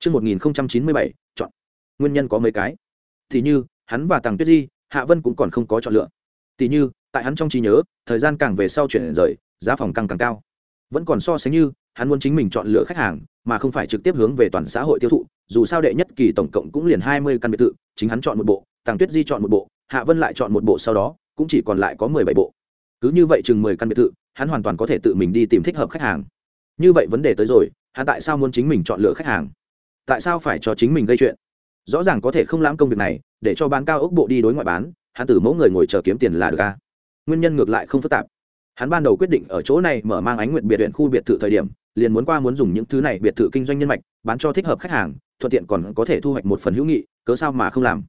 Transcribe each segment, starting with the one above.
Trước 1097, chọn. Nguyên nhân có mấy cái. Thì như, hắn và Tằng Tuyết Di, Hạ Vân cũng còn không có chọn lựa. Tỷ như, tại hắn trong trí nhớ, thời gian càng về sau chuyển rời, giá phòng càng càng cao. Vẫn còn so sánh như, hắn muốn chính mình chọn lựa khách hàng, mà không phải trực tiếp hướng về toàn xã hội tiêu thụ, dù sao đệ nhất kỳ tổng cộng cũng liền hai mươi căn biệt thự, chính hắn chọn một bộ, Tằng Tuyết Di chọn một bộ, Hạ Vân lại chọn một bộ sau đó, cũng chỉ còn lại có mười bảy bộ. Cứ như vậy chừng mười căn biệt thự, hắn hoàn toàn có thể tự mình đi tìm thích hợp khách hàng. Như vậy vấn đề tới rồi, hắn tại sao muốn chính mình chọn lựa khách hàng? Tại sao phải cho chính mình gây chuyện? Rõ ràng có thể không lãm công việc này, để cho bán cao ốc bộ đi đối ngoại bán, hắn từ mẫu người ngồi chờ kiếm tiền là được a. Nguyên nhân ngược lại không phức tạp. Hắn ban đầu quyết định ở chỗ này mở mang ánh nguyện biệt viện khu biệt thự thời điểm, liền muốn qua muốn dùng những thứ này biệt thự kinh doanh nhân mạch, bán cho thích hợp khách hàng, thuận tiện còn có thể thu hoạch một phần hữu nghị, cớ sao mà không làm?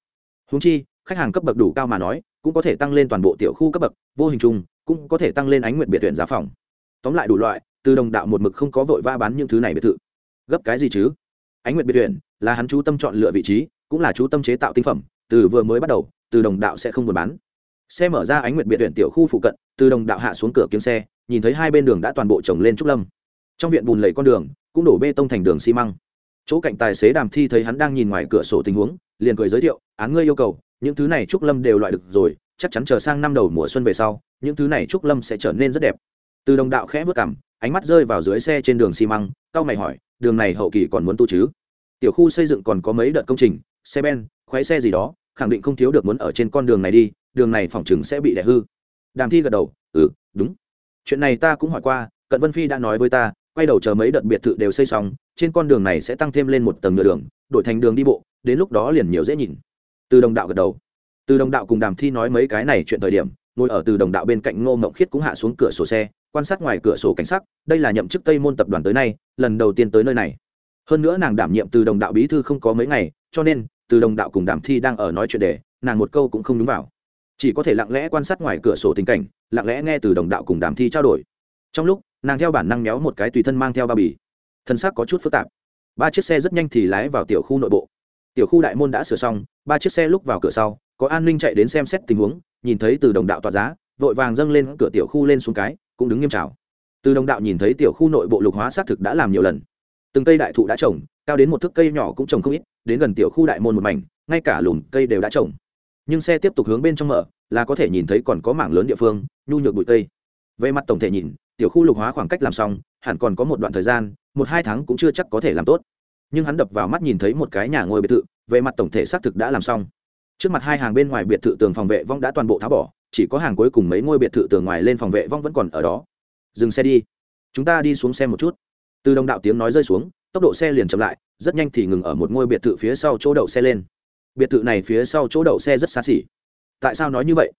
Huống chi, khách hàng cấp bậc đủ cao mà nói, cũng có thể tăng lên toàn bộ tiểu khu cấp bậc, vô hình chung cũng có thể tăng lên ánh nguyện biệt tuyển giá phòng. Tóm lại đủ loại, từ đồng đạo một mực không có vội vã bán những thứ này biệt thự. Gấp cái gì chứ? Ánh Nguyệt biệt tuyển là hắn chú tâm chọn lựa vị trí, cũng là chú tâm chế tạo tinh phẩm, từ vừa mới bắt đầu, từ đồng đạo sẽ không buôn bán. Xe mở ra ánh Nguyệt biệt tuyển tiểu khu phụ cận, từ đồng đạo hạ xuống cửa kiếm xe, nhìn thấy hai bên đường đã toàn bộ trồng lên trúc lâm. Trong viện bùn lầy con đường, cũng đổ bê tông thành đường xi măng. Chỗ cạnh tài xế Đàm Thi thấy hắn đang nhìn ngoài cửa sổ tình huống, liền cười giới thiệu, án ngươi yêu cầu, những thứ này trúc lâm đều loại được rồi, chắc chắn chờ sang năm đầu mùa xuân về sau, những thứ này trúc lâm sẽ trở nên rất đẹp. Từ đồng đạo khẽ bước cằm, ánh mắt rơi vào dưới xe trên đường xi măng, cau mày hỏi, đường này hậu kỳ còn muốn tu chứ? Tiểu khu xây dựng còn có mấy đợt công trình, xe ben, khoé xe gì đó, khẳng định không thiếu được muốn ở trên con đường này đi, đường này phòng chừng sẽ bị đẻ hư. Đàm Thi gật đầu, ừ, đúng. Chuyện này ta cũng hỏi qua, Cận Vân Phi đã nói với ta, quay đầu chờ mấy đợt biệt thự đều xây xong, trên con đường này sẽ tăng thêm lên một tầng nửa đường, đổi thành đường đi bộ, đến lúc đó liền nhiều dễ nhìn. Từ đồng đạo gật đầu. Từ đồng đạo cùng Đàm Thi nói mấy cái này chuyện thời điểm, ngồi ở từ đồng đạo bên cạnh Ngô Mộng Khiết cũng hạ xuống cửa sổ xe, quan sát ngoài cửa sổ cảnh sắc, đây là nhậm chức Tây môn tập đoàn tới nay, lần đầu tiên tới nơi này. Hơn nữa nàng đảm nhiệm từ đồng đạo bí thư không có mấy ngày, cho nên từ đồng đạo cùng Đàm Thi đang ở nói chuyện đề, nàng một câu cũng không đúng vào. Chỉ có thể lặng lẽ quan sát ngoài cửa sổ tình cảnh, lặng lẽ nghe từ đồng đạo cùng Đàm Thi trao đổi. Trong lúc, nàng theo bản năng méo một cái tùy thân mang theo bao bì. Thân xác có chút phức tạp. Ba chiếc xe rất nhanh thì lái vào tiểu khu nội bộ. Tiểu khu đại môn đã sửa xong, ba chiếc xe lúc vào cửa sau, có an ninh chạy đến xem xét tình huống, nhìn thấy từ đồng đạo tỏa giá, vội vàng dâng lên cửa tiểu khu lên xuống cái, cũng đứng nghiêm chào. Từ đồng đạo nhìn thấy tiểu khu nội bộ lục hóa xác thực đã làm nhiều lần. Từng cây đại thụ đã trồng, cao đến một thước cây nhỏ cũng trồng không ít, đến gần tiểu khu đại môn một mảnh, ngay cả lùm cây đều đã trồng. Nhưng xe tiếp tục hướng bên trong mở, là có thể nhìn thấy còn có mảng lớn địa phương, nhu nhược bụi cây. Về mặt tổng thể nhìn, tiểu khu lục hóa khoảng cách làm xong, hẳn còn có một đoạn thời gian, một hai tháng cũng chưa chắc có thể làm tốt. Nhưng hắn đập vào mắt nhìn thấy một cái nhà ngôi biệt thự, về mặt tổng thể xác thực đã làm xong trước mặt hai hàng bên ngoài biệt thự tường phòng vệ vong đã toàn bộ tháo bỏ chỉ có hàng cuối cùng mấy ngôi biệt thự tường ngoài lên phòng vệ vong vẫn còn ở đó. Dừng xe đi. Chúng ta đi xuống xe một chút. Từ đồng đạo tiếng nói rơi xuống, tốc độ xe liền chậm lại, rất nhanh thì ngừng ở một ngôi biệt thự phía sau chỗ đậu xe lên. Biệt thự này phía sau chỗ đậu xe rất xa xỉ. Tại sao nói như vậy?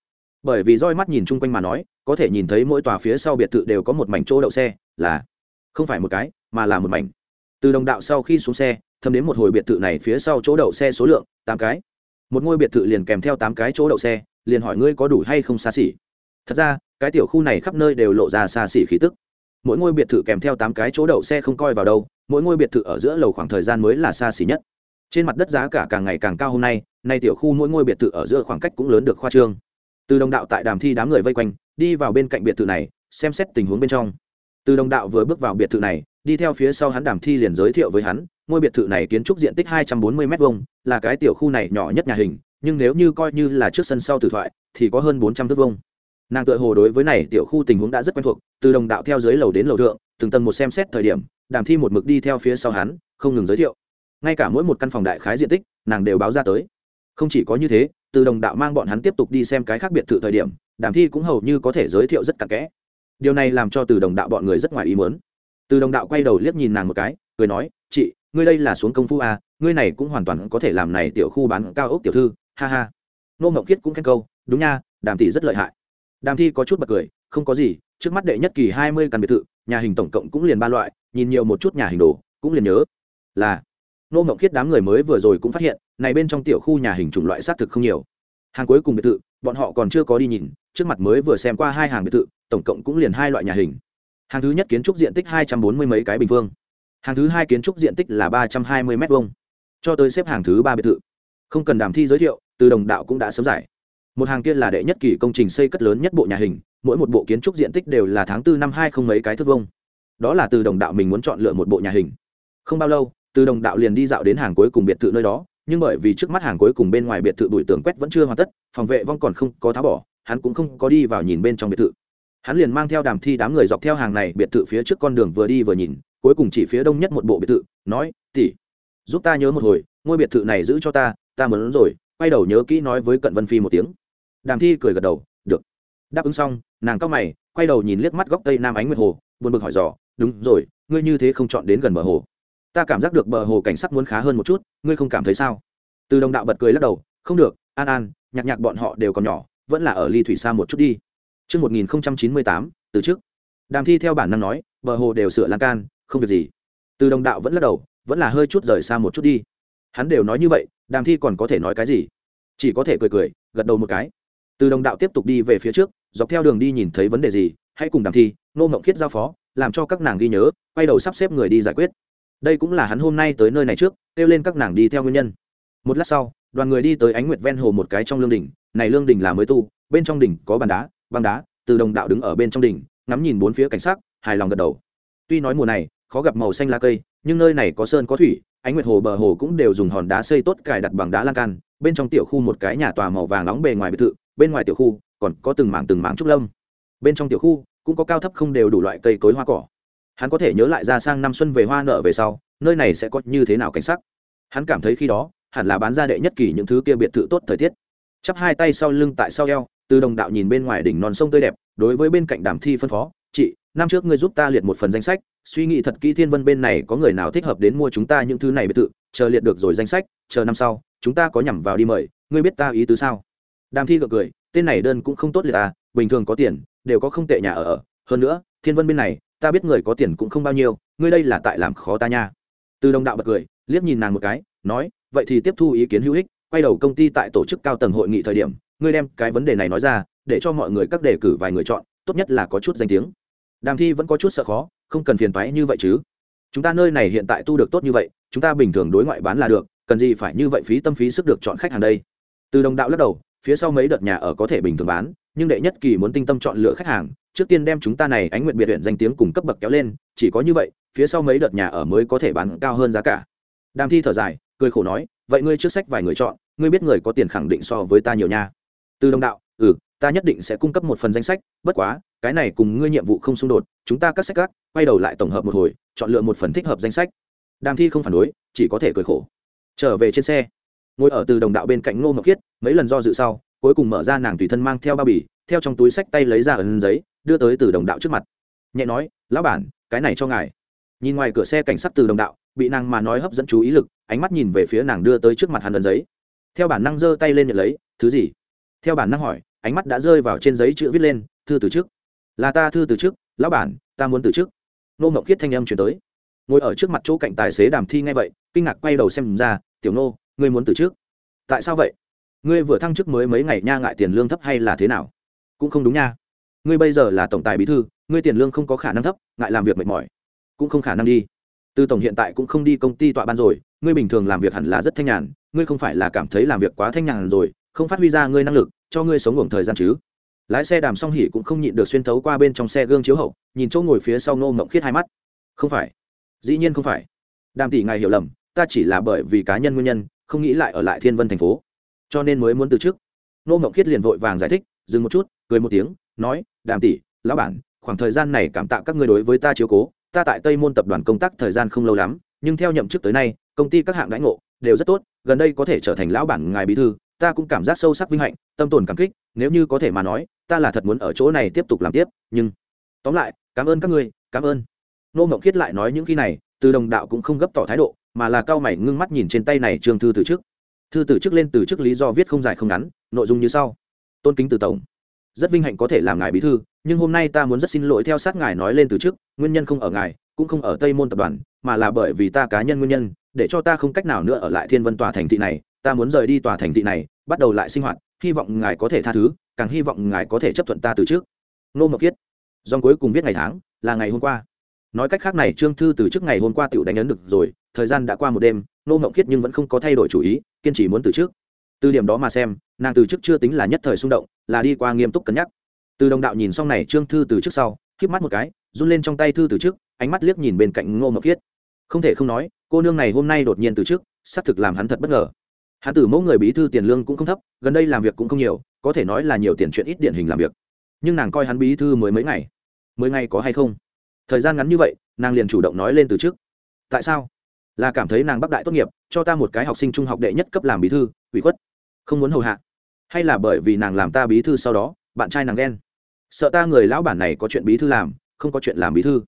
Bởi vì roi mắt nhìn chung quanh mà nói, có thể nhìn thấy mỗi tòa phía sau biệt thự đều có một mảnh chỗ đậu xe, là không phải một cái, mà là một mảnh. Từ đồng đạo sau khi xuống xe, thâm đến một hồi biệt thự này phía sau chỗ đậu xe số lượng, tám cái. Một ngôi biệt thự liền kèm theo tám cái chỗ đậu xe liền hỏi ngươi có đủ hay không xa xỉ. Thật ra, cái tiểu khu này khắp nơi đều lộ ra xa xỉ khí tức. Mỗi ngôi biệt thự kèm theo tám cái chỗ đậu xe không coi vào đâu, mỗi ngôi biệt thự ở giữa lầu khoảng thời gian mới là xa xỉ nhất. Trên mặt đất giá cả càng ngày càng cao hôm nay nay tiểu khu mỗi ngôi biệt thự ở giữa khoảng cách cũng lớn được khoa trương. Từ đồng đạo tại đàm thi đám người vây quanh, đi vào bên cạnh biệt thự này, xem xét tình huống bên trong. Từ đồng đạo vừa bước vào biệt thự này, đi theo phía sau hắn đàm thi liền giới thiệu với hắn, ngôi biệt thự này kiến trúc diện tích 240 m hai là cái tiểu khu này nhỏ nhất nhà hình nhưng nếu như coi như là trước sân sau tử thoại thì có hơn 400 thước vông nàng tự hồ đối với này tiểu khu tình huống đã rất quen thuộc từ đồng đạo theo dưới lầu đến lầu thượng từng tầng một xem xét thời điểm đàm thi một mực đi theo phía sau hắn không ngừng giới thiệu. Ngay cả mỗi một căn phòng đại khái diện tích nàng đều báo ra tới. Không chỉ có như thế từ đồng đạo mang bọn hắn tiếp tục đi xem cái khác biệt thự thời điểm đàm thi cũng hầu như có thể giới thiệu rất cặn kẽ. Điều này làm cho từ đồng đạo bọn người rất ngoài ý muốn. Từ đồng đạo quay đầu liếc nhìn nàng một cái cười nói chị ngươi đây là xuống công phu à, ngươi này cũng hoàn toàn có thể làm này tiểu khu bán cao ốc tiểu thư ha ha. Nô mộng kiết cũng khen câu, đúng nha, đàm tỷ rất lợi hại. Đàm thi có chút bật cười, không có gì, trước mắt đệ nhất kỳ hai mươi căn biệt thự, nhà hình tổng cộng cũng liền ba loại, nhìn nhiều một chút nhà hình đồ, cũng liền nhớ. Là nô mộng kiết đám người mới vừa rồi cũng phát hiện, này bên trong tiểu khu nhà hình chủng loại xác thực không nhiều. Hàng cuối cùng biệt thự, bọn họ còn chưa có đi nhìn, trước mặt mới vừa xem qua hai hàng biệt thự, tổng cộng cũng liền hai loại nhà hình. Hàng thứ nhất kiến trúc diện tích hai trăm bốn mươi mấy cái bình phương hàng thứ hai kiến trúc diện tích là ba trăm hai mươi m hai cho tới xếp hàng thứ ba biệt thự không cần đàm thi giới thiệu, từ đồng đạo cũng đã sớm giải. Một hàng kia là đệ nhất kỳ công trình xây cất lớn nhất bộ nhà hình, mỗi một bộ kiến trúc diện tích đều là tháng tư năm hai không mấy cái thước vông đó là từ đồng đạo mình muốn chọn lựa một bộ nhà hình. Không bao lâu, từ đồng đạo liền đi dạo đến hàng cuối cùng biệt thự nơi đó, nhưng bởi vì trước mắt hàng cuối cùng bên ngoài biệt thự bụi tường quét vẫn chưa hoàn tất, phòng vệ vong còn không có tháo bỏ, hắn cũng không có đi vào nhìn bên trong biệt thự. Hắn liền mang theo đàm thi đám người dọc theo hàng này biệt thự phía trước con đường vừa đi vừa nhìn, cuối cùng chỉ phía đông nhất một bộ biệt thự, nói tỉ giúp ta nhớ một hồi, ngôi biệt thự này giữ cho ta ta muốn rồi quay đầu nhớ kỹ nói với cận vân phi một tiếng đàm thi cười gật đầu được đáp ứng xong nàng cao mày quay đầu nhìn liếc mắt góc tây nam ánh nguyệt hồ buồn bực hỏi dò đúng rồi ngươi như thế không chọn đến gần bờ hồ ta cảm giác được bờ hồ cảnh sắc muốn khá hơn một chút ngươi không cảm thấy sao từ đồng đạo bật cười lắc đầu không được an an nhạc nhạc bọn họ đều còn nhỏ vẫn là ở ly thủy xa một chút đi Trước 1098, từ trước. Đàm thi theo bản năng nói, bờ hồ đều sửa lan can, không việc gì. Từ đồng đạo vẫn lắc đầu, vẫn là hơi chút rời xa một chút đi. Hắn đều nói như vậy, đàm thi còn có thể nói cái gì? Chỉ có thể cười cười, gật đầu một cái. Từ đồng đạo tiếp tục đi về phía trước, dọc theo đường đi nhìn thấy vấn đề gì, hãy cùng đàm thi, nô mộng khiết giao phó, làm cho các nàng ghi nhớ, quay đầu sắp xếp người đi giải quyết. Đây cũng là hắn hôm nay tới nơi này trước, kêu lên các nàng đi theo nguyên nhân. Một lát sau, đoàn người đi tới ánh nguyệt ven hồ một cái trong lương đỉnh, này lương đỉnh là mới tu, bên trong đỉnh có bàn đá, băng đá từ đồng đạo đứng ở bên trong đỉnh ngắm nhìn bốn phía cảnh sắc hài lòng gật đầu tuy nói mùa này khó gặp màu xanh lá cây nhưng nơi này có sơn có thủy ánh nguyệt hồ bờ hồ cũng đều dùng hòn đá xây tốt cài đặt bằng đá lan can, bên trong tiểu khu một cái nhà tòa màu vàng nóng bề ngoài biệt thự, bên ngoài tiểu khu còn có từng mảng từng mảng trúc lâm. Bên trong tiểu khu cũng có cao thấp không đều đủ loại cây cối hoa cỏ. Hắn có thể nhớ lại ra sang năm xuân về hoa nợ về sau, nơi này sẽ có như thế nào cảnh sắc. Hắn cảm thấy khi đó, hẳn là bán ra đệ nhất kỳ những thứ kia biệt thự tốt thời tiết. Chắp hai tay sau lưng tại sau eo, từ đồng đạo nhìn bên ngoài đỉnh non sông tươi đẹp, đối với bên cạnh đàm thi phân phó, chị, năm trước ngươi giúp ta liệt một phần danh sách suy nghĩ thật kỹ thiên vân bên này có người nào thích hợp đến mua chúng ta những thứ này biệt thự chờ liệt được rồi danh sách chờ năm sau chúng ta có nhằm vào đi mời ngươi biết ta ý tứ sao? Đàm thi gật cười tên này đơn cũng không tốt liệt à bình thường có tiền đều có không tệ nhà ở, ở. Hơn nữa thiên vân bên này ta biết người có tiền cũng không bao nhiêu ngươi đây là tại làm khó ta nha. Từ đồng đạo bật cười liếc nhìn nàng một cái nói vậy thì tiếp thu ý kiến hữu ích quay đầu công ty tại tổ chức cao tầng hội nghị thời điểm ngươi đem cái vấn đề này nói ra để cho mọi người các đề cử vài người chọn tốt nhất là có chút danh tiếng. Đàm thi vẫn có chút sợ khó không cần phiền toái như vậy chứ. Chúng ta nơi này hiện tại tu được tốt như vậy, chúng ta bình thường đối ngoại bán là được, cần gì phải như vậy phí tâm phí sức được chọn khách hàng đây? Từ đồng đạo lắc đầu, phía sau mấy đợt nhà ở có thể bình thường bán, nhưng đệ nhất kỳ muốn tinh tâm chọn lựa khách hàng, trước tiên đem chúng ta này ánh nguyện biệt huyện danh tiếng cùng cấp bậc kéo lên, chỉ có như vậy, phía sau mấy đợt nhà ở mới có thể bán cao hơn giá cả. Đàm thi thở dài, cười khổ nói, vậy ngươi trước sách vài người chọn, ngươi biết người có tiền khẳng định so với ta nhiều nha. Từ đồng đạo ừ ta nhất định sẽ cung cấp một phần danh sách, bất quá cái này cùng ngươi nhiệm vụ không xung đột chúng ta cắt sách gác, quay đầu lại tổng hợp một hồi chọn lựa một phần thích hợp danh sách. Đàm thi không phản đối chỉ có thể cười khổ. Trở về trên xe ngồi ở từ đồng đạo bên cạnh ngô ngọc khiết mấy lần do dự sau cuối cùng mở ra nàng tùy thân mang theo bao bì theo trong túi sách tay lấy ra ấn giấy đưa tới từ đồng đạo trước mặt. Nhẹ nói lão bản cái này cho ngài. Nhìn ngoài cửa xe cảnh sát từ đồng đạo bị nàng mà nói hấp dẫn chú ý lực ánh mắt nhìn về phía nàng đưa tới trước mặt hắn ấn giấy. Theo bản năng giơ tay lên nhận lấy thứ gì? Theo bản năng hỏi ánh mắt đã rơi vào trên giấy chữ viết lên thư từ trước là ta thư từ trước, lão bản, ta muốn từ trước. Nô ngọc khiết thanh âm chuyển tới. Ngồi ở trước mặt chỗ cạnh tài xế đàm thi ngay vậy, kinh ngạc quay đầu xem ra, tiểu nô, ngươi muốn từ trước? Tại sao vậy? Ngươi vừa thăng chức mới mấy ngày nha, ngại tiền lương thấp hay là thế nào? Cũng không đúng nha. Ngươi bây giờ là tổng tài bí thư, ngươi tiền lương không có khả năng thấp, ngại làm việc mệt mỏi, cũng không khả năng đi. Từ tổng hiện tại cũng không đi công ty tọa ban rồi, ngươi bình thường làm việc hẳn là rất thanh nhàn, ngươi không phải là cảm thấy làm việc quá thanh nhàn rồi, không phát huy ra ngươi năng lực, cho ngươi sống ngủ thời gian chứ lái xe đàm song hỉ cũng không nhịn được xuyên thấu qua bên trong xe gương chiếu hậu, nhìn chỗ ngồi phía sau nô mộng khiết hai mắt. Không phải. Dĩ nhiên không phải. Đàm tỷ ngài hiểu lầm, ta chỉ là bởi vì cá nhân nguyên nhân, không nghĩ lại ở lại thiên vân thành phố. Cho nên mới muốn từ chức nô mộng khiết liền vội vàng giải thích, dừng một chút, cười một tiếng, nói, đàm tỷ, lão bản, khoảng thời gian này cảm tạ các ngươi đối với ta chiếu cố, ta tại tây môn tập đoàn công tác thời gian không lâu lắm, nhưng theo nhậm chức tới nay, công ty các hạng đãi ngộ đều rất tốt, gần đây có thể trở thành lão bản ngài bí thư, ta cũng cảm giác sâu sắc vinh hạnh, tâm tồn cảm kích nếu như có thể mà nói, ta là thật muốn ở chỗ này tiếp tục làm tiếp, nhưng, tóm lại, cảm ơn các ngươi, cảm ơn. Nô ngọc khiết lại nói những khi này, từ đồng đạo cũng không gấp tỏ thái độ, mà là cao mày ngưng mắt nhìn trên tay này trương thư từ trước. Thư từ trước lên từ trước lý do viết không dài không ngắn, nội dung như sau. Tôn kính từ tổng. Rất vinh hạnh có thể làm ngài bí thư, nhưng hôm nay ta muốn rất xin lỗi theo sát ngài nói lên từ trước nguyên nhân không ở ngài, cũng không ở tây môn tập đoàn, mà là bởi vì ta cá nhân nguyên nhân, để cho ta không cách nào nữa ở lại thiên vân tòa thành thị này, ta muốn rời đi tòa thành thị này, bắt đầu lại sinh hoạt hy vọng ngài có thể tha thứ, càng hy vọng ngài có thể chấp thuận ta từ trước. Nô mộc kiết, dòng cuối cùng viết ngày tháng, là ngày hôm qua. Nói cách khác này, trương thư từ trước ngày hôm qua tựu đánh ấn được rồi, thời gian đã qua một đêm nô mộng kiết nhưng vẫn không có thay đổi chủ ý, kiên trì muốn từ trước. Từ điểm đó mà xem, nàng từ trước chưa tính là nhất thời xung động, là đi qua nghiêm túc cân nhắc. Từ đồng đạo nhìn xong này, trương thư từ trước sau k mắt một cái, run lên trong tay thư từ trước, ánh mắt liếc nhìn bên cạnh ngô mộng kiết. Không thể không nói, cô nương này hôm nay đột nhiên từ trước, xác thực làm hắn thật bất ngờ hắn tử mẫu người bí thư tiền lương cũng không thấp, gần đây làm việc cũng không nhiều, có thể nói là nhiều tiền chuyện ít điển hình làm việc. Nhưng nàng coi hắn bí thư mới mấy ngày. Mười ngày có hay không? Thời gian ngắn như vậy, nàng liền chủ động nói lên từ trước. Tại sao? Là cảm thấy nàng bắc đại tốt nghiệp, cho ta một cái học sinh trung học đệ nhất cấp làm bí thư, ủy khuất. Không muốn hầu hạ. Hay là bởi vì nàng làm ta bí thư sau đó, bạn trai nàng ghen. Sợ ta người lão bản này có chuyện bí thư làm, không có chuyện làm bí thư.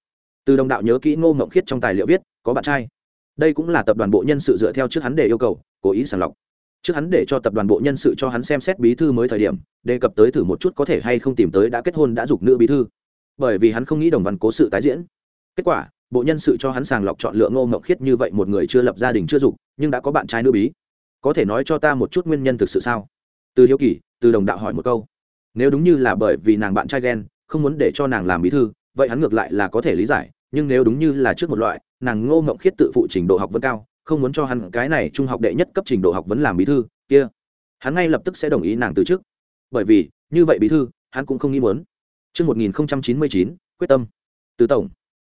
Từ đồng đạo nhớ kỹ ngô mộng khiết trong tài liệu viết, có bạn trai. Đây cũng là tập đoàn bộ nhân sự dựa theo trước hắn để yêu cầu, cố ý sàng lọc trước hắn để cho tập đoàn bộ nhân sự cho hắn xem xét bí thư mới thời điểm, đề cập tới thử một chút có thể hay không tìm tới đã kết hôn đã dục nữ bí thư. Bởi vì hắn không nghĩ đồng văn cố sự tái diễn. Kết quả, bộ nhân sự cho hắn sàng lọc chọn lựa ngô mộng khiết như vậy một người chưa lập gia đình chưa dục, nhưng đã có bạn trai nữ bí. Có thể nói cho ta một chút nguyên nhân thực sự sao? Từ hiếu kỳ, từ đồng đạo hỏi một câu. Nếu đúng như là bởi vì nàng bạn trai ghen, không muốn để cho nàng làm bí thư, vậy hắn ngược lại là có thể lý giải, nhưng nếu đúng như là trước một loại, nàng ngô mộng khiết tự phụ trình độ học vấn cao không muốn cho hắn cái này trung học đệ nhất cấp trình độ học vấn làm bí thư kia hắn ngay lập tức sẽ đồng ý nàng từ chức bởi vì như vậy bí thư hắn cũng không nghĩ muốn Trước 1099, quyết tâm. Từ tổng.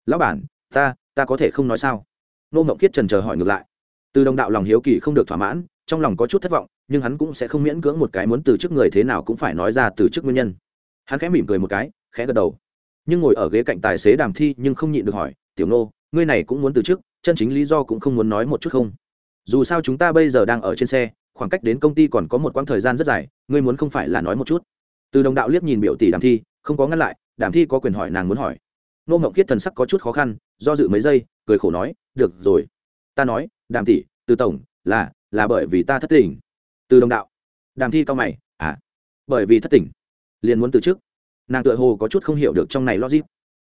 Lão bản, ta, ta có thể không nói sao? Nô Mộng Kiết trần chờ hỏi ngược lại. Từ đồng đạo lòng hiếu kỳ không được thỏa mãn, trong lòng có chút thất vọng, nhưng hắn cũng sẽ không miễn cưỡng một cái muốn từ chức người thế nào cũng phải nói ra từ chức nguyên nhân. Hắn khẽ mỉm cười một cái, khẽ gật đầu. Nhưng ngồi ở ghế cạnh tài xế Đàm Thi nhưng không nhịn được hỏi, "Tiểu Nô, ngươi này cũng muốn từ chức, chân chính lý do cũng không muốn nói một chút không? Dù sao chúng ta bây giờ đang ở trên xe, khoảng cách đến công ty còn có một quãng thời gian rất dài, ngươi muốn không phải là nói một chút?" Từ đồng đạo liếc nhìn biểu tỷ Đàm Thi, không có ngăn lại đàm thi có quyền hỏi nàng muốn hỏi. Nô ngậu kiết thần sắc có chút khó khăn do dự mấy giây cười khổ nói được rồi. Ta nói đàm tỷ từ tổng là là bởi vì ta thất tình. Từ đồng đạo. Đàm thi cao mày à bởi vì thất tình liền muốn từ trước nàng tựa hồ có chút không hiểu được trong này logic.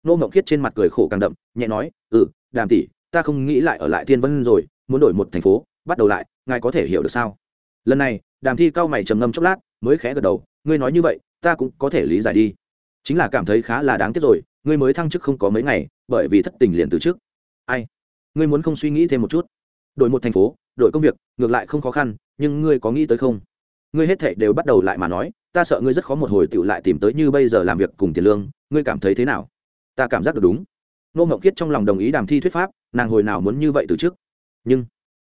Nô ngậu kiết trên mặt cười khổ càng đậm nhẹ nói ừ đàm tỷ ta không nghĩ lại ở lại thiên vân rồi, muốn đổi một thành phố, bắt đầu lại, ngài có thể hiểu được sao? Lần này, đàm thi cao mày trầm ngâm chốc lát, mới khẽ gật đầu, ngươi nói như vậy, ta cũng có thể lý giải đi. Chính là cảm thấy khá là đáng tiếc rồi, ngươi mới thăng chức không có mấy ngày, bởi vì thất tình liền từ trước ai? Ngươi muốn không suy nghĩ thêm một chút? Đổi một thành phố, đổi công việc, ngược lại không khó khăn, nhưng ngươi có nghĩ tới không? Ngươi hết thệ đều bắt đầu lại mà nói, ta sợ ngươi rất khó một hồi tựu lại tìm tới như bây giờ làm việc cùng tiền lương, ngươi cảm thấy thế nào? Ta cảm giác được đúng. Nô ngậu kiết trong lòng đồng ý đàm thi thuyết pháp nàng hồi nào muốn như vậy từ trước. Nhưng,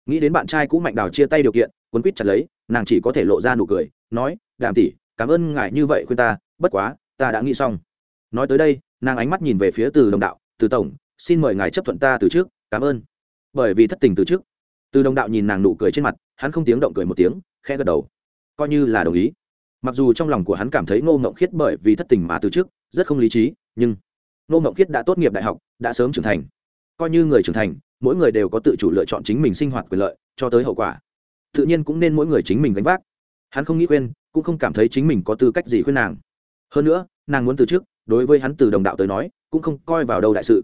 nghĩ đến bạn trai cũ mạnh đào chia tay điều kiện, quấn quýt chặt lấy, nàng chỉ có thể lộ ra nụ cười, nói, đàm tỷ, cảm ơn ngài như vậy khuyên ta, bất quá, ta đã nghĩ xong. Nói tới đây, nàng ánh mắt nhìn về phía từ đồng đạo, từ tổng, xin mời ngài chấp thuận ta từ trước, cảm ơn. Bởi vì thất tình từ trước. Từ đồng đạo nhìn nàng nụ cười trên mặt, hắn không tiếng động cười một tiếng, khẽ gật đầu. Coi như là đồng ý. Mặc dù trong lòng của hắn cảm thấy ngô ngộng khiết bởi vì thất tình mà từ trước, rất không lý trí, nhưng ngô ngộng khiết đã tốt nghiệp đại học, đã sớm trưởng thành coi như người trưởng thành, mỗi người đều có tự chủ lựa chọn chính mình sinh hoạt quyền lợi, cho tới hậu quả. Tự nhiên cũng nên mỗi người chính mình gánh vác. Hắn không nghĩ khuyên, cũng không cảm thấy chính mình có tư cách gì khuyên nàng. Hơn nữa, nàng muốn từ trước, đối với hắn từ đồng đạo tới nói, cũng không coi vào đâu đại sự.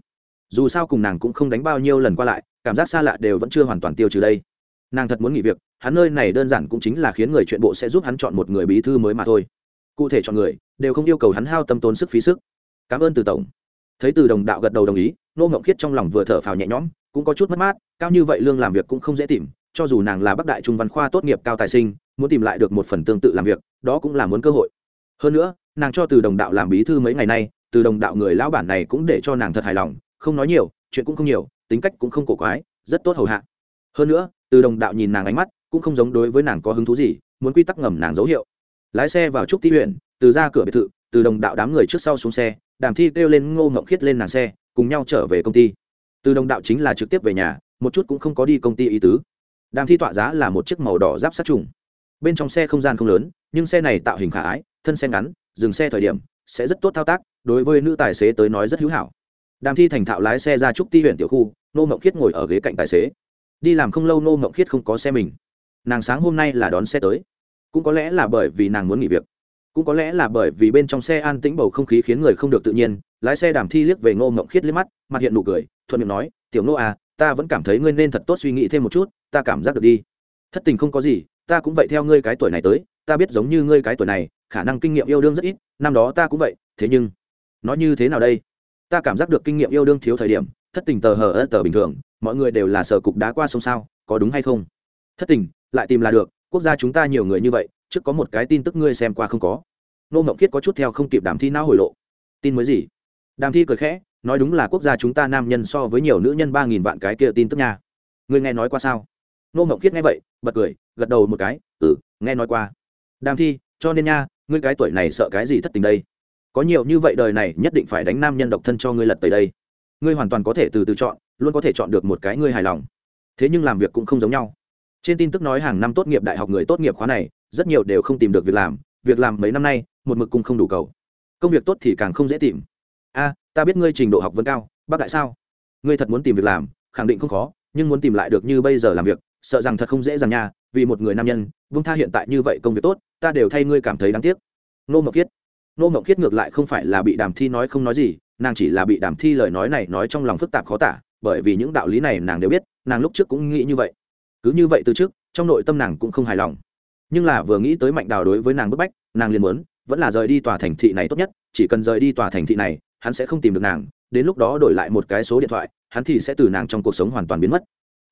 Dù sao cùng nàng cũng không đánh bao nhiêu lần qua lại, cảm giác xa lạ đều vẫn chưa hoàn toàn tiêu trừ đây. Nàng thật muốn nghỉ việc, hắn nơi này đơn giản cũng chính là khiến người chuyện bộ sẽ giúp hắn chọn một người bí thư mới mà thôi. Cụ thể chọn người, đều không yêu cầu hắn hao tâm tốn sức phí sức. Cảm ơn từ tổng. Thấy từ đồng đạo gật đầu đồng ý nô ngộng khiết trong lòng vừa thở phào nhẹ nhõm, cũng có chút mất mát, cao như vậy lương làm việc cũng không dễ tìm, cho dù nàng là bắc đại trung văn khoa tốt nghiệp cao tài sinh, muốn tìm lại được một phần tương tự làm việc, đó cũng là muốn cơ hội. Hơn nữa, nàng cho từ đồng đạo làm bí thư mấy ngày nay, từ đồng đạo người lão bản này cũng để cho nàng thật hài lòng, không nói nhiều, chuyện cũng không nhiều, tính cách cũng không cổ quái, rất tốt hầu hạ. Hơn nữa, từ đồng đạo nhìn nàng ánh mắt, cũng không giống đối với nàng có hứng thú gì, muốn quy tắc ngầm nàng dấu hiệu. Lái xe vào trúc ti huyện, từ ra cửa biệt thự, từ đồng đạo đám người trước sau xuống xe, đàm thi kêu lên ngô ngộng khiết lên nàng xe cùng nhau trở về công ty. Từ đồng đạo chính là trực tiếp về nhà, một chút cũng không có đi công ty ý tứ. Đàm thi tọa giá là một chiếc màu đỏ giáp sát trùng. Bên trong xe không gian không lớn, nhưng xe này tạo hình khả ái, thân xe ngắn, dừng xe thời điểm, sẽ rất tốt thao tác, đối với nữ tài xế tới nói rất hữu hảo. Đàm thi thành thạo lái xe ra trúc ti huyện tiểu khu, nô mộng khiết ngồi ở ghế cạnh tài xế. Đi làm không lâu nô mộng khiết không có xe mình. Nàng sáng hôm nay là đón xe tới. Cũng có lẽ là bởi vì nàng muốn nghỉ việc cũng có lẽ là bởi vì bên trong xe an tĩnh bầu không khí khiến người không được tự nhiên, lái xe đàm thi liếc về ngô mộng khiết liếc mắt, mặt hiện nụ cười, thuận miệng nói, tiểu ngô à ta vẫn cảm thấy ngươi nên thật tốt suy nghĩ thêm một chút, ta cảm giác được đi. Thất tình không có gì, ta cũng vậy theo ngươi cái tuổi này tới, ta biết giống như ngươi cái tuổi này, khả năng kinh nghiệm yêu đương rất ít, năm đó ta cũng vậy, thế nhưng, nó như thế nào đây? Ta cảm giác được kinh nghiệm yêu đương thiếu thời điểm, thất tình tờ hờ ớt tờ bình thường, mọi người đều là sở cục đá qua sông sao, có đúng hay không? Thất tình, lại tìm là được, quốc gia chúng ta nhiều người như vậy trước có một cái tin tức ngươi xem qua không có. Nô mộng khiết có chút theo không kịp đàm thi não hồi lộ. Tin mới gì? Đàm thi cười khẽ, nói đúng là quốc gia chúng ta nam nhân so với nhiều nữ nhân ba nghìn vạn cái kia tin tức nha. Ngươi nghe nói qua sao? Nô ngọc kiết nghe vậy, bật cười, gật đầu một cái ừ nghe nói qua. Đàm thi, cho nên nha, ngươi cái tuổi này sợ cái gì thất tình đây? Có nhiều như vậy đời này nhất định phải đánh nam nhân độc thân cho ngươi lật tới đây. Ngươi hoàn toàn có thể từ từ chọn, luôn có thể chọn được một cái ngươi hài lòng. Thế nhưng làm việc cũng không giống nhau. Trên tin tức nói hàng năm tốt nghiệp đại học người tốt nghiệp khóa này rất nhiều đều không tìm được việc làm việc làm mấy năm nay, một mực cung không đủ cầu. Công việc tốt thì càng không dễ tìm. A, ta biết ngươi trình độ học vấn cao, bác đại sao? Ngươi thật muốn tìm việc làm, khẳng định không khó, nhưng muốn tìm lại được như bây giờ làm việc, sợ rằng thật không dễ dàng nha, vì một người nam nhân vương tha hiện tại như vậy công việc tốt, ta đều thay ngươi cảm thấy đáng tiếc. Nô mộc kiết nô mộc kiết ngược lại không phải là bị đàm thi nói không nói gì, nàng chỉ là bị đàm thi lời nói này nói trong lòng phức tạp khó tả, bởi vì những đạo lý này nàng đều biết, nàng lúc trước cũng nghĩ như vậy. Cứ như vậy từ trước, trong nội tâm nàng cũng không hài lòng nhưng là vừa nghĩ tới mạnh đào đối với nàng bức bách, nàng liền muốn, vẫn là rời đi tòa thành thị này tốt nhất, chỉ cần rời đi tòa thành thị này, hắn sẽ không tìm được nàng, đến lúc đó đổi lại một cái số điện thoại, hắn thì sẽ từ nàng trong cuộc sống hoàn toàn biến mất.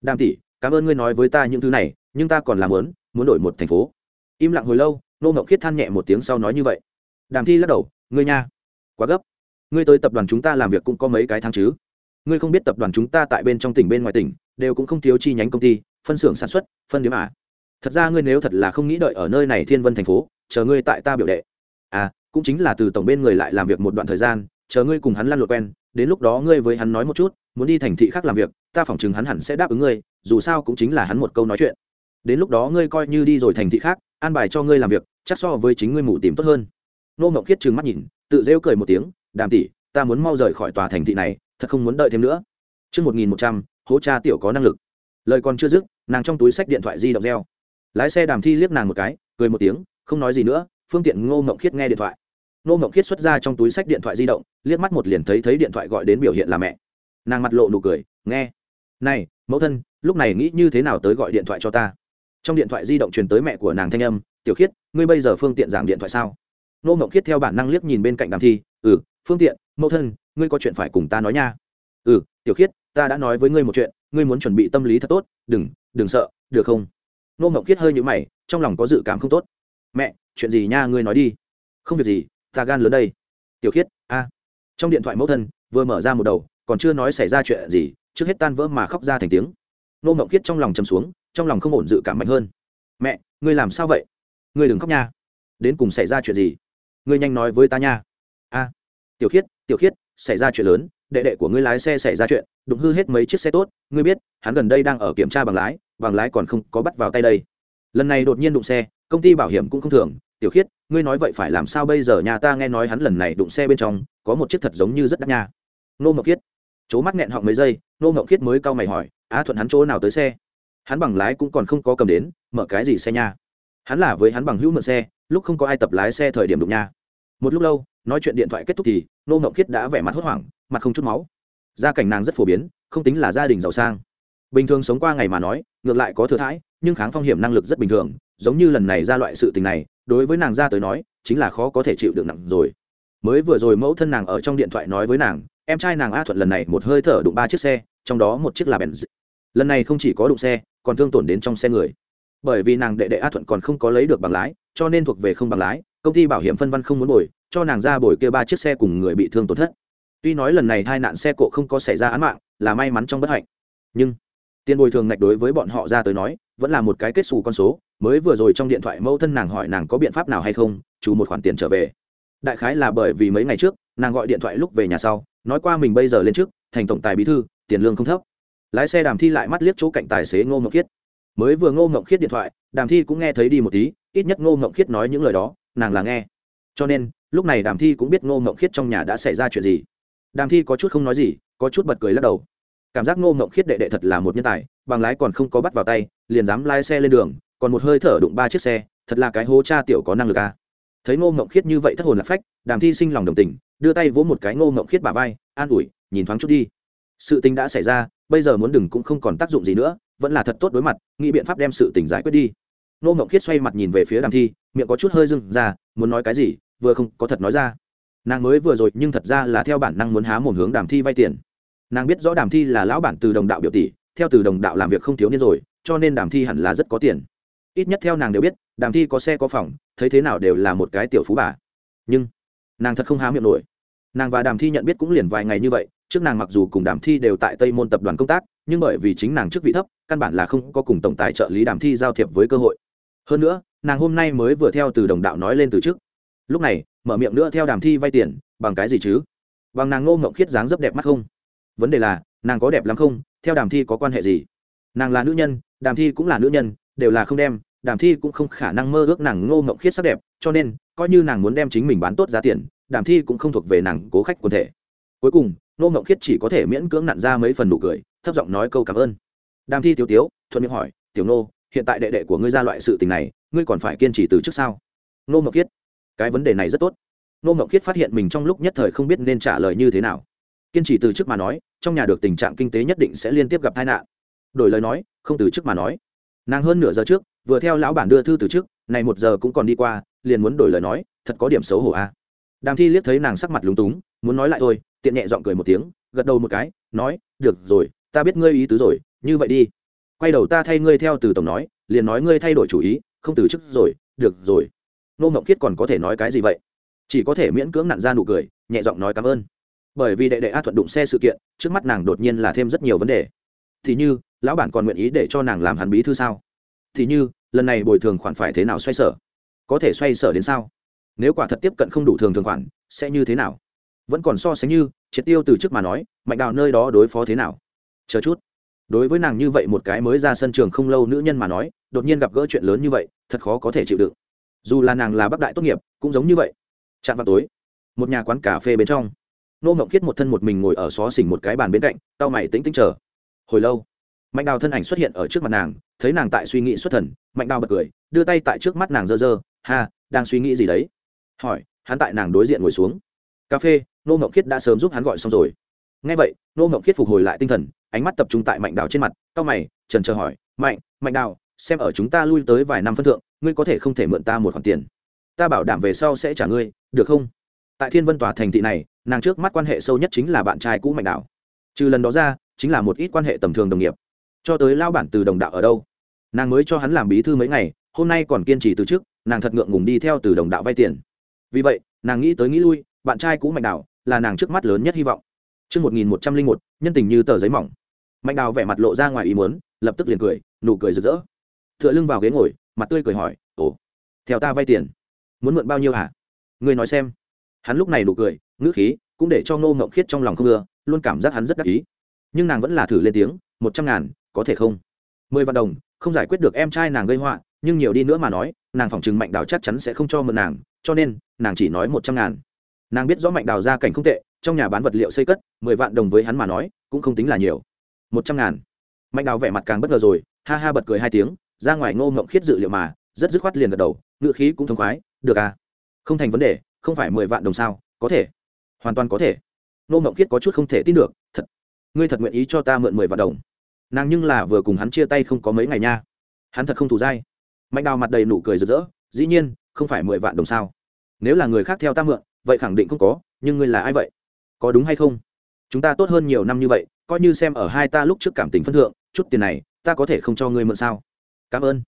Đàm tỷ, cảm ơn ngươi nói với ta những thứ này, nhưng ta còn làm lớn muốn đổi một thành phố. Im lặng hồi lâu nô ngậu khiết than nhẹ một tiếng sau nói như vậy. Đàm thi lắc đầu, ngươi nha, quá gấp. Ngươi tới tập đoàn chúng ta làm việc cũng có mấy cái tháng chứ. Ngươi không biết tập đoàn chúng ta tại bên trong tỉnh bên ngoài tỉnh, đều cũng không thiếu chi nhánh công ty, phân xưởng sản xuất, phân điểm à thật ra ngươi nếu thật là không nghĩ đợi ở nơi này thiên vân thành phố chờ ngươi tại ta biểu đệ à cũng chính là từ tổng bên người lại làm việc một đoạn thời gian chờ ngươi cùng hắn lăn lộn quen đến lúc đó ngươi với hắn nói một chút muốn đi thành thị khác làm việc ta phỏng chừng hắn hẳn sẽ đáp ứng ngươi dù sao cũng chính là hắn một câu nói chuyện đến lúc đó ngươi coi như đi rồi thành thị khác an bài cho ngươi làm việc chắc so với chính ngươi mù tìm tốt hơn nô mộng khiết trừng mắt nhìn tự rêu cười một tiếng đàm tỷ ta muốn mau rời khỏi tòa thành thị này thật không muốn đợi thêm nữa Trước 1100, hố cha tiểu có năng lực. Lời còn chưa dứt, nàng trong túi sách điện thoại di động reo. Lái xe đàm thi liếc nàng một cái, cười một tiếng, không nói gì nữa, phương tiện ngô mộng khiết nghe điện thoại. Ngô mộng khiết xuất ra trong túi sách điện thoại di động, liếc mắt một liền thấy thấy điện thoại gọi đến biểu hiện là mẹ. Nàng mặt lộ nụ cười, nghe. Này, mẫu thân, lúc này nghĩ như thế nào tới gọi điện thoại cho ta? Trong điện thoại di động truyền tới mẹ của nàng thanh âm, "Tiểu Khiết, ngươi bây giờ phương tiện giảng điện thoại sao?" Ngô mộng khiết theo bản năng liếc nhìn bên cạnh đàm thi, "Ừ, phương tiện, mẫu thân, ngươi có chuyện phải cùng ta nói nha." "Ừ, Tiểu Khiết, ta đã nói với ngươi một chuyện ngươi muốn chuẩn bị tâm lý thật tốt đừng đừng sợ được không nô mộng kiết hơi nhũ mày, trong lòng có dự cảm không tốt. Mẹ, chuyện gì nha, ngươi nói đi. Không việc gì, ta gan lớn đây. Tiểu khiết, a. Trong điện thoại mẫu thân vừa mở ra một đầu, còn chưa nói xảy ra chuyện gì, trước hết tan vỡ mà khóc ra thành tiếng. Nô mộng kiết trong lòng chầm xuống, trong lòng không ổn dự cảm mạnh hơn. Mẹ, ngươi làm sao vậy? Ngươi đừng khóc nha. Đến cùng xảy ra chuyện gì? Ngươi nhanh nói với ta nha. A. Tiểu khiết tiểu khiết, xảy ra chuyện lớn, đệ đệ của ngươi lái xe xảy ra chuyện, đụng hư hết mấy chiếc xe tốt, ngươi biết, hắn gần đây đang ở kiểm tra bằng lái bằng lái còn không có bắt vào tay đây. Lần này đột nhiên đụng xe, công ty bảo hiểm cũng không thường. Tiểu khiết, ngươi nói vậy phải làm sao bây giờ nhà ta nghe nói hắn lần này đụng xe bên trong, có một chiếc thật giống như rất đắt nha. Nô ngọc khiết. C mắt nghẹn họng mấy giây, nô ngọc khiết mới cau mày hỏi, á, thuận hắn chỗ nào tới xe? Hắn bằng lái cũng còn không có cầm đến, mở cái gì xe nha? Hắn là với hắn bằng hữu mượn xe, lúc không có ai tập lái xe thời điểm đụng nha. Một lúc lâu, nói chuyện điện thoại kết thúc thì, nô ngọc khiết đã vẻ mặt hốt hoảng, mặt không chút máu. Gia cảnh nàng rất phổ biến, không tính là gia đình giàu sang bình thường sống qua ngày mà nói, ngược lại có thừa thãi, nhưng kháng phong hiểm năng lực rất bình thường, giống như lần này ra loại sự tình này, đối với nàng ra tới nói, chính là khó có thể chịu được nặng rồi. Mới vừa rồi mẫu thân nàng ở trong điện thoại nói với nàng, em trai nàng a thuận lần này một hơi thở đụng ba chiếc xe, trong đó một chiếc là bèn lần này không chỉ có đụng xe, còn thương tổn đến trong xe người. Bởi vì nàng đệ đệ a thuận còn không có lấy được bằng lái, cho nên thuộc về không bằng lái, công ty bảo hiểm phân văn không muốn bồi, cho nàng ra bồi kia ba chiếc xe cùng người bị thương tổn thất. Tuy nói lần này tai nạn xe cộ không có xảy ra án mạng, là may mắn trong bất hạnh. Nhưng tiền bồi thường ngạch đối với bọn họ ra tới nói, vẫn là một cái kết xù con số, mới vừa rồi trong điện thoại mẫu thân nàng hỏi nàng có biện pháp nào hay không, chủ một khoản tiền trở về. Đại khái là bởi vì mấy ngày trước, nàng gọi điện thoại lúc về nhà sau, nói qua mình bây giờ lên trước, thành tổng tài bí thư, tiền lương không thấp. Lái xe đàm thi lại mắt liếc chỗ cạnh tài xế ngô ngọc khiết. Mới vừa ngô ngọc khiết điện thoại, đàm thi cũng nghe thấy đi một tí, ít nhất ngô ngọc khiết nói những lời đó, nàng là nghe. Cho nên, lúc này đàm thi cũng biết ngô ngọc khiết trong nhà đã xảy ra chuyện gì. Đàm thi có chút không nói gì, có chút bật cười lắc đầu cảm giác ngô ngộng khiết đệ đệ thật là một nhân tài, bằng lái còn không có bắt vào tay, liền dám lái xe lên đường, còn một hơi thở đụng ba chiếc xe, thật là cái hố cha tiểu có năng lực à. thấy ngô ngộng khiết như vậy thất hồn lạc phách, đàm thi sinh lòng đồng tình, đưa tay vỗ một cái ngô ngộng khiết bà vai, an ủi, nhìn thoáng chút đi. Sự tình đã xảy ra, bây giờ muốn đừng cũng không còn tác dụng gì nữa, vẫn là thật tốt đối mặt, nghĩ biện pháp đem sự tình giải quyết đi. Ngô ngộng khiết xoay mặt nhìn về phía đàm thi, miệng có chút hơi dưng ra, muốn nói cái gì, vừa không có thật nói ra. Nàng mới vừa rồi, nhưng thật ra là theo bản năng muốn há một hướng đàm thi vay tiền nàng biết rõ đàm thi là lão bản từ đồng đạo biểu tỷ, theo từ đồng đạo làm việc không thiếu niên rồi, cho nên đàm thi hẳn là rất có tiền. Ít nhất theo nàng đều biết, đàm thi có xe có phòng, thấy thế nào đều là một cái tiểu phú bà. Nhưng, nàng thật không há miệng nổi. Nàng và đàm thi nhận biết cũng liền vài ngày như vậy, trước nàng mặc dù cùng đàm thi đều tại tây môn tập đoàn công tác, nhưng bởi vì chính nàng chức vị thấp, căn bản là không có cùng tổng tài trợ lý đàm thi giao thiệp với cơ hội. Hơn nữa, nàng hôm nay mới vừa theo từ đồng đạo nói lên từ trước. Lúc này, mở miệng nữa theo đàm thi vay tiền, bằng cái gì chứ? Bằng nàng ngô ngộng khiết dáng dấp đẹp mắt không? Vấn đề là, nàng có đẹp lắm không? Theo đàm thi có quan hệ gì? Nàng là nữ nhân, đàm thi cũng là nữ nhân, đều là không đem, đàm thi cũng không khả năng mơ ước nàng ngô ngộng khiết sắc đẹp, cho nên, coi như nàng muốn đem chính mình bán tốt giá tiền, đàm thi cũng không thuộc về nàng cố khách quần thể. Cuối cùng, ngô ngộng khiết chỉ có thể miễn cưỡng nặn ra mấy phần nụ cười, thấp giọng nói câu cảm ơn. Đàm thi tiểu tiếu, thuận miệng hỏi, tiểu nô hiện tại đệ đệ của ngươi ra loại sự tình này, ngươi còn phải kiên trì từ trước sao? Ngô ngộng khiết, cái vấn đề này rất tốt. Ngô ngộng khiết phát hiện mình trong lúc nhất thời không biết nên trả lời như thế nào. Kiên trì từ trước mà nói trong nhà được tình trạng kinh tế nhất định sẽ liên tiếp gặp tai nạn. Đổi lời nói, không từ trước mà nói. Nàng hơn nửa giờ trước, vừa theo lão bản đưa thư từ trước này một giờ cũng còn đi qua, liền muốn đổi lời nói, thật có điểm xấu hổ a à. đàm thi liếc thấy nàng sắc mặt lúng túng, muốn nói lại thôi, tiện nhẹ giọng cười một tiếng, gật đầu một cái, nói, được rồi, ta biết ngươi ý tứ rồi, như vậy đi. Quay đầu ta thay ngươi theo từ tổng nói, liền nói ngươi thay đổi chủ ý, không từ chức rồi, được rồi. Nô ngọc kiết còn có thể nói cái gì vậy? Chỉ có thể miễn cưỡng nặn ra nụ cười, nhẹ giọng nói cảm ơn bởi vì đệ đệ a thuận đụng xe sự kiện, trước mắt nàng đột nhiên là thêm rất nhiều vấn đề. Thì như, lão bản còn nguyện ý để cho nàng làm hắn bí thư sao? Thì như, lần này bồi thường khoản phải thế nào xoay sở? Có thể xoay sở đến sao? Nếu quả thật tiếp cận không đủ thường thường khoản, sẽ như thế nào? Vẫn còn so sánh như, triệt tiêu từ trước mà nói, mạnh đào nơi đó đối phó thế nào? Chờ chút. Đối với nàng như vậy một cái mới ra sân trường không lâu nữ nhân mà nói, đột nhiên gặp gỡ chuyện lớn như vậy, thật khó có thể chịu đựng. Dù là nàng là bắc đại tốt nghiệp, cũng giống như vậy. Chạm vào tối, một nhà quán cà phê bên trong nô ngộng khiết một thân một mình ngồi ở xó xỉnh một cái bàn bên cạnh tao mày tính tính chờ. Hồi lâu, mạnh đào thân ảnh xuất hiện ở trước mặt nàng, thấy nàng tại suy nghĩ xuất thần, mạnh đào bật cười, đưa tay tại trước mắt nàng dơ dơ ha, đang suy nghĩ gì đấy? Hỏi, hắn tại nàng đối diện ngồi xuống. Cà phê, nô ngộng khiết đã sớm giúp hắn gọi xong rồi. Ngay vậy, nô ngộng khiết phục hồi lại tinh thần, ánh mắt tập trung tại mạnh đào trên mặt tao mày, trần chờ hỏi, mạnh mạnh đào, xem ở chúng ta lui tới vài năm phân thượng, ngươi có thể không thể mượn ta một khoản tiền? Ta bảo đảm về sau sẽ trả ngươi, được không? Tại thiên vân tòa thành thị này nàng trước mắt quan hệ sâu nhất chính là bạn trai cũ mạnh đạo trừ lần đó ra chính là một ít quan hệ tầm thường đồng nghiệp cho tới lao bản từ đồng đạo ở đâu nàng mới cho hắn làm bí thư mấy ngày hôm nay còn kiên trì từ trước nàng thật ngượng ngùng đi theo từ đồng đạo vay tiền vì vậy nàng nghĩ tới nghĩ lui bạn trai cũ mạnh đạo là nàng trước mắt lớn nhất hy vọng Trước 1101, nhân tình như tờ giấy mỏng. Mạnh đào vẻ mặt lộ ra ngoài ý muốn, lập tức liền cười, nụ cười rực rỡ. Tựa lưng vào ghế ngồi, mặt tươi cười hỏi, "Ồ, theo ta vay tiền, muốn mượn bao nhiêu hả? Ngươi nói xem." Hắn lúc này nụ cười, ngữ khí, cũng để cho Ngô Ngộng Khiết trong lòng không ưa, luôn cảm giác hắn rất đắc ý. Nhưng nàng vẫn là thử lên tiếng, một trăm ngàn, có thể không?" Mười vạn đồng, không giải quyết được em trai nàng gây họa, nhưng nhiều đi nữa mà nói, nàng phòng chừng Mạnh Đào chắc chắn sẽ không cho mượn nàng, cho nên, nàng chỉ nói một trăm ngàn nàng biết rõ mạnh đào gia cảnh không tệ trong nhà bán vật liệu xây cất mười vạn đồng với hắn mà nói cũng không tính là nhiều một trăm ngàn mạnh đào vẻ mặt càng bất ngờ rồi ha ha bật cười hai tiếng ra ngoài ngô ngộng khiết dự liệu mà rất dứt khoát liền gật đầu ngựa khí cũng thông khoái được à không thành vấn đề không phải mười vạn đồng sao có thể hoàn toàn có thể. Ngô ngộng khiết có chút không thể tin được, thật, ngươi thật nguyện ý cho ta mượn mười vạn đồng? Nàng nhưng là vừa cùng hắn chia tay không có mấy ngày nha. Hắn thật không thù dai. Mạnh đào mặt đầy nụ cười rực rỡ, dĩ nhiên, không phải mười vạn đồng sao? Nếu là người khác theo ta mượn, vậy khẳng định không có, nhưng ngươi là ai vậy? Có đúng hay không? Chúng ta tốt hơn nhiều năm như vậy, coi như xem ở hai ta lúc trước cảm tình phân thượng, chút tiền này, ta có thể không cho ngươi mượn sao? Cảm ơn.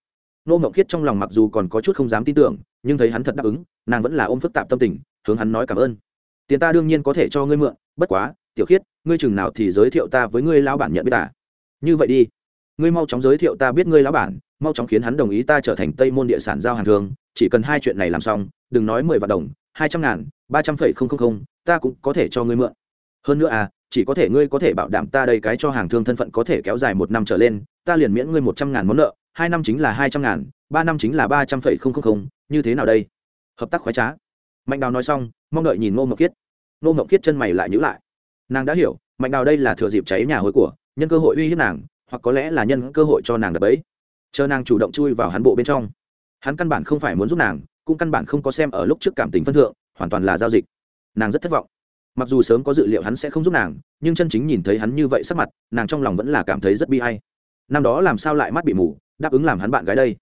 Nô ngộng khiết trong lòng mặc dù còn có chút không dám tin tưởng, nhưng thấy hắn thật đáp ứng, nàng vẫn là ôm phức tạp tâm tình, hướng hắn nói cảm ơn tiền ta đương nhiên có thể cho ngươi mượn, bất quá, tiểu khiết, ngươi chừng nào thì giới thiệu ta với ngươi lão bản nhận biết ta. Như vậy đi. Ngươi mau chóng giới thiệu ta biết ngươi lão bản, mau chóng khiến hắn đồng ý ta trở thành tây môn địa sản giao hàng thường. Chỉ cần hai chuyện này làm xong, đừng nói mười vạn đồng, hai trăm ngàn, ba trăm phẩy không không không, ta cũng có thể cho ngươi mượn. Hơn nữa à chỉ có thể ngươi có thể bảo đảm ta đây cái cho hàng thương thân phận có thể kéo dài một năm trở lên, ta liền miễn ngươi một trăm ngàn món nợ, hai năm chính là hai trăm ngàn, ba năm chính là ba trăm phẩy không không không, như thế nào đây? Hợp tác khoái trá mạnh đào nói xong, mong đợi nhìn ngô ngọc kiết ngô ngọc kiết chân mày lại nhữ lại. Nàng đã hiểu, mạnh đào đây là thừa dịp cháy nhà hối của, nhân cơ hội uy hiếp nàng, hoặc có lẽ là nhân cơ hội cho nàng đập ấy chờ nàng chủ động chui vào hắn bộ bên trong. Hắn căn bản không phải muốn giúp nàng, cũng căn bản không có xem ở lúc trước cảm tình phân thượng, hoàn toàn là giao dịch. Nàng rất thất vọng. Mặc dù sớm có dự liệu hắn sẽ không giúp nàng, nhưng chân chính nhìn thấy hắn như vậy sắc mặt, nàng trong lòng vẫn là cảm thấy rất bi hay năm đó làm sao lại mắt bị mù, đáp ứng làm hắn bạn gái đây.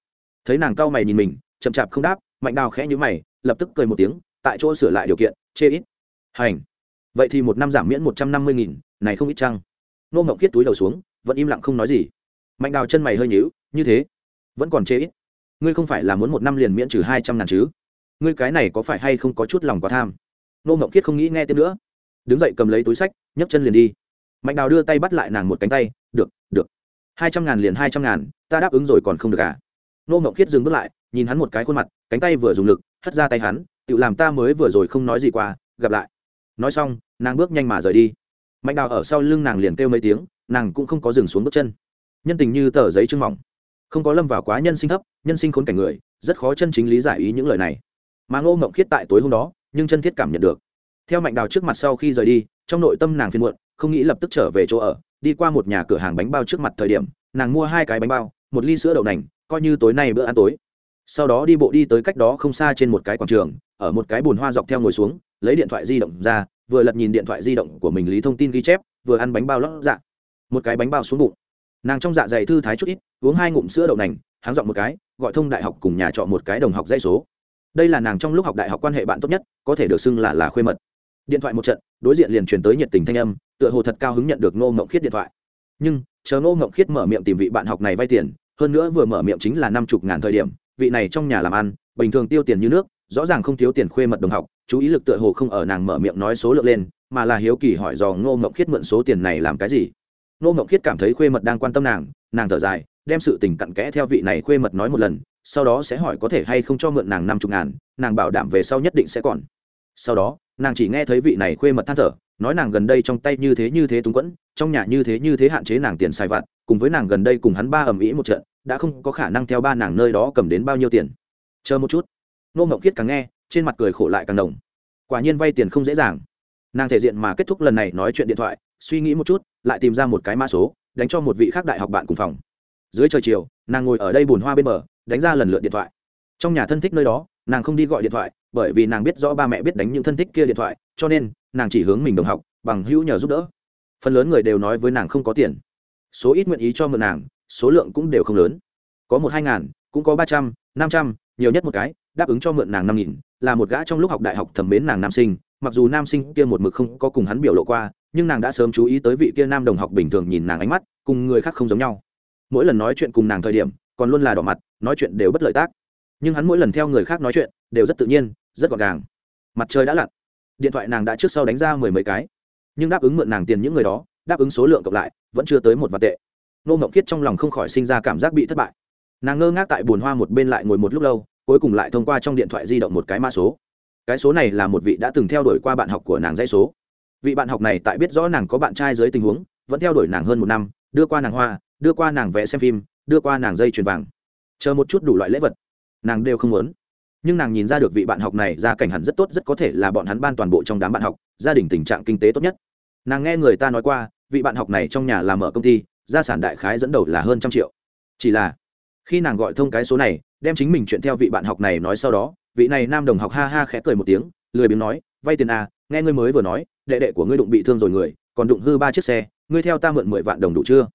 Thấy nàng cau mày nhìn mình, chậm chạp không đáp, mạnh đào khẽ nhữ mày, lập tức cười một tiếng tại chỗ sửa lại điều kiện, chê ít. Hành. Vậy thì một năm giảm miễn một trăm năm mươi nghìn, này không ít chăng? Nô ngậu kiết túi đầu xuống, vẫn im lặng không nói gì. Mạnh đào chân mày hơi nhíu, như thế, vẫn còn chê ít. Ngươi không phải là muốn một năm liền miễn trừ hai trăm ngàn chứ? Ngươi cái này có phải hay không có chút lòng quá tham? Nô ngậu kiết không nghĩ nghe tiếp nữa. Đứng dậy cầm lấy túi sách, nhấc chân liền đi. Mạnh đào đưa tay bắt lại nàng một cánh tay, được được. hai trăm ngàn liền hai trăm ngàn, ta đáp ứng rồi còn không được à? Nô ngậu khiết dừng bước lại, nhìn hắn một cái khuôn mặt, cánh tay vừa dùng lực, hất ra tay hắn tự làm ta mới vừa rồi không nói gì qua, gặp lại. Nói xong, nàng bước nhanh mà rời đi. Mạnh đào ở sau lưng nàng liền kêu mấy tiếng, nàng cũng không có dừng xuống bước chân. Nhân tình như tờ giấy trưng mỏng. Không có lâm vào quá nhân sinh thấp, nhân sinh khốn cảnh người, rất khó chân chính lý giải ý những lời này. Mà ngô ngộng khiết tại tối hôm đó, nhưng chân thiết cảm nhận được. Theo mạnh đào trước mặt sau khi rời đi, trong nội tâm nàng phiên muộn, không nghĩ lập tức trở về chỗ ở. Đi qua một nhà cửa hàng bánh bao trước mặt thời điểm, nàng mua hai cái bánh bao, một ly sữa đậu nành, coi như tối nay bữa ăn tối sau đó đi bộ đi tới cách đó không xa trên một cái quảng trường, ở một cái bùn hoa dọc theo ngồi xuống, lấy điện thoại di động ra, vừa lật nhìn điện thoại di động của mình lý thông tin ghi chép, vừa ăn bánh bao lót dạ. Một cái bánh bao xuống bụng. Nàng trong dạ dày thư thái chút ít, uống hai ngụm sữa đậu nành, háng dọn một cái, gọi thông đại học cùng nhà trọ một cái đồng học dây số. Đây là nàng trong lúc học đại học quan hệ bạn tốt nhất, có thể được xưng là là khuê mật. Điện thoại một trận, đối diện liền truyền tới nhiệt tình thanh âm, tựa hồ thật cao hứng nhận được ngô ngộng khiết điện thoại. Nhưng, chờ ngô ngộng khiết mở miệng tìm vị bạn học này vay tiền, hơn nữa vừa mở miệng chính là năm chục ngàn thời điểm vị này trong nhà làm ăn, bình thường tiêu tiền như nước, rõ ràng không thiếu tiền khuê mật đồng học, chú ý lực tựa hồ không ở nàng mở miệng nói số lượng lên, mà là hiếu kỳ hỏi dò ngô ngộng khiết mượn số tiền này làm cái gì. Ngô ngộng khiết cảm thấy khuê mật đang quan tâm nàng nàng thở dài, đem sự tình cặn kẽ theo vị này khuê mật nói một lần, sau đó sẽ hỏi có thể hay không cho mượn nàng năm chục ngàn, nàng bảo đảm về sau nhất định sẽ còn. Sau đó, nàng chỉ nghe thấy vị này khuê mật than thở, nói nàng gần đây trong tay như thế như thế túng quẫn, trong nhà như thế như thế hạn chế nàng tiền xài vặt, cùng với nàng gần đây cùng hắn ba ầm ĩ một trận đã không có khả năng theo ba nàng nơi đó cầm đến bao nhiêu tiền. Chờ một chút. Nô ngậu khiết càng nghe, trên mặt cười khổ lại càng đồng quả nhiên vay tiền không dễ dàng. Nàng thể diện mà kết thúc lần này nói chuyện điện thoại, suy nghĩ một chút, lại tìm ra một cái mã số, đánh cho một vị khác đại học bạn cùng phòng. Dưới trời chiều, nàng ngồi ở đây bùn hoa bên bờ, đánh ra lần lượt điện thoại. Trong nhà thân thích nơi đó, nàng không đi gọi điện thoại, bởi vì nàng biết rõ ba mẹ biết đánh những thân thích kia điện thoại, cho nên nàng chỉ hướng mình đồng học, bằng hữu nhờ giúp đỡ. Phần lớn người đều nói với nàng không có tiền. Số ít nguyện ý cho mượn nàng số lượng cũng đều không lớn. Có một hai ngàn, cũng có ba trăm, năm trăm, nhiều nhất một cái, đáp ứng cho mượn nàng năm nghìn, là một gã trong lúc học đại học thẩm mến nàng nam sinh. Mặc dù nam sinh kia một mực không có cùng hắn biểu lộ qua, nhưng nàng đã sớm chú ý tới vị kia nam đồng học bình thường nhìn nàng ánh mắt, cùng người khác không giống nhau. Mỗi lần nói chuyện cùng nàng thời điểm, còn luôn là đỏ mặt, nói chuyện đều bất lợi tác. Nhưng hắn mỗi lần theo người khác nói chuyện, đều rất tự nhiên, rất gọn gàng. Mặt trời đã lặn. Điện thoại nàng đã trước sau đánh ra mười mấy cái. Nhưng đáp ứng mượn nàng tiền những người đó, đáp ứng số lượng cộng lại, vẫn chưa tới một vạn tệ nô ngộng khiết trong lòng không khỏi sinh ra cảm giác bị thất bại. Nàng ngơ ngác tại bồn hoa một bên lại ngồi một lúc lâu, cuối cùng lại thông qua trong điện thoại di động một cái mã số. Cái số này là một vị đã từng theo đuổi qua bạn học của nàng dãy số. Vị bạn học này tại biết rõ nàng có bạn trai dưới tình huống, vẫn theo đuổi nàng hơn một năm, đưa qua nàng hoa, đưa qua nàng vẽ xem phim, đưa qua nàng dây chuyền vàng. Chờ một chút đủ loại lễ vật, nàng đều không muốn. Nhưng nàng nhìn ra được vị bạn học này ra cảnh hẳn rất tốt, rất có thể là bọn hắn ban toàn bộ trong đám bạn học, gia đình tình trạng kinh tế tốt nhất. Nàng nghe người ta nói qua, vị bạn học này trong nhà làm ở công ty gia sản đại khái dẫn đầu là hơn trăm triệu chỉ là khi nàng gọi thông cái số này đem chính mình chuyện theo vị bạn học này nói sau đó vị này nam đồng học ha ha khẽ cười một tiếng lười biếng nói vay tiền à nghe ngươi mới vừa nói đệ đệ của ngươi đụng bị thương rồi người còn đụng hư ba chiếc xe ngươi theo ta mượn mười vạn đồng đủ chưa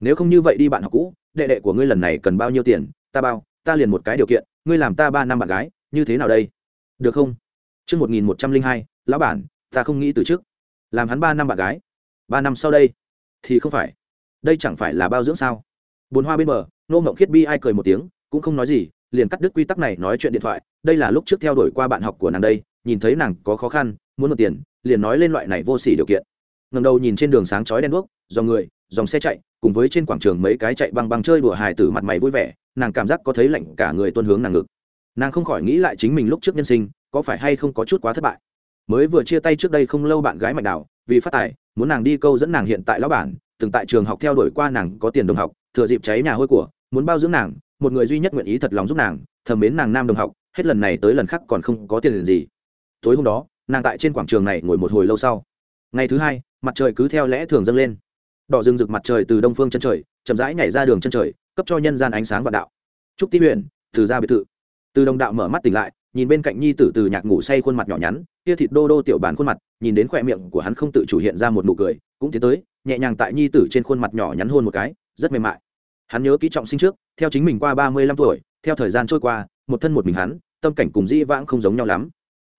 nếu không như vậy đi bạn học cũ đệ đệ của ngươi lần này cần bao nhiêu tiền ta bao ta liền một cái điều kiện ngươi làm ta ba năm bạn gái như thế nào đây được không Trước 1102, lão bản, ta không nghĩ từ trước. Làm hắn ba năm bạn gái. ba năm sau đây. Thì không phải. Đây chẳng phải là bao dưỡng sao. bồn hoa bên bờ, nô mộng khiết bi ai cười một tiếng, cũng không nói gì, liền cắt đứt quy tắc này nói chuyện điện thoại. Đây là lúc trước theo đuổi qua bạn học của nàng đây, nhìn thấy nàng có khó khăn, muốn mượn tiền, liền nói lên loại này vô sỉ điều kiện. ngầm đầu nhìn trên đường sáng chói đen đuốc, dòng người, dòng xe chạy, cùng với trên quảng trường mấy cái chạy băng băng chơi đùa hài tử mặt mày vui vẻ, nàng cảm giác có thấy lạnh cả người tuôn hướng nàng ngực nàng không khỏi nghĩ lại chính mình lúc trước nhân sinh có phải hay không có chút quá thất bại mới vừa chia tay trước đây không lâu bạn gái mạnh đào vì phát tài muốn nàng đi câu dẫn nàng hiện tại lão bản từng tại trường học theo đuổi qua nàng có tiền đồng học, thừa dịp cháy nhà hôi của, muốn bao dưỡng nàng, một người duy nhất nguyện ý thật lòng giúp nàng, thầm mến nàng nam đồng học, hết lần này tới lần khác còn không có tiền gì. Tối hôm đó, nàng tại trên quảng trường này ngồi một hồi lâu sau. Ngày thứ hai, mặt trời cứ theo lẽ thường dâng lên. Đỏ rừng rực mặt trời từ đông phương chân trời, chậm rãi nhảy ra đường chân trời, cấp cho nhân gian ánh sáng và đạo. Trúc ti huyện từ ra biệt thự. Từ đồng đạo mở mắt tỉnh lại, nhìn bên cạnh nhi tử từ nhạc ngủ say khuôn mặt nhỏ nhắn, kia thịt đô đô tiểu bản khuôn mặt nhìn đến khỏe miệng của hắn không tự chủ hiện ra một nụ cười, cũng tiến tới, nhẹ nhàng tại nhi tử trên khuôn mặt nhỏ nhắn hôn một cái, rất mềm mại. Hắn nhớ kỹ trọng sinh trước, theo chính mình qua ba mươi lăm tuổi, theo thời gian trôi qua, một thân một mình hắn, tâm cảnh cùng dĩ vãng không giống nhau lắm.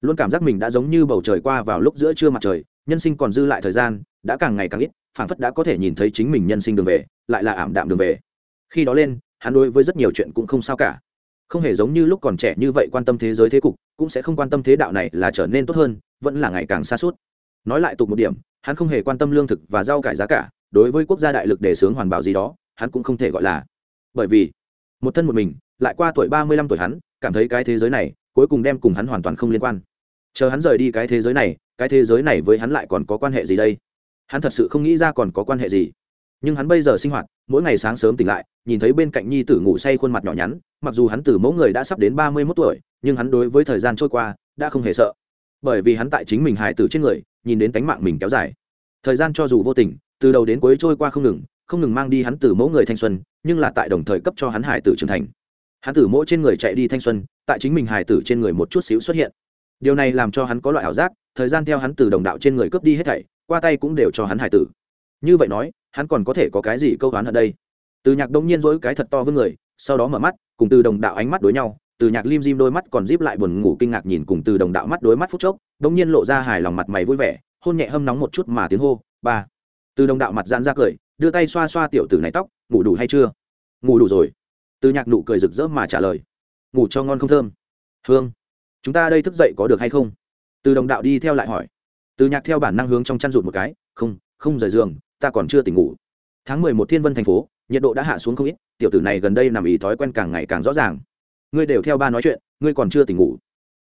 Luôn cảm giác mình đã giống như bầu trời qua vào lúc giữa trưa mặt trời, nhân sinh còn dư lại thời gian, đã càng ngày càng ít, phảng phất đã có thể nhìn thấy chính mình nhân sinh đường về, lại là ảm đạm đường về. Khi đó lên, hắn đối với rất nhiều chuyện cũng không sao cả không hề giống như lúc còn trẻ như vậy quan tâm thế giới thế cục, cũng sẽ không quan tâm thế đạo này là trở nên tốt hơn, vẫn là ngày càng xa suốt. Nói lại tục một điểm, hắn không hề quan tâm lương thực và rau cải giá cả, đối với quốc gia đại lực đề xướng hoàn bảo gì đó, hắn cũng không thể gọi là. Bởi vì, một thân một mình, lại qua tuổi ba mươi lăm tuổi hắn, cảm thấy cái thế giới này, cuối cùng đem cùng hắn hoàn toàn không liên quan. Chờ hắn rời đi cái thế giới này, cái thế giới này với hắn lại còn có quan hệ gì đây? Hắn thật sự không nghĩ ra còn có quan hệ gì. Nhưng hắn bây giờ sinh hoạt mỗi ngày sáng sớm tỉnh lại, nhìn thấy bên cạnh nhi tử ngủ say khuôn mặt nhỏ nhắn, mặc dù hắn từ mẫu người đã sắp đến ba mươi mốt tuổi, nhưng hắn đối với thời gian trôi qua, đã không hề sợ. Bởi vì hắn tại chính mình hài tử trên người, nhìn đến tánh mạng mình kéo dài. Thời gian cho dù vô tình, từ đầu đến cuối trôi qua không ngừng không ngừng mang đi hắn từ mẫu người thanh xuân, nhưng là tại đồng thời cấp cho hắn hài tử trưởng thành. Hắn từ Mẫu trên người chạy đi thanh xuân, tại chính mình hài tử trên người một chút xíu xuất hiện. Điều này làm cho hắn có loại ảo giác, thời gian theo hắn từ đồng đạo trên người cướp đi hết thảy, qua tay cũng đều cho hắn hài tử. Như vậy nói hắn còn có thể có cái gì câu đoán ở đây? Từ nhạc đông nhiên dỗi cái thật to với người, sau đó mở mắt, cùng từ đồng đạo ánh mắt đối nhau, từ nhạc lim dim đôi mắt còn díp lại buồn ngủ kinh ngạc nhìn cùng từ đồng đạo mắt đối mắt phút chốc đông nhiên lộ ra hài lòng mặt mày vui vẻ, hôn nhẹ hâm nóng một chút mà tiếng hô, ba. Từ đồng đạo mặt giãn ra cười, đưa tay xoa xoa tiểu tử này tóc, ngủ đủ hay chưa? Ngủ đủ rồi. Từ nhạc nụ cười rực rỡ mà trả lời, ngủ cho ngon không thơm. Hương, chúng ta đây thức dậy có được hay không? Từ đồng đạo đi theo lại hỏi. Từ nhạc theo bản năng hướng trong chăn rụt một cái, không không rời giường ta còn chưa tỉnh ngủ. Tháng mười một thiên vân thành phố, nhiệt độ đã hạ xuống không ít, tiểu tử này gần đây nằm ý thói quen càng ngày càng rõ ràng. Ngươi đều theo ba nói chuyện, ngươi còn chưa tỉnh ngủ.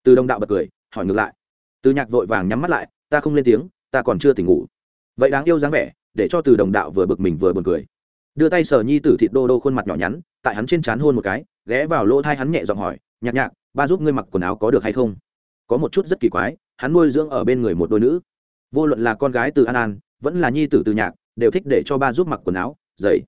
Từ đồng đạo bật cười, hỏi ngược lại. Từ nhạc vội vàng nhắm mắt lại, ta không lên tiếng, ta còn chưa tỉnh ngủ. Vậy đáng yêu dáng vẻ, để cho từ đồng đạo vừa bực mình vừa buồn cười. Đưa tay sờ nhi tử thịt đô đô khuôn mặt nhỏ nhắn, tại hắn trên trán hôn một cái, ghé vào lỗ thai hắn nhẹ giọng hỏi, nhạc nhạc, ba giúp ngươi mặc quần áo có được hay không? Có một chút rất kỳ quái, hắn nuôi dưỡng ở bên người một đôi nữ. Vô luận là con gái từ an an, vẫn là nhi tử từ nhạc đều thích để cho ba giúp mặc quần áo, giày.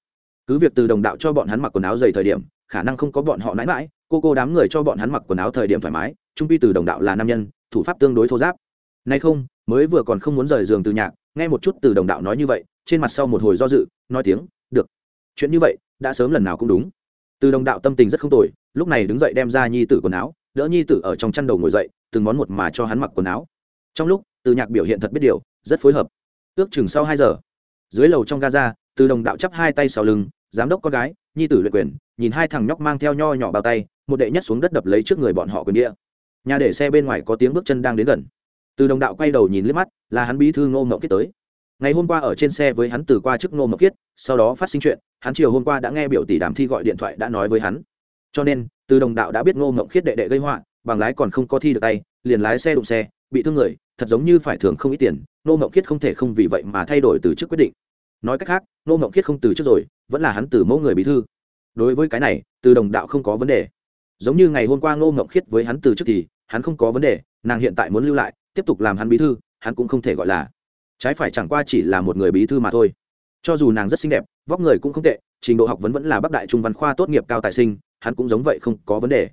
Cứ việc từ đồng đạo cho bọn hắn mặc quần áo giày thời điểm, khả năng không có bọn họ mãi mãi, cô cô đám người cho bọn hắn mặc quần áo thời điểm thoải mái, trung pi từ đồng đạo là nam nhân, thủ pháp tương đối thô giáp. Nay không, mới vừa còn không muốn rời giường từ nhạc, nghe một chút từ đồng đạo nói như vậy, trên mặt sau một hồi do dự, nói tiếng, được. Chuyện như vậy, đã sớm lần nào cũng đúng. Từ đồng đạo tâm tình rất không tồi, lúc này đứng dậy đem ra nhi tử quần áo, đỡ nhi tử ở trong chăn đầu ngồi dậy, từng món một mà cho hắn mặc quần áo. Trong lúc, từ nhạc biểu hiện thật biết điều, rất phối hợp. Ước chừng sau hai giờ dưới lầu trong gaza, từ đồng đạo chắp hai tay sau lưng, giám đốc con gái, nhi tử luyện quyền, nhìn hai thằng nhóc mang theo nho nhỏ bao tay, một đệ nhất xuống đất đập lấy trước người bọn họ quyền địa. Nhà để xe bên ngoài có tiếng bước chân đang đến gần. Từ đồng đạo quay đầu nhìn liếc mắt, là hắn bí thư ngô mậu kiết tới. Ngày hôm qua ở trên xe với hắn từ qua trước ngô mậu kiết, sau đó phát sinh chuyện, hắn chiều hôm qua đã nghe biểu tỷ đàm thi gọi điện thoại đã nói với hắn. Cho nên, từ đồng đạo đã biết ngô mậu kiết đệ đệ gây họa, bằng lái còn không có thi được tay, liền lái xe đụng xe, bị thương người, thật giống như phải thường không ít tiền Nô mậu khiết không thể không vì vậy mà thay đổi từ chức quyết định. Nói cách khác Nô mậu khiết không từ chức rồi, vẫn là hắn từ mẫu người bí thư. Đối với cái này, từ đồng đạo không có vấn đề. Giống như ngày hôm qua Nô mậu khiết với hắn từ chức thì, hắn không có vấn đề, nàng hiện tại muốn lưu lại, tiếp tục làm hắn bí thư, hắn cũng không thể gọi là. Trái phải chẳng qua chỉ là một người bí thư mà thôi. Cho dù nàng rất xinh đẹp, vóc người cũng không tệ, trình độ học vấn vẫn là bắc đại trung văn khoa tốt nghiệp cao tài sinh, hắn cũng giống vậy không có vấn đề.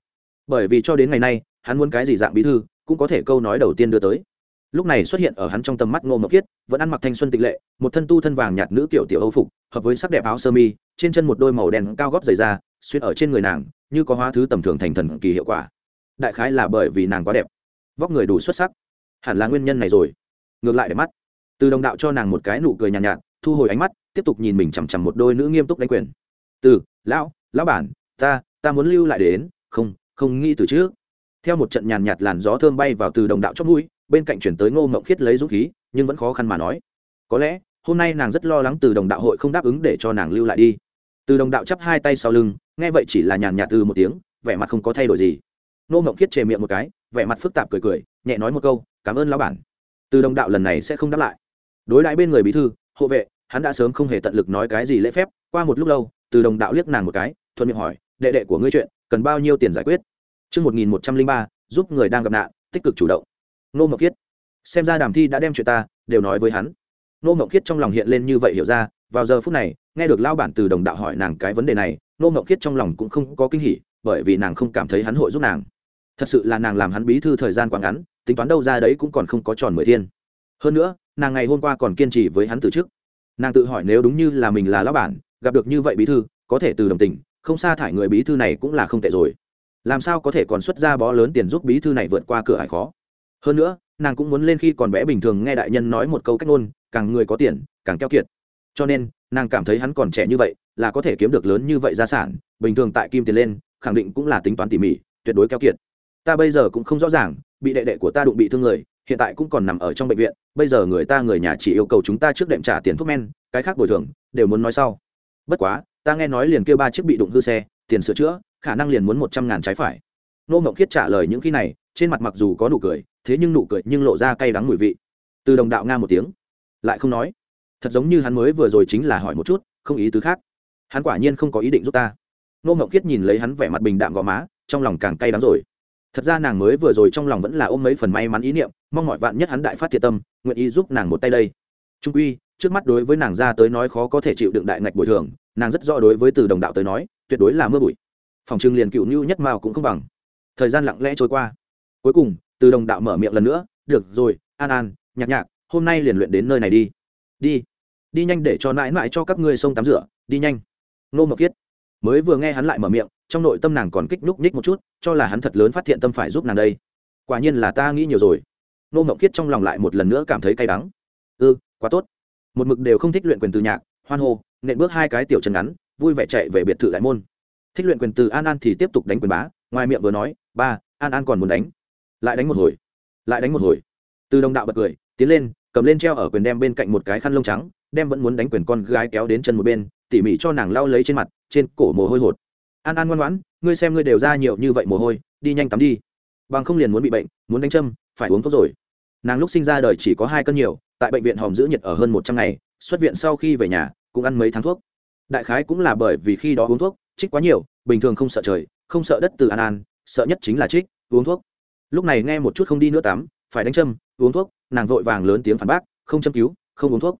Bởi vì cho đến ngày nay, hắn muốn cái gì dạng bí thư, cũng có thể câu nói đầu tiên đưa tới lúc này xuất hiện ở hắn trong tầm mắt ngô mộc kiết vẫn ăn mặc thanh xuân tịch lệ một thân tu thân vàng nhạt nữ kiểu tiểu âu phục hợp với sắc đẹp áo sơ mi trên chân một đôi màu đen cao góp dày da xuyên ở trên người nàng như có hóa thứ tầm thường thành thần kỳ hiệu quả. Đại khái là bởi vì nàng quá đẹp. Vóc người đủ xuất sắc. Hẳn là nguyên nhân này rồi. Ngược lại để mắt. Từ đồng đạo cho nàng một cái nụ cười nhàn nhạt, nhạt thu hồi ánh mắt tiếp tục nhìn mình chằm chằm một đôi nữ nghiêm túc đánh quyền. Từ lão lão bản ta ta muốn lưu lại đến. Không không nghĩ từ trước. Theo một trận nhàn nhạt làn gió thơm bay vào từ đồng đạo chót mũi bên cạnh chuyển tới ngô mộng khiết lấy dũng khí nhưng vẫn khó khăn mà nói. Có lẽ hôm nay nàng rất lo lắng từ đồng đạo hội không đáp ứng để cho nàng lưu lại đi. Từ đồng đạo chắp hai tay sau lưng nghe vậy chỉ là nhàn nhạt từ một tiếng vẻ mặt không có thay đổi gì. Ngô mộng khiết chề miệng một cái vẻ mặt phức tạp cười cười nhẹ nói một câu cảm ơn lão bản. Từ đồng đạo lần này sẽ không đáp lại. Đối đãi bên người bí thư hộ vệ hắn đã sớm không hề tận lực nói cái gì lễ phép qua một lúc lâu từ đồng đạo liếc nàng một cái thuận miệng hỏi đệ đệ của ngươi chuyện cần bao nhiêu tiền giải quyết? Trước 1103, giúp người đang gặp nạn, tích cực chủ động. Nô Mộc Kiết. Xem ra đàm thi đã đem chuyện ta, đều nói với hắn. Nô Mộc Kiết trong lòng hiện lên như vậy hiểu ra, vào giờ phút này, nghe được lao bản từ đồng đạo hỏi nàng cái vấn đề này, Nô Mộc Kiết trong lòng cũng không có kinh hỉ, bởi vì nàng không cảm thấy hắn hội giúp nàng. Thật sự là nàng làm hắn bí thư thời gian quá ngắn, tính toán đâu ra đấy cũng còn không có tròn mười thiên. Hơn nữa, nàng ngày hôm qua còn kiên trì với hắn từ trước. Nàng tự hỏi nếu đúng như là mình là lao bản, gặp được như vậy bí thư, có thể từ đồng tình, không sa thải người bí thư này cũng là không tệ rồi làm sao có thể còn xuất ra bó lớn tiền giúp bí thư này vượt qua cửa hải khó hơn nữa, nàng cũng muốn lên khi còn bé bình thường nghe đại nhân nói một câu cách ngôn, càng người có tiền, càng keo kiệt. Cho nên, nàng cảm thấy hắn còn trẻ như vậy, là có thể kiếm được lớn như vậy gia sản, bình thường tại kim tiền lên, khẳng định cũng là tính toán tỉ mỉ, tuyệt đối keo kiệt. Ta bây giờ cũng không rõ ràng, bị đệ đệ của ta đụng bị thương người, hiện tại cũng còn nằm ở trong bệnh viện, bây giờ người ta người nhà chỉ yêu cầu chúng ta trước đệm trả tiền thuốc men, cái khác bồi thường, đều muốn nói sau. Bất quá, ta nghe nói liền kêu ba chiếc bị đụng hư xe, tiền sửa chữa, khả năng liền muốn một trăm ngàn trái phải. Nô mộng khiết trả lời những khi này trên mặt mặc dù có nụ cười, thế nhưng nụ cười nhưng lộ ra cay đắng mùi vị. Từ đồng đạo nga một tiếng, lại không nói. Thật giống như hắn mới vừa rồi chính là hỏi một chút, không ý tứ khác. Hắn quả nhiên không có ý định giúp ta. Nô ngậu kiết nhìn lấy hắn vẻ mặt bình đạm gò má, trong lòng càng cay đắng rồi. Thật ra nàng mới vừa rồi trong lòng vẫn là ôm mấy phần may mắn ý niệm, mong mọi vạn nhất hắn đại phát thiệt tâm, nguyện ý giúp nàng một tay đây. Trung uy trước mắt đối với nàng ra tới nói khó có thể chịu đựng đại ngạch bồi thường, nàng rất rõ đối với từ đồng đạo tới nói, tuyệt đối là mưa bụi. Phòng trưng liền cựu như nhất mao cũng không bằng. Thời gian lặng lẽ trôi qua cuối cùng từ đồng đạo mở miệng lần nữa được rồi an an nhạc nhạc hôm nay liền luyện đến nơi này đi. Đi đi nhanh để cho mãi mãi cho các ngươi sông tắm rửa đi nhanh. Nô mộc kiết mới vừa nghe hắn lại mở miệng trong nội tâm nàng còn kích núc ních một chút cho là hắn thật lớn phát hiện tâm phải giúp nàng đây. Quả nhiên là ta nghĩ nhiều rồi. Nô mộc kiết trong lòng lại một lần nữa cảm thấy cay đắng. Ư ừ, quá tốt. Một mực đều không thích luyện quyền từ nhạc hoan hô nện bước hai cái tiểu chân ngắn vui vẻ chạy về biệt thự đại môn. Thích luyện quyền từ an an thì tiếp tục đánh quyền bá ngoài miệng vừa nói ba an an còn muốn đánh lại đánh một hồi. Lại đánh một hồi. Từ đồng đạo bật cười, tiến lên, cầm lên treo ở quyền đem bên cạnh một cái khăn lông trắng, đem vẫn muốn đánh quyền con gái kéo đến chân một bên, tỉ mỉ cho nàng lau lấy trên mặt, trên cổ mồ hôi hột. An an ngoan ngoãn, ngươi xem ngươi đều ra nhiều như vậy mồ hôi, đi nhanh tắm đi. Bằng không liền muốn bị bệnh, muốn đánh châm, phải uống thuốc rồi. Nàng lúc sinh ra đời chỉ có hai cân nhiều, tại bệnh viện hòm giữ nhiệt ở hơn một trăm ngày, xuất viện sau khi về nhà, cũng ăn mấy tháng thuốc. Đại khái cũng là bởi vì khi đó uống thuốc, trích quá nhiều, bình thường không sợ trời, không sợ đất từ an an, sợ nhất chính là trích, uống thuốc lúc này nghe một chút không đi nữa tắm, phải đánh châm, uống thuốc, nàng vội vàng lớn tiếng phản bác, không châm cứu, không uống thuốc.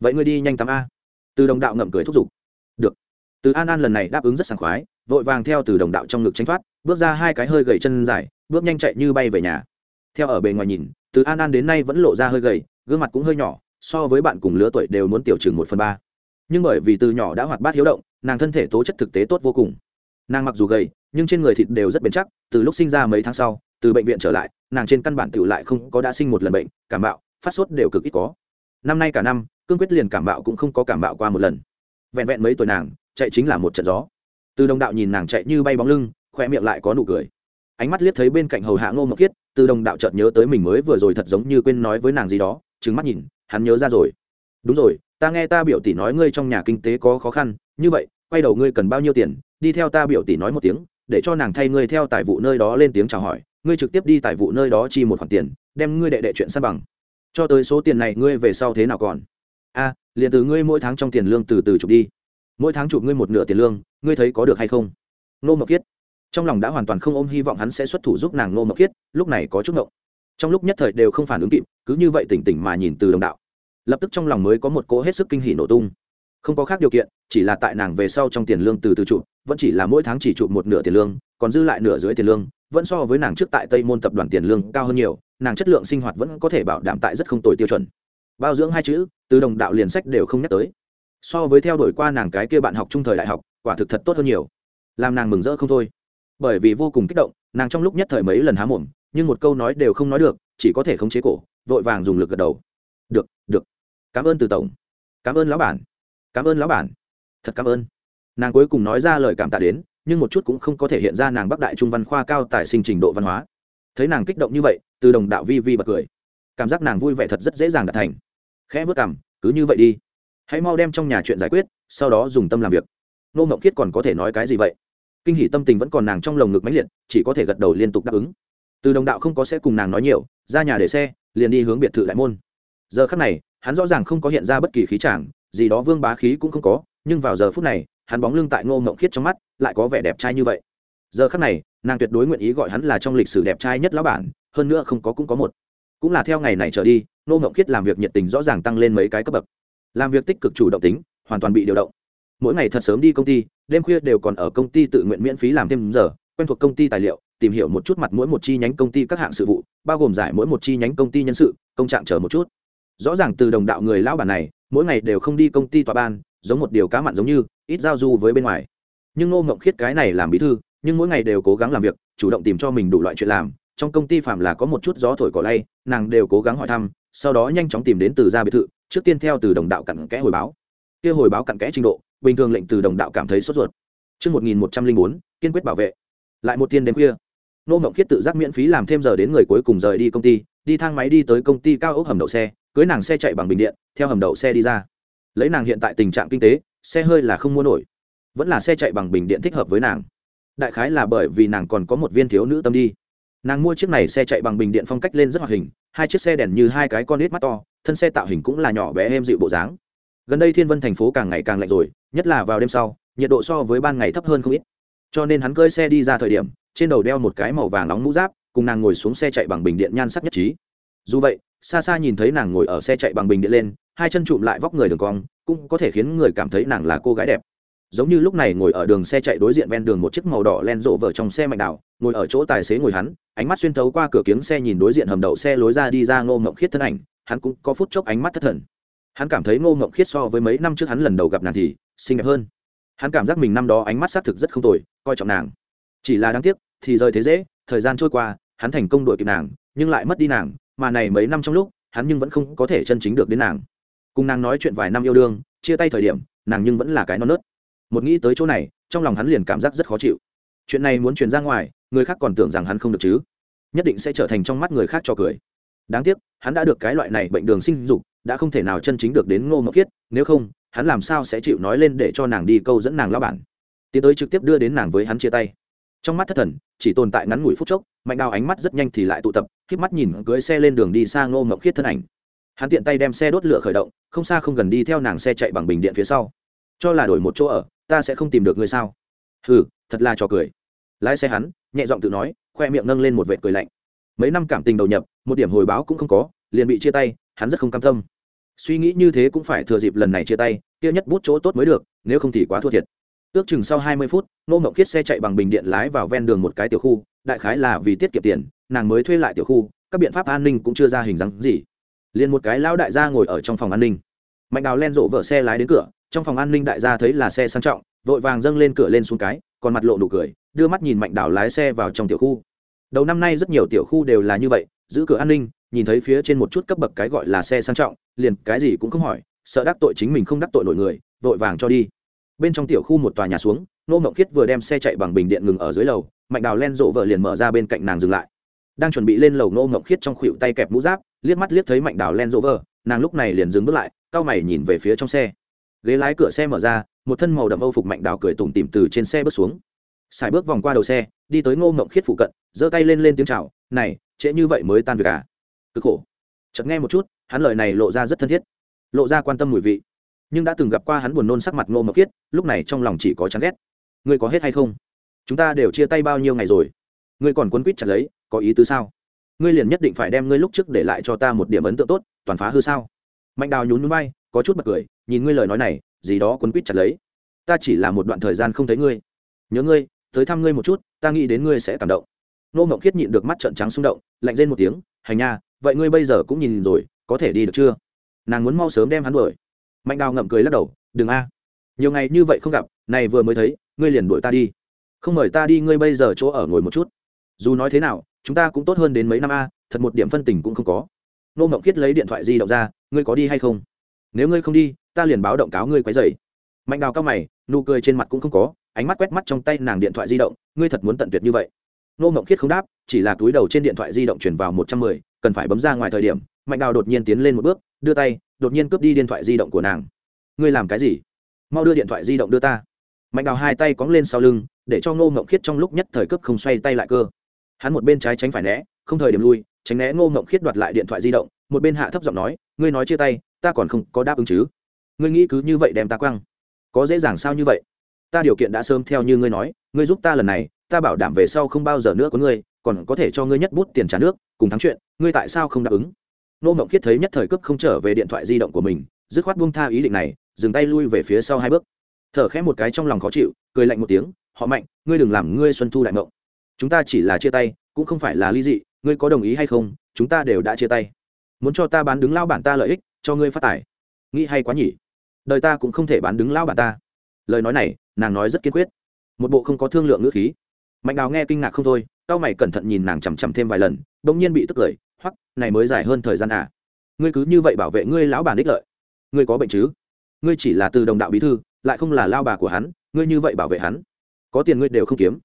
Vậy ngươi đi nhanh tắm a. Từ đồng đạo ngậm cười thúc giục. Được. Từ an an lần này đáp ứng rất sảng khoái, vội vàng theo từ đồng đạo trong ngực tranh thoát, bước ra hai cái hơi gầy chân dài, bước nhanh chạy như bay về nhà. Theo ở bề ngoài nhìn, từ an an đến nay vẫn lộ ra hơi gầy, gương mặt cũng hơi nhỏ, so với bạn cùng lứa tuổi đều muốn tiểu chừng một phần ba. Nhưng bởi vì từ nhỏ đã hoạt bát hiếu động, nàng thân thể tố chất thực tế tốt vô cùng. Nàng mặc dù gầy, nhưng trên người thịt đều rất bền chắc, từ lúc sinh ra mấy tháng sau từ bệnh viện trở lại, nàng trên căn bản tự lại không có đã sinh một lần bệnh, cảm bạo, phát sốt đều cực ít có. Năm nay cả năm, cương quyết liền cảm bạo cũng không có cảm bạo qua một lần. Vẹn vẹn mấy tuổi nàng, chạy chính là một trận gió. Từ đồng đạo nhìn nàng chạy như bay bóng lưng khoe miệng lại có nụ cười. Ánh mắt liếc thấy bên cạnh hầu hạ ngô mộc kiết từ đồng đạo chợt nhớ tới mình mới vừa rồi thật giống như quên nói với nàng gì đó, trừng mắt nhìn, hắn nhớ ra rồi. Đúng rồi, ta nghe ta biểu tỷ nói ngươi trong nhà kinh tế có khó khăn, như vậy, quay đầu ngươi cần bao nhiêu tiền, đi theo ta biểu tỷ nói một tiếng, để cho nàng thay ngươi theo tài vụ nơi đó lên tiếng chào hỏi ngươi trực tiếp đi tài vụ nơi đó chi một khoản tiền, đem ngươi đệ đệ chuyện san bằng. Cho tới số tiền này ngươi về sau thế nào còn? A, liền từ ngươi mỗi tháng trong tiền lương từ từ chụp đi. Mỗi tháng chụp ngươi một nửa tiền lương, ngươi thấy có được hay không? Nô mộc kiết trong lòng đã hoàn toàn không ôm hy vọng hắn sẽ xuất thủ giúp nàng nô mộc kiết lúc này có chút ngộng. Trong lúc nhất thời đều không phản ứng kịp, cứ như vậy tỉnh tỉnh mà nhìn từ đồng đạo. Lập tức trong lòng mới có một cỗ hết sức kinh hỉ nổ tung. Không có khác điều kiện, chỉ là tại nàng về sau trong tiền lương từ từ chụp, vẫn chỉ là mỗi tháng chỉ chụp một nửa tiền lương, còn dư lại nửa dưới tiền lương vẫn so với nàng trước tại tây môn tập đoàn tiền lương cao hơn nhiều, nàng chất lượng sinh hoạt vẫn có thể bảo đảm tại rất không tồi tiêu chuẩn. Bao dưỡng hai chữ, từ đồng đạo liền sách đều không nhắc tới. So với theo đuổi qua nàng cái kia bạn học trung thời đại học, quả thực thật tốt hơn nhiều. Làm nàng mừng rỡ không thôi. Bởi vì vô cùng kích động, nàng trong lúc nhất thời mấy lần há mồm, nhưng một câu nói đều không nói được, chỉ có thể khống chế cổ, vội vàng dùng lực gật đầu. Được được. Cảm ơn từ tổng. Cảm ơn lão bản. Cảm ơn lão bản. Thật cảm ơn. Nàng cuối cùng nói ra lời cảm tạ đến nhưng một chút cũng không có thể hiện ra nàng bắc đại trung văn khoa cao tài sinh trình độ văn hóa. Thấy nàng kích động như vậy, từ đồng đạo vi vi bật cười. Cảm giác nàng vui vẻ thật rất dễ dàng đạt thành. Khẽ vớt cảm cứ như vậy đi. Hãy mau đem trong nhà chuyện giải quyết, sau đó dùng tâm làm việc. Nô ngọc Kiết còn có thể nói cái gì vậy? Kinh hỷ tâm tình vẫn còn nàng trong lồng ngực mãnh liệt, chỉ có thể gật đầu liên tục đáp ứng. Từ đồng đạo không có sẽ cùng nàng nói nhiều, ra nhà để xe, liền đi hướng biệt thự đại môn. Giờ khắc này, hắn rõ ràng không có hiện ra bất kỳ khí tràng gì đó vương bá khí cũng không có, nhưng vào giờ phút này hắn bóng lưng tại ngô mộng khiết trong mắt lại có vẻ đẹp trai như vậy. Giờ khắc này, nàng tuyệt đối nguyện ý gọi hắn là trong lịch sử đẹp trai nhất lão bản, hơn nữa không có cũng có một. Cũng là theo ngày này trở đi, ngô mộng khiết làm việc nhiệt tình rõ ràng tăng lên mấy cái cấp bậc. Làm việc tích cực chủ động tính, hoàn toàn bị điều động. Mỗi ngày thật sớm đi công ty, đêm khuya đều còn ở công ty tự nguyện miễn phí làm thêm giờ, quen thuộc công ty tài liệu, tìm hiểu một chút mặt mỗi một chi nhánh công ty các hạng sự vụ, bao gồm giải mỗi một chi nhánh công ty nhân sự, công trạng chờ một chút. Rõ ràng từ đồng đạo người lão bản này, mỗi ngày đều không đi công ty tòa ban giống một điều cá mặn giống như ít giao du với bên ngoài. Nhưng ngô ngộng khiết cái này làm bí thư nhưng mỗi ngày đều cố gắng làm việc chủ động tìm cho mình đủ loại chuyện làm. Trong công ty phạm là có một chút gió thổi cỏ lay nàng đều cố gắng hỏi thăm sau đó nhanh chóng tìm đến từ gia biệt thự trước tiên theo từ đồng đạo cặn kẽ hồi báo. Kia hồi báo cặn kẽ trình độ bình thường lệnh từ đồng đạo cảm thấy sốt ruột. Trước 1104, kiên quyết bảo vệ. Lại một tiên đêm khuya. Nô Mộng Khiết tự giác miễn phí làm thêm giờ đến người cuối cùng rời đi công ty, đi thang máy đi tới công ty cao ốc hầm đậu xe cưới nàng xe chạy bằng bình điện theo hầm đậu xe đi ra lấy nàng hiện tại tình trạng kinh tế, xe hơi là không mua nổi. Vẫn là xe chạy bằng bình điện thích hợp với nàng. Đại khái là bởi vì nàng còn có một viên thiếu nữ tâm đi. Nàng mua chiếc này xe chạy bằng bình điện phong cách lên rất hoạt hình, hai chiếc xe đèn như hai cái con nít mắt to, thân xe tạo hình cũng là nhỏ bé êm dịu bộ dáng. Gần đây thiên vân thành phố càng ngày càng lạnh rồi, nhất là vào đêm sau, nhiệt độ so với ban ngày thấp hơn không ít. Cho nên hắn cơi xe đi ra thời điểm, trên đầu đeo một cái màu vàng nóng mũ giáp, cùng nàng ngồi xuống xe chạy bằng bình điện nhan sắc nhất trí. Dù vậy, xa xa nhìn thấy nàng ngồi ở xe chạy bằng bình điện lên hai chân trụm lại vóc người đường cong, cũng có thể khiến người cảm thấy nàng là cô gái đẹp. Giống như lúc này ngồi ở đường xe chạy đối diện ven đường một chiếc màu đỏ len rộ vở trong xe mạnh đảo ngồi ở chỗ tài xế ngồi hắn, ánh mắt xuyên thấu qua cửa kiếng xe nhìn đối diện hầm đậu xe lối ra đi ra ngô mộng khiết thân ảnh, hắn cũng có phút chốc ánh mắt thất thần. Hắn cảm thấy ngô mộng khiết so với mấy năm trước hắn lần đầu gặp nàng thì xinh đẹp hơn. Hắn cảm giác mình năm đó ánh mắt xác thực rất không tồi, coi trọng nàng. Chỉ là đáng tiếc, thì rời thế dễ, thời gian trôi qua, hắn thành công đuổi kịp nàng, nhưng lại mất đi nàng, mà này mấy năm trong lúc, hắn nhưng vẫn không có thể chân chính được đến nàng cùng nàng nói chuyện vài năm yêu đương, chia tay thời điểm, nàng nhưng vẫn là cái non nớt. Một nghĩ tới chỗ này, trong lòng hắn liền cảm giác rất khó chịu. Chuyện này muốn truyền ra ngoài, người khác còn tưởng rằng hắn không được chứ. Nhất định sẽ trở thành trong mắt người khác cho cười. Đáng tiếc, hắn đã được cái loại này bệnh đường sinh dục, đã không thể nào chân chính được đến ngô ngọc khiết, nếu không, hắn làm sao sẽ chịu nói lên để cho nàng đi câu dẫn nàng lao bản. Tiến tới trực tiếp đưa đến nàng với hắn chia tay. Trong mắt thất thần, chỉ tồn tại ngắn ngủi phút chốc, mạnh đào ánh mắt rất nhanh thì lại tụ tập k mắt nhìn cưới xe lên đường đi xa ngô ngọc khiết thân ảnh hắn tiện tay đem xe đốt lửa khởi động, không xa không gần đi theo nàng xe chạy bằng bình điện phía sau. Cho là đổi một chỗ ở, ta sẽ không tìm được ngươi sao? Hừ, thật là trò cười. Lái xe hắn, nhẹ giọng tự nói, khoe miệng nâng lên một vệt cười lạnh. Mấy năm cảm tình đầu nhập, một điểm hồi báo cũng không có, liền bị chia tay, hắn rất không cam tâm. Suy nghĩ như thế cũng phải thừa dịp lần này chia tay, kia nhất bút chỗ tốt mới được, nếu không thì quá thua thiệt. Ước chừng sau hai mươi phút nô mộng khiết xe chạy bằng bình điện lái vào ven đường một cái tiểu khu, đại khái là vì tiết kiệm tiền, nàng mới thuê lại tiểu khu, các biện pháp an ninh cũng chưa ra hình dáng gì liền một cái lão đại gia ngồi ở trong phòng an ninh. Mạnh đào len rộ vợ xe lái đến cửa, trong phòng an ninh đại gia thấy là xe sang trọng, vội vàng dâng lên cửa lên xuống cái, còn mặt lộ nụ cười, đưa mắt nhìn mạnh đào lái xe vào trong tiểu khu. Đầu năm nay rất nhiều tiểu khu đều là như vậy, giữ cửa an ninh, nhìn thấy phía trên một chút cấp bậc cái gọi là xe sang trọng, liền cái gì cũng không hỏi, sợ đắc tội chính mình không đắc tội nổi người, vội vàng cho đi. Bên trong tiểu khu một tòa nhà xuống nô mộng khiết vừa đem xe chạy bằng bình điện ngừng ở dưới lầu, mạnh đào len rộ vợ liền mở ra bên cạnh nàng dừng lại đang chuẩn bị lên lầu nô Ngọc khiết trong khuỵu tay kẹp mũ giáp liếc mắt liếc thấy mạnh đào len rộ vờ, nàng lúc này liền dừng bước lại cau mày nhìn về phía trong xe. Ghế lái cửa xe mở ra một thân màu đậm âu phục mạnh đào cười tủm tỉm từ trên xe bước xuống. Xài bước vòng qua đầu xe đi tới ngô ngộng khiết phụ cận giơ tay lên lên tiếng chào này trễ như vậy mới tan việc à? Cực khổ. Chợt nghe một chút hắn lời này lộ ra rất thân thiết lộ ra quan tâm mùi vị. Nhưng đã từng gặp qua hắn buồn nôn sắc mặt ngô ngộng khiết lúc này trong lòng chỉ có chán ghét. Ngươi có hết hay không? Chúng ta đều chia tay bao nhiêu ngày rồi? Ngươi còn quấn quýt chặt lấy có ý tứ sao? Ngươi liền nhất định phải đem ngươi lúc trước để lại cho ta một điểm ấn tượng tốt, toàn phá hư sao? Mạnh đào nhún núi bay có chút bật cười, nhìn ngươi lời nói này, gì đó quấn quýt chặt lấy. Ta chỉ là một đoạn thời gian không thấy ngươi. Nhớ ngươi, tới thăm ngươi một chút, ta nghĩ đến ngươi sẽ cảm động. Nô ngọc khiết nhịn được mắt trợn trắng xung động, lạnh lên một tiếng, hành nha, vậy ngươi bây giờ cũng nhìn rồi, có thể đi được chưa? Nàng muốn mau sớm đem hắn đuổi. Mạnh đào ngậm cười lắc đầu, đừng a. Nhiều ngày như vậy không gặp, này vừa mới thấy, ngươi liền đuổi ta đi. Không mời ta đi, ngươi bây giờ chỗ ở ngồi một chút. Dù nói thế nào chúng ta cũng tốt hơn đến mấy năm a, thật một điểm phân tình cũng không có. Nô ngọc khiết lấy điện thoại di động ra, ngươi có đi hay không? Nếu ngươi không đi, ta liền báo động cáo ngươi quấy dày mạnh đào cao mày, nụ cười trên mặt cũng không có, ánh mắt quét mắt trong tay nàng điện thoại di động, ngươi thật muốn tận tuyệt như vậy? Nô mộng khiết không đáp, chỉ là túi đầu trên điện thoại di động chuyển vào một trăm mười, cần phải bấm ra ngoài thời điểm, mạnh đào đột nhiên tiến lên một bước, đưa tay, đột nhiên cướp đi điện thoại di động của nàng. Ngươi làm cái gì? Mau đưa điện thoại di động đưa ta. Mạnh đào hai tay cóng lên sau lưng, để cho ngô mộng khiết trong lúc nhất thời cướp không xoay tay lại cơ hắn một bên trái tránh phải né, không thời điểm lui, tránh né ngô mộng khiết đoạt lại điện thoại di động, một bên hạ thấp giọng nói, ngươi nói chia tay, ta còn không có đáp ứng chứ. Ngươi nghĩ cứ như vậy đem ta quăng. Có dễ dàng sao như vậy? Ta điều kiện đã sớm theo như ngươi nói, ngươi giúp ta lần này, ta bảo đảm về sau không bao giờ nữa có ngươi, còn có thể cho ngươi nhất bút tiền trả nước, cùng thắng chuyện, ngươi tại sao không đáp ứng? Nô mộng khiết thấy nhất thời cướp không trở về điện thoại di động của mình, dứt khoát buông tha ý định này, dừng tay lui về phía sau hai bước. Thở khẽ một cái trong lòng khó chịu, cười lạnh một tiếng, họ mạnh, ngươi đừng làm ngươi xuân thu đại ngộng chúng ta chỉ là chia tay, cũng không phải là ly dị, ngươi có đồng ý hay không, chúng ta đều đã chia tay. Muốn cho ta bán đứng lao bản ta lợi ích, cho ngươi phát tài. Nghĩ hay quá nhỉ? Đời ta cũng không thể bán đứng lao bản ta. Lời nói này, nàng nói rất kiên quyết. Một bộ không có thương lượng ngữ khí. Mạnh đào nghe kinh ngạc không thôi tao mày cẩn thận nhìn nàng chằm chằm thêm vài lần đ ỗ n g nhiên bị tức cười, hoắc, này mới dài hơn thời gian à. ngươi cứ như vậy bảo vệ ngươi lão bản đích lợi. Ngươi có bệnh chứ? Ngươi chỉ là từ đồng đạo bí thư, lại không là lao bà của hắn, ngươi như vậy bảo vệ hắn. Có tiền ngươi đều không kiếm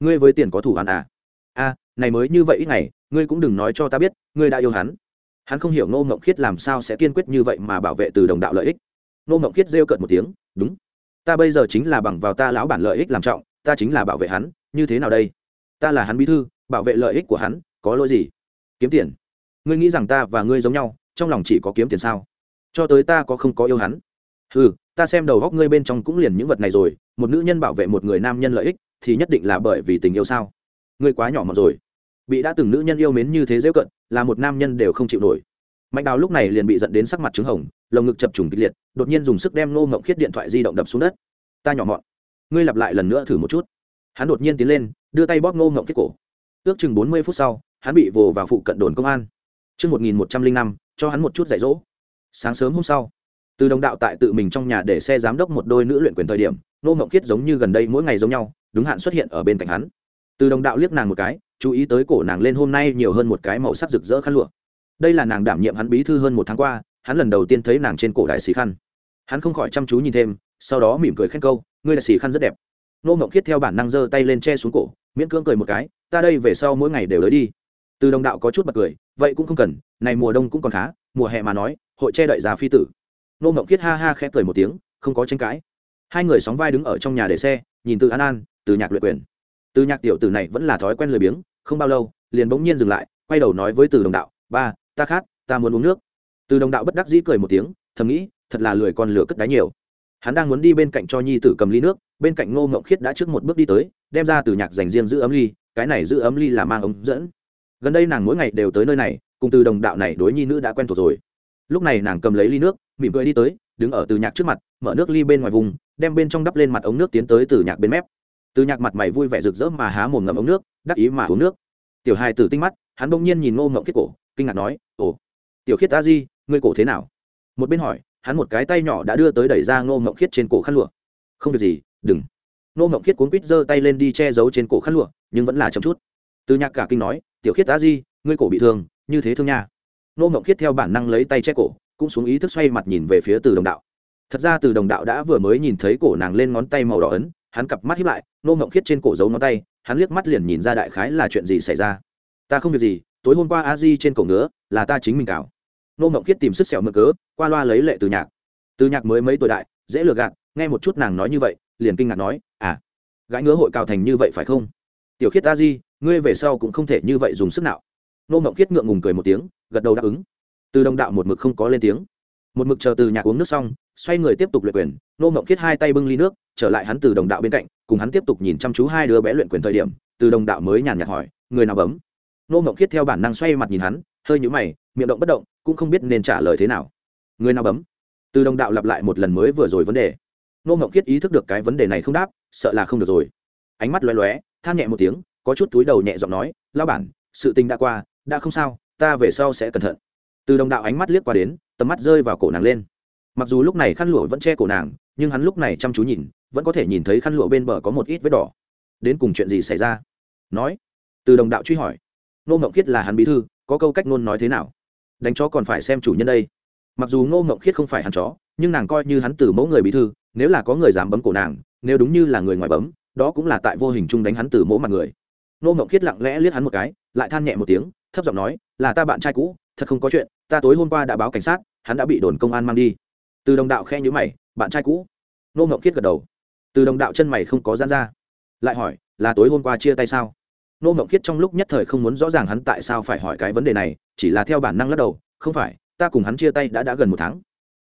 ngươi với tiền có thủ hắn à? A này mới như vậy ít ngày, ngươi cũng đừng nói cho ta biết, ngươi đã yêu hắn. Hắn không hiểu ngô ngộng khiết làm sao sẽ kiên quyết như vậy mà bảo vệ từ đồng đạo lợi ích. Ngô ngộng khiết rêu cợt một tiếng, đúng. Ta bây giờ chính là bằng vào ta lão bản lợi ích làm trọng, ta chính là bảo vệ hắn, như thế nào đây? Ta là hắn bí thư, bảo vệ lợi ích của hắn, có lỗi gì? Kiếm tiền. Ngươi nghĩ rằng ta và ngươi giống nhau, trong lòng chỉ có kiếm tiền sao? Cho tới ta có không có yêu hắn. Ừ ta xem đầu góc ngươi bên trong cũng liền những vật này rồi, một nữ nhân bảo vệ một người nam nhân lợi ích thì nhất định là bởi vì tình yêu sao? Ngươi quá nhỏ mọt rồi. Bị đã từng nữ nhân yêu mến như thế dễ cận là một nam nhân đều không chịu nổi. Mạnh đào lúc này liền bị dẫn đến sắc mặt trứng hồng lồng ngực chập trùng kịch liệt đột nhiên dùng sức đem ngô ngộng khiết điện thoại di động đập xuống đất. Ta nhỏ mọn ngươi lặp lại lần nữa thử một chút. Hắn đột nhiên tiến lên đưa tay bóp ngô ngộng kết cổ. Ước chừng bốn mươi phút sau hắn bị vồ vào phụ cận đồn công an. Trước 1105, cho hắn một chút dạy dỗ. Sáng sớm hôm sau, từ đồng đạo tại tự mình trong nhà để xe giám đốc một đôi nữ luyện quyền thời điểm nô ngộng khiết giống như gần đây mỗi ngày giống nhau đúng hạn xuất hiện ở bên cạnh hắn. Từ đồng đạo liếc nàng một cái, chú ý tới cổ nàng lên hôm nay nhiều hơn một cái màu sắc rực rỡ khăn lụa. Đây là nàng đảm nhiệm hắn bí thư hơn một tháng qua, hắn lần đầu tiên thấy nàng trên cổ đại sĩ khăn. Hắn không khỏi chăm chú nhìn thêm, sau đó mỉm cười khen câu, ngươi là sĩ khăn rất đẹp. Nô ngộng khiết theo bản năng giơ tay lên che xuống cổ, miễn cưỡng cười một cái, ta đây về sau mỗi ngày đều lấy đi. Từ đồng đạo có chút bật cười, vậy cũng không cần, này mùa đông cũng còn khá, mùa hè mà nói, hội che đậy già phi tử. Nô ngộng khiết ha ha khẽ cười một tiếng, không có tranh cãi. Hai người sóng vai đứng ở trong nhà để xe, nhìn từ an an từ nhạc luyện quyền. Từ nhạc tiểu tử này vẫn là thói quen lười biếng, không bao lâu, liền bỗng nhiên dừng lại, quay đầu nói với từ đồng đạo, ba, ta khát, ta muốn uống nước. Từ đồng đạo bất đắc dĩ cười một tiếng, thầm nghĩ, thật là lười con lửa cất đáy nhiều. Hắn đang muốn đi bên cạnh cho nhi tử cầm ly nước, bên cạnh ngô ngộng khiết đã trước một bước đi tới, đem ra từ nhạc dành riêng giữ ấm ly, cái này giữ ấm ly là mang ống dẫn. Gần đây nàng mỗi ngày đều tới nơi này, cùng từ đồng đạo này đối nhi nữ đã quen thuộc rồi. Lúc này nàng cầm lấy ly nước, mỉm cười đi tới, đứng ở từ nhạc trước mặt, mở nước ly bên ngoài vùng, đem bên trong đắp lên mặt ống nước tiến tới từ nhạc bên mép từ nhạc mặt mày vui vẻ rực rỡ mà há mồm ngậm ống nước, đắc ý mà uống nước. Tiểu hai tử tinh mắt, hắn bỗng nhiên nhìn ngô ngộng kết cổ, kinh ngạc nói, ồ, tiểu khiết ta di, ngươi cổ thế nào? Một bên hỏi, hắn một cái tay nhỏ đã đưa tới đẩy ra ngô ngộng khiết trên cổ khăn lụa. Không việc gì, đừng. Ngô ngộng khiết cuốn quýt giơ tay lên đi che giấu trên cổ khăn lụa, nhưng vẫn là chậm chút. Từ nhạc cả kinh nói, tiểu khiết ta di, ngươi cổ bị thương, như thế thương nha. Ngô ngộng khiết theo bản năng lấy tay che cổ, cũng xuống ý thức xoay mặt nhìn về phía từ đồng đạo. Thật ra từ đồng đạo đã vừa mới nhìn thấy cổ nàng lên ngón tay màu đỏ ấn hắn cặp mắt hiếp lại nô ngộng khiết trên cổ giấu ngón tay, hắn liếc mắt liền nhìn ra đại khái là chuyện gì xảy ra. Ta không việc gì, tối hôm qua a di trên cổ ngứa, là ta chính mình cào. Nô ngộng khiết tìm sức sẹo mực cớ, qua loa lấy lệ từ nhạc. Từ nhạc mới mấy tuổi đại, dễ lừa gạt, nghe một chút nàng nói như vậy, liền kinh ngạc nói à gãi ngứa hội cào thành như vậy phải không? Tiểu khiết a di, ngươi về sau cũng không thể như vậy dùng sức nào. Nô ngộng khiết ngượng ngùng cười một tiếng, gật đầu đáp ứng. Từ đồng đạo một mực không có lên tiếng. Một mực chờ từ nhạc uống nước xong xoay người tiếp tục luyện quyền nô mộng khiết hai tay bưng ly nước, trở lại hắn từ đồng đạo bên cạnh, cùng hắn tiếp tục nhìn chăm chú hai đứa bé luyện quyền thời điểm, từ đồng đạo mới nhàn nhạt hỏi, người nào bấm? Nô mộng khiết theo bản năng xoay mặt nhìn hắn, hơi nhũ mày, miệng động bất động, cũng không biết nên trả lời thế nào. Người nào bấm? Từ đồng đạo lặp lại một lần mới vừa rồi vấn đề. Nô mộng khiết ý thức được cái vấn đề này không đáp, sợ là không được rồi. Ánh mắt lóe lóe, than nhẹ một tiếng, có chút túi đầu nhẹ giọng nói lao bản, sự tình đã qua, đã không sao, ta về sau sẽ cẩn thận. Từ đồng đạo ánh mắt liếc qua đến, tầm mắt rơi vào cổ nàng lên mặc dù lúc này khăn lụa vẫn che cổ nàng, nhưng hắn lúc này chăm chú nhìn, vẫn có thể nhìn thấy khăn lụa bên bờ có một ít vết đỏ. Đến cùng chuyện gì xảy ra? Nói. Từ đồng đạo truy hỏi. Nô ngộng khiết là hắn bí thư, có câu cách nôn nói thế nào? Đánh chó còn phải xem chủ nhân đây. Mặc dù ngô ngộng khiết không phải hắn chó, nhưng nàng coi như hắn từ mẫu người bí thư, nếu là có người dám bấm cổ nàng, nếu đúng như là người ngoài bấm, đó cũng là tại vô hình chung đánh hắn từ mẫu mặt người. Nô ngộng khiết lặng lẽ liếc hắn một cái, lại than nhẹ một tiếng, thấp giọng nói, là ta bạn trai cũ, thật không có chuyện, ta tối hôm qua đã báo cảnh sát, hắn đã bị đồn công an mang đi từ đồng đạo khe nhữ mày, bạn trai cũ. Nô ngậu kiết gật đầu. Từ đồng đạo chân mày không có gian ra. Lại hỏi, là tối hôm qua chia tay sao? Nô ngậu kiết trong lúc nhất thời không muốn rõ ràng hắn tại sao phải hỏi cái vấn đề này, chỉ là theo bản năng lắc đầu, không phải, ta cùng hắn chia tay đã đã gần một tháng.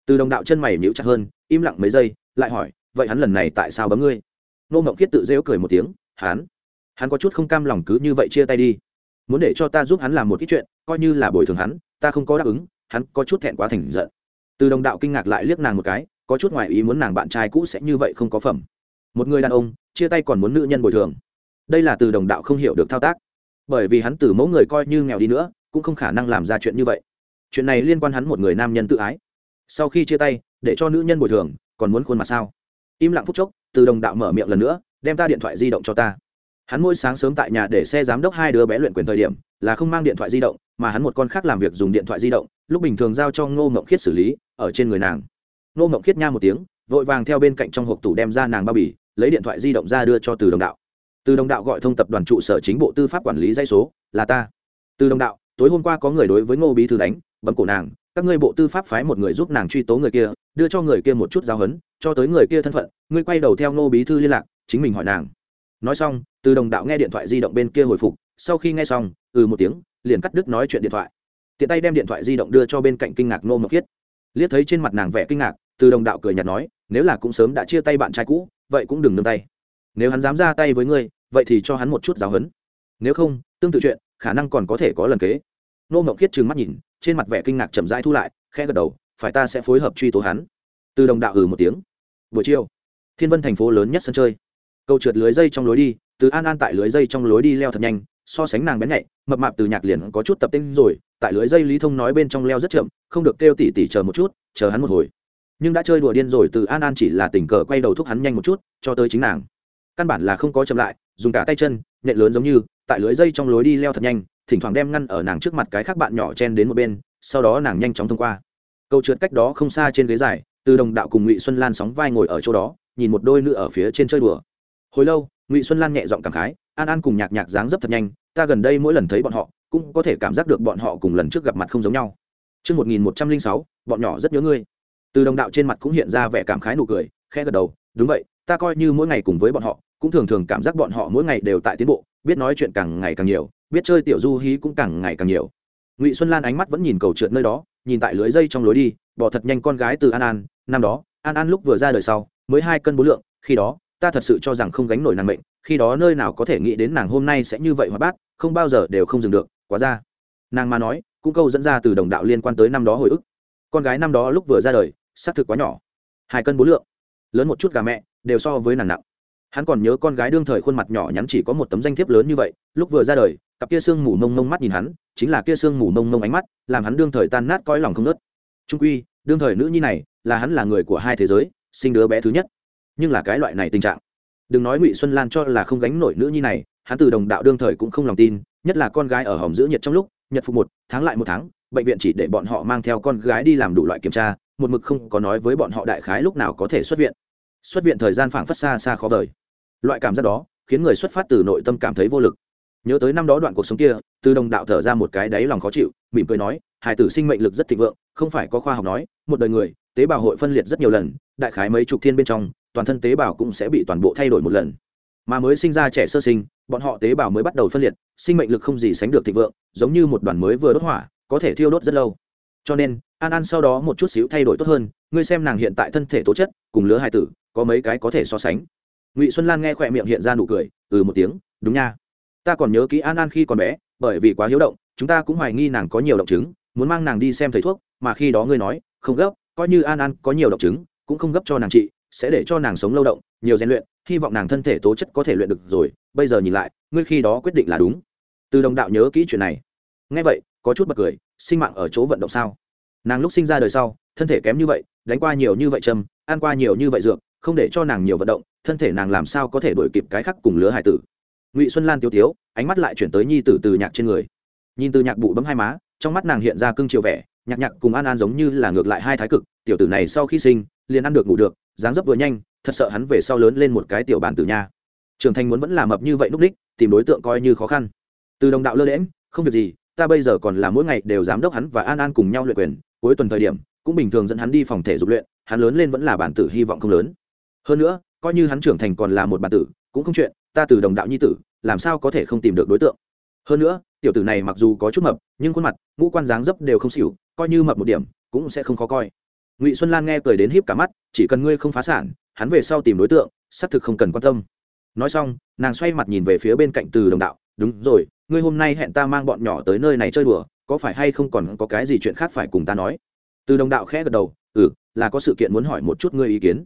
Từ đồng đạo chân mày nhíu chặt hơn, im lặng mấy giây, lại hỏi, vậy hắn lần này tại sao bấm ngươi? Nô ngậu kiết tự rêu cười một tiếng, hắn hắn có chút không cam lòng cứ như vậy chia tay đi. Muốn để cho ta giúp hắn làm một ít chuyện, coi như là bồi thường hắn, ta không có đáp ứng, hắn có chút thẹn quá thành giận từ đồng đạo kinh ngạc lại liếc nàng một cái, có chút ngoài ý muốn nàng bạn trai cũ sẽ như vậy không có phẩm. Một người đàn ông, chia tay còn muốn nữ nhân bồi thường. Đây là từ đồng đạo không hiểu được thao tác. Bởi vì hắn từ mẫu người coi như nghèo đi nữa, cũng không khả năng làm ra chuyện như vậy. Chuyện này liên quan hắn một người nam nhân tự ái. Sau khi chia tay, để cho nữ nhân bồi thường, còn muốn khuôn mặt sao? Im lặng phút chốc, từ đồng đạo mở miệng lần nữa, đem ta điện thoại di động cho ta hắn mỗi sáng sớm tại nhà để xe giám đốc hai đứa bé luyện quyền thời điểm, là không mang điện thoại di động, mà hắn một con khác làm việc dùng điện thoại di động, lúc bình thường giao cho ngô mộng khiết xử lý, ở trên người nàng. Ngô mộng khiết nha một tiếng, vội vàng theo bên cạnh trong hộp tủ đem ra nàng bao bì, lấy điện thoại di động ra đưa cho từ đồng đạo. Từ đồng đạo gọi thông tập đoàn trụ sở chính bộ tư pháp quản lý dây số, là ta. Từ đồng đạo, tối hôm qua có người đối với ngô bí thư đánh, bấm cổ nàng, các ngươi bộ tư pháp phái một người giúp nàng truy tố người kia, đưa cho người kia một chút giáo hấn cho tới người kia thân phận, ngươi quay đầu theo ngô bí thư liên lạc, chính mình hỏi nàng nói xong, từ đồng đạo nghe điện thoại di động bên kia hồi phục, sau khi nghe xong ừ một tiếng, liền cắt đứt nói chuyện điện thoại. Tiện tay đem điện thoại di động đưa cho bên cạnh kinh ngạc nô mộc khiết. Liếc thấy trên mặt nàng vẻ kinh ngạc, từ đồng đạo cười nhạt nói, nếu là cũng sớm đã chia tay bạn trai cũ, vậy cũng đừng nương tay. Nếu hắn dám ra tay với ngươi, vậy thì cho hắn một chút giáo hấn nếu không, tương tự chuyện, khả năng còn có thể có lần kế. Nô mộc khiết trừng mắt nhìn, trên mặt vẻ kinh ngạc chậm rãi thu lại, khẽ gật đầu, phải ta sẽ phối hợp truy tố hắn. Từ đồng đạo ừ một tiếng. Buổi chiều, thiên vân thành phố lớn nhất sân chơi câu trượt lưới dây trong lối đi, từ an an tại lưới dây trong lối đi leo thật nhanh, so sánh nàng bén nhạy, mập mạp từ nhạc liền có chút tập tinh rồi, tại lưới dây lý thông nói bên trong leo rất chậm, không được kêu tỉ tỉ chờ một chút, chờ hắn một hồi. Nhưng đã chơi đùa điên rồi, từ an an chỉ là tình cờ quay đầu thúc hắn nhanh một chút, cho tới chính nàng. Căn bản là không có chậm lại, dùng cả tay chân nhện lớn giống như, tại lưới dây trong lối đi leo thật nhanh, thỉnh thoảng đem ngăn ở nàng trước mặt cái khác bạn nhỏ chen đến một bên, sau đó nàng nhanh chóng thông qua. Câu trượt cách đó không xa trên ghế dài, từ đồng đạo cùng ngụy xuân lan sóng vai ngồi ở chỗ đó, nhìn một đôi nữ ở phía trên chơi đùa hồi lâu ngụy xuân lan nhẹ giọng cảm khái an an cùng nhạc nhạc dáng dấp thật nhanh ta gần đây mỗi lần thấy bọn họ cũng có thể cảm giác được bọn họ cùng lần trước gặp mặt không giống nhau Trước 1106, bọn nhỏ rất nhớ ngươi. Từ đồng đạo trên mặt cũng hiện ra vẻ cảm khái nụ cười, khẽ gật đầu, đúng vậy, ta coi như mỗi ngày cùng với bọn họ, cũng thường thường cảm giác bọn họ mỗi ngày đều tại tiến bộ, biết nói chuyện càng ngày càng nhiều, biết chơi tiểu du hí cũng càng ngày càng nhiều. Ngụy Xuân Lan ánh mắt vẫn nhìn cầu trượt nơi đó, nhìn tại lưới dây trong lối đi, bỏ thật nhanh con gái từ An An, năm đó, An An lúc vừa ra đời sau, mới hai cân bốn lượng, khi đó, ta thật sự cho rằng không gánh nổi nàng mệnh, khi đó nơi nào có thể nghĩ đến nàng hôm nay sẽ như vậy hoa bát, không bao giờ đều không dừng được, quá ra. Nàng mà nói cũng câu dẫn ra từ đồng đạo liên quan tới năm đó hồi ức. Con gái năm đó lúc vừa ra đời xác thực quá nhỏ. Hai cân bốn lượng. Lớn một chút gà mẹ đều so với nàng nặng. Hắn còn nhớ con gái đương thời khuôn mặt nhỏ nhắn chỉ có một tấm danh thiếp lớn như vậy lúc vừa ra đời cặp kia sương mù mông mông mắt nhìn hắn chính là kia sương mù mông mông ánh mắt làm hắn đương thời tan nát coi lòng không nớt trung quy đương thời nữ nhi này là hắn là người của hai thế giới sinh đứa bé thứ nhất nhưng là cái loại này tình trạng. Đừng nói ngụy xuân lan cho là không gánh nổi nữ nhi này, hắn từ đồng đạo đương thời cũng không lòng tin, nhất là con gái ở hòm giữ nhiệt trong lúc, nhật phục một, tháng lại một tháng, bệnh viện chỉ để bọn họ mang theo con gái đi làm đủ loại kiểm tra, một mực không có nói với bọn họ đại khái lúc nào có thể xuất viện. Xuất viện thời gian phảng phất xa xa khó vời. Loại cảm giác đó, khiến người xuất phát từ nội tâm cảm thấy vô lực. Nhớ tới năm đó đoạn cuộc sống kia, từ đồng đạo thở ra một cái đáy lòng khó chịu, mỉm cười nói, hải tử sinh mệnh lực rất thịnh vượng, không phải có khoa học nói, một đời người, tế bào hội phân liệt rất nhiều lần, đại khái mấy chục thiên bên trong toàn thân tế bào cũng sẽ bị toàn bộ thay đổi một lần. Mà mới sinh ra trẻ sơ sinh, bọn họ tế bào mới bắt đầu phân liệt, sinh mệnh lực không gì sánh được thịnh vượng, giống như một đoàn mới vừa đốt hỏa, có thể thiêu đốt rất lâu. Cho nên, an an sau đó một chút xíu thay đổi tốt hơn, ngươi xem nàng hiện tại thân thể tố chất, cùng lứa hai tử, có mấy cái có thể so sánh. Ngụy xuân lan nghe khỏe miệng hiện ra nụ cười ừ một tiếng, đúng nha. Ta còn nhớ kỹ an an khi còn bé, bởi vì quá hiếu động, chúng ta cũng hoài nghi nàng có nhiều động chứng, muốn mang nàng đi xem thầy thuốc, mà khi đó ngươi nói, không gấp, coi như an an có nhiều động chứng, cũng không gấp cho nàng trị sẽ để cho nàng sống lâu động, nhiều rèn luyện, hy vọng nàng thân thể tố chất có thể luyện được rồi. Bây giờ nhìn lại, ngươi khi đó quyết định là đúng. Từ đồng đạo nhớ kỹ chuyện này. Ngay vậy, có chút bật cười, sinh mạng ở chỗ vận động sao? Nàng lúc sinh ra đời sau, thân thể kém như vậy, đánh qua nhiều như vậy châm, ăn qua nhiều như vậy dược, không để cho nàng nhiều vận động, thân thể nàng làm sao có thể đổi kịp cái khắc cùng lứa hải tử? Ngụy xuân lan tiêu tiếu, ánh mắt lại chuyển tới nhi tử từ nhạc trên người. Nhìn từ nhạc bụ bấm hai má, trong mắt nàng hiện ra cưng chiều vẻ, nhạc nhạc cùng an an giống như là ngược lại hai thái cực, tiểu tử này sau khi sinh liền ăn được ngủ được, dáng dấp vừa nhanh, thật sợ hắn về sau lớn lên một cái tiểu bản tử nha. Trưởng thành muốn vẫn làm mập như vậy núp đích, tìm đối tượng coi như khó khăn. Từ đồng đạo lơ lễm không việc gì, ta bây giờ còn là mỗi ngày đều giám đốc hắn và an an cùng nhau luyện quyền, cuối tuần thời điểm, cũng bình thường dẫn hắn đi phòng thể dục luyện, hắn lớn lên vẫn là bản tử hy vọng không lớn. Hơn nữa, coi như hắn trưởng thành còn là một bản tử, cũng không chuyện, ta từ đồng đạo nhi tử, làm sao có thể không tìm được đối tượng. Hơn nữa, tiểu tử này mặc dù có chút mập, nhưng khuôn mặt, ngũ quan dáng dấp đều không xỉu, coi như mập một điểm, cũng sẽ không khó coi ngụy xuân lan nghe cười đến híp cả mắt chỉ cần ngươi không phá sản hắn về sau tìm đối tượng xác thực không cần quan tâm nói xong nàng xoay mặt nhìn về phía bên cạnh từ đồng đạo đúng rồi ngươi hôm nay hẹn ta mang bọn nhỏ tới nơi này chơi đùa có phải hay không còn có cái gì chuyện khác phải cùng ta nói từ đồng đạo khẽ gật đầu ừ là có sự kiện muốn hỏi một chút ngươi ý kiến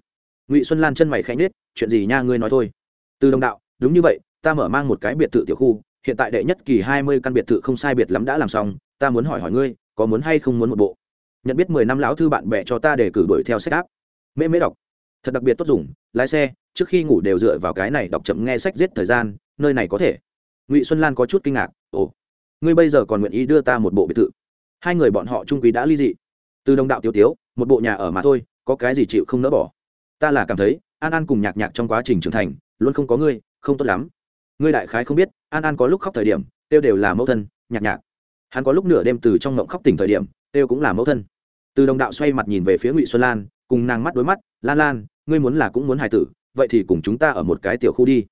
ngụy xuân lan chân mày khẽ nhết chuyện gì nha ngươi nói thôi từ đồng đạo đúng như vậy ta mở mang một cái biệt thự tiểu khu hiện tại đệ nhất kỳ hai mươi căn biệt thự không sai biệt lắm đã làm xong ta muốn hỏi hỏi ngươi có muốn hay không muốn một bộ nhận biết mười năm lão thư bạn bè cho ta để cử đuổi theo sách áp. Mễ mễ đọc. Thật đặc biệt tốt dùng, lái xe, trước khi ngủ đều dựa vào cái này đọc chậm nghe sách giết thời gian, nơi này có thể. Ngụy xuân lan có chút kinh ngạc. Ồ, ngươi bây giờ còn nguyện ý đưa ta một bộ biệt thự? Hai người bọn họ trung quý đã ly dị. Từ đồng đạo tiêu tiếu, một bộ nhà ở mà thôi, có cái gì chịu không nỡ bỏ? Ta là cảm thấy, an an cùng nhạc nhạc trong quá trình trưởng thành, luôn không có ngươi, không tốt lắm. Ngươi đại khái không biết, an an có lúc khóc thời điểm tiêu đều là mẫu thân, nhạc nhạc. Hắn có lúc nửa đêm từ trong mộng khóc tỉnh thời điểm tiêu cũng là mẫu thân từ đồng đạo xoay mặt nhìn về phía ngụy xuân lan, cùng nàng mắt đối mắt, lan lan, ngươi muốn là cũng muốn hài tử, vậy thì cùng chúng ta ở một cái tiểu khu đi.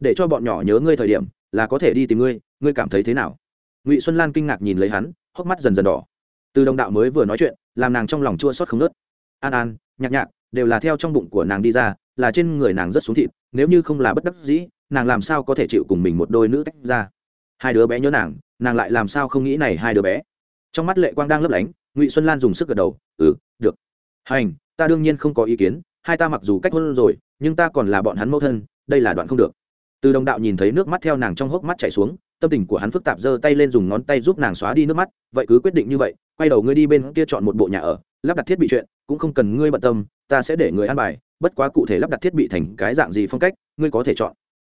Để cho bọn nhỏ nhớ ngươi thời điểm, là có thể đi tìm ngươi ngươi cảm thấy thế nào? Ngụy xuân lan kinh ngạc nhìn lấy hắn, hốc mắt dần dần đỏ. Từ đồng đạo mới vừa nói chuyện, làm nàng trong lòng chua xót không nớt an an, nhạc nhạc, đều là theo trong bụng của nàng đi ra, là trên người nàng rất xuống thịt, nếu như không là bất đắc dĩ, nàng làm sao có thể chịu cùng mình một đôi nữ tách ra? Hai đứa bé nhớ nàng nàng lại làm sao không nghĩ này hai đứa bé? Trong mắt lệ quang đang lấp lánh, ngụy xuân lan dùng sức gật đầu ừ được. Hành, ta đương nhiên không có ý kiến, hai ta mặc dù cách hôn rồi, nhưng ta còn là bọn hắn mẫu thân, đây là đoạn không được. Từ đồng đạo nhìn thấy nước mắt theo nàng trong hốc mắt chảy xuống, tâm tình của hắn phức tạp giơ tay lên dùng ngón tay giúp nàng xóa đi nước mắt, vậy cứ quyết định như vậy, quay đầu ngươi đi bên kia chọn một bộ nhà ở, lắp đặt thiết bị chuyện, cũng không cần ngươi bận tâm, ta sẽ để người ăn bài, bất quá cụ thể lắp đặt thiết bị thành cái dạng gì phong cách, ngươi có thể chọn.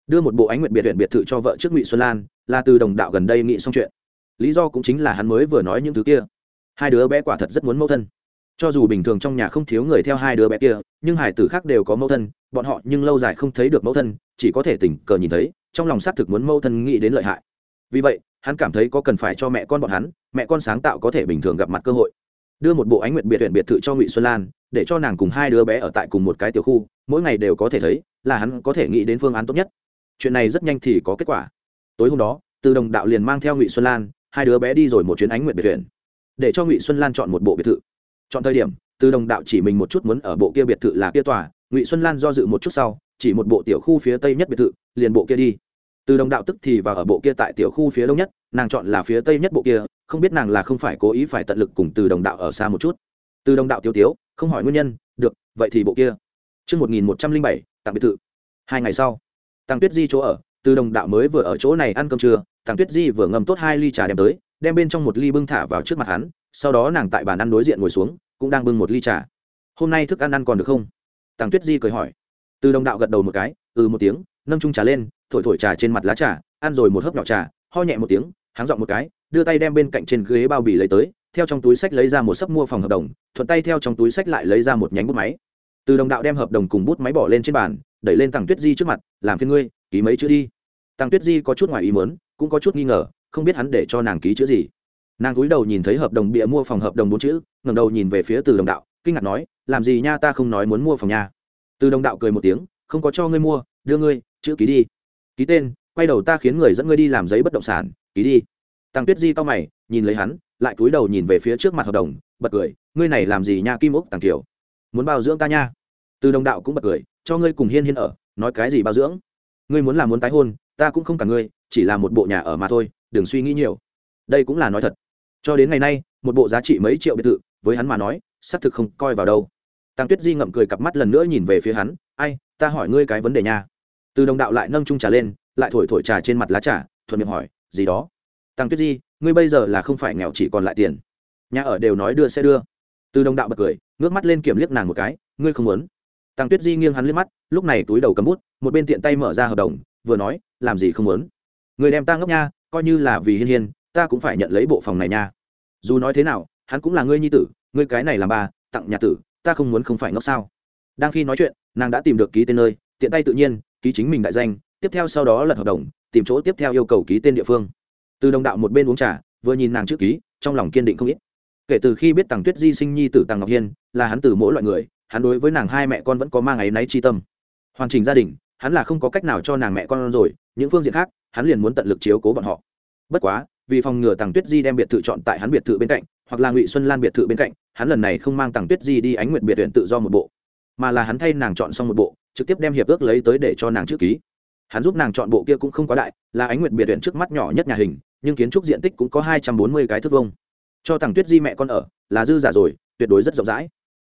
Đưa một bộ ánh nguyện biệt huyện biệt thự cho vợ trước ngụy xuân lan, là từ đồng đạo gần đây nghị xong chuyện lý do cũng chính là hắn mới vừa nói những thứ kia. Hai đứa bé quả thật rất muốn mẫu thân. Cho dù bình thường trong nhà không thiếu người theo hai đứa bé kia, nhưng hải tử khác đều có mẫu thân, bọn họ nhưng lâu dài không thấy được mẫu thân, chỉ có thể tình cờ nhìn thấy, trong lòng xác thực muốn mẫu thân nghĩ đến lợi hại. Vì vậy, hắn cảm thấy có cần phải cho mẹ con bọn hắn, mẹ con sáng tạo có thể bình thường gặp mặt cơ hội. Đưa một bộ ánh nguyện biệt huyện biệt thự cho ngụy xuân lan, để cho nàng cùng hai đứa bé ở tại cùng một cái tiểu khu, mỗi ngày đều có thể thấy là hắn có thể nghĩ đến phương án tốt nhất. Chuyện này rất nhanh thì có kết quả. Tối hôm đó, từ đồng đạo liền mang theo ngụy xuân lan hai đứa bé đi rồi một chuyến ánh nguyện biệt huyện để cho ngụy xuân lan chọn một bộ biệt thự. Chọn thời điểm từ đồng đạo chỉ mình một chút muốn ở bộ kia biệt thự là kia tòa ngụy xuân lan do dự một chút sau chỉ một bộ tiểu khu phía tây nhất biệt thự liền bộ kia đi. Từ đồng đạo tức thì vào ở bộ kia tại tiểu khu phía đông nhất nàng chọn là phía tây nhất bộ kia không biết nàng là không phải cố ý phải tận lực cùng từ đồng đạo ở xa một chút. Từ đồng đạo tiêu tiếu không hỏi nguyên nhân được vậy thì bộ kia. Trước 1107, tặng biệt thự. Hai ngày sau, Tăng Tuyết Di chỗ ở, từ đồng đạo mới vừa ở chỗ này ăn cơm trưa, Tăng Tuyết Di vừa ngâm tốt hai ly trà đem tới, đem bên trong một ly bưng thả vào trước mặt hắn, sau đó nàng tại bàn ăn đối diện ngồi xuống, cũng đang bưng một ly trà. Hôm nay thức ăn ăn còn được không? Tăng Tuyết Di cười hỏi. Từ đồng đạo gật đầu một cái, ừ một tiếng, nâng chung trà lên, thổi thổi trà trên mặt lá trà, ăn rồi một hớp nhỏ trà, ho nhẹ một tiếng, háng giọng một cái, đưa tay đem bên cạnh trên ghế bao bì lấy tới, theo trong túi sách lấy ra một sấp mua phòng hợp đồng thuận tay theo trong túi sách lại lấy ra một nhánh bút máy từ đồng đạo đem hợp đồng cùng bút máy bỏ lên trên bàn đẩy lên tàng tuyết di trước mặt làm phiên ngươi ký mấy chữ đi tàng tuyết di có chút ngoài ý mớn cũng có chút nghi ngờ, không biết hắn để cho nàng ký chữ gì. Nàng cúi đầu nhìn thấy hợp đồng bịa mua phòng hợp đồng bốn chữ, ngẩng đầu nhìn về phía từ đồng đạo, kinh ngạc nói, làm gì nha, ta không nói muốn mua phòng nha. Từ đồng đạo cười một tiếng, không có cho ngươi mua, đưa ngươi, chữ ký đi. Ký tên, quay đầu ta khiến người dẫn ngươi đi làm giấy bất động sản, ký đi. Tăng tuyết di to mày, nhìn lấy hắn, lại cúi đầu nhìn về phía trước mặt hợp đồng, bật cười, ngươi này làm gì nha, kim úc tàng kiều? Muốn bao dưỡng ta nha? Từ đồng đạo cũng bật cười, cho ngươi cùng hiên hiên ở, nói cái gì bao dưỡng? Ngươi muốn làm muốn tái hôn, ta cũng không cả ngươi chỉ là một bộ nhà ở mà thôi, đừng suy nghĩ nhiều. Đây cũng là nói thật. Cho đến ngày nay, một bộ giá trị mấy triệu biệt thự, với hắn mà nói, xác thực không coi vào đâu. Tăng tuyết di ngậm cười cặp mắt lần nữa nhìn về phía hắn, ai, ta hỏi ngươi cái vấn đề nha. Từ đồng đạo lại nâng trung trà lên, lại thổi thổi trà trên mặt lá trà, thuận miệng hỏi, gì đó? Tăng tuyết di, ngươi bây giờ là không phải nghèo chỉ còn lại tiền. Nhà ở đều nói đưa sẽ đưa. Từ đồng đạo bật cười, ngước mắt lên kiểm liếc nàng một cái, ngươi không muốn? Tăng tuyết di nghiêng hắn liếc mắt, lúc này túi đầu cầm bút, một bên tiện tay mở ra hợp đồng, vừa nói, làm gì không muốn? Người đem ta ngốc nha, coi như là vì hiên hiên, ta cũng phải nhận lấy bộ phòng này nha. Dù nói thế nào, hắn cũng là ngươi nhi tử, ngươi cái này làm bà, tặng nhà tử, ta không muốn không phải ngốc sao? Đang khi nói chuyện, nàng đã tìm được ký tên nơi, tiện tay tự nhiên, ký chính mình đại danh, tiếp theo sau đó lật hợp đồng, tìm chỗ tiếp theo yêu cầu ký tên địa phương. Từ đồng đạo một bên uống trà, vừa nhìn nàng chữ ký, trong lòng kiên định không ít. Kể từ khi biết tàng tuyết di sinh nhi tử tàng ngọc hiên, là hắn từ mỗi loại người, hắn đối với nàng hai mẹ con vẫn có mang áy náy chi tâm. Hoàn chỉnh gia đình, hắn là không có cách nào cho nàng mẹ con rồi, những phương diện khác hắn liền muốn tận lực chiếu cố bọn họ. Bất quá, vì phòng ngừa tàng tuyết di đem biệt thự chọn tại hắn biệt thự bên cạnh, hoặc là ngụy xuân lan biệt thự bên cạnh, hắn lần này không mang tàng tuyết di đi ánh nguyện biệt huyện tự do một bộ, mà là hắn thay nàng chọn xong một bộ, trực tiếp đem hiệp ước lấy tới để cho nàng chữ ký. Hắn giúp nàng chọn bộ kia cũng không quá đại, là ánh nguyệt biệt huyện trước mắt nhỏ nhất nhà hình, nhưng kiến trúc diện tích cũng có hai trăm bốn mươi cái thước vông cho tàng tuyết di mẹ con ở, là dư giả rồi, tuyệt đối rất rộng rãi.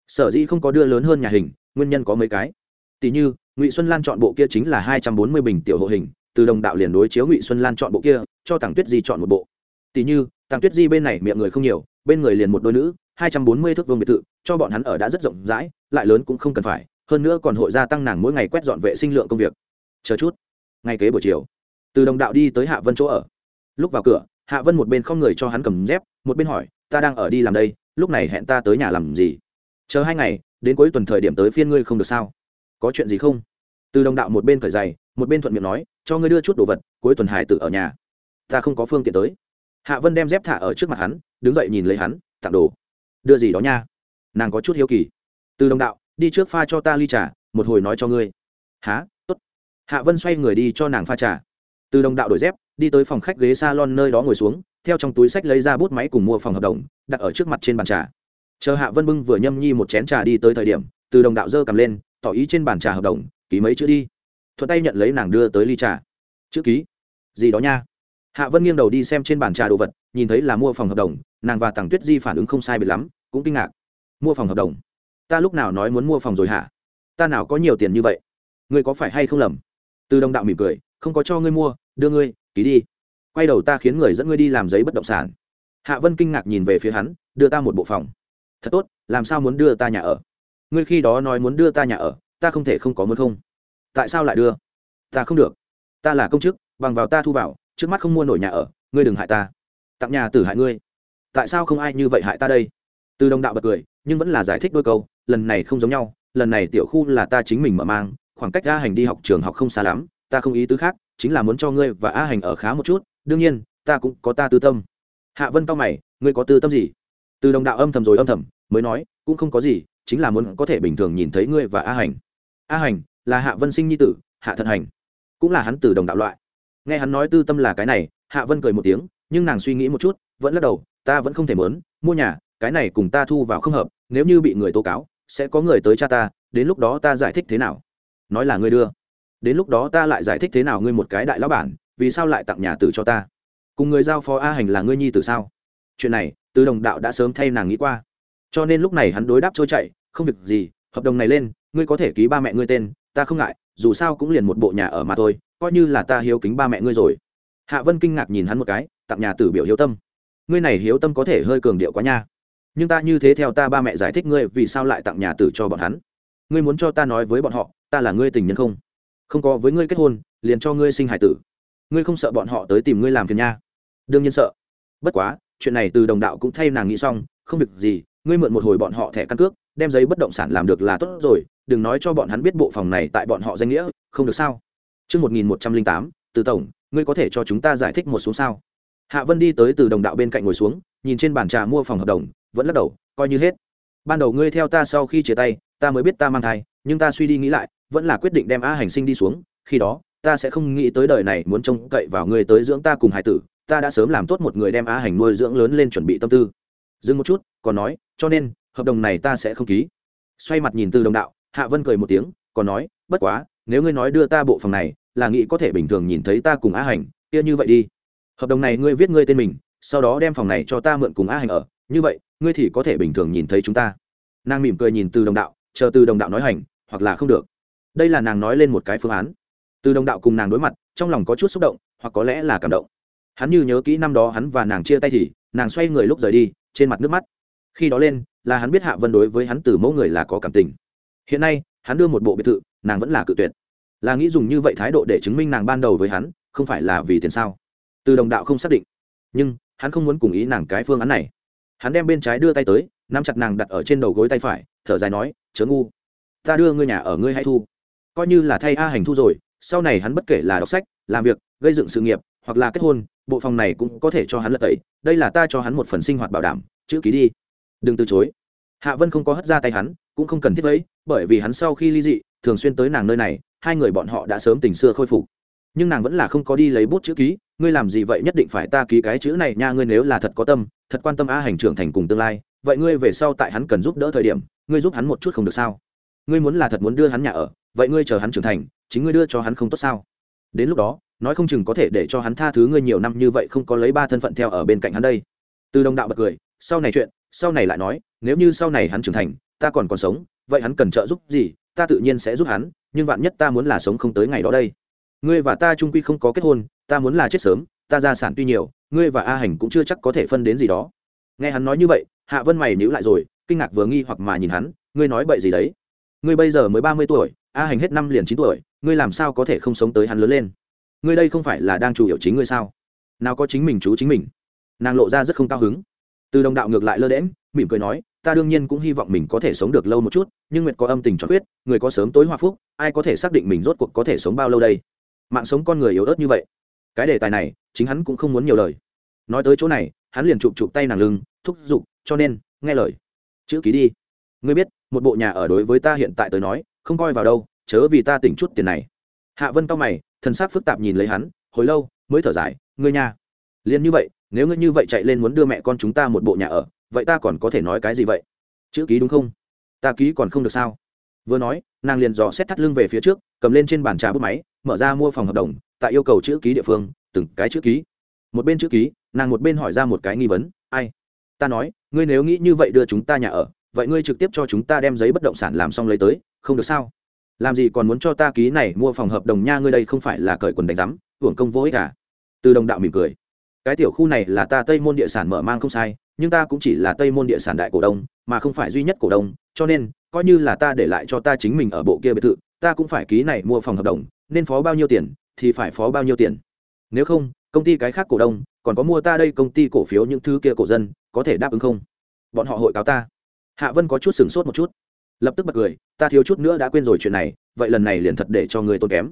Sở di không có đưa lớn hơn nhà hình, nguyên nhân có mấy cái. Tỷ như, ngụy xuân lan chọn bộ kia chính là hai trăm bốn mươi bình tiểu hộ hình từ đồng đạo liền đối chiếu ngụy xuân lan chọn bộ kia cho tàng tuyết di chọn một bộ tỷ như tàng tuyết di bên này miệng người không nhiều bên người liền một đôi nữ hai trăm bốn mươi thước vương biệt thự cho bọn hắn ở đã rất rộng rãi lại lớn cũng không cần phải hơn nữa còn hội gia tăng nàng mỗi ngày quét dọn vệ sinh lượng công việc chờ chút ngay kế buổi chiều từ đồng đạo đi tới hạ vân chỗ ở lúc vào cửa hạ vân một bên không người cho hắn cầm dép một bên hỏi ta đang ở đi làm đây lúc này hẹn ta tới nhà làm gì chờ hai ngày đến cuối tuần thời điểm tới phiên ngươi không được sao có chuyện gì không từ đồng đạo một bên cởi giày một bên thuận miệng nói cho ngươi đưa chút đồ vật, cuối tuần hải tử ở nhà. Ta không có phương tiện tới. Hạ vân đem dép thả ở trước mặt hắn, đứng dậy nhìn lấy hắn, tặng đồ. Đưa gì đó nha. Nàng có chút hiếu kỳ. Từ đồng đạo, đi trước pha cho ta ly trà, một hồi nói cho ngươi. Há tốt. Hạ vân xoay người đi cho nàng pha trà. Từ đồng đạo đổi dép, đi tới phòng khách ghế s a lon nơi đó ngồi xuống, theo trong túi sách lấy ra bút máy cùng mua phòng hợp đồng, đặt ở trước mặt trên bàn trà. Chờ hạ vân bưng vừa nhâm nhi một chén trà đi tới thời điểm, từ đồng đạo dơ cầm lên, tỏ ý trên bàn trà hợp đồng, ký mấy chữ đi thuận tay nhận lấy nàng đưa tới ly trà. Chữ ký. Gì đó nha. Hạ vân nghiêng đầu đi xem trên bàn trà đồ vật, nhìn thấy là mua phòng hợp đồng, nàng và tặng tuyết di phản ứng không sai biệt lắm, cũng kinh ngạc. Mua phòng hợp đồng? Ta lúc nào nói muốn mua phòng rồi hả? Ta nào có nhiều tiền như vậy? Ngươi có phải hay không lầm? Từ đồng đạo mỉm cười, không có cho ngươi mua, đưa ngươi, ký đi. Quay đầu ta khiến người dẫn ngươi đi làm giấy bất động sản. Hạ vân kinh ngạc nhìn về phía hắn, đưa ta một bộ phòng. Thật tốt, làm sao muốn đưa ta nhà ở? Ngươi khi đó nói muốn đưa ta nhà ở, ta không thể không có muốn không? Tại sao lại đưa? Ta không được. Ta là công chức, bằng vào ta thu vào, trước mắt không mua nổi nhà ở, ngươi đừng hại ta. Tặng nhà tử hại ngươi. Tại sao không ai như vậy hại ta đây? Từ đồng đạo bật cười, nhưng vẫn là giải thích đôi câu, lần này không giống nhau, lần này tiểu khu là ta chính mình mở mang, khoảng cách a hành đi học trường học không xa lắm, ta không ý tứ khác, chính là muốn cho ngươi và a hành ở khá một chút, đương nhiên, ta cũng có ta tư tâm. Hạ vân cao mày, ngươi có tư tâm gì? Từ đồng đạo âm thầm rồi âm thầm, mới nói, cũng không có gì, chính là muốn có thể bình thường nhìn thấy ngươi và a hành. A hành là hạ vân sinh nhi tử, hạ thận hành, cũng là hắn từ đồng đạo loại. Nghe hắn nói tư tâm là cái này, hạ vân cười một tiếng, nhưng nàng suy nghĩ một chút, vẫn lắc đầu, ta vẫn không thể mớn, mua nhà, cái này cùng ta thu vào không hợp, nếu như bị người tố cáo, sẽ có người tới cha ta, đến lúc đó ta giải thích thế nào? Nói là ngươi đưa. Đến lúc đó ta lại giải thích thế nào ngươi một cái đại lão bản, vì sao lại tặng nhà tử cho ta? Cùng người giao phó a hành là ngươi nhi tử sao? Chuyện này, từ đồng đạo đã sớm thay nàng nghĩ qua. Cho nên lúc này hắn đối đáp trôi chạy không việc gì, hợp đồng này lên, ngươi có thể ký ba mẹ ngươi tên ta không ngại, dù sao cũng liền một bộ nhà ở mà thôi, coi như là ta hiếu kính ba mẹ ngươi rồi. Hạ vân kinh ngạc nhìn hắn một cái, tặng nhà tử biểu hiếu tâm. Ngươi này hiếu tâm có thể hơi cường điệu quá nha. Nhưng ta như thế theo ta ba mẹ giải thích ngươi, vì sao lại tặng nhà tử cho bọn hắn? Ngươi muốn cho ta nói với bọn họ, ta là ngươi tình nhân không? Không có với ngươi kết hôn, liền cho ngươi sinh hải tử. Ngươi không sợ bọn họ tới tìm ngươi làm phiền nha? Đương nhiên sợ. Bất quá, chuyện này từ đồng đạo cũng thay nàng nghĩ xong, không việc gì, ngươi mượn một hồi bọn họ thẻ căn cước đem giấy bất động sản làm được là tốt rồi đừng nói cho bọn hắn biết bộ phòng này tại bọn họ danh nghĩa không được sao Trước 1108, từ tổng, ngươi có thể cho chúng ta giải thích một số sao. Hạ Vân đi tới từ đồng đạo bên cạnh ngồi xuống, nhìn trên bàn trà mua phòng hợp đồng, vẫn lắc đầu, coi như hết. Ban đầu ngươi theo ta sau khi chia tay, ta mới biết ta mang thai, nhưng ta suy đi nghĩ lại, vẫn là quyết định đem A hành sinh đi xuống, khi đó, ta sẽ không nghĩ tới đời này muốn trông cậy vào ngươi tới dưỡng ta cùng hải tử, ta đã sớm làm tốt một người đem A hành nuôi dưỡng lớn lên chuẩn bị tâm tư. Dừng một chút, còn nói, cho nên, hợp đồng này ta sẽ không ký. Xoay mặt nhìn từ đồng đạo, Hạ Vân cười một tiếng, còn nói, bất quá, nếu ngươi nói đưa ta bộ phòng này, là nghĩ có thể bình thường nhìn thấy ta cùng Á hành, kia như vậy đi. Hợp đồng này ngươi viết ngươi tên mình, sau đó đem phòng này cho ta mượn cùng Á hành ở, như vậy, ngươi thì có thể bình thường nhìn thấy chúng ta. Nàng mỉm cười nhìn từ đồng đạo, chờ từ đồng đạo nói hành, hoặc là không được. Đây là nàng nói lên một cái phương án. Từ đồng đạo cùng nàng đối mặt, trong lòng có chút xúc động, hoặc có lẽ là cảm động. Hắn như nhớ kỹ năm đó hắn và nàng chia tay thì, nàng xoay người lúc rời đi, trên mặt nước mắt. Khi đó lên, là hắn biết Hạ Vân đối với hắn từ mẫu người là có cảm tình. Hiện nay, hắn đưa một bộ biệt thự, nàng vẫn là cự tuyệt. Là nghĩ dùng như vậy thái độ để chứng minh nàng ban đầu với hắn không phải là vì tiền sao? Từ đồng đạo không xác định. Nhưng hắn không muốn cùng ý nàng cái phương án này. Hắn đem bên trái đưa tay tới nắm chặt nàng đặt ở trên đầu gối tay phải thở dài nói chớ ngu. Ta đưa ngươi nhà ở ngươi hay thu. Coi như là thay a hành thu rồi sau này hắn bất kể là đọc sách làm việc gây dựng sự nghiệp hoặc là kết hôn bộ phòng này cũng có thể cho hắn lật tẩy. Đây là ta cho hắn một phần sinh hoạt bảo đảm chữ ký đi đừng từ chối. Hạ vân không có hất ra tay hắn, cũng không cần thiết vẫy, bởi vì hắn sau khi ly dị, thường xuyên tới nàng nơi này, hai người bọn họ đã sớm tình xưa khôi phục. Nhưng nàng vẫn là không có đi lấy bút chữ ký, ngươi làm gì vậy nhất định phải ta ký cái chữ này nha, ngươi nếu là thật có tâm, thật quan tâm a hành trưởng thành cùng tương lai, vậy ngươi về sau tại hắn cần giúp đỡ thời điểm, ngươi giúp hắn một chút không được sao? Ngươi muốn là thật muốn đưa hắn nhà ở, vậy ngươi chờ hắn trưởng thành, chính ngươi đưa cho hắn không tốt sao? Đến lúc đó, nói không chừng có thể để cho hắn tha thứ ngươi nhiều năm như vậy không có lấy ba thân phận theo ở bên cạnh hắn đây. Từ đồng đạo bật cười, sau này chuyện sau này lại nói, nếu như sau này hắn trưởng thành, ta còn còn sống, vậy hắn cần trợ giúp gì? Ta tự nhiên sẽ giúp hắn, nhưng vạn nhất ta muốn là sống không tới ngày đó đây. Ngươi và ta trung quy không có kết hôn, ta muốn là chết sớm, ta gia sản tuy nhiều, ngươi và a hành cũng chưa chắc có thể phân đến gì đó. Nghe hắn nói như vậy, hạ vân mày níu lại rồi, kinh ngạc vừa nghi hoặc mà nhìn hắn, ngươi nói bậy gì đấy? Ngươi bây giờ mới ba mươi tuổi, a hành hết năm liền chín tuổi, ngươi làm sao có thể không sống tới hắn lớn lên? Ngươi đây không phải là đang chủ hiểu chính ngươi sao? Nào có chính mình chú chính mình. Nàng lộ ra rất không cao hứng từ đồng đạo ngược lại lơ đễm mỉm cười nói, ta đương nhiên cũng hy vọng mình có thể sống được lâu một chút, nhưng nguyệt có âm tình cho quyết, người có sớm tối hòa phúc, ai có thể xác định mình rốt cuộc có thể sống bao lâu đây? Mạng sống con người yếu ớt như vậy. Cái đề tài này, chính hắn cũng không muốn nhiều lời. Nói tới chỗ này, hắn liền chụp chụp tay nàng lưng, thúc giục, cho nên, nghe lời. Chữ ký đi. Ngươi biết, một bộ nhà ở đối với ta hiện tại tới nói, không coi vào đâu, chớ vì ta tỉnh chút tiền này. Hạ vân cao mày, thần sắc phức tạp nhìn lấy hắn, hồi lâu, mới thở dài, ngươi nha. Liền như vậy nếu ngươi như vậy chạy lên muốn đưa mẹ con chúng ta một bộ nhà ở, vậy ta còn có thể nói cái gì vậy? Chữ ký đúng không? Ta ký còn không được sao? Vừa nói, nàng liền dò xét thắt lưng về phía trước, cầm lên trên bàn trà bút máy, mở ra mua phòng hợp đồng, tại yêu cầu chữ ký địa phương, từng cái chữ ký. Một bên chữ ký, nàng một bên hỏi ra một cái nghi vấn, ai? Ta nói, ngươi nếu nghĩ như vậy đưa chúng ta nhà ở, vậy ngươi trực tiếp cho chúng ta đem giấy bất động sản làm xong lấy tới, không được sao? Làm gì còn muốn cho ta ký này mua phòng hợp đồng nha, ngươi đây không phải là cởi quần đánh rắm hưởng công vô ích cả từ đồng đạo mỉm cười cái tiểu khu này là ta tây môn địa sản mở mang không sai, nhưng ta cũng chỉ là tây môn địa sản đại cổ đông, mà không phải duy nhất cổ đông, cho nên, coi như là ta để lại cho ta chính mình ở bộ kia biệt thự, ta cũng phải ký này mua phòng hợp đồng, nên phó bao nhiêu tiền, thì phải phó bao nhiêu tiền. Nếu không, công ty cái khác cổ đông, còn có mua ta đây công ty cổ phiếu những thứ kia cổ dân, có thể đáp ứng không? Bọn họ hội cáo ta. Hạ vân có chút sửng sốt một chút. Lập tức bật cười, ta thiếu chút nữa đã quên rồi chuyện này, vậy lần này liền thật để cho người tốn kém.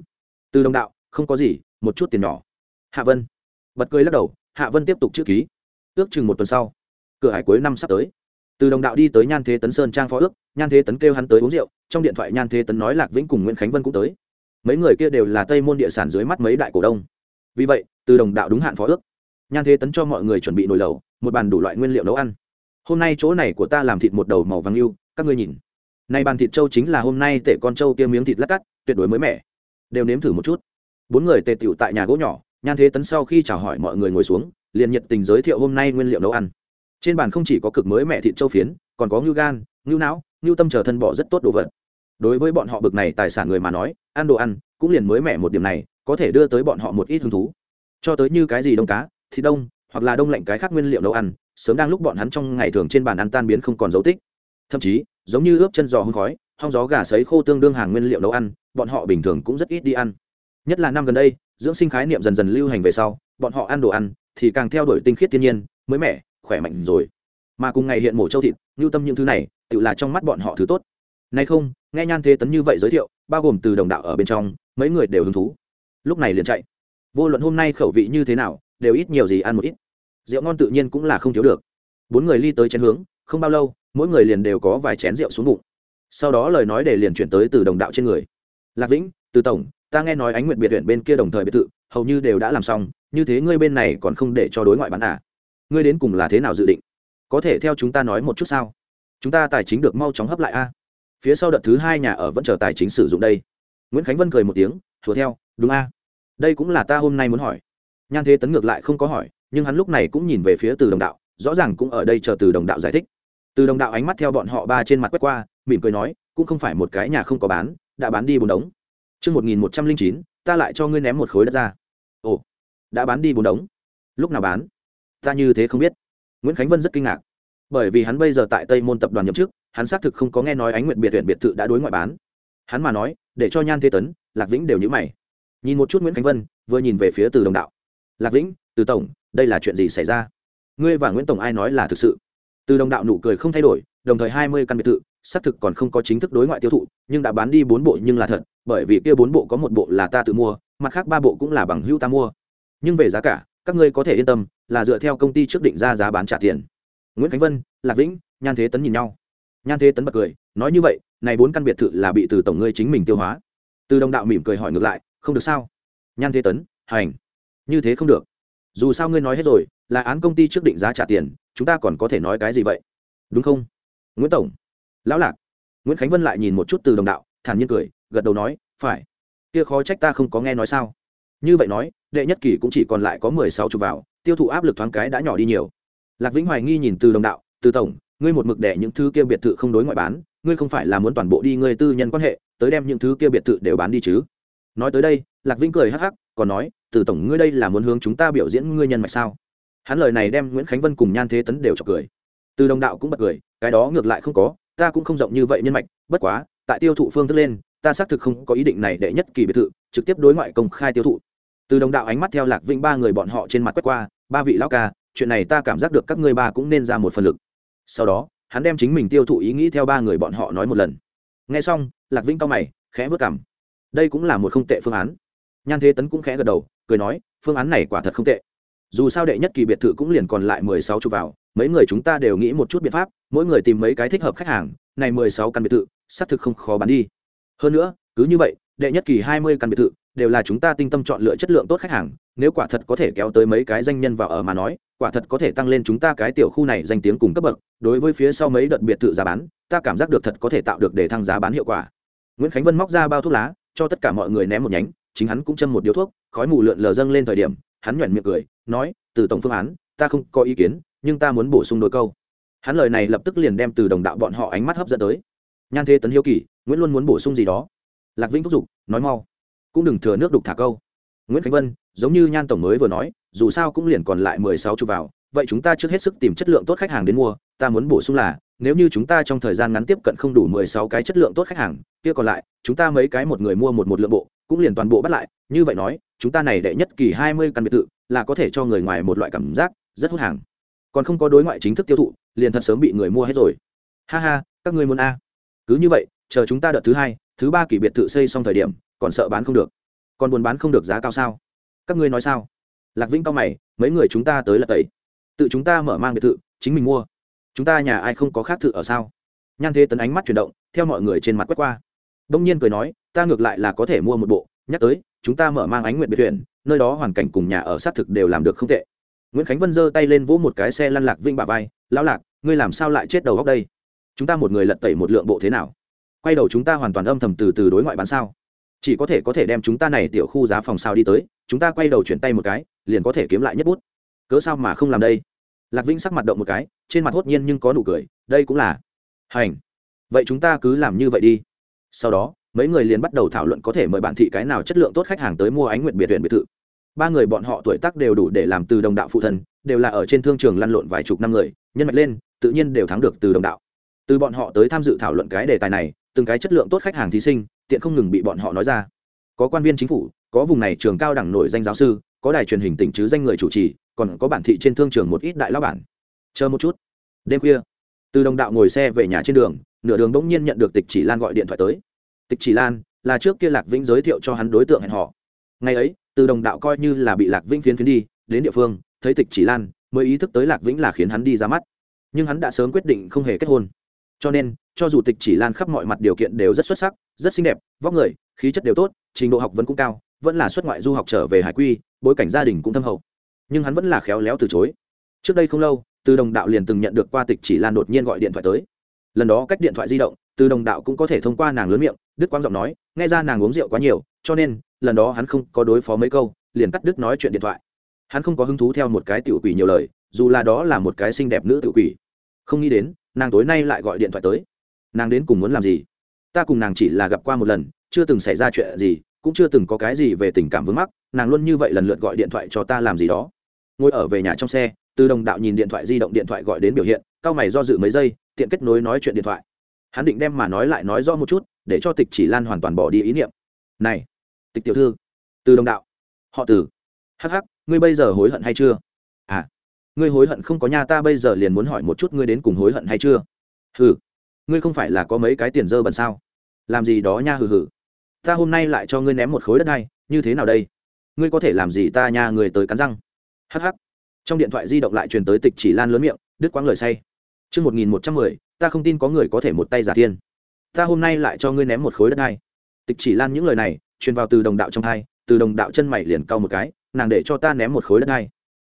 Từ đồng đạo, không có gì, một chút tiền nhỏ. Hạ vân bật cười lắc đầu hạ vân tiếp tục chữ ký. Ước chừng một tuần sau, cửa hải cuối năm sắp tới. Từ đồng đạo đi tới nhan thế tấn sơn trang phó ước, nhan thế tấn kêu hắn tới uống rượu, trong điện thoại nhan thế tấn nói lạc vĩnh cùng nguyễn khánh vân cũng tới. Mấy người kia đều là tây môn địa sản dưới mắt mấy đại cổ đông. Vì vậy, từ đồng đạo đúng hạn phó ước. Nhan thế tấn cho mọi người chuẩn bị nồi lẩu, một bàn đủ loại nguyên liệu nấu ăn. Hôm nay chỗ này của ta làm thịt một đầu màu vàng yêu các ngươi nhìn. Nay bàn thịt trâu chính là hôm nay tể con trâu kia miếng thịt lát cắt, tuyệt đối mới mẻ. Đều nếm thử một chút. Bốn người tề tựu tại nhà gỗ nhỏ nhan thế tấn sau khi chào hỏi mọi người ngồi xuống, liền nhiệt tình giới thiệu hôm nay nguyên liệu nấu ăn. Trên bàn không chỉ có cực mới mẹ thịt châu phiến, còn có ngưu gan, ngưu não, ngưu tâm trở thân bỏ rất tốt đồ vật. Đối với bọn họ bực này tài sản người mà nói, ăn đồ ăn cũng liền mới mẻ một điểm này, có thể đưa tới bọn họ một ít hứng thú. Cho tới như cái gì đông cá, thịt đông, hoặc là đông lạnh cái khác nguyên liệu nấu ăn, sớm đang lúc bọn hắn trong ngày thường trên bàn ăn tan biến không còn dấu tích. Thậm chí, giống như ướp chân giò hương khói, hong gió gà sấy khô tương đương hàng nguyên liệu nấu ăn, bọn họ bình thường cũng rất ít đi ăn. Nhất là năm gần đây dưỡng sinh khái niệm dần dần lưu hành về sau, bọn họ ăn đồ ăn thì càng theo đuổi tinh khiết thiên nhiên, mới mẻ, khỏe mạnh rồi. Mà cùng ngày hiện mổ châu thịt, ngưu tâm những thứ này, tự là trong mắt bọn họ thứ tốt. Nay không, nghe nhan thế tấn như vậy giới thiệu, bao gồm từ đồng đạo ở bên trong, mấy người đều hứng thú. Lúc này liền chạy. Vô luận hôm nay khẩu vị như thế nào, đều ít nhiều gì ăn một ít. Rượu ngon tự nhiên cũng là không thiếu được. Bốn người ly tới chén hướng, không bao lâu, mỗi người liền đều có vài chén rượu xuống bụng. Sau đó lời nói để liền chuyển tới từ đồng đạo trên người. Lạc vĩnh, từ tổng ta nghe nói ánh nguyện biệt viện bên kia đồng thời biệt thự, hầu như đều đã làm xong, như thế ngươi bên này còn không để cho đối ngoại bán à? Ngươi đến cùng là thế nào dự định? Có thể theo chúng ta nói một chút sao? Chúng ta tài chính được mau chóng hấp lại a. Phía sau đợt thứ hai nhà ở vẫn chờ tài chính sử dụng đây. Nguyễn khánh vân cười một tiếng thùa theo, đúng a. Đây cũng là ta hôm nay muốn hỏi. Nhan thế tấn ngược lại không có hỏi, nhưng hắn lúc này cũng nhìn về phía từ đồng đạo, rõ ràng cũng ở đây chờ từ đồng đạo giải thích. Từ đồng đạo ánh mắt theo bọn họ ba trên mặt quét qua, mỉm cười nói, cũng không phải một cái nhà không có bán, đã bán đi bốn đống. Trước 1109, ta lại cho ngươi ném một khối đất ra. Ồ, đã bán đi bốn đống. Lúc nào bán? Ta như thế không biết. Nguyễn Khánh Vân rất kinh ngạc. Bởi vì hắn bây giờ tại Tây Môn tập đoàn nhậm chức, hắn xác thực không có nghe nói Ánh Nguyệt biệt tuyển biệt thự đã đối ngoại bán. Hắn mà nói, để cho Nhan Thế Tấn, Lạc Vĩnh đều như mày. Nhìn một chút Nguyễn Khánh Vân, vừa nhìn về phía Từ Đồng Đạo. Lạc Vĩnh, Từ tổng, đây là chuyện gì xảy ra? Ngươi và Nguyễn tổng ai nói là thực sự? Từ Đồng Đạo nụ cười không thay đổi, đồng thời hai mươi căn biệt thự, xác thực còn không có chính thức đối ngoại tiêu thụ, nhưng đã bán đi bốn bộ nhưng là thật, bởi vì kia bốn bộ có một bộ là ta tự mua mặt khác ba bộ cũng là bằng hữu ta mua. Nhưng về giá cả các ngươi có thể yên tâm là dựa theo công ty trước định ra giá bán trả tiền. Nguyễn khánh vân lạc vĩnh nhan thế tấn nhìn nhau. Nhan thế tấn bật cười nói như vậy này bốn căn biệt thự là bị từ tổng ngươi chính mình tiêu hóa. Từ đồng đạo mỉm cười hỏi ngược lại không được sao? Nhan thế tấn hành. Như thế không được. Dù sao ngươi nói hết rồi là án công ty trước định giá trả tiền chúng ta còn có thể nói cái gì vậy? Đúng không? Nguyễn tổng lão lạc. Nguyễn khánh vân lại nhìn một chút từ đồng đạo, thản nhiên cười, gật đầu nói, phải. Kia khó trách ta không có nghe nói sao. Như vậy nói, đệ nhất kỳ cũng chỉ còn lại có mười sáu chục vào, tiêu thụ áp lực thoáng cái đã nhỏ đi nhiều. Lạc vĩnh hoài nghi nhìn từ đồng đạo, từ tổng, ngươi một mực đẻ những thứ kia biệt thự không đối ngoại bán, ngươi không phải là muốn toàn bộ đi ngươi tư nhân quan hệ, tới đem những thứ kia biệt thự đều bán đi chứ? Nói tới đây, lạc vĩnh cười hắc hắc, còn nói, từ tổng, ngươi đây là muốn hướng chúng ta biểu diễn ngươi nhân mạch sao? Hắn lời này đem nguyễn khánh vân cùng nhan thế tấn đều chọc cười. Từ đồng đạo cũng bật cười, cái đó ngược lại không có ta cũng không rộng như vậy nhân mạch, bất quá, tại tiêu thụ phương thức lên, ta xác thực không có ý định này để nhất kỳ biệt thự, trực tiếp đối ngoại công khai tiêu thụ. Từ đồng đạo ánh mắt theo lạc vĩnh ba người bọn họ trên mặt quét qua, ba vị lão ca, chuyện này ta cảm giác được các ngươi ba cũng nên ra một phần lực. Sau đó, hắn đem chính mình tiêu thụ ý nghĩ theo ba người bọn họ nói một lần. Nghe xong, lạc vĩnh cao mày, khẽ vớt cảm đây cũng là một không tệ phương án. Nhan thế tấn cũng khẽ gật đầu, cười nói, phương án này quả thật không tệ dù sao đệ nhất kỳ biệt thự cũng liền còn lại mười sáu chục vào, mấy người chúng ta đều nghĩ một chút biện pháp, mỗi người tìm mấy cái thích hợp khách hàng, này mười sáu căn biệt thự, xác thực không khó bán đi. Hơn nữa, cứ như vậy, đệ nhất kỳ hai mươi căn biệt thự, đều là chúng ta tinh tâm chọn lựa chất lượng tốt khách hàng, nếu quả thật có thể kéo tới mấy cái danh nhân vào ở mà nói, quả thật có thể tăng lên chúng ta cái tiểu khu này danh tiếng cùng cấp bậc, đối với phía sau mấy đợt biệt thự giá bán, ta cảm giác được thật có thể tạo được để thăng giá bán hiệu quả. Nguyễn khánh vân móc ra bao thuốc lá, cho tất cả mọi người ném một nhánh, chính hắn cũng châm một điếu thuốc, khói mù lượn lờ dâng lên thời điểm, hắn nhoẻn miệng cười nói, từ tổng phương án, ta không có ý kiến, nhưng ta muốn bổ sung đôi câu. Hắn lời này lập tức liền đem từ đồng đạo bọn họ ánh mắt hấp dẫn tới. Nhan thế tấn hiếu kỳ, nguyễn luôn muốn bổ sung gì đó? Lạc vĩnh thúc giục, nói mau. Cũng đừng thừa nước đục thả câu. Nguyễn khánh vân, giống như nhan tổng mới vừa nói, dù sao cũng liền còn lại mười sáu chục vào, vậy chúng ta trước hết sức tìm chất lượng tốt khách hàng đến mua, ta muốn bổ sung là nếu như chúng ta trong thời gian ngắn tiếp cận không đủ mười sáu cái chất lượng tốt khách hàng, kia còn lại, chúng ta mấy cái một người mua một một lượng bộ, cũng liền toàn bộ bắt lại, như vậy nói, chúng ta này đệ nhất kỳ hai mươi căn biệt thự, là có thể cho người ngoài một loại cảm giác rất hút hàng. Còn không có đối ngoại chính thức tiêu thụ, liền thật sớm bị người mua hết rồi. Ha ha, các ngươi muốn a. Cứ như vậy, chờ chúng ta đợt thứ hai, thứ ba kỳ biệt thự xây xong thời điểm, còn sợ bán không được. Còn buồn bán không được giá cao sao? Các ngươi nói sao? Lạc vĩnh cao mày, mấy người chúng ta tới là tẩy. Tự chúng ta mở mang biệt thự, chính mình mua chúng ta nhà ai không có khác thự ở sao? Nhan thế tấn ánh mắt chuyển động, theo mọi người trên mặt quét qua. Đông nhiên cười nói, ta ngược lại là có thể mua một bộ, nhắc tới, chúng ta mở mang ánh nguyện biệt thuyền, nơi đó hoàn cảnh cùng nhà ở xác thực đều làm được không tệ. Nguyễn khánh vân giơ tay lên vỗ một cái xe lăn lạc vinh bà vai, lão lạc, ngươi làm sao lại chết đầu góc đây? Chúng ta một người lật tẩy một lượng bộ thế nào? Quay đầu chúng ta hoàn toàn âm thầm từ từ đối ngoại bán sao? Chỉ có thể có thể đem chúng ta này tiểu khu giá phòng sao đi tới, chúng ta quay đầu chuyển tay một cái, liền có thể kiếm lại nhất bút. Cớ sao mà không làm đây? Lạc vĩnh sắc mặt động một cái, trên mặt hốt nhiên nhưng có nụ cười, đây cũng là hành. Vậy chúng ta cứ làm như vậy đi. Sau đó, mấy người liền bắt đầu thảo luận có thể mời bản thị cái nào chất lượng tốt khách hàng tới mua ánh nguyện biệt huyện biệt thự. Ba người bọn họ tuổi tác đều đủ để làm từ đồng đạo phụ thần đều là ở trên thương trường lăn lộn vài chục năm người, nhân mạch lên, tự nhiên đều thắng được từ đồng đạo. Từ bọn họ tới tham dự thảo luận cái đề tài này, từng cái chất lượng tốt khách hàng thí sinh, tiện không ngừng bị bọn họ nói ra. Có quan viên chính phủ, có vùng này trường cao đẳng nổi danh giáo sư, có đài truyền hình tỉnh chứ danh người chủ trì còn có bản thị trên thương trường một ít đại lao bản. Chờ một chút. Đêm khuya, từ đồng đạo ngồi xe về nhà trên đường, nửa đường bỗng nhiên nhận được tịch chỉ lan gọi điện thoại tới. Tịch chỉ lan, là trước kia lạc vĩnh giới thiệu cho hắn đối tượng hẹn họ ngày ấy, từ đồng đạo coi như là bị lạc vĩnh phiến phiến đi, đến địa phương, thấy tịch chỉ lan, mới ý thức tới lạc vĩnh là khiến hắn đi ra mắt. Nhưng hắn đã sớm quyết định không hề kết hôn. Cho nên, cho dù tịch chỉ lan khắp mọi mặt điều kiện đều rất xuất sắc, rất xinh đẹp, vóc người, khí chất đều tốt, trình độ học vấn cũng cao, vẫn là xuất ngoại du học trở về hải quy, bối cảnh gia đình cũng thâm hậu nhưng hắn vẫn là khéo léo từ chối. Trước đây không lâu, từ đồng đạo liền từng nhận được qua tịch chỉ lan đột nhiên gọi điện thoại tới. Lần đó cách điện thoại di động, từ đồng đạo cũng có thể thông qua nàng lớn miệng, đức quang giọng nói, nghe ra nàng uống rượu quá nhiều, cho nên, lần đó hắn không có đối phó mấy câu, liền cắt đứt nói chuyện điện thoại. Hắn không có hứng thú theo một cái tiểu quỷ nhiều lời, dù là đó là một cái xinh đẹp nữ tiểu quỷ. Không nghĩ đến, nàng tối nay lại gọi điện thoại tới. Nàng đến cùng muốn làm gì? Ta cùng nàng chỉ là gặp qua một lần, chưa từng xảy ra chuyện gì, cũng chưa từng có cái gì về tình cảm vướng mắc, nàng luôn như vậy lần lượt gọi điện thoại cho ta làm gì đó ngồi ở về nhà trong xe, từ đồng đạo nhìn điện thoại di động điện thoại gọi đến biểu hiện, cao mày do dự mấy giây, tiện kết nối nói chuyện điện thoại. Hắn định đem mà nói lại nói rõ một chút, để cho tịch chỉ lan hoàn toàn bỏ đi ý niệm. Này, tịch tiểu thư. Từ đồng đạo. Họ từ. Hh ngươi bây giờ hối hận hay chưa? À ngươi hối hận không có nha ta bây giờ liền muốn hỏi một chút ngươi đến cùng hối hận hay chưa? Hừ, ngươi không phải là có mấy cái tiền dơ bẩn sao? Làm gì đó nha hừ hừ. Ta hôm nay lại cho ngươi ném một khối đất này như thế nào đây? Ngươi có thể làm gì ta nha người tới cắn răng? Hh trong điện thoại di động lại truyền tới tịch chỉ lan lớn miệng đứt quãng lời say Trước 1110, ta không tin có người có thể một tay giả thiên. Ta hôm nay lại cho ngươi ném một khối đất hai Tịch chỉ lan những lời này, truyền vào từ đồng đạo trong hai, từ đồng đạo chân mày liền cau một cái, nàng để cho ta ném một khối đất hai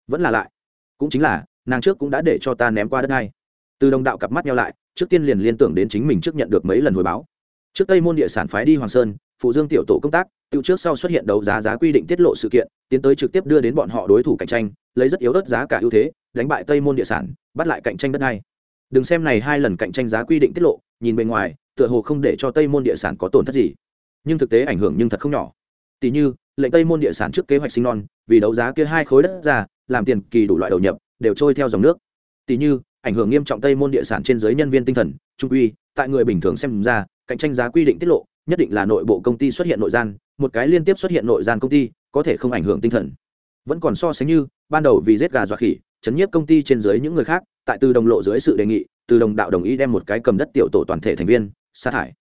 Vẫn là lại. Cũng chính là, nàng trước cũng đã để cho ta ném qua đất hai Từ đồng đạo cặp mắt nhau lại, trước tiên liền liên tưởng đến chính mình trước nhận được mấy lần hồi báo. Trước Tây môn địa sản phái đi Hoàng Sơn, phụ Dương tiểu tổ công tác, tiêu trước sau xuất hiện đấu giá giá quy định tiết lộ sự kiện, tiến tới trực tiếp đưa đến bọn họ đối thủ cạnh tranh, lấy rất yếu đất giá cả ưu thế, đánh bại Tây môn địa sản, bắt lại cạnh tranh đất này. Đừng xem này hai lần cạnh tranh giá quy định tiết lộ nhìn bề ngoài tựa hồ không để cho tây môn địa sản có tổn thất gì. Nhưng thực tế ảnh hưởng nhưng thật không nhỏ. Tỷ như lệnh tây môn địa sản trước kế hoạch sinh non vì đấu giá kia hai khối đất ra làm tiền kỳ đủ loại đầu nhập đều trôi theo dòng nước. Tỷ như ảnh hưởng nghiêm trọng tây môn địa sản trên giới nhân viên tinh thần trung uy tại người bình thường xem ra cạnh tranh giá quy định tiết lộ nhất định là nội bộ công ty xuất hiện nội gian, một cái liên tiếp xuất hiện nội gian công ty, có thể không ảnh hưởng tinh thần. Vẫn còn so sánh như, ban đầu vì giết gà dọa khỉ, chấn nhiếp công ty trên dưới những người khác, tại từ đồng lộ dưới sự đề nghị, từ đồng đạo đồng ý đem một cái cầm đất tiểu tổ toàn thể thành viên, sa thải.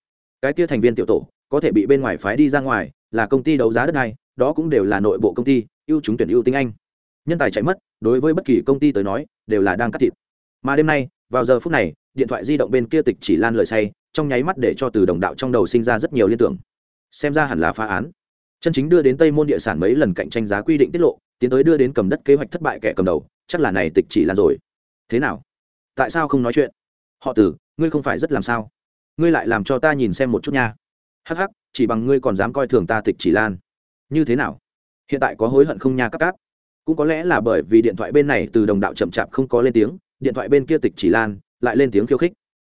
Cái kia thành viên tiểu tổ, có thể bị bên ngoài phái đi ra ngoài, là công ty đấu giá đất này, đó cũng đều là nội bộ công ty, ưu chúng tuyển ưu tinh anh. Nhân tài chạy mất, đối với bất kỳ công ty tới nói, đều là đang cắt thịt. Mà đêm nay, vào giờ phút này, điện thoại di động bên kia tịch chỉ lan lời say trong nháy mắt để cho từ đồng đạo trong đầu sinh ra rất nhiều liên tưởng. Xem ra hẳn là phá án. Chân chính đưa đến tây môn địa sản mấy lần cạnh tranh giá quy định tiết lộ, tiến tới đưa đến cầm đất kế hoạch thất bại kẻ cầm đầu, chắc là này tịch chỉ lan rồi. Thế nào? Tại sao không nói chuyện? Họ tử, ngươi không phải rất làm sao? Ngươi lại làm cho ta nhìn xem một chút nha. Hắc hắc, chỉ bằng ngươi còn dám coi thường ta tịch chỉ lan. Như thế nào? Hiện tại có hối hận không nha cắp cáp? Cũng có lẽ là bởi vì điện thoại bên này từ đồng đạo chậm chạp không có lên tiếng, điện thoại bên kia tịch chỉ lan lại lên tiếng khiêu khích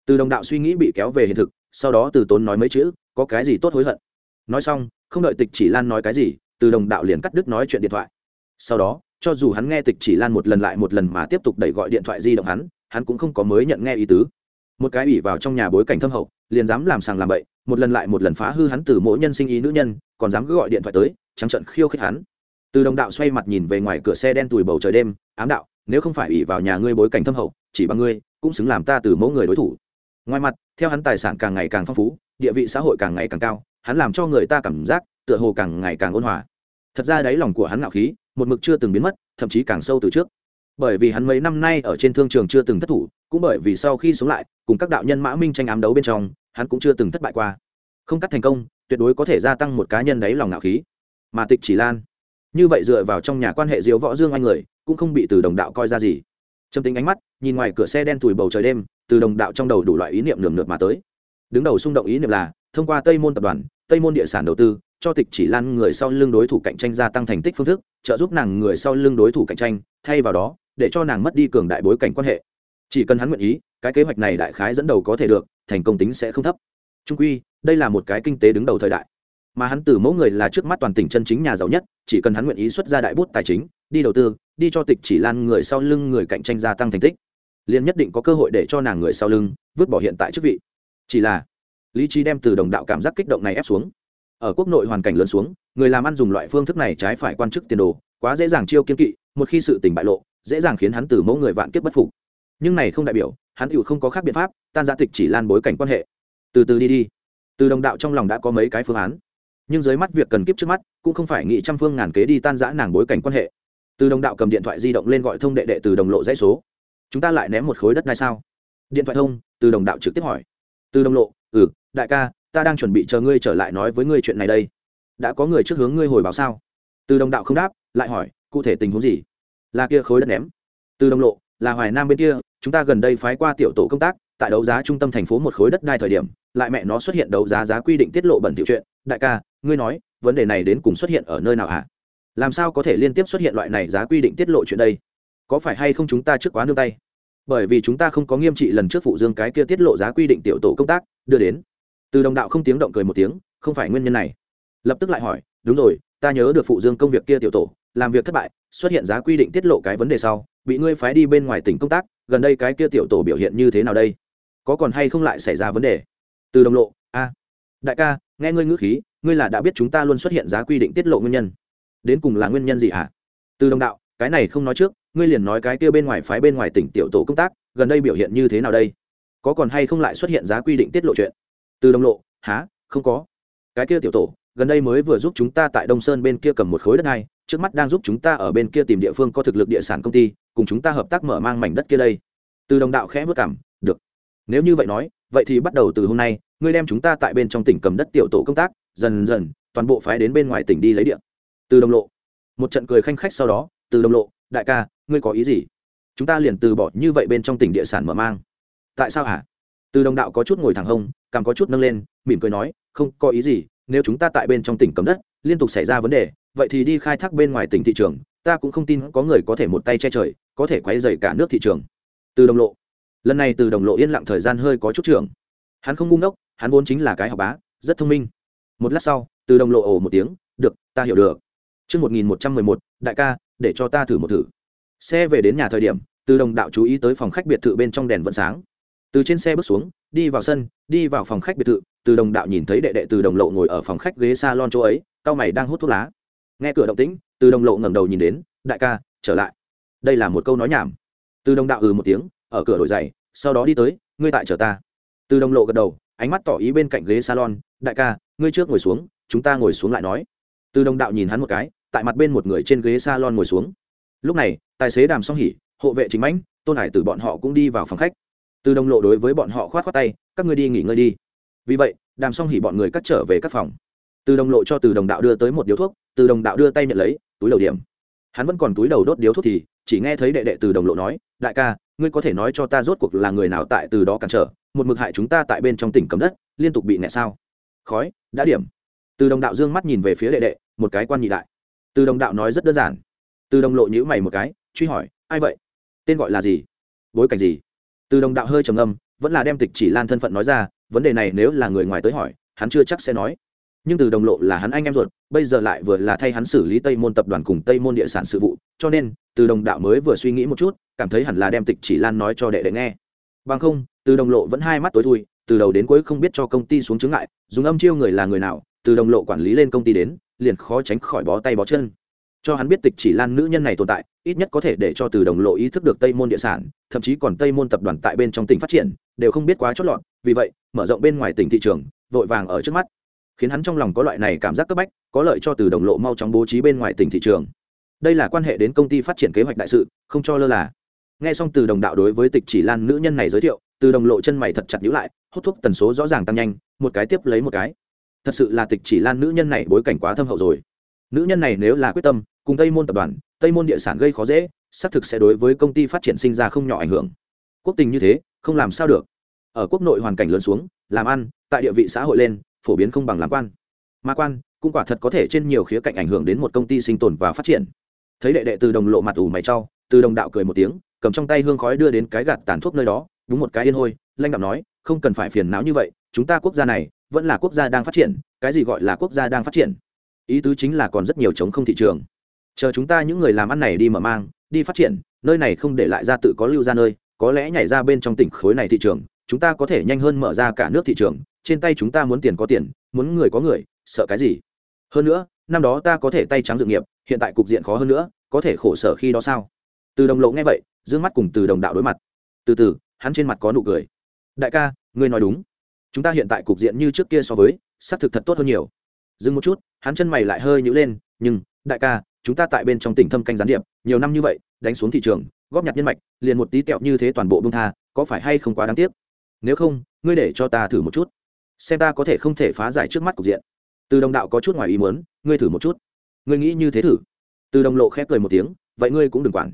từ đồng đạo suy nghĩ bị kéo về hiện thực, sau đó từ tốn nói mấy chữ, có cái gì tốt hối hận? Nói xong, không đợi tịch chỉ lan nói cái gì, từ đồng đạo liền cắt đứt nói chuyện điện thoại. Sau đó, cho dù hắn nghe tịch chỉ lan một lần lại một lần mà tiếp tục đẩy gọi điện thoại di động hắn hắn cũng không có mới nhận nghe ý tứ. Một cái ủy vào trong nhà bối cảnh thâm hậu, liền dám làm sàng làm bậy, một lần lại một lần phá hư hắn từ mỗi nhân sinh ý nữ nhân, còn dám cứ gọi điện thoại tới, trắng trận khiêu khích hắn. Từ đồng đạo xoay mặt nhìn về ngoài cửa xe đen tùi bầu trời đêm, ám đạo, nếu không phải ủy vào nhà ngươi bối cảnh thâm hậu, chỉ bằng ngươi, cũng xứng làm ta từ mẫu người đối thủ ngoài mặt, theo hắn tài sản càng ngày càng phong phú, địa vị xã hội càng ngày càng cao, hắn làm cho người ta cảm giác tựa hồ càng ngày càng ôn hòa. Thật ra đáy lòng của hắn ngạo khí, một mực chưa từng biến mất, thậm chí càng sâu từ trước. Bởi vì hắn mấy năm nay ở trên thương trường chưa từng thất thủ, cũng bởi vì sau khi sống lại, cùng các đạo nhân mã minh tranh ám đấu bên trong, hắn cũng chưa từng thất bại qua. Không cắt thành công, tuyệt đối có thể gia tăng một cá nhân đáy lòng ngạo khí. Mà tịch chỉ lan, như vậy dựa vào trong nhà quan hệ diếu võ dương anh người, cũng không bị từ đồng đạo coi ra gì. Trầm tính ánh mắt, nhìn ngoài cửa xe đen thùi bầu trời đêm từ đồng đạo trong đầu đủ loại ý niệm nườm nượp mà tới. Đứng đầu xung động ý niệm là, thông qua tây môn tập đoàn, tây môn địa sản đầu tư, cho tịch chỉ lan người sau lưng đối thủ cạnh tranh gia tăng thành tích phương thức, trợ giúp nàng người sau lưng đối thủ cạnh tranh, thay vào đó, để cho nàng mất đi cường đại bối cảnh quan hệ. Chỉ cần hắn nguyện ý, cái kế hoạch này đại khái dẫn đầu có thể được, thành công tính sẽ không thấp. Trung quy, đây là một cái kinh tế đứng đầu thời đại. Mà hắn từ mẫu người là trước mắt toàn tỉnh chân chính nhà giàu nhất, chỉ cần hắn nguyện ý xuất ra đại bút tài chính, đi đầu tư, đi cho tịch chỉ lan người sau lưng người cạnh tranh gia tăng thành tích liền nhất định có cơ hội để cho nàng người sau lưng vứt bỏ hiện tại chức vị. Chỉ là, lý trí đem từ đồng đạo cảm giác kích động này ép xuống. Ở quốc nội hoàn cảnh lớn xuống, người làm ăn dùng loại phương thức này trái phải quan chức tiền đồ, quá dễ dàng chiêu kiên kỵ, một khi sự tình bại lộ, dễ dàng khiến hắn từ mẫu người vạn kiếp bất phục. Nhưng này không đại biểu, hắn tựu không có khác biện pháp, tan giã tịch chỉ lan bối cảnh quan hệ. Từ từ đi đi. Từ đồng đạo trong lòng đã có mấy cái phương án. Nhưng dưới mắt việc cần kiếp trước mắt, cũng không phải nghĩ trăm phương ngàn kế đi tan giã nàng bối cảnh quan hệ. Từ đồng đạo cầm điện thoại di động lên gọi thông đệ đệ từ đồng lộ dãy số chúng ta lại ném một khối đất đai sao? Điện thoại thông, từ đồng đạo trực tiếp hỏi. Từ đồng lộ ừ đại ca, ta đang chuẩn bị chờ ngươi trở lại nói với ngươi chuyện này đây. Đã có người trước hướng ngươi hồi báo sao? Từ đồng đạo không đáp, lại hỏi, cụ thể tình huống gì? Là kia khối đất ném. Từ đồng lộ, là hoài nam bên kia, chúng ta gần đây phái qua tiểu tổ công tác, tại đấu giá trung tâm thành phố một khối đất đai thời điểm, lại mẹ nó xuất hiện đấu giá giá quy định tiết lộ bẩn tiểu chuyện. Đại ca, ngươi nói, vấn đề này đến cùng xuất hiện ở nơi nào hả? Làm sao có thể liên tiếp xuất hiện loại này giá quy định tiết lộ chuyện đây? Có phải hay không chúng ta trước quá nương tay? Bởi vì chúng ta không có nghiêm trị lần trước phụ dương cái kia tiết lộ giá quy định tiểu tổ công tác, đưa đến. Từ đồng đạo không tiếng động cười một tiếng, không phải nguyên nhân này. Lập tức lại hỏi, đúng rồi, ta nhớ được phụ dương công việc kia tiểu tổ, làm việc thất bại, xuất hiện giá quy định tiết lộ cái vấn đề sau, bị ngươi phái đi bên ngoài tỉnh công tác, gần đây cái kia tiểu tổ biểu hiện như thế nào đây? Có còn hay không lại xảy ra vấn đề? Từ đồng lộ, a, đại ca, nghe ngươi ngữ khí, ngươi là đã biết chúng ta luôn xuất hiện giá quy định tiết lộ nguyên nhân. Đến cùng là nguyên nhân gì hả? Từ đồng đạo, cái này không nói trước ngươi liền nói cái kia bên ngoài phái bên ngoài tỉnh tiểu tổ công tác, gần đây biểu hiện như thế nào đây? Có còn hay không lại xuất hiện giá quy định tiết lộ chuyện? Từ đồng lộ, há, không có. Cái kia tiểu tổ, gần đây mới vừa giúp chúng ta tại đông sơn bên kia cầm một khối đất này trước mắt đang giúp chúng ta ở bên kia tìm địa phương có thực lực địa sản công ty, cùng chúng ta hợp tác mở mang mảnh đất kia đây. Từ đồng đạo khẽ vất cảm, được. Nếu như vậy nói, vậy thì bắt đầu từ hôm nay, ngươi đem chúng ta tại bên trong tỉnh cầm đất tiểu tổ công tác, dần dần, toàn bộ phái đến bên ngoài tỉnh đi lấy địa. Từ đồng lộ. Một trận cười khanh khách sau đó, từ đồng lộ, đại ca ngươi có ý gì? Chúng ta liền từ bỏ như vậy bên trong tỉnh địa sản mở mang. Tại sao hả? Từ đồng đạo có chút ngồi thẳng hông càng có chút nâng lên mỉm cười nói không có ý gì nếu chúng ta tại bên trong tỉnh cấm đất liên tục xảy ra vấn đề vậy thì đi khai thác bên ngoài tỉnh thị trường ta cũng không tin có người có thể một tay che trời có thể quay dày cả nước thị trường. Từ đồng lộ. Lần này từ đồng lộ yên lặng thời gian hơi có chút trưởng. Hắn không ngu ngốc hắn vốn chính là cái học bá rất thông minh. Một lát sau từ đồng lộ ồ một tiếng được ta hiểu được. Trước 1111, đại ca, để cho ta thử một thử. Xe về đến nhà thời điểm, từ đồng đạo chú ý tới phòng khách biệt thự bên trong đèn vẫn sáng. Từ trên xe bước xuống, đi vào sân, đi vào phòng khách biệt thự, từ đồng đạo nhìn thấy đệ đệ từ đồng lộ ngồi ở phòng khách ghế salon chỗ ấy, cao mày đang hút thuốc lá. Nghe cửa động tĩnh, từ đồng lộ ngẩng đầu nhìn đến, đại ca, trở lại. Đây là một câu nói nhảm. Từ đồng đạo ừ một tiếng, ở cửa đổi giày, sau đó đi tới, ngươi tại chờ ta. Từ đồng lộ gật đầu, ánh mắt tỏ ý bên cạnh ghế salon, đại ca, ngươi trước ngồi xuống, chúng ta ngồi xuống lại nói từ đồng đạo nhìn hắn một cái tại mặt bên một người trên ghế s a lon ngồi xuống lúc này, tài xế đàm song hỉ, hộ vệ chính mãnh, tôn hải tử bọn họ cũng đi vào phòng khách. Từ đồng lộ đối với bọn họ khoát khoát tay, các ngươi đi nghỉ ngơi đi. Vì vậy, đàm song hỉ bọn người cắt trở về các phòng. Từ đồng lộ cho từ đồng đạo đưa tới một điếu thuốc, từ đồng đạo đưa tay nhận lấy, túi đầu điểm. Hắn vẫn còn túi đầu đốt điếu thuốc thì, chỉ nghe thấy đệ đệ từ đồng lộ nói, đại ca, ngươi có thể nói cho ta rốt cuộc là người nào tại từ đó cản trở, một mực hại chúng ta tại bên trong tỉnh cấm đất, liên tục bị nẹ sao? Khói, đã điểm. Từ đồng đạo dương mắt nhìn về phía đệ đệ, một cái quan nhị đại. Từ đồng đạo nói rất đơn giản từ đồng lộ nhữ mày một cái, truy hỏi, ai vậy? Tên gọi là gì? Bối cảnh gì? Từ đồng đạo hơi trầm âm vẫn là đem tịch chỉ lan thân phận nói ra, vấn đề này nếu là người ngoài tới hỏi, hắn chưa chắc sẽ nói. Nhưng từ đồng lộ là hắn anh em ruột, bây giờ lại vừa là thay hắn xử lý tây môn tập đoàn cùng tây môn địa sản sự vụ, cho nên, từ đồng đạo mới vừa suy nghĩ một chút, cảm thấy hẳn là đem tịch chỉ lan nói cho đệ đệ nghe. Bằng không, từ đồng lộ vẫn hai mắt tối thui, từ đầu đến cuối không biết cho công ty xuống chứng ngại, dùng âm chiêu người là người nào, từ đồng lộ quản lý lên công ty đến, liền khó tránh khỏi bó tay bó chân cho hắn biết tịch chỉ lan nữ nhân này tồn tại, ít nhất có thể để cho từ đồng lộ ý thức được tây môn địa sản, thậm chí còn tây môn tập đoàn tại bên trong tỉnh phát triển, đều không biết quá chót lọt, vì vậy, mở rộng bên ngoài tỉnh thị trường, vội vàng ở trước mắt. Khiến hắn trong lòng có loại này cảm giác cấp bách, có lợi cho từ đồng lộ mau chóng bố trí bên ngoài tỉnh thị trường. Đây là quan hệ đến công ty phát triển kế hoạch đại sự, không cho lơ là. Nghe xong từ đồng đạo đối với tịch chỉ lan nữ nhân này giới thiệu, từ đồng lộ chân mày thật chặt nhữ lại, hút thuốc tần số rõ ràng tăng nhanh, một cái tiếp lấy một cái. Thật sự là tịch chỉ lan nữ nhân này bối cảnh quá thâm hậu rồi. Nữ nhân này nếu là quyết tâm cùng tây môn tập đoàn tây môn địa sản gây khó dễ xác thực sẽ đối với công ty phát triển sinh ra không nhỏ ảnh hưởng. Quốc tình như thế không làm sao được. Ở quốc nội hoàn cảnh lớn xuống làm ăn tại địa vị xã hội lên phổ biến không bằng làm quan. Mà quan cũng quả thật có thể trên nhiều khía cạnh ảnh hưởng đến một công ty sinh tồn và phát triển. Thấy đệ đệ từ đồng lộ mặt ủ mày trao, từ đồng đạo cười một tiếng cầm trong tay hương khói đưa đến cái gạt tàn thuốc nơi đó đúng một cái yên hôi lanh đạo nói không cần phải phiền não như vậy chúng ta quốc gia này vẫn là quốc gia đang phát triển cái gì gọi là quốc gia đang phát triển? Ý tứ chính là còn rất nhiều chống không thị trường chờ chúng ta những người làm ăn này đi mở mang, đi phát triển, nơi này không để lại ra tự có lưu ra nơi, có lẽ nhảy ra bên trong tỉnh khối này thị trường, chúng ta có thể nhanh hơn mở ra cả nước thị trường, trên tay chúng ta muốn tiền có tiền, muốn người có người, sợ cái gì? Hơn nữa, năm đó ta có thể tay trắng dự nghiệp, hiện tại cục diện khó hơn nữa, có thể khổ sở khi đó sao? Từ đồng lộ nghe vậy d ư ơ n g mắt cùng từ đồng đạo đối mặt. Từ từ, hắn trên mặt có nụ cười. Đại ca, ngươi nói đúng. Chúng ta hiện tại cục diện như trước kia so với, xác thực thật tốt hơn nhiều. Dừng một chút, hắn chân mày lại hơi nhữ lên, nhưng, đại ca chúng ta tại bên trong tỉnh thâm canh gián điệp, nhiều năm như vậy, đánh xuống thị trường, góp nhặt nhân mạch, liền một tí kẹo như thế toàn bộ bông tha, có phải hay không quá đáng tiếc? Nếu không, ngươi để cho ta thử một chút. Xem ta có thể không thể phá giải trước mắt cục diện. Từ đồng đạo có chút ngoài ý muốn, ngươi thử một chút. Ngươi nghĩ như thế thử. Từ đồng lộ khép cười một tiếng, vậy ngươi cũng đừng quản.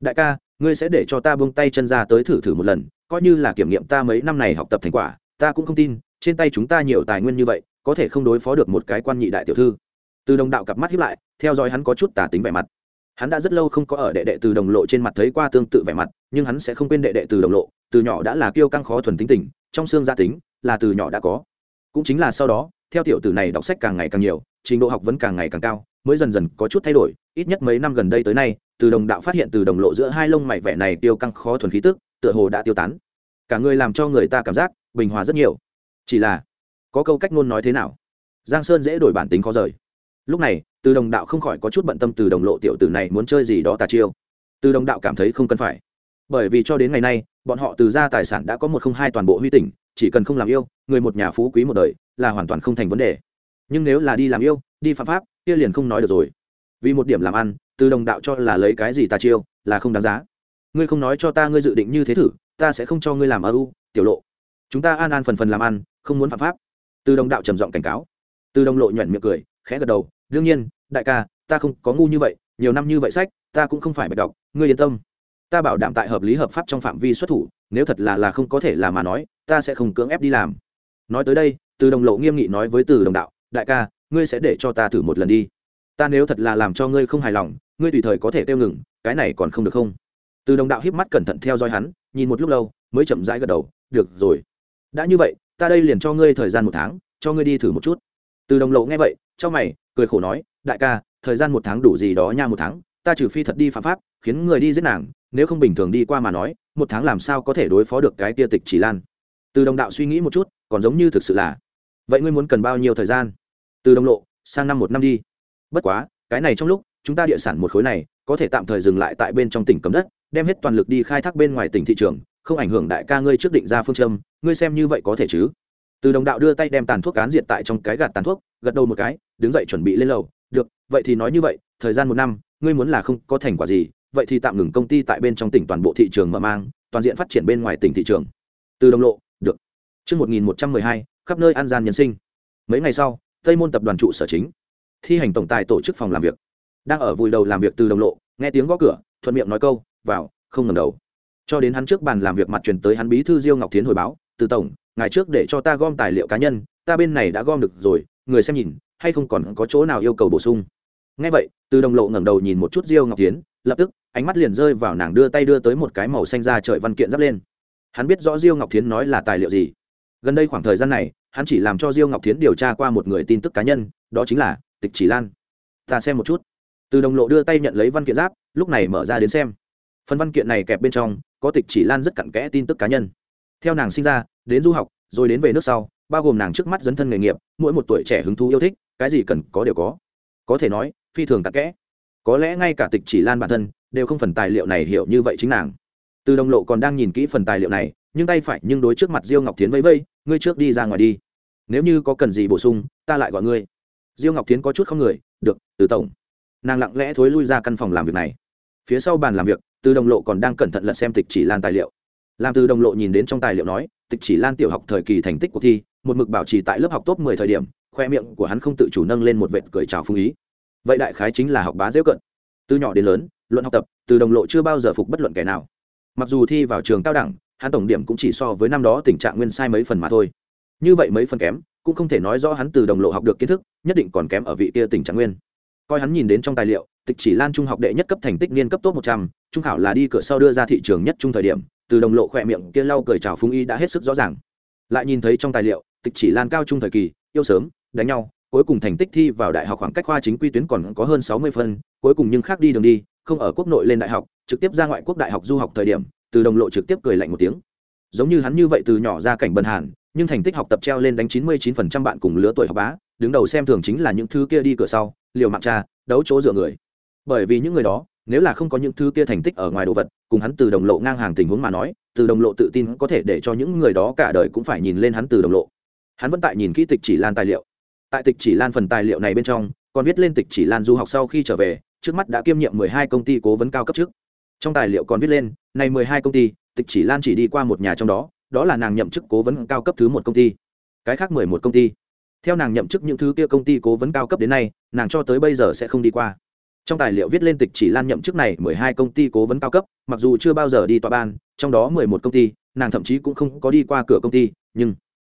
Đại ca, ngươi sẽ để cho ta buông tay chân ra tới thử thử một lần, coi như là kiểm nghiệm ta mấy năm này học tập thành quả, ta cũng không tin, trên tay chúng ta nhiều tài nguyên như vậy, có thể không đối phó được một cái quan nhị đại tiểu thư từ đồng đạo cặp mắt hiếp lại, theo dõi hắn có chút tả tính vẻ mặt. Hắn đã rất lâu không có ở đệ đệ từ đồng lộ trên mặt thấy qua tương tự vẻ mặt, nhưng hắn sẽ không quên đệ đệ từ đồng lộ, từ nhỏ đã là kiêu căng khó thuần tính tình, trong xương gia tính là từ nhỏ đã có. Cũng chính là sau đó, theo tiểu tử này đọc sách càng ngày càng nhiều, trình độ học vấn càng ngày càng cao, mới dần dần có chút thay đổi. Ít nhất mấy năm gần đây tới nay, từ đồng đạo phát hiện từ đồng lộ giữa hai lông mày vẻ này tiêu căng khó thuần khí tức, tựa hồ đã tiêu tán. Cả người làm cho người ta cảm giác bình hòa rất nhiều. Chỉ là, có câu cách ngôn nói thế nào? Giang sơn dễ đổi bản tính khó rời lúc này, từ đồng đạo không khỏi có chút bận tâm từ đồng lộ tiểu tử này muốn chơi gì đó tà chiêu. Từ đồng đạo cảm thấy không cần phải. Bởi vì cho đến ngày nay, bọn họ từ ra tài sản đã có một không hai toàn bộ huy tỉnh, chỉ cần không làm yêu, người một nhà phú quý một đời là hoàn toàn không thành vấn đề. Nhưng nếu là đi làm yêu, đi phạm pháp, kia liền không nói được rồi. Vì một điểm làm ăn, từ đồng đạo cho là lấy cái gì ta chiêu là không đáng giá. Ngươi không nói cho ta ngươi dự định như thế thử, ta sẽ không cho ngươi làm ở u, tiểu lộ. Chúng ta an an phần phần làm ăn, không muốn phạm pháp. Từ đồng đạo trầm giọng cảnh cáo. Từ đồng lộ nhuận miệng cười, khẽ gật đầu đương nhiên, đại ca, ta không có ngu như vậy, nhiều năm như vậy sách, ta cũng không phải bạch đọc ngươi yên tâm. Ta bảo đảm tại hợp lý hợp pháp trong phạm vi xuất thủ, nếu thật là là không có thể là mà nói, ta sẽ không cưỡng ép đi làm. Nói tới đây, từ đồng lộ nghiêm nghị nói với từ đồng đạo, đại ca, ngươi sẽ để cho ta thử một lần đi. Ta nếu thật là làm cho ngươi không hài lòng, ngươi tùy thời có thể tiêu ngừng, cái này còn không được không? Từ đồng đạo híp mắt cẩn thận theo dõi hắn, nhìn một lúc lâu, mới chậm rãi gật đầu, được rồi. Đã như vậy, ta đây liền cho ngươi thời gian một tháng, cho ngươi đi thử một chút. Từ đồng lộ nghe vậy, cho mày cười khổ nói, đại ca, thời gian một tháng đủ gì đó nha một tháng, ta trừ phi thật đi phạm pháp, khiến người đi giết nàng, nếu không bình thường đi qua mà nói, một tháng làm sao có thể đối phó được cái tia tịch chỉ lan? Từ đồng đạo suy nghĩ một chút, còn giống như thực sự là, vậy ngươi muốn cần bao nhiêu thời gian? Từ đồng lộ, sang năm một năm đi. Bất quá, cái này trong lúc, chúng ta địa sản một khối này, có thể tạm thời dừng lại tại bên trong tỉnh cấm đất, đem hết toàn lực đi khai thác bên ngoài tỉnh thị trường, không ảnh hưởng đại ca ngươi trước định ra phương châm, ngươi xem như vậy có thể chứ? Từ đồng đạo đưa tay đem tàn thuốc cán diệt tại trong cái gạt tàn thuốc gật đầu một cái đứng dậy chuẩn bị lên lầu được vậy thì nói như vậy thời gian một năm ngươi muốn là không có thành quả gì vậy thì tạm ngừng công ty tại bên trong tỉnh toàn bộ thị trường mở mang toàn diện phát triển bên ngoài tỉnh thị trường từ đồng lộ được Trước 1112, khắp nơi an gian nhân sinh. Mấy ngày sau, Tây môn tập đoàn trụ sở chính. Thi hành tổng tài tổ chức phòng làm việc. Đang ở vùi đầu làm việc từ đồng lộ, nghe tiếng gõ cửa, thuận miệng nói câu, vào, không ngẩng đầu. Cho đến hắn trước bàn làm việc mặt truyền tới hắn bí thư Diêu Ngọc Thiến hồi báo, "Từ tổng, ngày trước để cho ta gom tài liệu cá nhân, ta bên này đã gom được rồi, người xem nhìn, hay không còn có chỗ nào yêu cầu bổ sung." Nghe vậy, Từ Đồng Lộ ngẩng đầu nhìn một chút Diêu Ngọc Thiến, lập tức, ánh mắt liền rơi vào nàng đưa tay đưa tới một cái màu xanh da trời văn kiện giáp lên. Hắn biết rõ Diêu Ngọc Thiến nói là tài liệu gì. Gần đây khoảng thời gian này hắn chỉ làm cho diêu ngọc thiến điều tra qua một người tin tức cá nhân đó chính là tịch chỉ lan. Ta xem một chút. Từ đồng lộ đưa tay nhận lấy văn kiện giáp lúc này mở ra đến xem. Phần văn kiện này kẹp bên trong có tịch chỉ lan rất cặn kẽ tin tức cá nhân theo nàng sinh ra, đến du học, rồi đến về nước sau, bao gồm nàng trước mắt dấn thân nghề nghiệp, mỗi một tuổi trẻ hứng thú yêu thích, cái gì cần có đều có. Có thể nói, phi thường tạc kẽ. Có lẽ ngay cả tịch chỉ lan bản thân, đều không phần tài liệu này hiểu như vậy chính nàng. Từ đồng lộ còn đang nhìn kỹ phần tài liệu này, nhưng tay phải nhưng đối trước mặt diêu ngọc tiến vẫy vây ngươi trước đi ra ngoài đi. Nếu như có cần gì bổ sung, ta lại gọi ngươi. Diêu ngọc tiến có chút không người, được, từ tổng. Nàng lặng lẽ thối lui ra căn phòng làm việc này. Phía sau bàn làm việc, từ đồng lộ còn đang cẩn thận lật xem tịch chỉ lan tài liệu làm từ đồng lộ nhìn đến trong tài liệu nói, tịch chỉ lan tiểu học thời kỳ thành tích cuộc thi, một mực bảo trì tại lớp học top mười thời điểm, khoe miệng của hắn không tự chủ nâng lên một vệt cười chào phương ý. Vậy đại khái chính là học bá dễ cận. Từ nhỏ đến lớn, luận học tập từ đồng lộ chưa bao giờ phục bất luận kẻ nào. Mặc dù thi vào trường cao đẳng, hắn tổng điểm cũng chỉ so với năm đó tình trạng nguyên sai mấy phần mà thôi. Như vậy mấy phần kém, cũng không thể nói rõ hắn từ đồng lộ học được kiến thức, nhất định còn kém ở vị kia tình trạng nguyên. Coi hắn nhìn đến trong tài liệu, tịch chỉ lan trung học đệ nhất cấp thành tích niên cấp tốt một trăm, trung khảo là đi cửa sau đưa ra thị trường nhất trung thời điểm từ đồng lộ khỏe miệng kia lau cười trào phung y đã hết sức rõ ràng. Lại nhìn thấy trong tài liệu, tịch chỉ lan cao trung thời kỳ, yêu sớm, đánh nhau, cuối cùng thành tích thi vào đại học khoảng cách khoa chính quy tuyến còn có hơn sáu mươi phân, cuối cùng nhưng khác đi đường đi, không ở quốc nội lên đại học, trực tiếp ra ngoại quốc đại học du học thời điểm, từ đồng lộ trực tiếp cười lạnh một tiếng. Giống như hắn như vậy từ nhỏ ra cảnh bần hàn, nhưng thành tích học tập treo lên đánh chín mươi chín phần trăm bạn cùng lứa tuổi học bá, đứng đầu xem thường chính là những thứ kia đi cửa sau, liều mạng cha, đấu chỗ dựa người. Bởi vì những người đó nếu là không có những thứ kia thành tích ở ngoài đồ vật, cùng hắn từ đồng lộ ngang hàng tình huống mà nói, từ đồng lộ tự tin có thể để cho những người đó cả đời cũng phải nhìn lên hắn từ đồng lộ. Hắn vẫn tại nhìn kỹ tịch chỉ lan tài liệu. Tại tịch chỉ lan phần tài liệu này bên trong, còn viết lên tịch chỉ lan du học sau khi trở về, trước mắt đã kiêm nhiệm mười hai công ty cố vấn cao cấp trước. Trong tài liệu còn viết lên, này mười hai công ty, tịch chỉ lan chỉ đi qua một nhà trong đó đó là nàng nhậm chức cố vấn cao cấp thứ một công ty. Cái khác mười một công ty. Theo nàng nhậm chức những thứ kia công ty cố vấn cao cấp đến nay, nàng cho tới bây giờ sẽ không đi qua trong tài liệu viết lên tịch chỉ lan nhậm chức này mười hai công ty cố vấn cao cấp, mặc dù chưa bao giờ đi tòa ban, trong đó mười một công ty, nàng thậm chí cũng không có đi qua cửa công ty, nhưng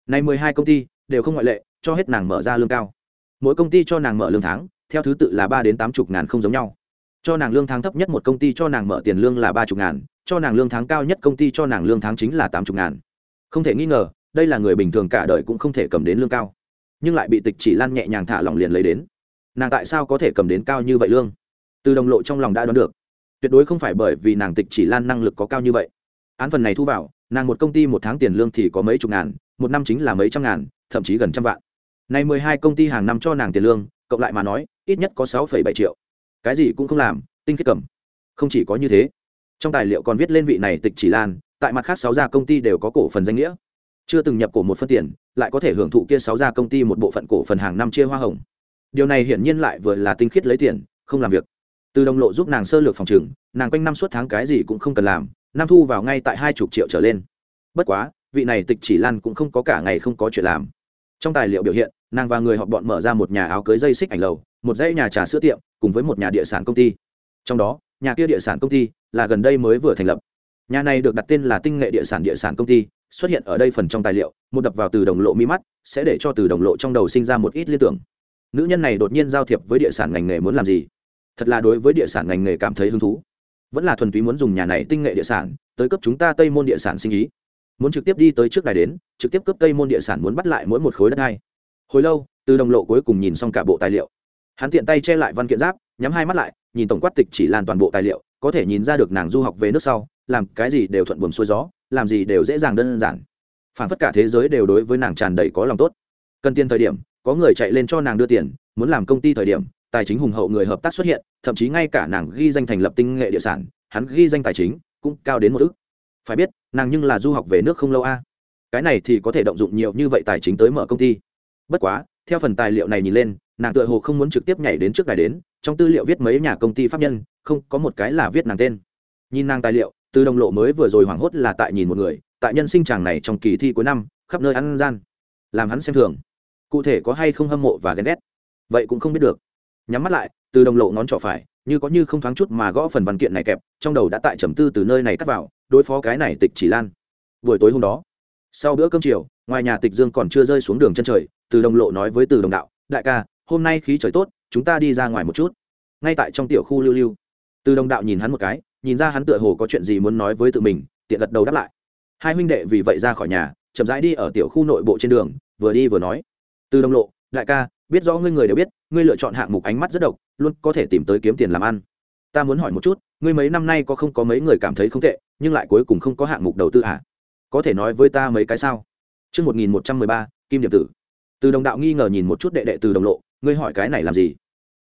nay mười hai công ty đều không ngoại lệ, cho hết nàng mở ra lương cao. Mỗi công ty cho nàng mở lương tháng, theo thứ tự là ba đến tám chục ngàn không giống nhau. Cho nàng lương tháng thấp nhất một công ty cho nàng mở tiền lương là ba chục ngàn, cho nàng lương tháng cao nhất công ty cho nàng lương tháng chính là tám chục ngàn. Không thể nghi ngờ, đây là người bình thường cả đời cũng không thể cầm đến lương cao. Nhưng lại bị tịch chỉ lan nhẹ nhàng thả lỏng liền lấy đến nàng tại sao có thể cầm đến cao như vậy lương? Từ đồng lộ trong lòng đã đoán được. Tuyệt đối không phải bởi vì nàng tịch chỉ lan năng lực có cao như vậy. Án phần này thu vào, nàng một công ty một tháng tiền lương thì có mấy chục ngàn, một năm chính là mấy trăm ngàn, thậm chí gần trăm vạn. Này mười hai công ty hàng năm cho nàng tiền lương, cộng lại mà nói, ít nhất có sáu phẩy bảy triệu. Cái gì cũng không làm, tinh khiết cầm. Không chỉ có như thế, trong tài liệu còn viết lên vị này tịch chỉ lan, tại mặt khác sáu gia công ty đều có cổ phần danh nghĩa. Chưa từng nhập cổ một phân tiền, lại có thể hưởng thụ kia sáu gia công ty một bộ phận cổ phần hàng năm chia hoa hồng điều này hiển nhiên lại vừa là tinh khiết lấy tiền, không làm việc. Từ đồng lộ giúp nàng sơ lược phòng trừng nàng quanh năm suốt tháng cái gì cũng không cần làm, năm thu vào ngay tại hai chục triệu trở lên. Bất quá, vị này tịch chỉ lan cũng không có cả ngày không có chuyện làm. Trong tài liệu biểu hiện, nàng và người họ bọn mở ra một nhà áo cưới dây xích ảnh lầu, một dãy nhà trà sữa tiệm, cùng với một nhà địa sản công ty. Trong đó, nhà kia địa sản công ty là gần đây mới vừa thành lập. Nhà này được đặt tên là tinh nghệ địa sản địa sản công ty, xuất hiện ở đây phần trong tài liệu, một đập vào từ đồng lộ mi mắt, sẽ để cho từ đồng lộ trong đầu sinh ra một ít liên tưởng nữ nhân này đột nhiên giao thiệp với địa sản ngành nghề muốn làm gì? Thật là đối với địa sản ngành nghề cảm thấy hứng thú. Vẫn là thuần túy muốn dùng nhà này tinh nghệ địa sản, tới cấp chúng ta tây môn địa sản sinh ý. Muốn trực tiếp đi tới trước đài đến, trực tiếp cấp tây môn địa sản muốn bắt lại mỗi một khối đất hay. hồi lâu, từ đồng lộ cuối cùng nhìn xong cả bộ tài liệu. Hắn tiện tay che lại văn kiện giáp, nhắm hai mắt lại, nhìn tổng quát tịch chỉ lan toàn bộ tài liệu, có thể nhìn ra được nàng du học về nước sau, làm cái gì đều thuận buồm xuôi gió, làm gì đều dễ dàng đơn giản. Phản phất cả thế giới đều đối với nàng tràn đầy có lòng tốt. Cần tiền thời điểm có người chạy lên cho nàng đưa tiền, muốn làm công ty thời điểm, tài chính hùng hậu người hợp tác xuất hiện, thậm chí ngay cả nàng ghi danh thành lập tinh nghệ địa sản, hắn ghi danh tài chính cũng cao đến một ước phải biết, nàng nhưng là du học về nước không lâu a. Cái này thì có thể động dụng nhiều như vậy tài chính tới mở công ty. Bất quá, theo phần tài liệu này nhìn lên, nàng tựa hồ không muốn trực tiếp nhảy đến trước đài đến, trong tư liệu viết mấy nhà công ty pháp nhân, không có một cái là viết nàng tên. Nhìn nàng tài liệu, từ đồng lộ mới vừa rồi hoảng hốt là tại nhìn một người, tại nhân sinh chàng này trong kỳ thi cuối năm, khắp nơi ăn gian. Làm hắn xem thường cụ thể có hay không hâm mộ và ghen ghét? Vậy cũng không biết được. Nhắm mắt lại, từ đồng lộ ngón trỏ phải, như có như không thoáng chút mà gõ phần văn kiện này kẹp, trong đầu đã tại trầm tư từ nơi này cắt vào, đối phó cái này tịch chỉ lan. Buổi tối hôm đó, sau bữa cơm chiều, ngoài nhà tịch dương còn chưa rơi xuống đường chân trời, từ đồng lộ nói với từ đồng đạo, đại ca, hôm nay khí trời tốt, chúng ta đi ra ngoài một chút. Ngay tại trong tiểu khu lưu lưu, từ đồng đạo nhìn hắn một cái, nhìn ra hắn tựa hồ có chuyện gì muốn nói với tự mình, tiện gật đầu đáp lại. Hai huynh đệ vì vậy ra khỏi nhà, chậm rãi đi ở tiểu khu nội bộ trên đường, vừa đi vừa nói từ đồng lộ đại ca biết rõ ngươi người đều biết ngươi lựa chọn hạng mục ánh mắt rất độc luôn có thể tìm tới kiếm tiền làm ăn ta muốn hỏi một chút ngươi mấy năm nay có không có mấy người cảm thấy không tệ nhưng lại cuối cùng không có hạng mục đầu tư à? có thể nói với ta mấy cái sao Trước 1113, Kim Điểm Tử. Từ đồng đạo nghi ngờ nhìn một chút đệ đệ từ đồng lộ, ngươi hỏi cái này làm gì?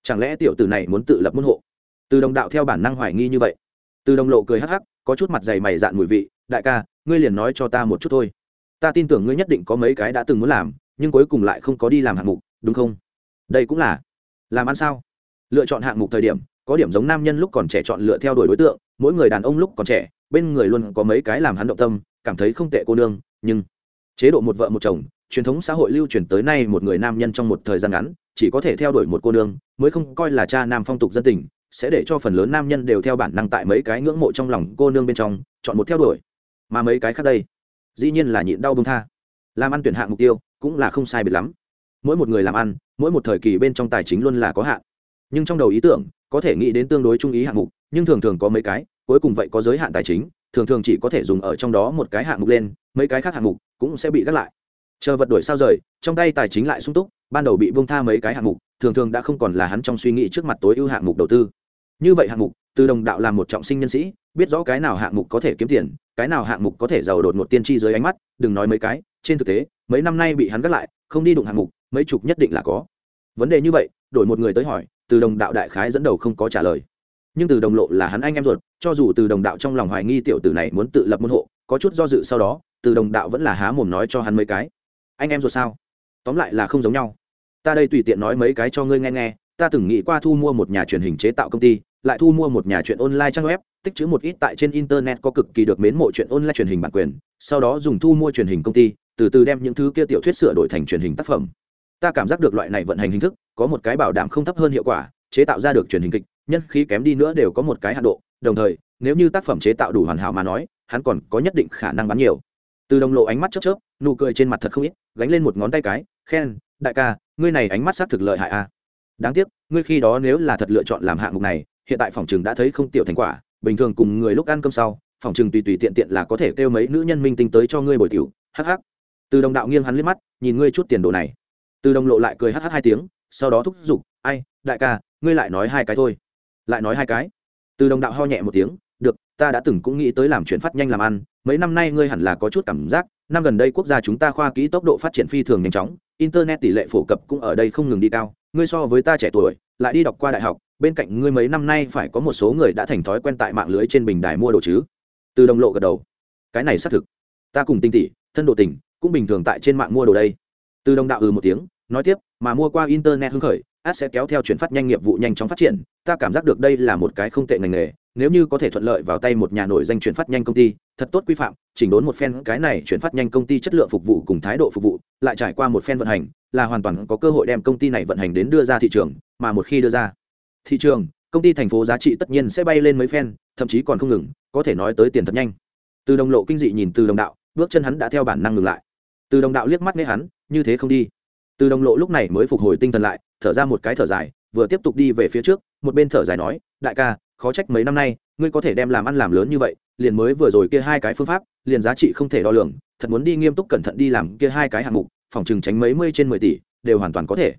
Chẳng lẽ tiểu tử này muốn tự lập môn hộ? Từ đồng đạo theo bản năng hoài nghi như vậy. Từ đồng lộ cười hắc hắc, có chút mặt dày mày dạn mùi vị, đại ca, ngươi liền nói cho ta một chút thôi. Ta tin tưởng ngươi nhất định có mấy cái đã từng muốn làm, nhưng cuối cùng lại không có đi làm hạng mục, đúng không? Đây cũng là. Làm ăn sao? Lựa chọn hạng mục thời điểm, có điểm giống nam nhân lúc còn trẻ chọn lựa theo đuổi đối tượng, mỗi người đàn ông lúc còn trẻ, bên người luôn có mấy cái làm hắn động tâm, cảm thấy không tệ cô nương, nhưng chế độ một vợ một chồng truyền thống xã hội lưu truyền tới nay một người nam nhân trong một thời gian ngắn chỉ có thể theo đuổi một cô nương mới không coi là cha nam phong tục dân tình sẽ để cho phần lớn nam nhân đều theo bản năng tại mấy cái ngưỡng mộ trong lòng cô nương bên trong chọn một theo đuổi mà mấy cái khác đây dĩ nhiên là nhịn đau bông tha làm ăn tuyển hạng mục tiêu cũng là không sai biệt lắm. Mỗi một người làm ăn, mỗi một thời kỳ bên trong tài chính luôn là có hạn. Nhưng trong đầu ý tưởng, có thể nghĩ đến tương đối trung ý hạng mục, nhưng thường thường có mấy cái, cuối cùng vậy có giới hạn tài chính, thường thường chỉ có thể dùng ở trong đó một cái hạng mục lên, mấy cái khác hạng mục cũng sẽ bị gác lại. Chờ vật đổi sao rời, trong tay tài chính lại sung túc, ban đầu bị bông tha mấy cái hạng mục, thường thường đã không còn là hắn trong suy nghĩ trước mặt tối ưu hạng mục đầu tư. Như vậy hạng mục, từ đồng đạo làm một trọng sinh nhân sĩ, biết rõ cái nào hạng mục có thể kiếm tiền, cái nào hạng mục có thể giàu đột một tiên tri dưới ánh mắt, đừng nói mấy cái trên thực tế, mấy năm nay bị hắn gác lại, không đi đụng hạng mục, mấy chục nhất định là có. Vấn đề như vậy, đổi một người tới hỏi, từ đồng đạo đại khái dẫn đầu không có trả lời. Nhưng từ đồng lộ là hắn anh em ruột, cho dù từ đồng đạo trong lòng hoài nghi tiểu tử này muốn tự lập môn hộ, có chút do dự sau đó, từ đồng đạo vẫn là há mồm nói cho hắn mấy cái. Anh em ruột sao? Tóm lại là không giống nhau. Ta đây tùy tiện nói mấy cái cho ngươi nghe nghe, ta từng nghĩ qua thu mua một nhà truyền hình chế tạo công ty, lại thu mua một nhà chuyện online trang web, tích chữ một ít tại trên internet có cực kỳ được mến mộ chuyện online truyền hình bản quyền, sau đó dùng thu mua truyền hình công ty từ từ đem những thứ kia tiểu thuyết sửa đổi thành truyền hình tác phẩm. Ta cảm giác được loại này vận hành hình thức, có một cái bảo đảm không thấp hơn hiệu quả, chế tạo ra được truyền hình kịch, nhân khí kém đi nữa đều có một cái hạ độ. Đồng thời, nếu như tác phẩm chế tạo đủ hoàn hảo mà nói, hắn còn có nhất định khả năng bán nhiều. Từ đồng lộ ánh mắt chớp chớp, nụ cười trên mặt thật không ít, gánh lên một ngón tay cái, khen, đại ca, ngươi này ánh mắt xác thực lợi hại a đáng tiếc, ngươi khi đó nếu là thật lựa chọn làm hạng mục này, hiện tại phòng trường đã thấy không tiểu thành quả, bình thường cùng người lúc ăn cơm sau, phòng trường tùy tùy tiện tiện là có thể kêu mấy nữ nhân minh tinh tới cho ngươi bồi tiểu, hắc hắc từ đồng đạo nghiêng hắn liếc mắt, nhìn ngươi chút tiền đồ này. Từ đồng lộ lại cười hh hai tiếng, sau đó thúc giục, ai, đại ca, ngươi lại nói hai cái thôi. Lại nói hai cái? Từ đồng đạo ho nhẹ một tiếng, được, ta đã từng cũng nghĩ tới làm chuyển phát nhanh làm ăn, mấy năm nay ngươi hẳn là có chút cảm giác, năm gần đây quốc gia chúng ta khoa kỹ tốc độ phát triển phi thường nhanh chóng, internet tỷ lệ phổ cập cũng ở đây không ngừng đi cao, ngươi so với ta trẻ tuổi, lại đi đọc qua đại học, bên cạnh ngươi mấy năm nay phải có một số người đã thành thói quen tại mạng lưới trên bình đài mua đồ chứ. Từ đồng lộ gật đầu, cái này xác thực. Ta cùng tinh tỷ, thân độ tình cũng bình thường tại trên mạng mua đồ đây. Từ đồng đạo ừ một tiếng, nói tiếp, mà mua qua internet hưng khởi ad sẽ kéo theo chuyển phát nhanh nghiệp vụ nhanh chóng phát triển, ta cảm giác được đây là một cái không tệ ngành nghề, nếu như có thể thuận lợi vào tay một nhà nổi danh chuyển phát nhanh công ty, thật tốt quy phạm, chỉnh đốn một phen cái này chuyển phát nhanh công ty chất lượng phục vụ cùng thái độ phục vụ, lại trải qua một phen vận hành, là hoàn toàn có cơ hội đem công ty này vận hành đến đưa ra thị trường, mà một khi đưa ra thị trường, công ty thành phố giá trị tất nhiên sẽ bay lên mấy phen, thậm chí còn không ngừng, có thể nói tới tiền thật nhanh. Từ đồng lộ kinh dị nhìn từ đồng đạo, bước chân hắn đã theo bản năng ngừng lại từ đồng đạo liếc mắt nghe hắn, như thế không đi. Từ đồng lộ lúc này mới phục hồi tinh thần lại, thở ra một cái thở dài, vừa tiếp tục đi về phía trước, một bên thở dài nói, đại ca, khó trách mấy năm nay, ngươi có thể đem làm ăn làm lớn như vậy, liền mới vừa rồi kia hai cái phương pháp, liền giá trị không thể đo lường, thật muốn đi nghiêm túc cẩn thận đi làm kia hai cái hạng mục, phòng chừng tránh mấy mươi trên mười tỷ, đều hoàn toàn có thể.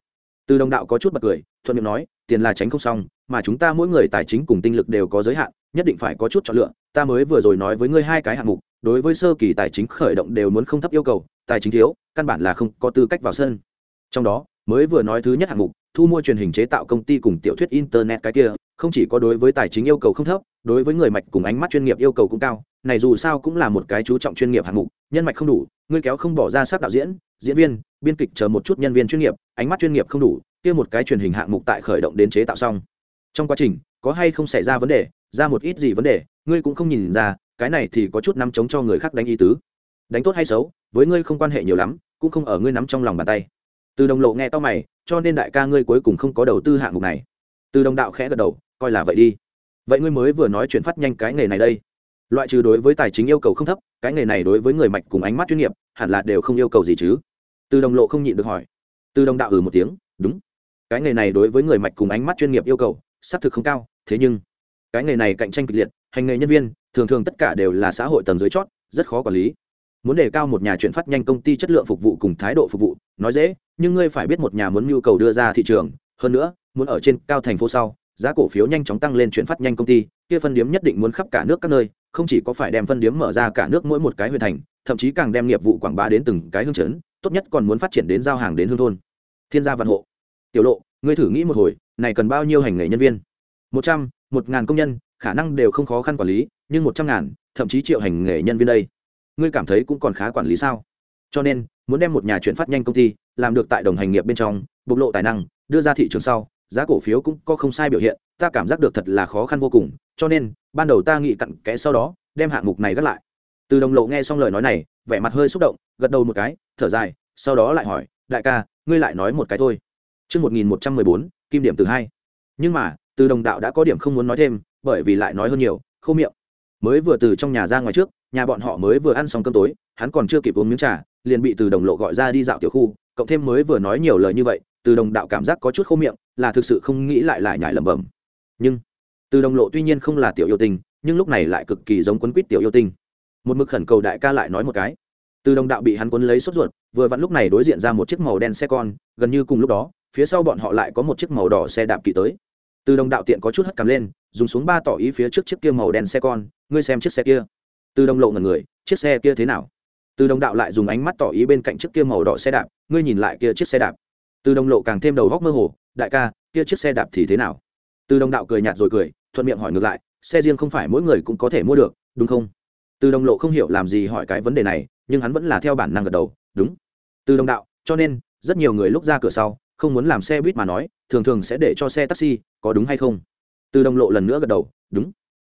Từ đồng đạo có chút bật cười, thuận miệng nói, tiền là tránh không xong, mà chúng ta mỗi người tài chính cùng tinh lực đều có giới hạn, nhất định phải có chút chọn lựa. Ta mới vừa rồi nói với ngươi hai cái hạng mục, đối với sơ kỳ tài chính khởi động đều muốn không thấp yêu cầu tài chính thiếu, căn bản là không có tư cách vào sân. Trong đó, mới vừa nói thứ nhất hạng mục, thu mua truyền hình chế tạo công ty cùng tiểu thuyết internet cái kia, không chỉ có đối với tài chính yêu cầu không thấp, đối với người mạch cùng ánh mắt chuyên nghiệp yêu cầu cũng cao, này dù sao cũng là một cái chú trọng chuyên nghiệp hạng mục, nhân mạch không đủ, ngươi kéo không bỏ ra sắc đạo diễn diễn viên, biên kịch chờ một chút nhân viên chuyên nghiệp, ánh mắt chuyên nghiệp không đủ, kia một cái truyền hình hạng mục tại khởi động đến chế tạo xong. Trong quá trình, có hay không xảy ra vấn đề, ra một ít gì vấn đề, ngươi cũng không nhìn ra, cái này thì có chút nắm chống cho người khác đánh ý tứ đánh tốt hay xấu, với ngươi không quan hệ nhiều lắm, cũng không ở ngươi nắm trong lòng bàn tay. Từ đồng lộ nghe to mày, cho nên đại ca ngươi cuối cùng không có đầu tư hạng mục này. Từ đồng đạo khẽ gật đầu, coi là vậy đi. Vậy ngươi mới vừa nói chuyện phát nhanh cái nghề này đây. Loại trừ đối với tài chính yêu cầu không thấp, cái nghề này đối với người mạch cùng ánh mắt chuyên nghiệp, hẳn là đều không yêu cầu gì chứ. Từ đồng lộ không nhịn được hỏi. Từ đồng đạo ừ một tiếng, đúng. Cái nghề này đối với người mạch cùng ánh mắt chuyên nghiệp yêu cầu, xác thực không cao, thế nhưng, cái nghề này cạnh tranh kịch liệt, hành nghề nhân viên, thường thường tất cả đều là xã hội tầng dưới chót, rất khó quản lý muốn đề cao một nhà chuyển phát nhanh công ty chất lượng phục vụ cùng thái độ phục vụ, nói dễ, nhưng ngươi phải biết một nhà muốn nhu cầu đưa ra thị trường, hơn nữa, muốn ở trên cao thành phố sau, giá cổ phiếu nhanh chóng tăng lên chuyển phát nhanh công ty, kia phân điếm nhất định muốn khắp cả nước các nơi, không chỉ có phải đem phân điếm mở ra cả nước mỗi một cái huyện thành, thậm chí càng đem nghiệp vụ quảng bá đến từng cái hương chấn, tốt nhất còn muốn phát triển đến giao hàng đến hương thôn. Thiên gia văn hộ. Tiểu lộ, ngươi thử nghĩ một hồi, này cần bao nhiêu hành nghề nhân viên? Một trăm, một ngàn công nhân, khả năng đều không khó khăn quản lý, nhưng một trăm ngàn, thậm chí triệu hành nghề nhân viên đây ngươi cảm thấy cũng còn khá quản lý sao cho nên muốn đem một nhà chuyển phát nhanh công ty làm được tại đồng hành nghiệp bên trong bộc lộ tài năng đưa ra thị trường sau giá cổ phiếu cũng có không sai biểu hiện ta cảm giác được thật là khó khăn vô cùng cho nên ban đầu ta nghĩ cặn kẽ sau đó đem hạng mục này gác lại từ đồng lộ nghe xong lời nói này vẻ mặt hơi xúc động gật đầu một cái thở dài sau đó lại hỏi đại ca ngươi lại nói một cái thôi Trước 1114, kim điểm từ hai. Nhưng mà, từ đồng đạo đã có điểm không muốn nói thêm, bởi vì lại nói hơn nhiều, khô miệng. Mới vừa từ trong nhà ra ngoài trước, nhà bọn họ mới vừa ăn xong cơm tối, hắn còn chưa kịp uống miếng trà, liền bị từ đồng lộ gọi ra đi dạo tiểu khu, cộng thêm mới vừa nói nhiều lời như vậy, từ đồng đạo cảm giác có chút khô miệng, là thực sự không nghĩ lại lại nhải lẩm bẩm. Nhưng, từ đồng lộ tuy nhiên không là tiểu yêu tinh, nhưng lúc này lại cực kỳ giống quấn quýt tiểu yêu tinh. Một mực khẩn cầu đại ca lại nói một cái. Từ đồng đạo bị hắn quấn lấy sốt ruột, vừa vặn lúc này đối diện ra một chiếc màu đen xe con, gần như cùng lúc đó, phía sau bọn họ lại có một chiếc màu đỏ xe đạp kỵ tới từ đồng đạo tiện có chút hất cằm lên, dùng xuống ba tỏ ý phía trước chiếc kia màu đen xe con, ngươi xem chiếc xe kia. Từ đồng lộ ngần người, chiếc xe kia thế nào? Từ đồng đạo lại dùng ánh mắt tỏ ý bên cạnh chiếc kia màu đỏ xe đạp, ngươi nhìn lại kia chiếc xe đạp. Từ đồng lộ càng thêm đầu góc mơ hồ, đại ca, kia chiếc xe đạp thì thế nào? Từ đồng đạo cười nhạt rồi cười, thuận miệng hỏi ngược lại, xe riêng không phải mỗi người cũng có thể mua được, đúng không? Từ đồng lộ không hiểu làm gì hỏi cái vấn đề này, nhưng hắn vẫn là theo bản năng gật đầu, đúng. Từ đồng đạo, cho nên, rất nhiều người lúc ra cửa sau, không muốn làm xe buýt mà nói, thường thường sẽ để cho xe taxi có đúng hay không? Từ đồng lộ lần nữa gật đầu, đúng.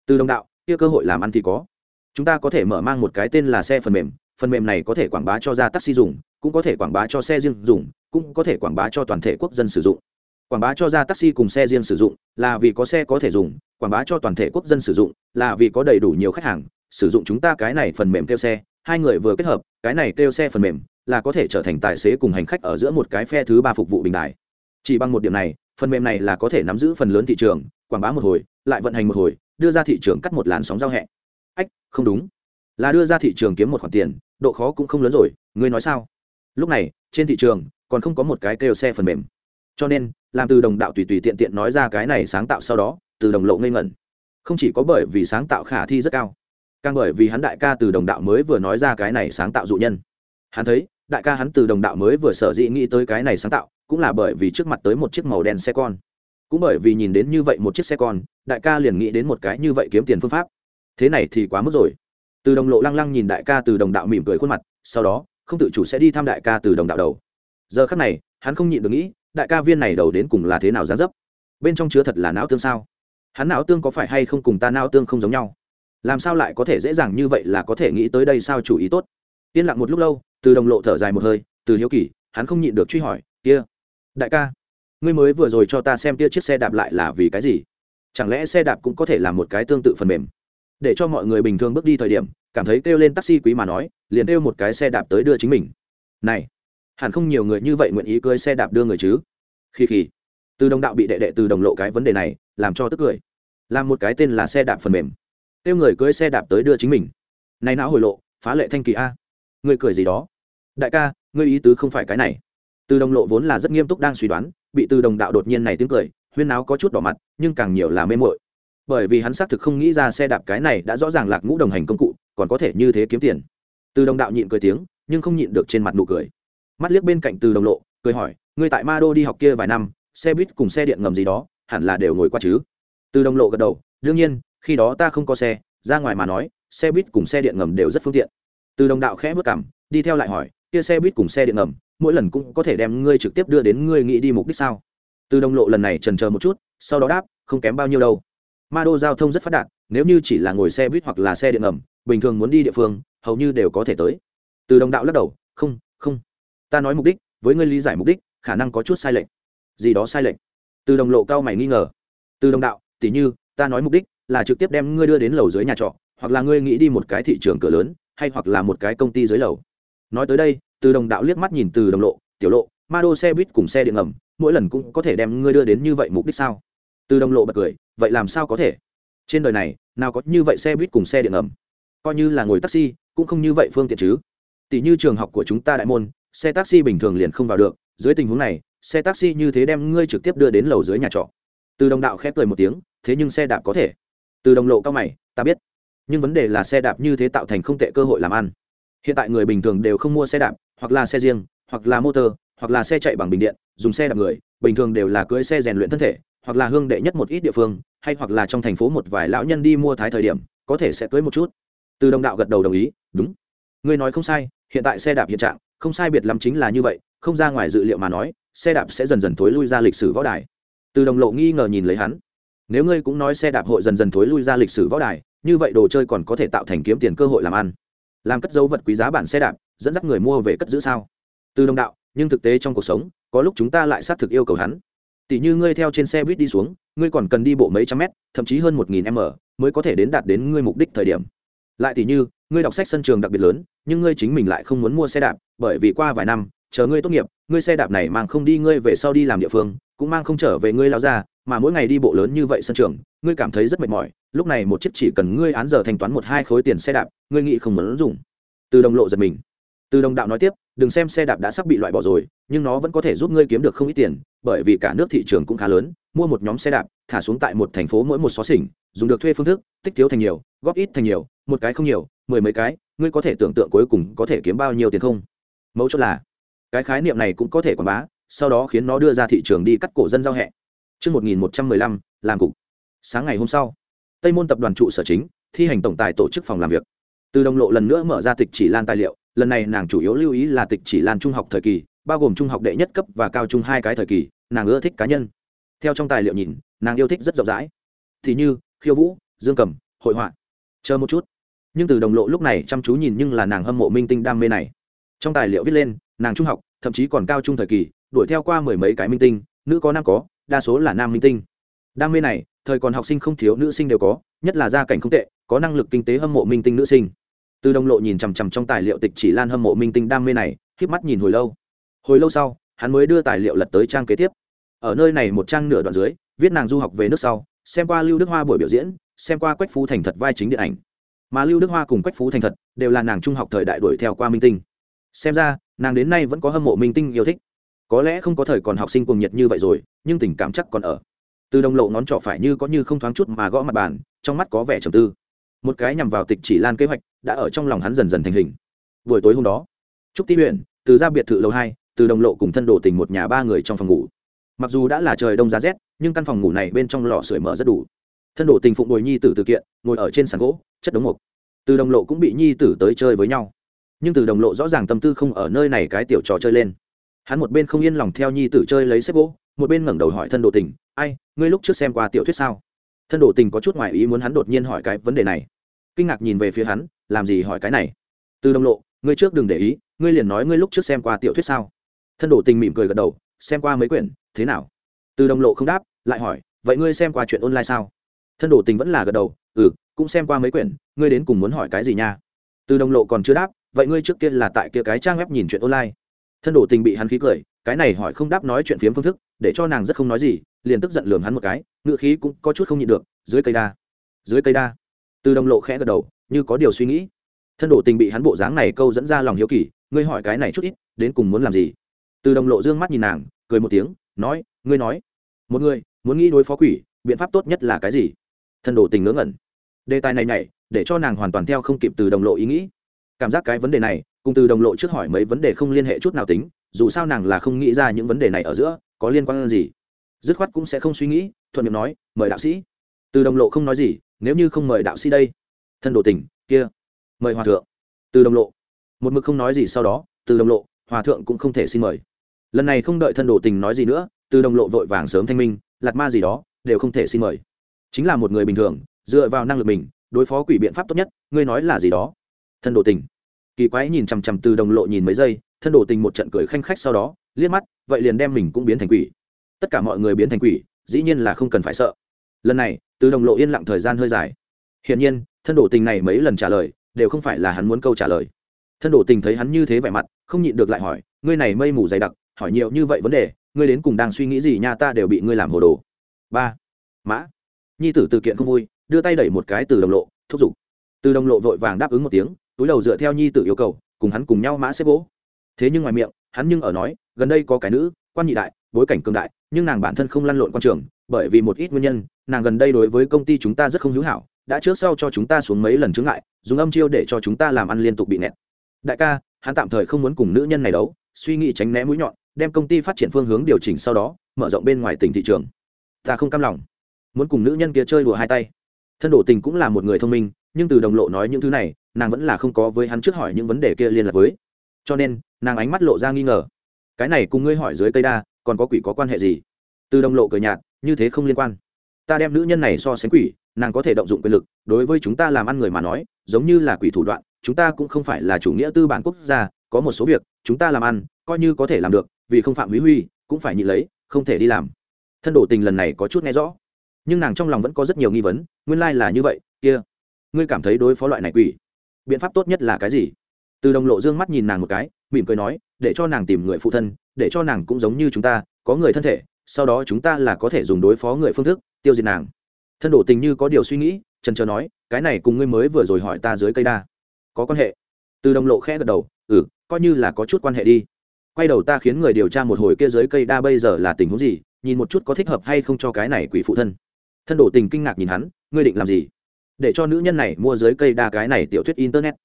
Từ đồng đạo, kia cơ hội làm ăn thì có. Chúng ta có thể mở mang một cái tên là xe phần mềm. Phần mềm này có thể quảng bá cho ra taxi dùng, cũng có thể quảng bá cho xe riêng dùng, cũng có thể quảng bá cho toàn thể quốc dân sử dụng. Quảng bá cho ra taxi cùng xe riêng sử dụng là vì có xe có thể dùng, quảng bá cho toàn thể quốc dân sử dụng là vì có đầy đủ nhiều khách hàng, sử dụng chúng ta cái này phần mềm kêu xe. Hai người vừa kết hợp, cái này kêu xe phần mềm là có thể trở thành tài xế cùng hành khách ở giữa một cái phe thứ ba phục vụ bình đại chỉ bằng một điểm này phần mềm này là có thể nắm giữ phần lớn thị trường, quảng bá một hồi, lại vận hành một hồi, đưa ra thị trường cắt một làn sóng giao hẹ ách, không đúng. Là đưa ra thị trường kiếm một khoản tiền, độ khó cũng không lớn rồi, ngươi nói sao? Lúc này, trên thị trường, còn không có một cái kêu xe phần mềm. Cho nên, làm từ đồng đạo tùy tùy tiện tiện nói ra cái này sáng tạo sau đó, từ đồng lộ ngây ngẩn. Không chỉ có bởi vì sáng tạo khả thi rất cao, càng bởi vì hắn đại ca từ đồng đạo mới vừa nói ra cái này sáng tạo dụ nhân. Hắn thấy đại ca hắn từ đồng đạo mới vừa sở dĩ nghĩ tới cái này sáng tạo, cũng là bởi vì trước mặt tới một chiếc màu đen xe con. Cũng bởi vì nhìn đến như vậy một chiếc xe con, đại ca liền nghĩ đến một cái như vậy kiếm tiền phương pháp. Thế này thì quá mức rồi. Từ đồng lộ lăng lăng nhìn đại ca từ đồng đạo mỉm cười khuôn mặt, sau đó, không tự chủ sẽ đi thăm đại ca từ đồng đạo đầu. Giờ khắc này, hắn không nhịn được nghĩ, đại ca viên này đầu đến cùng là thế nào giá dấp? Bên trong chứa thật là não tương sao? Hắn não tương có phải hay không cùng ta não tương không giống nhau? Làm sao lại có thể dễ dàng như vậy là có thể nghĩ tới đây sao chủ ý tốt? Yên lặng một lúc lâu từ đồng lộ thở dài một hơi, từ hiếu kỳ, hắn không nhịn được truy hỏi, kia, đại ca, ngươi mới vừa rồi cho ta xem kia chiếc xe đạp lại là vì cái gì? Chẳng lẽ xe đạp cũng có thể là một cái tương tự phần mềm? Để cho mọi người bình thường bước đi thời điểm, cảm thấy kêu lên taxi quý mà nói, liền kêu một cái xe đạp tới đưa chính mình. Này, hẳn không nhiều người như vậy nguyện ý cưới xe đạp đưa người chứ? Khi khi, từ đồng đạo bị đệ đệ từ đồng lộ cái vấn đề này, làm cho tức cười. Làm một cái tên là xe đạp phần mềm. Kêu người cưới xe đạp tới đưa chính mình. Này não hồi lộ, phá lệ thanh kỳ a. Ngươi cười gì đó. Đại ca, ngươi ý tứ không phải cái này. Từ đồng lộ vốn là rất nghiêm túc đang suy đoán, bị từ đồng đạo đột nhiên này tiếng cười, huyên náo có chút đỏ mặt, nhưng càng nhiều là mê mội bởi vì hắn xác thực không nghĩ ra xe đạp cái này đã rõ ràng lạc ngũ đồng hành công cụ, còn có thể như thế kiếm tiền. Từ đồng đạo nhịn cười tiếng, nhưng không nhịn được trên mặt nụ cười. Mắt liếc bên cạnh từ đồng lộ, cười hỏi, ngươi tại ma đô đi học kia vài năm, xe buýt cùng xe điện ngầm gì đó, hẳn là đều ngồi qua chứ? Từ đồng lộ gật đầu, đương nhiên, khi đó ta không có xe, ra ngoài mà nói, xe buýt cùng xe điện ngầm đều rất phương tiện từ đồng đạo khẽ vất cảm, đi theo lại hỏi, kia xe buýt cùng xe điện ngầm, mỗi lần cũng có thể đem ngươi trực tiếp đưa đến ngươi nghĩ đi mục đích sao? Từ đồng lộ lần này trần chờ một chút, sau đó đáp, không kém bao nhiêu đâu. Ma đô giao thông rất phát đạt, nếu như chỉ là ngồi xe buýt hoặc là xe điện ngầm, bình thường muốn đi địa phương, hầu như đều có thể tới. Từ đồng đạo lắc đầu, không không. Ta nói mục đích, với ngươi lý giải mục đích, khả năng có chút sai lệch. Gì đó sai lệch? Từ đồng lộ cao mày nghi ngờ. Từ đồng đạo, tỉ như, ta nói mục đích là trực tiếp đem ngươi đưa đến lầu dưới nhà trọ, hoặc là ngươi nghĩ đi một cái thị trường cửa lớn hay hoặc là một cái công ty dưới lầu. Nói tới đây, từ đồng đạo liếc mắt nhìn từ đồng lộ, tiểu lộ, ma đô xe buýt cùng xe điện ngầm, mỗi lần cũng có thể đem ngươi đưa đến như vậy mục đích sao? Từ đồng lộ bật cười, vậy làm sao có thể? Trên đời này, nào có như vậy xe buýt cùng xe điện ngầm? Coi như là ngồi taxi, cũng không như vậy phương tiện chứ. Tỷ như trường học của chúng ta đại môn, xe taxi bình thường liền không vào được, dưới tình huống này, xe taxi như thế đem ngươi trực tiếp đưa đến lầu dưới nhà trọ. Từ đồng đạo khép cười một tiếng, thế nhưng xe đạp có thể. Từ đồng lộ cao mày, ta biết nhưng vấn đề là xe đạp như thế tạo thành không tệ cơ hội làm ăn. Hiện tại người bình thường đều không mua xe đạp, hoặc là xe riêng, hoặc là motor, hoặc là xe chạy bằng bình điện, dùng xe đạp người, bình thường đều là cưỡi xe rèn luyện thân thể, hoặc là hương đệ nhất một ít địa phương, hay hoặc là trong thành phố một vài lão nhân đi mua thái thời điểm, có thể sẽ cưới một chút. Từ đồng đạo gật đầu đồng ý, đúng. Ngươi nói không sai, hiện tại xe đạp hiện trạng, không sai biệt lắm chính là như vậy, không ra ngoài dự liệu mà nói, xe đạp sẽ dần dần thối lui ra lịch sử võ đài. Từ đồng lộ nghi ngờ nhìn lấy hắn. Nếu ngươi cũng nói xe đạp hội dần dần thối lui ra lịch sử võ đài như vậy đồ chơi còn có thể tạo thành kiếm tiền cơ hội làm ăn. Làm cất dấu vật quý giá bản xe đạp, dẫn dắt người mua về cất giữ sao? Từ đồng đạo, nhưng thực tế trong cuộc sống, có lúc chúng ta lại xác thực yêu cầu hắn. Tỷ như ngươi theo trên xe buýt đi xuống, ngươi còn cần đi bộ mấy trăm mét, thậm chí hơn một nghìn m mới có thể đến đạt đến ngươi mục đích thời điểm. Lại tỷ như, ngươi đọc sách sân trường đặc biệt lớn, nhưng ngươi chính mình lại không muốn mua xe đạp, bởi vì qua vài năm, chờ ngươi tốt nghiệp, ngươi xe đạp này mang không đi, ngươi về sau đi làm địa phương, cũng mang không trở về ngươi lao ra mà mỗi ngày đi bộ lớn như vậy sân trường, ngươi cảm thấy rất mệt mỏi. Lúc này một chiếc chỉ cần ngươi án giờ thanh toán một hai khối tiền xe đạp, ngươi nghĩ không muốn dùng. Từ đồng lộ giật mình. Từ đồng đạo nói tiếp, đừng xem xe đạp đã sắp bị loại bỏ rồi, nhưng nó vẫn có thể giúp ngươi kiếm được không ít tiền, bởi vì cả nước thị trường cũng khá lớn, mua một nhóm xe đạp, thả xuống tại một thành phố mỗi một xó xỉnh, dùng được thuê phương thức, tích thiếu thành nhiều, góp ít thành nhiều, một cái không nhiều, mười mấy cái, ngươi có thể tưởng tượng cuối cùng có thể kiếm bao nhiêu tiền không? Mẫu chốt là, cái khái niệm này cũng có thể quảng bá, sau đó khiến nó đưa ra thị trường đi cắt cổ dân giao hẹ. Trước 1115, làm cục. Sáng ngày hôm sau, Tây môn tập đoàn trụ sở chính, thi hành tổng tài tổ chức phòng làm việc. Từ đồng lộ lần nữa mở ra tịch chỉ lan tài liệu, lần này nàng chủ yếu lưu ý là tịch chỉ lan trung học thời kỳ, bao gồm trung học đệ nhất cấp và cao trung hai cái thời kỳ, nàng ưa thích cá nhân. Theo trong tài liệu nhìn, nàng yêu thích rất rộng rãi. Thì như, khiêu vũ, dương cầm, hội họa. Chờ một chút. Nhưng từ đồng lộ lúc này chăm chú nhìn nhưng là nàng hâm mộ minh tinh đam mê này. Trong tài liệu viết lên, nàng trung học, thậm chí còn cao trung thời kỳ, đuổi theo qua mười mấy cái minh tinh, nữ có nam có, đa số là nam minh tinh. Đam mê này, thời còn học sinh không thiếu nữ sinh đều có, nhất là gia cảnh không tệ, có năng lực kinh tế hâm mộ minh tinh nữ sinh. Từ đồng lộ nhìn chằm chằm trong tài liệu tịch chỉ lan hâm mộ minh tinh đam mê này k mắt nhìn hồi lâu. Hồi lâu sau, hắn mới đưa tài liệu lật tới trang kế tiếp. Ở nơi này một trang nửa đoạn dưới, viết nàng du học về nước sau, xem qua lưu đức hoa buổi biểu diễn, xem qua quách phú thành thật vai chính điện ảnh. Mà lưu đức hoa cùng quách phú thành thật đều là nàng trung học thời đại đuổi theo qua minh tinh. Xem ra, nàng đến nay vẫn có hâm mộ minh tinh yêu thích có lẽ không có thời còn học sinh cuồng nhiệt như vậy rồi, nhưng tình cảm chắc còn ở. Từ đồng lộ ngón trỏ phải như có như không thoáng chút mà gõ mặt bàn, trong mắt có vẻ trầm tư. Một cái nhằm vào tịch chỉ lan kế hoạch, đã ở trong lòng hắn dần dần thành hình. Buổi tối hôm đó, trúc ti huyện từ ra biệt thự lầu hai, từ đồng lộ cùng thân đồ tình một nhà ba người trong phòng ngủ. Mặc dù đã là trời đông giá rét, nhưng căn phòng ngủ này bên trong lò sưởi mở rất đủ. Thân đồ tình phụng bồi nhi tử tự kiện, ngồi ở trên sàn gỗ, chất đống mục từ đồng lộ cũng bị nhi tử tới chơi với nhau. Nhưng từ đồng lộ rõ ràng tâm tư không ở nơi này cái tiểu trò chơi lên hắn một bên không yên lòng theo nhi tử chơi lấy xếp gỗ, một bên ngẩng đầu hỏi thân đồ tình, ai, ngươi lúc trước xem qua tiểu thuyết sao? Thân đồ tình có chút ngoại ý muốn hắn đột nhiên hỏi cái vấn đề này. Kinh ngạc nhìn về phía hắn, làm gì hỏi cái này? Từ đồng lộ, ngươi trước đừng để ý, ngươi liền nói ngươi lúc trước xem qua tiểu thuyết sao? Thân đồ tình mỉm cười gật đầu, xem qua mấy quyển, thế nào? Từ đồng lộ không đáp, lại hỏi, vậy ngươi xem qua chuyện online sao? Thân đồ tình vẫn là gật đầu ừ cũng xem qua mấy quyển, ngươi đến cùng muốn hỏi cái gì nha? Từ đồng lộ còn chưa đáp, vậy ngươi trước kia là tại kia cái trang web nhìn chuyện online? Thân đồ tình bị hắn khí cười, cái này hỏi không đáp nói chuyện phiếm phương thức, để cho nàng rất không nói gì, liền tức giận lường hắn một cái, ngựa khí cũng có chút không nhịn được, dưới cây đa, dưới cây đa. Từ đồng lộ khẽ gật đầu, như có điều suy nghĩ. Thân đồ tình bị hắn bộ dáng này câu dẫn ra lòng hiếu kỳ, ngươi hỏi cái này chút ít, đến cùng muốn làm gì? Từ đồng lộ d ư ơ n g mắt nhìn nàng, cười một tiếng, nói, ngươi nói. Một người, muốn nghĩ đối phó quỷ, biện pháp tốt nhất là cái gì? Thân đồ tình ngớ ngẩn. Đề tài này nhảy, để cho nàng hoàn toàn theo không kịp từ đồng lộ ý nghĩ. Cảm giác cái vấn đề này cùng từ đồng lộ trước hỏi mấy vấn đề không liên hệ chút nào tính, dù sao nàng là không nghĩ ra những vấn đề này ở giữa, có liên quan gì. Dứt khoát cũng sẽ không suy nghĩ, thuận miệng nói, mời đạo sĩ. Từ đồng lộ không nói gì, nếu như không mời đạo sĩ đây, thân đồ tình, kia, mời hòa thượng. Từ đồng lộ, một mực không nói gì sau đó, từ đồng lộ, hòa thượng cũng không thể xin mời. Lần này không đợi thân đồ tình nói gì nữa, từ đồng lộ vội vàng sớm thanh minh, lạt ma gì đó, đều không thể xin mời. Chính là một người bình thường, dựa vào năng lực mình, đối phó quỷ biện pháp tốt nhất, ngươi nói là gì đó? Thân đồ tình kỳ quái nhìn chằm chằm từ đồng lộ nhìn mấy giây, thân đổ tình một trận cười khanh khách sau đó, liếc mắt, vậy liền đem mình cũng biến thành quỷ. Tất cả mọi người biến thành quỷ, dĩ nhiên là không cần phải sợ. Lần này, từ đồng lộ yên lặng thời gian hơi dài. Hiển nhiên, thân đổ tình này mấy lần trả lời, đều không phải là hắn muốn câu trả lời. Thân đổ tình thấy hắn như thế vẻ mặt, không nhịn được lại hỏi, ngươi này mây mù dày đặc, hỏi nhiều như vậy vấn đề, ngươi đến cùng đang suy nghĩ gì nha, ta đều bị ngươi làm hồ đồ. Ba. Mã. Nhi tử từ kiện không vui, đưa tay đẩy một cái từ đồng lộ, thúc giục. Từ đồng lộ vội vàng đáp ứng một tiếng túi đầu dựa theo nhi tử yêu cầu, cùng hắn cùng nhau mã xếp gỗ. Thế nhưng ngoài miệng, hắn nhưng ở nói, gần đây có cái nữ, quan nhị đại, bối cảnh cường đại, nhưng nàng bản thân không lăn lộn quan trường, bởi vì một ít nguyên nhân, nàng gần đây đối với công ty chúng ta rất không hữu hảo, đã trước sau cho chúng ta xuống mấy lần chướng ngại, dùng âm chiêu để cho chúng ta làm ăn liên tục bị nẹt. Đại ca, hắn tạm thời không muốn cùng nữ nhân này đấu, suy nghĩ tránh né mũi nhọn, đem công ty phát triển phương hướng điều chỉnh sau đó, mở rộng bên ngoài tỉnh thị trường. Ta không cam lòng. Muốn cùng nữ nhân kia chơi đùa hai tay. Thân đổ tình cũng là một người thông minh, nhưng từ đồng lộ nói những thứ này nàng vẫn là không có với hắn trước hỏi những vấn đề kia liên lạc với. Cho nên, nàng ánh mắt lộ ra nghi ngờ. Cái này cùng ngươi hỏi dưới cây đa, còn có quỷ có quan hệ gì? Từ đồng lộ cười nhạt, như thế không liên quan. Ta đem nữ nhân này so sánh quỷ, nàng có thể động dụng quyền lực, đối với chúng ta làm ăn người mà nói, giống như là quỷ thủ đoạn, chúng ta cũng không phải là chủ nghĩa tư bản quốc gia, có một số việc, chúng ta làm ăn, coi như có thể làm được, vì không phạm húy huy, cũng phải nhịn lấy, không thể đi làm. Thân đổ tình lần này có chút nghe rõ. Nhưng nàng trong lòng vẫn có rất nhiều nghi vấn, nguyên lai là như vậy, kia. Ngươi cảm thấy đối phó loại này quỷ biện pháp tốt nhất là cái gì? Từ đồng lộ dương mắt nhìn nàng một cái, mỉm cười nói, để cho nàng tìm người phụ thân, để cho nàng cũng giống như chúng ta, có người thân thể, sau đó chúng ta là có thể dùng đối phó người phương thức, tiêu diệt nàng. Thân đổ tình như có điều suy nghĩ trần trờ nói, cái này cùng ngươi mới vừa rồi hỏi ta dưới cây đa, có quan hệ? Từ đồng lộ khẽ gật đầu ừ coi như là có chút quan hệ đi. Quay đầu ta khiến người điều tra một hồi kia dưới cây đa bây giờ là tình huống gì, nhìn một chút có thích hợp hay không cho cái này quỷ phụ thân. Thân đổ tình kinh ngạc nhìn hắn, ngươi định làm gì? Để cho nữ nhân này mua dưới cây đa cái này tiểu thuyết internet.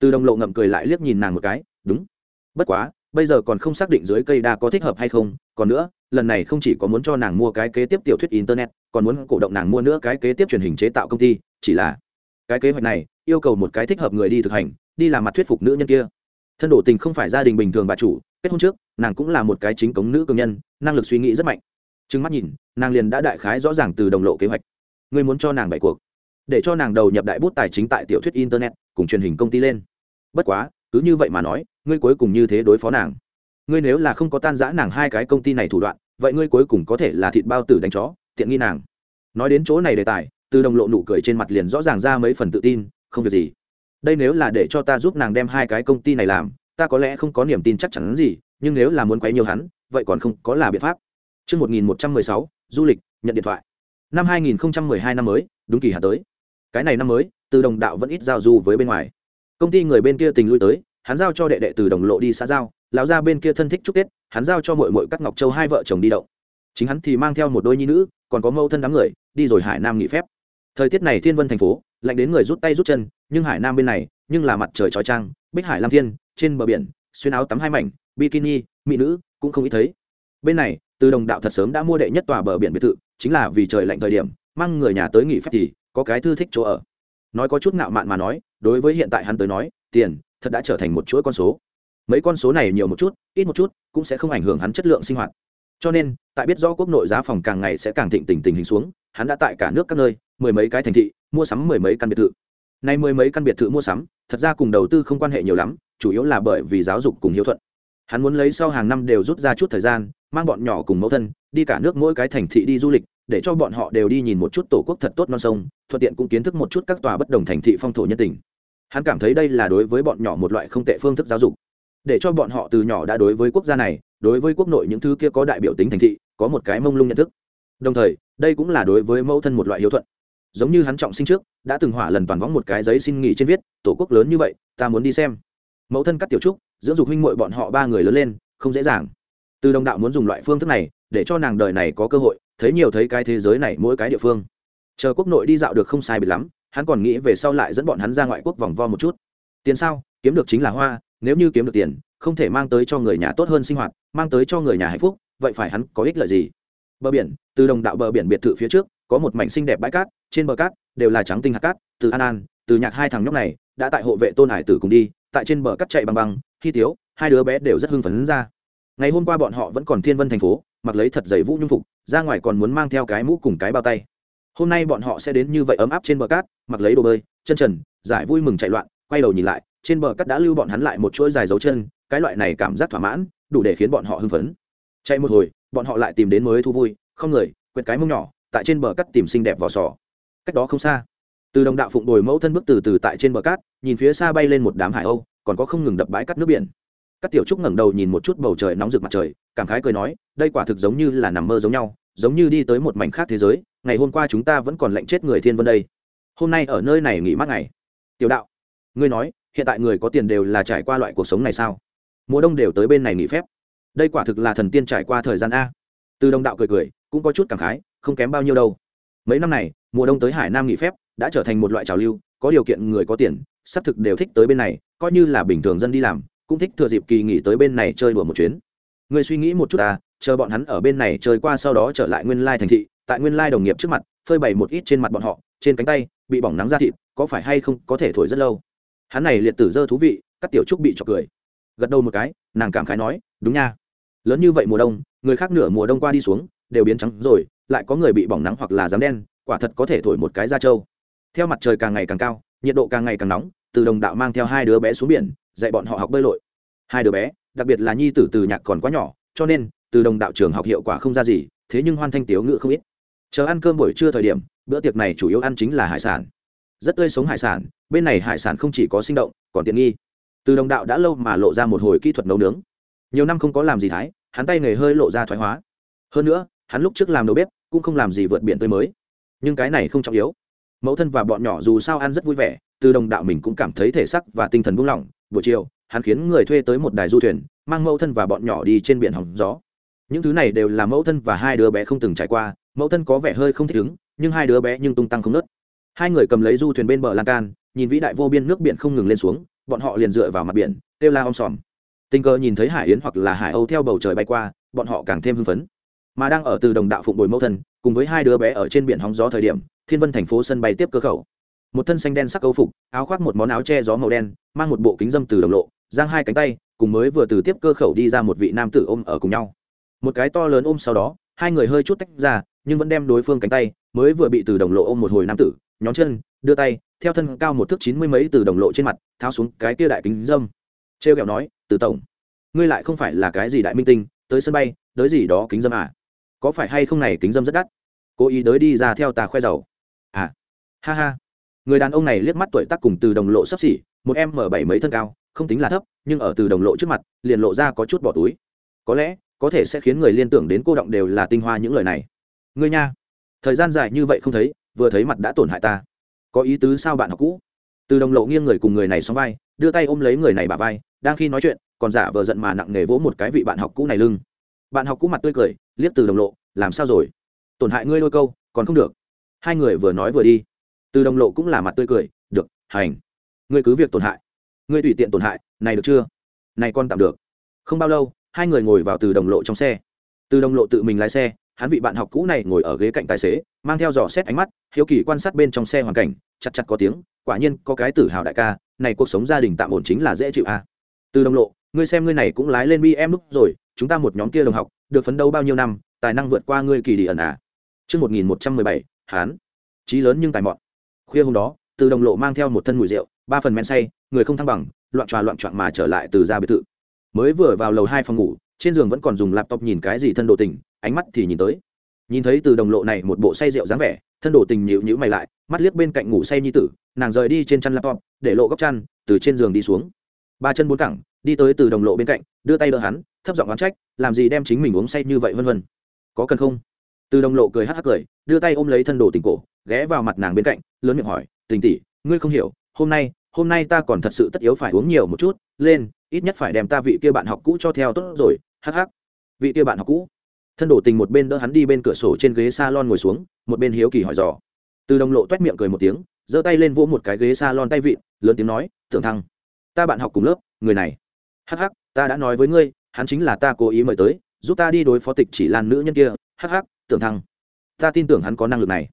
Từ đồng lộ ngậm cười lại liếc nhìn nàng một cái, đúng. Bất quá, bây giờ còn không xác định dưới cây đa có thích hợp hay không, còn nữa, lần này không chỉ có muốn cho nàng mua cái kế tiếp tiểu thuyết internet, còn muốn cổ động nàng mua nữa cái kế tiếp truyền hình chế tạo công ty, chỉ là cái kế hoạch này yêu cầu một cái thích hợp người đi thực hành, đi làm mặt thuyết phục nữ nhân kia. Thân đổ tình không phải gia đình bình thường bà chủ, kết hôn trước, nàng cũng là một cái chính cống nữ cường nhân, năng lực suy nghĩ rất mạnh. Trừng mắt nhìn, nàng liền đã đại khái rõ ràng từ đồng lộ kế hoạch. Ngươi muốn cho nàng bảy cuộc để cho nàng đầu nhập đại bút tài chính tại tiểu thuyết internet cùng truyền hình công ty lên. Bất quá cứ như vậy mà nói ngươi cuối cùng như thế đối phó nàng. Ngươi nếu là không có tan giã nàng hai cái công ty này thủ đoạn vậy ngươi cuối cùng có thể là thịt bao tử đánh chó tiện nghi nàng. Nói đến chỗ này đề tài từ đồng lộ nụ cười trên mặt liền rõ ràng ra mấy phần tự tin không việc gì. Đây nếu là để cho ta giúp nàng đem hai cái công ty này làm ta có lẽ không có niềm tin chắc chắn gì nhưng nếu là muốn quấy nhiều hắn vậy còn không có là biện pháp. Trước 1116, du lịch, nhận điện thoại. Năm 2012 năm mới, đúng kỳ hạn tới. Cái này năm mới, từ đồng đạo vẫn ít giao du với bên ngoài. Công ty người bên kia tình lui tới, hắn giao cho đệ đệ từ đồng lộ đi xã giao, lão gia bên kia thân thích chúc Tết, hắn giao cho muội muội các Ngọc Châu hai vợ chồng đi động. Chính hắn thì mang theo một đôi nhi nữ, còn có mâu thân đám người, đi rồi Hải Nam nghỉ phép. Thời tiết này Thiên Vân thành phố, lạnh đến người rút tay rút chân, nhưng Hải Nam bên này, nhưng là mặt trời trói trang, Bích Hải Lam Thiên, trên bờ biển, xuyên áo tắm hai mảnh, bikini, mỹ nữ, cũng không ít thấy. Bên này, Từ Đồng đạo thật sớm đã mua đệ nhất tòa bờ biển biệt thự, chính là vì trời lạnh thời điểm, mang người nhà tới nghỉ phép thì có cái thư thích chỗ ở. Nói có chút ngạo mạn mà nói, đối với hiện tại hắn tới nói, tiền thật đã trở thành một chuỗi con số. Mấy con số này nhiều một chút ít một chút cũng sẽ không ảnh hưởng hắn chất lượng sinh hoạt. Cho nên tại biết rõ quốc nội giá phòng càng ngày sẽ càng thịnh tình tình hình xuống hắn đã tại cả nước các nơi mười mấy cái thành thị mua sắm mười mấy căn biệt thự. Nay mười mấy căn biệt thự mua sắm thật ra cùng đầu tư không quan hệ nhiều lắm chủ yếu là bởi vì giáo dục cùng hiếu thuận. Hắn muốn lấy sau hàng năm đều rút ra chút thời gian mang bọn nhỏ cùng mẫu thân đi cả nước mỗi cái thành thị đi du lịch để cho bọn họ đều đi nhìn một chút tổ quốc thật tốt non sông thuận tiện cũng kiến thức một chút các tòa bất đồng thành thị phong thổ nhân tình. Hắn cảm thấy đây là đối với bọn nhỏ một loại không tệ phương thức giáo dục. Để cho bọn họ từ nhỏ đã đối với quốc gia này, đối với quốc nội những thứ kia có đại biểu tính thành thị, có một cái mông lung nhận thức. Đồng thời, đây cũng là đối với mẫu thân một loại hiếu thuận. Giống như hắn trọng sinh trước, đã từng hỏa lần toàn võng một cái giấy xin nghỉ trên viết, tổ quốc lớn như vậy, ta muốn đi xem. Mẫu thân cắt tiểu trúc, dưỡng dục huynh muội bọn họ ba người lớn lên, không dễ dàng. Từ đồng đạo muốn dùng loại phương thức này, để cho nàng đời này có cơ hội, thấy nhiều thấy cái thế giới này mỗi cái địa phương chờ quốc nội đi dạo được không sai biệt lắm, hắn còn nghĩ về sau lại dẫn bọn hắn ra ngoại quốc vòng vo một chút. Tiền sao? Kiếm được chính là hoa, nếu như kiếm được tiền, không thể mang tới cho người nhà tốt hơn sinh hoạt, mang tới cho người nhà hạnh phúc, vậy phải hắn có ích lợi gì? Bờ biển, từ đồng đạo bờ biển biệt thự phía trước, có một mảnh xinh đẹp bãi cát, trên bờ cát đều là trắng tinh hạt cát, từ an an, từ nhạc hai thằng nhóc này, đã tại hộ vệ tôn hải tử cùng đi, tại trên bờ cát chạy băng băng khi tiếu, hai đứa bé đều rất hưng phấn ra. Ngày hôm qua bọn họ vẫn còn thiên vân thành phố, mặc lấy thật dày vũ nhung phục, ra ngoài còn muốn mang theo cái mũ cùng cái bao tay hôm nay bọn họ sẽ đến như vậy ấm áp trên bờ cát, mặc lấy đồ bơi, chân trần, giải vui mừng chạy loạn, quay đầu nhìn lại, trên bờ cát đã lưu bọn hắn lại một chuỗi dài dấu chân, cái loại này cảm giác thỏa mãn, đủ để khiến bọn họ hưng phấn. Chạy một hồi, bọn họ lại tìm đến mới thu vui, không người quệt cái mông nhỏ, tại trên bờ cát tìm xinh đẹp vỏ sò. Cách đó không xa, từ đồng đạo phụng đồi mẫu thân bước từ từ tại trên bờ cát, nhìn phía xa bay lên một đám hải âu, còn có không ngừng đập bãi cắt nước biển. Các tiểu trúc ngẩng đầu nhìn một chút bầu trời nóng rực mặt trời, cảm khái cười nói, đây quả thực giống như là nằm mơ giống nhau, giống như đi tới một mảnh khác thế giới ngày hôm qua chúng ta vẫn còn lệnh chết người thiên vân đây. Hôm nay ở nơi này nghỉ mát ngày. Tiểu đạo, ngươi nói, hiện tại người có tiền đều là trải qua loại cuộc sống này sao? Mùa đông đều tới bên này nghỉ phép. Đây quả thực là thần tiên trải qua thời gian a. Từ đồng đạo cười cười, cũng có chút cảm khái, không kém bao nhiêu đâu. Mấy năm này, mùa đông tới hải nam nghỉ phép, đã trở thành một loại trào lưu, có điều kiện người có tiền xác thực đều thích tới bên này, coi như là bình thường dân đi làm, cũng thích thừa dịp kỳ nghỉ tới bên này chơi đùa một chuyến. Người suy nghĩ một chút à chờ bọn hắn ở bên này chơi qua sau đó trở lại nguyên lai thành thị tại nguyên lai đồng nghiệp trước mặt, phơi bày một ít trên mặt bọn họ, trên cánh tay, bị bỏng nắng da thịt, có phải hay không có thể thổi rất lâu? Hắn này liệt tử dơ thú vị, các tiểu trúc bị trọc cười. Gật đầu một cái, nàng cảm khái nói, đúng nha. Lớn như vậy mùa đông, người khác nửa mùa đông qua đi xuống, đều biến trắng rồi, lại có người bị bỏng nắng hoặc là dám đen, quả thật có thể thổi một cái da trâu. Theo mặt trời càng ngày càng cao, nhiệt độ càng ngày càng nóng, từ đồng đạo mang theo hai đứa bé xuống biển, dạy bọn họ học bơi lội. Hai đứa bé, đặc biệt là nhi tử từ nhạc còn quá nhỏ, cho nên, từ đồng đạo trường học hiệu quả không ra gì, thế nhưng hoan thanh tiếu ngự không ít chờ ăn cơm buổi trưa thời điểm, bữa tiệc này chủ yếu ăn chính là hải sản. Rất tươi sống hải sản, bên này hải sản không chỉ có sinh động, còn tiện nghi. Từ đồng đạo đã lâu mà lộ ra một hồi kỹ thuật nấu nướng. Nhiều năm không có làm gì thái, hắn tay nghề hơi lộ ra thoái hóa. Hơn nữa, hắn lúc trước làm đầu bếp, cũng không làm gì vượt biển tươi mới. Nhưng cái này không trọng yếu. Mẫu thân và bọn nhỏ dù sao ăn rất vui vẻ, từ đồng đạo mình cũng cảm thấy thể sắc và tinh thần buông lỏng. Buổi chiều, hắn khiến người thuê tới một đài du thuyền, mang mẫu thân và bọn nhỏ đi trên biển hỏng gió những thứ này đều là mẫu thân và hai đứa bé không từng trải qua, mẫu thân có vẻ hơi không thích ứng, nhưng hai đứa bé nhưng tung tăng không nớt. Hai người cầm lấy du thuyền bên bờ lan can, nhìn vĩ đại vô biên nước biển không ngừng lên xuống, bọn họ liền dựa vào mặt biển, kêu la om sòm. Tình cờ nhìn thấy hải yến hoặc là hải âu theo bầu trời bay qua, bọn họ càng thêm hưng phấn. Mà đang ở từ đồng đạo phụng bồi mẫu thân, cùng với hai đứa bé ở trên biển hóng gió thời điểm, thiên vân thành phố sân bay tiếp cơ khẩu. Một thân xanh đen sắc câu phục, áo khoác một món áo che gió màu đen, mang một bộ kính dâm từ đồng lộ, giang hai cánh tay, cùng mới vừa từ tiếp cơ khẩu đi ra một vị nam tử ôm ở cùng nhau một cái to lớn ôm sau đó, hai người hơi chút tách ra, nhưng vẫn đem đối phương cánh tay, mới vừa bị từ đồng lộ ôm một hồi nam tử, nhón chân, đưa tay, theo thân cao một thước chín mươi mấy từ đồng lộ trên mặt, tháo xuống cái kia đại kính dâm. Trêu kẹo nói, từ tổng, ngươi lại không phải là cái gì đại minh tinh, tới sân bay, tới gì đó kính dâm à? Có phải hay không này kính dâm rất đắt? Cố ý đới đi ra theo tà khoe giàu. À ha ha. Người đàn ông này liếc mắt tuổi tác cùng từ đồng lộ sắp xỉ, một em m bảy mấy thân cao, không tính là thấp, nhưng ở từ đồng lộ trước mặt, liền lộ ra có chút bỏ túi. Có lẽ có thể sẽ khiến người liên tưởng đến cô động đều là tinh hoa những lời này. Ngươi nha, thời gian dài như vậy không thấy, vừa thấy mặt đã tổn hại ta. Có ý tứ sao bạn học cũ? Từ đồng lộ nghiêng người cùng người này xóm vai, đưa tay ôm lấy người này bà vai, đang khi nói chuyện, còn giả vờ giận mà nặng nề vỗ một cái vị bạn học cũ này lưng. Bạn học cũ mặt tươi cười, liếc từ đồng lộ, làm sao rồi? Tổn hại ngươi đôi câu, còn không được. Hai người vừa nói vừa đi. Từ đồng lộ cũng là mặt tươi cười, được, hành. Ngươi cứ việc tổn hại. Ngươi tùy tiện tổn hại, này được chưa? Này con tạm được. Không bao lâu hai người ngồi vào từ đồng lộ trong xe từ đồng lộ tự mình lái xe hắn vị bạn học cũ này ngồi ở ghế cạnh tài xế mang theo dò xét ánh mắt hiếu kỳ quan sát bên trong xe hoàn cảnh chặt chặt có tiếng quả nhiên có cái tự hào đại ca này cuộc sống gia đình tạm ổn chính là dễ chịu a à. từ đồng lộ ngươi xem ngươi này cũng lái lên bm lúc rồi chúng ta một nhóm kia đồng học được phấn đấu bao nhiêu năm tài năng vượt qua ngươi kỳ đi ẩn à Trước 1117, hán. Chí lớn nhưng tài mọn. Khuya hôm đó, từ đồng lộ mang theo một thân mùi rượu, ba phần men say, người không thăng bằng, loạn tròa loạn trọn mà trở lại từ ra biệt thự. Mới vừa vào lầu hai phòng ngủ, trên giường vẫn còn dùng laptop nhìn cái gì thân đồ tình, ánh mắt thì nhìn tới. Nhìn thấy từ đồng lộ này một bộ say rượu dáng vẻ, thân đồ tình nhịu nhữ mày lại, mắt liếc bên cạnh ngủ say nhi tử, nàng rời đi trên chăn laptop, để lộ góc chăn, từ trên giường đi xuống. Ba chân bốn cẳng, đi tới từ đồng lộ bên cạnh, đưa tay đỡ hắn, thấp giọng oán trách, làm gì đem chính mình uống say như vậy vân vân có cần không từ đồng lộ cười hắc hắc cười đưa tay ôm lấy thân đồ tình cổ ghé vào mặt nàng bên cạnh lớn miệng hỏi tình tỷ ngươi không hiểu hôm nay hôm nay ta còn thật sự tất yếu phải uống nhiều một chút, lên, ít nhất phải đem ta vị kia bạn học cũ cho theo tốt rồi, hắc hắc. Vị kia bạn học cũ. Thân đổ tình một bên đỡ hắn đi bên cửa sổ trên ghế s a lon ngồi xuống, một bên hiếu kỳ hỏi dò. Từ đồng lộ t u é t miệng cười một tiếng, giơ tay lên vỗ một cái ghế s a lon tay vịn, lớn tiếng nói, tưởng thăng, ta bạn học cùng lớp, người này. Hắc hắc, ta đã nói với ngươi, hắn chính là ta cố ý mời tới, giúp ta đi đối phó tịch chỉ lan nữ nhân kia. Hắc hắc, tưởng thăng, ta tin tưởng hắn có năng lực này.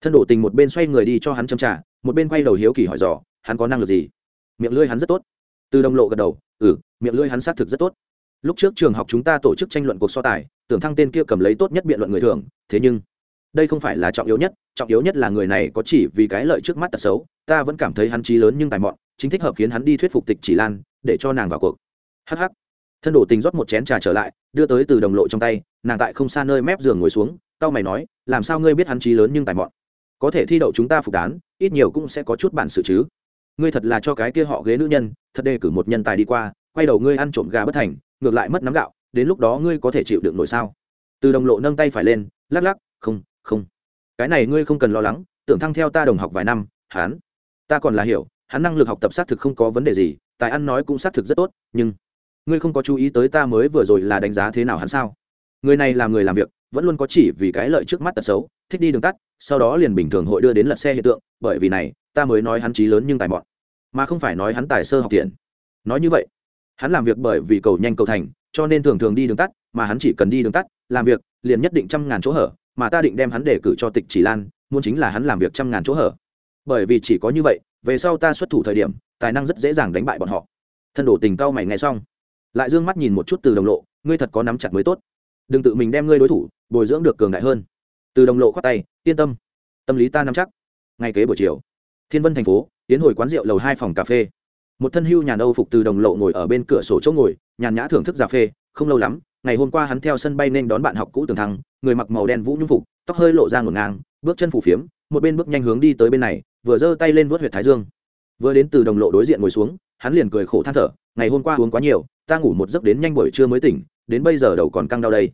Thân đổ tình một bên xoay người đi cho hắn châm trả một bên quay đầu hiếu kỳ hỏi dò hắn có năng lực gì? Miệng lưỡi hắn rất tốt. Từ đồng lộ gật đầu ừ miệng lưỡi hắn xác thực rất tốt. Lúc trước trường học chúng ta tổ chức tranh luận cuộc so tài, tưởng thăng tên kia cầm lấy tốt nhất biện luận người thường, thế nhưng đây không phải là trọng yếu nhất, trọng yếu nhất là người này có chỉ vì cái lợi trước mắt tật xấu, ta vẫn cảm thấy hắn trí lớn nhưng tài mọn, chính thích hợp khiến hắn đi thuyết phục tịch chỉ lan, để cho nàng vào cuộc. Hh thân đổ tình rót một chén trà trở lại, đưa tới từ đồng lộ trong tay, nàng tại không xa nơi mép giường ngồi xuống tao mày nói, làm sao ngươi biết hắn trí lớn nhưng tài mọn? Có thể thi đậu chúng ta phục đán, ít nhiều cũng sẽ có chút bản sự chứ ngươi thật là cho cái kia họ ghế nữ nhân, thật đề cử một nhân tài đi qua, quay đầu ngươi ăn trộm gà bất thành, ngược lại mất nắm gạo, đến lúc đó ngươi có thể chịu đựng nổi sao? Từ đồng lộ nâng tay phải lên, lắc lắc, không không. Cái này ngươi không cần lo lắng, tưởng thăng theo ta đồng học vài năm, hắn, ta còn là hiểu, hắn năng lực học tập xác thực không có vấn đề gì, tài ăn nói cũng xác thực rất tốt, nhưng ngươi không có chú ý tới ta mới vừa rồi là đánh giá thế nào hắn sao? Người này là người làm việc, vẫn luôn có chỉ vì cái lợi trước mắt tật xấu, thích đi đường tắt, sau đó liền bình thường hội đưa đến lật xe hiện tượng, bởi vì này ta mới nói hắn trí lớn nhưng tài mọn, mà không phải nói hắn tài sơ học tiện. Nói như vậy, hắn làm việc bởi vì cầu nhanh cầu thành, cho nên thường thường đi đường tắt, mà hắn chỉ cần đi đường tắt, làm việc, liền nhất định trăm ngàn chỗ hở, mà ta định đem hắn đề cử cho tịch chỉ lan, muốn chính là hắn làm việc trăm ngàn chỗ hở. Bởi vì chỉ có như vậy, về sau ta xuất thủ thời điểm, tài năng rất dễ dàng đánh bại bọn họ. Thân đổ tình cao mày nghe xong, lại d ư ơ n g mắt nhìn một chút từ đồng lộ, ngươi thật có nắm chặt mới tốt. Đừng tự mình đem ngươi đối thủ, bồi dưỡng được cường đại hơn. Từ đồng lộ khoác tay, yên tâm tâm lý ta nắm chắc. Ngay kế buổi chiều thiên vân thành phố, tiến hồi quán rượu lầu hai phòng cà phê. Một thân hưu nhàn âu phục từ đồng lộ ngồi ở bên cửa sổ chỗ ngồi, nhàn nhã thưởng thức cà phê, không lâu lắm, ngày hôm qua hắn theo sân bay nên đón bạn học cũ tường thăng, người mặc màu đen vũ nhung phục, tóc hơi lộ ra ngổn ngang, bước chân phủ phiếm, một bên bước nhanh hướng đi tới bên này, vừa giơ tay lên vớt huyệt thái dương. Vừa đến từ đồng lộ đối diện ngồi xuống, hắn liền cười khổ than thở, ngày hôm qua uống quá nhiều, ta ngủ một giấc đến nhanh buổi trưa mới tỉnh, đến bây giờ đầu còn căng đau đây.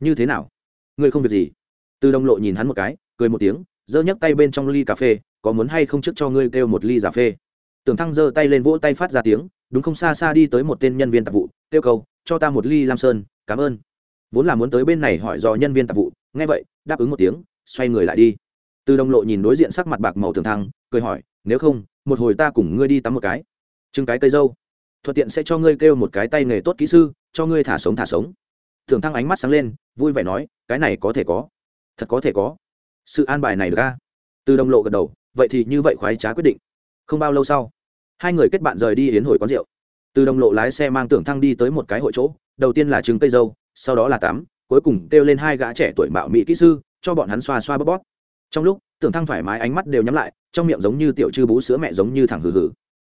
Như thế nào? Ngươi không việc gì? Từ đồng lộ nhìn hắn một cái, cười một tiếng, giơ nhấc tay bên trong ly cà phê có muốn hay không trước cho ngươi kêu một ly cà phê. Tưởng thăng giơ tay lên vỗ tay phát ra tiếng, đúng không xa xa đi tới một tên nhân viên tạp vụ, kêu cầu cho ta một ly lam sơn, cảm ơn. Vốn là muốn tới bên này hỏi do nhân viên tạp vụ, nghe vậy, đáp ứng một tiếng, xoay người lại đi. Từ đồng lộ nhìn đối diện sắc mặt bạc màu tường thăng, cười hỏi, nếu không, một hồi ta cùng ngươi đi tắm một cái. Trưng cái cây dâu. Thuận tiện sẽ cho ngươi kêu một cái tay nghề tốt kỹ sư, cho ngươi thả sống thả sống. Thường thăng ánh mắt sáng lên, vui vẻ nói, cái này có thể có. Thật có thể có. Sự an bài này được ra từ đồng lộ gật đầu vậy thì như vậy khoái trá quyết định. Không bao lâu sau, hai người kết bạn rời đi yến hồi quán rượu. Từ đồng lộ lái xe mang tưởng thăng đi tới một cái hội chỗ, đầu tiên là trứng cây dâu, sau đó là tắm, cuối cùng kêu lên hai gã trẻ tuổi mạo mỹ kỹ sư, cho bọn hắn xoa xoa bóp bóp. Trong lúc, tưởng thăng thoải mái ánh mắt đều nhắm lại, trong miệng giống như tiểu chư bú sữa mẹ giống như thẳng hừ hừ.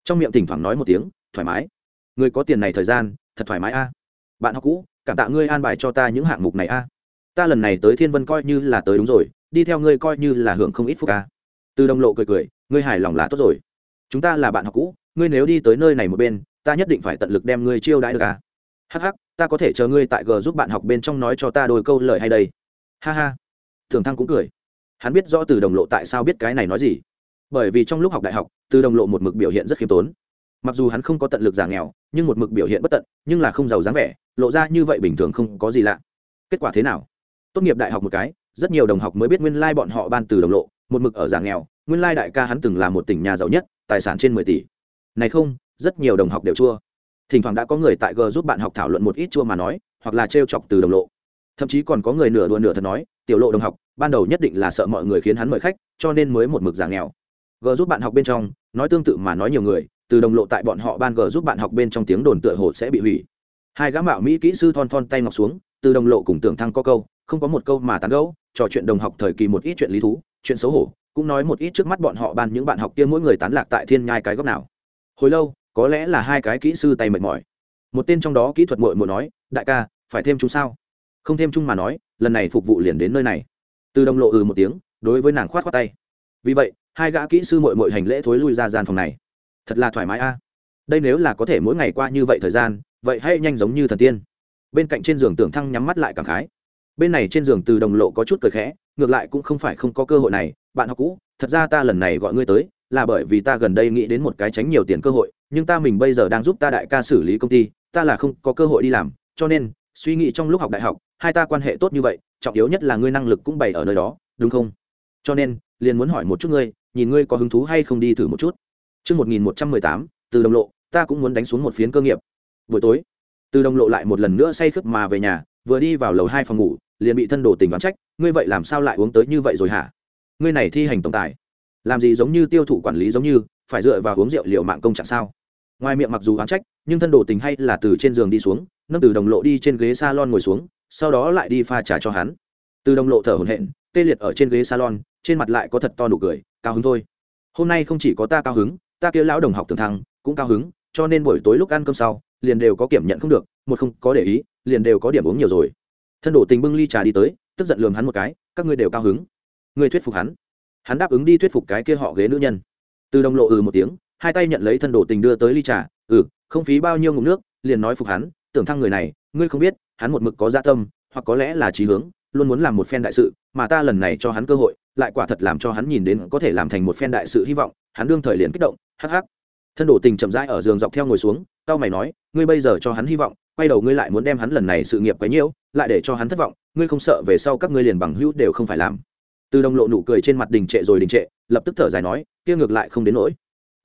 Trong miệng thỉnh thoảng nói một tiếng, thoải mái. Người có tiền này thời gian, thật thoải mái a. Bạn học cũ, cảm tạ ngươi an bài cho ta những hạng mục này a. Ta lần này tới thiên vân coi như là tới đúng rồi, đi theo ngươi coi như là hưởng không ít phúc a từ đồng lộ cười cười ngươi hài lòng là tốt rồi. Chúng ta là bạn học cũ ngươi nếu đi tới nơi này một bên ta nhất định phải tận lực đem ngươi chiêu đãi được à? Hắc hắc, ta có thể chờ ngươi tại g giúp bạn học bên trong nói cho ta đôi câu lời hay đây. Ha ha. Thường thăng cũng cười. Hắn biết rõ từ đồng lộ tại sao biết cái này nói gì. Bởi vì trong lúc học đại học từ đồng lộ một mực biểu hiện rất khiêm tốn. Mặc dù hắn không có tận lực giả nghèo nhưng một mực biểu hiện bất tận nhưng là không giàu dáng vẻ lộ ra như vậy bình thường không có gì lạ. Kết quả thế nào? Tốt nghiệp đại học một cái rất nhiều đồng học mới biết nguyên lai bọn họ ban từ đồng lộ một mực ở giả nghèo, nguyên lai đại ca hắn từng là một tỉnh nhà giàu nhất, tài sản trên mười tỷ. Này không, rất nhiều đồng học đều chua. Thỉnh thoảng đã có người tại g giúp bạn học thảo luận một ít chua mà nói, hoặc là trêu chọc từ đồng lộ. Thậm chí còn có người nửa đùa nửa thật nói, tiểu lộ đồng học, ban đầu nhất định là sợ mọi người khiến hắn mời khách, cho nên mới một mực giả nghèo. G giúp bạn học bên trong, nói tương tự mà nói nhiều người, từ đồng lộ tại bọn họ ban g giúp bạn học bên trong tiếng đồn tựa hồ sẽ bị hủy. Hai gã mạo mỹ kỹ sư thon thon tay ngọc xuống, từ đồng lộ cùng tưởng thăng có câu, không có một câu mà tán gẫu, trò chuyện đồng học thời kỳ một ít chuyện lý thú chuyện xấu hổ, cũng nói một ít trước mắt bọn họ ban những bạn học kia mỗi người tán lạc tại thiên nhai cái góc nào. Hồi lâu, có lẽ là hai cái kỹ sư tay mệt mỏi. Một tên trong đó kỹ thuật mội mội nói, đại ca, phải thêm chung sao? Không thêm chung mà nói, lần này phục vụ liền đến nơi này. Từ đồng lộ ừ một tiếng, đối với nàng khoát khoát tay. Vì vậy, hai gã kỹ sư mội mội hành lễ thối lui ra gian phòng này. Thật là thoải mái a. Đây nếu là có thể mỗi ngày qua như vậy thời gian, vậy hãy nhanh giống như thần tiên. Bên cạnh trên giường tưởng thăng nhắm mắt lại cảm khái bên này trên giường từ đồng lộ có chút cười khẽ ngược lại cũng không phải không có cơ hội này bạn học cũ thật ra ta lần này gọi ngươi tới là bởi vì ta gần đây nghĩ đến một cái tránh nhiều tiền cơ hội nhưng ta mình bây giờ đang giúp ta đại ca xử lý công ty ta là không có cơ hội đi làm cho nên suy nghĩ trong lúc học đại học hai ta quan hệ tốt như vậy trọng yếu nhất là ngươi năng lực cũng bày ở nơi đó đúng không cho nên liền muốn hỏi một chút ngươi nhìn ngươi có hứng thú hay không đi thử một chút Trước 1118, từ đồng lộ, ta cũng muốn đánh xuống một phiến cơ nghiệp. Buổi tối, từ đồng lộ lại một lần nữa say khướt mà về nhà, vừa đi vào lầu hai phòng ngủ, liền bị thân đồ tình đoán trách, ngươi vậy làm sao lại uống tới như vậy rồi hả? Ngươi này thi hành tổng tài, làm gì giống như tiêu thụ quản lý giống như, phải dựa vào uống rượu liều mạng công trạng sao? Ngoài miệng mặc dù oán trách, nhưng thân đồ tình hay là từ trên giường đi xuống, nâng từ đồng lộ đi trên ghế salon ngồi xuống sau đó lại đi pha trà cho hắn từ đồng lộ thở hổn hển tê liệt ở trên ghế salon trên mặt lại có thật to nụ cười cao hứng thôi hôm nay không chỉ có ta cao hứng ta kia lão đồng học thường thăng cũng cao hứng cho nên buổi tối lúc ăn cơm sau liền đều có kiểm nhận không được một không có để ý liền đều có điểm uống nhiều rồi. Thân đổ tình bưng ly trà đi tới, tức giận lườm hắn một cái, các ngươi đều cao hứng. Ngươi thuyết phục hắn. Hắn đáp ứng đi thuyết phục cái kia họ ghế nữ nhân. Từ đồng lộ ừ một tiếng, hai tay nhận lấy thân đổ tình đưa tới ly trà ừ không phí bao nhiêu ngụm nước, liền nói phục hắn, tưởng thăng người này, ngươi không biết, hắn một mực có gia dạ tâm, hoặc có lẽ là trí hướng, luôn muốn làm một phen đại sự, mà ta lần này cho hắn cơ hội, lại quả thật làm cho hắn nhìn đến có thể làm thành một phen đại sự hy vọng, hắn đương thời liền kích động, hắc hắc. Thân đổ tình chậm rãi ở giường dọc theo ngồi xuống tao mày nói ngươi bây giờ cho hắn hy vọng, quay đầu ngươi lại muốn đem hắn lần này sự nghiệp quấy nhiễu, lại để cho hắn thất vọng, ngươi không sợ về sau các ngươi liền bằng hữu đều không phải làm. Từ đồng lộ nụ cười trên mặt đình trệ rồi đình trệ, lập tức thở dài nói, kia ngược lại không đến nỗi.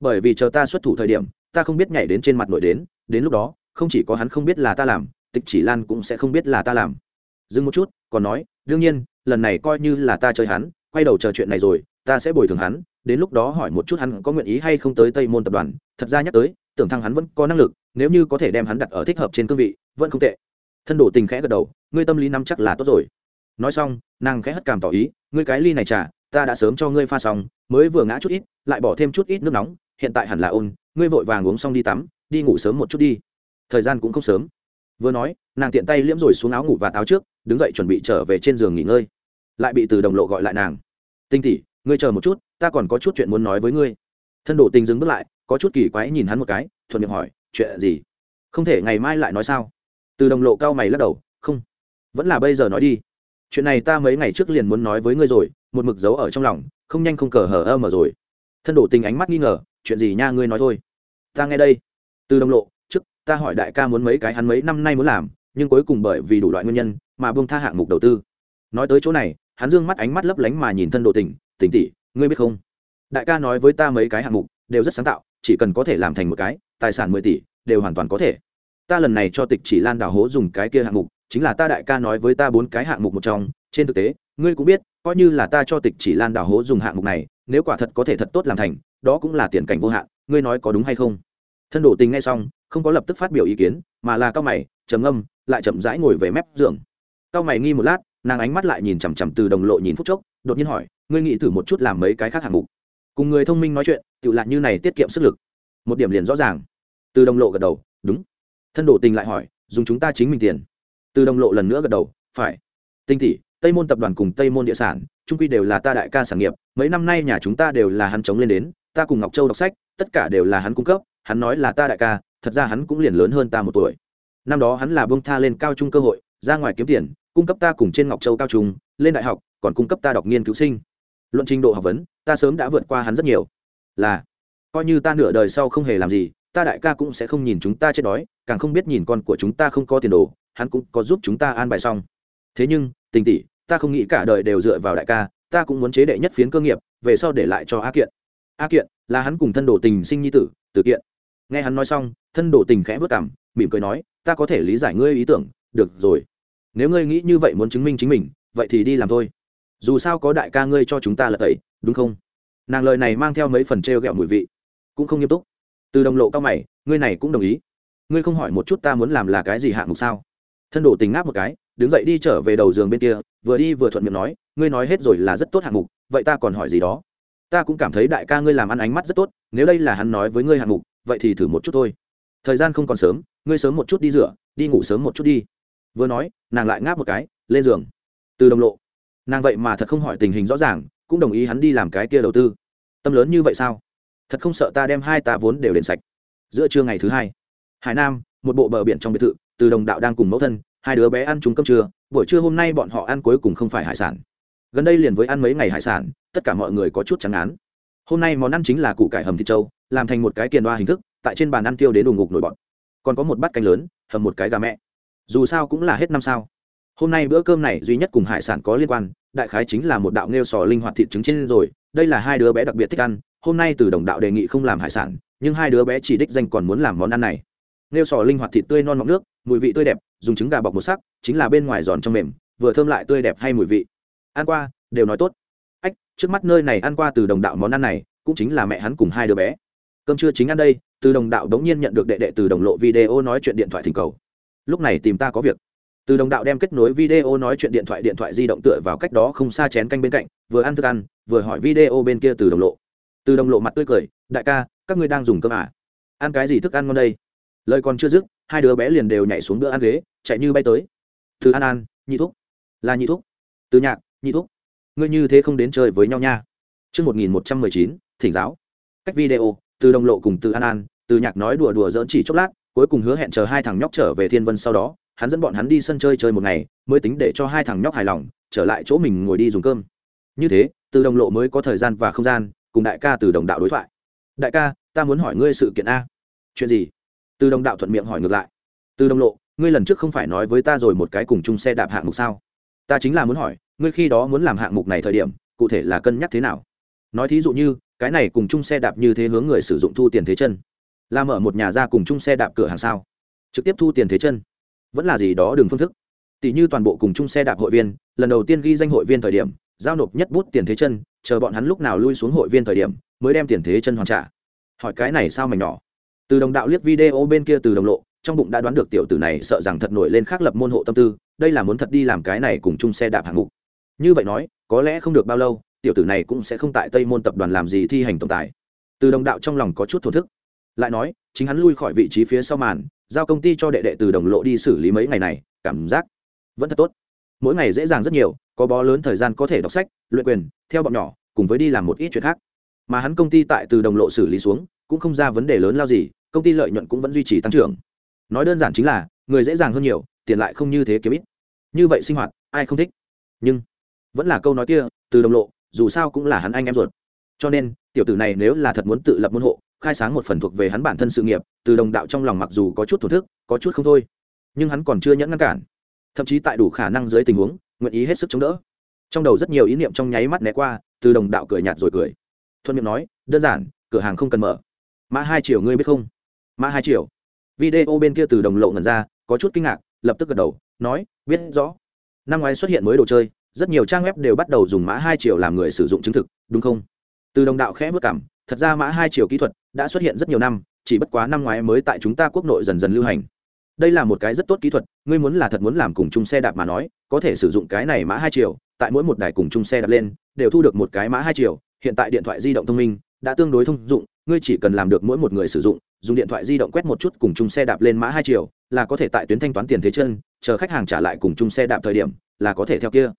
Bởi vì chờ ta xuất thủ thời điểm, ta không biết nhảy đến trên mặt nội đến đến lúc đó, không chỉ có hắn không biết là ta làm, tịch chỉ lan cũng sẽ không biết là ta làm. Dừng một chút, còn nói, đương nhiên, lần này coi như là ta chơi hắn, quay đầu chờ chuyện này rồi, ta sẽ bồi thường hắn, đến lúc đó hỏi một chút hắn có nguyện ý hay không tới tây môn tập đoàn. Thật ra nhắc tới tưởng thăng hắn vẫn có năng lực, nếu như có thể đem hắn đặt ở thích hợp trên cương vị, vẫn không tệ. Thân đổ tình khẽ gật đầu, ngươi tâm lý nắm chắc là tốt rồi. Nói xong, nàng khẽ hất cảm tỏ ý, ngươi cái ly này trà, ta đã sớm cho ngươi pha xong, mới vừa ngã chút ít, lại bỏ thêm chút ít nước nóng, hiện tại hẳn là ôn, ngươi vội vàng uống xong đi tắm, đi ngủ sớm một chút đi. Thời gian cũng không sớm. Vừa nói, nàng tiện tay liễm rồi xuống áo ngủ và táo trước, đứng dậy chuẩn bị trở về trên giường nghỉ ngơi. Lại bị từ đồng lộ gọi lại nàng. Tinh tỉ ngươi chờ một chút, ta còn có chút chuyện muốn nói với ngươi. Thân đổ tình dừng bước lại có chút kỳ quái nhìn hắn một cái, thuận miệng hỏi, chuyện gì? Không thể ngày mai lại nói sao? Từ đồng lộ cao mày lắc đầu, không, vẫn là bây giờ nói đi. Chuyện này ta mấy ngày trước liền muốn nói với ngươi rồi, một mực giấu ở trong lòng, không nhanh không cờ hở ơ mở rồi. Thân đổ tình ánh mắt nghi ngờ, chuyện gì nha ngươi nói thôi. Ta nghe đây. Từ đồng lộ, trước, ta hỏi đại ca muốn mấy cái hắn mấy năm nay muốn làm, nhưng cuối cùng bởi vì đủ loại nguyên nhân, mà buông tha hạng mục đầu tư. Nói tới chỗ này, hắn dương mắt ánh mắt lấp lánh mà nhìn thân đồ tình tình tỷ, ngươi biết không? Đại ca nói với ta mấy cái hạng mục, đều rất sáng tạo chỉ cần có thể làm thành một cái, tài sản mười tỷ, đều hoàn toàn có thể. Ta lần này cho tịch chỉ lan đào hố dùng cái kia hạng mục, chính là ta đại ca nói với ta bốn cái hạng mục một trong. Trên thực tế, ngươi cũng biết, coi như là ta cho tịch chỉ lan đào hố dùng hạng mục này, nếu quả thật có thể thật tốt làm thành, đó cũng là tiền cảnh vô hạn, ngươi nói có đúng hay không? Thân đổ tình ngay xong, không có lập tức phát biểu ý kiến, mà là cao mày, trầm ngâm, lại chậm rãi ngồi về mép giường. Cao mày nghi một lát, nàng ánh mắt lại nhìn chằm chằm từ đồng lộ nhìn phút chốc, đột nhiên hỏi, ngươi nghĩ thử một chút làm mấy cái khác hạng mục? Cùng người thông minh nói chuyện tự lại như này tiết kiệm sức lực. Một điểm liền rõ ràng. Từ đồng lộ gật đầu, đúng. Thân đổ tình lại hỏi, dùng chúng ta chính mình tiền. Từ đồng lộ lần nữa gật đầu, phải. Tinh tỷ, tây môn tập đoàn cùng tây môn địa sản trung quy đều là ta đại ca sản nghiệp, mấy năm nay nhà chúng ta đều là hắn chống lên đến, ta cùng ngọc châu đọc sách, tất cả đều là hắn cung cấp, hắn nói là ta đại ca, thật ra hắn cũng liền lớn hơn ta một tuổi. Năm đó hắn là bông tha lên cao trung cơ hội, ra ngoài kiếm tiền, cung cấp ta cùng trên ngọc châu cao trung, lên đại học, còn cung cấp ta đọc nghiên cứu sinh luận trình độ học vấn, ta sớm đã vượt qua hắn rất nhiều. Là, coi như ta nửa đời sau không hề làm gì, ta đại ca cũng sẽ không nhìn chúng ta chết đói, càng không biết nhìn con của chúng ta không có tiền đồ, hắn cũng có giúp chúng ta an bài xong. Thế nhưng, tình tỷ, ta không nghĩ cả đời đều dựa vào đại ca, ta cũng muốn chế đệ nhất phiến cơ nghiệp, về sau để lại cho a kiện. A kiện là hắn cùng thân đồ tình sinh nhi tử từ kiện. Nghe hắn nói xong, thân đồ tình khẽ vất cảm, mỉm cười nói, ta có thể lý giải ngươi ý tưởng, được rồi. Nếu ngươi nghĩ như vậy muốn chứng minh chính mình, vậy thì đi làm thôi dù sao có đại ca ngươi cho chúng ta là tẩy, đúng không? Nàng lời này mang theo mấy phần t r e o g ẹ o mùi vị, cũng không nghiêm túc. Từ đồng lộ cao mày, ngươi này cũng đồng ý. Ngươi không hỏi một chút ta muốn làm là cái gì hạng mục sao? Thân đổ tình ngáp một cái, đứng dậy đi trở về đầu giường bên kia, vừa đi vừa thuận miệng nói, ngươi nói hết rồi là rất tốt hạng mục, vậy ta còn hỏi gì đó? Ta cũng cảm thấy đại ca ngươi làm ăn ánh mắt rất tốt, nếu đây là hắn nói với ngươi hạng mục, vậy thì thử một chút thôi. Thời gian không còn sớm, ngươi sớm một chút đi rửa, đi ngủ sớm một chút đi. Vừa nói, nàng lại ngáp một cái, lên giường. Từ đồng lộ nàng vậy mà thật không hỏi tình hình rõ ràng, cũng đồng ý hắn đi làm cái kia đầu tư. Tâm lớn như vậy sao? Thật không sợ ta đem hai ta vốn đều đền sạch. Giữa trưa ngày thứ hai, hải nam, một bộ bờ biển trong biệt thự, từ đồng đạo đang cùng mẫu thân, hai đứa bé ăn chúng cơm trưa, buổi trưa hôm nay bọn họ ăn cuối cùng không phải hải sản. Gần đây liền với ăn mấy ngày hải sản, tất cả mọi người có chút trắng án hôm nay món ăn chính là củ cải hầm thịt trâu, làm thành một cái kiền đoa hình thức, tại trên bàn ăn tiêu đến đùng ngục nổi bọn. còn có một bát canh lớn, hầm một cái gà mẹ. Dù sao cũng là hết năm sao hôm nay bữa cơm này duy nhất cùng hải sản có liên quan, đại khái chính là một đạo nêu sò linh hoạt thịt trứng trên rồi, đây là hai đứa bé đặc biệt thích ăn, hôm nay từ đồng đạo đề nghị không làm hải sản, nhưng hai đứa bé chỉ đích danh còn muốn làm món ăn này. Nêu sò linh hoạt thịt tươi non mọng nước, mùi vị tươi đẹp, dùng trứng gà bọc một sắc, chính là bên ngoài giòn trong mềm, vừa thơm lại tươi đẹp hay mùi vị. Ăn qua, đều nói tốt. Ách, trước mắt nơi này ăn qua từ đồng đạo món ăn này, cũng chính là mẹ hắn cùng hai đứa bé. Cơm trưa chính ăn đây, từ đồng đạo đống nhiên nhận được đệ đệ từ đồng lộ video nói chuyện điện thoại thỉnh cầu. Lúc này tìm ta có việc từ đồng đạo đem kết nối video nói chuyện điện thoại điện thoại di động tựa vào cách đó không xa chén canh bên cạnh vừa ăn thức ăn vừa hỏi video bên kia từ đồng lộ. Từ đồng lộ mặt tươi cười đại ca các ngươi đang dùng cơm à? ăn cái gì thức ăn ngon đây? Lời còn chưa dứt hai đứa bé liền đều nhảy xuống bữa ăn ghế chạy như bay tới. Từ an an nhị thúc. Là nhị thúc. Từ nhạc nhị thúc. Ngươi như thế không đến chơi với nhau nha. Trước 1119, thỉnh giáo. Cách video, từ đồng lộ cùng từ an an, từ nhạc nói đùa đùa dỡn chỉ chốc lát, cuối cùng hứa hẹn chờ hai thằng nhóc trở về thiên vân sau đó, hắn dẫn bọn hắn đi sân chơi chơi một ngày, mới tính để cho hai thằng nhóc hài lòng, trở lại chỗ mình ngồi đi dùng cơm. Như thế, từ đồng lộ mới có thời gian và không gian, cùng đại ca từ đồng đạo đối thoại. Đại ca, ta muốn hỏi ngươi sự kiện a. Chuyện gì? Từ đồng đạo thuận miệng hỏi ngược lại. Từ đồng lộ, ngươi lần trước không phải nói với ta rồi một cái cùng chung xe đạp hạng mục sao? Ta chính là muốn hỏi, ngươi khi đó muốn làm hạng mục này thời điểm, cụ thể là cân nhắc thế nào? Nói thí dụ như, cái này cùng chung xe đạp như thế hướng người sử dụng thu tiền thế chân là mở một nhà ra cùng chung xe đạp cửa hàng sao trực tiếp thu tiền thế chân vẫn là gì đó đường phương thức. Tỷ như toàn bộ cùng chung xe đạp hội viên, lần đầu tiên ghi danh hội viên thời điểm, giao nộp nhất bút tiền thế chân, chờ bọn hắn lúc nào lui xuống hội viên thời điểm, mới đem tiền thế chân hoàn trả. Hỏi cái này sao mảnh nhỏ? Từ đồng đạo liếc video bên kia từ đồng lộ, trong bụng đã đoán được tiểu tử này sợ rằng thật nổi lên khác lập môn hộ tâm tư, đây là muốn thật đi làm cái này cùng chung xe đạp hạng mục. Như vậy nói, có lẽ không được bao lâu, tiểu tử này cũng sẽ không tại tây môn tập đoàn làm gì thi hành tổng tài. Từ đồng đạo trong lòng có chút thổ thức. Lại nói, chính hắn lui khỏi vị trí phía sau màn giao công ty cho đệ đệ từ đồng lộ đi xử lý mấy ngày này, cảm giác vẫn thật tốt. Mỗi ngày dễ dàng rất nhiều, có bó lớn thời gian có thể đọc sách, luyện quyền, theo bọn nhỏ, cùng với đi làm một ít chuyện khác. Mà hắn công ty tại từ đồng lộ xử lý xuống, cũng không ra vấn đề lớn lao gì, công ty lợi nhuận cũng vẫn duy trì tăng trưởng. Nói đơn giản chính là, người dễ dàng hơn nhiều, tiền lại không như thế kiếm ít. Như vậy sinh hoạt, ai không thích? Nhưng, vẫn là câu nói kia, từ đồng lộ, dù sao cũng là hắn anh em ruột. Cho nên, tiểu tử này nếu là thật muốn tự lập môn hộ khai sáng một phần thuộc về hắn bản thân sự nghiệp, từ đồng đạo trong lòng mặc dù có chút thổ thức, có chút không thôi, nhưng hắn còn chưa nhẫn ngăn cản. Thậm chí tại đủ khả năng dưới tình huống, nguyện ý hết sức chống đỡ. Trong đầu rất nhiều ý niệm trong nháy mắt né qua, từ đồng đạo cười nhạt rồi cười. Thuận miệng nói, đơn giản, cửa hàng không cần mở. Mã hai triệu ngươi biết không? Mã hai triệu video bên kia từ đồng lộ ngần ra, có chút kinh ngạc, lập tức gật đầu, nói, biết rõ. Năm ngoái xuất hiện mới đồ chơi, rất nhiều trang web đều bắt đầu dùng mã hai triệu làm người sử dụng chứng thực, đúng không? Từ đồng đạo khẽ vất cảm, thật ra mã hai triệu kỹ thuật đã xuất hiện rất nhiều năm, chỉ bất quá năm ngoái mới tại chúng ta quốc nội dần dần lưu hành. Đây là một cái rất tốt kỹ thuật, ngươi muốn là thật muốn làm cùng chung xe đạp mà nói, có thể sử dụng cái này mã hai triệu tại mỗi một đài cùng chung xe đạp lên, đều thu được một cái mã hai triệu hiện tại điện thoại di động thông minh, đã tương đối thông dụng, ngươi chỉ cần làm được mỗi một người sử dụng, dùng điện thoại di động quét một chút cùng chung xe đạp lên mã hai triệu là có thể tại tuyến thanh toán tiền thế chân, chờ khách hàng trả lại cùng chung xe đạp thời điểm, là có thể theo kia.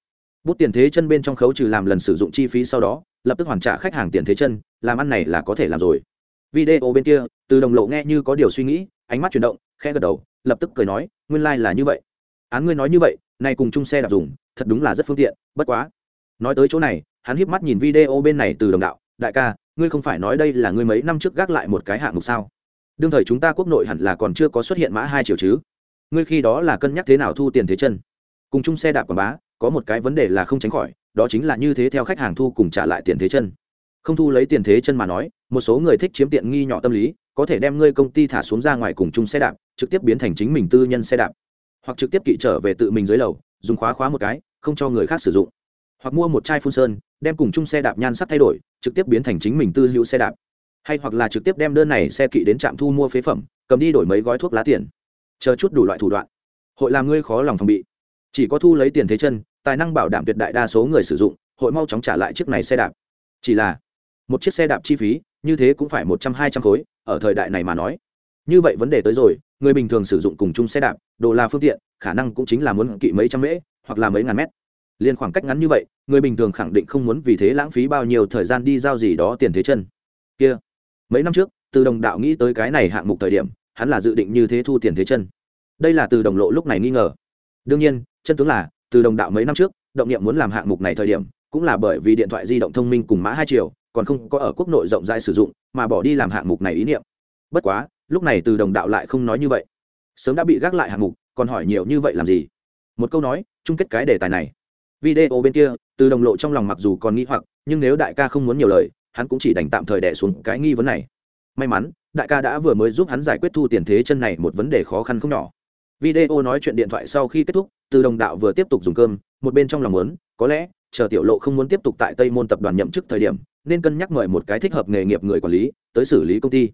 Bút tiền thế chân bên trong khấu trừ làm lần sử dụng chi phí sau đó, lập tức hoàn trả khách hàng tiền thế chân, làm ăn này là có thể làm rồi video bên kia, từ đồng lộ nghe như có điều suy nghĩ, ánh mắt chuyển động, khẽ gật đầu, lập tức cười nói, nguyên lai、like、là như vậy. Án ngươi nói như vậy nay cùng chung xe đạp dùng, thật đúng là rất phương tiện, bất quá. Nói tới chỗ này, hắn híp mắt nhìn video bên này từ đồng đạo, đại ca, ngươi không phải nói đây là ngươi mấy năm trước gác lại một cái hạng mục sao? Đương thời chúng ta quốc nội hẳn là còn chưa có xuất hiện mã hai triệu chứ. Ngươi khi đó là cân nhắc thế nào thu tiền thế chân? Cùng chung xe đạp quảng bá, có một cái vấn đề là không tránh khỏi, đó chính là như thế theo khách hàng thu cùng trả lại tiền thế chân. Không thu lấy tiền thế chân mà nói một số người thích chiếm tiện nghi nhỏ tâm lý, có thể đem ngươi công ty thả xuống ra ngoài cùng chung xe đạp, trực tiếp biến thành chính mình tư nhân xe đạp. Hoặc trực tiếp kỵ trở về tự mình dưới lầu, dùng khóa khóa một cái, không cho người khác sử dụng. Hoặc mua một chai phun sơn, đem cùng chung xe đạp nhan sắc thay đổi, trực tiếp biến thành chính mình tư hữu xe đạp. Hay hoặc là trực tiếp đem đơn này xe kỵ đến trạm thu mua phế phẩm, cầm đi đổi mấy gói thuốc lá tiền. Chờ chút đủ loại thủ đoạn. Hội làm ngươi khó lòng phòng bị. Chỉ có thu lấy tiền thế chân, tài năng bảo đảm tuyệt đại đa số người sử dụng, hội mau chóng trả lại chiếc này xe đạp. Chỉ là, một chiếc xe đạp chi phí như thế cũng phải một trăm, hai trăm khối, ở thời đại này mà nói. Như vậy vấn đề tới rồi, người bình thường sử dụng cùng chung xe đạp, đồ là phương tiện, khả năng cũng chính là muốn kỵ mấy trăm mễ, hoặc là mấy ngàn mét. Liên khoảng cách ngắn như vậy, người bình thường khẳng định không muốn vì thế lãng phí bao nhiêu thời gian đi giao gì đó tiền thế chân. Kia, mấy năm trước, từ đồng đạo nghĩ tới cái này hạng mục thời điểm, hắn là dự định như thế thu tiền thế chân. Đây là từ đồng lộ lúc này nghi ngờ. Đương nhiên, chân tướng là, từ đồng đạo mấy năm trước, động nghiệm muốn làm hạng mục này thời điểm, cũng là bởi vì điện thoại di động thông minh cùng mã hai triệu còn không có ở quốc nội rộng rãi sử dụng, mà bỏ đi làm hạng mục này ý niệm. Bất quá, lúc này từ đồng đạo lại không nói như vậy. Sớm đã bị gác lại hạng mục, còn hỏi nhiều như vậy làm gì? Một câu nói, chung kết cái đề tài này. Video bên kia, từ đồng lộ trong lòng mặc dù còn nghi hoặc, nhưng nếu đại ca không muốn nhiều lời, hắn cũng chỉ đành tạm thời đẻ xuống cái nghi vấn này. May mắn, đại ca đã vừa mới giúp hắn giải quyết thu tiền thế chân này một vấn đề khó khăn không nhỏ. Video nói chuyện điện thoại sau khi kết thúc, từ đồng đạo vừa tiếp tục dùng cơm, một bên trong lòng muốn, có lẽ chờ tiểu lộ không muốn tiếp tục tại tây môn tập đoàn nhậm chức thời điểm, nên cân nhắc mời một cái thích hợp nghề nghiệp người quản lý tới xử lý công ty.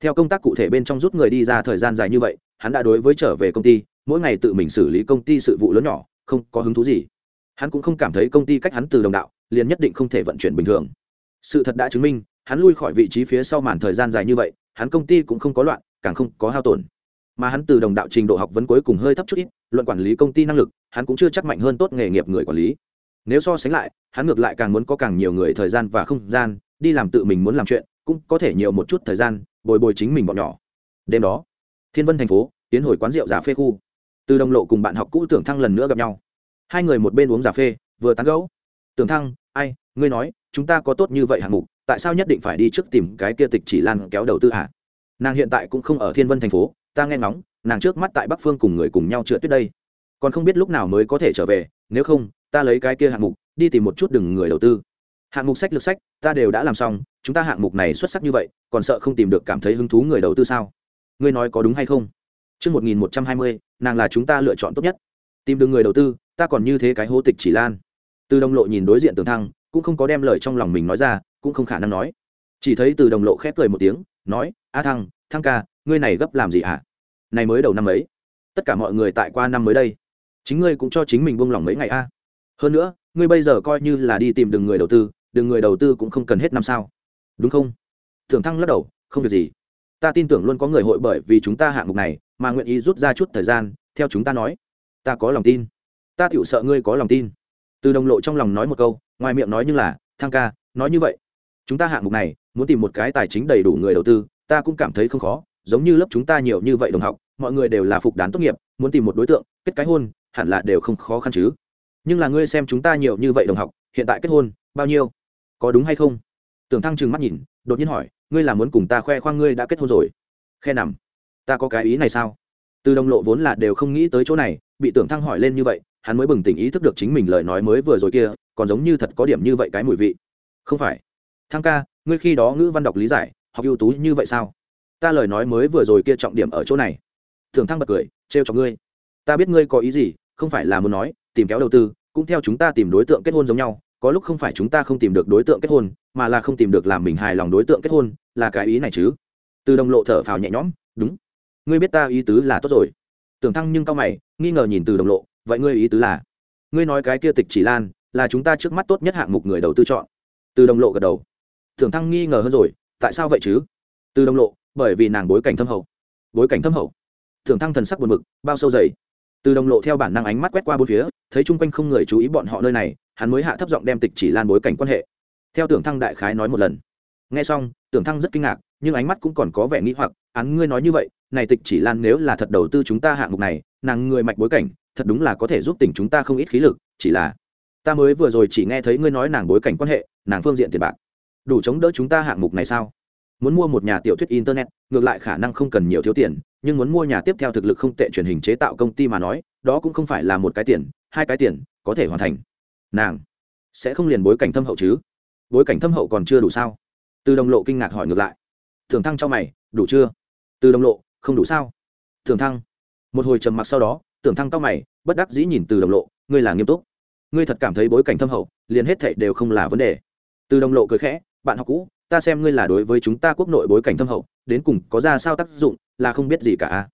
Theo công tác cụ thể bên trong rút người đi ra thời gian dài như vậy, hắn đã đối với trở về công ty, mỗi ngày tự mình xử lý công ty sự vụ lớn nhỏ, không có hứng thú gì. Hắn cũng không cảm thấy công ty cách hắn từ đồng đạo, liền nhất định không thể vận chuyển bình thường. Sự thật đã chứng minh, hắn lui khỏi vị trí phía sau màn thời gian dài như vậy, hắn công ty cũng không có loạn, càng không có hao tổn. Mà hắn từ đồng đạo trình độ học vấn cuối cùng hơi thấp chút ít, luận quản lý công ty năng lực, hắn cũng chưa chắc mạnh hơn tốt nghề nghiệp người quản lý nếu so sánh lại, hắn ngược lại càng muốn có càng nhiều người thời gian và không gian, đi làm tự mình muốn làm chuyện, cũng có thể nhiều một chút thời gian, bồi bồi chính mình bọn nhỏ. Đêm đó, thiên vân thành phố, tiến hồi quán rượu giả phê khu. Từ đồng lộ cùng bạn học cũ tưởng thăng lần nữa gặp nhau. Hai người một bên uống cà phê, vừa tán gẫu. Tưởng thăng, ai, ngươi nói, chúng ta có tốt như vậy hạng mục, tại sao nhất định phải đi trước tìm cái kia tịch chỉ lan kéo đầu tư hả? Nàng hiện tại cũng không ở thiên vân thành phố, ta nghe ngóng, nàng trước mắt tại bắc phương cùng người cùng nhau trượt tuyết đây. Còn không biết lúc nào mới có thể trở về, nếu không ta lấy cái kia hạng mục đi tìm một chút đừng người đầu tư hạng mục sách lược sách ta đều đã làm xong chúng ta hạng mục này xuất sắc như vậy còn sợ không tìm được cảm thấy hứng thú người đầu tư sao ngươi nói có đúng hay không Trước 1120, nàng là chúng ta lựa chọn tốt nhất. Tìm được người đầu tư, ta còn như thế cái hố tịch chỉ lan. Từ đồng lộ nhìn đối diện tường thăng, cũng không có đem lời trong lòng mình nói ra, cũng không khả năng nói. Chỉ thấy từ đồng lộ khép cười một tiếng, nói, A thăng, thăng ca, ngươi này gấp làm gì hả? Này mới đầu năm ấy. Tất cả mọi người tại qua năm mới đây. Chính ngươi cũng cho chính mình buông lòng mấy ngày a. Hơn nữa, ngươi bây giờ coi như là đi tìm đường người đầu tư, đường người đầu tư cũng không cần hết năm sao. Đúng không? Thường thăng lắc đầu, không việc gì. Ta tin tưởng luôn có người hội bởi vì chúng ta hạng mục này mà nguyện ý rút ra chút thời gian theo chúng ta nói. Ta có lòng tin. Ta tựu sợ ngươi có lòng tin. Từ đồng lộ trong lòng nói một câu ngoài miệng nói như là Thăng ca nói như vậy. Chúng ta hạng mục này muốn tìm một cái tài chính đầy đủ người đầu tư ta cũng cảm thấy không khó giống như lớp chúng ta nhiều như vậy đồng học mọi người đều là phục đán tốt nghiệp muốn tìm một đối tượng kết cái hôn hẳn là đều không khó khăn chứ nhưng là ngươi xem chúng ta nhiều như vậy đồng học, hiện tại kết hôn, bao nhiêu? Có đúng hay không? Tưởng thăng trừng mắt nhìn, đột nhiên hỏi, ngươi là muốn cùng ta khoe khoang ngươi đã kết hôn rồi? Khe nằm, ta có cái ý này sao? Từ đồng lộ vốn là đều không nghĩ tới chỗ này, bị tưởng thăng hỏi lên như vậy, hắn mới bừng tỉnh ý thức được chính mình lời nói mới vừa rồi kia, còn giống như thật có điểm như vậy cái mùi vị. Không phải. Thăng ca, ngươi khi đó ngữ văn đọc lý giải, học ưu tú như vậy sao? Ta lời nói mới vừa rồi kia trọng điểm ở chỗ này. Tưởng thăng bật cười, trêu cho ngươi. Ta biết ngươi có ý gì, không phải là muốn nói tìm kéo đầu tư, cũng theo chúng ta tìm đối tượng kết hôn giống nhau, có lúc không phải chúng ta không tìm được đối tượng kết hôn, mà là không tìm được làm mình hài lòng đối tượng kết hôn, là cái ý này chứ? Từ đồng lộ thở phào nhẹ nhõm, đúng. Ngươi biết ta ý tứ là tốt rồi. Tưởng thăng nhưng cao mày, nghi ngờ nhìn từ đồng lộ, vậy ngươi ý tứ là? Ngươi nói cái kia tịch chỉ lan, là chúng ta trước mắt tốt nhất hạng mục người đầu tư chọn. Từ đồng lộ gật đầu. Tưởng thăng nghi ngờ hơn rồi, tại sao vậy chứ? Từ đồng lộ, bởi vì nàng bối cảnh thâm hậu. Bối cảnh thâm hậu? Tưởng thăng thần sắc buồn mực bao sâu dày từ đồng lộ theo bản năng ánh mắt quét qua bốn phía, thấy chung quanh không người chú ý bọn họ nơi này, hắn mới hạ thấp giọng đem tịch chỉ lan bối cảnh quan hệ. Theo tưởng thăng đại khái nói một lần. Nghe xong, tưởng thăng rất kinh ngạc, nhưng ánh mắt cũng còn có vẻ nghĩ hoặc, án ngươi nói như vậy, này tịch chỉ lan nếu là thật đầu tư chúng ta hạng mục này, nàng người mạch bối cảnh, thật đúng là có thể giúp tỉnh chúng ta không ít khí lực, chỉ là ta mới vừa rồi chỉ nghe thấy ngươi nói nàng bối cảnh quan hệ, nàng phương diện tiền bạc, đủ chống đỡ chúng ta hạng mục này sao? Muốn mua một nhà tiểu thuyết internet, ngược lại khả năng không cần nhiều thiếu tiền, nhưng muốn mua nhà tiếp theo thực lực không tệ truyền hình chế tạo công ty mà nói, đó cũng không phải là một cái tiền, hai cái tiền, có thể hoàn thành. Nàng sẽ không liền bối cảnh thâm hậu chứ? Bối cảnh thâm hậu còn chưa đủ sao? Từ đồng lộ kinh ngạc hỏi ngược lại. Thường thăng cho mày, đủ chưa? Từ đồng lộ, không đủ sao? Thường thăng. Một hồi trầm mặc sau đó tưởng thăng cao mày, bất đắc dĩ nhìn từ đồng lộ, ngươi là nghiêm túc. Ngươi thật cảm thấy bối cảnh thâm hậu, liền hết thảy đều không là vấn đề. Từ đồng lộ cười khẽ, bạn học cũ ta xem ngươi là đối với chúng ta quốc nội bối cảnh thâm hậu, đến cùng có ra sao tác dụng, là không biết gì cả à.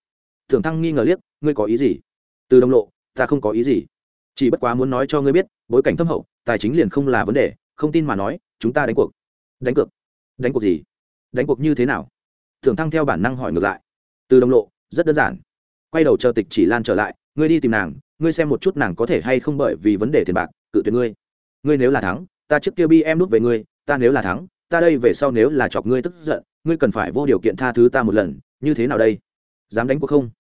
thường thăng nghi ngờ liếc, ngươi có ý gì? Từ đồng lộ, ta không có ý gì. Chỉ bất quá muốn nói cho ngươi biết, bối cảnh thâm hậu, tài chính liền không là vấn đề, không tin mà nói, chúng ta đánh cuộc. Đánh cược. Đánh cuộc gì? Đánh cuộc như thế nào? Thường thăng theo bản năng hỏi ngược lại. Từ đồng lộ, rất đơn giản. Quay đầu chờ tịch chỉ lan trở lại, ngươi đi tìm nàng, ngươi xem một chút nàng có thể hay không bởi vì vấn đề tiền bạc, cự tuyệt ngươi. Ngươi nếu là thắng, ta trước kia bi em đút về ngươi, ta nếu là thắng ta đây về sau nếu là chọc ngươi tức giận, ngươi cần phải vô điều kiện tha thứ ta một lần, như thế nào đây? Dám đánh cuộc không?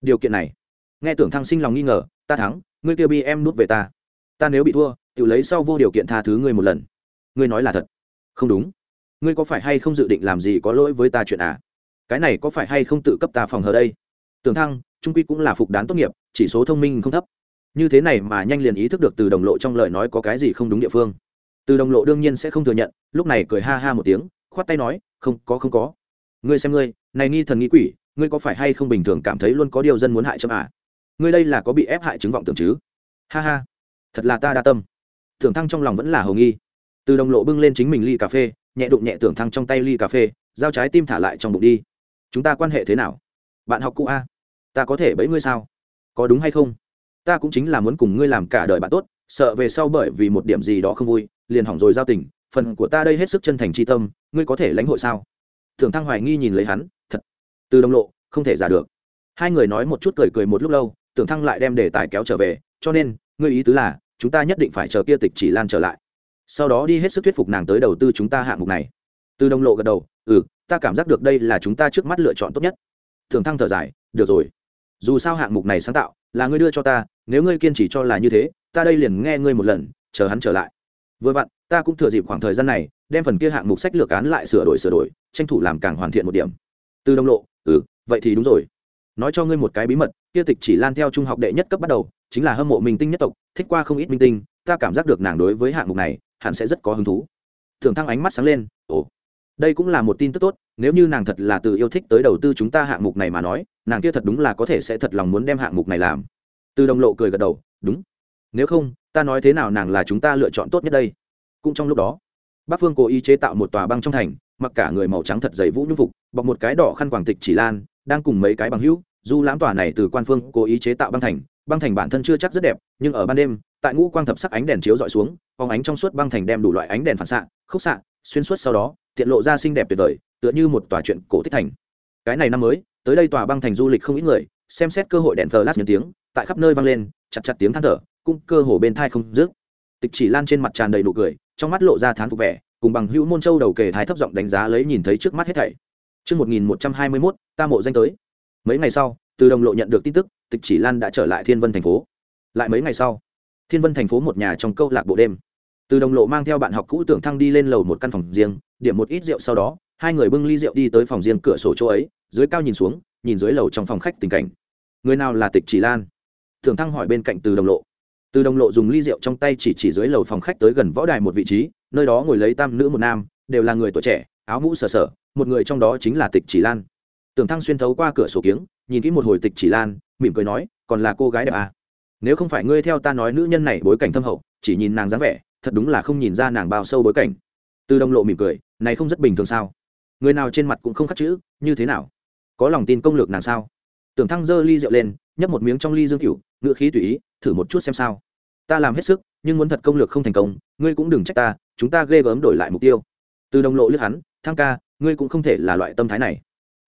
Điều kiện này. Nghe tưởng thăng sinh lòng nghi ngờ, ta thắng, ngươi kia bi em nuốt về ta. Ta nếu bị thua, tự lấy sau vô điều kiện tha thứ ngươi một lần. Ngươi nói là thật. Không đúng. Ngươi có phải hay không dự định làm gì có lỗi với ta chuyện à? Cái này có phải hay không tự cấp ta phòng hờ đây? Tưởng thăng, trung quy cũng là phục đán tốt nghiệp, chỉ số thông minh không thấp. Như thế này mà nhanh liền ý thức được từ đồng lộ trong lời nói có cái gì không đúng địa phương từ đồng lộ đương nhiên sẽ không thừa nhận, lúc này cười ha ha một tiếng, khoát tay nói, không, có không có. Ngươi xem ngươi, này nghi thần nghi quỷ, ngươi có phải hay không bình thường cảm thấy luôn có điều dân muốn hại chấm à? Ngươi đây là có bị ép hại chứng vọng tưởng chứ? Ha ha, thật là ta đa tâm. Tưởng thăng trong lòng vẫn là hầu nghi. Từ đồng lộ bưng lên chính mình ly cà phê, nhẹ đụng nhẹ tưởng thăng trong tay ly cà phê, giao trái tim thả lại trong bụng đi. Chúng ta quan hệ thế nào? Bạn học cũ a ta có thể bẫy ngươi sao? Có đúng hay không? Ta cũng chính là muốn cùng ngươi làm cả đời bạn tốt, sợ về sau bởi vì một điểm gì đó không vui liền hỏng rồi giao tình, phần của ta đây hết sức chân thành tri tâm, ngươi có thể lãnh hội sao? Thường thăng hoài nghi nhìn lấy hắn, thật, từ đồng lộ, không thể giả được. Hai người nói một chút cười cười một lúc lâu tưởng thăng lại đem đề tài kéo trở về, cho nên, ngươi ý tứ là, chúng ta nhất định phải chờ kia tịch chỉ lan trở lại. Sau đó đi hết sức thuyết phục nàng tới đầu tư chúng ta hạng mục này. Từ đồng lộ gật đầu ừ ta cảm giác được đây là chúng ta trước mắt lựa chọn tốt nhất. Thường thăng thở dài, được rồi. Dù sao hạng mục này sáng tạo, là ngươi đưa cho ta, nếu ngươi kiên trì cho là như thế, ta đây liền nghe ngươi một lần, chờ hắn trở lại vừa vặn, ta cũng thừa dịp khoảng thời gian này, đem phần kia hạng mục sách lược án lại sửa đổi sửa đổi, tranh thủ làm càng hoàn thiện một điểm. Từ đồng lộ ừ vậy thì đúng rồi. Nói cho ngươi một cái bí mật, kia tịch chỉ lan theo trung học đệ nhất cấp bắt đầu, chính là hâm mộ minh tinh nhất tộc, thích qua không ít minh tinh, ta cảm giác được nàng đối với hạng mục này, hẳn sẽ rất có hứng thú. Thường thăng ánh mắt sáng lên, ồ, đây cũng là một tin tức tốt, nếu như nàng thật là từ yêu thích tới đầu tư chúng ta hạng mục này mà nói, nàng kia thật đúng là có thể sẽ thật lòng muốn đem hạng mục này làm. Từ đồng lộ cười gật đầu, đúng. Nếu không ta nói thế nào nàng là chúng ta lựa chọn tốt nhất đây? Cũng trong lúc đó, bắc phương cố ý chế tạo một tòa băng trong thành, mặc cả người màu trắng thật dày vũ nhung phục, bọc một cái đỏ khăn quàng tịch chỉ lan, đang cùng mấy cái bằng hữu du lãm tòa này từ quan phương cố ý chế tạo băng thành băng thành bản thân chưa chắc rất đẹp, nhưng ở ban đêm, tại ngũ quang thập sắc ánh đèn chiếu dọi xuống, phóng ánh trong suốt băng thành đem đủ loại ánh đèn phản xạ, khúc xạ, xuyên suốt sau đó, tiện lộ ra xinh đẹp tuyệt vời, tựa như một tòa chuyện cổ tích thành. Cái này năm mới, tới đây tòa băng thành du lịch không ít người, xem xét cơ hội đèn flash những tiếng, tại khắp nơi vang lên, chặt chặt tiếng than thở cung cơ hồ bên thai không dứt tịch chỉ lan trên mặt tràn đầy nụ cười trong mắt lộ ra thán phục vẻ cùng bằng hữu môn châu đầu kề thái thấp giọng đánh giá lấy nhìn thấy trước mắt hết thảy Trước 1121, ta mộ danh tới. Mấy ngày sau, từ đồng lộ nhận được tin tức, tịch chỉ lan đã trở lại thiên vân thành phố. Lại mấy ngày sau, thiên vân thành phố một nhà trong câu lạc bộ đêm. Từ đồng lộ mang theo bạn học cũ tưởng thăng đi lên lầu một căn phòng riêng, điểm một ít rượu sau đó, hai người bưng ly rượu đi tới phòng riêng cửa sổ chỗ ấy, dưới cao nhìn xuống, nhìn dưới lầu trong phòng khách tình cảnh. Người nào là tịch chỉ lan? Tưởng thăng hỏi bên cạnh từ đồng lộ từ đồng lộ dùng ly rượu trong tay chỉ chỉ dưới lầu phòng khách tới gần võ đài một vị trí, nơi đó ngồi lấy tam nữ một nam, đều là người tuổi trẻ, áo mũ sờ sờ, một người trong đó chính là tịch chỉ lan. Tưởng thăng xuyên thấu qua cửa sổ kiếng, nhìn kỹ một hồi tịch chỉ lan, mỉm cười nói, còn là cô gái đẹp à. nếu không phải ngươi theo ta nói nữ nhân này bối cảnh thâm hậu, chỉ nhìn nàng dáng vẻ, thật đúng là không nhìn ra nàng bao sâu bối cảnh. Từ đồng lộ mỉm cười, này không rất bình thường sao? Người nào trên mặt cũng không khắc chữ, như thế nào? Có lòng tin công lược nàng sao? Tưởng thăng dơ ly rượu lên, nhấp một miếng trong ly dương cửu ngựa khí tùy ý, thử một chút xem sao. Ta làm hết sức, nhưng muốn thật công lược không thành công, ngươi cũng đừng trách ta, chúng ta ghê gớm đổi lại mục tiêu. Từ đồng lộ lướt hắn, thăng ca, ngươi cũng không thể là loại tâm thái này.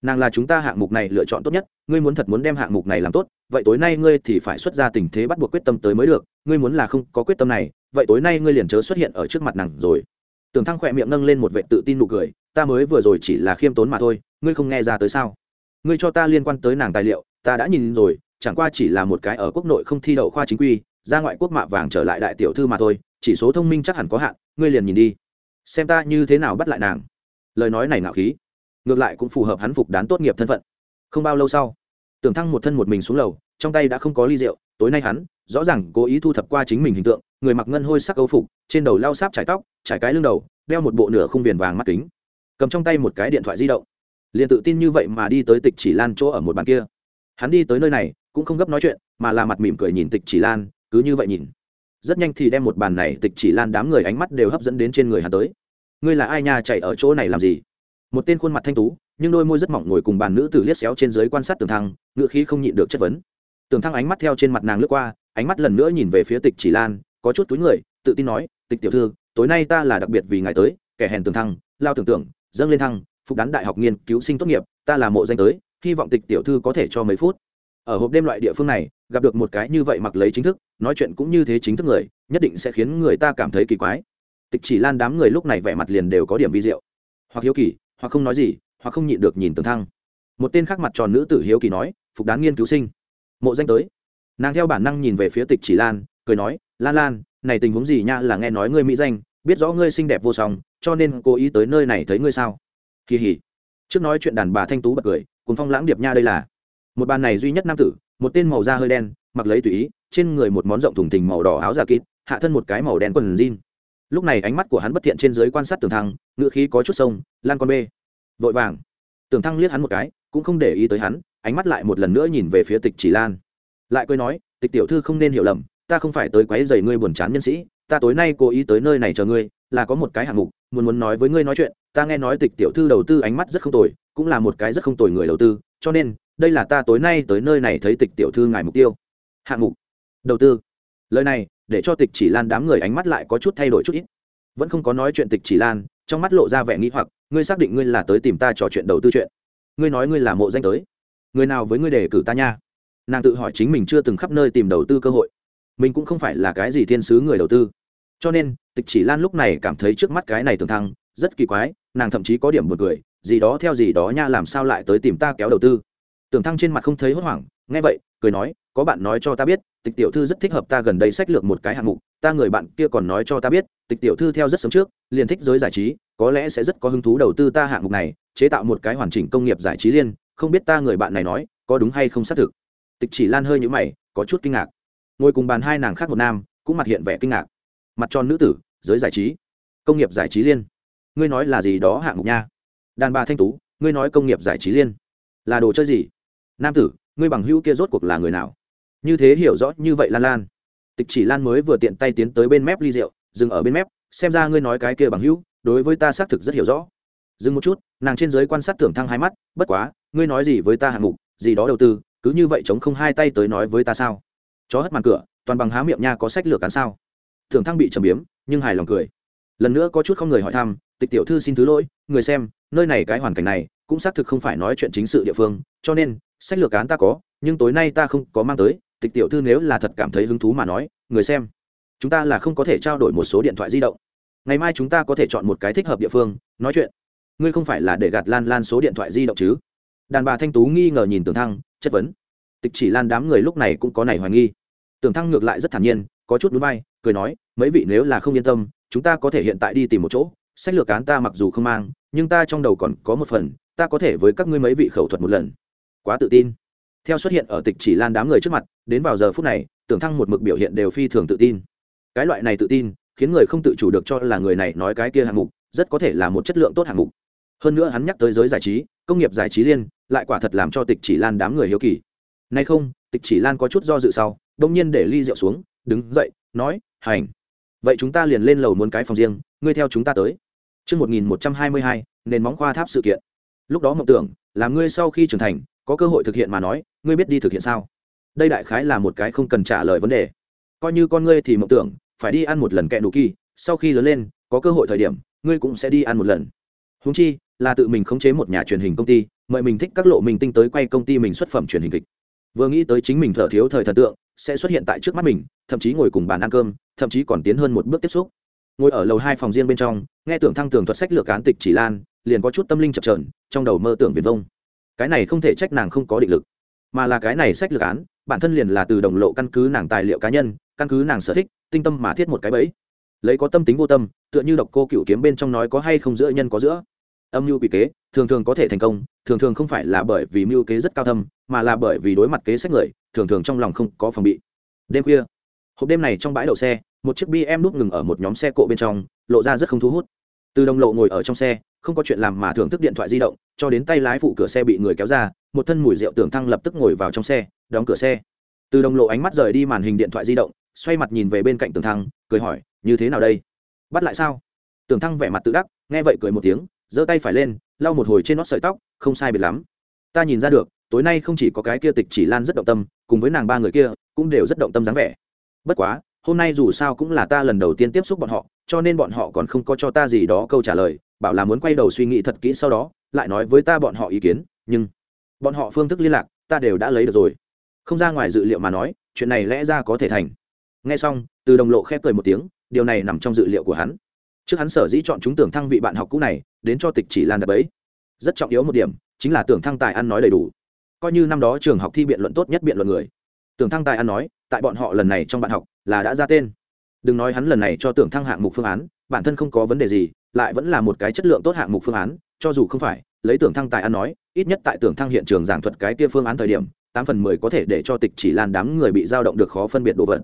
Nàng là chúng ta hạng mục này lựa chọn tốt nhất, ngươi muốn thật muốn đem hạng mục này làm tốt, vậy tối nay ngươi thì phải xuất ra tình thế bắt buộc quyết tâm tới mới được, ngươi muốn là không có quyết tâm này, vậy tối nay ngươi liền chớ xuất hiện ở trước mặt nàng rồi. Tưởng thăng khỏe miệng nâng lên một vệ tự tin nụ cười, ta mới vừa rồi chỉ là khiêm tốn mà thôi, ngươi không nghe ra tới sao? Ngươi cho ta liên quan tới nàng tài liệu, ta đã nhìn rồi, chẳng qua chỉ là một cái ở quốc nội không thi đậu khoa chính quy, ra ngoại quốc mạ vàng trở lại đại tiểu thư mà thôi, chỉ số thông minh chắc hẳn có hạn, ngươi liền nhìn đi. Xem ta như thế nào bắt lại nàng. Lời nói này ngạo khí. Ngược lại cũng phù hợp hắn phục đán tốt nghiệp thân phận. Không bao lâu sau, tưởng thăng một thân một mình xuống lầu, trong tay đã không có ly rượu, tối nay hắn, rõ ràng cố ý thu thập qua chính mình hình tượng, người mặc ngân hôi sắc âu phục, trên đầu lao sáp trải tóc, trải cái lưng đầu, đeo một bộ nửa khung viền vàng mắt kính. Cầm trong tay một cái điện thoại di động liền tự tin như vậy mà đi tới tịch chỉ lan chỗ ở một bàn kia. Hắn đi tới nơi này, cũng không gấp nói chuyện, mà là mặt mỉm cười nhìn tịch chỉ lan, cứ như vậy nhìn. Rất nhanh thì đem một bàn này tịch chỉ lan đám người ánh mắt đều hấp dẫn đến trên người hắn tới. Ngươi là ai nha, chạy ở chỗ này làm gì? Một tên khuôn mặt thanh tú, nhưng đôi môi rất mỏng ngồi cùng bàn nữ tử liếc xéo trên dưới quan sát tường thăng, ngựa khí không nhịn được chất vấn. Tường thăng ánh mắt theo trên mặt nàng lướt qua, ánh mắt lần nữa nhìn về phía tịch chỉ lan, có chút túi người, tự tin nói, tịch tiểu thư, tối nay ta là đặc biệt vì ngài tới, kẻ hèn tường thăng, lao tưởng tượng, dâng lên thăng phục đán đại học nghiên cứu sinh tốt nghiệp, ta là mộ danh tới, hy vọng tịch tiểu thư có thể cho mấy phút. Ở hộp đêm loại địa phương này, gặp được một cái như vậy mặc lấy chính thức, nói chuyện cũng như thế chính thức người, nhất định sẽ khiến người ta cảm thấy kỳ quái. Tịch chỉ lan đám người lúc này vẻ mặt liền đều có điểm vi diệu. Hoặc hiếu kỳ, hoặc không nói gì, hoặc không nhịn được nhìn tường thăng. Một tên khác mặt tròn nữ tử hiếu kỳ nói, phục Đán nghiên cứu sinh, mộ danh tới. Nàng theo bản năng nhìn về phía tịch chỉ lan, cười nói, lan lan, này tình huống gì nha, là nghe nói ngươi mỹ danh, biết rõ ngươi xinh đẹp vô song, cho nên cố ý tới nơi này thấy ngươi sao? Kỳ hỉ. Trước nói chuyện đàn bà thanh tú bật cười cùng phong lãng điệp nha đây là. Một bàn này duy nhất nam tử, một tên màu da hơi đen, mặc lấy tùy ý, trên người một món rộng thùng thình màu đỏ áo giả kít hạ thân một cái màu đen quần jean. Lúc này ánh mắt của hắn bất thiện trên dưới quan sát tường thăng ngựa khí có chút sông, lan con bê. Vội vàng. Tường thăng liếc hắn một cái, cũng không để ý tới hắn, ánh mắt lại một lần nữa nhìn về phía tịch chỉ lan. Lại cười nói, tịch tiểu thư không nên hiểu lầm, ta không phải tới quấy dày ngươi buồn chán nhân sĩ ta tối nay cố ý tới nơi này chờ ngươi, là có một cái hạng mục, muốn muốn nói với ngươi nói chuyện, ta nghe nói tịch tiểu thư đầu tư ánh mắt rất không tồi, cũng là một cái rất không tồi người đầu tư, cho nên, đây là ta tối nay tới nơi này thấy tịch tiểu thư ngài mục tiêu. Hạng mục, đầu tư. Lời này, để cho tịch chỉ lan đám người ánh mắt lại có chút thay đổi chút ít. Vẫn không có nói chuyện tịch chỉ lan, trong mắt lộ ra vẻ nghĩ hoặc, ngươi xác định ngươi là tới tìm ta trò chuyện đầu tư chuyện. Ngươi nói ngươi là mộ danh tới. Người nào với ngươi để cử ta nha? Nàng tự hỏi chính mình chưa từng khắp nơi tìm đầu tư cơ hội. Mình cũng không phải là cái gì thiên sứ người đầu tư cho nên, tịch chỉ lan lúc này cảm thấy trước mắt cái này tường thăng, rất kỳ quái, nàng thậm chí có điểm một cười, gì đó theo gì đó nha, làm sao lại tới tìm ta kéo đầu tư. Tường thăng trên mặt không thấy hốt hoảng, nghe vậy, cười nói, có bạn nói cho ta biết, tịch tiểu thư rất thích hợp ta gần đây sách lược một cái hạng mục, ta người bạn kia còn nói cho ta biết, tịch tiểu thư theo rất sớm trước, liền thích giới giải trí, có lẽ sẽ rất có hứng thú đầu tư ta hạng mục này, chế tạo một cái hoàn chỉnh công nghiệp giải trí liên, không biết ta người bạn này nói, có đúng hay không xác thực. Tịch chỉ lan hơi nhũ mày, có chút kinh ngạc. Ngồi cùng bàn hai nàng khác một nam, cũng mặt hiện vẻ kinh ngạc mặt tròn nữ tử, giới giải trí. Công nghiệp giải trí liên. Ngươi nói là gì đó hạng mục nha. Đàn bà thanh tú, ngươi nói công nghiệp giải trí liên. Là đồ chơi gì? Nam tử, ngươi bằng hữu kia rốt cuộc là người nào? Như thế hiểu rõ như vậy lan lan. Tịch chỉ lan mới vừa tiện tay tiến tới bên mép ly rượu, dừng ở bên mép, xem ra ngươi nói cái kia bằng hữu, đối với ta xác thực rất hiểu rõ. Dừng một chút, nàng trên giới quan sát tưởng thăng hai mắt, bất quá, ngươi nói gì với ta hạng mục, gì đó đầu tư, cứ như vậy chống không hai tay tới nói với ta sao? Chó hất màn cửa, toàn bằng há miệng nha có sách lược cán sao? Tưởng thăng bị trầm biếm, nhưng hài lòng cười. Lần nữa có chút không người hỏi thăm, tịch tiểu thư xin thứ lỗi, người xem, nơi này cái hoàn cảnh này, cũng xác thực không phải nói chuyện chính sự địa phương, cho nên, sách lược án ta có, nhưng tối nay ta không có mang tới, tịch tiểu thư nếu là thật cảm thấy hứng thú mà nói, người xem, chúng ta là không có thể trao đổi một số điện thoại di động. Ngày mai chúng ta có thể chọn một cái thích hợp địa phương, nói chuyện. Ngươi không phải là để gạt lan lan số điện thoại di động chứ? Đàn bà thanh tú nghi ngờ nhìn tường thăng, chất vấn. Tịch chỉ lan đám người lúc này cũng có này hoài nghi. Tường thăng ngược lại rất thản nhiên, có chút núi bay, cười nói mấy vị nếu là không yên tâm, chúng ta có thể hiện tại đi tìm một chỗ, sách lược cán ta mặc dù không mang, nhưng ta trong đầu còn có một phần, ta có thể với các ngươi mấy vị khẩu thuật một lần. Quá tự tin. Theo xuất hiện ở tịch chỉ lan đám người trước mặt, đến vào giờ phút này, tưởng thăng một mực biểu hiện đều phi thường tự tin. Cái loại này tự tin, khiến người không tự chủ được cho là người này nói cái kia hạng mục, rất có thể là một chất lượng tốt hạng mục. Hơn nữa hắn nhắc tới giới giải trí, công nghiệp giải trí liên, lại quả thật làm cho tịch chỉ lan đám người hiếu kỳ. Nay không, tịch chỉ lan có chút do dự sau, đông nhiên để ly rượu xuống, đứng dậy, nói, hành vậy chúng ta liền lên lầu muốn cái phòng riêng ngươi theo chúng ta tới Trước 1122, nền móng khoa tháp sự kiện. Lúc đó mộng tưởng, là ngươi sau khi trưởng thành, có cơ hội thực hiện mà nói, ngươi biết đi thực hiện sao? Đây đại khái là một cái không cần trả lời vấn đề. Coi như con ngươi thì mộng tưởng, phải đi ăn một lần kẹ đủ kỳ, sau khi lớn lên, có cơ hội thời điểm, ngươi cũng sẽ đi ăn một lần. Huống chi, là tự mình khống chế một nhà truyền hình công ty, mời mình thích các lộ mình tinh tới quay công ty mình xuất phẩm truyền hình kịch. Vừa nghĩ tới chính mình thở thiếu thời thần tượng, sẽ xuất hiện tại trước mắt mình, thậm chí ngồi cùng bàn ăn cơm, thậm chí còn tiến hơn một bước tiếp xúc. Ngồi ở lầu hai phòng riêng bên trong nghe tưởng thăng tường thuật sách lược án tịch chỉ lan liền có chút tâm linh chập trờn trong đầu mơ tưởng viền vông. Cái này không thể trách nàng không có định lực mà là cái này sách lược án bản thân liền là từ đồng lộ căn cứ nàng tài liệu cá nhân căn cứ nàng sở thích tinh tâm mà thiết một cái bẫy. Lấy có tâm tính vô tâm tựa như độc cô cựu kiếm bên trong nói có hay không giữa nhân có giữa. Âm mưu bị kế thường thường có thể thành công thường thường không phải là bởi vì mưu kế rất cao thâm mà là bởi vì đối mặt kế sách người thường thường trong lòng không có phòng bị. Đêm khuya hộp đêm này trong bãi đậu xe, một chiếc bm núp ngừng ở một nhóm xe cộ bên trong, lộ ra rất không thu hút. Từ đồng lộ ngồi ở trong xe, không có chuyện làm mà thưởng thức điện thoại di động, cho đến tay lái phụ cửa xe bị người kéo ra, một thân mùi rượu tưởng thăng lập tức ngồi vào trong xe, đóng cửa xe. Từ đồng lộ ánh mắt rời đi màn hình điện thoại di động, xoay mặt nhìn về bên cạnh tường thăng, cười hỏi, như thế nào đây? Bắt lại sao? Tường thăng vẻ mặt tự đắc, nghe vậy cười một tiếng, giơ tay phải lên, lau một hồi trên nót sợi tóc, không sai biệt lắm. Ta nhìn ra được, tối nay không chỉ có cái kia tịch chỉ lan rất động tâm, cùng với nàng ba người kia, cũng đều rất động tâm dáng vẻ bất quá, hôm nay dù sao cũng là ta lần đầu tiên tiếp xúc bọn họ, cho nên bọn họ còn không có cho ta gì đó câu trả lời, bảo là muốn quay đầu suy nghĩ thật kỹ sau đó, lại nói với ta bọn họ ý kiến, nhưng bọn họ phương thức liên lạc, ta đều đã lấy được rồi. Không ra ngoài dự liệu mà nói, chuyện này lẽ ra có thể thành. Nghe xong, từ đồng lộ khép cười một tiếng, điều này nằm trong dự liệu của hắn. Trước hắn sở dĩ chọn chúng tưởng thăng vị bạn học cũ này, đến cho tịch chỉ lan đập ấy rất trọng yếu một điểm, chính là tưởng thăng tài ăn nói đầy đủ. Coi như năm đó trường học thi biện luận tốt nhất biện luận người tưởng thăng tài ăn nói, tại bọn họ lần này trong bạn học là đã ra tên. Đừng nói hắn lần này cho tưởng thăng hạng mục phương án, bản thân không có vấn đề gì, lại vẫn là một cái chất lượng tốt hạng mục phương án, cho dù không phải, lấy tưởng thăng tài ăn nói, ít nhất tại tưởng thăng hiện trường giảng thuật cái kia phương án thời điểm, tám phần mười có thể để cho tịch chỉ lan đám người bị dao động được khó phân biệt đồ vật.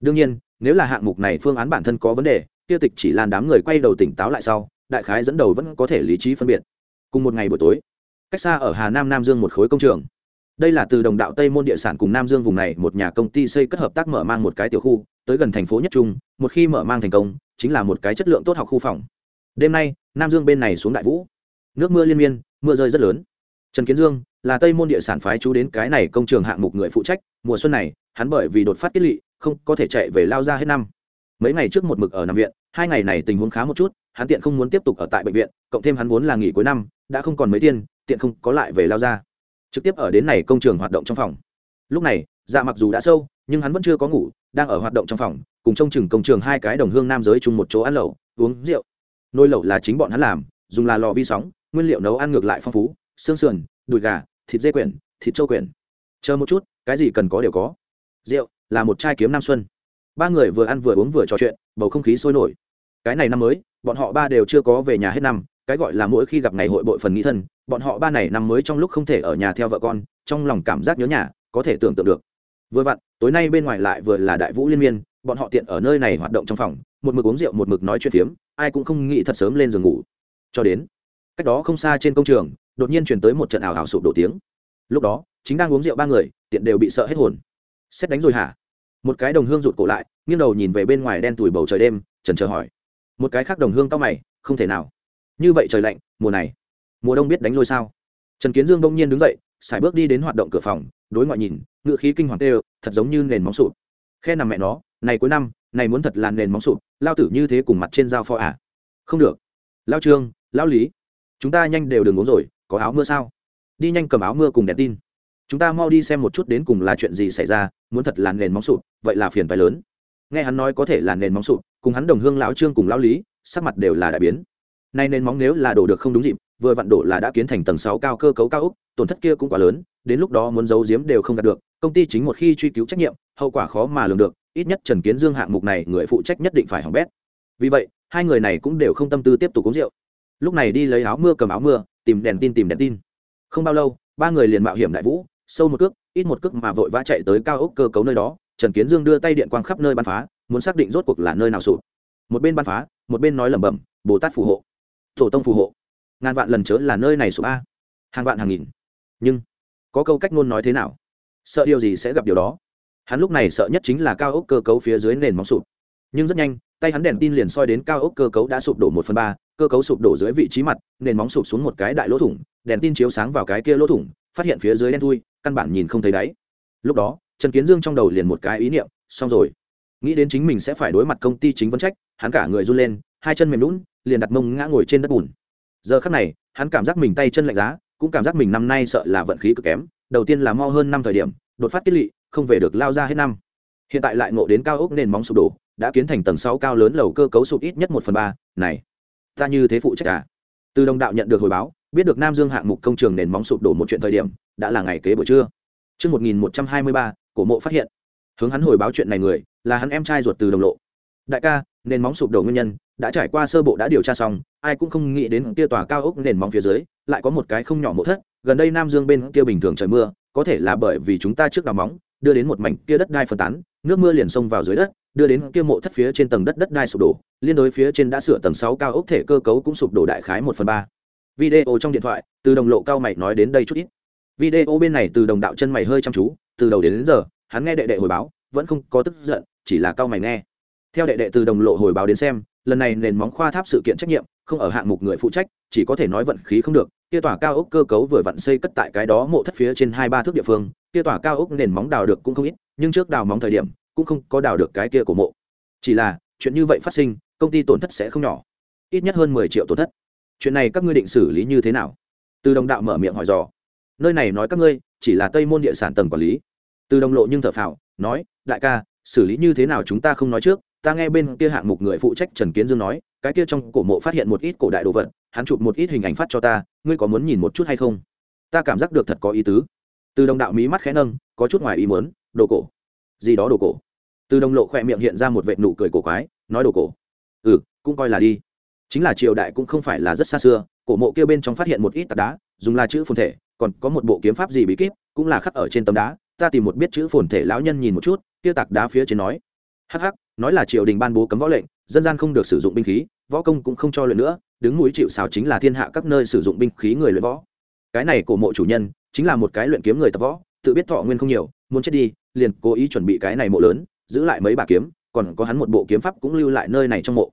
Đương nhiên, nếu là hạng mục này phương án bản thân có vấn đề, kia tịch chỉ lan đám người quay đầu tỉnh táo lại sau, đại khái dẫn đầu vẫn có thể lý trí phân biệt. Cùng một ngày buổi tối, cách xa ở hà nam nam dương một khối công trường đây là từ đồng đạo tây môn địa sản cùng nam dương vùng này một nhà công ty xây cất hợp tác mở mang một cái tiểu khu, tới gần thành phố nhất trung, một khi mở mang thành công, chính là một cái chất lượng tốt học khu phòng. Đêm nay, nam dương bên này xuống đại vũ. Nước mưa liên miên, mưa rơi rất lớn. Trần kiến dương là tây môn địa sản phái chú đến cái này công trường hạng mục người phụ trách, mùa xuân này, hắn bởi vì đột phát tiết lỵ không có thể chạy về lao ra hết năm. Mấy ngày trước một mực ở nằm viện, hai ngày này tình huống khá một chút, hắn tiện không muốn tiếp tục ở tại bệnh viện, cộng thêm hắn vốn là nghỉ cuối năm, đã không còn mấy tiền, tiện không có lại về lao ra trực tiếp ở đến này công trường hoạt động trong phòng. Lúc này dạ mặc dù đã sâu, nhưng hắn vẫn chưa có ngủ, đang ở hoạt động trong phòng, cùng trông chừng công trường hai cái đồng hương nam giới chung một chỗ ăn lẩu, uống rượu. Nồi lẩu là chính bọn hắn làm, dùng là lò vi sóng, nguyên liệu nấu ăn ngược lại phong phú, xương sườn, đùi gà, thịt dê quyển, thịt châu quyển. Chờ một chút, cái gì cần có đều có. Rượu là một chai kiếm nam xuân. Ba người vừa ăn vừa uống vừa trò chuyện, bầu không khí sôi nổi. Cái này năm mới, bọn họ ba đều chưa có về nhà hết năm cái gọi là mỗi khi gặp ngày hội bội phần nghĩ thân, bọn họ ba này năm mới trong lúc không thể ở nhà theo vợ con, trong lòng cảm giác nhớ nhà, có thể tưởng tượng được. Vừa vặn, tối nay bên ngoài lại vừa là đại vũ liên miên, bọn họ tiện ở nơi này hoạt động trong phòng, một mực uống rượu, một mực nói chuyện phiếm, ai cũng không nghĩ thật sớm lên giường ngủ. Cho đến, cách đó không xa trên công trường, đột nhiên chuyển tới một trận ảo ảo sụp đổ tiếng. Lúc đó, chính đang uống rượu ba người, tiện đều bị sợ hết hồn. Xét đánh rồi hả? Một cái đồng hương rụt cổ lại, nghiêng đầu nhìn về bên ngoài đen tủi bầu trời đêm trần chờ hỏi. Một cái khác đồng hương cao mày, không thể nào như vậy trời lạnh, mùa này. Mùa đông biết đánh lôi sao? Trần kiến dương đông nhiên đứng dậy sải bước đi đến hoạt động cửa phòng, đối ngoại nhìn, ngựa khí kinh hoàng tê thật giống như nền móng sụp. Khe nằm mẹ nó, này cuối năm, này muốn thật là nền móng sụp, lao tử như thế cùng mặt trên dao pho à? Không được. Lao trương, lao lý, chúng ta nhanh đều đường uống rồi, có áo mưa sao? Đi nhanh cầm áo mưa cùng đèn tin. Chúng ta mau đi xem một chút đến cùng là chuyện gì xảy ra, muốn thật là nền móng sụp, vậy là phiền phải lớn. Nghe hắn nói có thể là nền móng sụp, cùng hắn đồng hương lão trương cùng lão lý, sắc mặt đều là đại biến nay nền móng nếu là đổ được không đúng dịp, vừa vặn đổ là đã kiến thành tầng sáu cao cơ cấu cao úc tổn thất kia cũng quá lớn, đến lúc đó muốn giấu giếm đều không đạt được, công ty chính một khi truy cứu trách nhiệm, hậu quả khó mà lường được, ít nhất trần kiến dương hạng mục này người phụ trách nhất định phải hỏng bét. Vì vậy, hai người này cũng đều không tâm tư tiếp tục uống rượu. Lúc này đi lấy áo mưa cầm áo mưa, tìm đèn tin tìm đèn tin. Không bao lâu, ba người liền mạo hiểm đại vũ, sâu một cước, ít một cước mà vội vã chạy tới cao ốc cơ cấu nơi đó, trần kiến dương đưa tay điện quang khắp nơi bắn phá, muốn xác định rốt cuộc là nơi nào sụp. Một bên bắn phá, một bên nói lẩm bẩm, bồ tát phù hộ tổ tông phù hộ. Ngàn vạn lần chớ là nơi này sụp a. Hàng vạn hàng nghìn. Nhưng, có câu cách ngôn nói thế nào? Sợ điều gì sẽ gặp điều đó? Hắn lúc này sợ nhất chính là cao ốc cơ cấu phía dưới nền móng sụp. Nhưng rất nhanh, tay hắn đèn tin liền soi đến cao ốc cơ cấu đã sụp đổ một phần ba, cơ cấu sụp đổ dưới vị trí mặt, nền móng sụp xuống một cái đại lỗ thủng, đèn tin chiếu sáng vào cái kia lỗ thủng, phát hiện phía dưới đen thui, căn bản nhìn không thấy đáy. Lúc đó, trần kiến dương trong đầu liền một cái ý niệm, xong rồi. Nghĩ đến chính mình sẽ phải đối mặt công ty chính vấn trách, hắn cả người run lên, hai chân mềm lún liền đặt mông ngã ngồi trên đất bùn giờ khắc này hắn cảm giác mình tay chân lạnh giá cũng cảm giác mình năm nay sợ là vận khí cực kém đầu tiên là mau hơn năm thời điểm đột phát kết lị không về được lao ra hết năm hiện tại lại ngộ đến cao ốc nền móng sụp đổ đã kiến thành tầng sáu cao lớn lầu cơ cấu sụp ít nhất một phần ba này ta như thế phụ trách cả à? từ đồng đạo nhận được hồi báo biết được nam dương hạng mục công trường nền móng sụp đổ một chuyện thời điểm đã là ngày kế buổi trưa Trước 1123, cổ mộ phát hiện. Hướng hắn hồi báo chuyện này người, là hắn em trai ruột từ đồng lộ. Đại ca, nền móng sụp đổ nguyên nhân, đã trải qua sơ bộ đã điều tra xong, ai cũng không nghĩ đến kia tòa cao ốc nền móng phía dưới, lại có một cái không nhỏ mộ thất, gần đây Nam Dương bên kia bình thường trời mưa, có thể là bởi vì chúng ta trước đào móng, đưa đến một mảnh kia đất đai phân tán, nước mưa liền xông vào dưới đất, đưa đến kia mộ thất phía trên tầng đất đất đai sụp đổ, liên đối phía trên đã sửa tầng sáu cao ốc thể cơ cấu cũng sụp đổ đại khái một phần ba. Video trong điện thoại từ đồng lộ cao mày nói đến đây chút ít. Video bên này từ đồng đạo chân mày hơi chăm chú từ đầu đến, đến giờ hắn nghe đệ đệ hồi báo vẫn không có tức giận chỉ là cao mày nghe. Theo đệ đệ từ đồng lộ hồi báo đến xem lần này nền móng khoa tháp sự kiện trách nhiệm, không ở hạng mục người phụ trách, chỉ có thể nói vận khí không được, kia tòa cao ốc cơ cấu vừa vặn xây cất tại cái đó mộ thất phía trên hai ba thước địa phương, kia tòa cao ốc nền móng đào được cũng không ít, nhưng trước đào móng thời điểm, cũng không có đào được cái kia của mộ. Chỉ là, chuyện như vậy phát sinh, công ty tổn thất sẽ không nhỏ. Ít nhất hơn mười triệu tổn thất. Chuyện này các ngươi định xử lý như thế nào? Từ đồng đạo mở miệng hỏi dò. Nơi này nói các ngươi, chỉ là tây môn địa sản tầng quản lý. Từ đồng lộ nhưng thở phào, nói, đại ca, xử lý như thế nào chúng ta không nói trước ta nghe bên kia hạng mục người phụ trách trần kiến dương nói, cái kia trong cổ mộ phát hiện một ít cổ đại đồ vật, hắn chụp một ít hình ảnh phát cho ta, ngươi có muốn nhìn một chút hay không? Ta cảm giác được thật có ý tứ. Từ đồng đạo mí mắt khẽ nâng, có chút ngoài ý muốn, đồ cổ. Gì đó đồ cổ. Từ đồng lộ khỏe miệng hiện ra một vệ nụ cười cổ quái, nói đồ cổ. Ừ cũng coi là đi. Chính là triều đại cũng không phải là rất xa xưa, cổ mộ kia bên trong phát hiện một ít tạc đá, dùng là chữ phồn thể, còn có một bộ kiếm pháp gì bí kíp, cũng là khắc ở trên tấm đá, ta tìm một biết chữ phồn thể lão nhân nhìn một chút, kia tạc đá phía trên nói. Hắc hắc nói là triều đình ban bố cấm võ lệnh, dân gian không được sử dụng binh khí, võ công cũng không cho luyện nữa, đứng mũi chịu xào chính là thiên hạ các nơi sử dụng binh khí người luyện võ. Cái này cổ mộ chủ nhân, chính là một cái luyện kiếm người tập võ, tự biết thọ nguyên không nhiều, muốn chết đi, liền cố ý chuẩn bị cái này mộ lớn, giữ lại mấy bà kiếm, còn có hắn một bộ kiếm pháp cũng lưu lại nơi này trong mộ.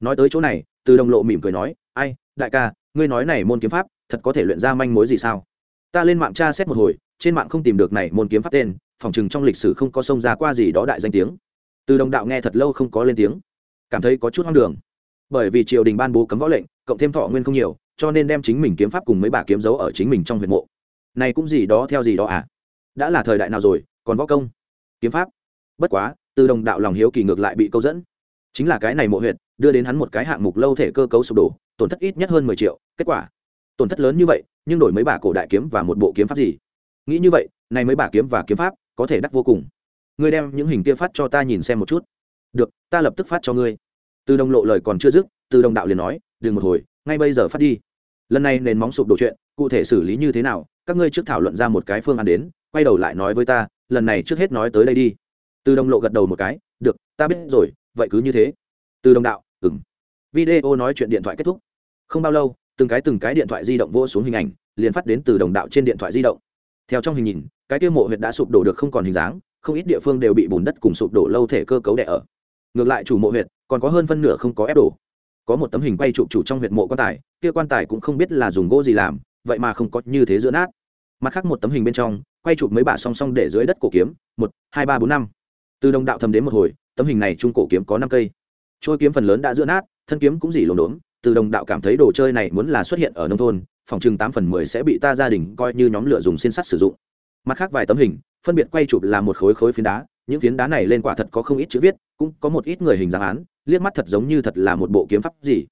Nói tới chỗ này, từ đồng lộ mỉm cười nói, ai, đại ca, ngươi nói này môn kiếm pháp, thật có thể luyện ra manh mối gì sao? Ta lên mạng tra xét một hồi, trên mạng không tìm được này môn kiếm pháp tên, phòng chừng trong lịch sử không có sông ra qua gì đó đại danh tiếng từ đồng đạo nghe thật lâu không có lên tiếng, cảm thấy có chút hoang đường. Bởi vì triều đình ban bố cấm võ lệnh, cộng thêm thọ nguyên không nhiều, cho nên đem chính mình kiếm pháp cùng mấy bà kiếm dấu ở chính mình trong huyện mộ. Này cũng gì đó theo gì đó à? Đã là thời đại nào rồi, còn võ công? Kiếm pháp? Bất quá, từ đồng đạo lòng hiếu kỳ ngược lại bị câu dẫn. Chính là cái này mộ huyện đưa đến hắn một cái hạng mục lâu thể cơ cấu sụp đổ, tổn thất ít nhất hơn mười triệu, kết quả, tổn thất lớn như vậy, nhưng đổi mấy bà cổ đại kiếm và một bộ kiếm pháp gì? Nghĩ như vậy, này mấy bà kiếm và kiếm pháp có thể đắt vô cùng ngươi đem những hình kia phát cho ta nhìn xem một chút. Được, ta lập tức phát cho ngươi. Từ đồng lộ lời còn chưa dứt, từ đồng đạo liền nói, đừng một hồi, ngay bây giờ phát đi. Lần này nền móng sụp đổ chuyện, cụ thể xử lý như thế nào, các ngươi trước thảo luận ra một cái phương án đến, quay đầu lại nói với ta, lần này trước hết nói tới đây đi. Từ đồng lộ gật đầu một cái, được, ta biết rồi, vậy cứ như thế. Từ đồng đạo ừng video nói chuyện điện thoại kết thúc. Không bao lâu, từng cái từng cái điện thoại di động vô xuống hình ảnh, liền phát đến từ đồng đạo trên điện thoại di động. Theo trong hình nhìn, cái tiêu mộ huyệt đã sụp đổ được không còn hình dáng không ít địa phương đều bị bùn đất cùng sụp đổ lâu thể cơ cấu đè ở. Ngược lại chủ mộ huyệt, còn có hơn phân nửa không có ép đổ. Có một tấm hình quay chụp chủ trong huyệt mộ quan tài, kia quan tài cũng không biết là dùng gỗ gì làm, vậy mà không có như thế giữa nát. Mặt khác một tấm hình bên trong, quay chụp mấy bả song song để dưới đất cổ kiếm, một, hai, ba, bốn, năm. Từ đồng đạo thầm đến một hồi, tấm hình này trung cổ kiếm có năm cây. Trôi kiếm phần lớn đã giữa nát, thân kiếm cũng dỉ lồn đốn từ đồng đạo cảm thấy đồ chơi này muốn là xuất hiện ở nông thôn, phòng chừng tám phần mười sẽ bị ta gia đình coi như nhóm lửa dùng xin sắt sử dụng mặt khác vài tấm hình, phân biệt quay chụp là một khối khối phiến đá, những phiến đá này lên quả thật có không ít chữ viết, cũng có một ít người hình dáng án, liếc mắt thật giống như thật là một bộ kiếm pháp gì.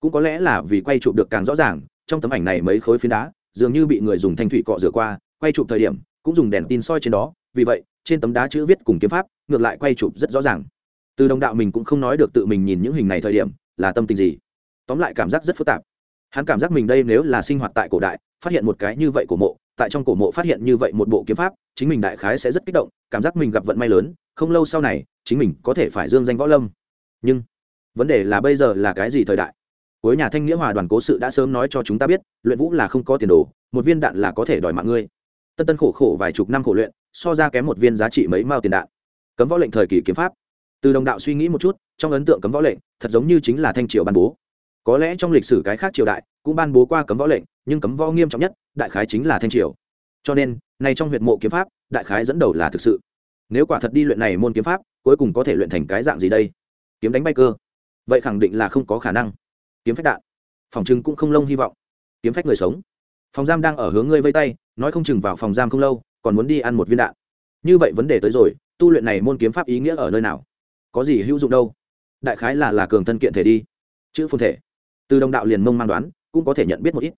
Cũng có lẽ là vì quay chụp được càng rõ ràng, trong tấm ảnh này mấy khối phiến đá, dường như bị người dùng thanh thủy cọ rửa qua, quay chụp thời điểm, cũng dùng đèn tin soi trên đó, vì vậy, trên tấm đá chữ viết cùng kiếm pháp, ngược lại quay chụp rất rõ ràng. Từ đồng đạo mình cũng không nói được tự mình nhìn những hình này thời điểm, là tâm tình gì. Tóm lại cảm giác rất phức tạp. Hắn cảm giác mình đây nếu là sinh hoạt tại cổ đại, phát hiện một cái như vậy của mộ tại trong cổ mộ phát hiện như vậy một bộ kiếm pháp, chính mình đại khái sẽ rất kích động, cảm giác mình gặp vận may lớn, không lâu sau này, chính mình có thể phải dương danh võ lâm. Nhưng, vấn đề là bây giờ là cái gì thời đại? Cuối nhà thanh nghĩa hòa đoàn cố sự đã sớm nói cho chúng ta biết, luyện vũ là không có tiền đồ, một viên đạn là có thể đòi mạng ngươi. Tân tân khổ khổ vài chục năm khổ luyện, so ra kém một viên giá trị mấy mao tiền đạn. Cấm võ lệnh thời kỳ kiếm pháp. Từ đồng đạo suy nghĩ một chút, trong ấn tượng cấm võ lệnh, thật giống như chính là thanh triều ban bố có lẽ trong lịch sử cái khác triều đại cũng ban bố qua cấm võ lệnh, nhưng cấm võ nghiêm trọng nhất, đại khái chính là thanh triều. Cho nên, nay trong huyện mộ kiếm pháp, đại khái dẫn đầu là thực sự. Nếu quả thật đi luyện này môn kiếm pháp, cuối cùng có thể luyện thành cái dạng gì đây? Kiếm đánh bay cơ. Vậy khẳng định là không có khả năng. Kiếm phách đạn. Phòng trưng cũng không lông hy vọng. Kiếm phách người sống. Phòng giam đang ở hướng ngươi vây tay, nói không chừng vào phòng giam không lâu, còn muốn đi ăn một viên đạn. Như vậy vấn đề tới rồi, tu luyện này môn kiếm pháp ý nghĩa ở nơi nào? Có gì hữu dụng đâu? Đại khái là là cường thân kiện thể đi. Chữ phồn thể từ đồng đạo liền mông mang đoán, cũng có thể nhận biết một ít.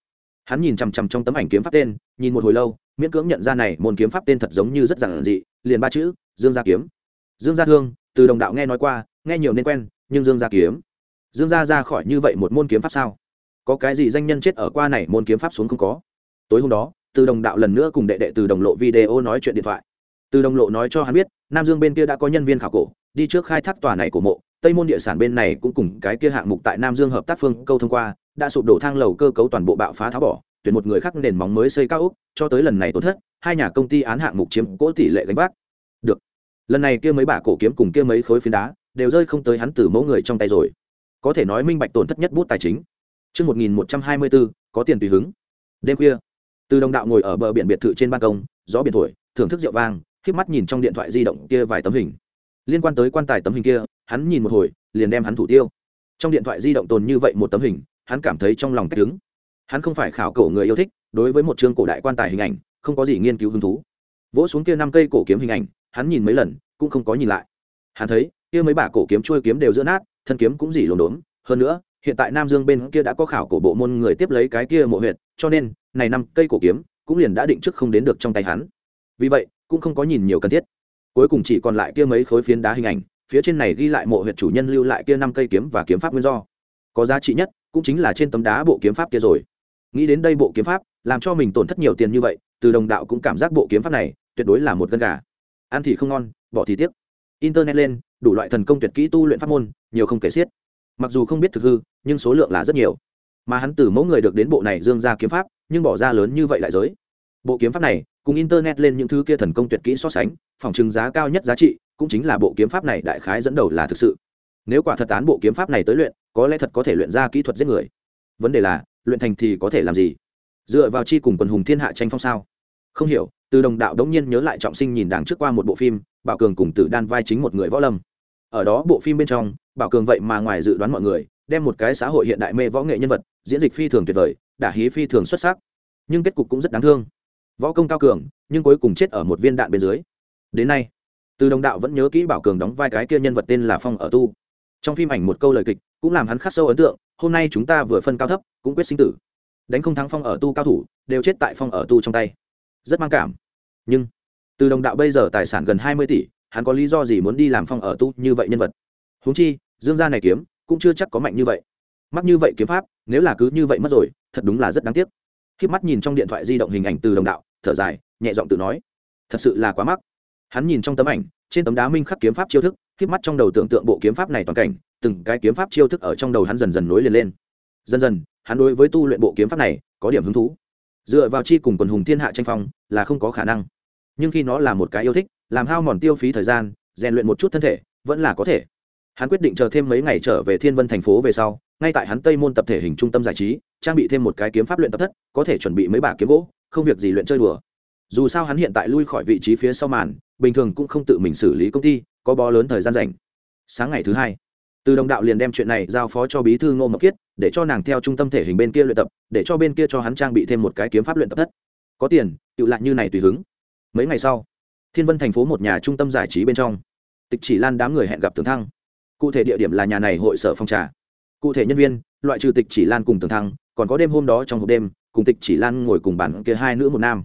Hắn nhìn chằm chằm trong tấm ảnh kiếm pháp tên, nhìn một hồi lâu, miễn cưỡng nhận ra này môn kiếm pháp tên thật giống như rất giản dị, liền ba chữ, dương gia kiếm. Dương gia thương, từ đồng đạo nghe nói qua, nghe nhiều nên quen, nhưng dương gia kiếm. Dương gia ra khỏi như vậy một môn kiếm pháp sao? Có cái gì danh nhân chết ở qua này môn kiếm pháp xuống không có? Tối hôm đó, từ đồng đạo lần nữa cùng đệ đệ từ đồng lộ video nói chuyện điện thoại. Từ đồng lộ nói cho hắn biết, nam dương bên kia đã có nhân viên khảo cổ, đi trước khai thác tòa này của mộ tây môn địa sản bên này cũng cùng cái kia hạng mục tại nam dương hợp tác phương câu thông qua đã sụp đổ thang lầu cơ cấu toàn bộ bạo phá tháo bỏ tuyển một người khác nền móng mới xây cao ốc cho tới lần này tổn thất hai nhà công ty án hạng mục chiếm cỗ tỷ lệ gánh vác được lần này kia mấy bả cổ kiếm cùng kia mấy khối phiến đá đều rơi không tới hắn từ mẫu người trong tay rồi có thể nói minh bạch tổn thất nhất bút tài chính Trước 1124, có tiền tùy hứng. Đêm khuya, từ đồng đạo ngồi ở bờ biển biệt thự trên ban công, gió biển thổi, thưởng thức rượu vang, khiếp mắt nhìn trong điện thoại di động kia vài tấm hình. Liên quan tới quan tài tấm hình kia, hắn nhìn một hồi, liền đem hắn thủ tiêu. Trong điện thoại di động tồn như vậy một tấm hình, hắn cảm thấy trong lòng cách đứng. Hắn không phải khảo cổ người yêu thích, đối với một chương cổ đại quan tài hình ảnh, không có gì nghiên cứu hứng thú. Vỗ xuống kia năm cây cổ kiếm hình ảnh, hắn nhìn mấy lần, cũng không có nhìn lại. Hắn thấy, kia mấy bả cổ kiếm trôi kiếm đều giữa nát, thân kiếm cũng dỉ lồn đốn hơn nữa hiện tại nam dương bên kia đã có khảo cổ bộ môn người tiếp lấy cái kia mộ huyệt cho nên này năm cây cổ kiếm cũng liền đã định trước không đến được trong tay hắn vì vậy cũng không có nhìn nhiều cần thiết cuối cùng chỉ còn lại kia mấy khối phiến đá hình ảnh phía trên này ghi lại mộ huyện chủ nhân lưu lại kia năm cây kiếm và kiếm pháp nguyên do. Có giá trị nhất, cũng chính là trên tấm đá bộ kiếm pháp kia rồi. Nghĩ đến đây bộ kiếm pháp, làm cho mình tổn thất nhiều tiền như vậy, từ đồng đạo cũng cảm giác bộ kiếm pháp này tuyệt đối là một gân gà. Ăn thì không ngon, bỏ thì tiếc. Internet lên, đủ loại thần công tuyệt kỹ tu luyện pháp môn, nhiều không kể xiết. Mặc dù không biết thực hư, nhưng số lượng là rất nhiều. Mà hắn từ mẫu người được đến bộ này dương ra kiếm pháp, nhưng bỏ ra lớn như vậy lại giới. Bộ kiếm pháp này cùng internet lên những thứ kia thần công tuyệt kỹ so sánh, phòng trừng giá cao nhất giá trị cũng chính là bộ kiếm pháp này đại khái dẫn đầu là thực sự. Nếu quả thật tán bộ kiếm pháp này tới luyện, có lẽ thật có thể luyện ra kỹ thuật giết người. Vấn đề là, luyện thành thì có thể làm gì? Dựa vào chi cùng quần hùng thiên hạ tranh phong sao? Không hiểu, từ đồng đạo đống nhiên nhớ lại trọng sinh nhìn đằng trước qua một bộ phim, bảo cường cùng tử đan vai chính một người võ lâm. Ở đó bộ phim bên trong, bảo cường vậy mà ngoài dự đoán mọi người, đem một cái xã hội hiện đại mê võ nghệ nhân vật, diễn dịch phi thường tuyệt vời, đả hí phi thường xuất sắc. Nhưng kết cục cũng rất đáng thương võ công cao cường, nhưng cuối cùng chết ở một viên đạn bên dưới. Đến nay, từ đồng đạo vẫn nhớ kỹ bảo cường đóng vai cái kia nhân vật tên là phong ở tu. Trong phim ảnh một câu lời kịch, cũng làm hắn khắc sâu ấn tượng, hôm nay chúng ta vừa phân cao thấp, cũng quyết sinh tử. Đánh không thắng phong ở tu cao thủ, đều chết tại phong ở tu trong tay. Rất mang cảm. Nhưng, từ đồng đạo bây giờ tài sản gần hai mươi tỷ, hắn có lý do gì muốn đi làm phong ở tu như vậy nhân vật? Huống chi, dương gia này kiếm, cũng chưa chắc có mạnh như vậy. Mắc như vậy kiếm pháp, nếu là cứ như vậy mất rồi, thật đúng là rất đáng tiếc. Khi mắt nhìn trong điện thoại di động hình ảnh từ đồng đạo thở dài, nhẹ giọng tự nói, thật sự là quá mắc. Hắn nhìn trong tấm ảnh, trên tấm đá minh khắc kiếm pháp chiêu thức khi mắt trong đầu tưởng tượng bộ kiếm pháp này toàn cảnh, từng cái kiếm pháp chiêu thức ở trong đầu hắn dần dần nối liền lên. Dần dần, hắn đối với tu luyện bộ kiếm pháp này có điểm hứng thú. Dựa vào chi cùng quần hùng thiên hạ tranh phong là không có khả năng. Nhưng khi nó là một cái yêu thích, làm hao mòn tiêu phí thời gian, rèn luyện một chút thân thể, vẫn là có thể. Hắn quyết định chờ thêm mấy ngày trở về thiên vân thành phố về sau, ngay tại hắn tây môn tập thể hình trung tâm giải trí, trang bị thêm một cái kiếm pháp luyện tập thất, có thể chuẩn bị mấy bả kiếm gỗ không việc gì luyện chơi đùa. Dù sao hắn hiện tại lui khỏi vị trí phía sau màn, bình thường cũng không tự mình xử lý công ty, có bó lớn thời gian rảnh. Sáng ngày thứ hai, từ đồng đạo liền đem chuyện này giao phó cho bí thư ngô mộc kiết, để cho nàng theo trung tâm thể hình bên kia luyện tập, để cho bên kia cho hắn trang bị thêm một cái kiếm pháp luyện tập thất. Có tiền, tự lại như này tùy hứng. Mấy ngày sau, thiên vân thành phố một nhà trung tâm giải trí bên trong, tịch chỉ lan đám người hẹn gặp tường thăng. Cụ thể địa điểm là nhà này hội sở phong trà. Cụ thể nhân viên, loại trừ tịch chỉ lan cùng tường thăng còn có đêm hôm đó trong hộp đêm, cùng tịch chỉ lan ngồi cùng bản kia hai nữ một nam.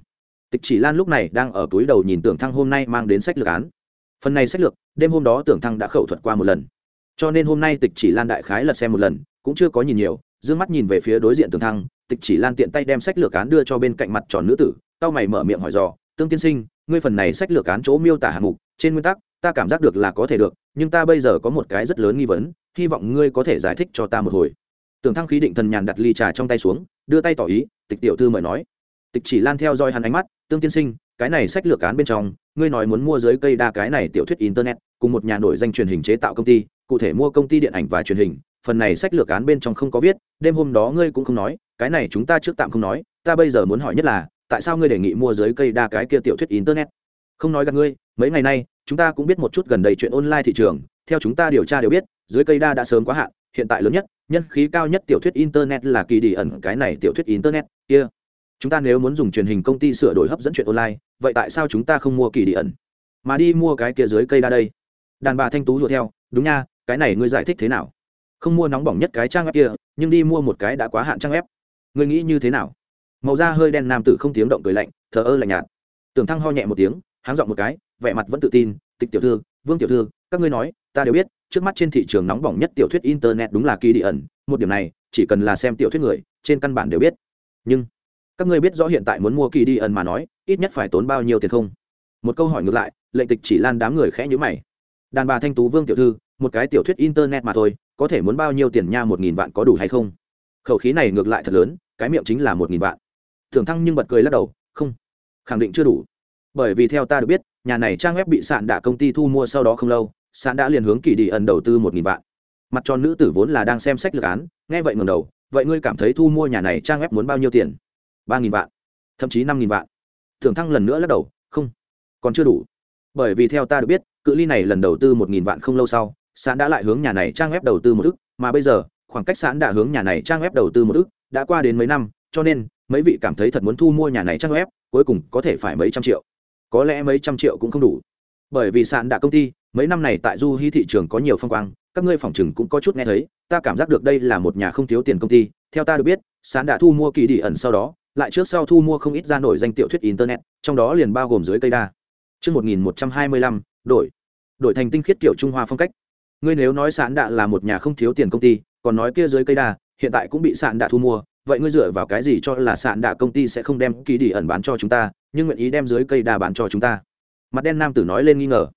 Tịch chỉ lan lúc này đang ở túi đầu nhìn tưởng thăng hôm nay mang đến sách lược án. Phần này sách lược, đêm hôm đó tưởng thăng đã khẩu thuật qua một lần. Cho nên hôm nay tịch chỉ lan đại khái lật xem một lần, cũng chưa có nhìn nhiều d ư ơ n g mắt nhìn về phía đối diện tưởng thăng, tịch chỉ lan tiện tay đem sách lược án đưa cho bên cạnh mặt tròn nữ tử tao mày mở miệng hỏi dò, tương tiên sinh, ngươi phần này sách lược án chỗ miêu tả hạng mục, trên nguyên tắc, ta cảm giác được là có thể được, nhưng ta bây giờ có một cái rất lớn nghi vấn, hy vọng ngươi có thể giải thích cho ta một hồi tưởng thăng khí định thần nhàn đặt ly trà trong tay xuống, đưa tay tỏ ý, tịch tiểu thư mời nói. Tịch chỉ lan theo dõi hắn ánh mắt, tương tiên sinh, cái này sách lược án bên trong, ngươi nói muốn mua dưới cây đa cái này tiểu thuyết internet, cùng một nhà nổi danh truyền hình chế tạo công ty, cụ thể mua công ty điện ảnh và truyền hình, phần này sách lược án bên trong không có viết, đêm hôm đó ngươi cũng không nói, cái này chúng ta trước tạm không nói, ta bây giờ muốn hỏi nhất là, tại sao ngươi đề nghị mua dưới cây đa cái kia tiểu thuyết internet? Không nói gặp ngươi, mấy ngày nay, chúng ta cũng biết một chút gần đây chuyện online thị trường, theo chúng ta điều tra đều biết, dưới cây đa đã sớm quá hạn hiện tại lớn nhất, nhân khí cao nhất tiểu thuyết internet là kỳ đi ẩn, cái này tiểu thuyết internet, kia. Chúng ta nếu muốn dùng truyền hình công ty sửa đổi hấp dẫn chuyện online, vậy tại sao chúng ta không mua kỳ đi ẩn? Mà đi mua cái kia dưới cây đa đây. Đàn bà thanh tú hùa theo, đúng nha, cái này ngươi giải thích thế nào? Không mua nóng bỏng nhất cái trang web kia, nhưng đi mua một cái đã quá hạn trang web. Ngươi nghĩ như thế nào? Màu da hơi đen nam tử không tiếng động cười lạnh, thờ ơ lạnh nhạt. Tưởng thăng ho nhẹ một tiếng, háng dọn một cái, vẻ mặt vẫn tự tin, tịch tiểu thư, vương tiểu thư, các ngươi nói, ta đều biết trước mắt trên thị trường nóng bỏng nhất tiểu thuyết internet đúng là kỳ đi ẩn một điểm này, chỉ cần là xem tiểu thuyết người, trên căn bản đều biết. Nhưng, các ngươi biết rõ hiện tại muốn mua kỳ đi ẩn mà nói, ít nhất phải tốn bao nhiêu tiền không? Một câu hỏi ngược lại, lệnh tịch chỉ lan đám người khẽ nhữ mày. Đàn bà thanh tú vương tiểu thư, một cái tiểu thuyết internet mà thôi, có thể muốn bao nhiêu tiền nha, một nghìn vạn có đủ hay không? Khẩu khí này ngược lại thật lớn, cái miệng chính là một nghìn vạn. Thường thăng nhưng bật cười lắc đầu, không, khẳng định chưa đủ. Bởi vì theo ta được biết, nhà này trang web bị sạn đả công ty thu mua sau đó không lâu sạn đã liền hướng kỳ đi ẩn đầu tư một nghìn vạn. Mặt tròn nữ tử vốn là đang xem sách lược án, nghe vậy ngầm đầu, vậy ngươi cảm thấy thu mua nhà này trang web muốn bao nhiêu tiền? Ba nghìn vạn, thậm chí năm nghìn vạn. Thường thăng lần nữa lắc đầu, không, còn chưa đủ. Bởi vì theo ta được biết, cự ly này lần đầu tư một nghìn vạn không lâu sau, sạn đã lại hướng nhà này trang web đầu tư một ức, mà bây giờ, khoảng cách sạn đã hướng nhà này trang web đầu tư một ức đã qua đến mấy năm, cho nên, mấy vị cảm thấy thật muốn thu mua nhà này trang web, cuối cùng có thể phải mấy trăm triệu. Có lẽ mấy trăm triệu cũng không đủ. Bởi vì sạn đã công ty mấy năm này tại du hy thị trường có nhiều phong quang các ngươi phòng chừng cũng có chút nghe thấy ta cảm giác được đây là một nhà không thiếu tiền công ty theo ta được biết sán đã thu mua kỳ đi ẩn sau đó lại trước sau thu mua không ít ra nổi danh tiểu thuyết internet trong đó liền bao gồm dưới cây đa Trước 1125, đổi. Đổi thành tinh khiết kiểu Trung Hoa phong cách. Ngươi nếu nói sán đạ là một nhà không thiếu tiền công ty, còn nói kia dưới cây đa, hiện tại cũng bị sạn đạ thu mua, vậy ngươi dựa vào cái gì cho là sạn đạ công ty sẽ không đem kỳ đi ẩn bán cho chúng ta, nhưng nguyện ý đem dưới cây đa bán cho chúng ta? Mặt đen nam tử nói lên nghi ngờ.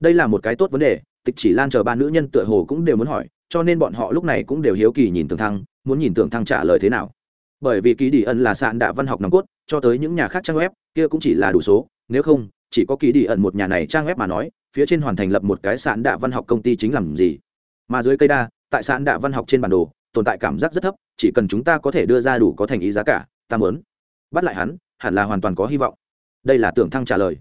Đây là một cái tốt vấn đề, Tịch Chỉ Lan chờ ba nữ nhân tựa hồ cũng đều muốn hỏi, cho nên bọn họ lúc này cũng đều hiếu kỳ nhìn Tưởng Thăng, muốn nhìn Tưởng Thăng trả lời thế nào. Bởi vì ký đi ẩn là sạn đạ văn học nòng cốt cho tới những nhà khác trang web kia cũng chỉ là đủ số nếu không chỉ có ký đi ẩn một nhà này trang web mà nói phía trên hoàn thành lập một cái sạn đạ văn học công ty chính làm gì. Mà dưới cây đa tại sạn đạ văn học trên bản đồ tồn tại cảm giác rất thấp chỉ cần chúng ta có thể đưa ra đủ có thành ý giá cả ta mớn bắt lại hắn hẳn là hoàn toàn có hy vọng. Đây là tưởng thăng trả lời.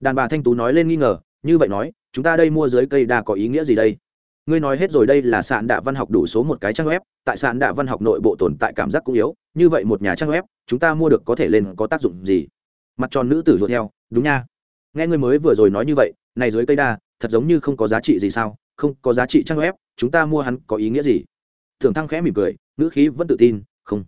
Đàn bà thanh tú nói lên nghi ngờ như vậy nói chúng ta đây mua dưới cây đa có ý nghĩa gì đây? Ngươi nói hết rồi đây là sạn đạ văn học đủ số một cái trang web, tại sạn đạ văn học nội bộ tồn tại cảm giác cũng yếu, như vậy một nhà trang web, chúng ta mua được có thể lên có tác dụng gì? Mặt tròn nữ tử lụa theo, đúng nha. Nghe ngươi mới vừa rồi nói như vậy, này dưới cây đa, thật giống như không có giá trị gì sao? Không có giá trị trang web, chúng ta mua hắn có ý nghĩa gì? Thường thăng khẽ mỉm cười, ngữ khí vẫn tự tin, không.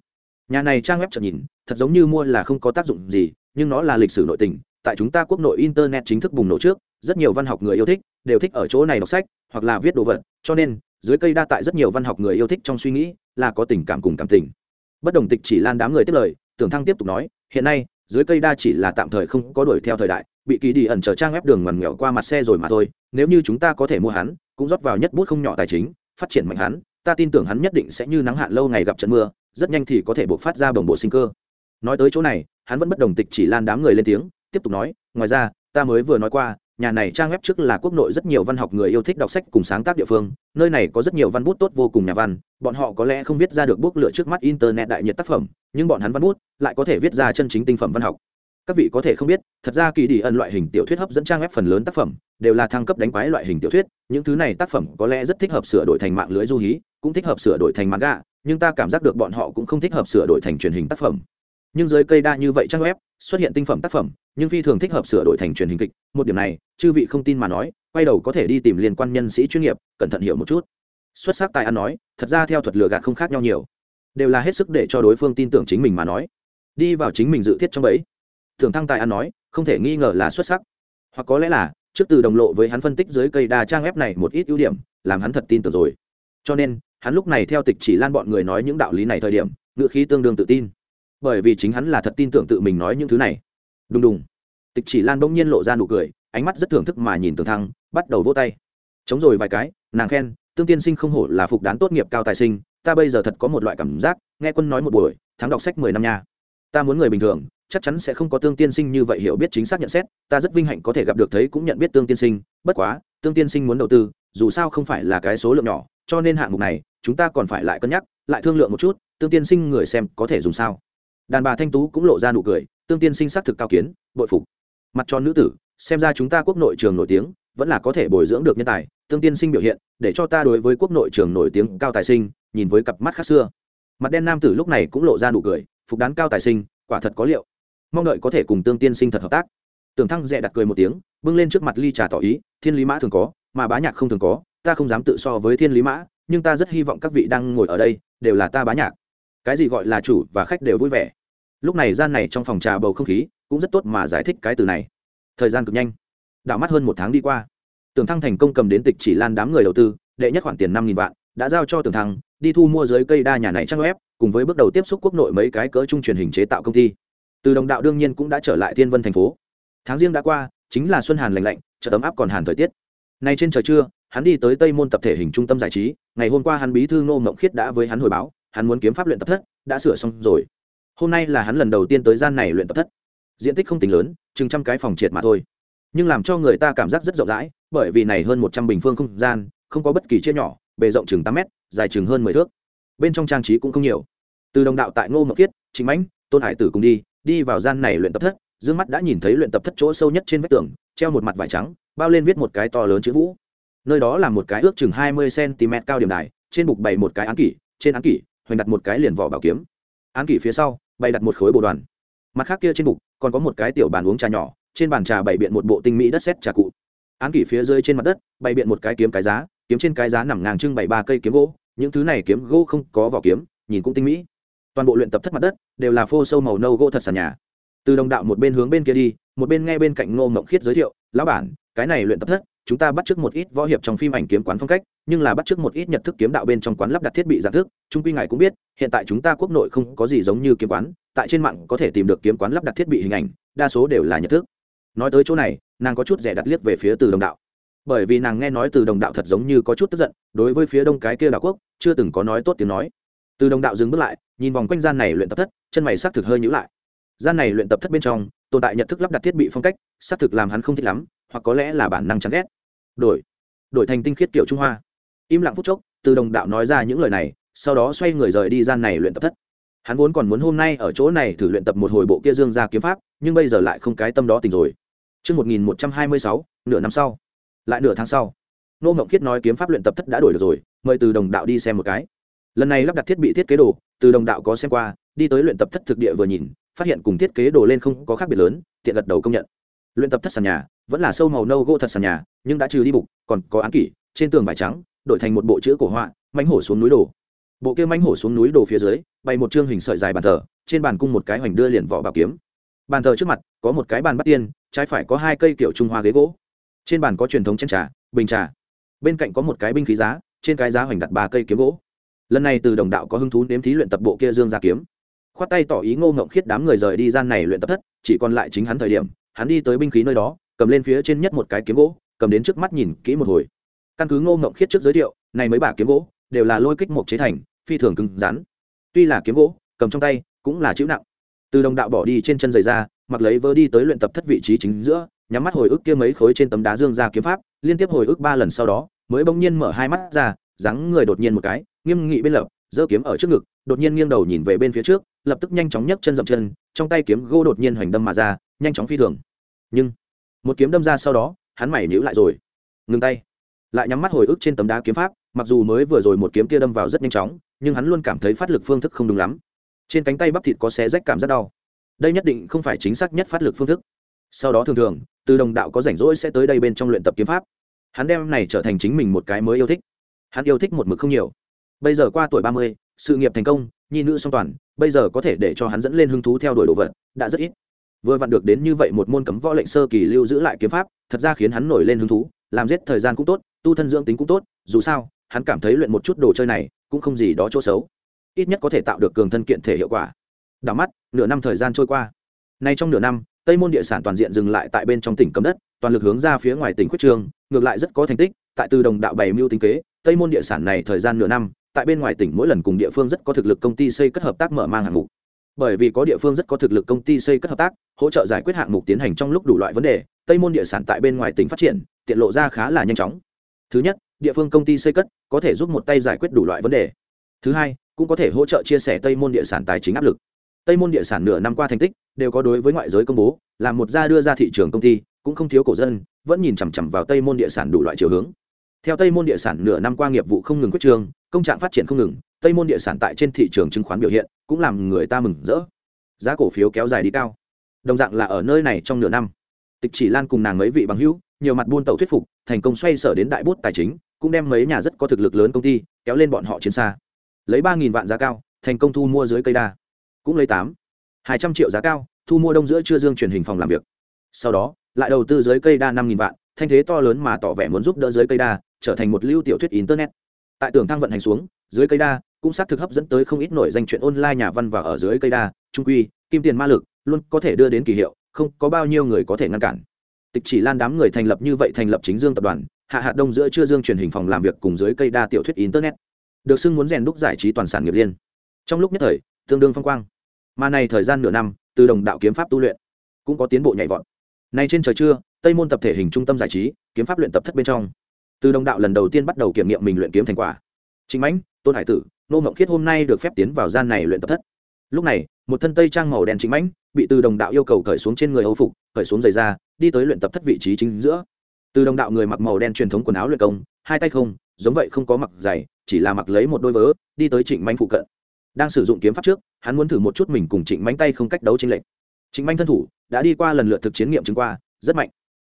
Nhà này trang web chợt nhìn, thật giống như mua là không có tác dụng gì, nhưng nó là lịch sử nội tình, tại chúng ta quốc nội internet chính thức bùng nổ trước rất nhiều văn học người yêu thích đều thích ở chỗ này đọc sách hoặc là viết đồ vật, cho nên dưới cây đa tại rất nhiều văn học người yêu thích trong suy nghĩ là có tình cảm cùng cảm tình. Bất đồng tịch chỉ lan đám người tiếp lời, tưởng thăng tiếp tục nói, hiện nay, dưới cây đa chỉ là tạm thời không có đuổi theo thời đại, bị kỳ đi ẩn trở trang ép đường ngoằn nghèo qua mặt xe rồi mà thôi, nếu như chúng ta có thể mua hắn, cũng rót vào nhất bút không nhỏ tài chính, phát triển mạnh hắn, ta tin tưởng hắn nhất định sẽ như nắng hạn lâu ngày gặp trận mưa, rất nhanh thì có thể buộc phát ra bồng bộ sinh cơ. Nói tới chỗ này, hắn vẫn bất đồng tịch chỉ lan đám người lên tiếng, tiếp tục nói, ngoài ra, ta mới vừa nói qua nhà này trang web trước là quốc nội rất nhiều văn học người yêu thích đọc sách cùng sáng tác địa phương, nơi này có rất nhiều văn bút tốt vô cùng nhà văn, bọn họ có lẽ không viết ra được bút lựa trước mắt internet đại nhiệt tác phẩm, nhưng bọn hắn văn bút lại có thể viết ra chân chính tinh phẩm văn học. Các vị có thể không biết, thật ra kỳ đi ẩn loại hình tiểu thuyết hấp dẫn trang web phần lớn tác phẩm đều là thăng cấp đánh quái loại hình tiểu thuyết, những thứ này tác phẩm có lẽ rất thích hợp sửa đổi thành mạng lưới du hí, cũng thích hợp sửa đổi thành manga, nhưng ta cảm giác được bọn họ cũng không thích hợp sửa đổi thành truyền hình tác phẩm nhưng dưới cây đa như vậy trang web, xuất hiện tinh phẩm tác phẩm, nhưng phi thường thích hợp sửa đổi thành truyền hình kịch. Một điểm này, chư vị không tin mà nói, quay đầu có thể đi tìm liên quan nhân sĩ chuyên nghiệp, cẩn thận hiểu một chút. Xuất sắc tài ăn nói, thật ra theo thuật lừa gạt không khác nhau nhiều. Đều là hết sức để cho đối phương tin tưởng chính mình mà nói. Đi vào chính mình dự thiết trong ấy thường thăng tài ăn nói, không thể nghi ngờ là xuất sắc. Hoặc có lẽ là, trước từ đồng lộ với hắn phân tích dưới cây đa trang web này một ít ưu điểm, làm hắn thật tin tưởng rồi. Cho nên, hắn lúc này theo tịch chỉ lan bọn người nói những đạo lý này thời điểm, ngựa khí tương đương tự tin bởi vì chính hắn là thật tin tưởng tự mình nói những thứ này. Đùng đùng. Tịch chỉ lan bỗng nhiên lộ ra nụ cười, ánh mắt rất thưởng thức mà nhìn tường thăng, bắt đầu vỗ tay. Chống rồi vài cái, nàng khen, tương tiên sinh không hổ là phục đán tốt nghiệp cao tài sinh, ta bây giờ thật có một loại cảm giác, nghe quân nói một buổi, thắng đọc sách mười năm nha. Ta muốn người bình thường, chắc chắn sẽ không có tương tiên sinh như vậy hiểu biết chính xác nhận xét, ta rất vinh hạnh có thể gặp được thấy cũng nhận biết tương tiên sinh, bất quá, tương tiên sinh muốn đầu tư, dù sao không phải là cái số lượng nhỏ, cho nên hạng mục này, chúng ta còn phải lại cân nhắc, lại thương lượng một chút, tương tiên sinh người xem có thể dùng sao? Đàn bà thanh tú cũng lộ ra nụ cười, tương tiên sinh xác thực cao kiến, bội phục. Mặt tròn nữ tử, xem ra chúng ta quốc nội trường nổi tiếng, vẫn là có thể bồi dưỡng được nhân tài, tương tiên sinh biểu hiện, để cho ta đối với quốc nội trường nổi tiếng cao tài sinh, nhìn với cặp mắt khác xưa. Mặt đen nam tử lúc này cũng lộ ra nụ cười, phục đán cao tài sinh, quả thật có liệu. Mong đợi có thể cùng tương tiên sinh thật hợp tác. Tưởng thăng dẹ đặt cười một tiếng, bưng lên trước mặt ly trà tỏ ý, thiên lý mã thường có, mà bá nhạc không thường có, ta không dám tự so với thiên lý mã, nhưng ta rất hy vọng các vị đang ngồi ở đây, đều là ta bá nhạc. Cái gì gọi là chủ và khách đều vui vẻ lúc này gian này trong phòng trà bầu không khí cũng rất tốt mà giải thích cái từ này. Thời gian cực nhanh. Đảo mắt hơn một tháng đi qua. Tưởng thăng thành công cầm đến tịch chỉ lan đám người đầu tư, đệ nhất khoản tiền năm nghìn vạn, đã giao cho tưởng thăng, đi thu mua dưới cây đa nhà này trang web, cùng với bước đầu tiếp xúc quốc nội mấy cái cỡ chung truyền hình chế tạo công ty. Từ đồng đạo đương nhiên cũng đã trở lại thiên vân thành phố. Tháng riêng đã qua, chính là xuân hàn lành lạnh, chợ tấm áp còn hàn thời tiết. Nay trên trời trưa, hắn đi tới tây môn tập thể hình trung tâm giải trí, ngày hôm qua hắn bí thư ngô mộng khiết đã với hắn hồi báo, hắn muốn kiếm pháp luyện tập thất, đã sửa xong rồi hôm nay là hắn lần đầu tiên tới gian này luyện tập thất. Diện tích không tính lớn, chừng trăm cái phòng triệt mà thôi. Nhưng làm cho người ta cảm giác rất rộng rãi, bởi vì này hơn một trăm bình phương không gian, không có bất kỳ chia nhỏ, bề rộng chừng tám mét, dài chừng hơn mười thước. Bên trong trang trí cũng không nhiều. Từ đồng đạo tại ngô mậu kiết chính mãnh, tôn hải tử cùng đi đi vào gian này luyện tập thất, dương mắt đã nhìn thấy luyện tập thất chỗ sâu nhất trên vách tường, treo một mặt vải trắng, bao lên viết một cái to lớn chữ vũ. Nơi đó là một cái ước chừng hai mươi cm cao điểm đài, trên bục bày một cái án kỷ, trên án kỷ, hoành đặt một cái liền vỏ bảo kiếm án kỷ phía sau, bày đặt một khối bồ đoàn. Mặt khác kia trên bục, còn có một cái tiểu bàn uống trà nhỏ, trên bàn trà bày biện một bộ tinh mỹ đất xét trà cụ. Án kỷ phía dưới trên mặt đất, bày biện một cái kiếm cái giá, kiếm trên cái giá nằm ngang trưng bày ba cây kiếm gỗ, những thứ này kiếm gỗ không có vỏ kiếm, nhìn cũng tinh mỹ. Toàn bộ luyện tập thất mặt đất, đều là phô sâu màu nâu gỗ thật sàn nhà. Từ đồng đạo một bên hướng bên kia đi, một bên nghe bên cạnh ngô mộng khiết giới thiệu, lão bản, cái này luyện tập thất chúng ta bắt chước một ít võ hiệp trong phim ảnh kiếm quán phong cách, nhưng là bắt chước một ít nhận thức kiếm đạo bên trong quán lắp đặt thiết bị dạng thức trung quy ngài cũng biết, hiện tại chúng ta quốc nội không có gì giống như kiếm quán, tại trên mạng có thể tìm được kiếm quán lắp đặt thiết bị hình ảnh, đa số đều là nhận thức. Nói tới chỗ này, nàng có chút rẻ đặt liếc về phía từ đồng đạo. Bởi vì nàng nghe nói từ đồng đạo thật giống như có chút tức giận, đối với phía đông cái kia đảo quốc, chưa từng có nói tốt tiếng nói. Từ đồng đạo dừng bước lại, nhìn vòng quanh gian này luyện tập thất, chân mày sắc thực hơi nhữ lại. Gian này luyện tập thất bên trong, tồn tại nhận thức lắp đặt thiết bị phong cách, sắc thực làm hắn không thích lắm hoặc có lẽ là bản năng chán ghét đổi đổi thành tinh khiết kiểu trung hoa im lặng phút chốc từ đồng đạo nói ra những lời này sau đó xoay người rời đi gian này luyện tập thất hắn vốn còn muốn hôm nay ở chỗ này thử luyện tập một hồi bộ kia dương ra kiếm pháp nhưng bây giờ lại không cái tâm đó tình rồi Trước 1126, nửa năm sau. Lại nửa tháng sau. Nô Ngọc Kiết nói kiếm pháp luyện tập thất đã đổi được rồi, mời từ đồng đạo đi xem một cái. Lần này lắp đặt thiết bị thiết kế đồ, từ đồng đạo có xem qua, đi tới luyện tập thất thực địa vừa nhìn, phát hiện cùng thiết kế đồ lên không có khác biệt lớn, tiện gật đầu công nhận. Luyện tập thất sàn nhà, vẫn là sâu màu nâu gỗ thật sàn nhà, nhưng đã trừ đi bục, còn có án kỷ, trên tường vải trắng, đổi thành một bộ chữ cổ họa, mánh hổ xuống núi đồ. Bộ kia mánh hổ xuống núi đồ phía dưới, bày một chương hình sợi dài bàn thờ, trên bàn cung một cái hoành đưa liền vỏ bảo kiếm. Bàn thờ trước mặt có một cái bàn bắt tiên, trái phải có hai cây kiểu trung hoa ghế gỗ. Trên bàn có truyền thống chén trà, bình trà. Bên cạnh có một cái binh khí giá, trên cái giá hoành đặt ba cây kiếm gỗ. Lần này từ đồng đạo có hứng thú nếm thí luyện tập bộ kia dương gia kiếm. Khoát tay tỏ ý Ngô Ngộng Khiết đám người rời đi gian này luyện tập thất, chỉ còn lại chính hắn thời điểm, hắn đi tới binh khí nơi đó, cầm lên phía trên nhất một cái kiếm gỗ, cầm đến trước mắt nhìn kỹ một hồi. Căn cứ Ngô Ngộng Khiết trước giới thiệu, này mấy bả kiếm gỗ đều là lôi kích một chế thành, phi thường cứng rắn. Tuy là kiếm gỗ, cầm trong tay cũng là chịu nặng. Từ đồng đạo bỏ đi trên chân giày ra, mặc lấy vơ đi tới luyện tập thất vị trí chính giữa, nhắm mắt hồi ức kia mấy khối trên tấm đá dương ra kiếm pháp, liên tiếp hồi ức ba lần sau đó, mới bỗng nhiên mở hai mắt ra, dáng người đột nhiên một cái, nghiêm nghị bên lập, giơ kiếm ở trước ngực, đột nhiên nghiêng đầu nhìn về bên phía trước, lập tức nhanh chóng nhấc chân dậm chân, trong tay kiếm gỗ đột nhiên hoành đâm mà ra, nhanh chóng phi thường. Nhưng, một kiếm đâm ra sau đó, hắn mày nhữ lại rồi. Ngừng tay. Lại nhắm mắt hồi ức trên tấm đá kiếm pháp, mặc dù mới vừa rồi một kiếm kia đâm vào rất nhanh chóng, nhưng hắn luôn cảm thấy phát lực phương thức không đúng lắm. Trên cánh tay bắp thịt có xé rách cảm rất đau. Đây nhất định không phải chính xác nhất phát lực phương thức. Sau đó thường thường, từ đồng đạo có rảnh rỗi sẽ tới đây bên trong luyện tập kiếm pháp. Hắn đem này trở thành chính mình một cái mới yêu thích. Hắn yêu thích một mực không nhiều. Bây giờ qua tuổi ba mươi, sự nghiệp thành công, nhi nữ song toàn, bây giờ có thể để cho hắn dẫn lên hứng thú theo đuổi đồ vật, đã rất ít. Vừa vặn được đến như vậy một môn cấm võ lệnh sơ kỳ lưu giữ lại kiếm pháp, thật ra khiến hắn nổi lên hứng thú, làm giết thời gian cũng tốt, tu thân dưỡng tính cũng tốt, dù sao, hắn cảm thấy luyện một chút đồ chơi này, cũng không gì đó chỗ xấu. Ít nhất có thể tạo được cường thân kiện thể hiệu quả. Đảo mắt, nửa năm thời gian trôi qua. Nay trong nửa năm, Tây môn địa sản toàn diện dừng lại tại bên trong tỉnh cấm đất, toàn lực hướng ra phía ngoài tỉnh quyết trường, ngược lại rất có thành tích, tại từ đồng đạo bảy mưu tính kế, Tây môn địa sản này thời gian nửa năm, tại bên ngoài tỉnh mỗi lần cùng địa phương rất có thực lực công ty xây cất hợp tác mở mang hạng mục bởi vì có địa phương rất có thực lực công ty xây cất hợp tác, hỗ trợ giải quyết hạng mục tiến hành trong lúc đủ loại vấn đề, tây môn địa sản tại bên ngoài tỉnh phát triển, tiện lộ ra khá là nhanh chóng. Thứ nhất, địa phương công ty xây cất có thể giúp một tay giải quyết đủ loại vấn đề. Thứ hai, cũng có thể hỗ trợ chia sẻ tây môn địa sản tài chính áp lực. Tây môn địa sản nửa năm qua thành tích đều có đối với ngoại giới công bố, là một gia đưa ra thị trường công ty, cũng không thiếu cổ dân, vẫn nhìn chằm chằm vào tây môn địa sản đủ loại chiều hướng. Theo tây môn địa sản nửa năm qua nghiệp vụ không ngừng quyết trường, công trạng phát triển không ngừng tây môn địa sản tại trên thị trường chứng khoán biểu hiện cũng làm người ta mừng rỡ. Giá cổ phiếu kéo dài đi cao. Đồng dạng là ở nơi này trong nửa năm. Tịch chỉ lan cùng nàng mấy vị bằng hữu, nhiều mặt buôn tàu thuyết phục, thành công xoay sở đến đại bút tài chính, cũng đem mấy nhà rất có thực lực lớn công ty kéo lên bọn họ chiến xa. Lấy ba vạn giá cao, thành công thu mua dưới cây đa. Cũng lấy tám, hai trăm triệu giá cao, thu mua đông giữa chưa dương truyền hình phòng làm việc. Sau đó, lại đầu tư dưới cây đa năm vạn, thanh thế to lớn mà tỏ vẻ muốn giúp đỡ dưới cây đa, trở thành một lưu tiểu thuyết internet. Tại tường thang vận hành xuống, dưới cây đa cũng xác thực hấp dẫn tới không ít nổi danh chuyện online nhà văn và ở dưới cây đa, trung quy, kim tiền ma lực luôn có thể đưa đến kỳ hiệu, không có bao nhiêu người có thể ngăn cản. Tịch chỉ lan đám người thành lập như vậy thành lập chính dương tập đoàn, hạ hạ đông giữa chưa dương truyền hình phòng làm việc cùng dưới cây đa tiểu thuyết internet, được xưng muốn rèn đúc giải trí toàn sản nghiệp liên. Trong lúc nhất thời, tương đương phong quang. Mà này thời gian nửa năm, từ đồng đạo kiếm pháp tu luyện cũng có tiến bộ nhảy vọt. Nay trên trời trưa, tây môn tập thể hình trung tâm giải trí, kiếm pháp luyện tập thất bên trong. Từ đồng đạo lần đầu tiên bắt đầu kiểm nghiệm mình luyện kiếm thành quả. Chính mãnh, tôn hải tử nô mộng khiết hôm nay được phép tiến vào gian này luyện tập thất. Lúc này, một thân tây trang màu đen chính mãnh, bị từ đồng đạo yêu cầu cởi xuống trên người hầu phục, cởi xuống giày ra đi tới luyện tập thất vị trí chính giữa. Từ đồng đạo người mặc màu đen truyền thống quần áo luyện công, hai tay không, giống vậy không có mặc giày, chỉ là mặc lấy một đôi vớ, đi tới trịnh manh phụ cận. Đang sử dụng kiếm pháp trước, hắn muốn thử một chút mình cùng trịnh manh tay không cách đấu trên lệnh trịnh manh thân thủ, đã đi qua lần lượt thực chiến nghiệm chứng qua, rất mạnh.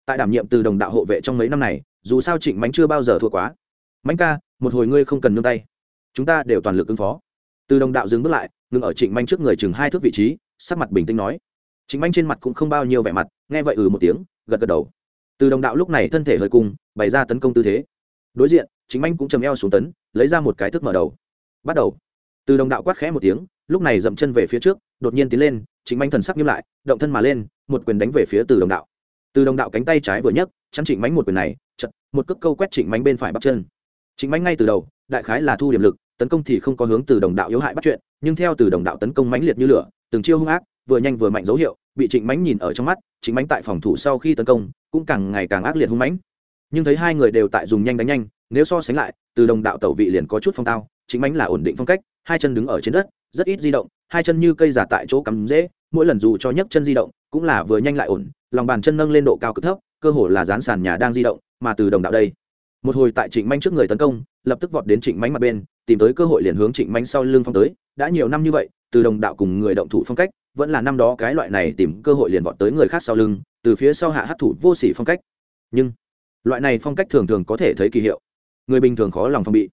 Tại đảm nhiệm từ đồng đạo hộ vệ trong mấy năm này, dù sao trịnh mánh chưa bao giờ thua quá. Mánh ca, một hồi ngươi không cần nương tay chúng ta đều toàn lực ứng phó. Từ đồng đạo dừng bước lại, ngừng ở trịnh manh trước người chừng hai thước vị trí, sắc mặt bình tĩnh nói. Trịnh manh trên mặt cũng không bao nhiêu vẻ mặt, nghe vậy ừ một tiếng, gật gật đầu. Từ đồng đạo lúc này thân thể hơi cung, bày ra tấn công tư thế. Đối diện chính manh cũng chầm eo xuống tấn, lấy ra một cái thức mở đầu. Bắt đầu. Từ đồng đạo quát khẽ một tiếng, lúc này dậm chân về phía trước, đột nhiên tiến lên chính manh thần sắc nghiêm lại, động thân mà lên, một quyền đánh về phía từ đồng đạo. Từ đồng đạo cánh tay trái vừa nhấc, chắn trịnh mánh một quyền này, chật, một cước câu quét trịnh mánh bên phải bắt chân. Trịnh mánh ngay từ đầu đại khái là thu điểm lực, tấn công thì không có hướng từ đồng đạo yếu hại bắt chuyện, nhưng theo từ đồng đạo tấn công mãnh liệt như lửa, từng chiêu hung ác, vừa nhanh vừa mạnh dấu hiệu, bị trịnh mãnh nhìn ở trong mắt, trịnh mãnh tại phòng thủ sau khi tấn công, cũng càng ngày càng ác liệt hung mãnh. Nhưng thấy hai người đều tại dùng nhanh đánh nhanh, nếu so sánh lại, từ đồng đạo tẩu vị liền có chút phong tao, trịnh mãnh là ổn định phong cách, hai chân đứng ở trên đất, rất ít di động, hai chân như cây giả tại chỗ cắm dễ, mỗi lần dù cho nhấc chân di động, cũng là vừa nhanh lại ổn, lòng bàn chân nâng lên độ cao cực thấp, cơ hồ là dán sàn nhà đang di động, mà từ đồng đạo đây một hồi tại trịnh manh trước người tấn công, lập tức vọt đến trịnh manh mặt bên, tìm tới cơ hội liền hướng trịnh manh sau lưng phong tới. Đã nhiều năm như vậy, từ đồng đạo cùng người động thủ phong cách, vẫn là năm đó cái loại này tìm cơ hội liền vọt tới người khác sau lưng, từ phía sau hạ hát thủ vô sỉ phong cách. Nhưng, loại này phong cách thường thường có thể thấy kỳ hiệu. Người bình thường khó lòng phòng bị.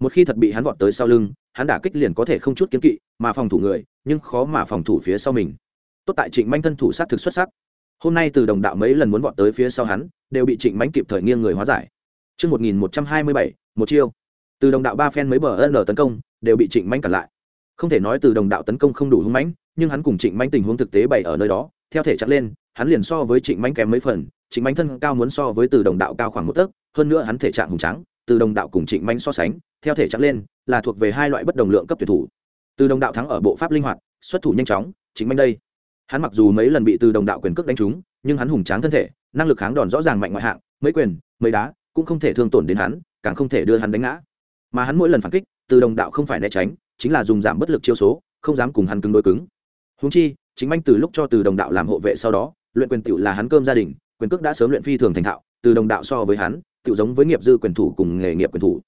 Một khi thật bị hắn vọt tới sau lưng, hắn đả kích liền có thể không chút kiếm kỵ, mà phòng thủ người, nhưng khó mà phòng thủ phía sau mình. Tốt tại trịnh manh thân thủ sát thực xuất sắc. Hôm nay từ đồng đạo mấy lần muốn vọt tới phía sau hắn, đều bị trịnh mánh kịp thời nghiêng người hóa giải. Trước 1127, một chiêu. Từ đồng đạo ba phen mấy bờ ân tấn công, đều bị trịnh Mạnh cản lại. Không thể nói từ đồng đạo tấn công không đủ hung mãnh, nhưng hắn cùng trịnh Mạnh tình huống thực tế bày ở nơi đó, theo thể chặt lên, hắn liền so với trịnh Mạnh kém mấy phần, trịnh Mạnh thân cao muốn so với từ đồng đạo cao khoảng một tấc, hơn nữa hắn thể trạng hùng trắng, từ đồng đạo cùng trịnh Mạnh so sánh, theo thể chặt lên, là thuộc về hai loại bất đồng lượng cấp tuyển thủ. Từ đồng đạo thắng ở bộ pháp linh hoạt, xuất thủ nhanh chóng, trịnh Mạnh đây hắn mặc dù mấy lần bị từ đồng đạo quyền cước đánh trúng nhưng hắn hùng tráng thân thể năng lực kháng đòn rõ ràng mạnh ngoại hạng mấy quyền mấy đá cũng không thể thương tổn đến hắn, càng không thể đưa hắn đánh ngã. Mà hắn mỗi lần phản kích, từ đồng đạo không phải né tránh, chính là dùng giảm bất lực chiêu số, không dám cùng hắn cứng đôi cứng. Húng chi, chính anh từ lúc cho từ đồng đạo làm hộ vệ sau đó, luyện quyền tựu là hắn cơm gia đình, quyền cước đã sớm luyện phi thường thành thạo, từ đồng đạo so với hắn tựu giống với nghiệp dư quyền thủ cùng nghề nghiệp quyền thủ.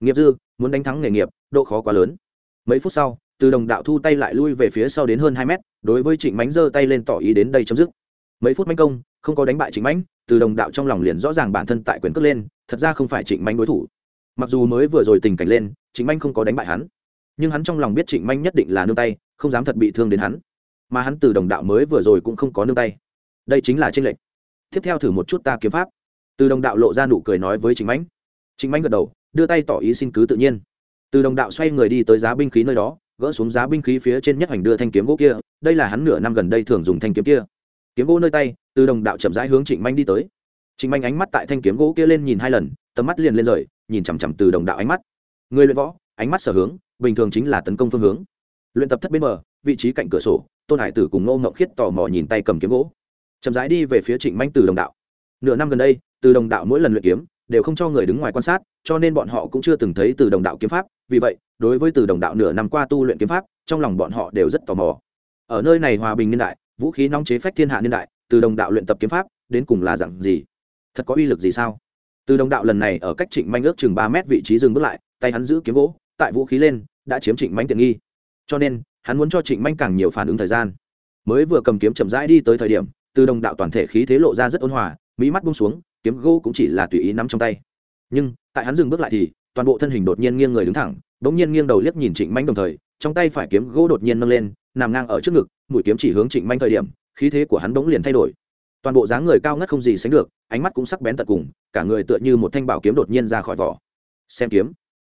Nghiệp dư, muốn đánh thắng nghề nghiệp, độ khó quá lớn. Mấy phút sau, từ đồng đạo thu tay lại lui về phía sau đến hơn hai mét, đối với trịnh mánh giơ tay lên tỏ ý đến đây chấm dứt. Mấy phút manh công, không có đánh bại trịnh mánh từ đồng đạo trong lòng liền rõ ràng bản thân tại quyền cất lên, thật ra không phải trịnh manh đối thủ. Mặc dù mới vừa rồi tình cảnh lên, trịnh manh không có đánh bại hắn, nhưng hắn trong lòng biết trịnh manh nhất định là nương tay, không dám thật bị thương đến hắn. Mà hắn từ đồng đạo mới vừa rồi cũng không có nương tay. Đây chính là tranh lệch. Tiếp theo thử một chút ta kiếm pháp. Từ đồng đạo lộ ra nụ cười nói với trịnh mãnh trịnh mãnh gật đầu, đưa tay tỏ ý xin cứ tự nhiên. Từ đồng đạo xoay người đi tới giá binh khí nơi đó, gỡ xuống giá binh khí phía trên nhất hoành đưa thanh kiếm gỗ kia. Đây là hắn nửa năm gần đây thường dùng thanh kiếm kia kiếm gỗ nơi tay, từ đồng đạo chậm rãi hướng trịnh manh đi tới. Trịnh manh ánh mắt tại thanh kiếm gỗ kia lên nhìn hai lần, tầm mắt liền lên rời, nhìn chằm chằm từ đồng đạo ánh mắt. Người luyện võ, ánh mắt sở hướng, bình thường chính là tấn công phương hướng. Luyện tập thất bên bờ, vị trí cạnh cửa sổ, tôn hải tử cùng ngô ngậu khiết tò mò nhìn tay cầm kiếm gỗ. Chậm rãi đi về phía trịnh manh từ đồng đạo. Nửa năm gần đây, từ đồng đạo mỗi lần luyện kiếm, đều không cho người đứng ngoài quan sát, cho nên bọn họ cũng chưa từng thấy từ đồng đạo kiếm pháp. Vì vậy, đối với từ đồng đạo nửa năm qua tu luyện kiếm pháp, trong lòng bọn họ đều rất tò mò. Ở nơi này hòa bình niên đại vũ khí nóng chế phách thiên hạ niên đại, từ đồng đạo luyện tập kiếm pháp, đến cùng là dạng gì? Thật có uy lực gì sao? Từ đồng đạo lần này ở cách trịnh manh ước chừng ba mét vị trí dừng bước lại, tay hắn giữ kiếm gỗ, tại vũ khí lên, đã chiếm trịnh manh tiện nghi. Cho nên, hắn muốn cho trịnh manh càng nhiều phản ứng thời gian. Mới vừa cầm kiếm chậm rãi đi tới thời điểm, từ đồng đạo toàn thể khí thế lộ ra rất ôn hòa, mỹ mắt bung xuống, kiếm gỗ cũng chỉ là tùy ý nắm trong tay. Nhưng, tại hắn dừng bước lại thì, toàn bộ thân hình đột nhiên nghiêng người đứng thẳng, bỗng nhiên nghiêng đầu liếc nhìn trịnh manh đồng thời, trong tay phải kiếm gỗ đột nhiên nâng lên, nằm ngang ở trước ngực mũi kiếm chỉ hướng trịnh manh thời điểm, khí thế của hắn bỗng liền thay đổi. Toàn bộ dáng người cao ngất không gì sánh được, ánh mắt cũng sắc bén tận cùng, cả người tựa như một thanh bảo kiếm đột nhiên ra khỏi vỏ. Xem kiếm.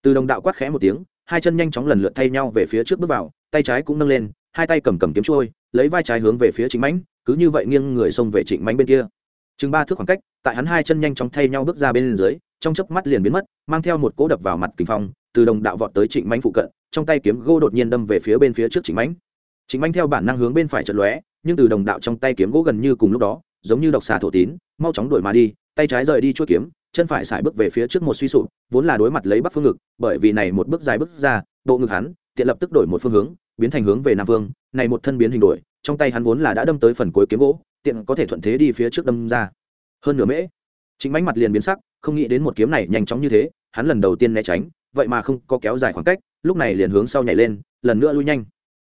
Từ đồng đạo quát khẽ một tiếng, hai chân nhanh chóng lần lượt thay nhau về phía trước bước vào, tay trái cũng nâng lên, hai tay cầm cầm kiếm trôi, lấy vai trái hướng về phía trịnh mãnh cứ như vậy nghiêng người xông về trịnh mãnh bên kia. Chừng ba thước khoảng cách, tại hắn hai chân nhanh chóng thay nhau bước ra bên dưới, trong chớp mắt liền biến mất, mang theo một cỗ đập vào mặt kinh phong, từ đồng đạo vọt tới trịnh mãnh phụ cận, trong tay kiếm gỗ đột nhiên đâm về phía bên phía trước trịnh mãnh Chính mãnh theo bản năng hướng bên phải chật lóe, nhưng từ đồng đạo trong tay kiếm gỗ gần như cùng lúc đó, giống như độc xà thổ tín, mau chóng đuổi mà đi, tay trái rời đi chuôi kiếm, chân phải xài bước về phía trước một suy sụp, vốn là đối mặt lấy bắc phương ngực, bởi vì này một bước dài bước ra, bộ ngực hắn, tiện lập tức đổi một phương hướng, biến thành hướng về nam phương này một thân biến hình đổi, trong tay hắn vốn là đã đâm tới phần cuối kiếm gỗ, tiện có thể thuận thế đi phía trước đâm ra. Hơn nửa mễ chính bánh mặt liền biến sắc, không nghĩ đến một kiếm này nhanh chóng như thế, hắn lần đầu tiên né tránh, vậy mà không có kéo dài khoảng cách, lúc này liền hướng sau nhảy lên, lần nữa lui nhanh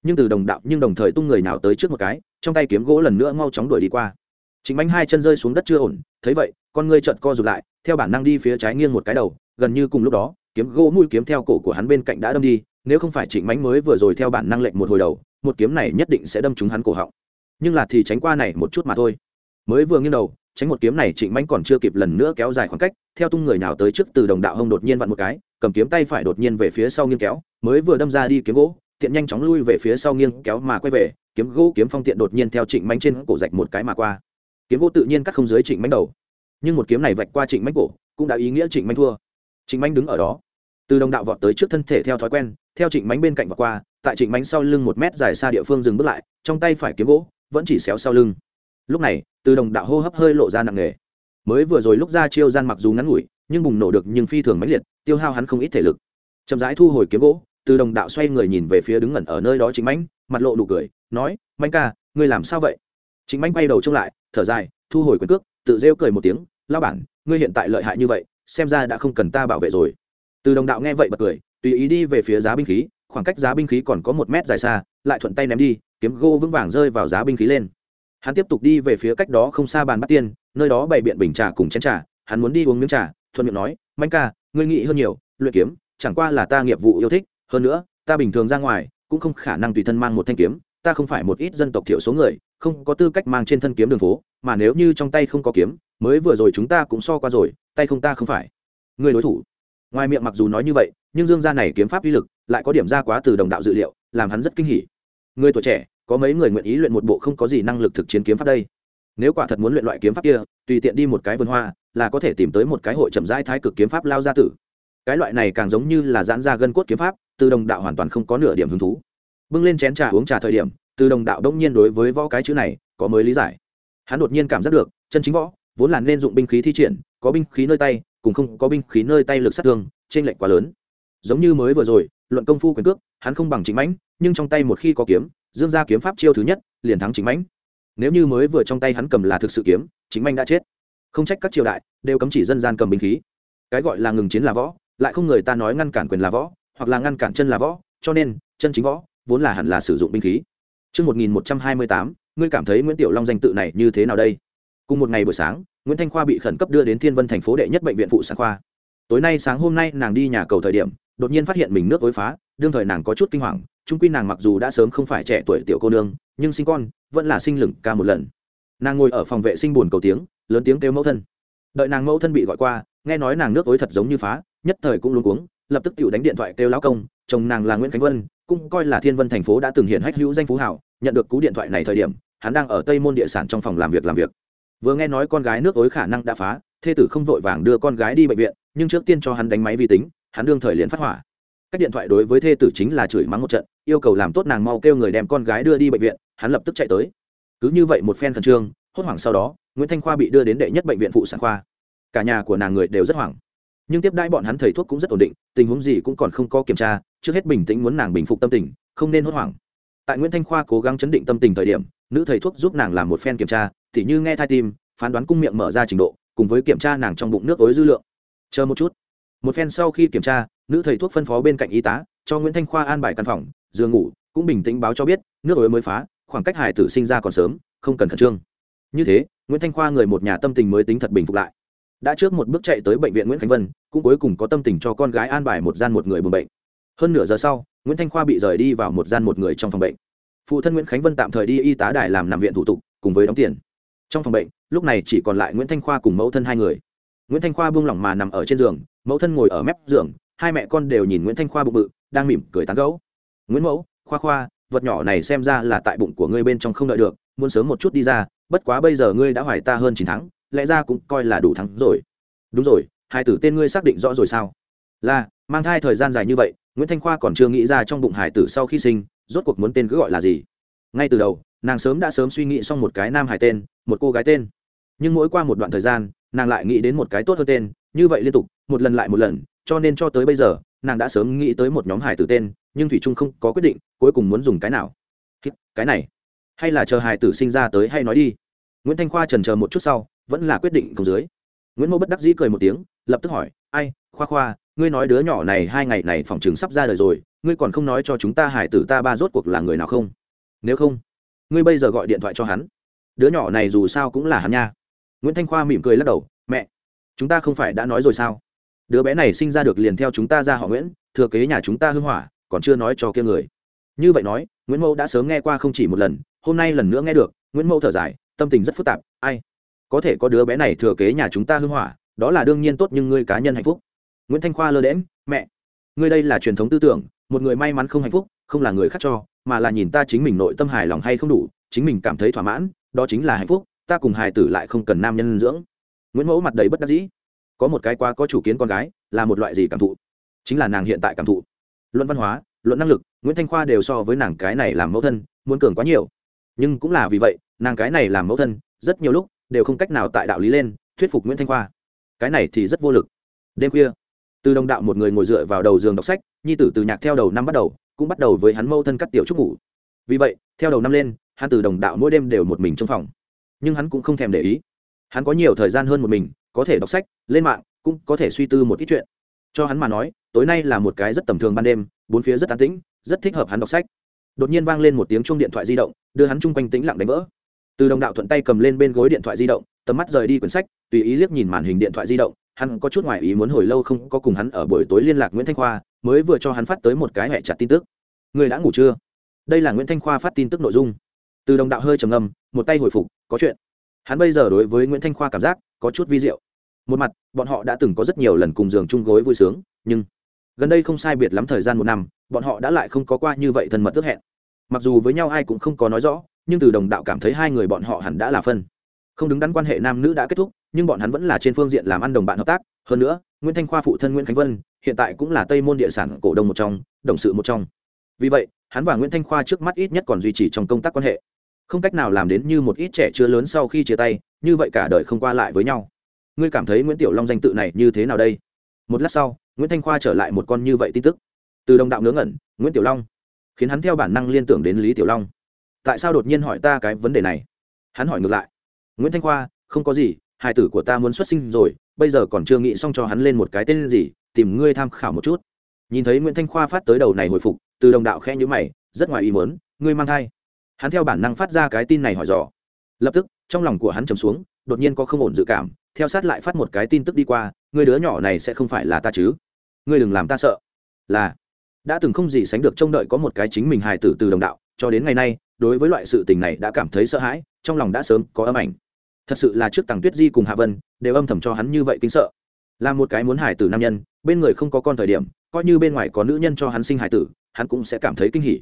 nhưng từ đồng đạo nhưng đồng thời tung người nào tới trước một cái, trong tay kiếm gỗ lần nữa mau chóng đuổi đi qua. Chính bánh hai chân rơi xuống đất chưa ổn, thấy vậy, con ngươi trợn co rụt lại, theo bản năng đi phía trái nghiêng một cái đầu, gần như cùng lúc đó, kiếm gỗ mũi kiếm theo cổ của hắn bên cạnh đã đâm đi, nếu không phải trịnh mánh mới vừa rồi theo bản năng lệnh một hồi đầu, một kiếm này nhất định sẽ đâm trúng hắn cổ họng. Nhưng là thì tránh qua này một chút mà thôi. Mới vừa nghiêng đầu, tránh một kiếm này trịnh mánh còn chưa kịp lần nữa kéo dài khoảng cách, theo tung người nào tới trước từ đồng đạo hông đột nhiên vặn một cái, cầm kiếm tay phải đột nhiên về phía sau nghiêng kéo, mới vừa đâm ra đi kiếm gỗ tiện nhanh chóng lui về phía sau nghiêng kéo mà quay về, kiếm gỗ kiếm phong tiện đột nhiên theo trịnh mánh trên cổ rạch một cái mà qua. Kiếm gỗ tự nhiên cắt không dưới trịnh mánh đầu. Nhưng một kiếm này vạch qua trịnh mánh cổ, cũng đã ý nghĩa trịnh mánh thua. Trịnh mánh đứng ở đó. Từ đồng đạo vọt tới trước thân thể theo thói quen, theo trịnh mánh bên cạnh và qua, tại trịnh mánh sau lưng một mét dài xa địa phương dừng bước lại, trong tay phải kiếm gỗ vẫn chỉ xéo sau lưng. Lúc này, từ đồng đạo hô hấp hơi lộ ra nặng nề. Mới vừa rồi lúc ra chiêu gian mặc dù ngắn ngủi, nhưng bùng nổ được nhưng phi thường mãnh liệt, tiêu hao hắn không ít thể lực. Chậm rãi thu hồi kiếm gỗ từ đồng đạo xoay người nhìn về phía đứng ngẩn ở nơi đó chính mãnh, mặt lộ nụ cười, nói manh ca, ngươi làm sao vậy? Chính mãnh quay đầu trông lại, thở dài, thu hồi quyền cước, tự rêu cười một tiếng lao bản, ngươi hiện tại lợi hại như vậy, xem ra đã không cần ta bảo vệ rồi. Từ đồng đạo nghe vậy bật cười, tùy ý đi về phía giá binh khí, khoảng cách giá binh khí còn có một mét dài xa, lại thuận tay ném đi, kiếm gô vững vàng rơi vào giá binh khí lên. Hắn tiếp tục đi về phía cách đó không xa bàn bắt tiên, nơi đó bày biện bình trà cùng chén trà, hắn muốn đi uống miếng trà, thuận miệng nói manh ca, ngươi nghĩ hơn nhiều, luyện kiếm, chẳng qua là ta nghiệp vụ yêu thích hơn nữa, ta bình thường ra ngoài, cũng không khả năng tùy thân mang một thanh kiếm, ta không phải một ít dân tộc thiểu số người, không có tư cách mang trên thân kiếm đường phố, mà nếu như trong tay không có kiếm, mới vừa rồi chúng ta cũng so qua rồi, tay không ta không phải. Người đối thủ. Ngoài miệng mặc dù nói như vậy, nhưng dương gia này kiếm pháp uy lực lại có điểm ra quá từ đồng đạo dự liệu, làm hắn rất kinh hỉ. Người tuổi trẻ, có mấy người nguyện ý luyện một bộ không có gì năng lực thực chiến kiếm pháp đây? Nếu quả thật muốn luyện loại kiếm pháp kia, tùy tiện đi một cái vườn hoa, là có thể tìm tới một cái hội chậm rãi thái cực kiếm pháp lao ra tử. Cái loại này càng giống như là giãn ra gân cốt kiếm pháp từ đồng đạo hoàn toàn không có nửa điểm hứng thú. Bưng lên chén trà uống trà thời điểm, từ đồng đạo đông nhiên đối với võ cái chữ này có mới lý giải. Hắn đột nhiên cảm giác được, chân chính võ vốn là nên dụng binh khí thi triển, có binh khí nơi tay, cùng không có binh khí nơi tay lực sát thương trên lệnh quá lớn. Giống như mới vừa rồi, luận công phu quyền cước, hắn không bằng chính mãnh, nhưng trong tay một khi có kiếm, dương ra kiếm pháp chiêu thứ nhất, liền thắng chính mãnh. Nếu như mới vừa trong tay hắn cầm là thực sự kiếm chính mãnh đã chết. Không trách các triều đại đều cấm chỉ dân gian cầm binh khí. Cái gọi là ngừng chiến là võ, lại không người ta nói ngăn cản quyền là võ hoặc là ngăn cản chân là võ cho nên chân chính võ vốn là hẳn là sử dụng binh khí Trước 1128, ngươi cảm thấy Nguyễn Tiểu Long danh tự này như thế nào đây? Cùng một ngày buổi sáng, Nguyễn Thanh Khoa bị khẩn cấp đưa đến Thiên Vân thành phố đệ nhất bệnh viện phụ sản khoa. Tối nay sáng hôm nay nàng đi nhà cầu thời điểm, đột nhiên phát hiện mình nước ối phá, đương thời nàng có chút kinh hoàng, trung quy nàng mặc dù đã sớm không phải trẻ tuổi tiểu cô nương, nhưng sinh con vẫn là sinh lửng ca một lần. Nàng ngồi ở phòng vệ sinh buồn cầu tiếng, lớn tiếng kêu mẫu thân. Đợi nàng mẫu thân bị gọi qua, nghe nói nàng nước ối thật giống như phá, nhất thời cũng luống cuống, lập tức tiểu đánh điện thoại kêu lão công, chồng nàng là Nguyễn Khánh Vân, cũng coi là Thiên Vân thành phố đã từng hiện hách hữu danh phú hảo, nhận được cú điện thoại này thời điểm, hắn đang ở Tây Môn địa sản trong phòng làm việc làm việc. Vừa nghe nói con gái nước ối khả năng đã phá, thê tử không vội vàng đưa con gái đi bệnh viện, nhưng trước tiên cho hắn đánh máy vi tính, hắn đương thời liền phát hỏa. Cách điện thoại đối với thê tử chính là chửi mắng một trận, yêu cầu làm tốt nàng mau kêu người đem con gái đưa đi bệnh viện, hắn lập tức chạy tới. Cứ như vậy một phen khẩn trương, hốt hoảng sau đó, Nguyễn Thanh Khoa bị đưa đến đệ nhất bệnh viện phụ sản khoa. Cả nhà của nàng người đều rất hoảng nhưng tiếp đãi bọn hắn thầy thuốc cũng rất ổn định, tình huống gì cũng còn không có kiểm tra, trước hết bình tĩnh muốn nàng bình phục tâm tình, không nên hốt hoảng. Tại nguyễn thanh khoa cố gắng chấn định tâm tình thời điểm, nữ thầy thuốc giúp nàng làm một phen kiểm tra t như nghe thai tim, phán đoán cung miệng mở ra trình độ, cùng với kiểm tra nàng trong bụng nước ối dư lượng. Chờ một chút. Một phen sau khi kiểm tra, nữ thầy thuốc phân phó bên cạnh y tá, cho nguyễn thanh khoa an bài căn phòng, giường ngủ, cũng bình tĩnh báo cho biết, nước ối mới phá, khoảng cách hải tử sinh ra còn sớm, không cần khẩn trương. Như thế, nguyễn thanh khoa người một nhà tâm tình mới tính thật bình phục lại đã trước một bước chạy tới bệnh viện nguyễn khánh vân, cũng cuối cùng có tâm tình cho con gái an bài một gian một người buồng bệnh. Hơn nửa giờ sau, nguyễn thanh khoa bị rời đi vào một gian một người trong phòng bệnh. Phụ thân nguyễn khánh vân tạm thời đi y tá đài làm nằm viện thủ tục, cùng với đóng tiền. Trong phòng bệnh, lúc này chỉ còn lại nguyễn thanh khoa cùng mẫu thân hai người. Nguyễn thanh khoa buông lỏng mà nằm ở trên giường, mẫu thân ngồi ở mép giường, hai mẹ con đều nhìn nguyễn thanh khoa bụng bự, đang mỉm cười tán gấu nguyễn mẫu, khoa khoa, vật nhỏ này xem ra là tại bụng của ngươi bên trong không đợi được, muốn sớm một chút đi ra, bất quá bây giờ ngươi đã hoài ta hơn chín tháng lẽ ra cũng coi là đủ thắng rồi. Đúng rồi, hai tử tên ngươi xác định rõ rồi sao? Là, mang thai thời gian dài như vậy, nguyễn thanh khoa còn chưa nghĩ ra trong bụng hải tử sau khi sinh, rốt cuộc muốn tên cứ gọi là gì? Ngay từ đầu, nàng sớm đã sớm suy nghĩ xong một cái nam hải tên, một cô gái tên. Nhưng mỗi qua một đoạn thời gian, nàng lại nghĩ đến một cái tốt hơn tên, như vậy liên tục, một lần lại một lần, cho nên cho tới bây giờ, nàng đã sớm nghĩ tới một nhóm hải tử tên, nhưng thủy trung không có quyết định, cuối cùng muốn dùng cái nào? Cái này, hay là chờ hải tử sinh ra tới hay nói đi? Nguyễn thanh khoa trần chờ một chút sau vẫn là quyết định không dưới. Nguyễn mô bất đắc dĩ cười một tiếng, lập tức hỏi, ai, khoa khoa, ngươi nói đứa nhỏ này hai ngày này phòng trường sắp ra đời rồi, ngươi còn không nói cho chúng ta hải tử ta ba rốt cuộc là người nào không? Nếu không, ngươi bây giờ gọi điện thoại cho hắn. Đứa nhỏ này dù sao cũng là hắn nha. Nguyễn thanh khoa mỉm cười lắc đầu, mẹ, chúng ta không phải đã nói rồi sao? Đứa bé này sinh ra được liền theo chúng ta ra họ nguyễn, thừa kế nhà chúng ta hưng hỏa, còn chưa nói cho kia người. Như vậy nói, nguyễn mẫu đã sớm nghe qua không chỉ một lần, hôm nay lần nữa nghe được, nguyễn mẫu thở dài, tâm tình rất phức tạp, ai có thể có đứa bé này thừa kế nhà chúng ta hưng hỏa, đó là đương nhiên tốt nhưng ngươi cá nhân hạnh phúc. Nguyễn thanh khoa lơ đễm mẹ, ngươi đây là truyền thống tư tưởng, một người may mắn không hạnh phúc, không là người khác cho, mà là nhìn ta chính mình nội tâm hài lòng hay không đủ, chính mình cảm thấy thỏa mãn, đó chính là hạnh phúc, ta cùng hài tử lại không cần nam nhân dưỡng. Nguyễn mẫu mặt đầy bất đắc dĩ, có một cái quá có chủ kiến con gái, là một loại gì cảm thụ? Chính là nàng hiện tại cảm thụ. Luận văn hóa, luận năng lực, nguyễn thanh khoa đều so với nàng cái này làm mẫu thân, muốn cường quá nhiều. Nhưng cũng là vì vậy, nàng cái này làm mẫu thân, rất nhiều lúc đều không cách nào tại đạo lý lên, thuyết phục nguyễn thanh khoa. Cái này thì rất vô lực. Đêm khuya, từ đồng đạo một người ngồi dựa vào đầu giường đọc sách, nhi tử từ nhạc theo đầu năm bắt đầu, cũng bắt đầu với hắn mâu thân cắt tiểu trúc ngủ. Vì vậy, theo đầu năm lên, hắn từ đồng đạo mỗi đêm đều một mình trong phòng. Nhưng hắn cũng không thèm để ý. Hắn có nhiều thời gian hơn một mình, có thể đọc sách, lên mạng, cũng có thể suy tư một ít chuyện. Cho hắn mà nói, tối nay là một cái rất tầm thường ban đêm, bốn phía rất an tĩnh, rất thích hợp hắn đọc sách. Đột nhiên vang lên một tiếng chuông điện thoại di động, đưa hắn chung quanh tĩnh lặng đánh vỡ từ đồng đạo thuận tay cầm lên bên gối điện thoại di động, tầm mắt rời đi quyển sách, tùy ý liếc nhìn màn hình điện thoại di động, hắn có chút ngoại ý muốn hồi lâu không có cùng hắn ở buổi tối liên lạc nguyễn thanh khoa, mới vừa cho hắn phát tới một cái hẹ chặt tin tức. Người đã ngủ chưa? Đây là nguyễn thanh khoa phát tin tức nội dung. Từ đồng đạo hơi trầm ngâm, một tay hồi phục, có chuyện. Hắn bây giờ đối với nguyễn thanh khoa cảm giác có chút vi diệu. Một mặt, bọn họ đã từng có rất nhiều lần cùng giường chung gối vui sướng, nhưng gần đây không sai biệt lắm thời gian một năm, bọn họ đã lại không có qua như vậy thân mật ước hẹn. Mặc dù với nhau ai cũng không có nói rõ nhưng từ đồng đạo cảm thấy hai người bọn họ hẳn đã là phân. Không đứng đắn quan hệ nam nữ đã kết thúc, nhưng bọn hắn vẫn là trên phương diện làm ăn đồng bạn hợp tác. Hơn nữa, nguyễn thanh khoa phụ thân nguyễn khánh vân, hiện tại cũng là tây môn địa sản cổ đông một trong, đồng sự một trong. Vì vậy, hắn và nguyễn thanh khoa trước mắt ít nhất còn duy trì trong công tác quan hệ. Không cách nào làm đến như một ít trẻ chưa lớn sau khi chia tay, như vậy cả đời không qua lại với nhau. Ngươi cảm thấy nguyễn tiểu long danh tự này như thế nào đây? Một lát sau, nguyễn thanh khoa trở lại một con như vậy tin tức. Từ đồng đạo ngớ ngẩn, nguyễn tiểu long. Khiến hắn theo bản năng liên tưởng đến lý tiểu long tại sao đột nhiên hỏi ta cái vấn đề này? Hắn hỏi ngược lại. Nguyễn thanh khoa, không có gì, hài tử của ta muốn xuất sinh rồi, bây giờ còn chưa nghĩ xong cho hắn lên một cái tên gì, tìm ngươi tham khảo một chút. Nhìn thấy nguyễn thanh khoa phát tới đầu này hồi phục, từ đồng đạo khẽ nhữ mày, rất ngoài ý muốn, ngươi mang thai. Hắn theo bản năng phát ra cái tin này hỏi dò. Lập tức, trong lòng của hắn trầm xuống, đột nhiên có không ổn dự cảm, theo sát lại phát một cái tin tức đi qua người đứa nhỏ này sẽ không phải là ta chứ? Ngươi đừng làm ta sợ. Là, đã từng không gì sánh được trông đợi có một cái chính mình hài tử từ đồng đạo, cho đến ngày nay đối với loại sự tình này đã cảm thấy sợ hãi trong lòng đã sớm có âm ảnh. Thật sự là trước tàng tuyết di cùng hạ vân đều âm thầm cho hắn như vậy kinh sợ. Là một cái muốn hải tử nam nhân bên người không có con thời điểm coi như bên ngoài có nữ nhân cho hắn sinh hải tử hắn cũng sẽ cảm thấy kinh hỉ.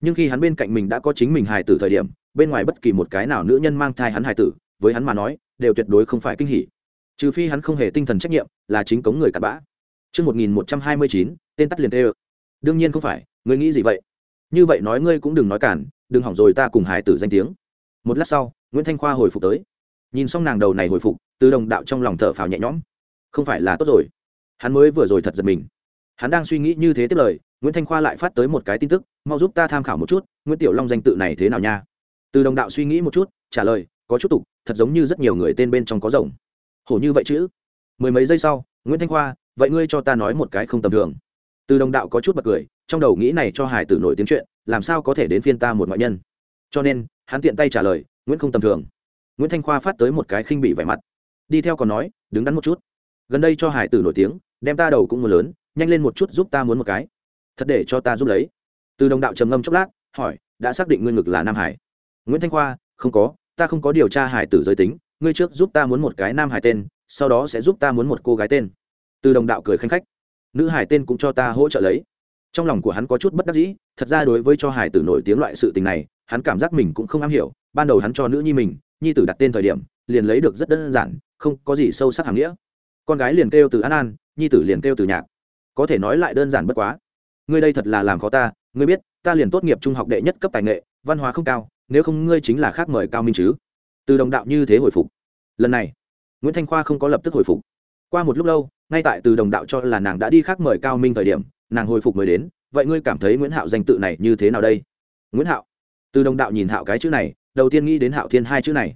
Nhưng khi hắn bên cạnh mình đã có chính mình hài tử thời điểm bên ngoài bất kỳ một cái nào nữ nhân mang thai hắn hài tử với hắn mà nói đều tuyệt đối không phải kinh hỉ. Trừ phi hắn không hề tinh thần trách nhiệm là chính cống người cặn bã. Trước 1129, tên tắt liền tê đương nhiên không phải ngươi nghĩ gì vậy? Như vậy nói ngươi cũng đừng nói cản, đừng hỏng rồi ta cùng hải tử danh tiếng. Một lát sau, nguyễn thanh khoa hồi phục tới. Nhìn xong nàng đầu này hồi phục, từ đồng đạo trong lòng thở phào nhẹ nhõm. Không phải là tốt rồi. Hắn mới vừa rồi thật giật mình. Hắn đang suy nghĩ như thế tiếp lời, nguyễn thanh khoa lại phát tới một cái tin tức, mau giúp ta tham khảo một chút, nguyễn tiểu long danh tự này thế nào nha? Từ đồng đạo suy nghĩ một chút, trả lời, có chút tục, thật giống như rất nhiều người tên bên trong có rồng. Hổ như vậy chứ? Mười mấy giây sau, nguyễn thanh khoa, vậy ngươi cho ta nói một cái không tầm thường từ đồng đạo có chút bật cười, trong đầu nghĩ này cho hải tử nổi tiếng chuyện, làm sao có thể đến phiên ta một ngoại nhân? Cho nên, hắn tiện tay trả lời, nguyễn không tầm thường. Nguyễn thanh khoa phát tới một cái khinh bị vẻ mặt. Đi theo còn nói, đứng đắn một chút. Gần đây cho hải tử nổi tiếng, đem ta đầu cũng mưa lớn, nhanh lên một chút giúp ta muốn một cái. Thật để cho ta giúp lấy. Từ đồng đạo trầm ngâm chốc lát, hỏi, đã xác định ngươi ngực là nam hải? Nguyễn thanh khoa, không có, ta không có điều tra hải tử giới tính, ngươi trước giúp ta muốn một cái nam hải tên, sau đó sẽ giúp ta muốn một cô gái tên. Từ đồng đạo cười khanh khách nữ hải tên cũng cho ta hỗ trợ lấy. Trong lòng của hắn có chút bất đắc dĩ, thật ra đối với cho hải tử nổi tiếng loại sự tình này, hắn cảm giác mình cũng không am hiểu. Ban đầu hắn cho nữ nhi mình, nhi tử đặt tên thời điểm, liền lấy được rất đơn giản, không có gì sâu sắc hàm nghĩa. Con gái liền kêu từ an an, nhi tử liền kêu từ nhạc. Có thể nói lại đơn giản bất quá. Ngươi đây thật là làm khó ta, ngươi biết, ta liền tốt nghiệp trung học đệ nhất cấp tài nghệ, văn hóa không cao, nếu không ngươi chính là khác mời cao minh chứ. Từ đồng đạo như thế hồi phục. Lần này, nguyễn thanh khoa không có lập tức hồi phục. Qua một lúc lâu ngay tại từ đồng đạo cho là nàng đã đi khác mời cao minh thời điểm, nàng hồi phục mới đến, vậy ngươi cảm thấy nguyễn hạo danh tự này như thế nào đây? Nguyễn hạo? Từ đồng đạo nhìn hạo cái chữ này, đầu tiên nghĩ đến hạo thiên hai chữ này.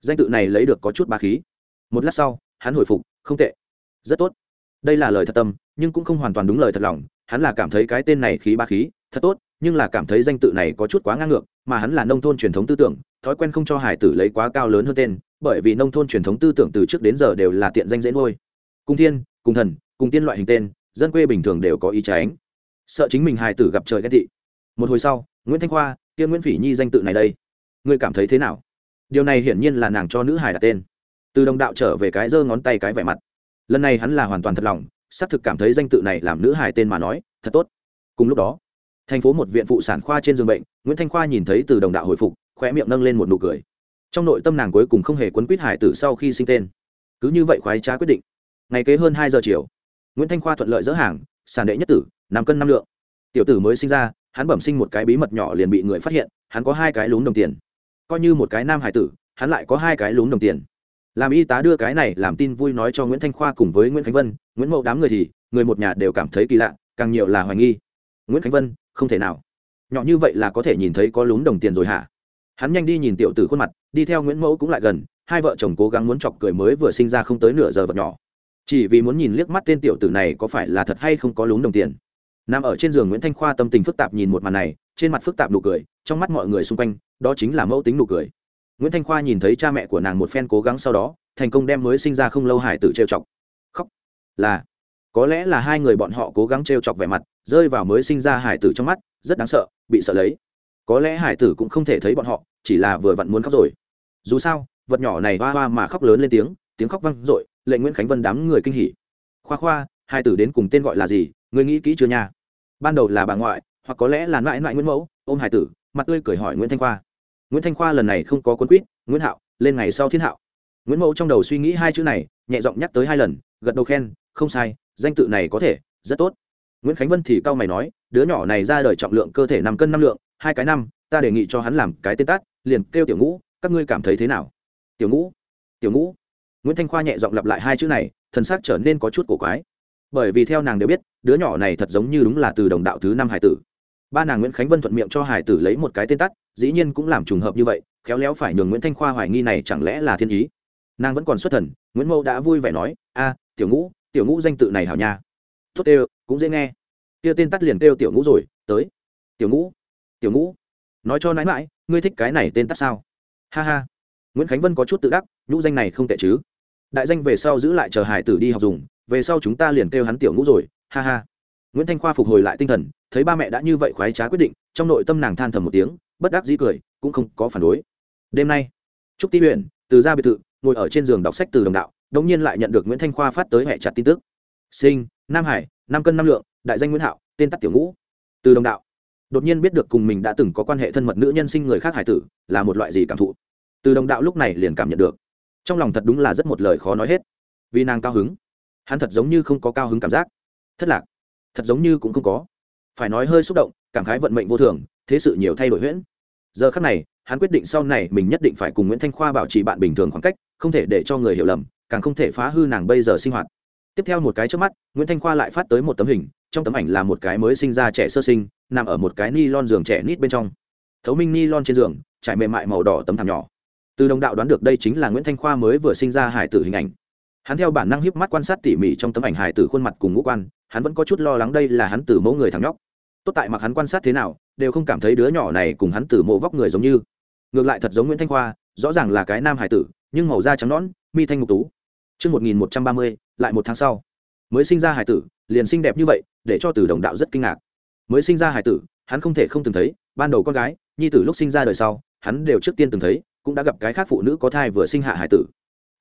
Danh tự này lấy được có chút ba khí. Một lát sau, hắn hồi phục, không tệ. Rất tốt. Đây là lời thật tâm, nhưng cũng không hoàn toàn đúng lời thật lòng. Hắn là cảm thấy cái tên này khí ba khí, thật tốt, nhưng là cảm thấy danh tự này có chút quá ngang ngược, mà hắn là nông thôn truyền thống tư tưởng, thói quen không cho hải tử lấy quá cao lớn hơn tên, bởi vì nông thôn truyền thống tư tưởng từ trước đến giờ đều là tiện danh dễ nuôi. Cung thiên cùng thần, cùng tiên loại hình tên, dân quê bình thường đều có ý tránh sợ chính mình hài tử gặp trời ghen thị một hồi sau, nguyễn thanh khoa tiên nguyễn phỉ nhi danh tự này đây. Ngươi cảm thấy thế nào? Điều này hiển nhiên là nàng cho nữ hài đặt tên. Từ đồng đạo trở về cái giơ ngón tay cái vẻ mặt. Lần này hắn là hoàn toàn thật lòng, xác thực cảm thấy danh tự này làm nữ hài tên mà nói, thật tốt. Cùng lúc đó, thành phố một viện phụ sản khoa trên giường bệnh, nguyễn thanh khoa nhìn thấy từ đồng đạo hồi phục, khóe miệng nâng lên một nụ cười. Trong nội tâm nàng cuối cùng không hề quấn quýt hải tử sau khi sinh tên. Cứ như vậy khoái trá quyết định ngày kế hơn hai giờ chiều. Nguyễn thanh khoa thuận lợi dỡ hàng, sản đệ nhất tử, năm cân năm lượng. Tiểu tử mới sinh ra, hắn bẩm sinh một cái bí mật nhỏ liền bị người phát hiện, hắn có hai cái lún đồng tiền. Coi như một cái nam hải tử, hắn lại có hai cái lún đồng tiền. Làm y tá đưa cái này làm tin vui nói cho nguyễn thanh khoa cùng với nguyễn khánh vân, nguyễn mậu đám người thì, người một nhà đều cảm thấy kỳ lạ, càng nhiều là hoài nghi. Nguyễn khánh vân, không thể nào. Nhỏ như vậy là có thể nhìn thấy có lún đồng tiền rồi hả? Hắn nhanh đi nhìn tiểu tử khuôn mặt, đi theo nguyễn mẫu cũng lại gần, hai vợ chồng cố gắng muốn chọc cười mới vừa sinh ra không tới nửa giờ vật nhỏ chỉ vì muốn nhìn liếc mắt tên tiểu tử này có phải là thật hay không có lún đồng tiền. Nằm ở trên giường nguyễn thanh khoa tâm tình phức tạp nhìn một màn này, trên mặt phức tạp nụ cười, trong mắt mọi người xung quanh, đó chính là mẫu tính nụ cười. Nguyễn thanh khoa nhìn thấy cha mẹ của nàng một phen cố gắng sau đó, thành công đem mới sinh ra không lâu hải tử trêu chọc. Khóc. Là. Có lẽ là hai người bọn họ cố gắng trêu chọc vẻ mặt, rơi vào mới sinh ra hải tử trong mắt, rất đáng sợ, bị sợ lấy. Có lẽ hải tử cũng không thể thấy bọn họ, chỉ là vừa vặn muốn khóc rồi. Dù sao, vật nhỏ này hoa hoa mà khóc lớn lên tiếng tiếng khóc văng r ộ i lệnh nguyễn khánh vân đám người kinh hỉ. khoa khoa, hai tử đến cùng tên gọi là gì, người nghĩ kỹ chưa nha? ban đầu là bà ngoại, hoặc có lẽ là mãi mãi nguyễn mẫu, ôm hải tử, mặt tươi cười hỏi nguyễn thanh khoa. nguyễn thanh khoa lần này không có quân quýt, nguyễn hạo, lên ngày sau thiên hạo. nguyễn mẫu trong đầu suy nghĩ hai chữ này, nhẹ giọng nhắc tới hai lần, gật đầu khen, không sai, danh tự này có thể, rất tốt. nguyễn khánh vân thì cau mày nói, đứa nhỏ này ra đời trọng lượng cơ thể năm cân năm lượng, hai cái năm, ta đề nghị cho hắn làm cái tên tát liền kêu tiểu ngũ, các ngươi cảm thấy thế nào? tiểu ngũ tiểu ngũ nguyễn thanh khoa nhẹ giọng lặp lại hai chữ này, thần xác trở nên có chút cổ quái. Bởi vì theo nàng đều biết, đứa nhỏ này thật giống như đúng là từ đồng đạo thứ năm hải tử. Ba nàng nguyễn khánh vân thuận miệng cho hải tử lấy một cái tên tắt, dĩ nhiên cũng làm trùng hợp như vậy, khéo léo phải nhường nguyễn thanh khoa hoài nghi này chẳng lẽ là thiên ý. Nàng vẫn còn xuất thần, nguyễn mẫu đã vui vẻ nói, a, tiểu ngũ tiểu ngũ danh tự này hảo nha. Tốt đều cũng dễ nghe. Kia tên tắt liền kêu tiểu ngũ rồi, tới. Tiểu ngũ tiểu ngũ. Nói cho nãi mãi ngươi thích cái này tên tắt sao? Ha ha. Nguyễn khánh vân có chút tự đắc, nhũ danh này không tệ chứ đại danh về sau giữ lại chờ hải tử đi học dùng, về sau chúng ta liền kêu hắn tiểu ngũ rồi, ha ha. Nguyễn thanh khoa phục hồi lại tinh thần, thấy ba mẹ đã như vậy khoái trá quyết định, trong nội tâm nàng than thầm một tiếng, bất đắc dĩ cười, cũng không có phản đối. Đêm nay, trúc ti huyện từ ra biệt thự, ngồi ở trên giường đọc sách từ đồng đạo, đống nhiên lại nhận được nguyễn thanh khoa phát tới hệ chặt tin tức. Sinh, nam hải, năm cân năm lượng, đại danh nguyễn hạo, tên tắt tiểu ngũ. Từ đồng đạo, đột nhiên biết được cùng mình đã từng có quan hệ thân mật nữ nhân sinh người khác hải tử, là một loại gì cảm thụ? Từ đồng đạo lúc này liền cảm nhận được trong lòng thật đúng là rất một lời khó nói hết. Vì nàng cao hứng, hắn thật giống như không có cao hứng cảm giác. Thất lạc, thật giống như cũng không có. Phải nói hơi xúc động, cảm khái vận mệnh vô thường, thế sự nhiều thay đổi huyễn. Giờ khắc này, hắn quyết định sau này mình nhất định phải cùng nguyễn thanh khoa bảo trì bạn bình thường khoảng cách, không thể để cho người hiểu lầm, càng không thể phá hư nàng bây giờ sinh hoạt. Tiếp theo một cái trước mắt, nguyễn thanh khoa lại phát tới một tấm hình, trong tấm ảnh là một cái mới sinh ra trẻ sơ sinh, nằm ở một cái ni lon giường trẻ nít bên trong. Thấu minh ni lon trên giường, trải mềm mại màu đỏ tấm thảm nhỏ từ đồng đạo đoán được đây chính là nguyễn thanh khoa mới vừa sinh ra hải tử hình ảnh. Hắn theo bản năng hiếp mắt quan sát tỉ mỉ trong tấm ảnh hải tử khuôn mặt cùng ngũ quan hắn vẫn có chút lo lắng đây là hắn từ mẫu người thằng nhóc. Tốt tại mặc hắn quan sát thế nào đều không cảm thấy đứa nhỏ này cùng hắn từ mộ vóc người giống như. Ngược lại thật giống nguyễn thanh khoa rõ ràng là cái nam hải tử nhưng màu da trắng nõn mi thanh ngục tú. Trước 1130, lại một tháng sau, mới sinh ra hải tử, liền xinh đẹp như vậy, để cho từ đồng đạo rất kinh ngạc. Mới sinh ra hải tử, hắn không thể không từng thấy, ban đầu con gái, nhi tử lúc sinh ra đời sau, hắn đều trước tiên từng thấy, cũng đã gặp cái khác phụ nữ có thai vừa sinh hạ hải tử.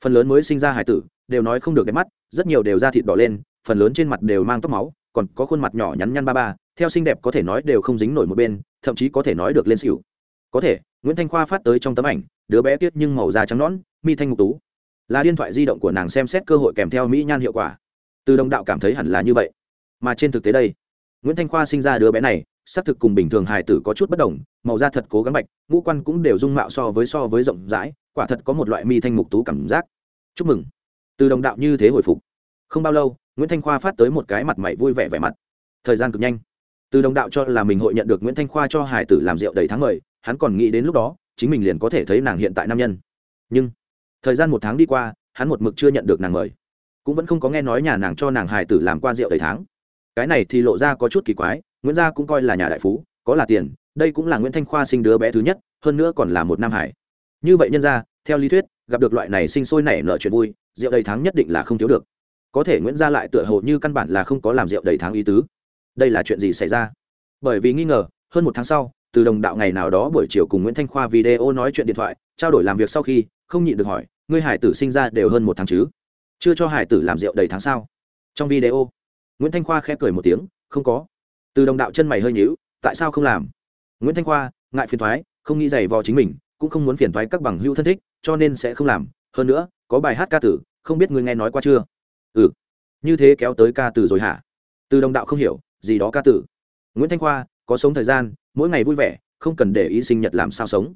Phần lớn mới sinh ra hải tử, đều nói không được đẹp mắt, rất nhiều đều da thịt đỏ lên, phần lớn trên mặt đều mang tóc máu, còn có khuôn mặt nhỏ nhắn nhăn ba ba, theo xinh đẹp có thể nói đều không dính nổi một bên, thậm chí có thể nói được lên xỉu. Có thể, nguyễn thanh khoa phát tới trong tấm ảnh, đứa bé tuyết nhưng màu da trắng nõn, mi thanh ngục tú. Là điện thoại di động của nàng xem xét cơ hội kèm theo mỹ nhan hiệu quả. Từ đồng đạo cảm thấy hẳn là như vậy. Mà trên thực tế đây, nguyễn thanh khoa sinh ra đứa bé này xác thực cùng bình thường hài tử có chút bất đồng, màu da thật cố gắng bạch, ngũ quan cũng đều dung mạo so với so với rộng rãi, quả thật có một loại mi thanh mục tú cảm giác. Chúc mừng. Từ đồng đạo như thế hồi phục. Không bao lâu, nguyễn thanh khoa phát tới một cái mặt mày vui vẻ vẻ mặt. Thời gian cực nhanh. Từ đồng đạo cho là mình hội nhận được nguyễn thanh khoa cho hải tử làm rượu đầy tháng mười, hắn còn nghĩ đến lúc đó, chính mình liền có thể thấy nàng hiện tại nam nhân. Nhưng, thời gian một tháng đi qua, hắn một mực chưa nhận được nàng mời. Cũng vẫn không có nghe nói nhà nàng cho nàng hải tử làm qua rượu đầy tháng. Cái này thì lộ ra có chút kỳ quái nguyễn gia cũng coi là nhà đại phú, có là tiền, đây cũng là nguyễn thanh khoa sinh đứa bé thứ nhất, hơn nữa còn là một nam hải. Như vậy nhân ra theo lý thuyết, gặp được loại này sinh sôi nảy nở chuyện vui, rượu đầy tháng nhất định là không thiếu được. Có thể nguyễn gia lại tựa hồ như căn bản là không có làm rượu đầy tháng ý tứ. Đây là chuyện gì xảy ra? Bởi vì nghi ngờ, hơn một tháng sau, từ đồng đạo ngày nào đó buổi chiều cùng nguyễn thanh khoa video nói chuyện điện thoại, trao đổi làm việc sau khi, không nhịn được hỏi, ngươi hải tử sinh ra đều hơn một tháng chứ? Chưa cho hải tử làm rượu đầy tháng sao? trong video, nguyễn thanh khoa khẽ cười một tiếng, không có từ đồng đạo chân mày hơi nhíu, tại sao không làm? Nguyễn thanh khoa, ngại phiền thoái, không nghĩ giày vò chính mình, cũng không muốn phiền thoái các bằng hữu thân thích, cho nên sẽ không làm. Hơn nữa, có bài hát ca tử, không biết người nghe nói qua chưa? Ừ. Như thế kéo tới ca tử rồi hả? Từ đồng đạo không hiểu, gì đó ca tử. Nguyễn thanh khoa, có sống thời gian, mỗi ngày vui vẻ, không cần để ý sinh nhật làm sao sống.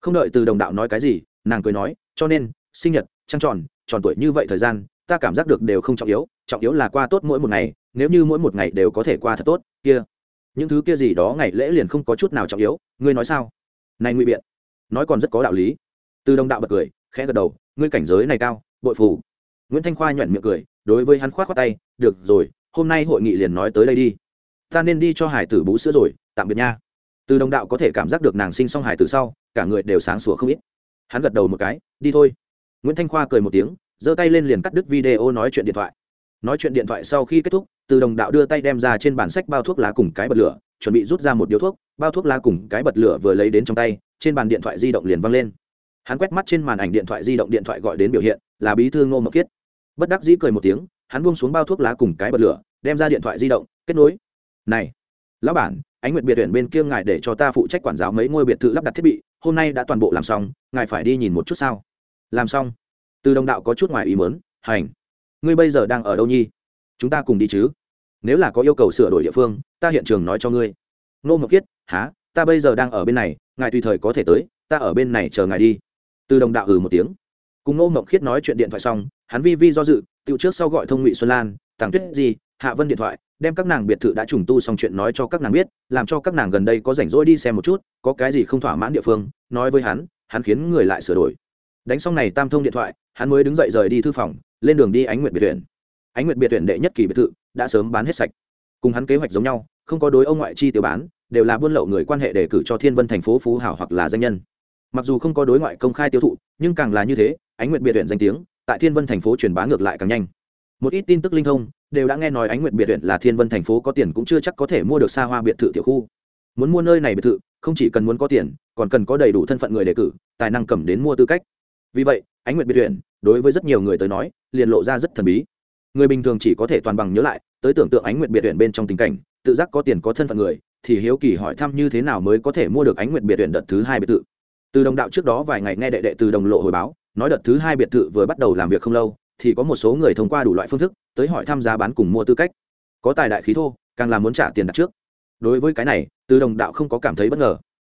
Không đợi từ đồng đạo nói cái gì, nàng cười nói, cho nên, sinh nhật, trăng tròn tròn tuổi như vậy thời gian, ta cảm giác được đều không trọng yếu trọng yếu là qua tốt mỗi một ngày, nếu như mỗi một ngày đều có thể qua thật tốt kia. Những thứ kia gì đó ngày lễ liền không có chút nào trọng yếu, ngươi nói sao? Này ngụy biện, nói còn rất có đạo lý. Từ đồng đạo bật cười, khẽ gật đầu, ngươi cảnh giới này cao, bội phủ nguyễn thanh khoa nhuận miệng cười, đối với hắn khoát khoát tay, được rồi, hôm nay hội nghị liền nói tới đây đi. Ta nên đi cho hải tử bú sữa rồi, tạm biệt nha. Từ đồng đạo có thể cảm giác được nàng sinh xong hải tử sau, cả người đều sáng sủa không ít. Hắn gật đầu một cái, đi thôi. Nguyễn thanh khoa cười một tiếng, giơ tay lên liền cắt đứt video nói chuyện điện thoại nói chuyện điện thoại sau khi kết thúc, từ đồng đạo đưa tay đem ra trên bản sách bao thuốc lá cùng cái bật lửa, chuẩn bị rút ra một điếu thuốc, bao thuốc lá cùng cái bật lửa vừa lấy đến trong tay, trên bàn điện thoại di động liền văng lên. Hắn quét mắt trên màn ảnh điện thoại di động điện thoại gọi đến biểu hiện, là bí thư ngô mộc kiết. Bất đắc dĩ cười một tiếng, hắn buông xuống bao thuốc lá cùng cái bật lửa, đem ra điện thoại di động, kết nối. Này, lão bản, ánh nguyệt biệt tuyển bên kia ngài để cho ta phụ trách quản giáo mấy ngôi biệt thự lắp đặt thiết bị, hôm nay đã toàn bộ làm xong, ngài phải đi nhìn một chút sao? Làm xong. Từ đồng đạo có chút ngoài ý mớn hành ngươi bây giờ đang ở đâu nhi? Chúng ta cùng đi chứ. Nếu là có yêu cầu sửa đổi địa phương, ta hiện trường nói cho ngươi. Nô ngọc kiết, há, ta bây giờ đang ở bên này, ngài tùy thời có thể tới, ta ở bên này chờ ngài đi. Từ đồng đạo ừ một tiếng. Cùng nô ngọc khiết nói chuyện điện thoại xong, hắn vi vi do dự tự trước sau gọi thông ngụy xuân lan, tàng tuyết gì, hạ vân điện thoại, đem các nàng biệt thự đã trùng tu xong chuyện nói cho các nàng biết, làm cho các nàng gần đây có rảnh rỗi đi xem một chút, có cái gì không thỏa mãn địa phương, nói với hắn hắn khiến người lại sửa đổi. Đánh xong này tam thông điện thoại, hắn mới đứng dậy rời đi thư phòng lên đường đi ánh nguyệt biệt tuyển ánh nguyệt biệt tuyển đệ nhất kỳ biệt thự đã sớm bán hết sạch. Cùng hắn kế hoạch giống nhau, không có đối ông ngoại chi tiêu bán, đều là buôn lậu người quan hệ đề cử cho thiên vân thành phố phú hảo hoặc là danh nhân. Mặc dù không có đối ngoại công khai tiêu thụ, nhưng càng là như thế, ánh nguyệt biệt tuyển danh tiếng tại thiên vân thành phố truyền bá ngược lại càng nhanh. Một ít tin tức linh thông đều đã nghe nói ánh nguyệt biệt tuyển là thiên vân thành phố có tiền cũng chưa chắc có thể mua được xa hoa biệt thự tiểu khu. Muốn mua nơi này biệt thự, không chỉ cần muốn có tiền, còn cần có đầy đủ thân phận người đề cử, tài năng cầm đến mua tư cách. Vì vậy, ánh nguyệt biệt tuyển đối với rất nhiều người tới nói liền lộ ra rất thần bí. Người bình thường chỉ có thể toàn bằng nhớ lại, tới tưởng tượng ánh nguyện biệt tuyển bên trong tình cảnh, tự giác có tiền có thân phận người, thì hiếu kỳ hỏi thăm như thế nào mới có thể mua được ánh nguyện biệt tuyển đợt thứ hai biệt thự. Từ đồng đạo trước đó vài ngày nghe đệ đệ từ đồng lộ hồi báo, nói đợt thứ hai biệt thự vừa bắt đầu làm việc không lâu, thì có một số người thông qua đủ loại phương thức, tới hỏi tham gia bán cùng mua tư cách. Có tài đại khí thô, càng là muốn trả tiền đặt trước. Đối với cái này, từ đồng đạo không có cảm thấy bất ngờ.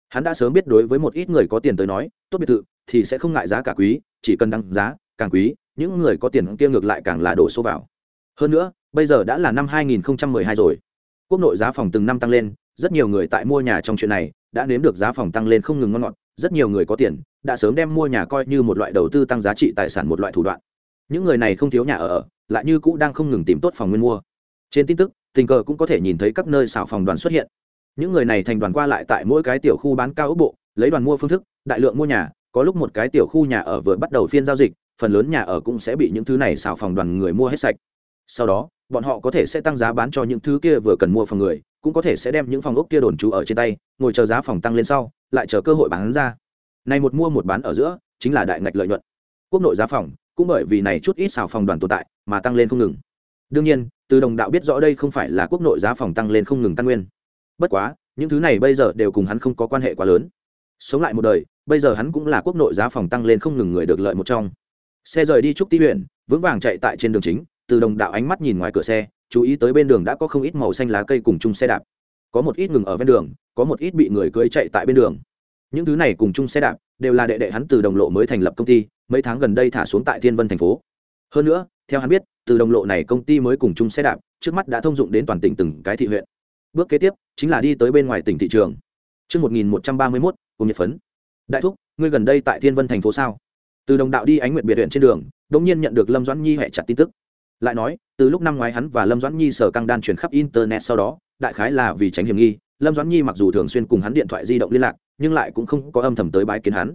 Hắn đã sớm biết đối với một ít người có tiền tới nói, tốt biệt thự thì sẽ không ngại giá cả quý, chỉ cần đăng giá, càng quý những người có tiền kia ngược lại càng là đổ số vào. Hơn nữa, bây giờ đã là năm 2012 rồi. Quốc nội giá phòng từng năm tăng lên, rất nhiều người tại mua nhà trong chuyện này đã nếm được giá phòng tăng lên không ngừng ngon ngọt, rất nhiều người có tiền đã sớm đem mua nhà coi như một loại đầu tư tăng giá trị tài sản một loại thủ đoạn. Những người này không thiếu nhà ở, lại như cũ đang không ngừng tìm tốt phòng nguyên mua. Trên tin tức, tình cờ cũng có thể nhìn thấy các nơi xảo phòng đoàn xuất hiện. Những người này thành đoàn qua lại tại mỗi cái tiểu khu bán cao ốc bộ, lấy đoàn mua phương thức, đại lượng mua nhà, có lúc một cái tiểu khu nhà ở vừa bắt đầu phiên giao dịch phần lớn nhà ở cũng sẽ bị những thứ này xào phòng đoàn người mua hết sạch. Sau đó, bọn họ có thể sẽ tăng giá bán cho những thứ kia vừa cần mua phòng người, cũng có thể sẽ đem những phòng ốc kia đồn trú ở trên tay, ngồi chờ giá phòng tăng lên sau, lại chờ cơ hội bán ra. Này một mua một bán ở giữa, chính là đại ngạch lợi nhuận. Quốc nội giá phòng, cũng bởi vì này chút ít xào phòng đoàn tồn tại, mà tăng lên không ngừng. Đương nhiên, từ đồng đạo biết rõ đây không phải là quốc nội giá phòng tăng lên không ngừng tăng nguyên. Bất quá, những thứ này bây giờ đều cùng hắn không có quan hệ quá lớn. Sống lại một đời, bây giờ hắn cũng là quốc nội giá phòng tăng lên không ngừng người được lợi một trong xe rời đi trúc ti huyện vững vàng chạy tại trên đường chính từ đồng đạo ánh mắt nhìn ngoài cửa xe chú ý tới bên đường đã có không ít màu xanh lá cây cùng chung xe đạp. Có một ít ngừng ở ven đường có một ít bị người cưới chạy tại bên đường. Những thứ này cùng chung xe đạp đều là đệ đệ hắn từ đồng lộ mới thành lập công ty mấy tháng gần đây thả xuống tại thiên vân thành phố. Hơn nữa theo hắn biết từ đồng lộ này công ty mới cùng chung xe đạp trước mắt đã thông dụng đến toàn tỉnh từng cái thị huyện. Bước kế tiếp chính là đi tới bên ngoài tỉnh thị trường. Trước 1131, cùng nhiệt phấn. Đại thúc, ngươi gần đây tại Thiên Vân thành phố sao? Từ đồng đạo đi ánh nguyện biệt huyện trên đường, đống nhiên nhận được Lâm Doãn Nhi hẹn chặt tin tức. Lại nói, từ lúc năm ngoái hắn và Lâm Doãn Nhi sở căng đan truyền khắp internet sau đó, đại khái là vì tránh hiểm nghi, Lâm Doãn Nhi mặc dù thường xuyên cùng hắn điện thoại di động liên lạc, nhưng lại cũng không có âm thầm tới bái kiến hắn.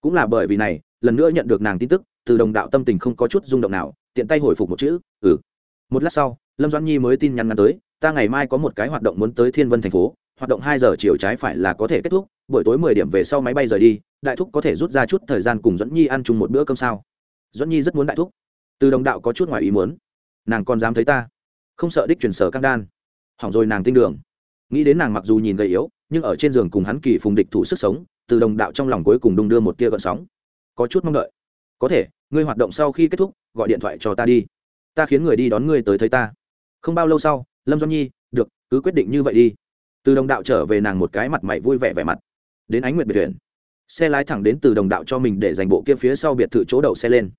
Cũng là bởi vì này, lần nữa nhận được nàng tin tức, từ đồng đạo tâm tình không có chút rung động nào, tiện tay hồi phục một chữ, "Ừ." Một lát sau, Lâm Doãn Nhi mới tin nhắn ngắn tới, "Ta ngày mai có một cái hoạt động muốn tới Thiên Vân thành phố, hoạt động hai giờ chiều trái phải là có thể kết thúc, buổi tối mười điểm về sau máy bay rời đi, đại thúc có thể rút ra chút thời gian cùng dẫn nhi ăn chung một bữa cơm sao? Dẫn nhi rất muốn đại thúc. Từ đồng đạo có chút ngoài ý muốn. Nàng còn dám thấy ta? Không sợ đích truyền sở căng đan. Hỏng rồi nàng tinh đường. Nghĩ đến nàng mặc dù nhìn gầy yếu, nhưng ở trên giường cùng hắn kỳ phùng địch thủ sức sống, từ đồng đạo trong lòng cuối cùng đung đưa một tia gợn sóng. Có chút mong đợi. Có thể, ngươi hoạt động sau khi kết thúc, gọi điện thoại cho ta đi. Ta khiến người đi đón ngươi tới thấy ta. Không bao lâu sau, lâm doanh nhi, được, cứ quyết định như vậy đi từ đồng đạo trở về nàng một cái mặt mày vui vẻ vẻ mặt. Đến ánh nguyệt biệt thuyền, xe lái thẳng đến từ đồng đạo cho mình để dành bộ kia phía sau biệt thự chỗ đậu xe lên.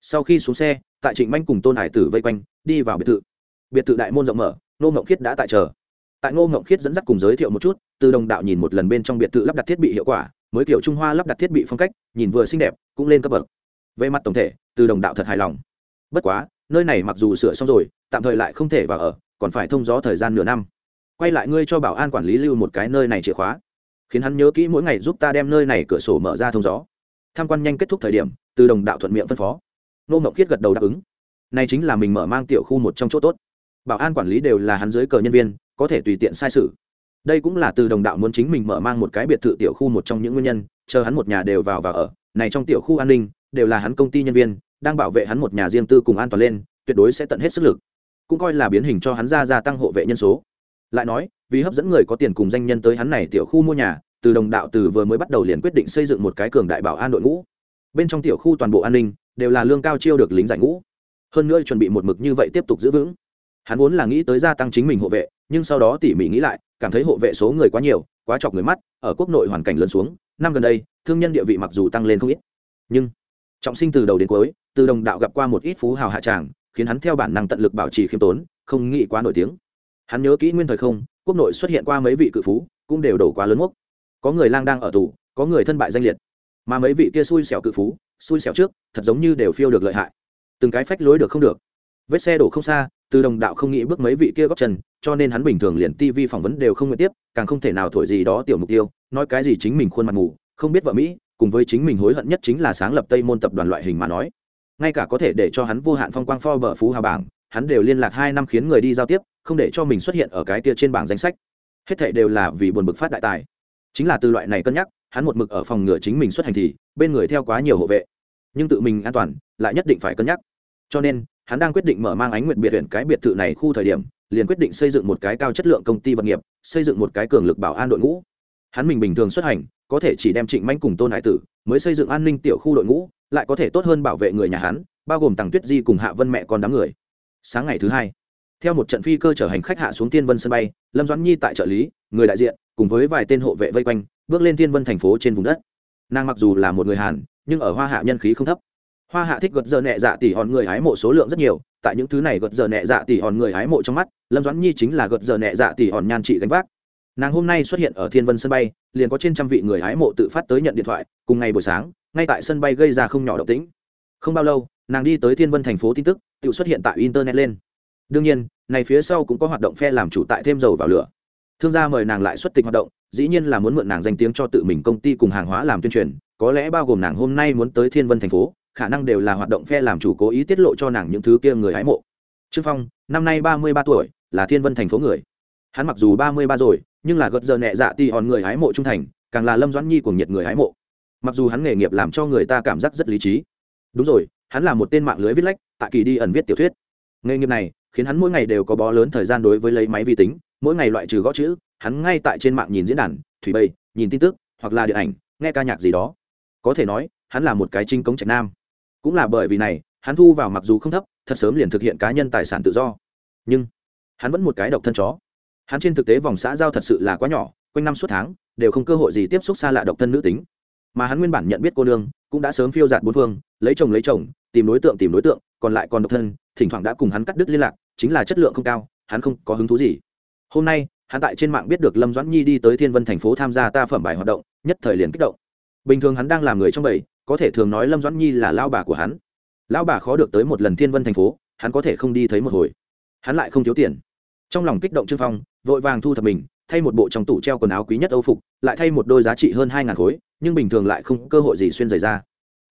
Sau khi xuống xe tại trịnh manh cùng tôn hải tử vây quanh đi vào biệt thự. Biệt thự đại môn rộng mở ngô ngộng khiết đã tại chờ. Tại ngô ngộng khiết dẫn dắt cùng giới thiệu một chút từ đồng đạo nhìn một lần bên trong biệt thự lắp đặt thiết bị hiệu quả mới kiểu trung hoa lắp đặt thiết bị phong cách nhìn vừa xinh đẹp cũng lên cấp bậc. Về mặt tổng thể từ đồng đạo thật hài lòng. Bất quá nơi này mặc dù sửa xong rồi tạm thời lại không thể vào ở còn phải thông gió thời gian nửa năm quay lại ngươi cho bảo an quản lý lưu một cái nơi này chìa khóa. Khiến hắn nhớ kỹ mỗi ngày giúp ta đem nơi này cửa sổ mở ra thông gió. Tham quan nhanh kết thúc thời điểm, từ đồng đạo thuận miệng phân phó. Nô mộng khiết gật đầu đáp ứng. Này chính là mình mở mang tiểu khu một trong chỗ tốt. Bảo an quản lý đều là hắn dưới cờ nhân viên, có thể tùy tiện sai sự. Đây cũng là từ đồng đạo muốn chính mình mở mang một cái biệt thự tiểu khu một trong những nguyên nhân, chờ hắn một nhà đều vào và ở. Này trong tiểu khu an ninh, đều là hắn công ty nhân viên, đang bảo vệ hắn một nhà riêng tư cùng an toàn lên, tuyệt đối sẽ tận hết sức lực. Cũng coi là biến hình cho hắn ra gia tăng hộ vệ nhân số lại nói, vì hấp dẫn người có tiền cùng danh nhân tới hắn này tiểu khu mua nhà, từ đồng đạo từ vừa mới bắt đầu liền quyết định xây dựng một cái cường đại bảo an đội ngũ. Bên trong tiểu khu toàn bộ an ninh, đều là lương cao chiêu được lính giải ngũ. Hơn nữa chuẩn bị một mực như vậy tiếp tục giữ vững. Hắn vốn là nghĩ tới gia tăng chính mình hộ vệ, nhưng sau đó tỉ mỉ nghĩ lại, cảm thấy hộ vệ số người quá nhiều, quá chọc người mắt, ở quốc nội hoàn cảnh lớn xuống, năm gần đây, thương nhân địa vị mặc dù tăng lên không ít. Nhưng, trọng sinh từ đầu đến cuối, từ đồng đạo gặp qua một ít phú hào hạ tràng, khiến hắn theo bản năng tận lực bảo trì khiêm tốn, không nghĩ quá nổi tiếng hắn nhớ kỹ nguyên thời không, quốc nội xuất hiện qua mấy vị cự phú, cũng đều đổ quá lớn mốc. Có người lang đang ở tù, có người thân bại danh liệt. Mà mấy vị kia xui xẻo cự phú, xui xẻo trước, thật giống như đều phiêu được lợi hại. Từng cái phách lối được không được. Vết xe đổ không xa, từ đồng đạo không nghĩ bước mấy vị kia góp chân, cho nên hắn bình thường liền tv phỏng vấn đều không nguyện tiếp, càng không thể nào thổi gì đó tiểu mục tiêu, nói cái gì chính mình khuôn mặt mù, không biết vợ mỹ, cùng với chính mình hối hận nhất chính là sáng lập tây môn tập đoàn loại hình mà nói. Ngay cả có thể để cho hắn vô hạn phong quang pho bờ phú hào bảng hắn đều liên lạc hai năm khiến người đi giao tiếp, không để cho mình xuất hiện ở cái kia trên bảng danh sách. Hết thệ đều là vì buồn bực phát đại tài. Chính là từ loại này cân nhắc, hắn một mực ở phòng ngừa chính mình xuất hành thì, bên người theo quá nhiều hộ vệ. Nhưng tự mình an toàn, lại nhất định phải cân nhắc. Cho nên, hắn đang quyết định mở mang ánh nguyện biệt huyện cái biệt thự này khu thời điểm, liền quyết định xây dựng một cái cao chất lượng công ty vật nghiệp, xây dựng một cái cường lực bảo an đội ngũ. Hắn mình bình thường xuất hành, có thể chỉ đem trịnh manh cùng tôn hải tử mới xây dựng an ninh tiểu khu đội ngũ, lại có thể tốt hơn bảo vệ người nhà hắn, bao gồm tàng tuyết di cùng hạ vân mẹ con đám người sáng ngày thứ hai, theo một trận phi cơ chở hành khách hạ xuống tiên vân sân bay, lâm doãn nhi tại trợ lý, người đại diện, cùng với vài tên hộ vệ vây quanh, bước lên tiên vân thành phố trên vùng đất. Nàng mặc dù là một người hàn, nhưng ở hoa hạ nhân khí không thấp. Hoa hạ thích gật giờ nhẹ dạ tỷ hòn người hái mộ số lượng rất nhiều, tại những thứ này gật giờ nhẹ dạ tỷ hòn người hái mộ trong mắt, lâm doãn nhi chính là gật giờ nhẹ dạ tỷ hòn nhan trị gánh vác. Nàng hôm nay xuất hiện ở thiên vân sân bay, liền có trên trăm vị người hái mộ tự phát tới nhận điện thoại, cùng ngày buổi sáng, ngay tại sân bay gây ra không nhỏ động tĩnh. Không bao lâu nàng đi tới thiên vân thành phố tin tức, tự xuất hiện tại internet lên. Đương nhiên, này phía sau cũng có hoạt động phe làm chủ tại thêm dầu vào lửa. Thương gia mời nàng lại xuất tịch hoạt động, dĩ nhiên là muốn mượn nàng danh tiếng cho tự mình công ty cùng hàng hóa làm tuyên truyền, có lẽ bao gồm nàng hôm nay muốn tới thiên vân thành phố, khả năng đều là hoạt động phe làm chủ cố ý tiết lộ cho nàng những thứ kia người hái mộ. Trương phong, năm nay ba mươi ba tuổi, là thiên vân thành phố người. Hắn mặc dù ba mươi ba rồi, nhưng là gật giờ nhẹ dạ ti hòn người hái mộ trung thành, càng là lâm doãn nhi của nhiệt người hái mộ. Mặc dù hắn nghề nghiệp làm cho người ta cảm giác rất lý trí. Đúng rồi hắn là một tên mạng lưới viết lách, tại kỳ đi ẩn viết tiểu thuyết. Nghề nghiệp này, khiến hắn mỗi ngày đều có bó lớn thời gian đối với lấy máy vi tính, mỗi ngày loại trừ gõ chữ, hắn ngay tại trên mạng nhìn diễn đàn, thủy bầy, nhìn tin tức, hoặc là điện ảnh, nghe ca nhạc gì đó. Có thể nói, hắn là một cái trinh cống trạch nam. Cũng là bởi vì này, hắn thu vào mặc dù không thấp, thật sớm liền thực hiện cá nhân tài sản tự do. Nhưng, hắn vẫn một cái độc thân chó. Hắn trên thực tế vòng xã giao thật sự là quá nhỏ, quanh năm suốt tháng, đều không cơ hội gì tiếp xúc xa lạ độc thân nữ tính. Mà hắn nguyên bản nhận biết cô nương, cũng đã sớm phiêu giạt bốn phương, lấy chồng lấy chồng tìm đối tượng, tìm đối tượng, còn lại còn độc thân, thỉnh thoảng đã cùng hắn cắt đứt liên lạc, chính là chất lượng không cao, hắn không có hứng thú gì. Hôm nay, hắn tại trên mạng biết được lâm doãn nhi đi tới thiên vân thành phố tham gia ta phẩm bài hoạt động, nhất thời liền kích động. Bình thường hắn đang làm người trong bầy, có thể thường nói lâm doãn nhi là lao bà của hắn. Lao bà khó được tới một lần thiên vân thành phố, hắn có thể không đi thấy một hồi. Hắn lại không thiếu tiền. Trong lòng kích động trương phong, vội vàng thu thập mình, thay một bộ trong tủ treo quần áo quý nhất âu phục, lại thay một đôi giá trị hơn hai ngàn khối, nhưng bình thường lại không cơ hội gì xuyên rời ra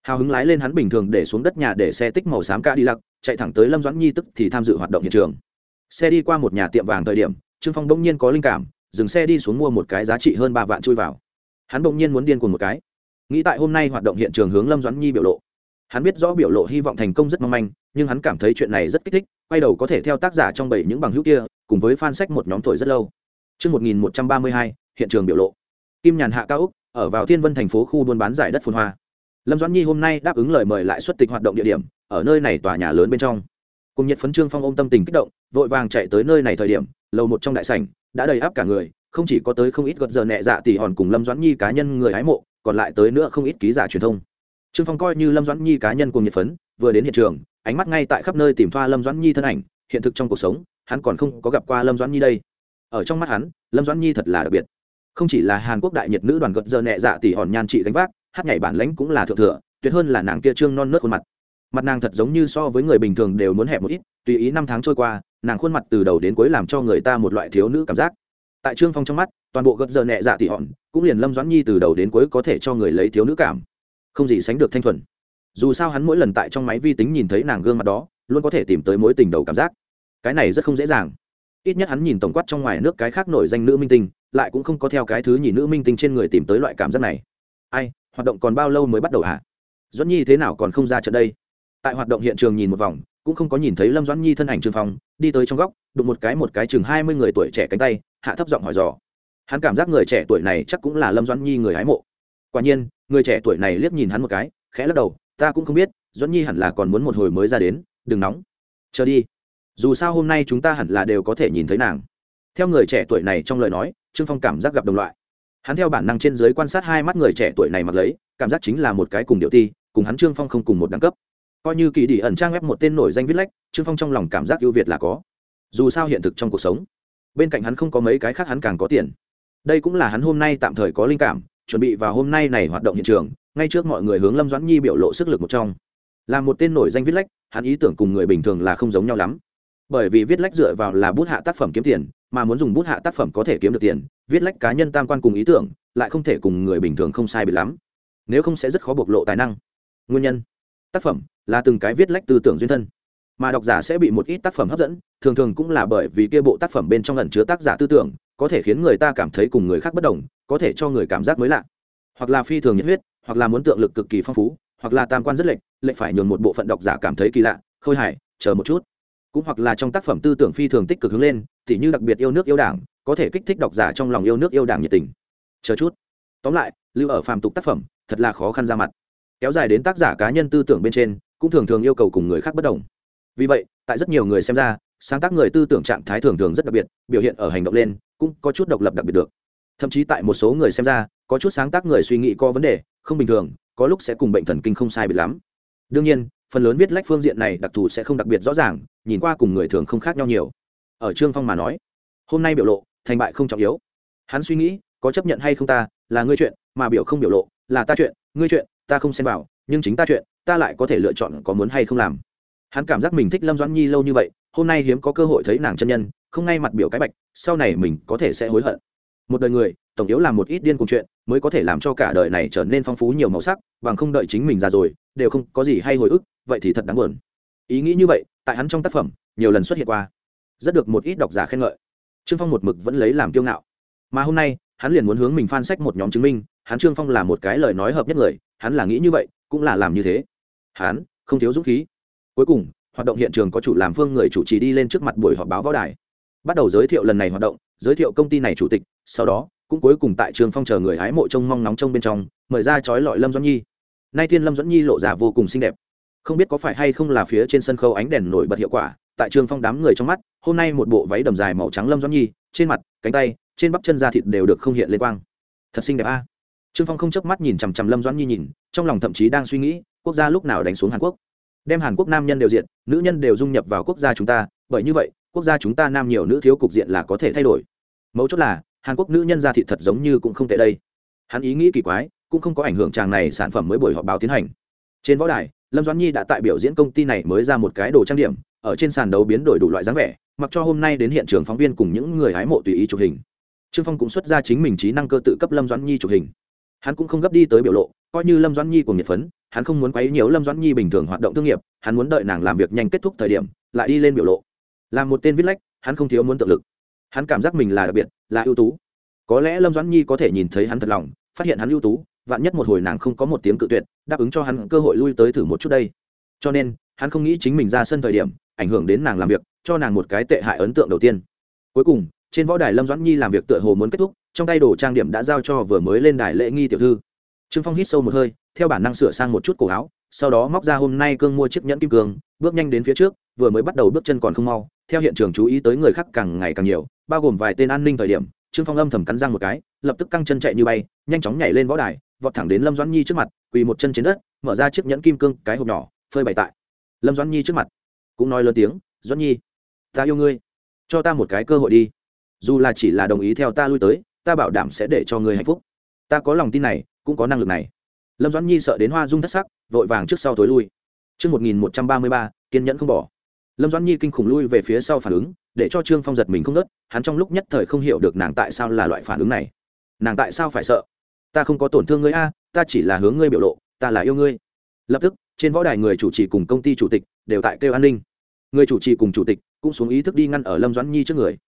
hào hứng lái lên hắn bình thường để xuống đất nhà để xe tích màu xám ca đi lặc chạy thẳng tới lâm doãn nhi tức thì tham dự hoạt động hiện trường. Xe đi qua một nhà tiệm vàng thời điểm trương phong bỗng nhiên có linh cảm dừng xe đi xuống mua một cái giá trị hơn ba vạn chui vào. Hắn bỗng nhiên muốn điên cuồng một cái. Nghĩ tại hôm nay hoạt động hiện trường hướng lâm doãn nhi biểu lộ. Hắn biết rõ biểu lộ hy vọng thành công rất mong manh nhưng hắn cảm thấy chuyện này rất kích thích quay đầu có thể theo tác giả trong bảy những bằng hữu kia cùng với fan sách một nhóm tuổi rất lâu. Trước 1132, hiện trường biểu lộ. Kim nhàn hạ cao Úc, ở vào Thiên Vân thành phố khu buôn bán giải đất phồn hoa. Lâm Doãn Nhi hôm nay đáp ứng lời mời lại xuất tịch hoạt động địa điểm, ở nơi này tòa nhà lớn bên trong. Cùng nhiệt phấn trương phong ôm tâm tình kích động, vội vàng chạy tới nơi này thời điểm, lầu một trong đại sảnh đã đầy áp cả người, không chỉ có tới không ít gật giờ nhẹ dạ tỷ hòn cùng Lâm Doãn Nhi cá nhân người hái mộ, còn lại tới nữa không ít ký giả truyền thông. Trương Phong coi như Lâm Doãn Nhi cá nhân cùng nhiệt phấn, vừa đến hiện trường, ánh mắt ngay tại khắp nơi tìm thoa Lâm Doãn Nhi thân ảnh, hiện thực trong cuộc sống hắn còn không có gặp qua lâm doãn nhi đây ở trong mắt hắn lâm doãn nhi thật là đặc biệt không chỉ là hàn quốc đại nhiệt nữ đoàn gật giờ nhẹ dạ tỷ hòn nhan trị gánh vác hát nhảy bản lãnh cũng là thượng thừa, tuyệt hơn là nàng kia trương non nớt khuôn mặt. Mặt nàng thật giống như so với người bình thường đều muốn hẹp một ít, tùy ý năm tháng trôi qua, nàng khuôn mặt từ đầu đến cuối làm cho người ta một loại thiếu nữ cảm giác. Tại trương phong trong mắt, toàn bộ gật giờ nhẹ dạ tỷ hòn, cũng liền lâm doãn nhi từ đầu đến cuối có thể cho người lấy thiếu nữ cảm. Không gì sánh được thanh thuần. Dù sao hắn mỗi lần tại trong máy vi tính nhìn thấy nàng gương mặt đó, luôn có thể tìm tới mối tình đầu cảm giác. Cái này rất không dễ dàng. Ít nhất hắn nhìn tổng quát trong ngoài nước cái khác nổi danh nữ minh tinh, lại cũng không có theo cái thứ nhìn nữ minh tinh trên người tìm tới loại cảm giác này. Ai? Hoạt động còn bao lâu mới bắt đầu hả? Doãn nhi thế nào còn không ra trận đây? Tại hoạt động hiện trường nhìn một vòng, cũng không có nhìn thấy lâm doãn nhi thân ảnh trường phòng đi tới trong góc, đụng một cái một cái chừng hai mươi người tuổi trẻ cánh tay, hạ thấp giọng hỏi dò. Hắn cảm giác người trẻ tuổi này chắc cũng là lâm doãn nhi người hái mộ. Quả nhiên, người trẻ tuổi này liếc nhìn hắn một cái, khẽ lắc đầu, ta cũng không biết, doãn nhi hẳn là còn muốn một hồi mới ra đến, đừng nóng. Chờ đi. Dù sao hôm nay chúng ta hẳn là đều có thể nhìn thấy nàng. Theo người trẻ tuổi này trong lời nói, trương phong cảm giác gặp đồng loại hắn theo bản năng trên giới quan sát hai mắt người trẻ tuổi này mặc lấy, cảm giác chính là một cái cùng điệu ti, cùng hắn trương phong không cùng một đẳng cấp. Coi như kỳ đi ẩn trang web một tên nổi danh viết lách, trương phong trong lòng cảm giác ưu việt là có. Dù sao hiện thực trong cuộc sống, bên cạnh hắn không có mấy cái khác hắn càng có tiền. Đây cũng là hắn hôm nay tạm thời có linh cảm, chuẩn bị vào hôm nay này hoạt động hiện trường, ngay trước mọi người hướng lâm doãn nhi biểu lộ sức lực một trong. Là một tên nổi danh viết lách, hắn ý tưởng cùng người bình thường là không giống nhau lắm bởi vì viết lách dựa vào là bút hạ tác phẩm kiếm tiền, mà muốn dùng bút hạ tác phẩm có thể kiếm được tiền, viết lách cá nhân tam quan cùng ý tưởng, lại không thể cùng người bình thường không sai bị lắm. Nếu không sẽ rất khó bộc lộ tài năng. Nguyên nhân. Tác phẩm là từng cái viết lách tư tưởng duyên thân. Mà độc giả sẽ bị một ít tác phẩm hấp dẫn, thường thường cũng là bởi vì kia bộ tác phẩm bên trong lần chứa tác giả tư tưởng, có thể khiến người ta cảm thấy cùng người khác bất đồng, có thể cho người cảm giác mới lạ. Hoặc là phi thường nhiệt huyết, hoặc là muốn tượng lực cực kỳ phong phú, hoặc là tam quan rất lệch lệch phải nhường một bộ phận độc giả cảm thấy kỳ lạ, khôi hài, chờ một chút cũng hoặc là trong tác phẩm tư tưởng phi thường tích cực hướng lên, tỉ như đặc biệt yêu nước yêu đảng, có thể kích thích độc giả trong lòng yêu nước yêu đảng nhiệt tình. Chờ chút. Tóm lại, lưu ở phàm tục tác phẩm, thật là khó khăn ra mặt. Kéo dài đến tác giả cá nhân tư tưởng bên trên, cũng thường thường yêu cầu cùng người khác bất đồng. Vì vậy, tại rất nhiều người xem ra, sáng tác người tư tưởng trạng thái thường thường rất đặc biệt, biểu hiện ở hành động lên, cũng có chút độc lập đặc biệt được. Thậm chí tại một số người xem ra, có chút sáng tác người suy nghĩ có vấn đề, không bình thường, có lúc sẽ cùng bệnh thần kinh không sai biệt lắm. Đương nhiên phần lớn viết lách phương diện này đặc thù sẽ không đặc biệt rõ ràng, nhìn qua cùng người thường không khác nhau nhiều. Ở trương phong mà nói, hôm nay biểu lộ, thành bại không trọng yếu. Hắn suy nghĩ, có chấp nhận hay không ta, là ngươi chuyện, mà biểu không biểu lộ, là ta chuyện, ngươi chuyện, ta không xem vào, nhưng chính ta chuyện, ta lại có thể lựa chọn có muốn hay không làm. Hắn cảm giác mình thích lâm doãn nhi lâu như vậy, hôm nay hiếm có cơ hội thấy nàng chân nhân, không ngay mặt biểu cái bạch, sau này mình có thể sẽ hối hận. Một đời người tổng yếu làm một ít điên cùng chuyện, mới có thể làm cho cả đời này trở nên phong phú nhiều màu sắc, bằng không đợi chính mình ra rồi, đều không có gì hay hồi ức, vậy thì thật đáng buồn. Ý nghĩ như vậy, tại hắn trong tác phẩm, nhiều lần xuất hiện qua. Rất được một ít độc giả khen ngợi. Trương phong một mực vẫn lấy làm kiêu ngạo. Mà hôm nay, hắn liền muốn hướng mình phan sách một nhóm chứng minh, hắn trương phong là một cái lời nói hợp nhất người, hắn là nghĩ như vậy, cũng là làm như thế. Hắn, không thiếu dũng khí. Cuối cùng, hoạt động hiện trường có chủ làm phương người chủ trì đi lên trước mặt buổi họp báo võ đài. Bắt đầu giới thiệu lần này hoạt động, giới thiệu công ty này chủ tịch, sau đó cũng cuối cùng tại trường phong chờ người hái mộ trông mong nóng trông bên trong, mời ra chói lọi lâm doãn nhi. Nay thiên lâm doãn nhi lộ ra vô cùng xinh đẹp. Không biết có phải hay không là phía trên sân khấu ánh đèn nổi bật hiệu quả, tại trường phong đám người trong mắt, hôm nay một bộ váy đầm dài màu trắng lâm doãn nhi, trên mặt, cánh tay, trên bắp chân da thịt đều được không hiện lên quang. Thật xinh đẹp a. Trương phong không chớp mắt nhìn chằm chằm lâm doãn nhi nhìn, trong lòng thậm chí đang suy nghĩ, quốc gia lúc nào đánh xuống hàn quốc? Đem hàn quốc nam nhân đều diện nữ nhân đều dung nhập vào quốc gia chúng ta, bởi như vậy, quốc gia chúng ta nam nhiều nữ thiếu cục diện là có thể thay đổi. Mấu chốt là hàn quốc nữ nhân ra thị thật giống như cũng không tệ đây. Hắn ý nghĩ kỳ quái, cũng không có ảnh hưởng chàng này sản phẩm mới buổi họp báo tiến hành. Trên võ đài, lâm doãn nhi đã tại biểu diễn công ty này mới ra một cái đồ trang điểm, ở trên sàn đấu biến đổi đủ loại dáng vẻ, mặc cho hôm nay đến hiện trường phóng viên cùng những người hái mộ tùy ý chụp hình. Trương phong cũng xuất ra chính mình trí năng cơ tự cấp lâm doãn nhi chụp hình. Hắn cũng không gấp đi tới biểu lộ, coi như lâm doãn nhi của nhiệt phấn, hắn không muốn quấy nhiều lâm doãn nhi bình thường hoạt động thương nghiệp, hắn muốn đợi nàng làm việc nhanh kết thúc thời điểm, lại đi lên biểu lộ. Làm một tên viết lách, hắn không thiếu muốn tự lực hắn cảm giác mình là đặc biệt, là ưu tú. Có lẽ lâm doãn nhi có thể nhìn thấy hắn thật lòng, phát hiện hắn ưu tú, vạn nhất một hồi nàng không có một tiếng cự tuyệt, đáp ứng cho hắn cơ hội lui tới thử một chút đây. Cho nên, hắn không nghĩ chính mình ra sân thời điểm, ảnh hưởng đến nàng làm việc, cho nàng một cái tệ hại ấn tượng đầu tiên. Cuối cùng, trên võ đài lâm doãn nhi làm việc tựa hồ muốn kết thúc, trong tay đồ trang điểm đã giao cho vừa mới lên đài lễ nghi tiểu thư. Trương phong hít sâu một hơi, theo bản năng sửa sang một chút cổ áo, sau đó móc ra hôm nay cương mua chiếc nhẫn kim cương, bước nhanh đến phía trước, vừa mới bắt đầu bước chân còn không mau, theo hiện trường chú ý tới người khác càng ngày càng nhiều bao gồm vài tên an ninh thời điểm trương phong âm thầm cắn răng một cái lập tức căng chân chạy như bay nhanh chóng nhảy lên võ đài vọt thẳng đến lâm doãn nhi trước mặt quỳ một chân trên đất mở ra chiếc nhẫn kim cương cái hộp nhỏ phơi bày tại lâm doãn nhi trước mặt. Cũng nói lớn tiếng doãn nhi ta yêu ngươi cho ta một cái cơ hội đi. Dù là chỉ là đồng ý theo ta lui tới ta bảo đảm sẽ để cho ngươi hạnh phúc. Ta có lòng tin này cũng có năng lực này. Lâm doãn nhi sợ đến hoa dung thất sắc vội vàng trước sau tối lui. Trước 1133, kiên nhẫn không bỏ. Lâm Doãn Nhi kinh khủng lui về phía sau phản ứng, để cho Trương Phong giật mình không ngớt, hắn trong lúc nhất thời không hiểu được nàng tại sao là loại phản ứng này. Nàng tại sao phải sợ? Ta không có tổn thương ngươi a, ta chỉ là hướng ngươi biểu lộ, ta là yêu ngươi. Lập tức, trên võ đài người chủ trì cùng công ty chủ tịch đều tại kêu an ninh. Người chủ trì cùng chủ tịch cũng xuống ý thức đi ngăn ở Lâm Doãn Nhi trước người.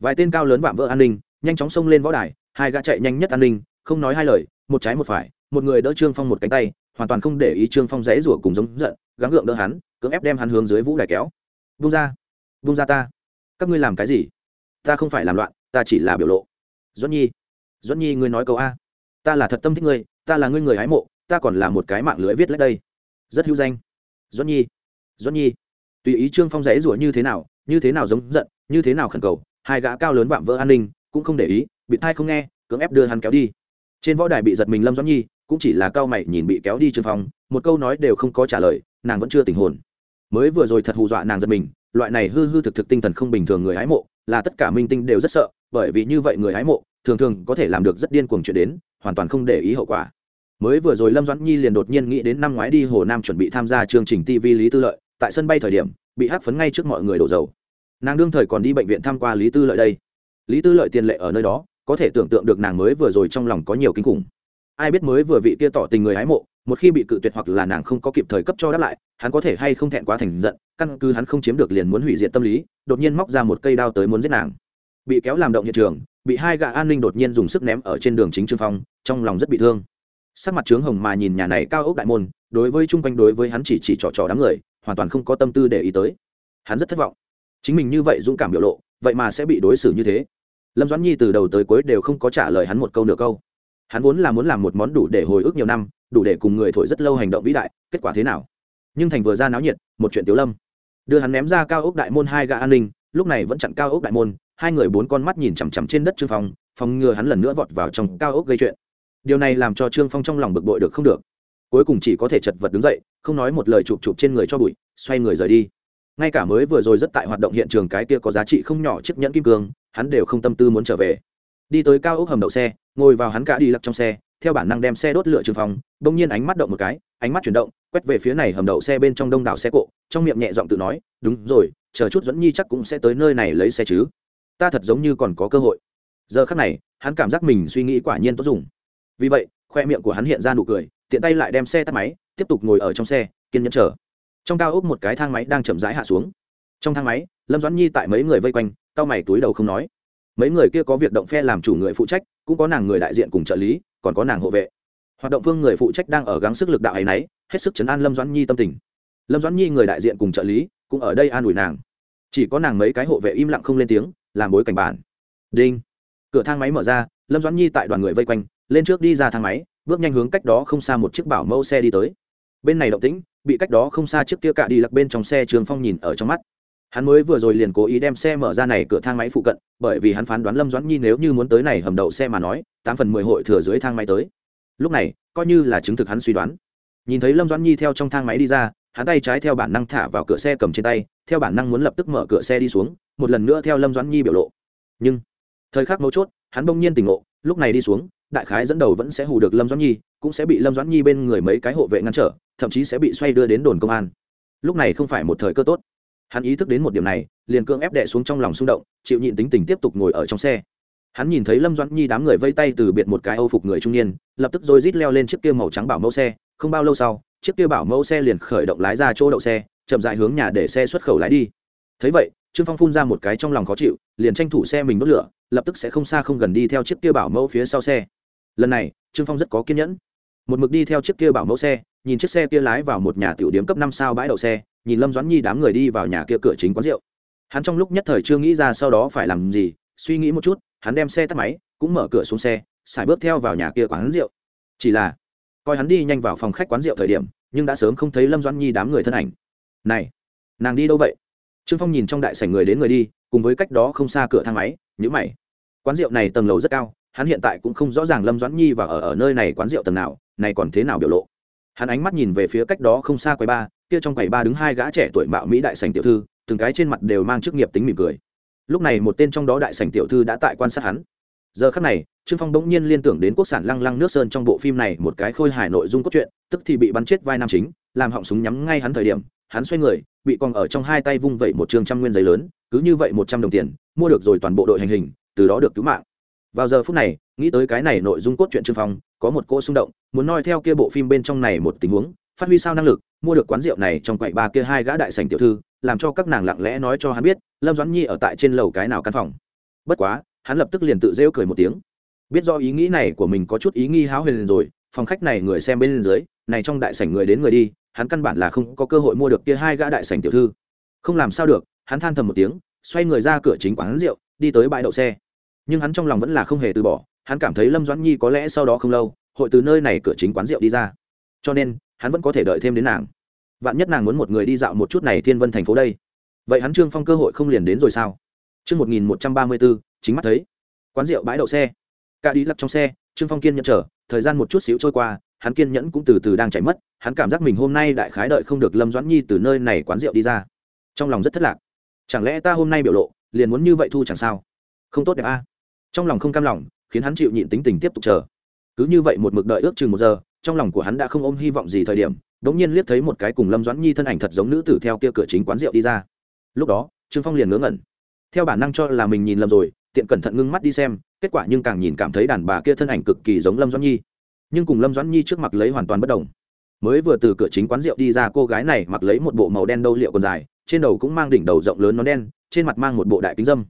Vài tên cao lớn vạm vỡ an ninh, nhanh chóng xông lên võ đài, hai gã chạy nhanh nhất an ninh, không nói hai lời, một trái một phải, một người đỡ Trương Phong một cánh tay, hoàn toàn không để ý Trương Phong rẽ rủa cùng giống giận, gắng gượng đỡ hắn, cưỡng ép đem hắn hướng dưới vũ đài kéo vung ra vung ra ta các ngươi làm cái gì? Ta không phải làm loạn, ta chỉ là biểu lộ. Doãn nhi doãn nhi, ngươi nói câu a. Ta là thật tâm thích ngươi, ta là ngươi người hái mộ, ta còn là một cái mạng lưới viết lách đây. Rất hữu danh. Doãn nhi doãn nhi. Tùy ý trương phong rẽ rủa như thế nào, như thế nào giống giận, như thế nào khẩn cầu, hai gã cao lớn vạm vỡ an ninh cũng không để ý, bị thai không nghe, cưỡng ép đưa hắn kéo đi. Trên võ đài bị giật mình lâm doãn nhi, cũng chỉ là cao mày nhìn bị kéo đi trương phong, một câu nói đều không có trả lời, nàng vẫn chưa tình hồn. Mới vừa rồi thật hù dọa nàng giật mình loại này hư hư thực thực tinh thần không bình thường người hái mộ, là tất cả minh tinh đều rất sợ, bởi vì như vậy người hái mộ, thường thường có thể làm được rất điên cuồng chuyện đến, hoàn toàn không để ý hậu quả. Mới vừa rồi lâm doãn nhi liền đột nhiên nghĩ đến năm ngoái đi hồ nam chuẩn bị tham gia chương trình tv lý tư lợi, tại sân bay thời điểm, bị hắc phấn ngay trước mọi người đổ dầu. Nàng đương thời còn đi bệnh viện tham qua lý tư lợi đây. Lý tư lợi tiền lệ ở nơi đó, có thể tưởng tượng được nàng mới vừa rồi trong lòng có nhiều kinh khủng. Ai biết mới vừa vị kia tỏ tình người hái mộ một khi bị cự tuyệt hoặc là nàng không có kịp thời cấp cho đáp lại, hắn có thể hay không thẹn quá thành giận, căn cứ hắn không chiếm được liền muốn hủy diệt tâm lý, đột nhiên móc ra một cây đao tới muốn giết nàng. Bị kéo làm động hiện trường, bị hai gã an ninh đột nhiên dùng sức ném ở trên đường chính trương phong, trong lòng rất bị thương. Sắc mặt trướng hồng mà nhìn nhà này cao ốc đại môn, đối với chung quanh đối với hắn chỉ chỉ trò trò đám người, hoàn toàn không có tâm tư để ý tới. Hắn rất thất vọng. Chính mình như vậy dũng cảm biểu lộ, vậy mà sẽ bị đối xử như thế. Lâm doãn nhi từ đầu tới cuối đều không có trả lời hắn một câu nửa câu hắn vốn là muốn làm một món đủ để hồi ức nhiều năm, đủ để cùng người thổi rất lâu hành động vĩ đại, kết quả thế nào? Nhưng thành vừa ra náo nhiệt, một chuyện tiếu lâm. Đưa hắn ném ra cao ốc đại môn hai gã an ninh, lúc này vẫn chặn cao ốc đại môn, hai người bốn con mắt nhìn chằm chằm trên đất trương phong, phòng ngừa hắn lần nữa vọt vào trong cao ốc gây chuyện. Điều này làm cho trương phong trong lòng bực bội được không được. Cuối cùng chỉ có thể chật vật đứng dậy, không nói một lời chụp chụp trên người cho bụi, xoay người rời đi. Ngay cả mới vừa rồi rất tại hoạt động hiện trường cái kia có giá trị không nhỏ chiếc nhẫn kim cương, hắn đều không tâm tư muốn trở về đi tới cao ốc hầm đậu xe, ngồi vào hắn cả đi lặc trong xe, theo bản năng đem xe đốt lửa trường phòng, bỗng nhiên ánh mắt động một cái, ánh mắt chuyển động, quét về phía này hầm đậu xe bên trong đông đảo xe cộ, trong miệng nhẹ giọng tự nói, đúng rồi, chờ chút dẫn nhi chắc cũng sẽ tới nơi này lấy xe chứ. Ta thật giống như còn có cơ hội. Giờ khắc này, hắn cảm giác mình suy nghĩ quả nhiên tốt dùng. Vì vậy, khoe miệng của hắn hiện ra nụ cười, tiện tay lại đem xe tắt máy, tiếp tục ngồi ở trong xe, kiên nhẫn chờ. Trong cao ốc một cái thang máy đang chậm rãi hạ xuống. Trong thang máy, lâm doãn nhi tại mấy người vây quanh cao mày túi đầu không nói mấy người kia có việc động phe làm chủ người phụ trách, cũng có nàng người đại diện cùng trợ lý, còn có nàng hộ vệ. Hoạt động phương người phụ trách đang ở gắng sức lực đạo ấy nấy, hết sức chấn an lâm doãn nhi tâm tình. Lâm doãn nhi người đại diện cùng trợ lý, cũng ở đây an ủi nàng. Chỉ có nàng mấy cái hộ vệ im lặng không lên tiếng, làm bối cảnh bản. Đinh. Cửa thang máy mở ra, lâm doãn nhi tại đoàn người vây quanh, lên trước đi ra thang máy, bước nhanh hướng cách đó không xa một chiếc bảo mẫu xe đi tới. Bên này động tĩnh, bị cách đó không xa chiếc kia cạ đi lặc bên trong xe trường phong nhìn ở trong mắt hắn mới vừa rồi liền cố ý đem xe mở ra này cửa thang máy phụ cận, bởi vì hắn phán đoán lâm doãn nhi nếu như muốn tới này hầm đậu xe mà nói, tám phần mười hội thừa dưới thang máy tới. Lúc này, coi như là chứng thực hắn suy đoán. Nhìn thấy lâm doãn nhi theo trong thang máy đi ra, hắn tay trái theo bản năng thả vào cửa xe cầm trên tay, theo bản năng muốn lập tức mở cửa xe đi xuống, một lần nữa theo lâm doãn nhi biểu lộ. Nhưng, thời khắc mấu chốt, hắn bỗng nhiên tỉnh ngộ, lúc này đi xuống, đại khái dẫn đầu vẫn sẽ hù được lâm doãn nhi, cũng sẽ bị lâm doãn nhi bên người mấy cái hộ vệ ngăn trở, thậm chí sẽ bị xoay đưa đến đồn công an. Lúc này không phải một thời cơ tốt hắn ý thức đến một điểm này, liền cưỡng ép đệ xuống trong lòng xung động, chịu nhịn tính tình tiếp tục ngồi ở trong xe. Hắn nhìn thấy lâm doãn nhi đám người vây tay từ biệt một cái âu phục người trung niên, lập tức rồi rít leo lên chiếc kia màu trắng bảo mẫu xe. Không bao lâu sau, chiếc kia bảo mẫu xe liền khởi động lái ra chỗ đậu xe, chậm dại hướng nhà để xe xuất khẩu lái đi. Thấy vậy, trương phong phun ra một cái trong lòng khó chịu, liền tranh thủ xe mình đốt lửa, lập tức sẽ không xa không gần đi theo chiếc kia bảo mẫu phía sau xe. Lần này, trương phong rất có kiên nhẫn. Một mực đi theo chiếc kia bảo mẫu xe, nhìn chiếc xe kia lái vào một nhà tiểu điếm cấp năm sao bãi đậu xe nhìn lâm doãn nhi đám người đi vào nhà kia cửa chính quán rượu. Hắn trong lúc nhất thời chưa nghĩ ra sau đó phải làm gì, suy nghĩ một chút, hắn đem xe tắt máy, cũng mở cửa xuống xe, xài bước theo vào nhà kia quán rượu. Chỉ là, coi hắn đi nhanh vào phòng khách quán rượu thời điểm, nhưng đã sớm không thấy lâm doãn nhi đám người thân ảnh. Này, nàng đi đâu vậy? Trương phong nhìn trong đại sảnh người đến người đi, cùng với cách đó không xa cửa thang máy nhữ mày. Quán rượu này tầng lầu rất cao, hắn hiện tại cũng không rõ ràng lâm doãn nhi và ở ở nơi này quán rượu tầng nào, này còn thế nào biểu lộ. Hắn ánh mắt nhìn về phía cách đó không xa quầy ba kia trong quầy ba đứng hai gã trẻ tuổi mạo mỹ đại sành tiểu thư, từng cái trên mặt đều mang chức nghiệp tính mỉm cười. Lúc này một tên trong đó đại sành tiểu thư đã tại quan sát hắn. Giờ khắc này, trương phong bỗng nhiên liên tưởng đến quốc sản lăng lăng nước sơn trong bộ phim này một cái khôi hài nội dung cốt truyện, tức thì bị bắn chết vai nam chính, làm họng súng nhắm ngay hắn thời điểm, hắn xoay người, bị còn ở trong hai tay vung vẩy một trường trăm nguyên giấy lớn, cứ như vậy một trăm đồng tiền, mua được rồi toàn bộ đội hành hình, từ đó được cứu mạng. Vào giờ phút này, nghĩ tới cái này nội dung cốt truyện trương phong, có một cô xung động, muốn noi theo kia bộ phim bên trong này một tình huống, phát huy sao năng lực mua được quán rượu này trong quầy ba kia hai gã đại sảnh tiểu thư, làm cho các nàng lặng lẽ nói cho hắn biết, lâm doãn nhi ở tại trên lầu cái nào căn phòng. Bất quá, hắn lập tức liền tự rêu cười một tiếng. Biết do ý nghĩ này của mình có chút ý nghi háo huyền rồi, phòng khách này người xem bên dưới, này trong đại sảnh người đến người đi, hắn căn bản là không có cơ hội mua được kia hai gã đại sảnh tiểu thư. Không làm sao được, hắn than thầm một tiếng, xoay người ra cửa chính quán rượu, đi tới bãi đậu xe. Nhưng hắn trong lòng vẫn là không hề từ bỏ, hắn cảm thấy lâm doãn nhi có lẽ sau đó không lâu, hội từ nơi này cửa chính quán rượu đi ra. Cho nên hắn vẫn có thể đợi thêm đến nàng vạn nhất nàng muốn một người đi dạo một chút này thiên vân thành phố đây vậy hắn trương phong cơ hội không liền đến rồi sao chương một nghìn một trăm ba mươi bốn chính mắt thấy. Quán rượu bãi đậu xe. Cả đi lắc trong xe, Trương Phong kiên nhẫn chờ, thời gian một chút xíu trôi qua, hắn kiên nhẫn cũng từ từ đang chảy mất, hắn cảm giác mình hôm nay đại khái đợi không được Lâm Doãn Nhi từ nơi này quán rượu đi ra. Trong lòng rất thất lạc. Chẳng lẽ ta hôm nay biểu lộ, liền muốn như vậy thu chẳng sao? Không tốt đẹp a. Trong lòng không cam lòng, khiến hắn chịu nhịn tính tình tiếp tục chờ. Cứ như vậy một mực đợi ước chừng một giờ, trong lòng của hắn đã không ôm hy vọng gì thời điểm, đống nhiên liếc thấy một cái cùng Lâm Doãn Nhi thân ảnh thật giống nữ tử theo kia cửa chính quán rượu đi ra. Lúc đó, Trương Phong liền ngớ ngẩn. Theo bản năng cho là mình nhìn lầm rồi, tiện cẩn thận ngưng mắt đi xem kết quả nhưng càng nhìn cảm thấy đàn bà kia thân ảnh cực kỳ giống lâm doãn nhi. Nhưng cùng lâm doãn nhi trước mặt lấy hoàn toàn bất đồng. Mới vừa từ cửa chính quán rượu đi ra cô gái này mặc lấy một bộ màu đen đâu liệu còn dài trên đầu cũng mang đỉnh đầu rộng lớn nó đen trên mặt mang một bộ đại kính dâm.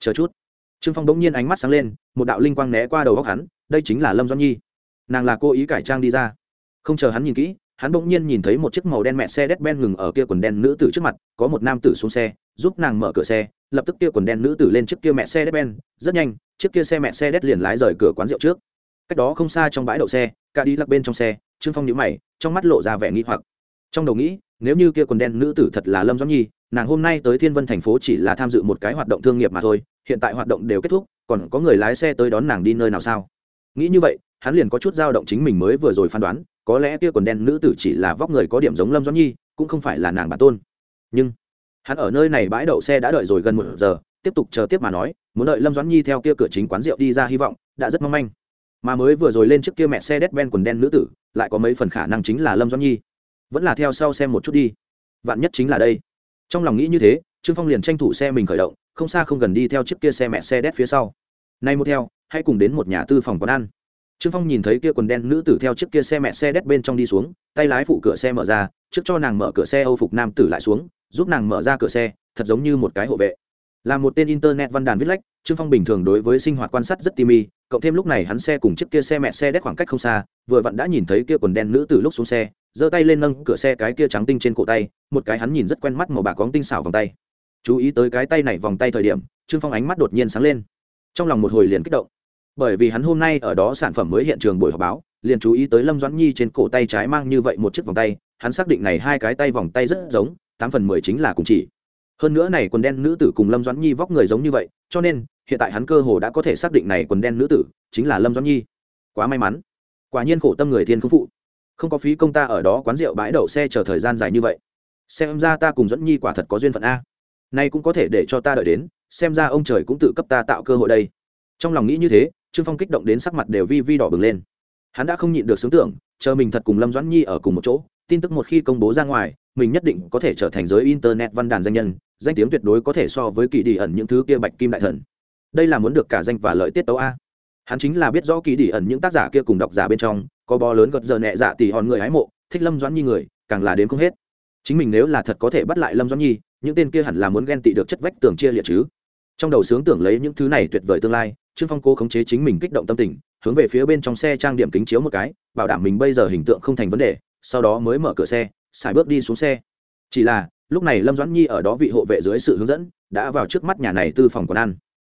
Chờ chút. Trương phong đống nhiên ánh mắt sáng lên một đạo linh quang né qua đầu góc hắn đây chính là lâm doãn nhi nàng là cô ý cải trang đi ra. Không chờ hắn nhìn kỹ, hắn bỗng nhiên nhìn thấy một chiếc màu đen mẹ xe đét ben ngừng ở kia quần đen nữ tử trước mặt, có một nam tử xuống xe, giúp nàng mở cửa xe, lập tức kia quần đen nữ tử lên chiếc kia mẹ xe đét ben, rất nhanh, chiếc kia xe mẹ xe đét liền lái rời cửa quán rượu trước. Cách đó không xa trong bãi đậu xe, cả đi lắc bên trong xe, trương phong nhíu mày, trong mắt lộ ra vẻ nghi hoặc. Trong đầu nghĩ, nếu như kia quần đen nữ tử thật là lâm doãn nhi, nàng hôm nay tới thiên vân thành phố chỉ là tham dự một cái hoạt động thương nghiệp mà thôi, hiện tại hoạt động đều kết thúc, còn có người lái xe tới đón nàng đi nơi nào sao? Nghĩ như vậy, hắn liền có chút dao động chính mình mới vừa rồi phán đoán, có lẽ kia quần đen nữ tử chỉ là vóc người có điểm giống lâm doãn nhi, cũng không phải là nàng bản tôn. Nhưng, hắn ở nơi này bãi đậu xe đã đợi rồi gần một giờ, tiếp tục chờ tiếp mà nói, muốn đợi lâm doãn nhi theo kia cửa chính quán rượu đi ra hy vọng, đã rất mong manh. Mà mới vừa rồi lên trước kia mẹ xe đét ben quần đen nữ tử, lại có mấy phần khả năng chính là lâm doãn nhi. Vẫn là theo sau xem một chút đi. Vạn nhất chính là đây. Trong lòng nghĩ như thế, trương phong liền tranh thủ xe mình khởi động, không xa không gần đi theo chiếc kia xe mẹ xe đét phía sau. Nay một theo hãy cùng đến một nhà tư phòng quán ăn. Trương phong nhìn thấy kia quần đen nữ tử theo chiếc kia xe mẹ xe đét bên trong đi xuống, tay lái phụ cửa xe mở ra, trước cho nàng mở cửa xe âu phục nam tử lại xuống, giúp nàng mở ra cửa xe, thật giống như một cái hộ vệ. Là một tên internet văn đàn viết lách, trương phong bình thường đối với sinh hoạt quan sát rất tỉ mỉ, cộng thêm lúc này hắn xe cùng chiếc kia xe mẹ xe đét khoảng cách không xa, vừa vặn đã nhìn thấy kia quần đen nữ từ lúc xuống xe, giơ tay lên nâng cửa xe cái kia trắng tinh trên cổ tay, một cái hắn nhìn rất quen mắt màu bạc có tinh xảo vòng tay. Chú ý tới cái tay này vòng tay thời điểm, trương phong ánh mắt đột nhiên sáng lên. Trong lòng một hồi liền kích động bởi vì hắn hôm nay ở đó sản phẩm mới hiện trường buổi họp báo, liền chú ý tới lâm doãn nhi trên cổ tay trái mang như vậy một chiếc vòng tay, hắn xác định này hai cái tay vòng tay rất giống, tám phần mười chính là cùng chỉ. Hơn nữa này quần đen nữ tử cùng lâm doãn nhi vóc người giống như vậy, cho nên, hiện tại hắn cơ hồ đã có thể xác định này quần đen nữ tử chính là lâm doãn nhi. Quá may mắn. Quả nhiên khổ tâm người thiên không phụ. Không có phí công ta ở đó quán rượu bãi đậu xe chờ thời gian dài như vậy. Xem ra ta cùng doãn nhi quả thật có duyên phận a. Nay cũng có thể để cho ta đợi đến, xem ra ông trời cũng tự cấp ta tạo cơ hội đây. Trong lòng nghĩ như thế trương phong kích động đến sắc mặt đều vi vi đỏ bừng lên. Hắn đã không nhịn được sướng tưởng, chờ mình thật cùng lâm doãn nhi ở cùng một chỗ, tin tức một khi công bố ra ngoài, mình nhất định có thể trở thành giới internet văn đàn danh nhân, danh tiếng tuyệt đối có thể so với kỳ đi ẩn những thứ kia bạch kim đại thần. Đây là muốn được cả danh và lợi tiết tấu a. Hắn chính là biết rõ kỳ đi ẩn những tác giả kia cùng độc giả bên trong, có bò lớn gật giờ nhẹ dạ tỷ hòn người hái mộ, thích lâm doãn nhi người, càng là đến không hết. Chính mình nếu là thật có thể bắt lại lâm doãn nhi, những tên kia hẳn là muốn ghen tị được chất vách tường chia liệt chứ. Trong đầu sướng tưởng lấy những thứ này tuyệt vời tương lai trương phong cố khống chế chính mình kích động tâm tình, hướng về phía bên trong xe trang điểm kính chiếu một cái, bảo đảm mình bây giờ hình tượng không thành vấn đề, sau đó mới mở cửa xe, xài bước đi xuống xe. Chỉ là, lúc này lâm doãn nhi ở đó vị hộ vệ dưới sự hướng dẫn, đã vào trước mắt nhà này tư phòng quán ăn.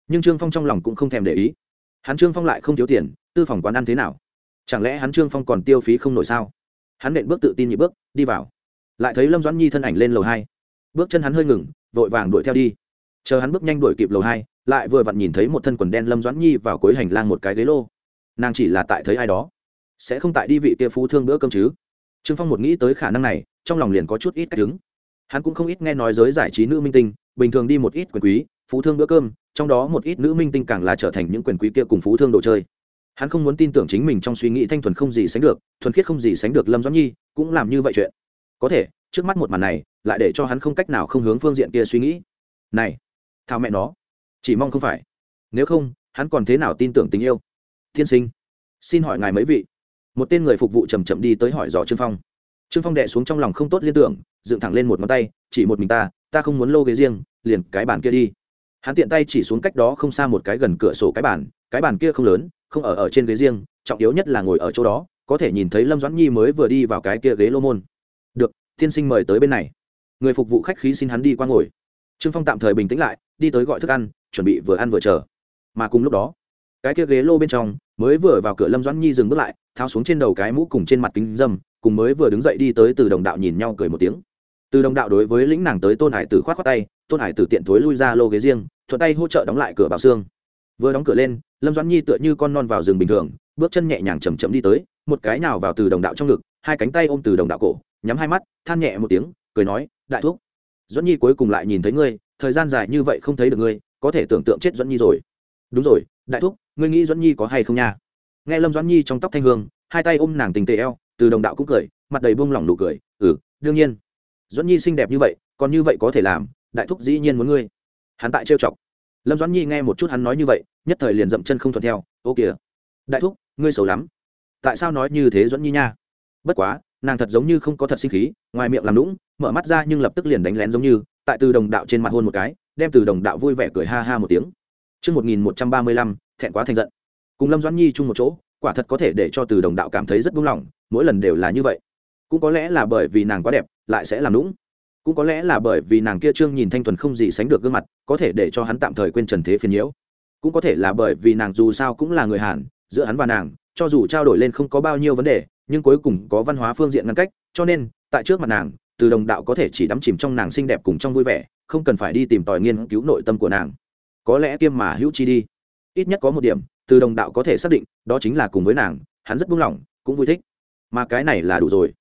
Nhưng trương phong trong lòng cũng không thèm để ý. Hắn trương phong lại không thiếu tiền, tư phòng quán ăn thế nào? Chẳng lẽ hắn trương phong còn tiêu phí không nổi sao? Hắn nện bước tự tin nhị bước, đi vào. Lại thấy lâm doãn nhi thân ảnh lên lầu hai. Bước chân hắn hơi ngừng, vội vàng đuổi theo đi chờ hắn bước nhanh đuổi kịp lầu hai, lại vừa vặn nhìn thấy một thân quần đen lâm doãn nhi vào cuối hành lang một cái ghế lô. Nàng chỉ là tại thấy ai đó. Sẽ không tại đi vị kia phú thương bữa cơm chứ? Trương phong một nghĩ tới khả năng này, trong lòng liền có chút ít cách đứng. Hắn cũng không ít nghe nói giới giải trí nữ minh tinh, bình thường đi một ít quyền quý, phú thương bữa cơm, trong đó một ít nữ minh tinh càng là trở thành những quyền quý kia cùng phú thương đồ chơi. Hắn không muốn tin tưởng chính mình trong suy nghĩ thanh thuần không gì sánh được, thuần khiết không gì sánh được lâm doãn nhi, cũng làm như vậy chuyện. Có thể, trước mắt một màn này, lại để cho hắn không cách nào không hướng phương diện kia suy nghĩ. Này thao mẹ nó. Chỉ mong không phải. Nếu không, hắn còn thế nào tin tưởng tình yêu? Tiên sinh, xin hỏi ngài mấy vị. Một tên người phục vụ chầm chậm đi tới hỏi dò trương phong. Trương phong đệ xuống trong lòng không tốt liên tưởng, dựng thẳng lên một ngón tay, chỉ một mình ta ta không muốn lô ghế riêng, liền cái bàn kia đi. Hắn tiện tay chỉ xuống cách đó không xa một cái gần cửa sổ cái bàn cái bàn kia không lớn, không ở ở trên ghế riêng, trọng yếu nhất là ngồi ở chỗ đó, có thể nhìn thấy lâm doãn nhi mới vừa đi vào cái kia ghế lô môn. Được tiên sinh mời tới bên này. Người phục vụ khách khí xin hắn đi qua ngồi trương phong tạm thời bình tĩnh lại, đi tới gọi thức ăn, chuẩn bị vừa ăn vừa chờ. Mà cùng lúc đó, cái kia ghế lô bên trong mới vừa vào cửa lâm doãn nhi dừng bước lại, tháo xuống trên đầu cái mũ cùng trên mặt kính dâm, cùng mới vừa đứng dậy đi tới từ đồng đạo nhìn nhau cười một tiếng. Từ đồng đạo đối với lĩnh nàng tới tôn hải tử khoát khoát tay, tôn hải tử tiện thối lui ra lô ghế riêng, thuận tay hỗ trợ đóng lại cửa bảo xương. Vừa đóng cửa lên, lâm doãn nhi tựa như con non vào rừng bình thường, bước chân nhẹ nhàng chầm chậm đi tới, một cái nào vào từ đồng đạo trong ngực, hai cánh tay ôm từ đồng đạo cổ, nhắm hai mắt, than nhẹ một tiếng, cười nói, đại thúc dẫn nhi cuối cùng lại nhìn thấy ngươi, thời gian dài như vậy không thấy được ngươi, có thể tưởng tượng chết dẫn nhi rồi. Đúng rồi, đại thúc, ngươi nghĩ dẫn nhi có hay không nha? Nghe lâm doãn nhi trong tóc thanh hương, hai tay ôm nàng tình tề eo, từ đồng đạo cũng cười, mặt đầy buông lỏng nụ cười ừ đương nhiên. Doãn nhi xinh đẹp như vậy, còn như vậy có thể làm, đại thúc dĩ nhiên muốn ngươi. Hắn tại trêu chọc. Lâm doãn nhi nghe một chút hắn nói như vậy, nhất thời liền dậm chân không thuận theo, ô kìa, đại thúc, ngươi xấu lắm. Tại sao nói như thế doãn nhi nha? Bất quá nàng thật giống như không có thật sinh khí ngoài miệng làm lũng mở mắt ra nhưng lập tức liền đánh lén giống như tại từ đồng đạo trên mặt hôn một cái đem từ đồng đạo vui vẻ cười ha ha một tiếng Trước 1135, thẹn quá thành giận. Cùng Lâm Doãn Nhi chung một chỗ, quả thật có thể để cho từ đồng đạo cảm thấy rất buông lỏng, mỗi lần đều là như vậy. Cũng có lẽ là bởi vì nàng quá đẹp, lại sẽ làm lũng. Cũng có lẽ là bởi vì nàng kia trương nhìn thanh thuần không gì sánh được gương mặt, có thể để cho hắn tạm thời quên trần thế phiền nhiễu. Cũng có thể là bởi vì nàng dù sao cũng là người Hàn, giữa hắn và nàng, cho dù trao đổi lên không có bao nhiêu vấn đề, nhưng cuối cùng có văn hóa phương diện ngăn cách, cho nên, tại trước mặt nàng, từ đồng đạo có thể chỉ đắm chìm trong nàng xinh đẹp cùng trong vui vẻ, không cần phải đi tìm tòi nghiên cứu nội tâm của nàng. Có lẽ kiêm mà hữu chi đi. Ít nhất có một điểm từ đồng đạo có thể xác định đó chính là cùng với nàng hắn rất buông lỏng cũng vui thích. Mà cái này là đủ rồi.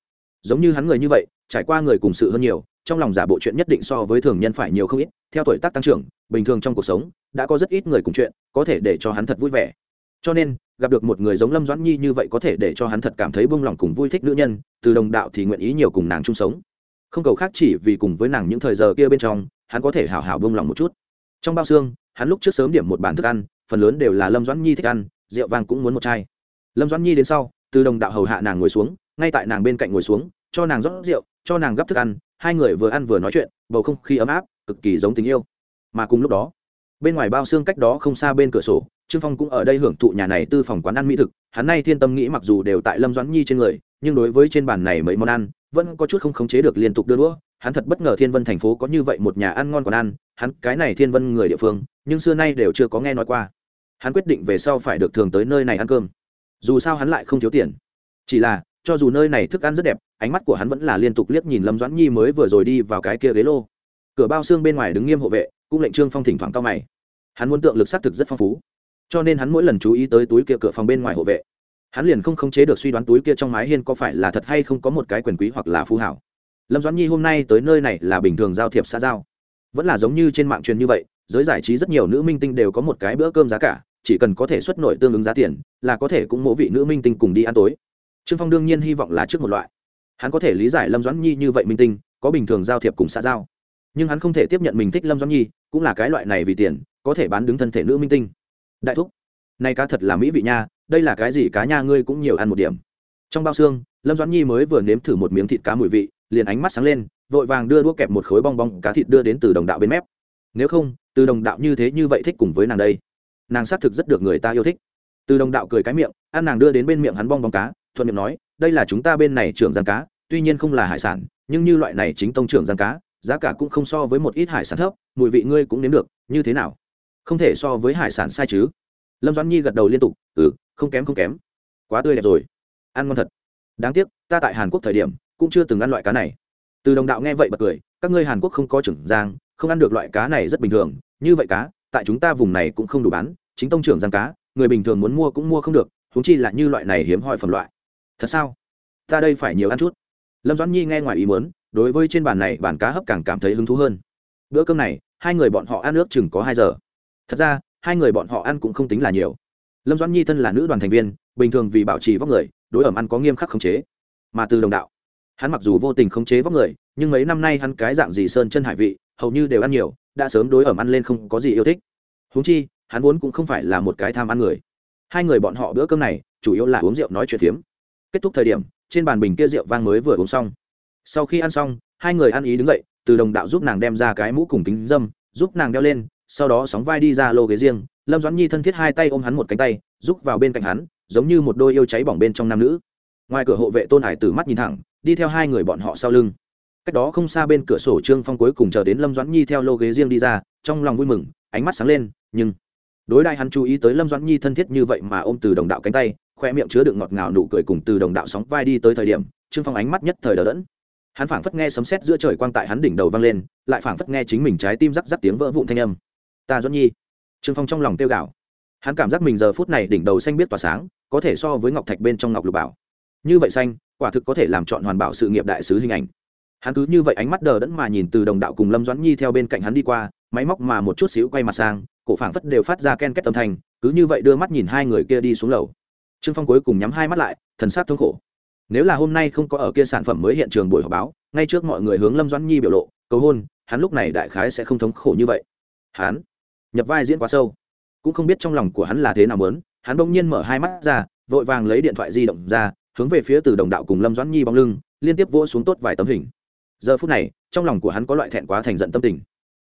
Giống như hắn người như vậy trải qua người cùng sự hơn nhiều trong lòng giả bộ chuyện nhất định so với thường nhân phải nhiều không ít theo tuổi tác tăng trưởng bình thường trong cuộc sống đã có rất ít người cùng chuyện có thể để cho hắn thật vui vẻ cho nên, gặp được một người giống lâm doãn nhi như vậy có thể để cho hắn thật cảm thấy buông lỏng cùng vui thích nữ nhân, từ đồng đạo thì nguyện ý nhiều cùng nàng chung sống. Không cầu khác chỉ vì cùng với nàng những thời giờ kia bên trong, hắn có thể hào hào buông lỏng một chút. Trong bao xương, hắn lúc trước sớm điểm một bản thức ăn, phần lớn đều là lâm doãn nhi thích ăn, rượu vang cũng muốn một chai. Lâm doãn nhi đến sau, từ đồng đạo hầu hạ nàng ngồi xuống, ngay tại nàng bên cạnh ngồi xuống, cho nàng rót rượu, cho nàng gắp thức ăn, hai người vừa ăn vừa nói chuyện, bầu không khí ấm áp, cực kỳ giống tình yêu. Mà cùng lúc đó, bên ngoài bao xương cách đó không xa bên cửa sổ trương phong cũng ở đây hưởng thụ nhà này tư phòng quán ăn mỹ thực, hắn nay thiên tâm nghĩ mặc dù đều tại lâm doãn nhi trên người, nhưng đối với trên bàn này mấy món ăn, vẫn có chút không khống chế được liên tục đưa đũa. Hắn thật bất ngờ thiên vân thành phố có như vậy một nhà ăn ngon còn ăn, hắn cái này thiên vân người địa phương, nhưng xưa nay đều chưa có nghe nói qua. Hắn quyết định về sau phải được thường tới nơi này ăn cơm. Dù sao hắn lại không thiếu tiền. Chỉ là, cho dù nơi này thức ăn rất đẹp, ánh mắt của hắn vẫn là liên tục liếc nhìn lâm doãn nhi mới vừa rồi đi vào cái kia ghế lô. Cửa bao xương bên ngoài đứng nghiêm hộ vệ, cũng lệnh trương phong thỉnh thoảng cao mày. Hắn muốn tượng lực xác thực rất phong phú cho nên hắn mỗi lần chú ý tới túi kia cửa phòng bên ngoài hộ vệ, hắn liền không khống chế được suy đoán túi kia trong mái hiên có phải là thật hay không có một cái quyền quý hoặc là phú hảo. Lâm doãn nhi hôm nay tới nơi này là bình thường giao thiệp xã giao. Vẫn là giống như trên mạng truyền như vậy, giới giải trí rất nhiều nữ minh tinh đều có một cái bữa cơm giá cả, chỉ cần có thể xuất nổi tương ứng giá tiền, là có thể cũng mỗ vị nữ minh tinh cùng đi ăn tối. Trương phong đương nhiên hy vọng là trước một loại. Hắn có thể lý giải lâm doãn nhi như vậy minh tinh, có bình thường giao thiệp cùng xã giao. Nhưng hắn không thể tiếp nhận mình thích lâm doãn nhi, cũng là cái loại này vì tiền, có thể bán đứng thân thể nữ minh tinh đại thúc. Nay cá thật là mỹ vị nha, đây là cái gì cá nha, ngươi cũng nhiều ăn một điểm. Trong bao xương, lâm doãn nhi mới vừa nếm thử một miếng thịt cá mùi vị, liền ánh mắt sáng lên, vội vàng đưa đũa kẹp một khối bong bong cá thịt đưa đến từ đồng đạo bên mép. Nếu không, từ đồng đạo như thế như vậy thích cùng với nàng đây. Nàng xác thực rất được người ta yêu thích. Từ đồng đạo cười cái miệng, ăn nàng đưa đến bên miệng hắn bong bong cá, thuận miệng nói, đây là chúng ta bên này trưởng giang cá, tuy nhiên không là hải sản, nhưng như loại này chính tông trưởng giang cá, giá cả cũng không so với một ít hải sản thấp, mùi vị ngươi cũng nếm được, như thế nào? Không thể so với hải sản sai chứ. Lâm doãn nhi gật đầu liên tục ừ không kém không kém. Quá tươi đẹp rồi. Ăn ngon thật. Đáng tiếc, ta tại hàn quốc thời điểm cũng chưa từng ăn loại cá này. Từ đồng đạo nghe vậy bật cười, các ngươi hàn quốc không có trưởng giang, không ăn được loại cá này rất bình thường. Như vậy cá, tại chúng ta vùng này cũng không đủ bán. Chính tông trưởng giang cá, người bình thường muốn mua cũng mua không được. Thúng chi là như loại này hiếm hoi phẩm loại. Thật sao? Ta đây phải nhiều ăn chút. Lâm doãn nhi nghe ngoài ý muốn, đối với trên bàn này bàn cá hấp càng cảm thấy hứng thú hơn. Bữa cơm này, hai người bọn họ ăn ước chừng có hai giờ thật ra, hai người bọn họ ăn cũng không tính là nhiều. Lâm doãn nhi thân là nữ đoàn thành viên, bình thường vì bảo trì vóc người, đối ẩm ăn có nghiêm khắc khống chế. Mà từ đồng đạo, hắn mặc dù vô tình khống chế vóc người, nhưng mấy năm nay hắn cái dạng gì sơn chân hải vị, hầu như đều ăn nhiều, đã sớm đối ẩm ăn lên không có gì yêu thích. Húng chi, hắn vốn cũng không phải là một cái tham ăn người. Hai người bọn họ bữa cơm này, chủ yếu là uống rượu nói chuyện phiếm. Kết thúc thời điểm, trên bàn bình kia rượu vang mới vừa uống xong. Sau khi ăn xong, hai người ăn ý đứng dậy, từ đồng đạo giúp nàng đem ra cái mũ cùng kính dâm, giúp nàng đeo lên sau đó sóng vai đi ra lô ghế riêng, lâm doãn nhi thân thiết hai tay ôm hắn một cánh tay, rúc vào bên cạnh hắn, giống như một đôi yêu cháy bỏng bên trong nam nữ. Ngoài cửa hộ vệ tôn hải từ mắt nhìn thẳng, đi theo hai người bọn họ sau lưng. Cách đó không xa bên cửa sổ trương phong cuối cùng chờ đến lâm doãn nhi theo lô ghế riêng đi ra, trong lòng vui mừng, ánh mắt sáng lên, nhưng đối đại hắn chú ý tới lâm doãn nhi thân thiết như vậy mà ôm từ đồng đạo cánh tay, khoe miệng chứa đựng ngọt ngào nụ cười cùng từ đồng đạo sóng vai đi tới thời điểm, trương phong ánh mắt nhất thời đờ đẫn. Hắn phảng phất nghe sấm sét giữa trời quang tại hắn đỉnh đầu vang lên, lại phảng phất nghe chính mình trái tim rắc rắc tiếng vỡ vụn thanh âm ta doãn nhi. Trương phong trong lòng tiêu gạo hắn cảm giác mình giờ phút này đỉnh đầu xanh biết tỏa sáng, có thể so với ngọc thạch bên trong ngọc lục bảo. Như vậy xanh, quả thực có thể làm chọn hoàn bảo sự nghiệp đại sứ hình ảnh. Hắn cứ như vậy ánh mắt đờ đẫn mà nhìn từ đồng đạo cùng lâm doãn nhi theo bên cạnh hắn đi qua, máy móc mà một chút xíu quay mặt sang, cổ phảng phất đều phát ra ken két âm thanh, cứ như vậy đưa mắt nhìn hai người kia đi xuống lầu. Trương phong cuối cùng nhắm hai mắt lại, thần sát thương khổ. Nếu là hôm nay không có ở kia sản phẩm mới hiện trường buổi họp báo, ngay trước mọi người hướng lâm doãn nhi biểu lộ, cầu hôn, hắn lúc này đại khái sẽ không thống khổ như vậy. Hắn nhập vai diễn quá sâu. Cũng không biết trong lòng của hắn là thế nào mớn hắn bỗng nhiên mở hai mắt ra, vội vàng lấy điện thoại di động ra, hướng về phía từ đồng đạo cùng lâm doãn nhi bóng lưng, liên tiếp vỗ xuống tốt vài tấm hình. Giờ phút này, trong lòng của hắn có loại thẹn quá thành giận tâm tình.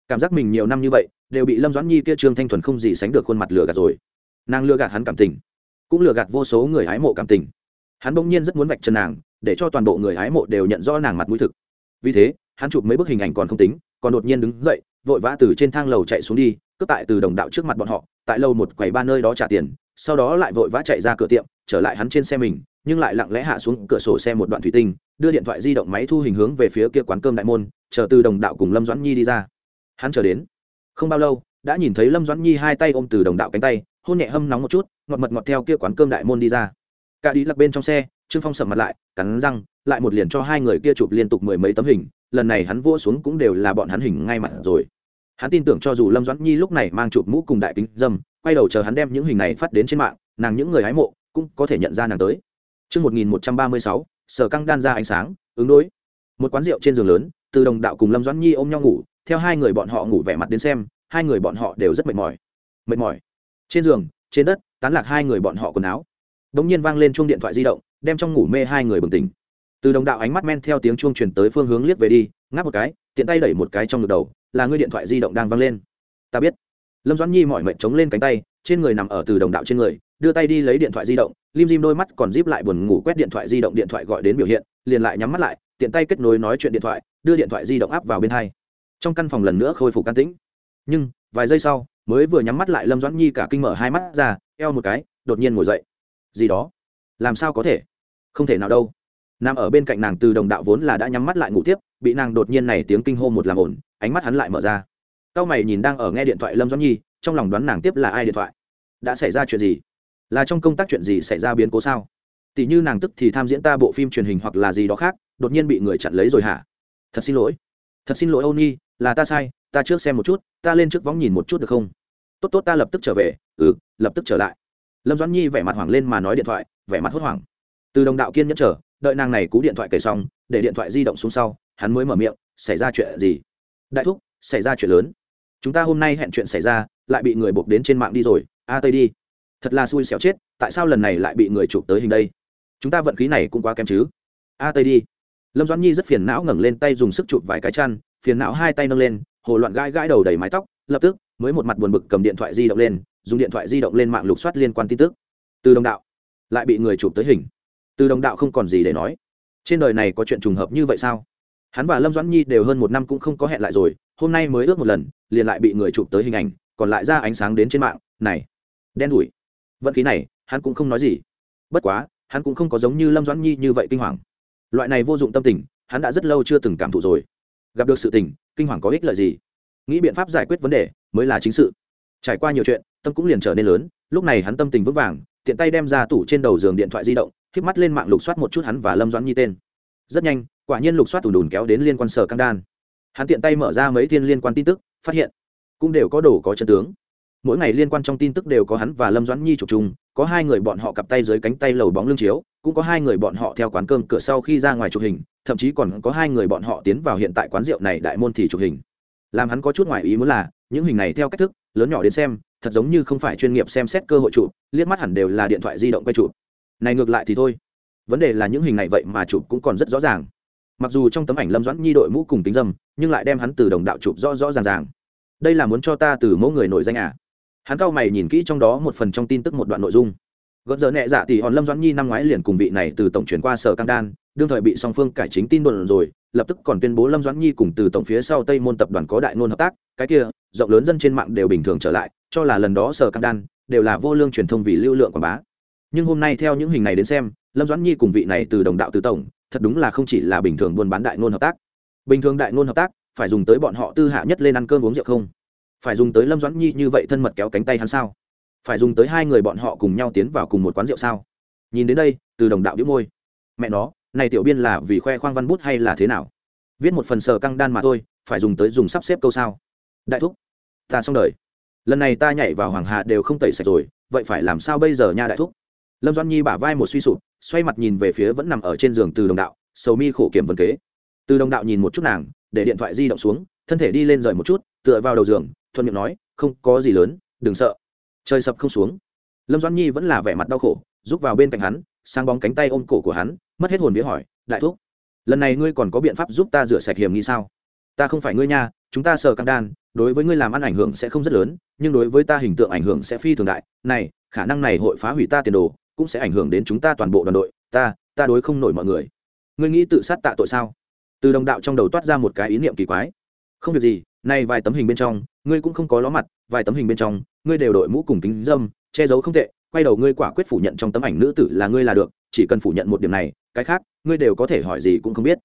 Cảm giác mình nhiều năm như vậy, đều bị lâm doãn nhi kia trương thanh thuần không gì sánh được khuôn mặt lừa gạt rồi. Nàng lừa gạt hắn cảm tình, cũng lừa gạt vô số người hái mộ cảm tình. Hắn bỗng nhiên rất muốn vạch chân nàng, để cho toàn bộ người hái mộ đều nhận rõ nàng mặt mũi thực. Vì thế, hắn chụp mấy bức hình ảnh còn không tính, còn đột nhiên đứng dậy, vội vã từ trên thang lầu chạy xuống đi cướp tại từ đồng đạo trước mặt bọn họ, tại lâu một quầy ba nơi đó trả tiền, sau đó lại vội vã chạy ra cửa tiệm, trở lại hắn trên xe mình, nhưng lại lặng lẽ hạ xuống cửa sổ xe một đoạn thủy tinh, đưa điện thoại di động máy thu hình hướng về phía kia quán cơm đại môn, chờ từ đồng đạo cùng lâm doãn nhi đi ra. Hắn chờ đến. Không bao lâu, đã nhìn thấy lâm doãn nhi hai tay ôm từ đồng đạo cánh tay, hôn nhẹ hâm nóng một chút, ngọt mật ngọt theo kia quán cơm đại môn đi ra. Cả đi lặc bên trong xe, trương phong sầm mặt lại, cắn răng, lại một liền cho hai người kia chụp liên tục mười mấy tấm hình, lần này hắn vua xuống cũng đều là bọn hắn hình ngay mặt rồi hắn tin tưởng cho dù lâm doãn nhi lúc này mang chụp mũ cùng đại kính dâm quay đầu chờ hắn đem những hình này phát đến trên mạng nàng những người hái mộ cũng có thể nhận ra nàng tới. Trước 1136, sở căng đan ra ánh sáng, ứng đối. Một quán rượu trên giường lớn, từ đồng đạo cùng lâm doãn nhi ôm nhau ngủ theo hai người bọn họ ngủ vẻ mặt đến xem hai người bọn họ đều rất mệt mỏi. Mệt mỏi. Trên giường trên đất tán lạc hai người bọn họ quần áo. Đ ỗ n g nhiên vang lên chuông điện thoại di động đem trong ngủ mê hai người bừng tỉnh. Từ đồng đạo ánh mắt men theo tiếng chuông chuyển tới phương hướng liếc về đi ngáp một cái tiện tay đẩy một cái trong ngực đầu là ngươi điện thoại di động đang vang lên. Ta biết. Lâm doãn nhi mọi mệnh chống lên cánh tay, trên người nằm ở từ đồng đạo trên người, đưa tay đi lấy điện thoại di động, lim dim đôi mắt còn díp lại buồn ngủ quét điện thoại di động, điện thoại gọi đến biểu hiện, liền lại nhắm mắt lại, tiện tay kết nối nói chuyện điện thoại, đưa điện thoại di động áp vào bên hai. Trong căn phòng lần nữa khôi phục can tĩnh. Nhưng, vài giây sau, mới vừa nhắm mắt lại, lâm doãn nhi cả kinh mở hai mắt ra, eo một cái, đột nhiên ngồi dậy. Gì đó? Làm sao có thể? Không thể nào đâu. Nằm ở bên cạnh nàng từ đồng đạo vốn là đã nhắm mắt lại ngủ tiếp, bị nàng đột nhiên này tiếng kinh hô một làm ổn ánh mắt hắn lại mở ra. Cao mày nhìn đang ở nghe điện thoại lâm doãn nhi, trong lòng đoán nàng tiếp là ai điện thoại. Đã xảy ra chuyện gì? Là trong công tác chuyện gì xảy ra biến cố sao? Tỷ như nàng tức thì tham diễn ta bộ phim truyền hình hoặc là gì đó khác, đột nhiên bị người chặn lấy rồi hả? Thật xin lỗi. Thật xin lỗi ôn nhi, là ta sai, ta trước xem một chút, ta lên trước võng nhìn một chút được không? Tốt tốt, ta lập tức trở về. Ừ lập tức trở lại. Lâm doãn nhi vẻ mặt hoảng lên mà nói điện thoại, vẻ mặt hốt hoảng. Từ đồng đạo kiên nhẫn chờ, đợi nàng này cú điện thoại kể xong, để điện thoại di động xuống sau, hắn mới mở miệng, xảy ra chuyện gì? Đại thúc, xảy ra chuyện lớn. Chúng ta hôm nay hẹn chuyện xảy ra, lại bị người buộc đến trên mạng đi rồi. A tây đi. Thật là xui xẻo chết, tại sao lần này lại bị người chụp tới hình đây? Chúng ta vận khí này cũng quá kém chứ. A tây đi. Lâm doãn nhi rất phiền não ngẩng lên tay dùng sức chụp vài cái chăn, phiền não hai tay nâng lên, hồ loạn gãi gãi đầu đầy mái tóc, lập tức mới một mặt buồn bực cầm điện thoại di động lên, dùng điện thoại di động lên mạng lục soát liên quan tin tức. Từ đồng đạo, lại bị người chụp tới hình. Từ đồng đạo không còn gì để nói. Trên đời này có chuyện trùng hợp như vậy sao? Hắn và lâm doãn nhi đều hơn một năm cũng không có hẹn lại rồi, hôm nay mới ước một lần, liền lại bị người chụp tới hình ảnh, còn lại ra ánh sáng đến trên mạng, này, đen đủi. Vận khí này, hắn cũng không nói gì. Bất quá, hắn cũng không có giống như lâm doãn nhi như vậy kinh hoàng. Loại này vô dụng tâm tình, hắn đã rất lâu chưa từng cảm thụ rồi. Gặp được sự tình, kinh hoàng có ích lợi gì? Nghĩ biện pháp giải quyết vấn đề, mới là chính sự. Trải qua nhiều chuyện, tâm cũng liền trở nên lớn, lúc này hắn tâm tình vững vàng, tiện tay đem ra tủ trên đầu giường điện thoại di động k mắt lên mạng lục soát một chút hắn và lâm doãn nhi tên. Rất nhanh quả nhiên lục soát tù đùn kéo đến liên quan sở căng đan. Hắn tiện tay mở ra mấy thiên liên quan tin tức, phát hiện cũng đều có đồ có chân tướng. Mỗi ngày liên quan trong tin tức đều có hắn và lâm doãn nhi chụp chung, có hai người bọn họ cặp tay dưới cánh tay lầu bóng lưng chiếu, cũng có hai người bọn họ theo quán cơm cửa sau khi ra ngoài chụp hình, thậm chí còn có hai người bọn họ tiến vào hiện tại quán rượu này đại môn thì chụp hình. Làm hắn có chút ngoài ý muốn là, những hình này theo cách thức, lớn nhỏ đến xem, thật giống như không phải chuyên nghiệp xem xét cơ hội chụp, liếc mắt hẳn đều là điện thoại di động quay chụp. Này ngược lại thì thôi. Vấn đề là những hình này vậy mà chụp cũng còn rất rõ ràng mặc dù trong tấm ảnh lâm doãn nhi đội mũ cùng tính dâm, nhưng lại đem hắn từ đồng đạo chụp rõ rõ ràng ràng. Đây là muốn cho ta từ mẫu người nổi danh à? Hắn cao mày nhìn kỹ trong đó một phần trong tin tức một đoạn nội dung. Gợt giờ nhẹ dạ thì hòn lâm doãn nhi năm ngoái liền cùng vị này từ tổng chuyển qua sở cam đan, đương thời bị song phương cải chính tin đồn rồi, lập tức còn tuyên bố lâm doãn nhi cùng từ tổng phía sau tây môn tập đoàn có đại ngôn hợp tác, cái kia, rộng lớn dân trên mạng đều bình thường trở lại, cho là lần đó sở cam đan đều là vô lương truyền thông vì lưu lượng quảng bá. Nhưng hôm nay theo những hình này đến xem, lâm doãn nhi cùng vị này từ đồng đạo từ tổng thật đúng là không chỉ là bình thường buôn bán đại ngôn hợp tác. Bình thường đại ngôn hợp tác, phải dùng tới bọn họ tư hạ nhất lên ăn cơm uống rượu không? Phải dùng tới lâm doãn nhi như vậy thân mật kéo cánh tay hắn sao? Phải dùng tới hai người bọn họ cùng nhau tiến vào cùng một quán rượu sao? Nhìn đến đây, từ đồng đạo đĩu môi. Mẹ nó, này tiểu biên là vì khoe khoang văn bút hay là thế nào? Viết một phần sờ căng đan mà thôi, phải dùng tới dùng sắp xếp câu sao? Đại thúc, ta xong đời. Lần này ta nhảy vào hoàng hạ đều không tẩy sạch rồi, vậy phải làm sao bây giờ nha đại thúc? Lâm doãn nhi bả vai một suy sụp xoay mặt nhìn về phía vẫn nằm ở trên giường từ đồng đạo, sầu mi khổ kiểm vân kế. Từ đồng đạo nhìn một chút nàng, để điện thoại di động xuống, thân thể đi lên rời một chút, tựa vào đầu giường, thuận miệng nói, không có gì lớn, đừng sợ. Trời sập không xuống. Lâm doãn nhi vẫn là vẻ mặt đau khổ giúp vào bên cạnh hắn, sang bóng cánh tay ôm cổ của hắn, mất hết hồn vía hỏi, đại thúc, lần này ngươi còn có biện pháp giúp ta rửa sạch hiểm nghi sao? Ta không phải ngươi nha, chúng ta sợ căng đan, đối với ngươi làm ăn ảnh hưởng sẽ không rất lớn, nhưng đối với ta hình tượng ảnh hưởng sẽ phi thường đại. Này, khả năng này hội phá hủy ta tiền đồ cũng sẽ ảnh hưởng đến chúng ta toàn bộ đoàn đội, ta ta đối không nổi mọi người. Ngươi nghĩ tự sát tạ tội sao? Từ đồng đạo trong đầu toát ra một cái ý niệm kỳ quái. Không việc gì nay vài tấm hình bên trong, ngươi cũng không có ló mặt, vài tấm hình bên trong, ngươi đều đội mũ cùng kính dâm, che giấu không tệ, quay đầu ngươi quả quyết phủ nhận trong tấm ảnh nữ tử là ngươi là được, chỉ cần phủ nhận một điểm này, cái khác, ngươi đều có thể hỏi gì cũng không biết.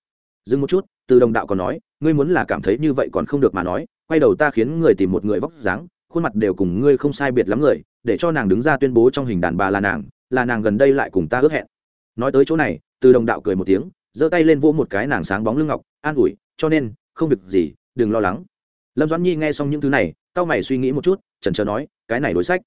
Dừng một chút, từ đồng đạo còn nói, ngươi muốn là cảm thấy như vậy còn không được mà nói, quay đầu ta khiến người tìm một người vóc dáng, khuôn mặt đều cùng ngươi không sai biệt lắm người, để cho nàng đứng ra tuyên bố trong hình đàn bà là nàng là nàng gần đây lại cùng ta ước hẹn. Nói tới chỗ này, từ đồng đạo cười một tiếng, giơ tay lên vỗ một cái nàng sáng bóng lưng ngọc, an ủi, cho nên, không việc gì, đừng lo lắng. Lâm doãn nhi nghe xong những thứ này tao mày suy nghĩ một chút trần trờ nói, cái này đối sách.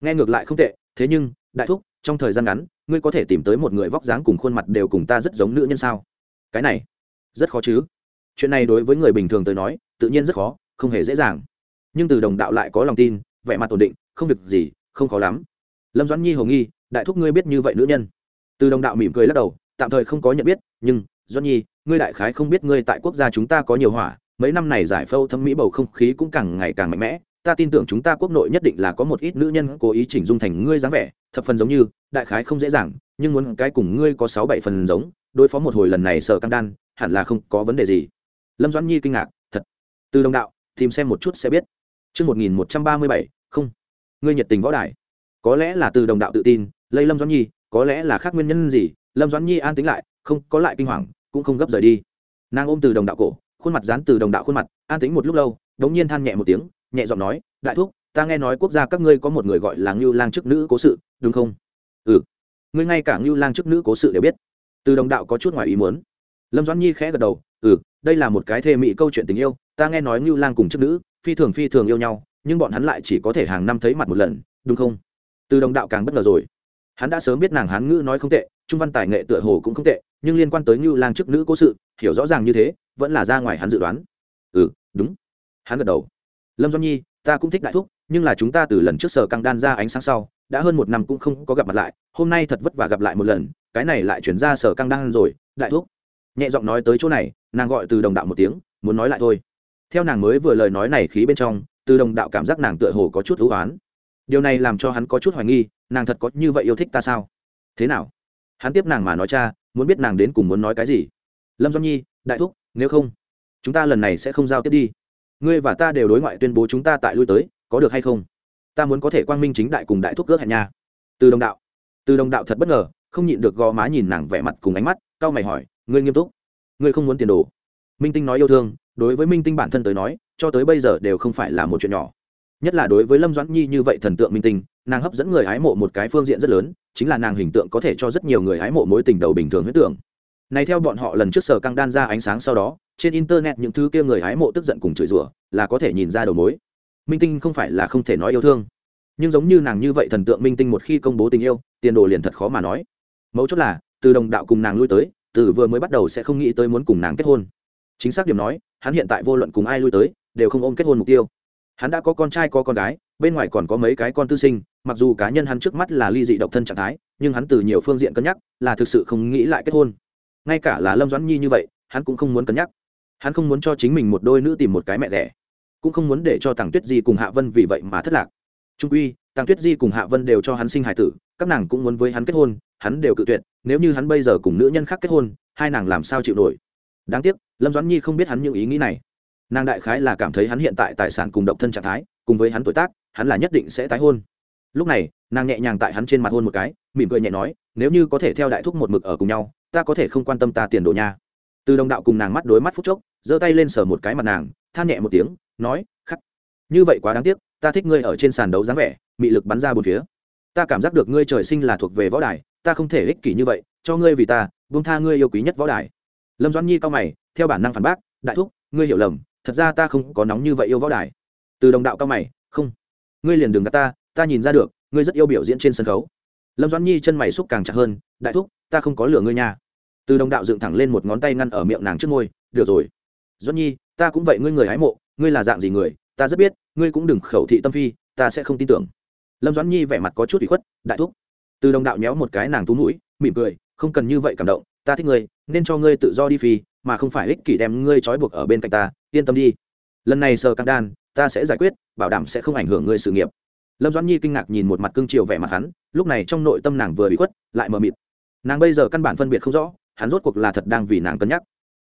Nghe ngược lại không tệ, thế nhưng, đại thúc, trong thời gian ngắn, ngươi có thể tìm tới một người vóc dáng cùng khuôn mặt đều cùng ta rất giống nữ nhân sao? Cái này, rất khó chứ. Chuyện này đối với người bình thường tới nói, tự nhiên rất khó, không hề dễ dàng. Nhưng từ đồng đạo lại có lòng tin, vẻ mặt ổn định, không việc gì, không khó lắm. Lâm doãn nhi hồ nghi đại thúc ngươi biết như vậy nữ nhân. Từ đồng đạo mỉm cười lắc đầu tạm thời không có nhận biết nhưng doãn nhi ngươi đại khái không biết ngươi tại quốc gia chúng ta có nhiều hỏa mấy năm này giải phâu thâm mỹ bầu không khí cũng càng ngày càng mạnh mẽ. Ta tin tưởng chúng ta quốc nội nhất định là có một ít nữ nhân cố ý chỉnh dung thành ngươi dáng vẻ thập phần giống như đại khái không dễ dàng nhưng muốn cái cùng ngươi có sáu bảy phần giống đối phó một hồi lần này sợ căng đan hẳn là không có vấn đề gì. Lâm doãn nhi kinh ngạc thật. Từ đồng đạo tìm xem một chút sẽ biết. Trước 1137, không. Ngươi nhiệt tình võ đài. Có lẽ là từ đồng đạo tự tin, lây Lâm Doãn Nhi, có lẽ là khác nguyên nhân gì, Lâm Doãn Nhi an tính lại, không có lại kinh hoàng, cũng không gấp rời đi. Nàng ôm từ đồng đạo cổ, khuôn mặt dán từ đồng đạo khuôn mặt an tính một lúc lâu đống nhiên than nhẹ một tiếng nhẹ giọng nói đại thúc ta nghe nói quốc gia các ngươi có một người gọi là ngưu lang chức nữ cố sự đúng không? Ừ. Ngươi ngay cả ngưu lang chức nữ cố sự đều biết. Từ đồng đạo có chút ngoài ý muốn. Lâm doãn nhi khẽ gật đầu ừ đây là một cái thê mị câu chuyện tình yêu ta nghe nói ngưu lang cùng chức nữ phi thường phi thường yêu nhau nhưng bọn hắn lại chỉ có thể hàng năm thấy mặt một lần đúng không? Từ đồng đạo càng bất ngờ rồi hắn đã sớm biết nàng hán ngữ nói không tệ, trung văn tài nghệ tựa hồ cũng không tệ, nhưng liên quan tới ngưu lang chức nữ cố sự, hiểu rõ ràng như thế, vẫn là ra ngoài hắn dự đoán. Ừ đúng. Hắn gật đầu. Lâm doan nhi, ta cũng thích đại thúc, nhưng là chúng ta từ lần trước sở căng đan ra ánh sáng sau, đã hơn một năm cũng không có gặp mặt lại, hôm nay thật vất vả gặp lại một lần, cái này lại chuyển ra sở căng đan rồi, đại thúc. Nhẹ giọng nói tới chỗ này, nàng gọi từ đồng đạo một tiếng, muốn nói lại thôi. Theo nàng mới vừa lời nói này khí bên trong, từ đồng đạo cảm giác nàng tựa hồ có chút hữu oán điều này làm cho hắn có chút hoài nghi, nàng thật có như vậy yêu thích ta sao? Thế nào? Hắn tiếp nàng mà nói, cha, muốn biết nàng đến cùng muốn nói cái gì? Lâm doan nhi, đại thúc, nếu không, chúng ta lần này sẽ không giao tiếp đi. Ngươi và ta đều đối ngoại tuyên bố chúng ta tại lui tới, có được hay không? Ta muốn có thể quang minh chính đại cùng đại thúc cướp hẹn nha. Từ đồng đạo. Từ đồng đạo thật bất ngờ, không nhịn được gò má nhìn nàng vẻ mặt cùng ánh mắt, cau mày hỏi, ngươi nghiêm túc? Ngươi không muốn tiền đồ? Minh tinh nói yêu thương, đối với minh tinh bản thân tới nói, cho tới bây giờ đều không phải là một chuyện nhỏ nhất là đối với lâm doãn nhi như vậy thần tượng minh tinh, nàng hấp dẫn người hái mộ một cái phương diện rất lớn, chính là nàng hình tượng có thể cho rất nhiều người hái mộ mối tình đầu bình thường huyết tưởng. Này theo bọn họ lần trước sở căng đan ra ánh sáng sau đó, trên internet những thứ kia người hái mộ tức giận cùng chửi rủa, là có thể nhìn ra đầu mối. Minh tinh không phải là không thể nói yêu thương, nhưng giống như nàng như vậy thần tượng minh tinh một khi công bố tình yêu, tiền đồ liền thật khó mà nói. Mấu chốt là, từ đồng đạo cùng nàng lui tới, từ vừa mới bắt đầu sẽ không nghĩ tới muốn cùng nàng kết hôn. Chính xác điểm nói, hắn hiện tại vô luận cùng ai lui tới, đều không ôm kết hôn mục tiêu hắn đã có con trai có con gái, bên ngoài còn có mấy cái con tư sinh, mặc dù cá nhân hắn trước mắt là ly dị độc thân trạng thái, nhưng hắn từ nhiều phương diện cân nhắc, là thực sự không nghĩ lại kết hôn. Ngay cả là lâm doãn nhi như vậy, hắn cũng không muốn cân nhắc. Hắn không muốn cho chính mình một đôi nữ tìm một cái mẹ đẻ, cũng không muốn để cho tàng tuyết di cùng hạ vân vì vậy mà thất lạc. Trung uy tàng tuyết di cùng hạ vân đều cho hắn sinh hài tử, các nàng cũng muốn với hắn kết hôn, hắn đều cự tuyệt, nếu như hắn bây giờ cùng nữ nhân khác kết hôn, hai nàng làm sao chịu nổi? Đáng tiếc, lâm doãn nhi không biết hắn những ý nghĩ này nàng đại khái là cảm thấy hắn hiện tại tài sản cùng độc thân trạng thái, cùng với hắn tuổi tác, hắn là nhất định sẽ tái hôn. Lúc này, nàng nhẹ nhàng tại hắn trên mặt hôn một cái, mỉm cười nhẹ nói, nếu như có thể theo đại thúc một mực ở cùng nhau, ta có thể không quan tâm ta tiền đồ nha. Từ đồng đạo cùng nàng mắt đối mắt phút chốc, giơ tay lên sờ một cái mặt nàng, than nhẹ một tiếng, nói, khắc, như vậy quá đáng tiếc, ta thích ngươi ở trên sàn đấu dáng vẻ, mị lực bắn ra bốn phía. Ta cảm giác được ngươi trời sinh là thuộc về võ đài, ta không thể ích kỷ như vậy, cho ngươi vì ta, buông tha ngươi yêu quý nhất võ đài. Lâm doãn nhi cao mày, theo bản năng phản bác, đại thúc, ngươi hiểu lầm thật ra ta không có nóng như vậy yêu võ đài. Từ đồng đạo cao mày, không. Ngươi liền đường gạt ta ta nhìn ra được, ngươi rất yêu biểu diễn trên sân khấu. Lâm doãn nhi chân mày xúc càng chặt hơn, đại thúc, ta không có lửa ngươi nha. Từ đồng đạo dựng thẳng lên một ngón tay ngăn ở miệng nàng trước môi, được rồi. Doãn nhi, ta cũng vậy, ngươi người hái mộ, ngươi là dạng gì người, ta rất biết, ngươi cũng đừng khẩu thị tâm phi, ta sẽ không tin tưởng. Lâm doãn nhi vẻ mặt có chút bị khuất, đại thúc. Từ đồng đạo nhéo một cái nàng tú mũi, mỉm cười, không cần như vậy cảm động, ta thích ngươi, nên cho ngươi tự do đi phi mà không phải ích kỷ đem ngươi trói buộc ở bên cạnh ta, yên tâm đi. Lần này sờ căng đan, ta sẽ giải quyết, bảo đảm sẽ không ảnh hưởng ngươi sự nghiệp. Lâm doãn nhi kinh ngạc nhìn một mặt cương triều vẻ mặt hắn, lúc này trong nội tâm nàng vừa bị khuất, lại mờ mịt. Nàng bây giờ căn bản phân biệt không rõ, hắn rốt cuộc là thật đang vì nàng cân nhắc.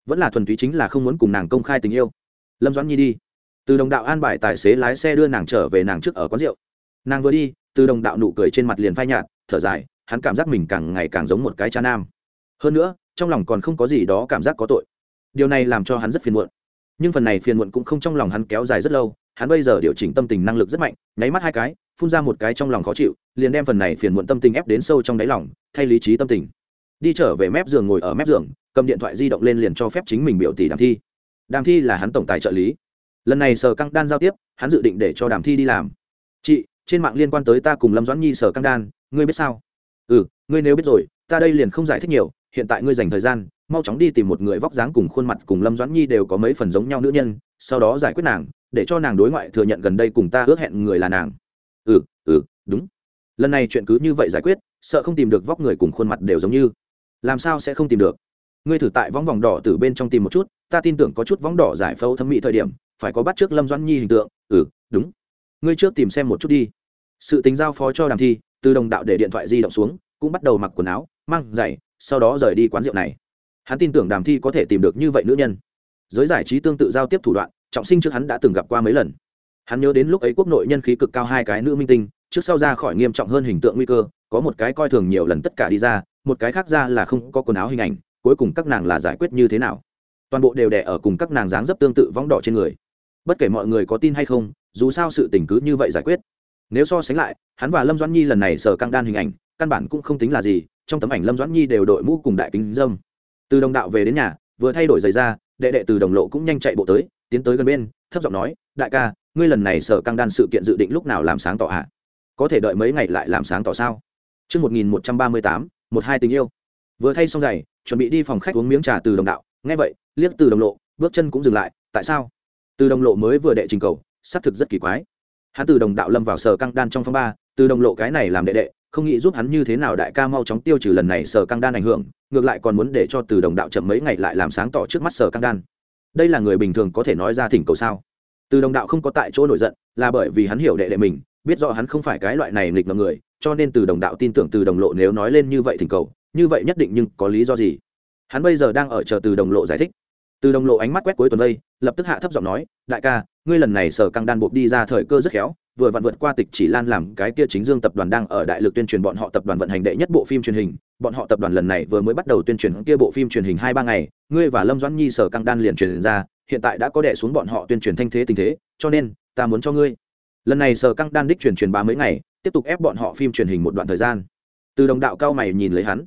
Vẫn là thuần túy chính là không muốn cùng nàng công khai tình yêu. Lâm doãn nhi đi. Từ đồng đạo an bài tài xế lái xe đưa nàng trở về nàng trước ở quán rượu. Nàng vừa đi, từ đồng đạo nụ cười trên mặt liền phai nhạt, thở dài, hắn cảm giác mình càng ngày càng giống một cái cha nam hơn nữa, trong lòng còn không có gì đó cảm giác có tội. Điều này làm cho hắn rất phiền muộn. Nhưng phần này phiền muộn cũng không trong lòng hắn kéo dài rất lâu, hắn bây giờ điều chỉnh tâm tình năng lực rất mạnh, nháy mắt hai cái, phun ra một cái trong lòng khó chịu, liền đem phần này phiền muộn tâm tình ép đến sâu trong đáy lòng, thay lý trí tâm tình. Đi trở về mép giường ngồi ở mép giường, cầm điện thoại di động lên liền cho phép chính mình biểu tỷ đàm thi. Đàm thi là hắn tổng tài trợ lý. Lần này sở căng đan giao tiếp, hắn dự định để cho đàm thi đi làm. Chị, trên mạng liên quan tới ta cùng lâm doãn nhi sở căng đan, ngươi biết sao? Ừ ngươi nếu biết rồi, ta đây liền không giải thích nhiều hiện tại ngươi dành thời gian, mau chóng đi tìm một người vóc dáng cùng khuôn mặt cùng lâm doãn nhi đều có mấy phần giống nhau nữ nhân, sau đó giải quyết nàng, để cho nàng đối ngoại thừa nhận gần đây cùng ta ước hẹn người là nàng. Ừ ừ đúng. Lần này chuyện cứ như vậy giải quyết, sợ không tìm được vóc người cùng khuôn mặt đều giống như. Làm sao sẽ không tìm được? Ngươi thử tại võng vòng đỏ từ bên trong tìm một chút, ta tin tưởng có chút võng đỏ giải phẫu thẩm mỹ thời điểm, phải có bắt trước lâm doãn nhi hình tượng. Ừ đúng. Ngươi trước tìm xem một chút đi. Sự tính giao phó cho đàm thi, từ đồng đạo để điện thoại di động xuống, cũng bắt đầu mặc quần áo, mang giày sau đó rời đi quán rượu này. Hắn tin tưởng đàm thi có thể tìm được như vậy nữ nhân. Giới giải trí tương tự giao tiếp thủ đoạn, trọng sinh trước hắn đã từng gặp qua mấy lần. Hắn nhớ đến lúc ấy quốc nội nhân khí cực cao hai cái nữ minh tinh, trước sau ra khỏi nghiêm trọng hơn hình tượng nguy cơ, có một cái coi thường nhiều lần tất cả đi ra, một cái khác ra là không có quần áo hình ảnh, cuối cùng các nàng là giải quyết như thế nào. Toàn bộ đều đẻ ở cùng các nàng dáng dấp tương tự vóng đỏ trên người. Bất kể mọi người có tin hay không, dù sao sự tình cứ như vậy giải quyết. Nếu so sánh lại, hắn và lâm doãn nhi lần này sờ căng đan hình ảnh căn bản cũng không tính là gì trong tấm ảnh lâm doãn nhi đều đội mũ cùng đại kính dâm từ đồng đạo về đến nhà vừa thay đổi giày ra đệ đệ từ đồng lộ cũng nhanh chạy bộ tới tiến tới gần bên thấp giọng nói đại ca ngươi lần này sở căng đan sự kiện dự định lúc nào làm sáng tỏ à có thể đợi mấy ngày lại làm sáng tỏ sao Trước 1138, một hai tình yêu. Vừa thay xong giày, chuẩn bị đi phòng khách uống miếng trà từ đồng đạo, nghe vậy, liếc từ đồng lộ, bước chân cũng dừng lại, tại sao? Từ đồng lộ mới vừa đệ trình cầu, xác thực rất kỳ quái. Hắn từ đồng đạo lâm vào sở căng đan trong phòng ba, từ đồng lộ cái này làm đệ đệ, không nghĩ giúp hắn như thế nào đại ca mau chóng tiêu trừ lần này sở căng đan ảnh hưởng, ngược lại còn muốn để cho từ đồng đạo chậm mấy ngày lại làm sáng tỏ trước mắt sở căng đan. Đây là người bình thường có thể nói ra thỉnh cầu sao? Từ đồng đạo không có tại chỗ nổi giận là bởi vì hắn hiểu đệ đệ mình biết rõ hắn không phải cái loại này nghịch ngợm người cho nên từ đồng đạo tin tưởng từ đồng lộ nếu nói lên như vậy thỉnh cầu như vậy nhất định nhưng có lý do gì? Hắn bây giờ đang ở chờ từ đồng lộ giải thích. Từ đồng lộ ánh mắt quét cuối tuần đây lập tức hạ thấp giọng nói đại ca ngươi lần này sở căng đan buộc đi ra thời cơ rất khéo vừa vặn vượt qua tịch chỉ lan làm cái kia chính dương tập đoàn đang ở đại lực tuyên truyền bọn họ tập đoàn vận hành đệ nhất bộ phim truyền hình. Bọn họ tập đoàn lần này vừa mới bắt đầu tuyên truyền kia bộ phim truyền hình hai ba ngày, ngươi và lâm doãn nhi sở căng đan liền truyền ra, hiện tại đã có đẻ xuống bọn họ tuyên truyền thanh thế tình thế, cho nên, ta muốn cho ngươi. Lần này sở căng đan đích truyền truyền ba mấy ngày, tiếp tục ép bọn họ phim truyền hình một đoạn thời gian. Từ đồng đạo cao mày nhìn lấy hắn.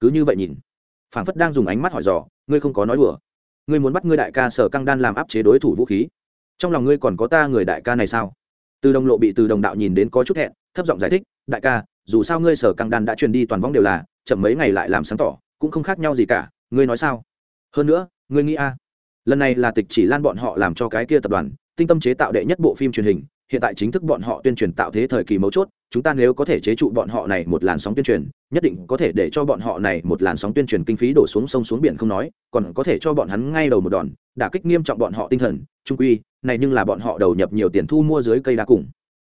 Cứ như vậy nhìn. Phảng phất đang dùng ánh mắt hỏi dò, ngươi không có nói đùa. Ngươi muốn bắt ngươi đại ca sở căng đan làm áp chế đối thủ vũ khí. Trong lòng ngươi còn có ta người đại ca này sao? Từ đồng lộ bị từ đồng đạo nhìn đến có chút hẹn thấp giọng giải thích, đại ca, dù sao ngươi sở căng đan đã truyền đi toàn vong đều là, chậm mấy ngày lại làm sáng tỏ, cũng không khác nhau gì cả, ngươi nói sao? Hơn nữa, ngươi nghĩ a, lần này là tịch chỉ lan bọn họ làm cho cái kia tập đoàn, tinh tâm chế tạo đệ nhất bộ phim truyền hình, hiện tại chính thức bọn họ tuyên truyền tạo thế thời kỳ mấu chốt, chúng ta nếu có thể chế trụ bọn họ này một làn sóng tuyên truyền, nhất định có thể để cho bọn họ này một làn sóng tuyên truyền kinh phí đổ xuống sông xuống biển không nói, còn có thể cho bọn hắn ngay đầu một đòn, đả kích nghiêm trọng bọn họ tinh thần, trung quy này nhưng là bọn họ đầu nhập nhiều tiền thu mua dưới cây đa cùng.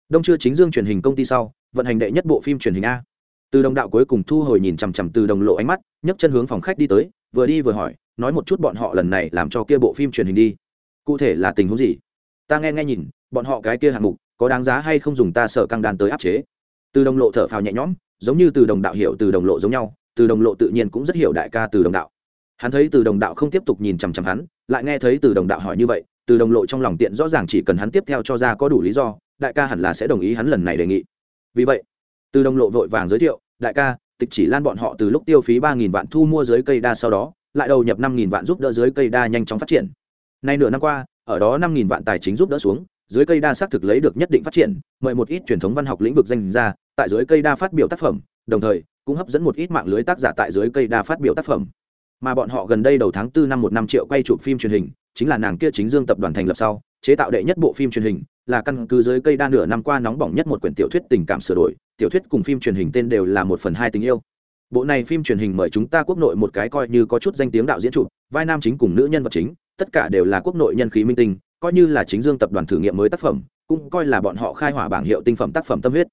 Đông chưa chính dương truyền hình công ty sau, vận hành đệ nhất bộ phim truyền hình a. Từ đồng đạo cuối cùng thu hồi nhìn chằm chằm từ đồng lộ ánh mắt, nhấc chân hướng phòng khách đi tới, vừa đi vừa hỏi, nói một chút bọn họ lần này làm cho kia bộ phim truyền hình đi. Cụ thể là tình huống gì? Ta nghe nghe nhìn, bọn họ cái kia hạng mục, có đáng giá hay không dùng ta sở căng đàn tới áp chế? Từ đồng lộ thở phào nhẹ nhõm, giống như từ đồng đạo hiểu từ đồng lộ giống nhau, từ đồng lộ tự nhiên cũng rất hiểu đại ca từ đồng đạo. Hắn thấy từ đồng đạo không tiếp tục nhìn chằm chằm hắn, lại nghe thấy từ đồng đạo hỏi như vậy từ đồng lộ trong lòng tiện rõ ràng chỉ cần hắn tiếp theo cho ra có đủ lý do, đại ca hẳn là sẽ đồng ý hắn lần này đề nghị. Vì vậy, từ đồng lộ vội vàng giới thiệu, đại ca, tịch chỉ lan bọn họ từ lúc tiêu phí ba nghìn vạn thu mua dưới cây đa sau đó, lại đầu nhập năm nghìn vạn giúp đỡ dưới cây đa nhanh chóng phát triển. Nay nửa năm qua, ở đó năm nghìn vạn tài chính giúp đỡ xuống, dưới cây đa xác thực lấy được nhất định phát triển, mời một ít truyền thống văn học lĩnh vực danh ra tại dưới cây đa phát biểu tác phẩm, đồng thời cũng hấp dẫn một ít mạng lưới tác giả tại dưới cây đa phát biểu tác phẩm mà bọn họ gần đây đầu tháng tư năm một năm triệu quay chụp phim truyền hình, chính là nàng kia chính dương tập đoàn thành lập sau, chế tạo đệ nhất bộ phim truyền hình, là căn cứ dưới cây đa nửa năm qua nóng bỏng nhất một quyển tiểu thuyết tình cảm sửa đổi, tiểu thuyết cùng phim truyền hình tên đều là một phần hai tình yêu. Bộ này phim truyền hình mời chúng ta quốc nội một cái coi như có chút danh tiếng đạo diễn chụp, vai nam chính cùng nữ nhân vật chính, tất cả đều là quốc nội nhân khí minh tinh, coi như là chính dương tập đoàn thử nghiệm mới tác phẩm, cũng coi là bọn họ khai hỏa bảng hiệu tinh phẩm tác phẩm tâm huyết.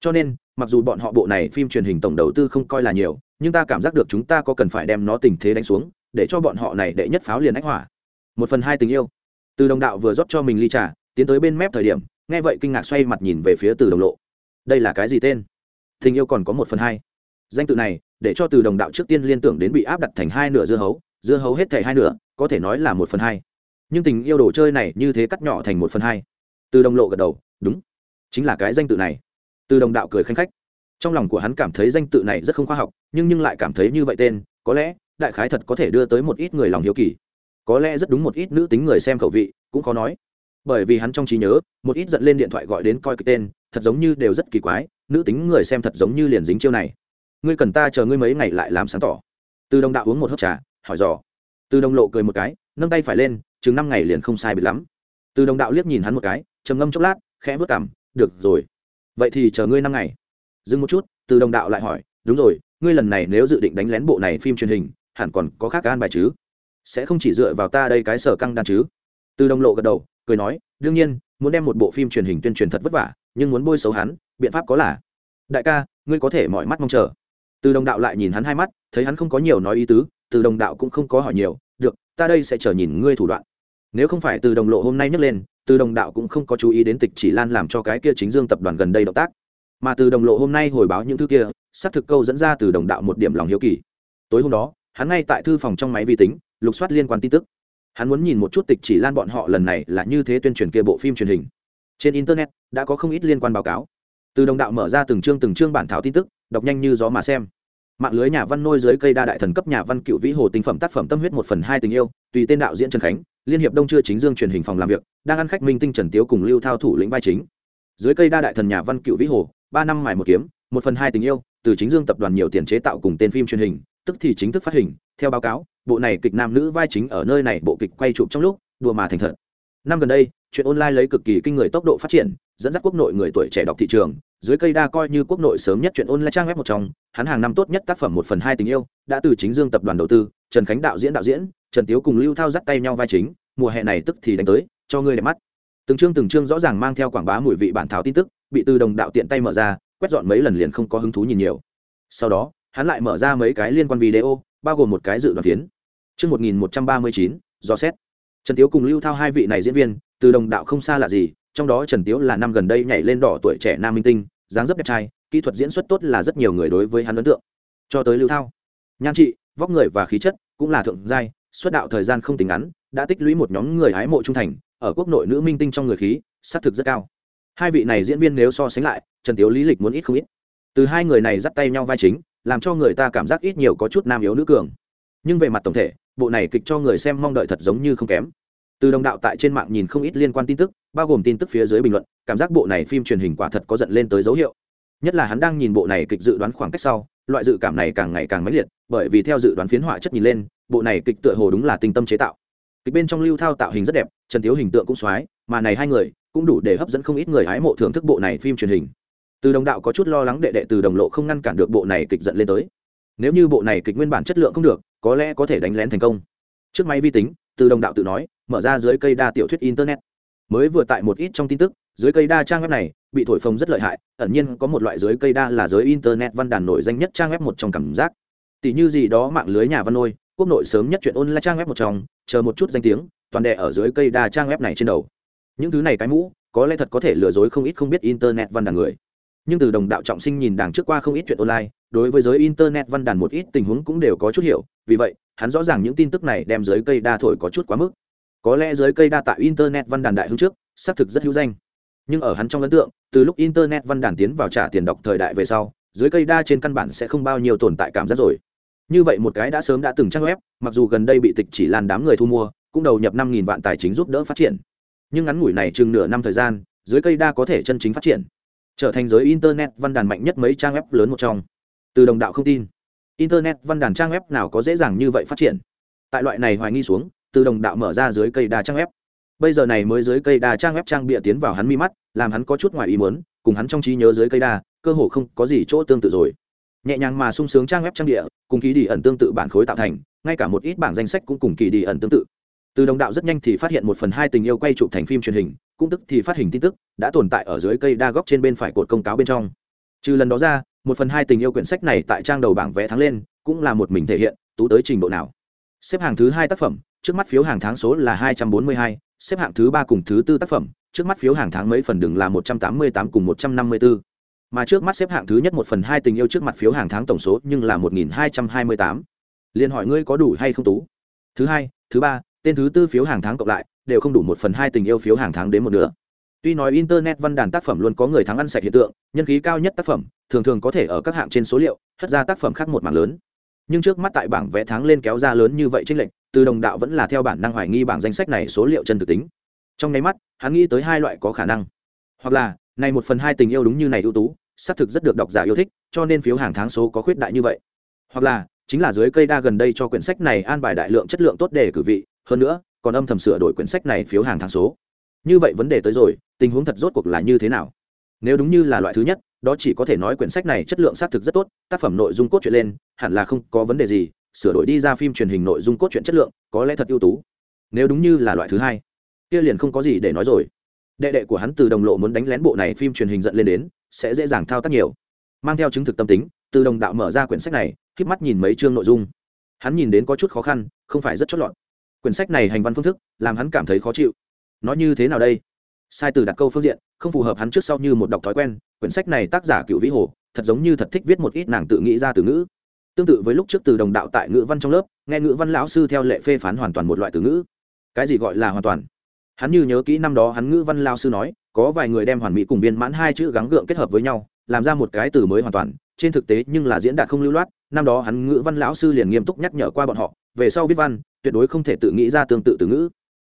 Cho nên, mặc dù bọn họ bộ này phim truyền hình tổng đầu tư không coi là nhiều nhưng ta cảm giác được chúng ta có cần phải đem nó tình thế đánh xuống, để cho bọn họ này đệ nhất pháo liền ách hỏa. Một phần hai tình yêu. Từ đồng đạo vừa rót cho mình ly trà, tiến tới bên mép thời điểm, nghe vậy kinh ngạc xoay mặt nhìn về phía từ đồng lộ. Đây là cái gì tên? Tình yêu còn có một phần hai. Danh tự này, để cho từ đồng đạo trước tiên liên tưởng đến bị áp đặt thành hai nửa dưa hấu dưa hấu hết thể hai nửa, có thể nói là một phần hai. Nhưng tình yêu đồ chơi này như thế cắt nhỏ thành một phần hai. Từ đồng lộ gật đầu, đúng, chính là cái danh tự này. Từ đồng đạo cười khanh khách trong lòng của hắn cảm thấy danh tự này rất không khoa học, nhưng nhưng lại cảm thấy như vậy tên, có lẽ đại khái thật có thể đưa tới một ít người lòng hiếu kỳ. Có lẽ rất đúng một ít nữ tính người xem khẩu vị, cũng khó nói. Bởi vì hắn trong trí nhớ, một ít giận lên điện thoại gọi đến coi cái tên, thật giống như đều rất kỳ quái, nữ tính người xem thật giống như liền dính chiêu này. Ngươi cần ta chờ ngươi mấy ngày lại làm sáng tỏ. Từ đồng đạo uống một hớp trà, hỏi dò. Từ đồng lộ cười một cái, nâng tay phải lên, chừng năm ngày liền không sai biệt lắm. Từ đồng đạo liếc nhìn hắn một cái, trầm ngâm chốc lát, khẽ vớt cảm được rồi. Vậy thì chờ ngươi năm ngày dừng một chút, từ đồng đạo lại hỏi, đúng rồi, ngươi lần này nếu dự định đánh lén bộ này phim truyền hình, hẳn còn có khác gan bài chứ? Sẽ không chỉ dựa vào ta đây cái sở căng đan chứ? Từ đồng lộ gật đầu, cười nói, đương nhiên, muốn đem một bộ phim truyền hình tuyên truyền thật vất vả, nhưng muốn bôi xấu hắn, biện pháp có là, đại ca, ngươi có thể mọi mắt mong chờ. Từ đồng đạo lại nhìn hắn hai mắt, thấy hắn không có nhiều nói ý tứ, từ đồng đạo cũng không có hỏi nhiều, được, ta đây sẽ chờ nhìn ngươi thủ đoạn. Nếu không phải từ đồng lộ hôm nay nhấc lên, từ đồng đạo cũng không có chú ý đến tịch chỉ lan làm cho cái kia chính dương tập đoàn gần đây động tác mà từ đồng lộ hôm nay hồi báo những thứ kia, xác thực câu dẫn ra từ đồng đạo một điểm lòng hiếu kỳ. Tối hôm đó, hắn ngay tại thư phòng trong máy vi tính, lục soát liên quan tin tức. Hắn muốn nhìn một chút tịch chỉ lan bọn họ lần này là như thế tuyên truyền kia bộ phim truyền hình. Trên internet, đã có không ít liên quan báo cáo. Từ đồng đạo mở ra từng chương từng chương bản thảo tin tức, đọc nhanh như gió mà xem. Mạng lưới nhà văn nôi dưới cây đa đại thần cấp nhà văn cựu vĩ hồ tinh phẩm tác phẩm tâm huyết một phần hai tình yêu, tùy tên đạo diễn trần khánh, liên hiệp đông chưa chính dương truyền hình phòng làm việc, đang ăn khách minh tinh trần tiếu cùng lưu thao thủ lĩnh vai chính. Dưới cây đa đại thần nhà văn cựu vĩ hồ ba năm mài một kiếm, một phần hai tình yêu, từ chính dương tập đoàn nhiều tiền chế tạo cùng tên phim truyền hình, tức thì chính thức phát hình, theo báo cáo, bộ này kịch nam nữ vai chính ở nơi này bộ kịch quay chụp trong lúc, đùa mà thành thật. Năm gần đây, chuyện online lấy cực kỳ kinh người tốc độ phát triển, dẫn dắt quốc nội người tuổi trẻ đọc thị trường, dưới cây đa coi như quốc nội sớm nhất chuyện online trang web một trong, hắn hàng năm tốt nhất tác phẩm một phần hai tình yêu, đã từ chính dương tập đoàn đầu tư, trần khánh đạo diễn đạo diễn, trần tiếu cùng lưu thao dắt tay nhau vai chính, mùa hè này tức thì đánh tới, cho ngươi đẹp mắt. Từng chương từng chương rõ ràng mang theo quảng bá mùi vị bản thảo tin tức bị từ đồng đạo tiện tay mở ra, quét dọn mấy lần liền không có hứng thú nhìn nhiều. Sau đó, hắn lại mở ra mấy cái liên quan video, bao gồm một cái dự đoán phiến. Trước một nghìn một trăm ba mươi chín do xét. Trần tiếu cùng lưu thao hai vị này diễn viên, từ đồng đạo không xa lạ gì, trong đó trần tiếu là năm gần đây nhảy lên đỏ tuổi trẻ nam minh tinh, dáng dấp đẹp trai, kỹ thuật diễn xuất tốt là rất nhiều người đối với hắn ấn tượng. Cho tới lưu thao, nhan trị, vóc người và khí chất cũng là thượng giai, xuất đạo thời gian không tính ngắn, đã tích lũy một nhóm người hái mộ trung thành, ở quốc nội nữ minh tinh trong người khí sát thực rất cao hai vị này diễn viên nếu so sánh lại, trần tiếu lý lịch muốn ít không ít. Từ hai người này dắt tay nhau vai chính, làm cho người ta cảm giác ít nhiều có chút nam yếu nữ cường. Nhưng về mặt tổng thể, bộ này kịch cho người xem mong đợi thật giống như không kém. Từ đồng đạo tại trên mạng nhìn không ít liên quan tin tức, bao gồm tin tức phía dưới bình luận, cảm giác bộ này phim truyền hình quả thật có dẫn lên tới dấu hiệu. Nhất là hắn đang nhìn bộ này kịch dự đoán khoảng cách sau, loại dự cảm này càng ngày càng mãnh liệt, bởi vì theo dự đoán phiến họa chất nhìn lên, bộ này kịch tựa hồ đúng là tinh tâm chế tạo. Kịch bên trong lưu thao tạo hình rất đẹp, trần thiếu hình tượng cũng x mà này hai người cũng đủ để hấp dẫn không ít người hái mộ thưởng thức bộ này phim truyền hình. Từ đồng đạo có chút lo lắng đệ đệ từ đồng lộ không ngăn cản được bộ này kịch dẫn lên tới. Nếu như bộ này kịch nguyên bản chất lượng không được, có lẽ có thể đánh lén thành công. Trước máy vi tính, từ đồng đạo tự nói, mở ra dưới cây đa tiểu thuyết internet. Mới vừa tại một ít trong tin tức, dưới cây đa trang web này, bị thổi phồng rất lợi hại, ẩn nhiên có một loại dưới cây đa là giới internet văn đàn nổi danh nhất trang web một trong cảm giác. Tỷ như gì đó mạng lưới nhà văn nôi, quốc nội sớm nhất chuyện online trang web một trong, chờ một chút danh tiếng, toàn đệ ở dưới cây đa trang web này trên đầu những thứ này cái mũ, có lẽ thật có thể lừa dối không ít không biết internet văn đàn người. Nhưng từ đồng đạo trọng sinh nhìn đảng trước qua không ít chuyện online, đối với giới internet văn đàn một ít tình huống cũng đều có chút hiểu, vì vậy, hắn rõ ràng những tin tức này đem dưới cây đa thổi có chút quá mức. Có lẽ dưới cây đa tại internet văn đàn đại hưng trước, xác thực rất hữu danh. Nhưng ở hắn trong ấn tượng, từ lúc internet văn đàn tiến vào trả tiền đọc thời đại về sau dưới cây đa trên căn bản sẽ không bao nhiêu tồn tại cảm giác rồi. Như vậy một cái đã sớm đã từng trang web, mặc dù gần đây bị tịch chỉ lan đám người thu mua, cũng đầu nhập năm nghìn vạn tài chính giúp đỡ phát triển nhưng ngắn ngủi này chừng nửa năm thời gian, dưới cây đa có thể chân chính phát triển, trở thành giới internet văn đàn mạnh nhất mấy trang web lớn một trong. Từ đồng đạo không tin, internet văn đàn trang web nào có dễ dàng như vậy phát triển? Tại loại này hoài nghi xuống, từ đồng đạo mở ra dưới cây đa trang web. Bây giờ này mới dưới cây đa trang web trang bịa tiến vào hắn mi mắt, làm hắn có chút ngoài ý muốn, cùng hắn trong trí nhớ dưới cây đa, cơ hồ không có gì chỗ tương tự rồi. Nhẹ nhàng mà sung sướng trang web trang địa cùng kỳ đi ẩn tương tự bản khối tạo thành, ngay cả một ít bảng danh sách cũng cùng kỳ đi ẩn tương tự từ đồng đạo rất nhanh thì phát hiện một phần hai tình yêu quay chụp thành phim truyền hình, cũng tức thì phát hình tin tức, đã tồn tại ở dưới cây đa góc trên bên phải cột công cáo bên trong. Trừ lần đó ra, một phần hai tình yêu quyển sách này tại trang đầu bảng vẽ tháng lên, cũng là một mình thể hiện, tú tới trình độ nào. Xếp hàng thứ hai tác phẩm, trước mắt phiếu hàng tháng số là hai trăm bốn mươi hai, xếp hạng thứ ba cùng thứ tư tác phẩm, trước mắt phiếu hàng tháng mấy phần đừng là một trăm tám mươi tám cùng một trăm năm mươi bốn mà trước mắt xếp hạng thứ nhất một phần hai tình yêu trước mặt phiếu hàng tháng tổng số nhưng là một nghìn hai trăm hai mươi tám. Liền hỏi ngươi có đủ hay không tú? Thứ hai, thứ ba tên thứ tư phiếu hàng tháng cộng lại, đều không đủ một phần hai tình yêu phiếu hàng tháng đến một nửa. Tuy nói internet văn đàn tác phẩm luôn có người thắng ăn sạch hiện tượng, nhân khí cao nhất tác phẩm, thường thường có thể ở các hạng trên số liệu, hất ra tác phẩm khác một mảng lớn. Nhưng trước mắt tại bảng vẽ tháng lên kéo ra lớn như vậy trên lệnh từ đồng đạo vẫn là theo bản năng hoài nghi bảng danh sách này số liệu chân thực tính. Trong nháy mắt, hắn nghĩ tới hai loại có khả năng. Hoặc là, này một phần hai tình yêu đúng như này ưu tú, xác thực rất được độc giả yêu thích, cho nên phiếu hàng tháng số có khuyết đại như vậy. Hoặc là, chính là dưới cây đa gần đây cho quyển sách này an bài đại lượng chất lượng tốt để cử vị hơn nữa, còn âm thầm sửa đổi quyển sách này phiếu hàng tháng số. Như vậy vấn đề tới rồi, tình huống thật rốt cuộc là như thế nào? Nếu đúng như là loại thứ nhất, đó chỉ có thể nói quyển sách này chất lượng xác thực rất tốt, tác phẩm nội dung cốt truyện lên, hẳn là không có vấn đề gì, sửa đổi đi ra phim truyền hình nội dung cốt truyện chất lượng, có lẽ thật ưu tú. Nếu đúng như là loại thứ hai, kia liền không có gì để nói rồi. Đệ đệ của hắn từ đồng lộ muốn đánh lén bộ này phim truyền hình dẫn lên đến, sẽ dễ dàng thao tác nhiều. Mang theo chứng thực tâm tính, từ đồng đạo mở ra quyển sách này k mắt nhìn mấy chương nội dung. Hắn nhìn đến có chút khó khăn, không phải rất chót lọt quyển sách này hành văn phương thức làm hắn cảm thấy khó chịu. Nó như thế nào đây? Sai từ đặt câu phương diện, không phù hợp hắn trước sau như một đọc thói quen, quyển sách này tác giả cựu vĩ hồ, thật giống như thật thích viết một ít nàng tự nghĩ ra từ ngữ. Tương tự với lúc trước từ đồng đạo tại ngữ văn trong lớp, nghe ngữ văn lão sư theo lệ phê phán hoàn toàn một loại từ ngữ. Cái gì gọi là hoàn toàn? Hắn như nhớ kỹ năm đó hắn ngữ văn lao sư nói, có vài người đem hoàn mỹ cùng viên mãn hai chữ gắng gượng kết hợp với nhau, làm ra một cái từ mới hoàn toàn, trên thực tế nhưng là diễn đạt không lưu loát. Năm đó hắn ngữ văn lão sư liền nghiêm túc nhắc nhở qua bọn họ, về sau viết văn tuyệt đối không thể tự nghĩ ra tương tự từ ngữ.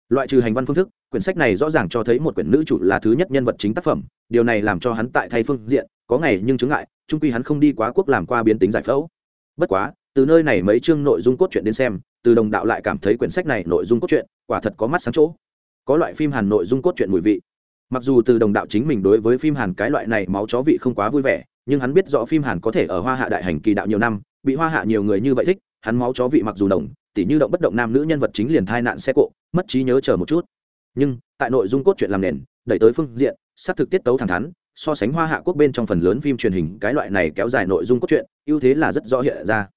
Loại trừ hành văn phương thức, quyển sách này rõ ràng cho thấy một quyển nữ chủ là thứ nhất nhân vật chính tác phẩm, điều này làm cho hắn tại thay phương diện, có ngày nhưng chứng ngại trung quy hắn không đi quá quốc làm qua biến tính giải phẫu. Bất quá, từ nơi này mấy chương nội dung cốt truyện đến xem, từ đồng đạo lại cảm thấy quyển sách này nội dung cốt truyện, quả thật có mắt sáng chỗ. Có loại phim hàn nội dung cốt truyện mùi vị. Mặc dù từ đồng đạo chính mình đối với phim hàn cái loại này máu chó vị không quá vui vẻ, nhưng hắn biết rõ phim hàn có thể ở hoa hạ đại hành kỳ đạo nhiều năm, bị hoa hạ nhiều người như vậy thích, hắn máu chó vị mặc dù đồng tỉ như động bất động nam nữ nhân vật chính liền thai nạn xe cộ, mất trí nhớ chờ một chút. Nhưng, tại nội dung cốt truyện làm nền, đẩy tới phương diện xác thực tiết tấu thẳng thắn, so sánh hoa hạ quốc bên trong phần lớn phim truyền hình, cái loại này kéo dài nội dung cốt truyện, ưu thế là rất rõ hiện ra.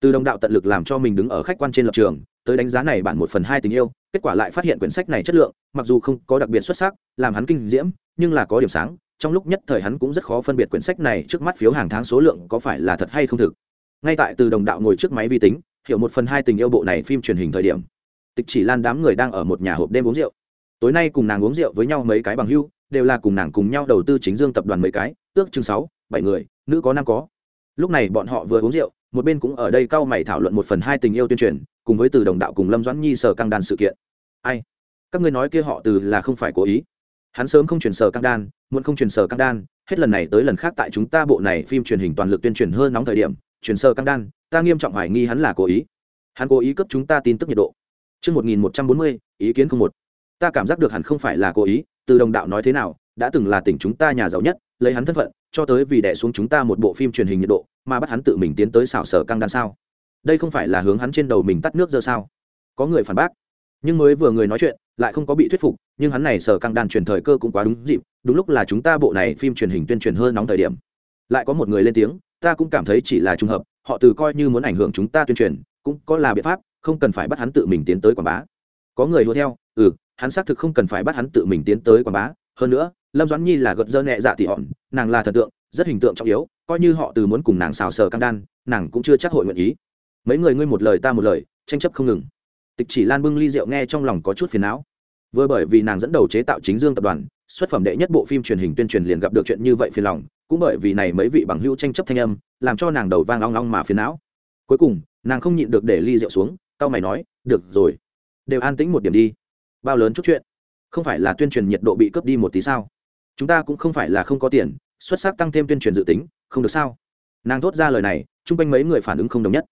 Từ đồng đạo tận lực làm cho mình đứng ở khách quan trên lập trường, tới đánh giá này bản một phần hai tình yêu, kết quả lại phát hiện quyển sách này chất lượng, mặc dù không có đặc biệt xuất sắc, làm hắn kinh diễm, nhưng là có điểm sáng, trong lúc nhất thời hắn cũng rất khó phân biệt quyển sách này trước mắt phiếu hàng tháng số lượng có phải là thật hay không thực. Ngay tại từ đồng đạo ngồi trước máy vi tính hiểu một phần hai tình yêu bộ này phim truyền hình thời điểm. Tịch chỉ lan đám người đang ở một nhà hộp đêm uống rượu. Tối nay cùng nàng uống rượu với nhau mấy cái bằng hưu, đều là cùng nàng cùng nhau đầu tư chính dương tập đoàn mấy cái, ước chừng sáu, bảy người, nữ có nam có. Lúc này bọn họ vừa uống rượu, một bên cũng ở đây cau mày thảo luận một phần hai tình yêu tuyên truyền, cùng với từ đồng đạo cùng lâm doãn nhi sở căng đan sự kiện. Ai? Các ngươi nói kia họ từ là không phải cố ý. Hắn sớm không truyền sở căng đan muốn không truyền sở căng đan, hết lần này tới lần khác tại chúng ta bộ này phim truyền hình toàn lực tuyên truyền hơn nóng thời điểm, truyền sở căng đan ta nghiêm trọng hoài nghi hắn là cố ý hắn cố ý cấp chúng ta tin tức nhiệt độ Trước 1140, ý kiến không một. Ta cảm giác được hắn không phải là cố ý, từ đồng đạo nói thế nào, đã từng là tỉnh chúng ta nhà giàu nhất, lấy hắn thân phận, cho tới vì đè xuống chúng ta một bộ phim truyền hình nhiệt độ, mà bắt hắn tự mình tiến tới xảo sở căng đan sao? Đây không phải là hướng hắn trên đầu mình tắt nước giờ sao? Có người phản bác. Nhưng mới vừa người nói chuyện, lại không có bị thuyết phục, nhưng hắn này sở căng đan truyền thời cơ cũng quá đúng dịp, đúng lúc là chúng ta bộ này phim truyền hình tuyên truyền hơn nóng thời điểm. Lại có một người lên tiếng, ta cũng cảm thấy chỉ là trùng hợp, họ từ coi như muốn ảnh hưởng chúng ta tuyên truyền, cũng có là biện pháp, không cần phải bắt hắn tự mình tiến tới quảng bá. Có người hùa theo ừ hắn xác thực không cần phải bắt hắn tự mình tiến tới quảng bá. Hơn nữa lâm doãn nhi là gợt dơ nhẹ dạ tỉ hòn nàng là thần tượng rất hình tượng trọng yếu coi như họ từ muốn cùng nàng xào sờ cam đan nàng cũng chưa chắc hội nguyện ý. Mấy người ngươi một lời ta một lời tranh chấp không ngừng. Tịch chỉ lan bưng ly rượu nghe trong lòng có chút phiền não. Vừa bởi vì nàng dẫn đầu chế tạo chính dương tập đoàn xuất phẩm đệ nhất bộ phim truyền hình tuyên truyền liền gặp được chuyện như vậy phiền lòng, cũng bởi vì này mấy vị bằng hữu tranh chấp thanh âm, làm cho nàng đầu vang long long mà phiền não. Cuối cùng, nàng không nhịn được để ly rượu xuống tao mày nói, được rồi, đều an tĩnh một điểm đi. Bao lớn chút chuyện. Không phải là tuyên truyền nhiệt độ bị cướp đi một tí sao? Chúng ta cũng không phải là không có tiền, xuất sắc tăng thêm tuyên truyền dự tính, không được sao? Nàng thốt ra lời này, chung quanh mấy người phản ứng không đồng nhất.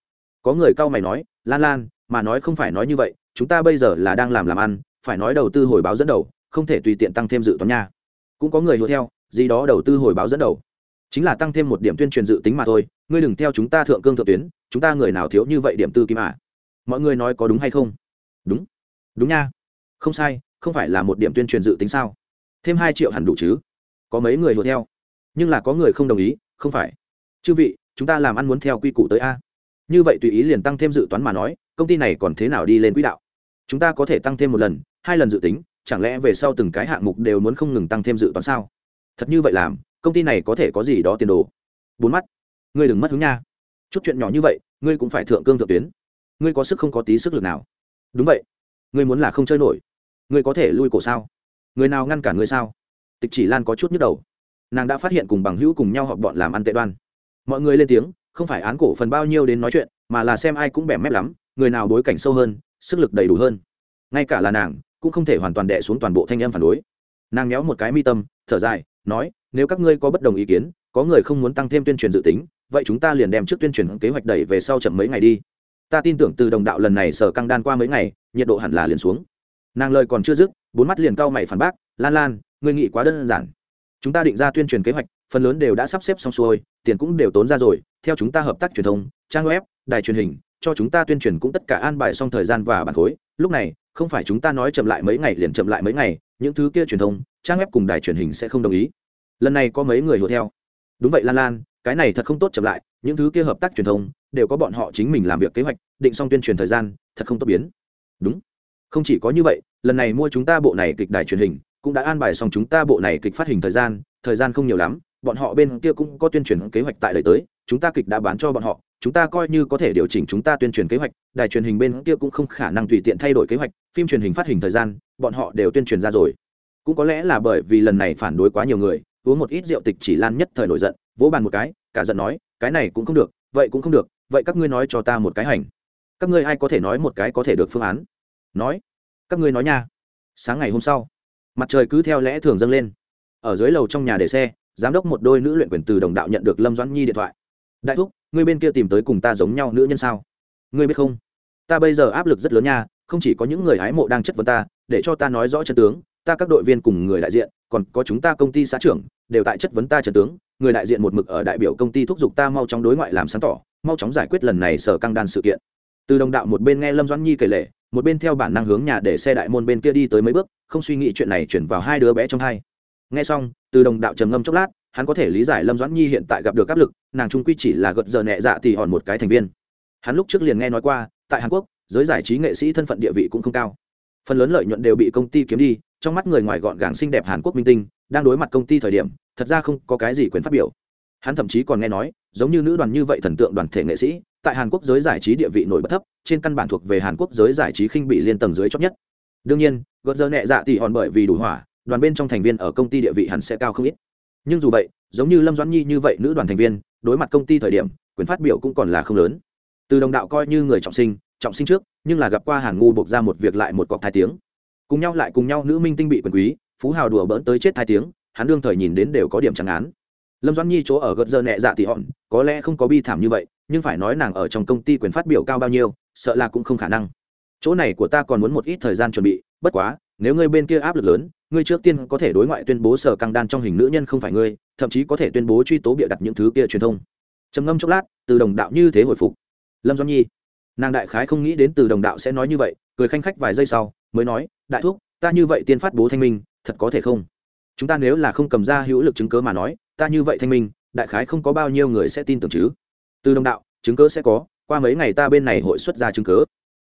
Có người cau mày nói, lan lan, mà nói không phải nói như vậy, chúng ta bây giờ là đang làm làm ăn, phải nói đầu tư hồi báo dẫn đầu không thể tùy tiện tăng thêm dự toán nha. Cũng có người hùa theo, gì đó đầu tư hồi báo dẫn đầu. Chính là tăng thêm một điểm tuyên truyền dự tính mà thôi, ngươi đừng theo chúng ta thượng cương thượng tuyến, chúng ta người nào thiếu như vậy điểm tư kim à? Mọi người nói có đúng hay không? Đúng. Đúng nha. Không sai, không phải là một điểm tuyên truyền dự tính sao? Thêm hai triệu hẳn đủ chứ? Có mấy người hùa theo? Nhưng là có người không đồng ý, không phải. Chư vị, chúng ta làm ăn muốn theo quy củ tới a. Như vậy tùy ý liền tăng thêm dự toán mà nói, công ty này còn thế nào đi lên quỹ đạo? Chúng ta có thể tăng thêm một lần, hai lần dự tính chẳng lẽ về sau từng cái hạng mục đều muốn không ngừng tăng thêm dự toán sao? Thật như vậy làm, công ty này có thể có gì đó tiền đồ? Bốn mắt. Ngươi đừng mất hứng nha. Chút chuyện nhỏ như vậy, ngươi cũng phải thượng cương thượng tuyến. Ngươi có sức không có tí sức lực nào. Đúng vậy. Ngươi muốn là không chơi nổi. Ngươi có thể lui cổ sao? Người nào ngăn cản ngươi sao? Tịch chỉ lan có chút nhức đầu. Nàng đã phát hiện cùng bằng hữu cùng nhau họp bọn làm ăn tệ đoan. Mọi người lên tiếng, không phải án cổ phần bao nhiêu đến nói chuyện, mà là xem ai cũng bẻ mép lắm, người nào bối cảnh sâu hơn, sức lực đầy đủ hơn. Ngay cả là nàng cũng không thể hoàn toàn đè xuống toàn bộ thanh em phản đối. Nàng méo một cái mi tâm, thở dài, nói, nếu các ngươi có bất đồng ý kiến, có người không muốn tăng thêm tuyên truyền dự tính, vậy chúng ta liền đem trước tuyên truyền kế hoạch đẩy về sau chậm mấy ngày đi. Ta tin tưởng từ đồng đạo lần này sở căng đan qua mấy ngày, nhiệt độ hẳn là liền xuống. Nàng lời còn chưa dứt, bốn mắt liền cau mày phản bác, lan lan, ngươi nghĩ quá đơn giản. Chúng ta định ra tuyên truyền kế hoạch, phần lớn đều đã sắp xếp xong xuôi, tiền cũng đều tốn ra rồi, theo chúng ta hợp tác truyền thông, trang web, đài truyền hình cho chúng ta tuyên truyền cũng tất cả an bài xong thời gian và bản khối. Lúc này, không phải chúng ta nói chậm lại mấy ngày liền chậm lại mấy ngày, những thứ kia truyền thông, trang web cùng đài truyền hình sẽ không đồng ý. Lần này có mấy người hùa theo. Đúng vậy lan lan, cái này thật không tốt chậm lại, những thứ kia hợp tác truyền thông, đều có bọn họ chính mình làm việc kế hoạch, định xong tuyên truyền thời gian, thật không tốt biến. Đúng. Không chỉ có như vậy, lần này mua chúng ta bộ này kịch đài truyền hình, cũng đã an bài xong chúng ta bộ này kịch phát hình thời gian thời gian không nhiều lắm, bọn họ bên kia cũng có tuyên truyền kế hoạch tại đời tới, chúng ta kịch đã bán cho bọn họ chúng ta coi như có thể điều chỉnh chúng ta tuyên truyền kế hoạch, đài truyền hình bên kia cũng không khả năng tùy tiện thay đổi kế hoạch, phim truyền hình phát hình thời gian, bọn họ đều tuyên truyền ra rồi. Cũng có lẽ là bởi vì lần này phản đối quá nhiều người, uống một ít rượu tịch chỉ lan nhất thời nổi giận, vỗ bàn một cái, cả giận nói, cái này cũng không được, vậy cũng không được, vậy các ngươi nói cho ta một cái hành. Các ngươi ai có thể nói một cái có thể được phương án? Nói, các ngươi nói nha. Sáng ngày hôm sau, mặt trời cứ theo lẽ thường dâng lên. Ở dưới lầu trong nhà để xe, giám đốc một đôi nữ luyện quyền từ đồng đạo nhận được lâm doãn nhi điện thoại. Đại thúc ngươi bên kia tìm tới cùng ta giống nhau nữ nhân sao? Ngươi biết không? Ta bây giờ áp lực rất lớn nha, không chỉ có những người hái mộ đang chất vấn ta, để cho ta nói rõ chân tướng, ta các đội viên cùng người đại diện, còn có chúng ta công ty xã trưởng, đều tại chất vấn ta chân tướng. Người đại diện một mực ở đại biểu công ty thúc giục ta mau chóng đối ngoại làm sáng tỏ, mau chóng giải quyết lần này sở căng đan sự kiện. Từ đồng đạo một bên nghe lâm doãn nhi kể lể, một bên theo bản năng hướng nhà để xe đại môn bên kia đi tới mấy bước, không suy nghĩ chuyện này chuyển vào hai đứa bé trong hai. Nghe xong, từ đồng đạo trầm ngâm chốc lát hắn có thể lý giải lâm doãn nhi hiện tại gặp được áp lực, nàng trung quy chỉ là gợt giờ nhẹ dạ thì hòn một cái thành viên. Hắn lúc trước liền nghe nói qua, tại hàn quốc, giới giải trí nghệ sĩ thân phận địa vị cũng không cao. Phần lớn lợi nhuận đều bị công ty kiếm đi, trong mắt người ngoài gọn gàng xinh đẹp hàn quốc minh tinh, đang đối mặt công ty thời điểm, thật ra không có cái gì quyền phát biểu. Hắn thậm chí còn nghe nói, giống như nữ đoàn như vậy thần tượng đoàn thể nghệ sĩ, tại hàn quốc giới giải trí địa vị nổi bật thấp, trên căn bản thuộc về hàn quốc giới giải trí khinh bị liên tầng dưới chót nhất. Đương nhiên gợt giờ nhẹ dạ thì hòn bởi vì đủ hỏa, đoàn bên trong thành viên ở công ty địa vị hẳn sẽ cao không ít nhưng dù vậy, giống như lâm doãn nhi như vậy nữ đoàn thành viên, đối mặt công ty thời điểm, quyền phát biểu cũng còn là không lớn. Từ đồng đạo coi như người trọng sinh trọng sinh trước, nhưng là gặp qua hàn ngu buộc ra một việc lại một cọc thai tiếng. Cùng nhau lại cùng nhau nữ minh tinh bị quyền quý, phú hào đùa bỡn tới chết thai tiếng, hắn đương thời nhìn đến đều có điểm chẳng án. Lâm doãn nhi chỗ ở gợt giờ nhẹ dạ thì hòn, có lẽ không có bi thảm như vậy, nhưng phải nói nàng ở trong công ty quyền phát biểu cao bao nhiêu, sợ là cũng không khả năng. Chỗ này của ta còn muốn một ít thời gian chuẩn bị, bất quá, nếu ngươi bên kia áp lực lớn ngươi trước tiên có thể đối ngoại tuyên bố sở căng đan trong hình nữ nhân không phải ngươi, thậm chí có thể tuyên bố truy tố bịa đặt những thứ kia truyền thông. Trầm ngâm chốc lát, từ đồng đạo như thế hồi phục. Lâm doãn nhi, nàng đại khái không nghĩ đến từ đồng đạo sẽ nói như vậy, cười khanh khách vài giây sau, mới nói, đại thúc, ta như vậy tiên phát bố thanh minh, thật có thể không? Chúng ta nếu là không cầm ra hữu lực chứng cớ mà nói, ta như vậy thanh minh, đại khái không có bao nhiêu người sẽ tin tưởng chứ? Từ đồng đạo, chứng cớ sẽ có, qua mấy ngày ta bên này hội xuất ra chứng cớ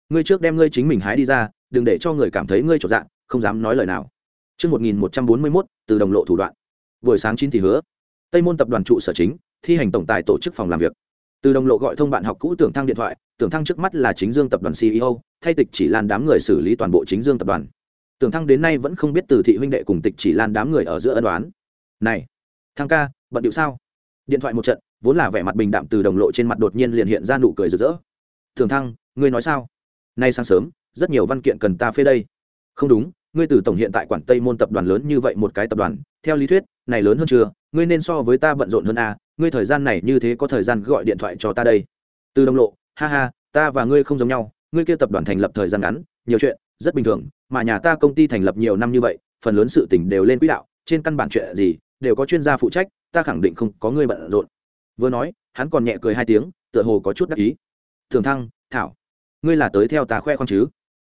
ngươi trước đem ngươi chính mình hái đi ra, đừng để cho người cảm thấy ngươi trọn dạng, không dám nói lời nào. Trước 1141, từ đồng lộ thủ đoạn. Buổi sáng chín thì hứa. Tây môn tập đoàn trụ sở chính, thi hành tổng tài tổ chức phòng làm việc. Từ đồng lộ gọi thông bạn học cũ tưởng thăng điện thoại, tưởng thăng trước mắt là chính dương tập đoàn ceo thay tịch chỉ lan đám người xử lý toàn bộ chính dương tập đoàn tưởng thăng đến nay vẫn không biết từ thị huynh đệ cùng tịch chỉ lan đám người ở giữa ân đoán này thăng ca bận điệu sao điện thoại một trận vốn là vẻ mặt bình đạm từ đồng lộ trên mặt đột nhiên liền hiện ra nụ cười rực rỡ tưởng thăng ngươi nói sao nay sáng sớm rất nhiều văn kiện cần ta phê đây không đúng ngươi từ tổng hiện tại quản tây môn tập đoàn lớn như vậy một cái tập đoàn, theo lý thuyết, này lớn hơn chưa? Ngươi nên so với ta bận rộn hơn à? Ngươi thời gian này như thế có thời gian gọi điện thoại cho ta đây. Từ đồng lộ, ha ha, ta và ngươi không giống nhau. Ngươi kia tập đoàn thành lập thời gian ngắn, nhiều chuyện, rất bình thường, mà nhà ta công ty thành lập nhiều năm như vậy, phần lớn sự tình đều lên quỹ đạo, trên căn bản chuyện gì, đều có chuyên gia phụ trách, ta khẳng định không có ngươi bận rộn. Vừa nói, hắn còn nhẹ cười hai tiếng, tựa hồ có chút đắc ý. Thường thăng, thảo, ngươi là tới theo ta khoe khoang chứ?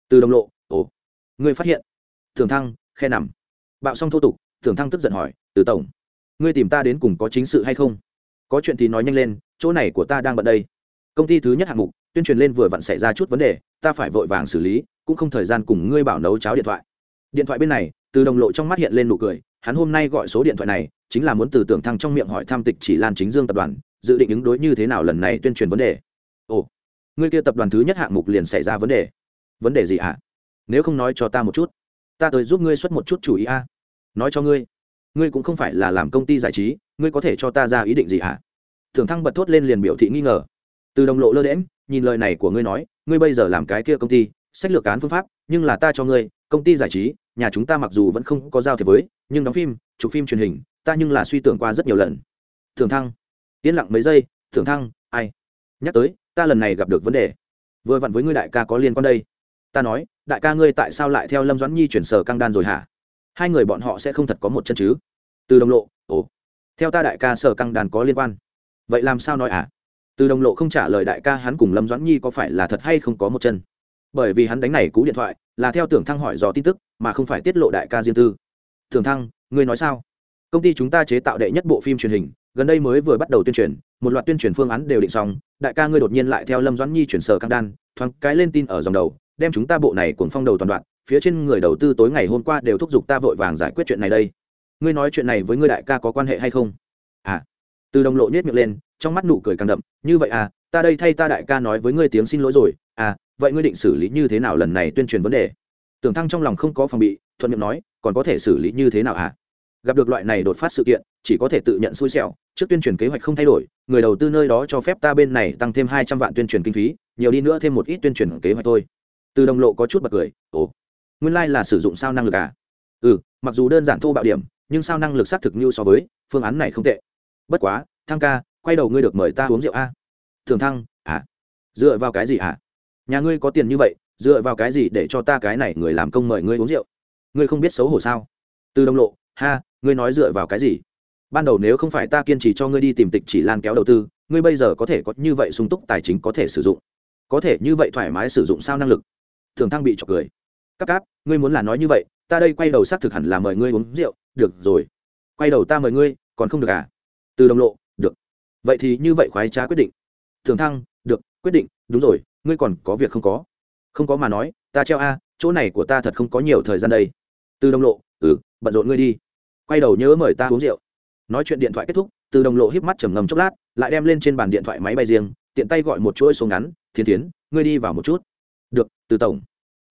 Từ đồng lộ, ồ, ngươi phát hiện thường thăng, khe nằm. Bạo xong thô tục, thường thăng tức giận hỏi, từ tổng, ngươi tìm ta đến cùng có chính sự hay không? Có chuyện thì nói nhanh lên, chỗ này của ta đang bận đây. Công ty thứ nhất hạng mục, tuyên truyền lên vừa vặn xảy ra chút vấn đề, ta phải vội vàng xử lý, cũng không thời gian cùng ngươi bảo nấu cháo điện thoại. Điện thoại bên này, từ đồng lộ trong mắt hiện lên nụ cười, hắn hôm nay gọi số điện thoại này, chính là muốn từ tưởng thăng trong miệng hỏi tham tịch chỉ lan chính dương tập đoàn, dự định ứng đối như thế nào lần này tuyên truyền vấn đề. Ồ, ngươi kia tập đoàn thứ nhất hạng mục liền xảy ra vấn đề. Vấn đề gì ạ? À? nếu không nói cho ta một chút ta tới giúp ngươi xuất một chút chủ ý a. Nói cho ngươi ngươi cũng không phải là làm công ty giải trí, ngươi có thể cho ta ra ý định gì hả? à? thường thăng bật thốt lên liền biểu thị nghi ngờ. Từ đồng lộ lơ đễm nhìn lời này của ngươi nói, ngươi bây giờ làm cái kia công ty, sách lược cán phương pháp, nhưng là ta cho ngươi, công ty giải trí, nhà chúng ta mặc dù vẫn không có giao thiệp với, nhưng đóng phim, chụp phim truyền hình, ta nhưng là suy tưởng qua rất nhiều lần. Thường thăng, yên lặng mấy giây thường thăng, ai? Nhắc tới, ta lần này gặp được vấn đề. Vừa vặn với ngươi đại ca có liên quan đây. Ta nói đại ca ngươi tại sao lại theo lâm doãn nhi chuyển sở căng đan rồi hả? Hai người bọn họ sẽ không thật có một chân chứ? Từ đồng lộ, ồ, theo ta đại ca sở căng đan có liên quan. Vậy làm sao nói à từ đồng lộ không trả lời đại ca hắn cùng lâm doãn nhi có phải là thật hay không có một chân. Bởi vì hắn đánh này cú điện thoại, là theo tưởng thăng hỏi dò tin tức, mà không phải tiết lộ đại ca riêng tư. Tưởng thăng, ngươi nói sao? Công ty chúng ta chế tạo đệ nhất bộ phim truyền hình, gần đây mới vừa bắt đầu tuyên truyền, một loạt tuyên truyền phương án đều định xong, đại ca ngươi đột nhiên lại theo lâm doãn nhi chuyển sở căng đan, thoáng cái lên tin ở dòng đầu đem chúng ta bộ này cuồng phong đầu toàn đoạn, phía trên người đầu tư tối ngày hôm qua đều thúc giục ta vội vàng giải quyết chuyện này đây. Ngươi nói chuyện này với ngươi đại ca có quan hệ hay không? À. Từ đồng lộ nhét miệng lên, trong mắt nụ cười càng đậm, như vậy à ta đây thay ta đại ca nói với ngươi tiếng xin lỗi rồi à vậy ngươi định xử lý như thế nào lần này tuyên truyền vấn đề? Tưởng thăng trong lòng không có phòng bị, thuận miệng nói, còn có thể xử lý như thế nào à? Gặp được loại này đột phát sự kiện, chỉ có thể tự nhận xui xẻo, trước tuyên truyền kế hoạch không thay đổi, người đầu tư nơi đó cho phép ta bên này tăng thêm hai trăm vạn tuyên truyền kinh phí, nhiều đi nữa thêm một ít tuyên truyền kế hoạch thôi từ đồng lộ có chút bật cười, ồ, nguyên lai、like、là sử dụng sao năng lực à? Ừ mặc dù đơn giản thô bạo điểm, nhưng sao năng lực xác thực như so với, phương án này không tệ. Bất quá, thăng ca, quay đầu ngươi được mời ta uống rượu a. Thường thăng à dựa vào cái gì à? Nhà ngươi có tiền như vậy, dựa vào cái gì để cho ta cái này người làm công mời ngươi uống rượu? Ngươi không biết xấu hổ sao? Từ đồng lộ, ha, ngươi nói dựa vào cái gì? Ban đầu nếu không phải ta kiên trì cho ngươi đi tìm tịch chỉ lan kéo đầu tư, ngươi bây giờ có thể có như vậy sung túc tài chính có thể sử dụng. Có thể như vậy thoải mái sử dụng sao năng lực thường thăng bị chọc cười. Cắp cáp, ngươi muốn là nói như vậy, ta đây quay đầu xác thực hẳn là mời ngươi uống rượu. Được rồi. Quay đầu ta mời ngươi, còn không được à? Từ đồng lộ, được. Vậy thì như vậy khoái trá quyết định. Thường thăng, được, quyết định, đúng rồi, ngươi còn có việc không có. Không có mà nói, ta treo a, chỗ này của ta thật không có nhiều thời gian đây. Từ đồng lộ ừ bận rộn ngươi đi. Quay đầu nhớ mời ta uống rượu. Nói chuyện điện thoại kết thúc, từ đồng lộ híp mắt trầm ngầm chốc lát, lại đem lên trên bàn điện thoại máy bay riêng, tiện tay gọi một chuỗi số ngắn thiên tiến ngươi đi vào một chút được, từ tổng.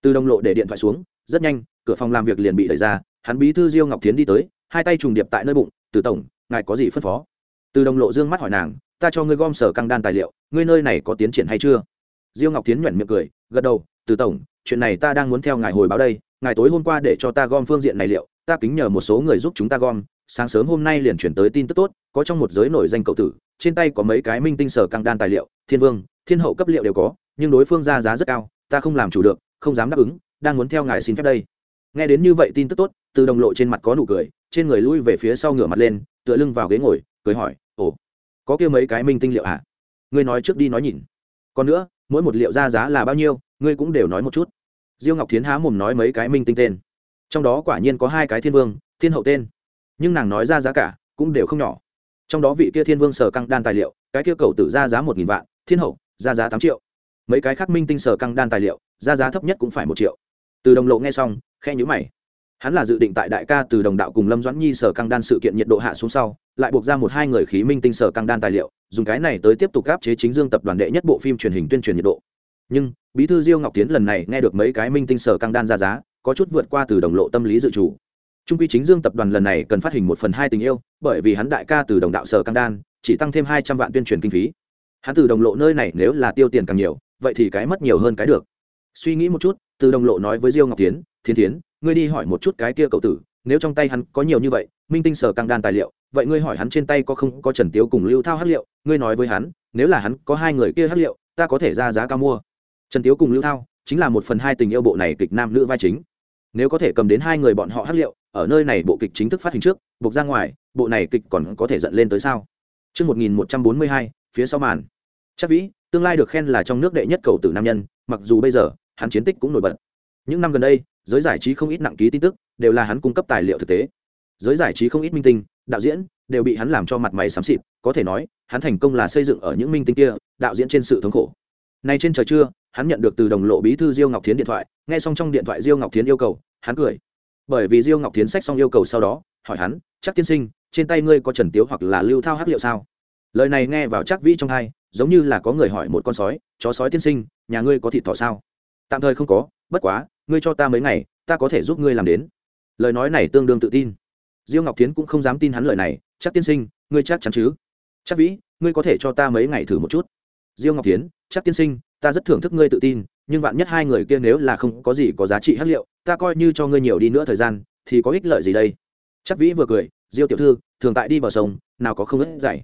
Từ đồng lộ để điện thoại xuống, rất nhanh, cửa phòng làm việc liền bị đẩy ra, hắn bí thư diêu ngọc tiến đi tới, hai tay trùng điệp tại nơi bụng, từ tổng, ngài có gì phân phó? Từ đồng lộ dương mắt hỏi nàng, ta cho ngươi gom sở căng đan tài liệu, ngươi nơi này có tiến triển hay chưa? Diêu ngọc tiến nhuận miệng cười, gật đầu, từ tổng, chuyện này ta đang muốn theo ngài hồi báo đây, ngài tối hôm qua để cho ta gom phương diện này liệu, ta kính nhờ một số người giúp chúng ta gom, sáng sớm hôm nay liền chuyển tới tin tức tốt, có trong một giới nổi danh cậu tử, trên tay có mấy cái minh tinh sở căng đan tài liệu, thiên vương, thiên hậu cấp liệu đều có, nhưng đối phương ra giá rất cao ta không làm chủ được, không dám đáp ứng, đang muốn theo ngài xin phép đây. Nghe đến như vậy tin tức tốt, từ đồng lộ trên mặt có nụ cười, trên người lui về phía sau ngửa mặt lên, tựa lưng vào ghế ngồi, cười hỏi, ồ, có kia mấy cái minh tinh liệu hả? À? ngươi nói trước đi nói nhìn. Còn nữa, mỗi một liệu ra giá là bao nhiêu, ngươi cũng đều nói một chút. Diêu ngọc thiến há mồm nói mấy cái minh tinh tên. Trong đó quả nhiên có hai cái thiên vương, thiên hậu tên. Nhưng nàng nói ra giá cả cũng đều không nhỏ. Trong đó vị kia thiên vương sở căng đan tài liệu, cái kia cầu tử ra giá một nghìn vạn, thiên hậu ra giá tám triệu mấy cái khác minh tinh sở căng đan tài liệu ra giá thấp nhất cũng phải một triệu. Từ đồng lộ nghe xong khe nhữ mày. Hắn là dự định tại đại ca từ đồng đạo cùng lâm doãn nhi sở căng đan sự kiện nhiệt độ hạ xuống sau, lại buộc ra một hai người khí minh tinh sở căng đan tài liệu, dùng cái này tới tiếp tục gáp chế chính dương tập đoàn đệ nhất bộ phim truyền hình tuyên truyền nhiệt độ. Nhưng, bí thư diêu ngọc tiến lần này nghe được mấy cái minh tinh sở căng đan ra giá, có chút vượt qua từ đồng lộ tâm lý dự chủ trung quy chính dương tập đoàn lần này cần phát hình một phần hai tình yêu, bởi vì hắn đại ca từ đồng đạo sở căng đan, chỉ tăng thêm hai trăm vạn tuyên truyền kinh phí. Hắn từ đồng lộ nơi này nếu là tiêu tiền càng nhiều vậy thì cái mất nhiều hơn cái được. Suy nghĩ một chút từ đồng lộ nói với diêu ngọc tiến thiên tiến ngươi đi hỏi một chút cái kia cậu tử nếu trong tay hắn có nhiều như vậy minh tinh sở căng đan tài liệu vậy ngươi hỏi hắn trên tay có không có trần tiếu cùng lưu thao hát liệu ngươi nói với hắn nếu là hắn có hai người kia hát liệu ta có thể ra giá cao mua. Trần tiếu cùng lưu thao chính là một phần hai tình yêu bộ này kịch nam nữ vai chính. Nếu có thể cầm đến hai người bọn họ hát liệu ở nơi này bộ kịch chính thức phát hình trước buộc ra ngoài bộ này kịch còn có thể dẫn lên tới sao? Trước 1142, phía sau màn. Chắc vĩ, tương lai được khen là trong nước đệ nhất cầu tử nam nhân, mặc dù bây giờ, hắn chiến tích cũng nổi bật. Những năm gần đây, giới giải trí không ít nặng ký tin tức, đều là hắn cung cấp tài liệu thực tế. Giới giải trí không ít minh tinh, đạo diễn, đều bị hắn làm cho mặt mày xám xịt, có thể nói, hắn thành công là xây dựng ở những minh tinh kia, đạo diễn trên sự thống khổ. Nay trên trời trưa, hắn nhận được từ đồng lộ bí thư Diêu Ngọc Thiến điện thoại, nghe xong trong điện thoại Diêu Ngọc Thiến yêu cầu, hắn cười. Bởi vì Diêu Ngọc Thiến sách xong yêu cầu sau đó, hỏi hắn, "Chắc tiên sinh, trên tay ngươi có Trần Tiếu hoặc là Lưu Thao hắc liệu sao?" Lời này nghe vào chắc vĩ trong tai, giống như là có người hỏi một con sói, "Chó sói tiên sinh, nhà ngươi có thịt thỏ sao?" Tạm thời không có, bất quá, ngươi cho ta mấy ngày, ta có thể giúp ngươi làm đến. Lời nói này tương đương tự tin. Diêu Ngọc Thiến cũng không dám tin hắn lời này, "Chắc tiên sinh, ngươi chắc chắn chứ?" "Chắc vĩ, ngươi có thể cho ta mấy ngày thử một chút." Diêu Ngọc Thiến, "Chắc tiên sinh, ta rất thưởng thức ngươi tự tin nhưng vạn nhất hai người kia nếu là không có gì có giá trị hắc liệu ta coi như cho ngươi nhiều đi nữa thời gian thì có ích lợi gì đây chắc vĩ vừa cười diêu tiểu thư thường tại đi bờ sông nào có không ớt dày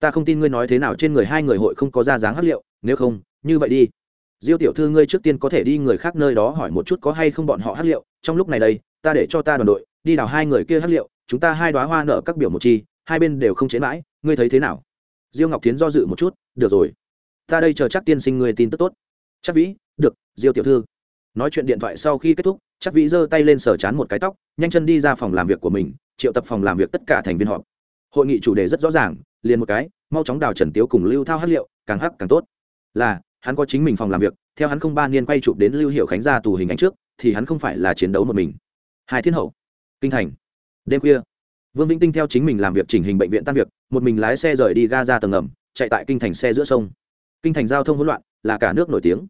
ta không tin ngươi nói thế nào trên người hai người hội không có ra dáng hắc liệu, nếu không, như vậy đi. Diêu tiểu thư ngươi trước tiên có thể đi người khác nơi đó hỏi một chút có hay không bọn họ hắc liệu, trong lúc này đây, ta để cho ta đoàn đội, đi đào hai người kia hắc liệu, chúng ta hai đoá hoa nở các biểu một chi, hai bên đều không chế mãi ngươi thấy thế nào? Diêu ngọc tiến do dự một chút, được rồi. Ta đây chờ chắc tiên sinh người tin tức tốt. Chắc vĩ, được, diêu tiểu thư. Nói chuyện điện thoại sau khi kết thúc, chắc vĩ giơ tay lên sờ chán một cái tóc, nhanh chân đi ra phòng làm việc của mình, triệu tập phòng làm việc tất cả thành viên họp. Hội nghị chủ đề rất rõ ràng liền một cái, mau chóng đào trần tiếu cùng lưu thao hát liệu, càng hắc càng tốt. Là, hắn có chính mình phòng làm việc, theo hắn không ba niên quay chụp đến lưu hiệu khánh ra tù hình ảnh trước, thì hắn không phải là chiến đấu một mình. Hai thiên hậu, kinh thành, đêm khuya. Vương vĩnh tinh theo chính mình làm việc chỉnh hình bệnh viện tan việc, một mình lái xe rời đi ga ra tầng ngầm, chạy tại kinh thành xe giữa sông. Kinh thành giao thông hỗn loạn, là cả nước nổi tiếng.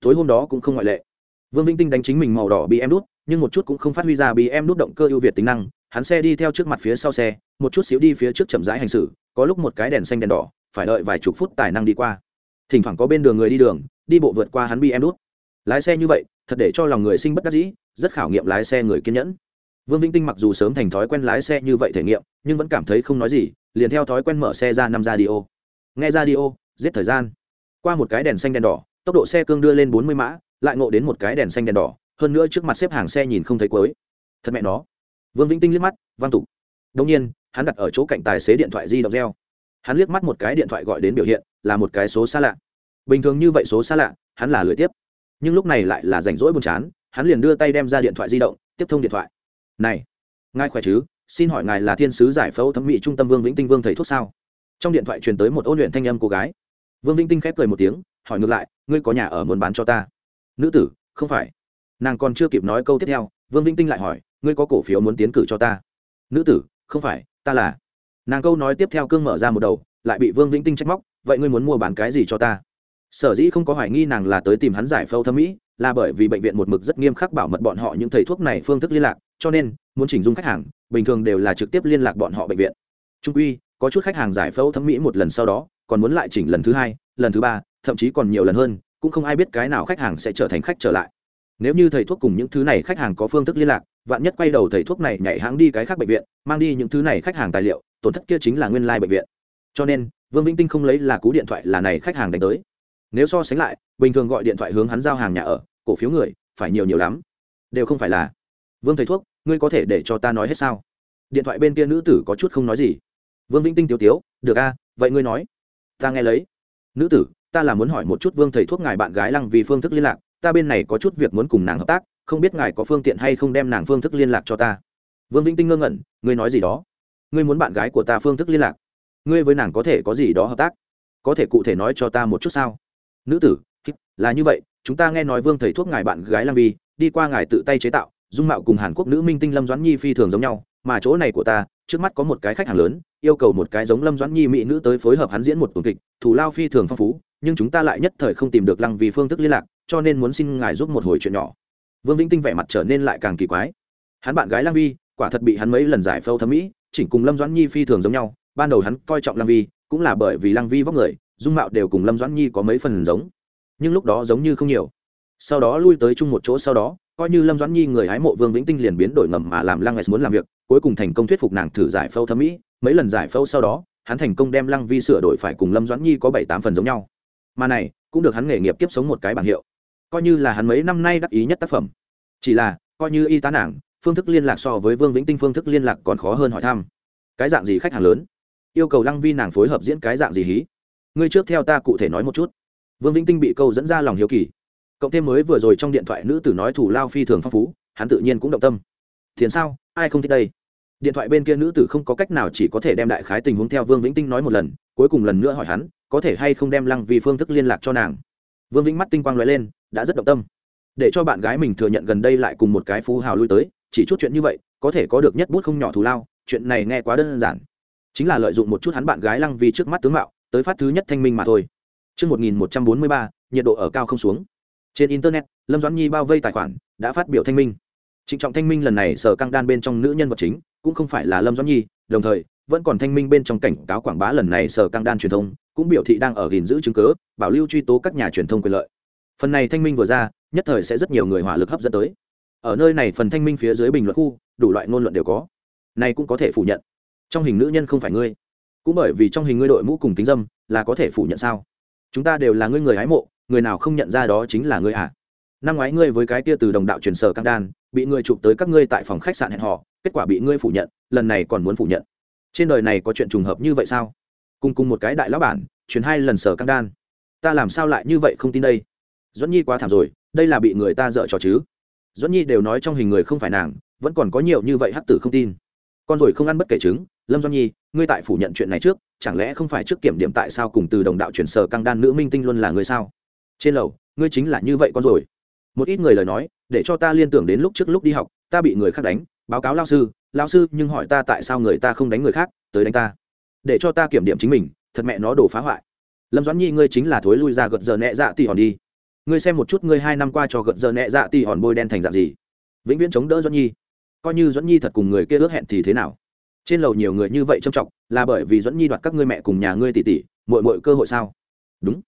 Tối hôm đó cũng không ngoại lệ. Vương vĩnh tinh đánh chính mình màu đỏ bị em đút nhưng một chút cũng không phát huy ra bị em đút động cơ ưu việt tính năng, hắn xe đi theo trước mặt phía sau xe, một chút xíu đi phía trước chậm rãi hành xử có lúc một cái đèn xanh đèn đỏ, phải đợi vài chục phút tài năng đi qua. Thỉnh thoảng có bên đường người đi đường, đi bộ vượt qua hắn bị em đút lái xe như vậy, thật để cho lòng người sinh bất đắc dĩ, rất khảo nghiệm lái xe người kiên nhẫn. Vương vĩnh tinh mặc dù sớm thành thói quen lái xe như vậy thể nghiệm, nhưng vẫn cảm thấy không nói gì, liền theo thói quen mở xe ra năm ra đi ô nghe ra đi ô giết thời gian. Qua một cái đèn xanh đèn đỏ, tốc độ xe cương đưa lên bốn mươi mã, lại ngộ đến một cái đèn xanh đèn đỏ, hơn nữa trước mặt xếp hàng xe nhìn không thấy cuối. Thật mẹ nó. Vương vĩnh tinh liếc mắt, văn tục. Đông nhiên hắn đặt ở chỗ cạnh tài xế điện thoại di động reo. Hắn liếc mắt một cái điện thoại gọi đến biểu hiện, là một cái số xa lạ. Bình thường như vậy số xa lạ, hắn là lười tiếp. Nhưng lúc này lại là rảnh rỗi buồn chán, hắn liền đưa tay đem ra điện thoại di động, tiếp thông điện thoại. Này, ngài khỏe chứ? Xin hỏi ngài là thiên sứ giải phẫu thẩm mỹ trung tâm vương vĩnh tinh vương thầy thuốc sao? Trong điện thoại truyền tới một ôn luyện thanh âm cô gái. Vương vĩnh tinh khép cười một tiếng, hỏi ngược lại, ngươi có nhà ở muốn bán cho ta? Nữ tử, không phải. Nàng còn chưa kịp nói câu tiếp theo, vương vĩnh tinh lại hỏi, ngươi có cổ phiếu muốn tiến cử cho ta? Nữ tử, không phải ta là. Nàng câu nói tiếp theo cương mở ra một đầu, lại bị vương vĩnh tinh trách móc, vậy ngươi muốn mua bán cái gì cho ta? Sở dĩ không có hoài nghi nàng là tới tìm hắn giải phẫu thẩm mỹ, là bởi vì bệnh viện một mực rất nghiêm khắc bảo mật bọn họ những thầy thuốc này phương thức liên lạc, cho nên, muốn chỉnh dung khách hàng, bình thường đều là trực tiếp liên lạc bọn họ bệnh viện. Trung quy, có chút khách hàng giải phẫu thẩm mỹ một lần sau đó, còn muốn lại chỉnh lần thứ hai, lần thứ ba, thậm chí còn nhiều lần hơn, cũng không ai biết cái nào khách hàng sẽ trở thành khách trở lại nếu như thầy thuốc cùng những thứ này khách hàng có phương thức liên lạc, vạn nhất quay đầu thầy thuốc này nhảy hãng đi cái khác bệnh viện, mang đi những thứ này khách hàng tài liệu, tổn thất kia chính là nguyên lai、like、bệnh viện. Cho nên, vương vĩnh tinh không lấy là cú điện thoại là này khách hàng đánh tới. Nếu so sánh lại, bình thường gọi điện thoại hướng hắn giao hàng nhà ở, cổ phiếu người, phải nhiều nhiều lắm. Đều không phải là, vương thầy thuốc, ngươi có thể để cho ta nói hết sao? Điện thoại bên kia nữ tử có chút không nói gì. Vương vĩnh tinh tiêu tiếu, được a, vậy ngươi nói. Ta nghe lấy. Nữ tử, ta là muốn hỏi một chút vương thầy thuốc ngài bạn gái lăng vì phương thức liên lạc ta bên này có chút việc muốn cùng nàng hợp tác, không biết ngài có phương tiện hay không đem nàng phương thức liên lạc cho ta. Vương vĩnh tinh ngơ ngẩn, ngươi nói gì đó? Ngươi muốn bạn gái của ta phương thức liên lạc? Ngươi với nàng có thể có gì đó hợp tác? Có thể cụ thể nói cho ta một chút sao? Nữ tử là như vậy, chúng ta nghe nói vương thầy thuốc ngài bạn gái lam vi, đi qua ngài tự tay chế tạo, dung mạo cùng hàn quốc nữ minh tinh lâm doãn nhi phi thường giống nhau, mà chỗ này của ta, trước mắt có một cái khách hàng lớn, yêu cầu một cái giống lâm doãn nhi mỹ nữ tới phối hợp hắn diễn một tuần kịch, thủ lao phi thường phong phú, nhưng chúng ta lại nhất thời không tìm được lăng vì phương thức liên lạc cho nên muốn xin ngài giúp một hồi chuyện nhỏ. Vương vĩnh tinh vẻ mặt trở nên lại càng kỳ quái. Hắn bạn gái Lang vi, quả thật bị hắn mấy lần giải phẫu thẩm mỹ, chỉnh cùng lâm doãn nhi phi thường giống nhau. Ban đầu hắn coi trọng Lang vi, cũng là bởi vì Lang vi vóc người, dung mạo đều cùng lâm doãn nhi có mấy phần giống. Nhưng lúc đó giống như không nhiều. Sau đó lui tới chung một chỗ sau đó, coi như lâm doãn nhi người hái mộ vương vĩnh tinh liền biến đổi ngầm mà làm lăng s muốn làm việc, cuối cùng thành công thuyết phục nàng thử giải phẫu thẩm mỹ. Mấy lần giải phẫu sau đó, hắn thành công đem lăng vi sửa đổi phải cùng lâm doãn nhi có bảy tám phần giống nhau. Mà này, cũng được hắn nghề nghiệp kiếp sống một cái bảng hiệu coi như là hắn mấy năm nay đắc ý nhất tác phẩm. Chỉ là, coi như y tá nàng, phương thức liên lạc so với vương vĩnh tinh phương thức liên lạc còn khó hơn hỏi thăm. Cái dạng gì khách hàng lớn? Yêu cầu lăng vi nàng phối hợp diễn cái dạng gì hí? Ngươi trước theo ta cụ thể nói một chút. Vương vĩnh tinh bị câu dẫn ra lòng hiếu kỳ. Cộng thêm mới vừa rồi trong điện thoại nữ tử nói thủ lao phi thường phong phú, hắn tự nhiên cũng động tâm. Thiền sao, ai không thích đây? Điện thoại bên kia nữ tử không có cách nào chỉ có thể đem đại khái tình huống theo vương vĩnh tinh nói một lần, cuối cùng lần nữa hỏi hắn, có thể hay không đem lăng vì phương thức liên lạc cho nàng? Vương vĩnh mắt tinh quang l lên đã rất động tâm để cho bạn gái mình thừa nhận gần đây lại cùng một cái phú hào lui tới chỉ chút chuyện như vậy có thể có được nhất bút không nhỏ thù lao chuyện này nghe quá đơn giản chính là lợi dụng một chút hắn bạn gái lăng vi trước mắt tướng mạo tới phát thứ nhất thanh minh mà thôi Trước 1143, nhiệt độ ở cao không xuống. Trên Internet, Lâm Doãn Nhi bao vây tài khoản, đã phát biểu thanh minh. Trịnh trọng thanh minh lần này sở căng đan bên trong nữ nhân vật chính, cũng không phải là Lâm Doãn Nhi, đồng thời, vẫn còn thanh minh bên trong cảnh cáo quảng bá lần này sở căng đan truyền thông, cũng biểu thị đang ở gìn giữ chứng cứ, bảo lưu truy tố các nhà truyền thông quyền lợi. Phần này thanh minh vừa ra, nhất thời sẽ rất nhiều người hỏa lực hấp dẫn tới. Ở nơi này phần thanh minh phía dưới bình luận khu, đủ loại ngôn luận đều có. Này cũng có thể phủ nhận. Trong hình nữ nhân không phải ngươi, cũng bởi vì trong hình ngươi đội mũ cùng tính dâm, là có thể phủ nhận sao? Chúng ta đều là ngươi người hái mộ, người nào không nhận ra đó chính là ngươi à? Năm ngoái ngươi với cái kia từ đồng đạo truyền sở cam đan, bị ngươi chụp tới các ngươi tại phòng khách sạn hẹn hò, kết quả bị ngươi phủ nhận, lần này còn muốn phủ nhận. Trên đời này có chuyện trùng hợp như vậy sao? Cùng cùng một cái đại lão bản, truyền hai lần sở cam đan. Ta làm sao lại như vậy không tin đây? Duẫn Nhi quá thảm rồi, đây là bị người ta dở trò chứ? Duẫn Nhi đều nói trong hình người không phải nàng, vẫn còn có nhiều như vậy hắc tử không tin. Con rồi không ăn bất kể trứng, Lâm Duẫn Nhi, ngươi tại phủ nhận chuyện này trước, chẳng lẽ không phải trước kiểm điểm tại sao cùng từ đồng đạo chuyển sở căng đan nữ minh tinh luôn là người sao? Trên lầu, ngươi chính là như vậy con rồi. Một ít người lời nói, để cho ta liên tưởng đến lúc trước lúc đi học, ta bị người khác đánh, báo cáo lao sư, lao sư nhưng hỏi ta tại sao người ta không đánh người khác, tới đánh ta. Để cho ta kiểm điểm chính mình, thật mẹ nó đổ phá hoại. Lâm Doãn Nhi ngươi chính là thối lui ra gật giờ nẹ dạ tỷ hòn đi ngươi xem một chút ngươi hai năm qua cho gợn giờ nẹ dạ tỉ hòn bôi đen thành dạng gì? Vĩnh viễn chống đỡ doãn nhi. Coi như doãn nhi thật cùng người kia ước hẹn thì thế nào? Trên lầu nhiều người như vậy trông trọng, là bởi vì doãn nhi đoạt các ngươi mẹ cùng nhà ngươi tỷ tỷ muội muội cơ hội sao? Đúng.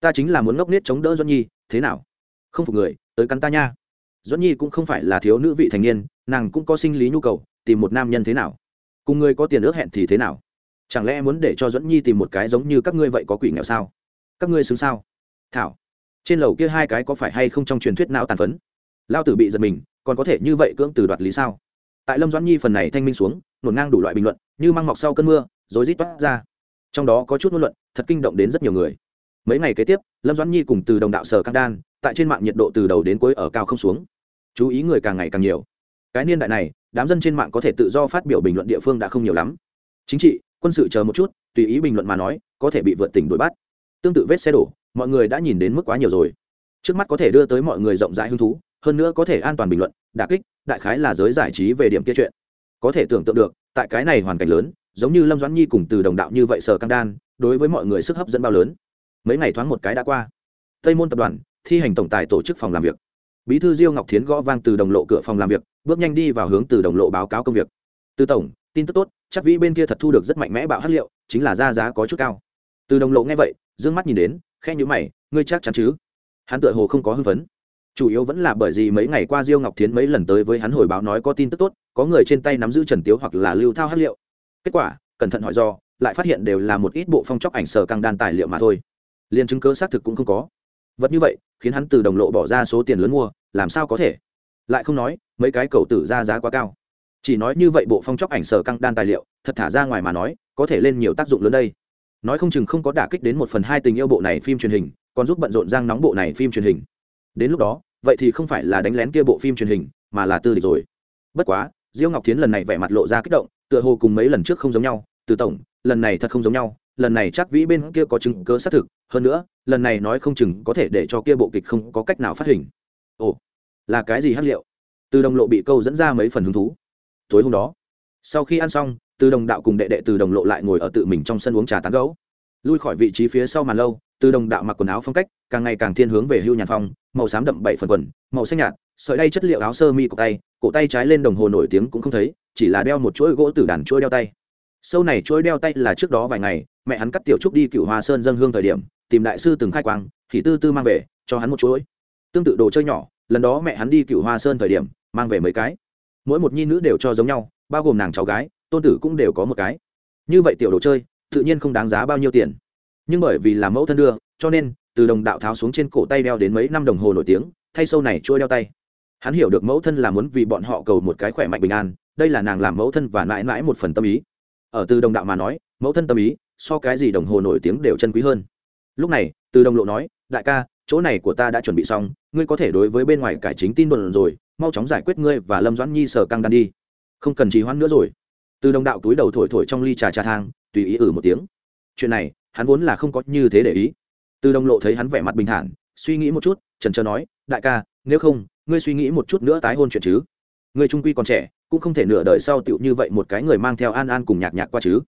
Ta chính là muốn ngốc nết chống đỡ doãn nhi, thế nào? Không phục người, tới cắn ta nha. Doãn nhi cũng không phải là thiếu nữ vị thành niên, nàng cũng có sinh lý nhu cầu, tìm một nam nhân thế nào? Cùng ngươi có tiền ước hẹn thì thế nào? Chẳng lẽ muốn để cho doãn nhi tìm một cái giống như các ngươi vậy có quỷ nghèo sao? Các ngươi xứng sao? Thảo trên lầu kia hai cái có phải hay không trong truyền thuyết não tàn phấn? Lao tử bị giật mình, còn có thể như vậy cưỡng từ đoạt lý sao? Tại lâm doãn nhi phần này thanh minh xuống, nổn ngang đủ loại bình luận, như măng mọc sau cơn mưa rồi rít toát ra. Trong đó có chút ngôn luận, thật kinh động đến rất nhiều người. Mấy ngày kế tiếp, lâm doãn nhi cùng từ đồng đạo sở căng đan, tại trên mạng nhiệt độ từ đầu đến cuối ở cao không xuống. Chú ý người càng ngày càng nhiều. Cái niên đại này, đám dân trên mạng có thể tự do phát biểu bình luận địa phương đã không nhiều lắm. Chính trị, quân sự chờ một chút, tùy ý bình luận mà nói, có thể bị vượt tỉnh đuổi bắt. Tương tự vết xe đổ mọi người đã nhìn đến mức quá nhiều rồi. Trước mắt có thể đưa tới mọi người rộng rãi hứng thú, hơn nữa có thể an toàn bình luận đà kích, đại khái là giới giải trí về điểm kia chuyện. Có thể tưởng tượng được, tại cái này hoàn cảnh lớn, giống như lâm doãn nhi cùng từ đồng đạo như vậy sở căng đan, đối với mọi người sức hấp dẫn bao lớn. Mấy ngày thoáng một cái đã qua. Tây môn tập đoàn thi hành tổng tài tổ chức phòng làm việc. Bí thư diêu ngọc thiến gõ vang từ đồng lộ cửa phòng làm việc, bước nhanh đi vào hướng từ đồng lộ báo cáo công việc. Từ tổng, tin tức tốt, chắc vĩ bên kia thật thu được rất mạnh mẽ bạo hát liệu, chính là ra giá có chút cao. Từ đồng lộ nghe vậy d ư ơ n g mắt nhìn đến khe nhữ mày, ngươi chắc chắn chứ? Hắn tựa hồ không có hưng phấn. Chủ yếu vẫn là bởi vì mấy ngày qua diêu ngọc thiến mấy lần tới với hắn hồi báo nói có tin tức tốt, có người trên tay nắm giữ trần tiếu hoặc là lưu thao hát liệu. Kết quả, cẩn thận hỏi do, lại phát hiện đều là một ít bộ phong chóc ảnh sở căng đan tài liệu mà thôi. Liền chứng cớ xác thực cũng không có. Vật như vậy, khiến hắn từ đồng lộ bỏ ra số tiền lớn mua, làm sao có thể? Lại không nói, mấy cái cầu tử ra giá quá cao. Chỉ nói như vậy bộ phong chóc ảnh sở căng đan tài liệu, thật thả ra ngoài mà nói, có thể lên nhiều tác dụng lớn đây nói không chừng không có đả kích đến một phần hai tình yêu bộ này phim truyền hình, còn giúp bận rộn giang nóng bộ này phim truyền hình. Đến lúc đó, vậy thì không phải là đánh lén kia bộ phim truyền hình, mà là tư địch rồi. Bất quá, diêu ngọc thiến lần này vẻ mặt lộ ra kích động, tựa hồ cùng mấy lần trước không giống nhau, từ tổng, lần này thật không giống nhau, lần này chắc vĩ bên kia có chứng cớ xác thực, hơn nữa, lần này nói không chừng có thể để cho kia bộ kịch không có cách nào phát hình. Ồ, là cái gì hát liệu? Từ đồng lộ bị câu dẫn ra mấy phần hứng thú. Tối hôm đó, sau khi ăn xong từ đồng đạo cùng đệ đệ từ đồng lộ lại ngồi ở tự mình trong sân uống trà tán gấu lui khỏi vị trí phía sau màn lâu, từ đồng đạo mặc quần áo phong cách, càng ngày càng thiên hướng về hưu nhàn phong, màu xám đậm bảy phần quần, màu xanh nhạt, sợi đay chất liệu áo sơ mi cổ tay cổ tay trái lên đồng hồ nổi tiếng cũng không thấy, chỉ là đeo một chuỗi gỗ từ đàn chuỗi đeo tay. Sâu này chuỗi đeo tay là trước đó vài ngày, mẹ hắn cắt tiểu trúc đi cựu hoa sơn dân hương thời điểm, tìm đại sư từng khai quang, thì tư tư mang về, cho hắn một chuỗi. Tương tự đồ chơi nhỏ, lần đó mẹ hắn đi cựu hoa sơn thời điểm, mang về mấy cái. Mỗi một nhi nữ đều cho giống nhau, bao gồm nàng cháu gái tôn tử cũng đều có một cái. Như vậy tiểu đồ chơi, tự nhiên không đáng giá bao nhiêu tiền. Nhưng bởi vì là mẫu thân đưa, cho nên, từ đồng đạo tháo xuống trên cổ tay đeo đến mấy năm đồng hồ nổi tiếng, thay sâu này trôi đeo tay. Hắn hiểu được mẫu thân là muốn vì bọn họ cầu một cái khỏe mạnh bình an, đây là nàng làm mẫu thân và mãi mãi một phần tâm ý. Ở từ đồng đạo mà nói, mẫu thân tâm ý, so cái gì đồng hồ nổi tiếng đều chân quý hơn. Lúc này, từ đồng lộ nói, đại ca, chỗ này của ta đã chuẩn bị xong, ngươi có thể đối với bên ngoài cải chính tin đồn rồi, mau chóng giải quyết ngươi và lâm doãn nhi sở căng đan đi. Không cần trì hoãn nữa rồi từ đồng đạo túi đầu thổi thổi trong ly trà trà thang, tùy ý ử một tiếng. Chuyện này, hắn vốn là không có như thế để ý. Từ đồng lộ thấy hắn vẻ mặt bình thản, suy nghĩ một chút trần trờ nói, đại ca, nếu không, ngươi suy nghĩ một chút nữa tái hôn chuyện chứ? Ngươi trung quy còn trẻ, cũng không thể nửa đời sau tựu như vậy một cái người mang theo an an cùng nhạc nhạc qua chứ.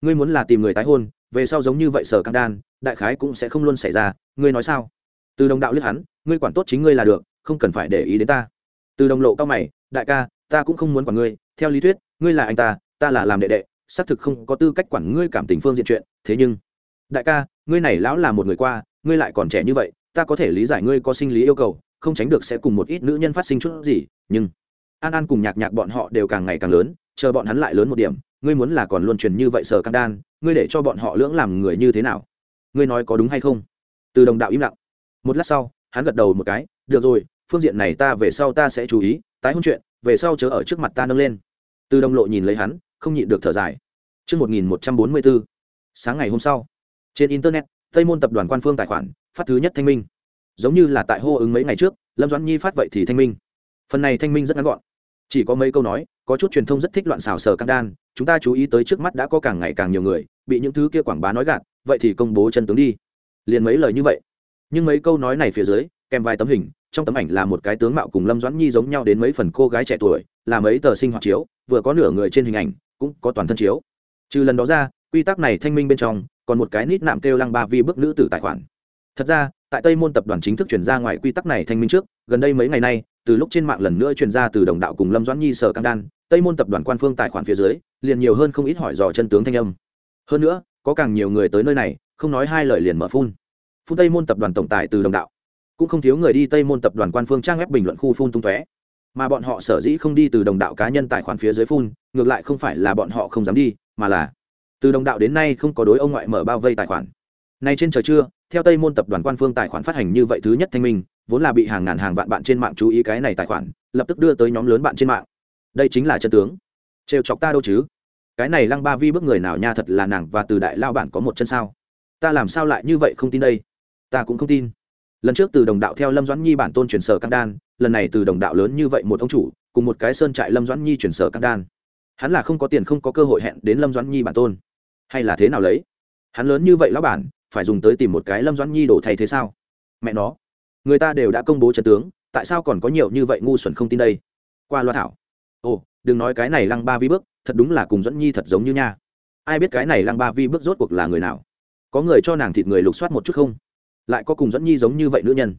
Ngươi muốn là tìm người tái hôn, về sau giống như vậy sở căng đan, đại khái cũng sẽ không luôn xảy ra, ngươi nói sao? Từ đồng đạo liếc hắn, ngươi quản tốt chính ngươi là được, không cần phải để ý đến ta. Từ đồng lộ cao mày, đại ca, ta cũng không muốn quản ngươi, theo lý thuyết, ngươi là anh ta ta là làm đệ đệ, xác thực không có tư cách quản ngươi cảm tình phương diện chuyện, thế nhưng, đại ca, ngươi này lão là một người qua, ngươi lại còn trẻ như vậy, ta có thể lý giải ngươi có sinh lý yêu cầu, không tránh được sẽ cùng một ít nữ nhân phát sinh chút gì, nhưng, an an cùng nhạc nhạc bọn họ đều càng ngày càng lớn, chờ bọn hắn lại lớn một điểm, ngươi muốn là còn luôn truyền như vậy sở căng đan, ngươi để cho bọn họ lưỡng làm người như thế nào? Ngươi nói có đúng hay không? Từ đồng đạo im lặng. Một lát sau, hắn gật đầu một cái, được rồi, phương diện này ta về sau ta sẽ chú ý, tái hôn chuyện, về sau chớ ở trước mặt ta nâng lên. Từ đồng lộ nhìn lấy hắn không nhịn được thở dài Trước 1144, sáng ngày hôm sau, trên Internet, Tây môn tập đoàn quan phương tài khoản, phát thứ nhất thanh minh. Giống như là tại hô ứng mấy ngày trước, Lâm Doãn Nhi phát vậy thì thanh minh. Phần này thanh minh rất ngắn gọn. Chỉ có mấy câu nói, có chút truyền thông rất thích loạn xào sờ căng đan, chúng ta chú ý tới trước mắt đã có càng ngày càng nhiều người, bị những thứ kia quảng bá nói gạt, vậy thì công bố chân tướng đi. Liền mấy lời như vậy. Nhưng mấy câu nói này phía dưới, kèm vài tấm hình, trong tấm ảnh là một cái tướng mạo cùng Lâm Doãn Nhi giống nhau đến mấy phần cô gái trẻ tuổi, là mấy tờ sinh hoạt chiếu, vừa có nửa người trên hình ảnh, cũng có toàn thân chiếu. Trừ lần đó ra, quy tắc này thanh minh bên trong, còn một cái nít nạm kêu lăng ba vi bức nữ tử tài khoản. Thật ra, tại tây môn tập đoàn chính thức chuyển ra ngoài quy tắc này thanh minh trước, gần đây mấy ngày nay, từ lúc trên mạng lần nữa truyền ra từ đồng đạo cùng lâm doãn nhi, sở căng đan, tây môn tập đoàn quan phương tài khoản phía dưới, liền nhiều hơn không ít hỏi dò chân tướng thanh âm. Hơn nữa, có càng nhiều người tới nơi này, không nói hai lời liền mở phun. Phun tây môn tập đoàn tổng tài từ đồng đạo. Cũng không thiếu người đi tây môn tập đoàn quan phương trang web bình luận khu phun tung tóe mà bọn họ sở dĩ không đi từ đồng đạo cá nhân tài khoản phía dưới phun, ngược lại không phải là bọn họ không dám đi, mà là từ đồng đạo đến nay không có đối ông ngoại mở bao vây tài khoản. Nay trên trời trưa, theo tây môn tập đoàn quan phương tài khoản phát hành như vậy thứ nhất thanh minh, vốn là bị hàng ngàn hàng vạn bạn trên mạng chú ý cái này tài khoản, lập tức đưa tới nhóm lớn bạn trên mạng. Đây chính là chân tướng. Trêu chọc ta đâu chứ? Cái này lăng ba vi bước người nào nha thật là nàng và từ đại lao bản có một chân sao? Ta làm sao lại như vậy không tin đây? Ta cũng không tin. Lần trước từ đồng đạo theo lâm doãn nhi bản tôn truyền sở cam đan lần này từ đồng đạo lớn như vậy một ông chủ, cùng một cái sơn trại lâm doãn nhi chuyển sở căng đan. Hắn là không có tiền không có cơ hội hẹn đến lâm doãn nhi bản tôn. Hay là thế nào lấy? Hắn lớn như vậy lão bản, phải dùng tới tìm một cái lâm doãn nhi đổ thay thế sao? Mẹ nó, người ta đều đã công bố trận tướng, tại sao còn có nhiều như vậy ngu xuẩn không tin đây? Qua loa thảo. Ồ, đừng nói cái này lăng ba vi bước, thật đúng là cùng doãn nhi thật giống như nha. Ai biết cái này lăng ba vi bước rốt cuộc là người nào? Có người cho nàng thịt người lục soát một chút không? Lại có cùng Doãn nhi giống như vậy nữ nhân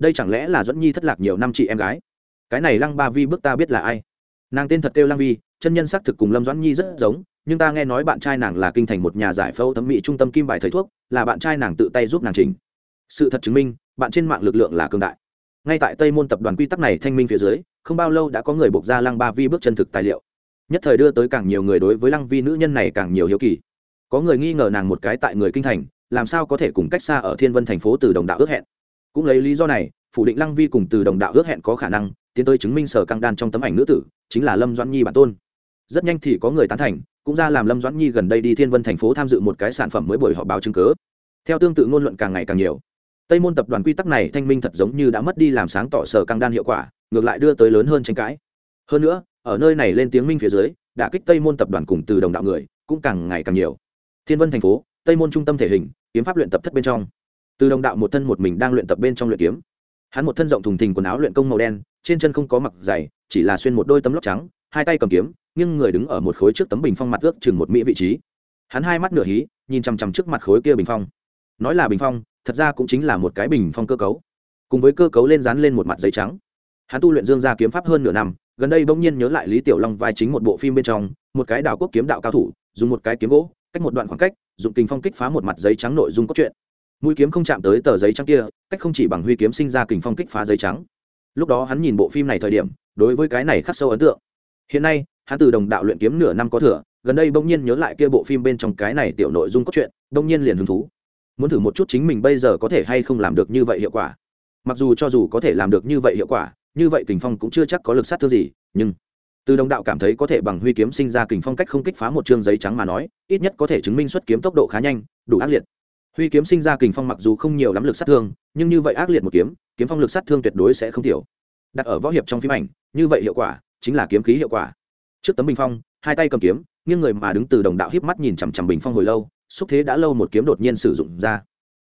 đây chẳng lẽ là dẫn nhi thất lạc nhiều năm chị em gái? Cái này lăng ba vi bước ta biết là ai? Nàng tên thật kêu lăng vi, chân nhân xác thực cùng lâm doãn nhi rất giống, nhưng ta nghe nói bạn trai nàng là kinh thành một nhà giải phẫu thẩm mỹ trung tâm kim bài thầy thuốc, là bạn trai nàng tự tay giúp nàng chỉnh. Sự thật chứng minh, bạn trên mạng lực lượng là cương đại. Ngay tại tây môn tập đoàn quy tắc này thanh minh phía dưới, không bao lâu đã có người buộc ra lăng ba vi bước chân thực tài liệu. Nhất thời đưa tới càng nhiều người đối với lăng vi nữ nhân này càng nhiều hiếu kỳ. Có người nghi ngờ nàng một cái tại người kinh thành, làm sao có thể cùng cách xa ở thiên vân thành phố từ đồng đạo ước hẹn? Cũng lấy lý do này, phủ định lăng vi cùng từ đồng đạo ước hẹn có khả năng, tiến tới chứng minh sở căng đan trong tấm ảnh nữ tử, chính là lâm doãn nhi bản tôn. Rất nhanh thì có người tán thành, cũng ra làm lâm doãn nhi gần đây đi thiên vân thành phố tham dự một cái sản phẩm mới buổi họp báo chứng cớ theo tương tự ngôn luận càng ngày càng nhiều, tây môn tập đoàn quy tắc này thanh minh thật giống như đã mất đi làm sáng tỏ sở căng đan hiệu quả, ngược lại đưa tới lớn hơn tranh cãi. Hơn nữa, ở nơi này lên tiếng minh phía dưới đã kích tây môn tập đoàn cùng từ đồng đạo người, cũng càng ngày càng nhiều. Thiên vân thành phố, tây môn trung tâm thể hình, kiếm pháp luyện tập thất bên trong từ đồng đạo một thân một mình đang luyện tập bên trong luyện kiếm. Hắn một thân rộng thùng thình quần áo luyện công màu đen, trên chân không có mặc giày, chỉ là xuyên một đôi tấm lót trắng, hai tay cầm kiếm nhưng người đứng ở một khối trước tấm bình phong mặt ước chừng một mỹ vị trí. Hắn hai mắt nửa hí, nhìn chằm chằm trước mặt khối kia bình phong. Nói là bình phong, thật ra cũng chính là một cái bình phong cơ cấu. Cùng với cơ cấu lên dán lên một mặt giấy trắng. Hắn tu luyện dương gia kiếm pháp hơn nửa năm, gần đây bỗng nhiên nhớ lại lý tiểu long vai chính một bộ phim bên trong, một cái đảo quốc kiếm đạo cao thủ, dùng một cái kiếm gỗ, cách một đoạn khoảng cách, dùng kình phong kích phá một mặt giấy trắng nội dung cốt truyện mũi kiếm không chạm tới tờ giấy trắng kia, cách không chỉ bằng huy kiếm sinh ra kình phong kích phá giấy trắng. Lúc đó hắn nhìn bộ phim này thời điểm, đối với cái này khắc sâu ấn tượng. Hiện nay, hắn từ đồng đạo luyện kiếm nửa năm có thừa, gần đây bỗng nhiên nhớ lại kia bộ phim bên trong cái này tiểu nội dung cốt truyện, bỗng nhiên liền hứng thú. Muốn thử một chút chính mình bây giờ có thể hay không làm được như vậy hiệu quả. Mặc dù cho dù có thể làm được như vậy hiệu quả, như vậy kình phong cũng chưa chắc có lực sát thương gì, nhưng từ đồng đạo cảm thấy có thể bằng huy kiếm sinh ra kình phong cách không kích phá một chương giấy trắng mà nói, ít nhất có thể chứng minh xuất kiếm tốc độ khá nhanh, đủ ác liệt huy kiếm sinh ra kình phong mặc dù không nhiều lắm lực sát thương, nhưng như vậy ác liệt một kiếm kiếm phong lực sát thương tuyệt đối sẽ không thiểu đặt ở võ hiệp trong phim ảnh, như vậy hiệu quả, chính là kiếm khí hiệu quả. Trước tấm bình phong, hai tay cầm kiếm, nghiêng người mà đứng từ đồng đạo hiếp mắt nhìn chằm chằm bình phong hồi lâu, xúc thế đã lâu một kiếm đột nhiên sử dụng ra.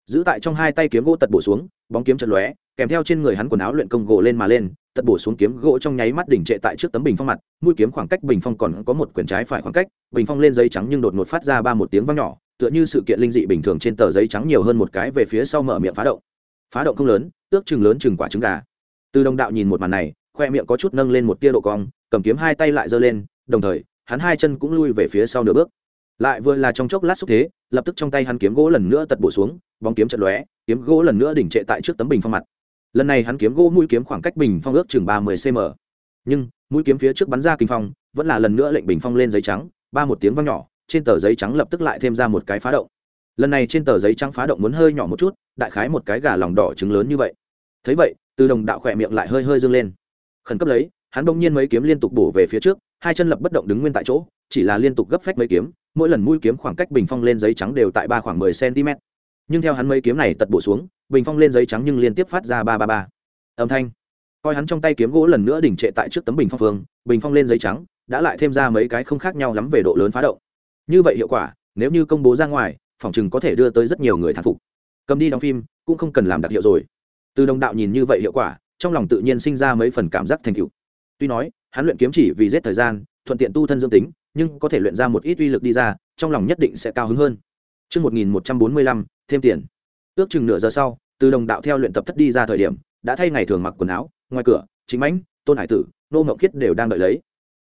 Giữ tại trong hai tay kiếm gỗ tật bổ xuống, bóng kiếm chật lóe, kèm theo trên người hắn quần áo luyện công gỗ lên mà lên, tật bổ xuống kiếm gỗ trong nháy mắt đỉnh trệ tại trước tấm bình phong mặt, mũi kiếm khoảng cách bình phong còn có một quyển trái phải khoảng cách, bình phong lên giấy trắng nhưng đột ngột phát ra ba một tiếng vang nhỏ tựa như sự kiện linh dị bình thường trên tờ giấy trắng nhiều hơn một cái về phía sau mở miệng phá động. Phá động không lớn, ước chừng lớn chừng quả trứng gà. Từ đồng đạo nhìn một màn này, khoe miệng có chút nâng lên một tia độ cong, cầm kiếm hai tay lại giơ lên, đồng thời, hắn hai chân cũng lui về phía sau nửa bước. Lại vừa là trong chốc lát xúc thế, lập tức trong tay hắn kiếm gỗ lần nữa tật bổ xuống, bóng kiếm chật lóe, kiếm gỗ lần nữa đỉnh trệ tại trước tấm bình phong mặt. Lần này hắn kiếm gỗ mũi kiếm khoảng cách bình phong ước chừng ba mươi cm nhưng, mũi kiếm phía trước bắn ra kinh phong, vẫn là lần nữa lệnh bình phong lên giấy trắng, ba một tiếng vang nhỏ trên tờ giấy trắng lập tức lại thêm ra một cái phá động. Lần này trên tờ giấy trắng phá động muốn hơi nhỏ một chút, đại khái một cái gà lòng đỏ trứng lớn như vậy. Thấy vậy, từ đồng đạo khỏe miệng lại hơi hơi dâng lên. Khẩn cấp lấy, hắn bỗng nhiên mấy kiếm liên tục bổ về phía trước, hai chân lập bất động đứng nguyên tại chỗ, chỉ là liên tục gấp phách mấy kiếm, mỗi lần mũi kiếm khoảng cách bình phong lên giấy trắng đều tại ba khoảng mười cm. Nhưng theo hắn mấy kiếm này tật bổ xuống, bình phong lên giấy trắng nhưng liên tiếp phát ra ba ba ba. Âm thanh. Coi hắn trong tay kiếm gỗ lần nữa đỉnh trệ tại trước tấm bình phong phương, bình phong lên giấy trắng, đã lại thêm ra mấy cái không khác nhau lắm về độ lớn phá động như vậy hiệu quả nếu như công bố ra ngoài phòng chừng có thể đưa tới rất nhiều người thán phục cầm đi đóng phim cũng không cần làm đặc hiệu rồi từ đồng đạo nhìn như vậy hiệu quả trong lòng tự nhiên sinh ra mấy phần cảm giác thành cựu tuy nói hắn luyện kiếm chỉ vì giết thời gian thuận tiện tu thân dương tính nhưng có thể luyện ra một ít uy lực đi ra trong lòng nhất định sẽ cao hứng hơn Trước 1145, thêm tiền. Ước chừng nửa giờ sau, từ đồng đạo theo luyện tập thất đi ra thời điểm, đã thay ngày thường mặc quần áo, ngoài cửa, chính mãnh, tôn hải tử, nô ngọc khiết đều đang đợi lấy.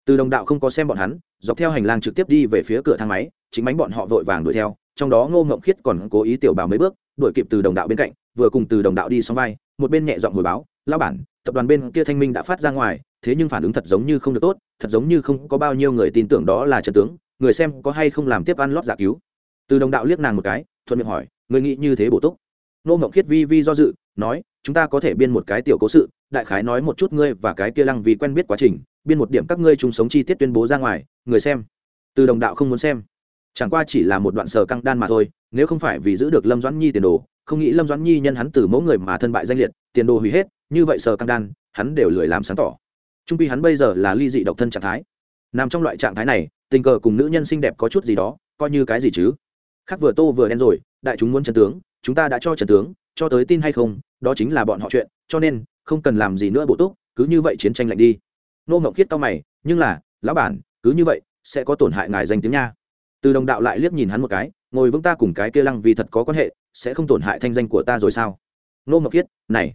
Từ đồng đạo không có xem bọn hắn, dọc theo hành lang trực tiếp đi về phía cửa thang máy, chính bánh bọn họ vội vàng đuổi theo, trong đó ngô ngộng khiết còn cố ý tiểu bảo mấy bước, đuổi kịp từ đồng đạo bên cạnh, vừa cùng từ đồng đạo đi xong vai, một bên nhẹ giọng hồi báo, lão bản, tập đoàn bên kia thanh minh đã phát ra ngoài, thế nhưng phản ứng thật giống như không được tốt thật giống như không có bao nhiêu người tin tưởng đó là trần tướng người xem có hay không làm tiếp ăn lót giả cứu? Từ đồng đạo liếc nàng một cái thuận miệng hỏi người nghĩ như thế bổ túc? Nô mộng khiết vi vi do dự nói chúng ta có thể biên một cái tiểu cố sự đại khái nói một chút ngươi và cái kia lăng vì quen biết quá trình biên một điểm các ngươi chung sống chi tiết tuyên bố ra ngoài, người xem. Từ đồng đạo không muốn xem. Chẳng qua chỉ là một đoạn sờ căng đan mà thôi, nếu không phải vì giữ được lâm doãn nhi tiền đồ, không nghĩ lâm doãn nhi nhân hắn từ mẫu người mà thân bại danh liệt, tiền đồ hủy hết, như vậy sờ căng đan, hắn đều lười làm sáng tỏ. Trung quy hắn bây giờ là ly dị độc thân trạng thái. Nằm trong loại trạng thái này, tình cờ cùng nữ nhân xinh đẹp có chút gì đó, coi như cái gì chứ? Khác vừa tô vừa đen rồi, đại chúng muốn trần tướng, chúng ta đã cho trần tướng, cho tới tin hay không, đó chính là bọn họ chuyện, cho nên, không cần làm gì nữa bộ túc, cứ như vậy chiến tranh lạnh đi nô ngọc khiết cao mày, nhưng là, lão bản, cứ như vậy, sẽ có tổn hại ngài danh tiếng nha. Từ đồng đạo lại liếc nhìn hắn một cái, ngồi vững ta cùng cái kia lăng vì thật có quan hệ, sẽ không tổn hại thanh danh của ta rồi sao? Nô ngọc khiết, này.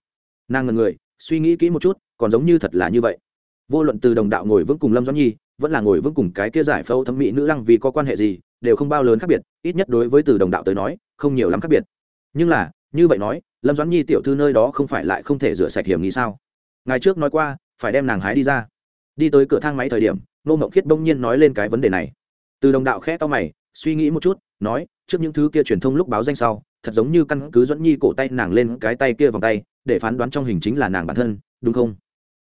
Nàng ngần người, suy nghĩ kỹ một chút, còn giống như thật là như vậy. Vô luận từ đồng đạo ngồi vững cùng lâm doãn nhi, vẫn là ngồi vững cùng cái kia giải phẫu thẩm mỹ nữ lăng vì có quan hệ gì, đều không bao lớn khác biệt, ít nhất đối với từ đồng đạo tới nói, không nhiều lắm khác biệt. Nhưng là, như vậy nói, lâm doãn nhi tiểu thư nơi đó không phải lại không thể rửa sạch hiểm nghi sao? Ngày trước nói qua, phải đem nàng hái đi ra đi tới cửa thang máy thời điểm nô mộng khiết bỗng nhiên nói lên cái vấn đề này. Từ đồng đạo khẽ to mày, suy nghĩ một chút, nói, trước những thứ kia truyền thông lúc báo danh sau, thật giống như căn cứ dẫn nhi cổ tay nàng lên cái tay kia vòng tay, để phán đoán trong hình chính là nàng bản thân, đúng không?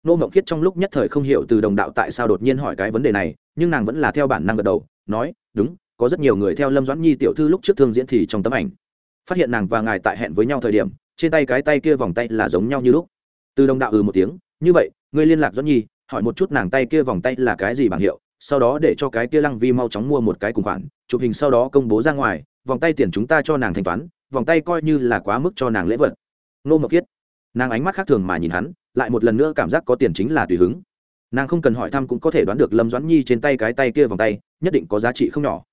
Nô mộng khiết trong lúc nhất thời không hiểu từ đồng đạo tại sao đột nhiên hỏi cái vấn đề này, nhưng nàng vẫn là theo bản năng gật đầu, nói, đúng, có rất nhiều người theo lâm doãn nhi tiểu thư lúc trước thương diễn thì trong tấm ảnh. Phát hiện nàng và ngài tại hẹn với nhau thời điểm, trên tay cái tay kia vòng tay là giống nhau như lúc. Từ đồng đạo ừ một tiếng, như vậy, ngươi liên lạc doãn nhi hỏi một chút nàng tay kia vòng tay là cái gì bảng hiệu, sau đó để cho cái kia lăng vi mau chóng mua một cái cùng khoản, chụp hình sau đó công bố ra ngoài, vòng tay tiền chúng ta cho nàng thanh toán, vòng tay coi như là quá mức cho nàng lễ vật. Nô mộc kiết. Nàng ánh mắt khác thường mà nhìn hắn, lại một lần nữa cảm giác có tiền chính là tùy hứng. Nàng không cần hỏi thăm cũng có thể đoán được lâm doãn nhi trên tay cái tay kia vòng tay, nhất định có giá trị không nhỏ.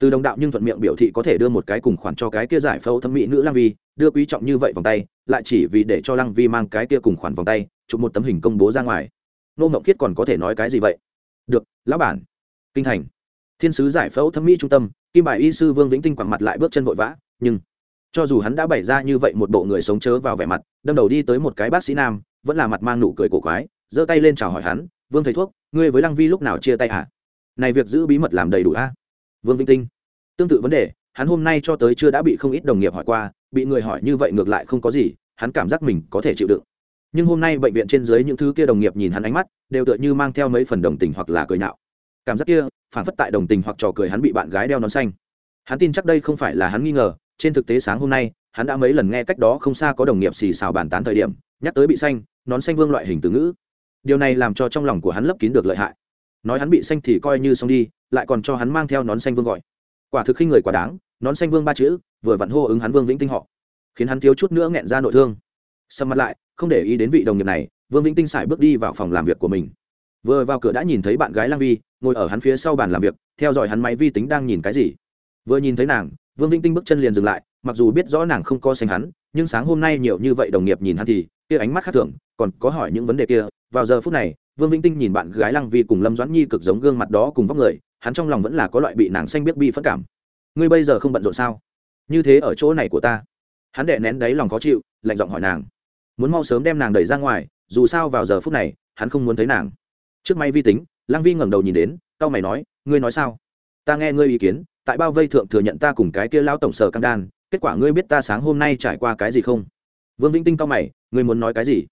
Từ đồng đạo nhưng thuận miệng biểu thị có thể đưa một cái cùng khoản cho cái kia giải phẫu thẩm mỹ nữ lăng vi, đưa quý trọng như vậy vòng tay, lại chỉ vì để cho lăng vi mang cái kia cùng khoản vòng tay, chụp một tấm hình công bố ra ngoài nô mộng kiết còn có thể nói cái gì vậy? Được, lão bản. Kinh thành. Thiên sứ giải phẫu thẩm mỹ trung tâm, kim bài y sư vương vĩnh tinh quẳng mặt lại bước chân vội vã, nhưng cho dù hắn đã bày ra như vậy một bộ người sống chớ vào vẻ mặt, đâm đầu đi tới một cái bác sĩ nam, vẫn là mặt mang nụ cười cổ quái, giơ tay lên chào hỏi hắn, vương thầy thuốc, ngươi với lăng vi lúc nào chia tay hả? Này việc giữ bí mật làm đầy đủ a. Vương vĩnh tinh. Tương tự vấn đề, hắn hôm nay cho tới chưa đã bị không ít đồng nghiệp hỏi qua, bị người hỏi như vậy ngược lại không có gì, hắn cảm giác mình có thể chịu đựng nhưng hôm nay bệnh viện trên dưới những thứ kia đồng nghiệp nhìn hắn ánh mắt, đều tựa như mang theo mấy phần đồng tình hoặc là cười nhạo. Cảm giác kia, phản phất tại đồng tình hoặc trò cười hắn bị bạn gái đeo nón xanh. Hắn tin chắc đây không phải là hắn nghi ngờ, trên thực tế sáng hôm nay, hắn đã mấy lần nghe cách đó không xa có đồng nghiệp xì xào bàn tán thời điểm, nhắc tới bị xanh, nón xanh vương loại hình từ ngữ. Điều này làm cho trong lòng của hắn lấp kín được lợi hại. Nói hắn bị xanh thì coi như xong đi, lại còn cho hắn mang theo nón xanh vương gọi. Quả thực khi người quả đáng, nón xanh vương ba chữ, vừa vặn hô ứng hắn vương vĩnh tinh họ, khiến hắn thiếu chút nữa nghẹn ra nội thương. Sầm mặt lại không để ý đến vị đồng nghiệp này, vương vĩnh tinh sải bước đi vào phòng làm việc của mình. Vừa vào cửa đã nhìn thấy bạn gái lang vi, ngồi ở hắn phía sau bàn làm việc, theo dõi hắn máy vi tính đang nhìn cái gì. Vừa nhìn thấy nàng, vương vĩnh tinh bước chân liền dừng lại, mặc dù biết rõ nàng không co sánh hắn, nhưng sáng hôm nay nhiều như vậy đồng nghiệp nhìn hắn thì, kia ánh mắt khác thường, còn có hỏi những vấn đề kia. Vào giờ phút này, vương vĩnh tinh nhìn bạn gái lăng vi cùng lâm doãn nhi cực giống gương mặt đó cùng vóc người, hắn trong lòng vẫn là có loại bị nàng xanh biết bi phất cảm. Ngươi bây giờ không bận rộn sao? Như thế ở chỗ này của ta? Hắn đệ nén đáy lòng khó chịu, lạnh giọng hỏi nàng muốn mau sớm đem nàng đẩy ra ngoài, dù sao vào giờ phút này, hắn không muốn thấy nàng. Trước may vi tính, lăng vi ngẩng đầu nhìn đến tao mày nói, ngươi nói sao? Ta nghe ngươi ý kiến, tại bao vây thượng thừa nhận ta cùng cái kia lao tổng sở cam đan, kết quả ngươi biết ta sáng hôm nay trải qua cái gì không? Vương vĩnh tinh cao mày, ngươi muốn nói cái gì?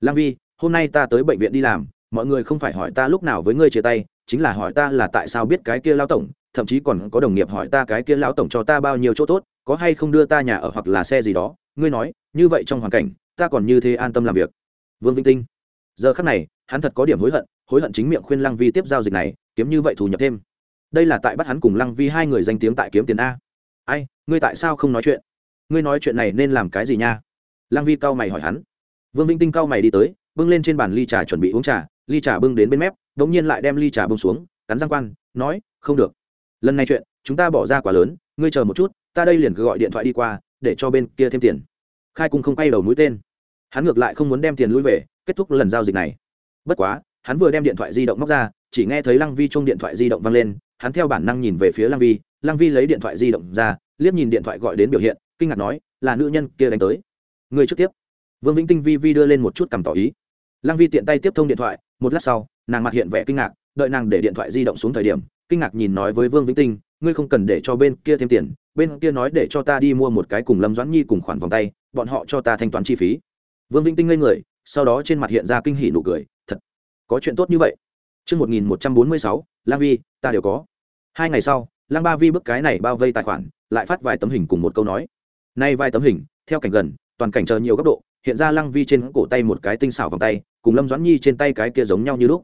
Lang vi, hôm nay ta tới bệnh viện đi làm, mọi người không phải hỏi ta lúc nào với ngươi chia tay, chính là hỏi ta là tại sao biết cái kia lao tổng, thậm chí còn có đồng nghiệp hỏi ta cái kia lão tổng cho ta bao nhiêu chỗ tốt, có hay không đưa ta nhà ở hoặc là xe gì đó. Ngươi nói, như vậy trong hoàn cảnh ta còn như thế an tâm làm việc. Vương vĩnh tinh. Giờ khắc này, hắn thật có điểm hối hận hối hận chính miệng khuyên lăng vi tiếp giao dịch này, kiếm như vậy thu nhập thêm. Đây là tại bắt hắn cùng lăng vi hai người danh tiếng tại kiếm tiền a. Ai, ngươi tại sao không nói chuyện? Ngươi nói chuyện này nên làm cái gì nha? Lăng vi cau mày hỏi hắn. Vương vĩnh tinh cau mày đi tới, bưng lên trên bàn ly trà chuẩn bị uống trà, ly trà bưng đến bên mép đ ỗ n g nhiên lại đem ly trà bưng xuống, cắn răng quan, nói, không được. Lần này chuyện, chúng ta bỏ ra quá lớn, ngươi chờ một chút, ta đây liền cứ gọi điện thoại đi qua, để cho bên kia thêm tiền. Khai cung không quay đầu mũi tên hắn ngược lại không muốn đem tiền lui về, kết thúc lần giao dịch này. Bất quá, hắn vừa đem điện thoại di động móc ra, chỉ nghe thấy lăng vi chung điện thoại di động văng lên, hắn theo bản năng nhìn về phía lăng vi lăng vi lấy điện thoại di động ra, liếc nhìn điện thoại gọi đến biểu hiện, kinh ngạc nói, là nữ nhân kia đánh tới. Người trước tiếp. Vương vĩnh tinh vi vi đưa lên một chút cầm tỏ ý. Lăng vi tiện tay tiếp thông điện thoại, một lát sau, nàng mặt hiện vẻ kinh ngạc, đợi nàng để điện thoại di động xuống thời điểm, kinh ngạc nhìn nói với vương vĩnh tinh, ngươi không cần để cho bên kia thêm tiền, bên kia nói để cho ta đi mua một cái cùng lâm doãn nhi cùng khoản vòng tay, bọn họ cho ta thanh toán chi phí vương vĩnh tinh ngây người sau đó trên mặt hiện ra kinh hỉ nụ cười thật có chuyện tốt như vậy Trước 1146, Lang Vi, ta đều có. Hai ngày sau, Lang Ba Vi bức cái này bao vây tài khoản, lại phát vài tấm hình cùng một câu nói. Nay vài tấm hình, theo cảnh gần, toàn cảnh chờ nhiều góc độ, hiện ra Lăng Vi trên cổ tay một cái tinh xảo vòng tay, cùng Lâm Doãn Nhi trên tay cái kia giống nhau như lúc.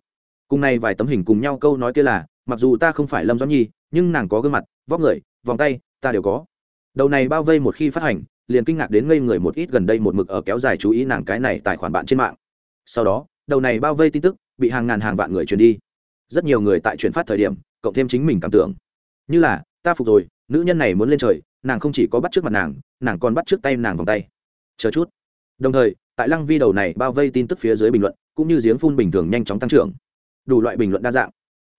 Cùng này vài tấm hình cùng nhau câu nói kia là, mặc dù ta không phải Lâm Doãn Nhi, nhưng nàng có gương mặt, vóc người, vòng tay, ta đều có. Đầu này bao vây một khi phát hành, liền kinh ngạc đến ngây người một ít gần đây một mực ở kéo dài chú ý nàng cái này tài khoản bạn trên mạng. Sau đó, đầu này bao vây tin tức bị hàng ngàn hàng vạn người truyền đi. Rất nhiều người tại truyền phát thời điểm, cộng thêm chính mình cảm tưởng. Như là, ta phục rồi, nữ nhân này muốn lên trời, nàng không chỉ có bắt trước mặt nàng, nàng còn bắt trước tay nàng vòng tay chờ chút đồng thời tại lăng vi đầu này bao vây tin tức phía dưới bình luận cũng như giếng phun bình thường nhanh chóng tăng trưởng đủ loại bình luận đa dạng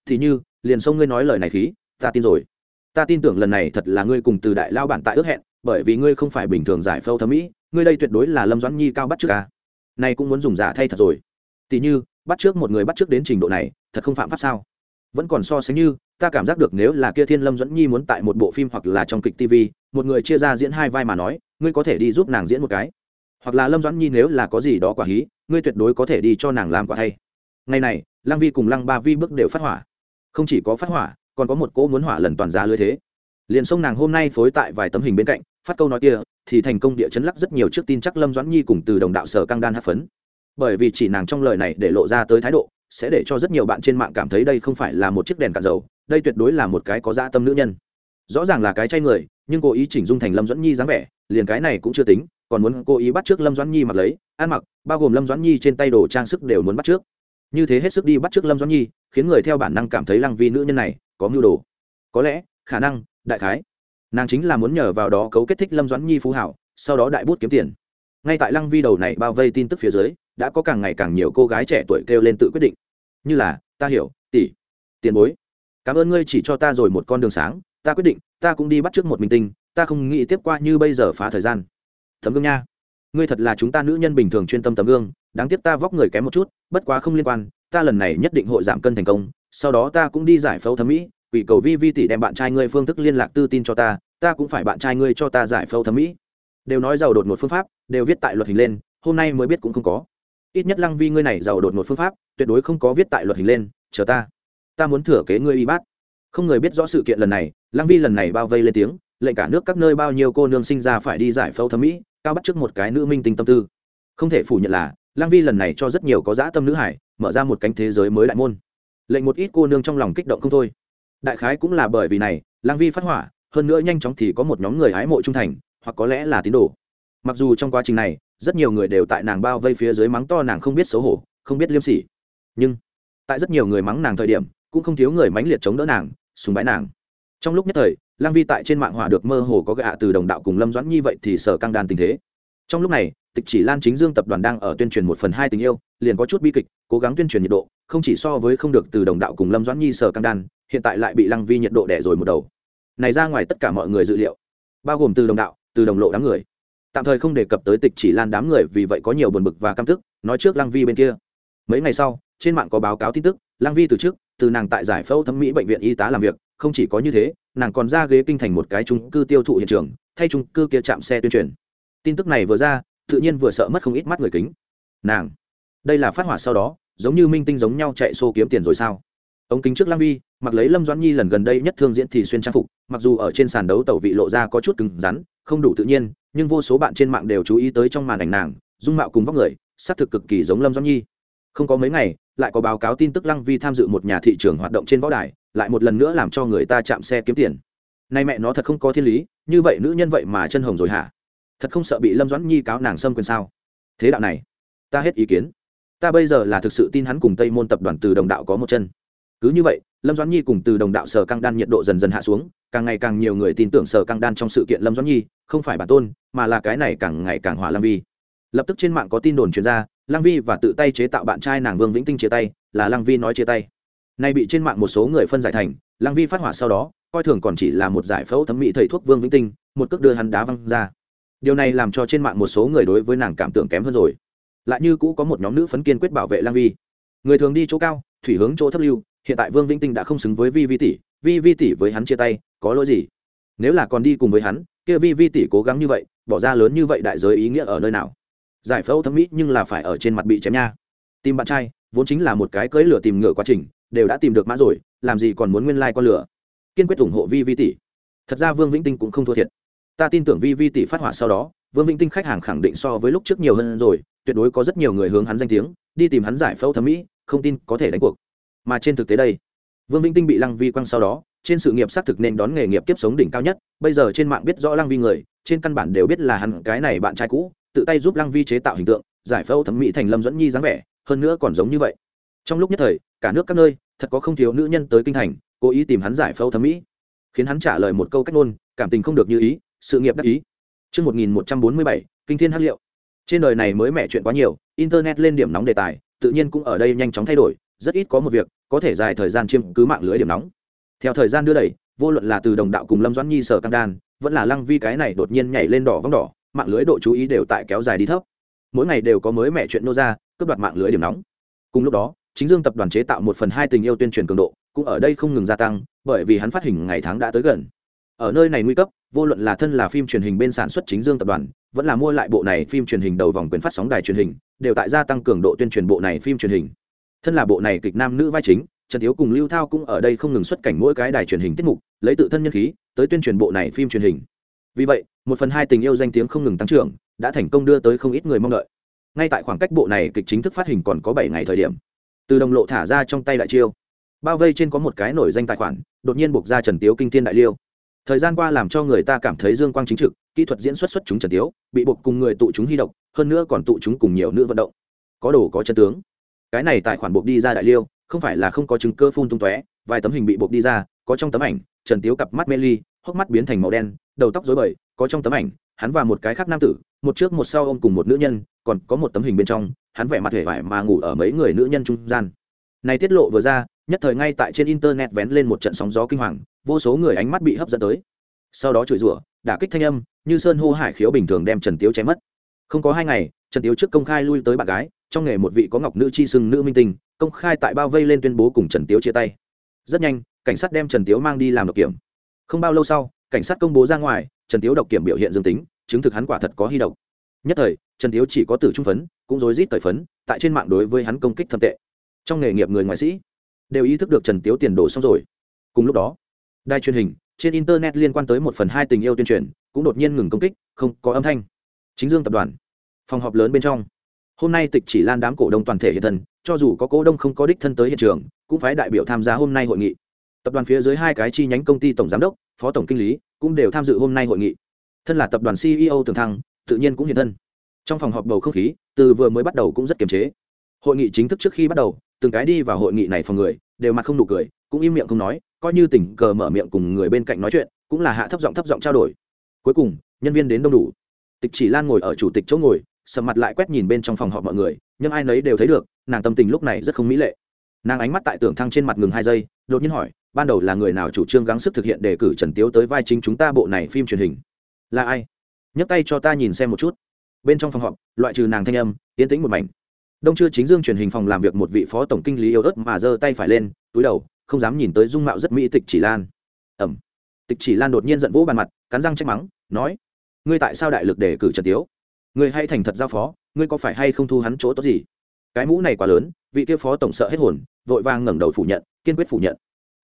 thì như liền sông ngươi nói lời này khí ta tin rồi ta tin tưởng lần này thật là ngươi cùng từ đại lao bản tại ước hẹn bởi vì ngươi không phải bình thường giải phẫu thẩm mỹ, ngươi đây tuyệt đối là lâm doãn nhi cao bắt trước ca này cũng muốn dùng giả thay thật rồi. Tỉ như, bắt trước một người bắt trước đến trình độ này, thật không phạm pháp sao? Vẫn còn so sánh như, ta cảm giác được nếu là kia thiên lâm Doãn nhi muốn tại một bộ phim hoặc là trong kịch tv một người chia ra diễn hai vai mà nói, ngươi có thể đi giúp nàng diễn một cái. Hoặc là lâm doãn nhi nếu là có gì đó quả hí, ngươi tuyệt đối có thể đi cho nàng làm quả thay. Ngày này, lăng vi cùng lăng ba vi bước đều phát hỏa. Không chỉ có phát hỏa, còn có một cỗ muốn hỏa lần toàn giá lưới thế. Liền sông nàng hôm nay phối tại vài tấm hình bên cạnh phát câu nói kia, thì thành công địa chấn lắc rất nhiều trước tin chắc lâm doãn nhi cùng từ đồng đạo sở căng đan hát phấn. Bởi vì chỉ nàng trong lời này để lộ ra tới thái độ, sẽ để cho rất nhiều bạn trên mạng cảm thấy đây không phải là một chiếc đèn cạn dầu, đây tuyệt đối là một cái có dã tâm nữ nhân. Rõ ràng là cái chay người, nhưng cố ý chỉnh dung thành lâm doãn nhi dáng vẻ, liền cái này cũng chưa tính, còn muốn cố ý bắt trước lâm doãn nhi mặc lấy, ăn mặc, bao gồm lâm doãn nhi trên tay đồ trang sức đều muốn bắt trước. Như thế hết sức đi bắt trước lâm doãn nhi, khiến người theo bản năng cảm thấy lăng vi nữ nhân này có mưu đồ. Có lẽ, khả năng, đại khái nàng chính là muốn nhờ vào đó cấu kết thích lâm doãn nhi phú hảo, sau đó đại bút kiếm tiền. Ngay tại lăng vi đầu này bao vây tin tức phía dưới, đã có càng ngày càng nhiều cô gái trẻ tuổi kêu lên tự quyết định. Như là, ta hiểu, tỷ, tiền bối. Cảm ơn ngươi chỉ cho ta rồi một con đường sáng, ta quyết định, ta cũng đi bắt trước một minh tinh, ta không nghĩ tiếp qua như bây giờ phá thời gian. Tấm gương nha. Ngươi thật là chúng ta nữ nhân bình thường chuyên tâm tấm gương, đáng tiếc ta vóc người kém một chút, bất quá không liên quan, ta lần này nhất định hội giảm cân thành công, sau đó ta cũng đi giải phẫu thẩm mỹ quỷ cầu vi vi tỷ đem bạn trai ngươi phương thức liên lạc tư tin cho ta ta cũng phải bạn trai ngươi cho ta giải phẫu thẩm mỹ. Đều nói giàu đột một phương pháp, đều viết tại luật hình lên, hôm nay mới biết cũng không có. Ít nhất lăng vi ngươi này giàu đột một phương pháp, tuyệt đối không có viết tại luật hình lên, chờ ta. Ta muốn thừa kế ngươi y bát. Không người biết rõ sự kiện lần này, lăng vi lần này bao vây lên tiếng, lệnh cả nước các nơi bao nhiêu cô nương sinh ra phải đi giải phẫu thẩm mỹ, cao bắt trước một cái nữ minh tinh tâm tư. Không thể phủ nhận là, lăng vi lần này cho rất nhiều có dã tâm nữ hải, mở ra một cánh thế giới mới đại môn. Lệnh một ít cô nương trong lòng kích động không thôi đại khái cũng là bởi vì này Lang vi phát hỏa, hơn nữa nhanh chóng thì có một nhóm người hái mộ trung thành, hoặc có lẽ là tín đồ. Mặc dù trong quá trình này, rất nhiều người đều tại nàng bao vây phía dưới mắng to nàng không biết xấu hổ, không biết liêm sỉ. Nhưng, tại rất nhiều người mắng nàng thời điểm, cũng không thiếu người mãnh liệt chống đỡ nàng, sùng bái nàng. Trong lúc nhất thời lang vi tại trên mạng hỏa được mơ hồ có gạ từ đồng đạo cùng lâm doãn nhi vậy thì sở căng đàn tình thế. Trong lúc này, tịch chỉ lan chính dương tập đoàn đang ở tuyên truyền một phần hai tình yêu, liền có chút bi kịch, cố gắng tuyên truyền nhiệt độ, không chỉ so với không được từ đồng đạo cùng lâm doãn nhi sở căng đan hiện tại lại bị lăng vi nhiệt độ đẻ rồi một đầu. Này ra ngoài tất cả mọi người dự liệu, bao gồm từ đồng đạo, từ đồng lộ đám người. Tạm thời không đề cập tới tịch chỉ lan đám người vì vậy có nhiều buồn bực và căm tức, nói trước lăng vi bên kia. Mấy ngày sau, trên mạng có báo cáo tin tức, lăng vi từ trước, từ nàng tại giải phẫu thẩm mỹ bệnh viện y tá làm việc, không chỉ có như thế, nàng còn ra ghế kinh thành một cái trung cư tiêu thụ hiện trường, thay trung cư kia chạm xe tuyên truyền. Tin tức này vừa ra, tự nhiên vừa sợ mất không ít mắt người kính. Nàng, đây là phát hỏa sau đó, giống như minh tinh giống nhau chạy xô kiếm tiền rồi sao? Ống kính trước lang vi, mặc lấy lâm doãn nhi lần gần đây nhất thương diễn thì xuyên trang phục, mặc dù ở trên sàn đấu tẩu vị lộ ra có chút cứng rắn, không đủ tự nhiên, nhưng vô số bạn trên mạng đều chú ý tới trong màn ảnh nàng, dung mạo cùng vóc người xác thực cực kỳ giống lâm doãn nhi. Không có mấy ngày, lại có báo cáo tin tức lăng vi tham dự một nhà thị trường hoạt động trên võ đài, lại một lần nữa làm cho người ta chạm xe kiếm tiền. Nay mẹ nó thật không có thiên lý, như vậy nữ nhân vậy mà chân hồng rồi hả? Thật không sợ bị lâm doãn nhi cáo nàng xâm quyền sao? Thế đạo này, ta hết ý kiến. Ta bây giờ là thực sự tin hắn cùng tây môn tập đoàn từ đồng đạo có một chân cứ như vậy, lâm doãn nhi cùng từ đồng đạo sở căng đan nhiệt độ dần dần hạ xuống, càng ngày càng nhiều người tin tưởng sở căng đan trong sự kiện lâm doãn nhi, không phải bản tôn, mà là cái này càng ngày càng hỏa lam vi. Lập tức trên mạng có tin đồn truyền ra, lăng vi và tự tay chế tạo bạn trai nàng vương vĩnh tinh chia tay, là lăng vi nói chia tay. Nay bị trên mạng một số người phân giải thành, lăng vi phát hỏa sau đó, coi thường còn chỉ là một giải phẫu thẩm mỹ thầy thuốc vương vĩnh tinh, một cước đưa hắn đá văng ra. Điều này làm cho trên mạng một số người đối với nàng cảm tưởng kém hơn rồi. Lại như cũ có một nhóm nữ phấn kiên quyết bảo vệ lăng vi. Người thường đi chỗ cao, thủy hướng chỗ thấp lưu hiện tại vương vĩnh tinh đã không xứng với vi vi tỷ, vi vi tỷ với hắn chia tay, có lỗi gì? Nếu là còn đi cùng với hắn, kia vi vi tỷ cố gắng như vậy, bỏ ra lớn như vậy đại giới ý nghĩa ở nơi nào? Giải phẫu thẩm mỹ nhưng là phải ở trên mặt bị chém nha. Tìm bạn trai, vốn chính là một cái cưỡi lửa tìm ngựa quá trình, đều đã tìm được mã rồi, làm gì còn muốn nguyên lai、like、con lửa? Kiên quyết ủng hộ vi vi tỷ. Thật ra vương vĩnh tinh cũng không thua thiệt. Ta tin tưởng vi vi tỷ phát hỏa sau đó, vương vĩnh tinh khách hàng khẳng định so với lúc trước nhiều hơn rồi, tuyệt đối có rất nhiều người hướng hắn danh tiếng, đi tìm hắn giải phẫu thẩm mỹ, không tin có thể đánh cuộc mà trên thực tế đây vương vĩnh tinh bị lăng vi quăng sau đó trên sự nghiệp xác thực nên đón nghề nghiệp kiếp sống đỉnh cao nhất bây giờ trên mạng biết rõ lăng vi người trên căn bản đều biết là hắn cái này bạn trai cũ tự tay giúp lăng vi chế tạo hình tượng giải phẫu thẩm mỹ thành lâm dẫn nhi dáng vẻ hơn nữa còn giống như vậy trong lúc nhất thời cả nước các nơi thật có không thiếu nữ nhân tới kinh thành cố ý tìm hắn giải phẫu thẩm mỹ khiến hắn trả lời một câu cách ngôn cảm tình không được như ý sự nghiệp đắc ý Trước 1147, kinh thiên hắc liệu. Trên đời này mới mẹ chuyện quá nhiều, internet lên điểm nóng đề tài, tự nhiên cũng ở đây nhanh chóng thay đổi, rất ít có một việc có thể dài thời gian chiêm cứ mạng lưới điểm nóng. Theo thời gian đưa đẩy, vô luận là từ đồng đạo cùng lâm doãn nhi, sở căng đan, vẫn là lăng vi cái này đột nhiên nhảy lên đỏ vắng đỏ, mạng lưới độ chú ý đều tại kéo dài đi thấp. Mỗi ngày đều có mới mẹ chuyện nô ra, cướp đoạt mạng lưới điểm nóng. Cùng lúc đó, chính dương tập đoàn chế tạo một phần hai tình yêu tuyên truyền cường độ, cũng ở đây không ngừng gia tăng, bởi vì hắn phát hình ngày tháng đã tới gần. Ở nơi này nguy cấp, vô luận là thân là phim truyền hình bên sản xuất chính dương tập đoàn, vẫn là mua lại bộ này phim truyền hình đầu vòng quyền phát sóng đài truyền hình, đều tại gia tăng cường độ tuyên truyền bộ này phim truyền hình thân là bộ này kịch nam nữ vai chính, trần thiếu cùng lưu thao cũng ở đây không ngừng xuất cảnh mỗi cái đài truyền hình tiết mục, lấy tự thân nhân khí, tới tuyên truyền bộ này phim truyền hình. Vì vậy, một phần hai tình yêu danh tiếng không ngừng tăng trưởng, đã thành công đưa tới không ít người mong đợi. Ngay tại khoảng cách bộ này kịch chính thức phát hình còn có bảy ngày thời điểm, từ đồng lộ thả ra trong tay đại chiêu. Bao vây trên có một cái nổi danh tài khoản, đột nhiên buộc ra trần tiếu kinh thiên đại liêu. Thời gian qua làm cho người ta cảm thấy dương quang chính trực, kỹ thuật diễn xuất xuất chúng trần tiếu, bị buộc cùng người tụ chúng hy độc, hơn nữa còn tụ chúng cùng nhiều nữ vận động. Có đồ có chân tướng cái này tài khoản buộc đi ra đại liêu, không phải là không có chứng cơ phun tung tóe, vài tấm hình bị buộc đi ra, có trong tấm ảnh, trần tiếu cặp mắt mê ly, hốc mắt biến thành màu đen, đầu tóc dối bời, có trong tấm ảnh, hắn và một cái khác nam tử, một trước một sau ôm cùng một nữ nhân, còn có một tấm hình bên trong, hắn vẻ mặt hề vải mà ngủ ở mấy người nữ nhân trung gian. Này tiết lộ vừa ra, nhất thời ngay tại trên internet vén lên một trận sóng gió kinh hoàng, vô số người ánh mắt bị hấp dẫn tới. Sau đó chửi rủa, đả kích thanh âm, như sơn hô hải khiếu bình thường đem trần tiếu chém mất. Không có hai ngày trần tiếu trước công khai lui tới bạn gái, trong nghề một vị có ngọc nữ chi sưng nữ minh tinh, công khai tại bao vây lên tuyên bố cùng trần tiếu chia tay. Rất nhanh, cảnh sát đem trần tiếu mang đi làm độc kiểm. Không bao lâu sau, cảnh sát công bố ra ngoài, trần tiếu độc kiểm biểu hiện dương tính, chứng thực hắn quả thật có hy độc. Nhất thời, trần tiếu chỉ có tử trung phấn, cũng rối rít tời phấn, tại trên mạng đối với hắn công kích thâm tệ. Trong nghề nghiệp người ngoại sĩ, đều ý thức được trần tiếu tiền đồ xong rồi. Cùng lúc đó, đài truyền hình, trên internet liên quan tới một phần hai tình yêu tuyên truyền, cũng đột nhiên ngừng công kích, không có âm thanh. Chính dương tập đoàn phòng họp lớn bên trong. Hôm nay tịch chỉ lan đám cổ đông toàn thể hiện thân, cho dù có cổ đông không có đích thân tới hiện trường, cũng phải đại biểu tham gia hôm nay hội nghị. Tập đoàn phía dưới hai cái chi nhánh công ty tổng giám đốc, phó tổng kinh lý, cũng đều tham dự hôm nay hội nghị. Thân là tập đoàn ceo tường thăng, tự nhiên cũng hiện thân. Trong phòng họp bầu không khí, từ vừa mới bắt đầu cũng rất kiềm chế. Hội nghị chính thức trước khi bắt đầu, từng cái đi vào hội nghị này phòng người, đều mặt không nụ cười, cũng im miệng không nói, coi như tình cờ mở miệng cùng người bên cạnh nói chuyện, cũng là hạ thấp giọng thấp giọng trao đổi. Cuối cùng, nhân viên đến đông đủ. Tịch chỉ lan ngồi ở chủ tịch chỗ ngồi sầm mặt lại quét nhìn bên trong phòng họp mọi người, nhưng ai nấy đều thấy được, nàng tâm tình lúc này rất không mỹ lệ. Nàng ánh mắt tại tưởng thăng trên mặt ngừng hai giây, đột nhiên hỏi, ban đầu là người nào chủ trương gắng sức thực hiện đề cử trần tiếu tới vai chính chúng ta bộ này phim truyền hình? Là ai? Nhấc tay cho ta nhìn xem một chút. Bên trong phòng họp, loại trừ nàng thanh âm, yên tĩnh một mảnh. Đông chưa chính dương truyền hình phòng làm việc một vị phó tổng kinh lý yếu ớt mà giơ tay phải lên, túi đầu, không dám nhìn tới dung mạo rất mỹ tịch chỉ lan. Ẩm. Tịch chỉ lan đột nhiên giận vỗ bàn mặt, cắn răng trách mắng, nói, ngươi tại sao đại lực đề cử trần tiếu? Ngươi hay thành thật giao phó, ngươi có phải hay không thu hắn chỗ tốt gì? Cái mũ này quá lớn, vị kia phó tổng sợ hết hồn, vội vàng ngẩng đầu phủ nhận, kiên quyết phủ nhận.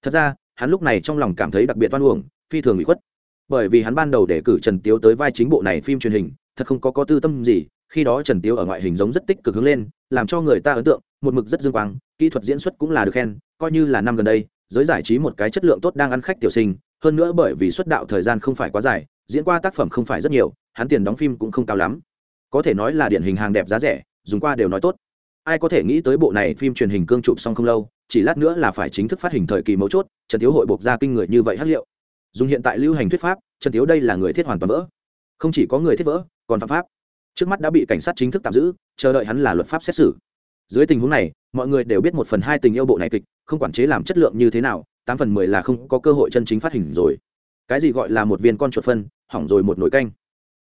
Thật ra, hắn lúc này trong lòng cảm thấy đặc biệt oan uổng, phi thường bị khuất. Bởi vì hắn ban đầu để cử trần tiếu tới vai chính bộ này phim truyền hình, thật không có có tư tâm gì, khi đó trần tiếu ở ngoại hình giống rất tích cực hướng lên, làm cho người ta ấn tượng, một mực rất dương quang, kỹ thuật diễn xuất cũng là được khen, coi như là năm gần đây, giới giải trí một cái chất lượng tốt đang ăn khách tiểu sinh, hơn nữa bởi vì xuất đạo thời gian không phải quá dài, diễn qua tác phẩm không phải rất nhiều, hắn tiền đóng phim cũng không cao lắm có thể nói là điển hình hàng đẹp giá rẻ, dùng qua đều nói tốt. Ai có thể nghĩ tới bộ này phim truyền hình cương chụp xong không lâu, chỉ lát nữa là phải chính thức phát hình thời kỳ mấu chốt, trần tiếu hội buộc ra kinh người như vậy hát liệu. Dùng hiện tại lưu hành thuyết pháp, trần tiếu đây là người thiết hoàn toàn vỡ. Không chỉ có người thiết vỡ, còn phạm pháp. Trước mắt đã bị cảnh sát chính thức tạm giữ, chờ đợi hắn là luật pháp xét xử. Dưới tình huống này, mọi người đều biết một phần hai tình yêu bộ này kịch, không quản chế làm chất lượng như thế nào, tám phần mười là không có cơ hội chân chính phát hình rồi. Cái gì gọi là một viên con chuột phân, hỏng rồi một nồi canh.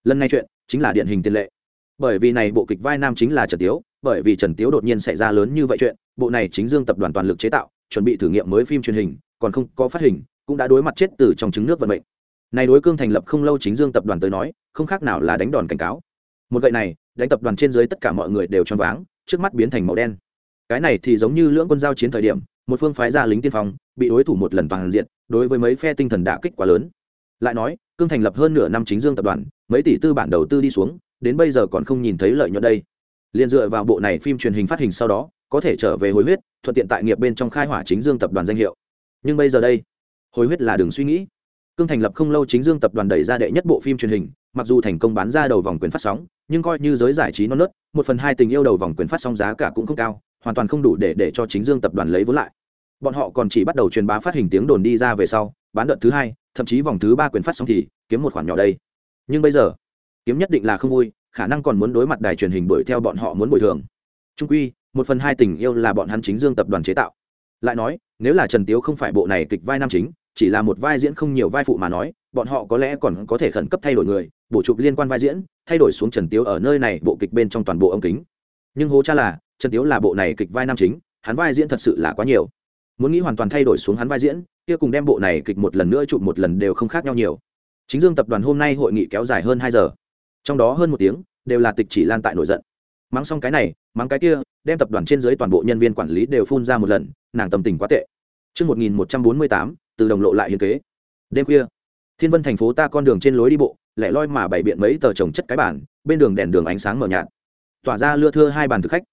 Lần này chuyện chính là điển hình tiền lệ bởi vì này bộ kịch vai nam chính là trần tiếu, bởi vì trần tiếu đột nhiên xảy ra lớn như vậy chuyện, bộ này chính dương tập đoàn toàn lực chế tạo, chuẩn bị thử nghiệm mới phim truyền hình, còn không có phát hình, cũng đã đối mặt chết từ trong trứng nước vận mệnh. Này đối cương thành lập không lâu chính dương tập đoàn tới nói, không khác nào là đánh đòn cảnh cáo. Một gậy này, đánh tập đoàn trên dưới tất cả mọi người đều choáng váng, trước mắt biến thành màu đen. Cái này thì giống như lưỡng quân giao chiến thời điểm, một phương phái ra lính tiên phong, bị đối thủ một lần toàn diện, đối với mấy phe tinh thần đả kích quá lớn. Lại nói, cương thành lập hơn nửa năm chính dương tập đoàn, mấy tỷ tư bản đầu tư đi xuống đến bây giờ còn không nhìn thấy lợi nhuận đây. Liền dựa vào bộ này phim truyền hình phát hình sau đó, có thể trở về hồi huyết, thuận tiện tại nghiệp bên trong khai hỏa chính dương tập đoàn danh hiệu. Nhưng bây giờ đây, hồi huyết là đường suy nghĩ. Cương thành lập không lâu chính dương tập đoàn đẩy ra đệ nhất bộ phim truyền hình, mặc dù thành công bán ra đầu vòng quyền phát sóng, nhưng coi như giới giải trí non nớt, một phần hai tình yêu đầu vòng quyền phát sóng giá cả cũng không cao, hoàn toàn không đủ để để cho chính dương tập đoàn lấy vốn lại. Bọn họ còn chỉ bắt đầu truyền bá phát hình tiếng đồn đi ra về sau, bán đợt thứ hai, thậm chí vòng thứ ba quyền phát sóng thì kiếm một khoản nhỏ đây. Nhưng bây giờ kiếm nhất định là không vui, khả năng còn muốn đối mặt đài truyền hình đuổi theo bọn họ muốn bồi thường. Trung quy, một phần hai tình yêu là bọn hắn chính dương tập đoàn chế tạo. Lại nói, nếu là trần tiếu không phải bộ này kịch vai nam chính, chỉ là một vai diễn không nhiều vai phụ mà nói, bọn họ có lẽ còn có thể khẩn cấp thay đổi người, bổ chụp liên quan vai diễn, thay đổi xuống trần tiếu ở nơi này bộ kịch bên trong toàn bộ ống kính. Nhưng hố cha là, trần tiếu là bộ này kịch vai nam chính, hắn vai diễn thật sự là quá nhiều. Muốn nghĩ hoàn toàn thay đổi xuống hắn vai diễn, kia cùng đem bộ này kịch một lần nữa chụp một lần đều không khác nhau nhiều. Chính dương tập đoàn hôm nay hội nghị kéo dài hơn hai giờ trong đó hơn một tiếng đều là tịch chỉ lan tại nổi giận mắng xong cái này mắng cái kia đem tập đoàn trên dưới toàn bộ nhân viên quản lý đều phun ra một lần nàng tâm tình quá tệ Trước 1148, từ đồng lộ lại hiên kế. Đêm khuya, thiên vân thành phố ta con đường trên lối đi bộ, lẻ loi mà bày biện mấy tờ trồng chất cái bàn, bên đường đèn đường ánh sáng mờ nhạt. Tỏa ra lưa thưa hai bàn thực khách.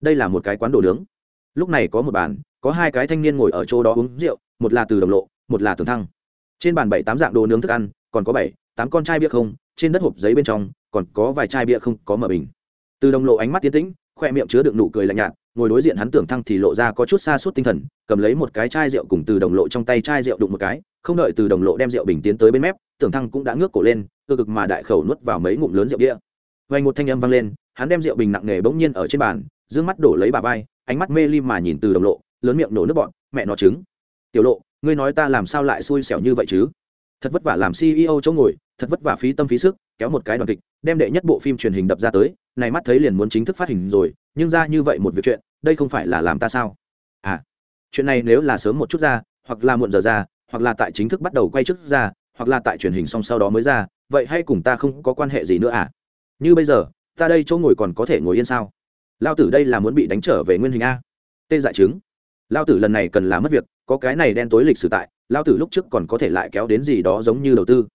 Đây là một cái quán đồ nướng. Lúc này có một bàn, có hai cái thanh niên ngồi ở chỗ đó uống rượu, một là từ đồng lộ, một là tường thăng. Trên bàn bảy tám dạng đồ nướng thức ăn, còn có bảy, tám con chai bia không, trên đất hộp giấy bên trong, còn có vài chai bia không có mở bình. Từ đồng lộ ánh mắt tiến tĩnh, khoe miệng chứa đựng nụ cười lạnh nhạt, ngồi đối diện hắn tưởng thăng thì lộ ra có chút xa suốt tinh thần, cầm lấy một cái chai rượu cùng từ đồng lộ trong tay chai rượu đụng một cái, không đợi từ đồng lộ đem rượu bình tiến tới bên mép, tưởng thăng cũng đã ngước cổ lên, cơ cực mà đại khẩu nuốt vào mấy ngụm lớn rượu đĩa vay một thanh âm vang lên, hắn đem rượu bình nặng nề bỗng nhiên ở trên bàn, dương mắt đổ lấy bà vai, ánh mắt mê li mà nhìn từ đồng lộ, lớn miệng nổ nước bọn mẹ nó trứng. Tiểu lộ, ngươi nói ta làm sao lại xui xẻo như vậy chứ? Thật vất vả làm ceo chỗ ngồi, thật vất vả phí tâm phí sức, kéo một cái đoàn kịch, đem đệ nhất bộ phim truyền hình đập ra tới, này mắt thấy liền muốn chính thức phát hình rồi, nhưng ra như vậy một việc chuyện, đây không phải là làm ta sao? À chuyện này nếu là sớm một chút ra, hoặc là muộn giờ ra, hoặc là tại chính thức bắt đầu quay trước ra, hoặc là tại truyền hình xong sau đó mới ra, vậy hay cùng ta không có quan hệ gì nữa à? Như bây giờ, ta đây chỗ ngồi còn có thể ngồi yên sao? Lao tử đây là muốn bị đánh trở về nguyên hình a. Tê dại chứng. Lao tử lần này cần là mất việc, có cái này đen tối lịch sử tại lao tử lúc trước còn có thể lại kéo đến gì đó giống như đầu tư.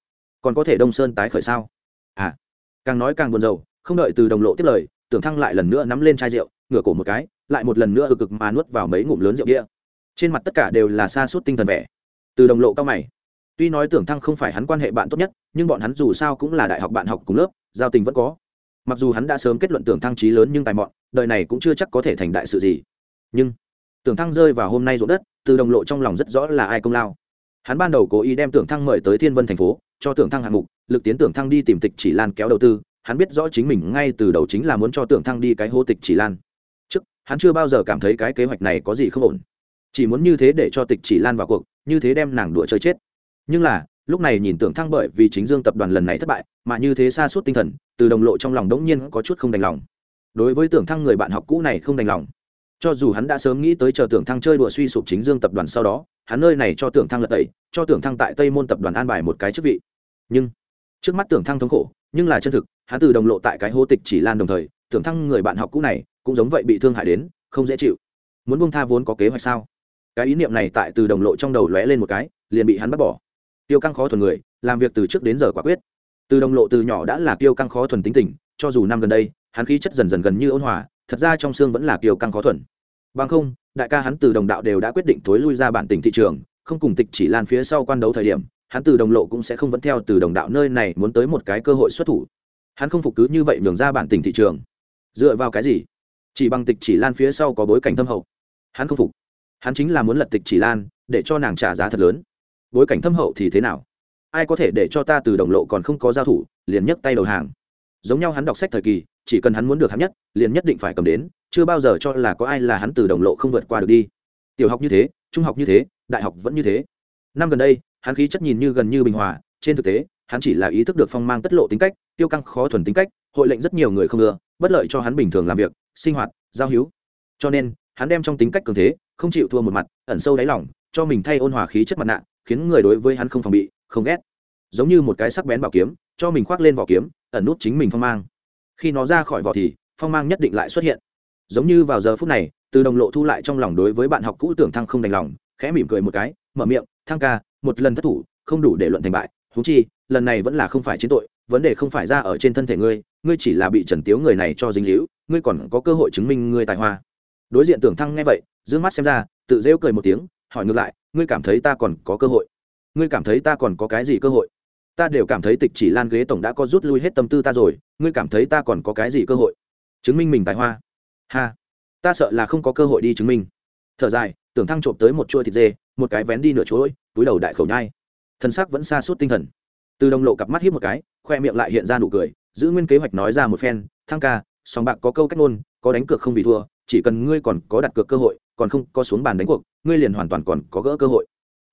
Còn có thể đông sơn tái khởi sao? À càng nói càng buồn rầu, không đợi từ đồng lộ tiếp lời, tưởng thăng lại lần nữa nắm lên chai rượu, ngửa cổ một cái, lại một lần nữa ực ực mà nuốt vào mấy ngụm lớn rượu đĩa trên mặt tất cả đều là xa suốt tinh thần vẻ. Từ đồng lộ cao mày. Tuy nói tưởng thăng không phải hắn quan hệ bạn tốt nhất, nhưng bọn hắn dù sao cũng là đại học bạn học cùng lớp, giao tình vẫn có. Mặc dù hắn đã sớm kết luận tưởng thăng trí lớn nhưng tài mọn, đời này cũng chưa chắc có thể thành đại sự gì. Nhưng tưởng thăng rơi vào hôm nay ruộng đất, từ đồng lộ trong lòng rất rõ là ai công lao. Hắn ban đầu cố ý đem tưởng thăng mời tới thiên vân thành phố, cho tưởng thăng hạng mục, lực tiến tưởng thăng đi tìm tịch chỉ lan kéo đầu tư, hắn biết rõ chính mình ngay từ đầu chính là muốn cho tưởng thăng đi cái hô tịch chỉ lan. Trước, hắn chưa bao giờ cảm thấy cái kế hoạch này có gì không ổn. Chỉ muốn như thế để cho tịch chỉ lan vào cuộc, như thế đem nàng đùa chơi chết. Nhưng là, lúc này nhìn tưởng thăng bởi vì chính dương tập đoàn lần này thất bại, mà như thế xa suốt tinh thần, từ đồng lộ trong lòng đống nhiên có chút không đành lòng. Đối với tưởng thăng người bạn học cũ này không đành lòng cho dù hắn đã sớm nghĩ tới chờ tưởng thăng chơi đùa suy sụp chính dương tập đoàn sau đó, hắn nơi này cho tưởng thăng lật tẩy, cho tưởng thăng tại tây môn tập đoàn an bài một cái chức vị. Nhưng, trước mắt tưởng thăng thống khổ, nhưng là chân thực, hắn từ đồng lộ tại cái hô tịch chỉ lan đồng thời, tưởng thăng người bạn học cũ này, cũng giống vậy bị thương hại đến, không dễ chịu. Muốn bông tha vốn có kế hoạch sao? Cái ý niệm này tại từ đồng lộ trong đầu lóe lên một cái, liền bị hắn bắt bỏ. Tiêu căng khó thuần người, làm việc từ trước đến giờ quả quyết. Từ đồng lộ từ nhỏ đã là tiêu căng khó thuần tính tình, cho dù năm gần đây, hắn khí chất dần dần gần như ôn hòa thật ra trong xương vẫn là kiều căng khó thuần. Bằng không, đại ca hắn từ đồng đạo đều đã quyết định thối lui ra bản tình thị trường, không cùng tịch chỉ lan phía sau quan đấu thời điểm, hắn từ đồng lộ cũng sẽ không vẫn theo từ đồng đạo nơi này muốn tới một cái cơ hội xuất thủ. Hắn không phục cứ như vậy nhường ra bản tình thị trường. Dựa vào cái gì? Chỉ bằng tịch chỉ lan phía sau có bối cảnh thâm hậu. Hắn không phục. Hắn chính là muốn lật tịch chỉ lan, để cho nàng trả giá thật lớn. Bối cảnh thâm hậu thì thế nào? Ai có thể để cho ta từ đồng lộ còn không có giao thủ, liền nhấc tay đầu hàng. Giống nhau hắn đọc sách thời kỳ chỉ cần hắn muốn được hắn nhất, liền nhất định phải cầm đến, chưa bao giờ cho là có ai là hắn từ đồng lộ không vượt qua được đi. Tiểu học như thế, trung học như thế, đại học vẫn như thế. Năm gần đây, hắn khí chất nhìn như gần như bình hòa, trên thực tế, hắn chỉ là ý thức được phong mang tất lộ tính cách, tiêu căng khó thuần tính cách, hội lệnh rất nhiều người không ưa, bất lợi cho hắn bình thường làm việc, sinh hoạt, giao hữu. Cho nên, hắn đem trong tính cách cường thế, không chịu thua một mặt, ẩn sâu đáy lỏng cho mình thay ôn hòa khí chất mặt nạ, khiến người đối với hắn không phòng bị, không ghét. Giống như một cái sắc bén bảo kiếm, cho mình khoác lên vỏ kiếm, ẩn nút chính mình phong mang khi nó ra khỏi vỏ thì, phong mang nhất định lại xuất hiện. Giống như vào giờ phút này, từ đồng lộ thu lại trong lòng đối với bạn học cũ tưởng thăng không đành lòng, khẽ mỉm cười một cái, mở miệng, thăng ca, một lần thất thủ, không đủ để luận thành bại. Thú chi, lần này vẫn là không phải chiến tội, vấn đề không phải ra ở trên thân thể ngươi ngươi chỉ là bị trần tiếu người này cho dính hữu ngươi còn có cơ hội chứng minh ngươi tài hoa. Đối diện tưởng thăng nghe vậy d ư ơ n g mắt xem ra, tự rêu cười một tiếng, hỏi ngược lại, ngươi cảm thấy ta còn có cơ hội? Ngươi cảm thấy ta còn có cái gì cơ hội? Ta đều cảm thấy tịch chỉ lan ghế tổng đã có rút lui hết tâm tư ta rồi, ngươi cảm thấy ta còn có cái gì cơ hội? Chứng minh mình tài hoa. Ha. Ta sợ là không có cơ hội đi chứng minh. Thở dài, tưởng thăng trộm tới một chuôi thịt dê, một cái vén đi nửa chuỗi, túi đầu đại khẩu nhai. Thân xác vẫn xa suốt tinh thần. Từ đồng lộ cặp mắt hiếp một cái, khoe miệng lại hiện ra nụ cười, giữ nguyên kế hoạch nói ra một phen, thăng ca sòng bạc có câu cách ngôn, có đánh cược không vì thua, chỉ cần ngươi còn có đặt cược cơ hội, còn không có xuống bàn đánh cuộc, ngươi liền hoàn toàn còn có gỡ cơ hội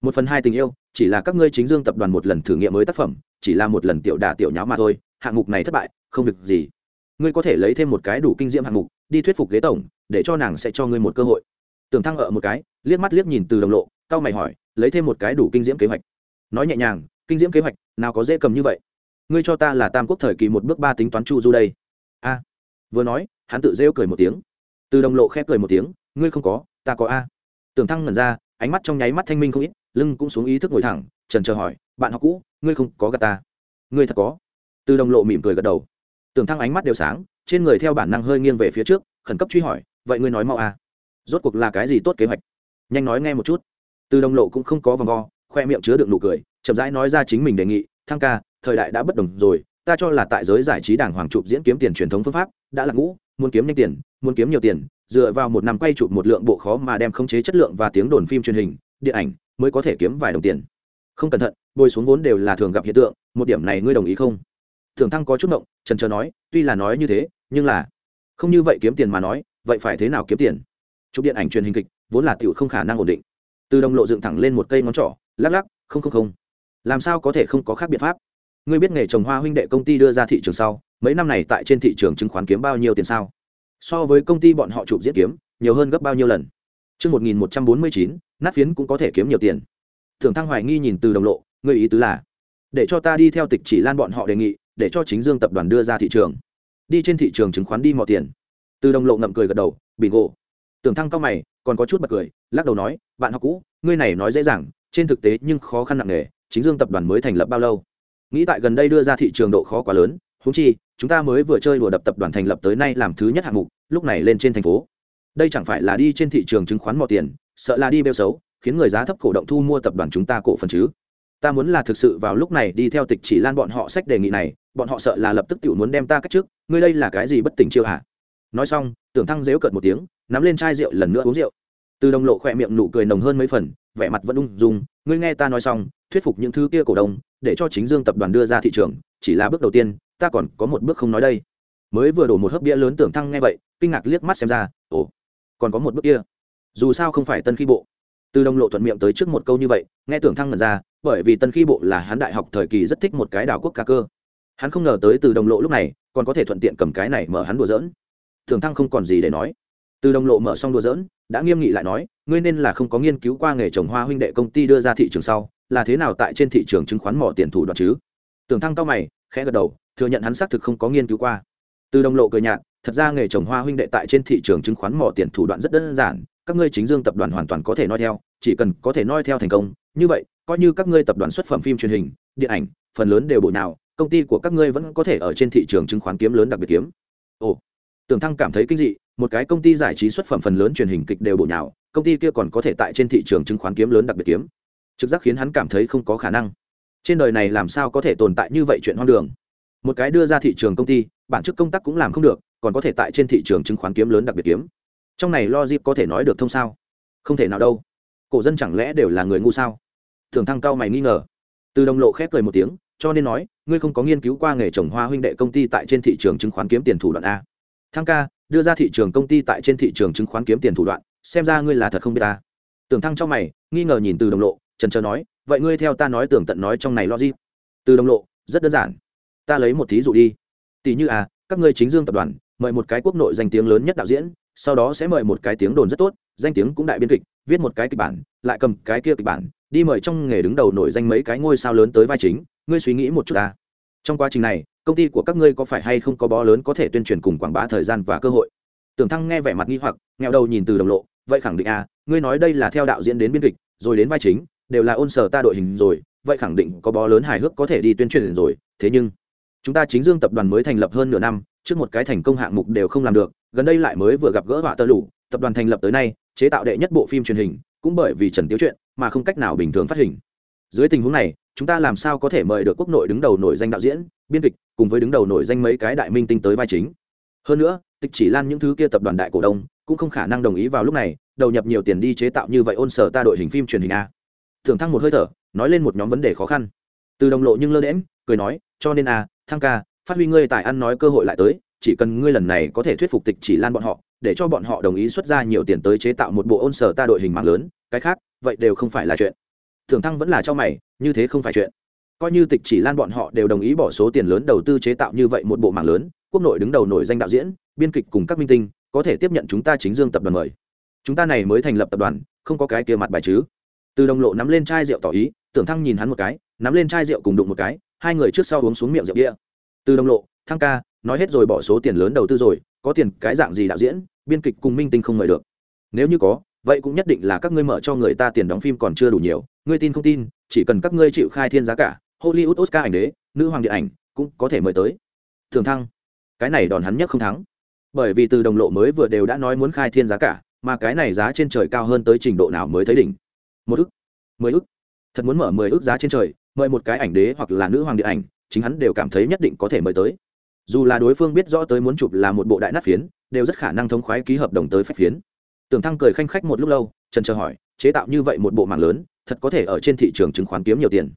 một phần hai tình yêu, chỉ là các ngươi chính dương tập đoàn một lần thử nghiệm mới tác phẩm, chỉ là một lần tiểu đả tiểu nháo mà thôi, hạng mục này thất bại, không việc gì. Ngươi có thể lấy thêm một cái đủ kinh diễm hạng mục, đi thuyết phục ghế tổng, để cho nàng sẽ cho ngươi một cơ hội. Tưởng thăng ở một cái, liếc mắt liếc nhìn từ đồng lộ cao mày hỏi, lấy thêm một cái đủ kinh diễm kế hoạch. Nói nhẹ nhàng, kinh diễm kế hoạch, nào có dễ cầm như vậy. Ngươi cho ta là tam quốc thời kỳ một bước ba tính toán chu du đây. A. Vừa nói, hắn tự rêu cười một tiếng. Từ đồng lộ khép cười một tiếng, ngươi không có, ta có a. Tưởng thăng ngẩn ra, ánh mắt trong nháy mắt thanh minh không ít lưng cũng xuống ý thức ngồi thẳng trần chờ hỏi bạn học cũ ngươi không có gà ta? Ngươi thật có. Từ đồng lộ mỉm cười gật đầu. Tưởng thăng ánh mắt đều sáng trên người theo bản năng hơi nghiêng về phía trước khẩn cấp truy hỏi vậy ngươi nói mau à, rốt cuộc là cái gì tốt kế hoạch? Nhanh nói nghe một chút. Từ đồng lộ cũng không có vòng vo khoe miệng chứa được nụ cười chậm rãi nói ra chính mình đề nghị thăng ca thời đại đã bất đồng rồi ta cho là tại giới giải trí đảng hoàng chụp diễn kiếm tiền truyền thống phương pháp đã là ngũ muốn kiếm nhanh tiền muốn kiếm nhiều tiền dựa vào một năm quay chụp một lượng bộ khó mà đem khống chế chất lượng và tiếng đồn phim truyền hình điện ảnh mới có thể kiếm vài đồng tiền. Không cẩn thận bồi xuống vốn đều là thường gặp hiện tượng một điểm này ngươi đồng ý không? Thường thăng có chút động trần trờ nói tuy là nói như thế nhưng là không như vậy kiếm tiền mà nói vậy phải thế nào kiếm tiền? Chụp điện ảnh truyền hình kịch vốn là tiểu không khả năng ổn định. Từ đồng lộ dựng thẳng lên một cây ngón trỏ lắc lắc không không không. Làm sao có thể không có khác biện pháp? Ngươi biết nghề trồng hoa huynh đệ công ty đưa ra thị trường sau mấy năm này tại trên thị trường chứng khoán kiếm bao nhiêu tiền sao? So với công ty bọn họ chụp diễn kiếm nhiều hơn gấp bao nhiêu lần? Trước 1149, nát phiến cũng có thể kiếm nhiều tiền. Thường Thăng hoài nghi nhìn từ đồng lộ, người ý tứ là để cho ta đi theo tịch chỉ lan bọn họ đề nghị, để cho chính Dương tập đoàn đưa ra thị trường. Đi trên thị trường chứng khoán đi mò tiền. Từ đồng lộ ngậm cười gật đầu, bingo. Tưởng Thăng cao mày, còn có chút bật cười, lắc đầu nói, bạn học cũ, ngươi này nói dễ dàng, trên thực tế nhưng khó khăn nặng nề, chính Dương tập đoàn mới thành lập bao lâu? Nghĩ tại gần đây đưa ra thị trường độ khó quá lớn, huống chi, chúng ta mới vừa chơi đùa đập tập đoàn thành lập tới nay làm thứ nhất hạng mục, lúc này lên trên thành phố. Đây chẳng phải là đi trên thị trường chứng khoán mò tiền, sợ là đi bêu xấu, khiến người giá thấp cổ động thu mua tập đoàn chúng ta cổ phần chứ. Ta muốn là thực sự vào lúc này đi theo tịch chỉ lan bọn họ sách đề nghị này, bọn họ sợ là lập tức tự muốn đem ta cách trước, ngươi đây là cái gì bất tỉnh chiêu hả? Nói xong, tưởng thăng dếu cợt một tiếng, nắm lên chai rượu lần nữa uống rượu. Từ đồng lộ khỏe miệng nụ cười nồng hơn mấy phần, vẻ mặt vẫn ung dung, ngươi nghe ta nói xong, thuyết phục những thứ kia cổ đông, để cho chính dương tập đoàn đưa ra thị trường, chỉ là bước đầu tiên, ta còn có một bước không nói đây. Mới vừa đổ một hớp bia lớn tưởng thăng nghe vậy, kinh ngạc liếc mắt xem ra, ồ, còn có một bước kia dù sao không phải tân khi bộ. Từ đồng lộ thuận miệng tới trước một câu như vậy, nghe tưởng thăng ngẩn ra, bởi vì tân khi bộ là hắn đại học thời kỳ rất thích một cái đảo quốc ca cơ. Hắn không ngờ tới từ đồng lộ lúc này còn có thể thuận tiện cầm cái này mở hắn đùa dỡn tưởng thăng không còn gì để nói. Từ đồng lộ mở xong đùa dỡn đã nghiêm nghị lại nói, ngươi nên là không có nghiên cứu qua nghề trồng hoa huynh đệ công ty đưa ra thị trường sau, là thế nào tại trên thị trường chứng khoán mỏ tiền thủ đoạn chứ? Tưởng thăng cao mày, khẽ gật đầu, thừa nhận hắn xác thực không có nghiên cứu qua. Từ đồng lộ cười nhạt, thật ra nghề trồng hoa huynh đệ tại trên thị trường chứng khoán mỏ tiền thủ đoạn rất đơn giản các ngươi chính dương tập đoàn hoàn toàn có thể noi theo, chỉ cần có thể noi theo thành công, như vậy, coi như các ngươi tập đoàn xuất phẩm phim truyền hình, điện ảnh, phần lớn đều bội nào công ty của các ngươi vẫn có thể ở trên thị trường chứng khoán kiếm lớn đặc biệt kiếm. Ồ, tưởng thăng cảm thấy kinh dị, một cái công ty giải trí xuất phẩm phần lớn truyền hình kịch đều bội nào công ty kia còn có thể tại trên thị trường chứng khoán kiếm lớn đặc biệt kiếm. Trực giác khiến hắn cảm thấy không có khả năng. Trên đời này làm sao có thể tồn tại như vậy chuyện hoang đường? Một cái đưa ra thị trường công ty, bản chức công tác cũng làm không được, còn có thể tại trên thị trường chứng khoán kiếm lớn đặc biệt kiếm trong này lo dịp có thể nói được thông sao? Không thể nào đâu. Cổ dân chẳng lẽ đều là người ngu sao? Thường thăng cao mày nghi ngờ. Từ đồng lộ khép cười một tiếng, cho nên nói, ngươi không có nghiên cứu qua nghề trồng hoa huynh đệ công ty tại trên thị trường chứng khoán kiếm tiền thủ đoạn a. Thăng ca, đưa ra thị trường công ty tại trên thị trường chứng khoán kiếm tiền thủ đoạn, xem ra ngươi là thật không biết ta. Tưởng thăng trong mày, nghi ngờ nhìn từ đồng lộ trần trờ nói, vậy ngươi theo ta nói tưởng tận nói trong này lo gì từ đồng lộ, rất đơn giản. Ta lấy một thí dụ đi. Tỷ như à các ngươi chính dương tập đoàn, mời một cái quốc nội danh tiếng lớn nhất đạo diễn sau đó sẽ mời một cái tiếng đồn rất tốt, danh tiếng cũng đại biên kịch, viết một cái kịch bản, lại cầm cái kia kịch bản, đi mời trong nghề đứng đầu nổi danh mấy cái ngôi sao lớn tới vai chính, ngươi suy nghĩ một chút ta. Trong quá trình này, công ty của các ngươi có phải hay không có bó lớn có thể tuyên truyền cùng quảng bá thời gian và cơ hội? Tưởng thăng nghe vẻ mặt nghi hoặc nghèo đầu nhìn từ đồng lộ, vậy khẳng định à ngươi nói đây là theo đạo diễn đến biên kịch, rồi đến vai chính, đều là ôn sở ta đội hình rồi, vậy khẳng định có bó lớn hài hước có thể đi tuyên truyền rồi, thế nhưng, chúng ta chính dương tập đoàn mới thành lập hơn nửa năm, trước một cái thành công hạng mục đều không làm được gần đây lại mới vừa gặp gỡ họa tơ lụ, tập đoàn thành lập tới nay, chế tạo đệ nhất bộ phim truyền hình, cũng bởi vì trần tiếu chuyện mà không cách nào bình thường phát hình. Dưới tình huống này, chúng ta làm sao có thể mời được quốc nội đứng đầu nổi danh đạo diễn, biên kịch, cùng với đứng đầu nổi danh mấy cái đại minh tinh tới vai chính? Hơn nữa, tịch chỉ lan những thứ kia tập đoàn đại cổ đông, cũng không khả năng đồng ý vào lúc này, đầu nhập nhiều tiền đi chế tạo như vậy ôn sở ta đội hình phim truyền hình a. Thường thăng một hơi thở, nói lên một nhóm vấn đề khó khăn. Từ đồng lộ nhưng lơ đễm cười nói, cho nên a, thăng ca, phát huy ngươi tài ăn nói cơ hội lại tới chỉ cần ngươi lần này có thể thuyết phục tịch chỉ lan bọn họ, để cho bọn họ đồng ý xuất ra nhiều tiền tới chế tạo một bộ ôn sở ta đội hình mạng lớn, cái khác, vậy đều không phải là chuyện. Thường thăng vẫn là cho mày, như thế không phải chuyện. Coi như tịch chỉ lan bọn họ đều đồng ý bỏ số tiền lớn đầu tư chế tạo như vậy một bộ mạng lớn, quốc nội đứng đầu nổi danh đạo diễn, biên kịch cùng các minh tinh, có thể tiếp nhận chúng ta chính dương tập đoàn mời. Chúng ta này mới thành lập tập đoàn, không có cái kia mặt bài chứ. Từ đồng lộ nắm lên chai rượu tỏ ý tưởng thăng nhìn hắn một cái, nắm lên chai rượu cùng đụng một cái, hai người trước sau uống xuống miệng rượu đĩa từ đồng lộ, thăng ca nói hết rồi bỏ số tiền lớn đầu tư rồi, có tiền cái dạng gì đạo diễn, biên kịch cùng minh tinh không mời được. Nếu như có, vậy cũng nhất định là các ngươi mở cho người ta tiền đóng phim còn chưa đủ nhiều, ngươi tin không tin, chỉ cần các ngươi chịu khai thiên giá cả, hollywood oscar ảnh đế, nữ hoàng điện ảnh, cũng có thể mời tới. Thường thăng, cái này đòn hắn nhất không thắng. Bởi vì từ đồng lộ mới vừa đều đã nói muốn khai thiên giá cả, mà cái này giá trên trời cao hơn tới trình độ nào mới thấy đỉnh. Một ức, mười ức, thật muốn mở mười ức giá trên trời, mời một cái ảnh đế hoặc là nữ hoàng điện ảnh, chính hắn đều cảm thấy nhất định có thể mời tới dù là đối phương biết rõ tới muốn chụp là một bộ đại nát phiến, đều rất khả năng thống khoái ký hợp đồng tới phách phiến. Tưởng thăng cười khanh khách một lúc lâu, trần chờ hỏi, chế tạo như vậy một bộ mảng lớn, thật có thể ở trên thị trường chứng khoán kiếm nhiều tiền?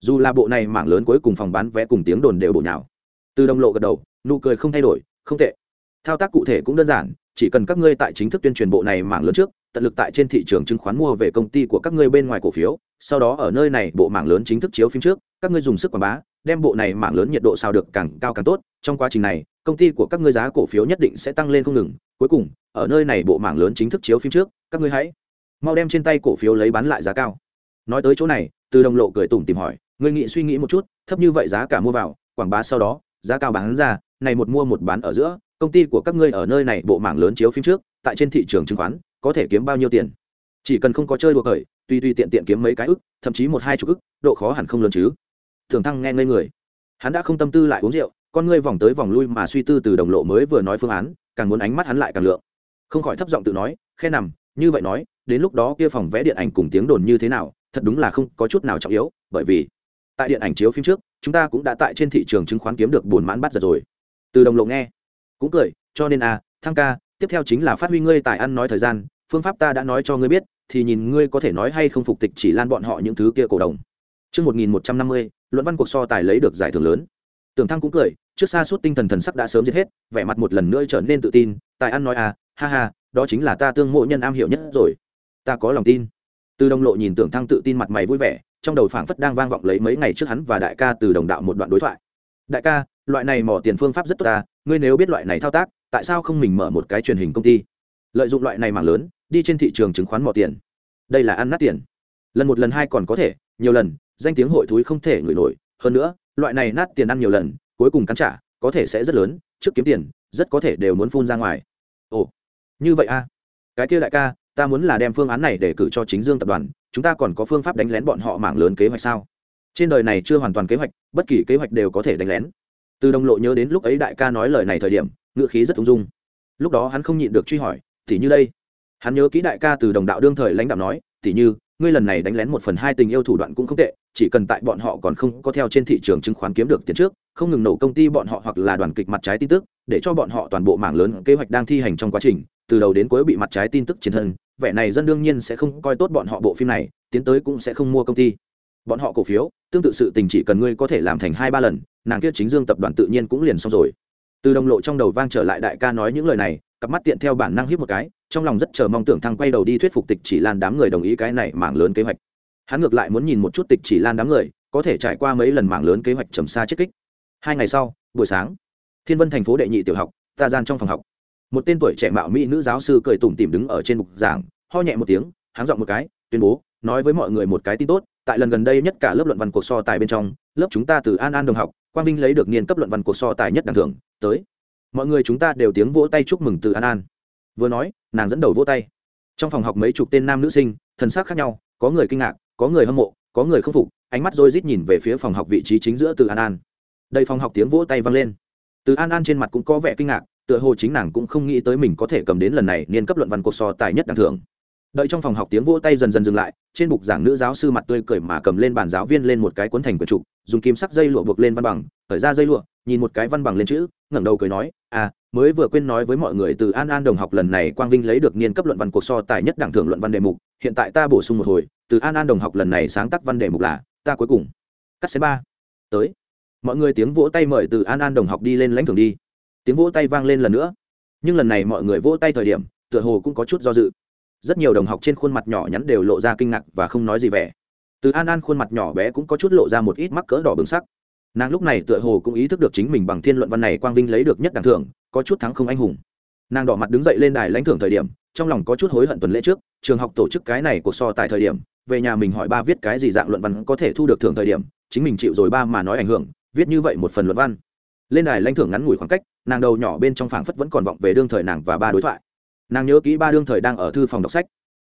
Dù là bộ này mảng lớn cuối cùng phòng bán vé cùng tiếng đồn đều bổ nhào. Từ đồng lộ gật đầu, nụ cười không thay đổi, không tệ. Thao tác cụ thể cũng đơn giản, chỉ cần các ngươi tại chính thức tuyên truyền bộ này mảng lớn trước, tận lực tại trên thị trường chứng khoán mua về công ty của các ngươi bên ngoài cổ phiếu, sau đó ở nơi này bộ mảng lớn chính thức chiếu phim trước, các ngươi dùng sức quảng bá đem bộ này mảng lớn nhiệt độ sao được càng cao càng tốt, trong quá trình này, công ty của các ngươi giá cổ phiếu nhất định sẽ tăng lên không ngừng. Cuối cùng, ở nơi này bộ mảng lớn chính thức chiếu phim trước, các ngươi hãy mau đem trên tay cổ phiếu lấy bán lại giá cao. Nói tới chỗ này, từ đồng lộ cười tủm tìm hỏi, ngươi nghĩ suy nghĩ một chút, thấp như vậy giá cả mua vào, quảng bá sau đó, giá cao bán ra, này một mua một bán ở giữa, công ty của các ngươi ở nơi này bộ mảng lớn chiếu phim trước, tại trên thị trường chứng khoán, có thể kiếm bao nhiêu tiền? Chỉ cần không có chơi đùa cởi tuy tuy tiện tiện kiếm mấy cái ức, thậm chí một hai chục ức, độ khó hẳn không lớn chứ thường thăng nghe ngây người. Hắn đã không tâm tư lại uống rượu con ngươi vòng tới vòng lui mà suy tư từ đồng lộ mới vừa nói phương án càng muốn ánh mắt hắn lại càng lượng. Không khỏi thấp giọng tự nói khe nằm như vậy nói đến lúc đó kia phòng vẽ điện ảnh cùng tiếng đồn như thế nào thật đúng là không có chút nào trọng yếu bởi vì tại điện ảnh chiếu phim trước chúng ta cũng đã tại trên thị trường chứng khoán kiếm được buồn mãn bắt giật rồi. Từ đồng lộ nghe cũng cười cho nên a à, thăng ca tiếp theo chính là phát huy ngươi tài ăn nói thời gian phương pháp ta đã nói cho ngươi biết thì nhìn ngươi có thể nói hay không phục tịch chỉ lan bọn họ những thứ kia cổ đồng. Trước 1150, luận văn cuộc so tài lấy được giải thưởng lớn. Tưởng Thăng cũng cười, trước xa suốt tinh thần thần sắc đã sớm giết hết, vẻ mặt một lần nữa trở nên tự tin, tài ăn nói à, ha ha, đó chính là ta tương mộ nhân am hiểu nhất rồi. Ta có lòng tin. Từ Đồng Lộ nhìn Tưởng Thăng tự tin mặt mày vui vẻ, trong đầu phảng phất đang vang vọng lấy mấy ngày trước hắn và đại ca từ đồng đạo một đoạn đối thoại. Đại ca, loại này mỏ tiền phương pháp rất tốt ta, ngươi nếu biết loại này thao tác, tại sao không mình mở một cái truyền hình công ty? Lợi dụng loại này mảng lớn, đi trên thị trường chứng khoán mỏ tiền. Đây là ăn nát tiền. Lần một lần hai còn có thể, nhiều lần, danh tiếng hội thúi không thể ngửi nổi. Hơn nữa, loại này nát tiền ăn nhiều lần, cuối cùng cắn trả, có thể sẽ rất lớn, trước kiếm tiền, rất có thể đều muốn phun ra ngoài. Ồ, như vậy a à? cái kia đại ca, ta muốn là đem phương án này để cử cho chính dương tập đoàn, chúng ta còn có phương pháp đánh lén bọn họ mảng lớn kế hoạch sao? Trên đời này chưa hoàn toàn kế hoạch, bất kỳ kế hoạch đều có thể đánh lén. Từ đồng lộ nhớ đến lúc ấy đại ca nói lời này thời điểm ngựa khí rất ung dung. Lúc đó hắn không nhịn được truy hỏi thì như đây? Hắn nhớ kỹ đại ca từ đồng đạo đương thời lãnh đạo nói thì như ngươi lần này đánh lén một phần hai tình yêu thủ đoạn cũng không tệ, chỉ cần tại bọn họ còn không có theo trên thị trường chứng khoán kiếm được tiền trước, không ngừng nổ công ty bọn họ hoặc là đoàn kịch mặt trái tin tức, để cho bọn họ toàn bộ mảng lớn kế hoạch đang thi hành trong quá trình, từ đầu đến cuối bị mặt trái tin tức chiến thân vẻ này dân đương nhiên sẽ không coi tốt bọn họ bộ phim này, tiến tới cũng sẽ không mua công ty. Bọn họ cổ phiếu, tương tự sự tình chỉ cần ngươi có thể làm thành hai ba lần, nàng kia chính dương tập đoàn tự nhiên cũng liền xong rồi. Từ đồng lộ trong đầu vang trở lại đại ca nói những lời này cặp mắt tiện theo bản năng hiếp một cái, trong lòng rất chờ mong tưởng thăng quay đầu đi thuyết phục tịch chỉ lan đám người đồng ý cái này mảng lớn kế hoạch. Hắn ngược lại muốn nhìn một chút tịch chỉ lan đám người, có thể trải qua mấy lần mảng lớn kế hoạch trầm xa chết kích. Hai ngày sau, buổi sáng, thiên vân thành phố đệ nhị tiểu học, ta gian trong phòng học. Một tên tuổi trẻ mạo mỹ nữ giáo sư cười tủm tỉm đứng ở trên bục giảng, ho nhẹ một tiếng háng giọng một cái, tuyên bố, nói với mọi người một cái tin tốt, tại lần gần đây nhất cả lớp luận văn cuộc so tài bên trong, lớp chúng ta từ an an đồng học, quang vinh lấy được niên cấp luận văn cuộc so tài nhất đẳng thưởng, tới mọi người chúng ta đều tiếng vỗ tay chúc mừng từ an an. Vừa nói, nàng dẫn đầu vỗ tay. Trong phòng học mấy chục tên nam nữ sinh, thần sắc khác nhau, có người kinh ngạc, có người hâm mộ, có người không phục, ánh mắt rồi rít nhìn về phía phòng học vị trí chính giữa từ an an. Đây phòng học tiếng vỗ tay vang lên. Từ an an trên mặt cũng có vẻ kinh ngạc, tựa hồ chính nàng cũng không nghĩ tới mình có thể cầm đến lần này niên cấp luận văn cuộc so tài nhất đẳng thưởng. Đợi trong phòng học tiếng vỗ tay dần dần dừng lại, trên bục giảng nữ giáo sư mặt tươi cười mà cầm lên bàn giáo viên lên một cái cuốn thành quyển trục, dùng kim sắc dây lụa buộc lên văn bằng khởi ra dây lụa nhìn một cái văn bằng lên chữ, ngẩng đầu cười nói à mới vừa quên nói với mọi người từ an an đồng học lần này quang vinh lấy được niên cấp luận văn cuộc so tài nhất đẳng thưởng luận văn đề mục, hiện tại ta bổ sung một hồi, từ an an đồng học lần này sáng tác văn đề mục là, ta cuối cùng. Cắt xé ba. Tới. Mọi người tiếng vỗ tay mời từ an an đồng học đi lên lãnh thưởng đi. Tiếng vỗ tay vang lên lần nữa. Nhưng lần này mọi người vỗ tay thời điểm, tựa hồ cũng có chút do dự. Rất nhiều đồng học trên khuôn mặt nhỏ nhắn đều lộ ra kinh ngạc và không nói gì vẻ. Từ an an khuôn mặt nhỏ bé cũng có chút lộ ra một ít mắc cỡ đỏ bừng sắc nàng lúc này tựa hồ cũng ý thức được chính mình bằng thiên luận văn này quang vinh lấy được nhất đẳng thưởng, có chút thắng không anh hùng. Nàng đỏ mặt đứng dậy lên đài lãnh thưởng thời điểm, trong lòng có chút hối hận tuần lễ trước, trường học tổ chức cái này của so tại thời điểm, về nhà mình hỏi ba viết cái gì dạng luận văn có thể thu được thưởng thời điểm, chính mình chịu rồi ba mà nói ảnh hưởng, viết như vậy một phần luận văn. Lên đài lãnh thưởng ngắn ngủi khoảng cách, nàng đầu nhỏ bên trong phảng phất vẫn còn vọng về đương thời nàng và ba đối thoại. Nàng nhớ kỹ ba đương thời đang ở thư phòng đọc sách.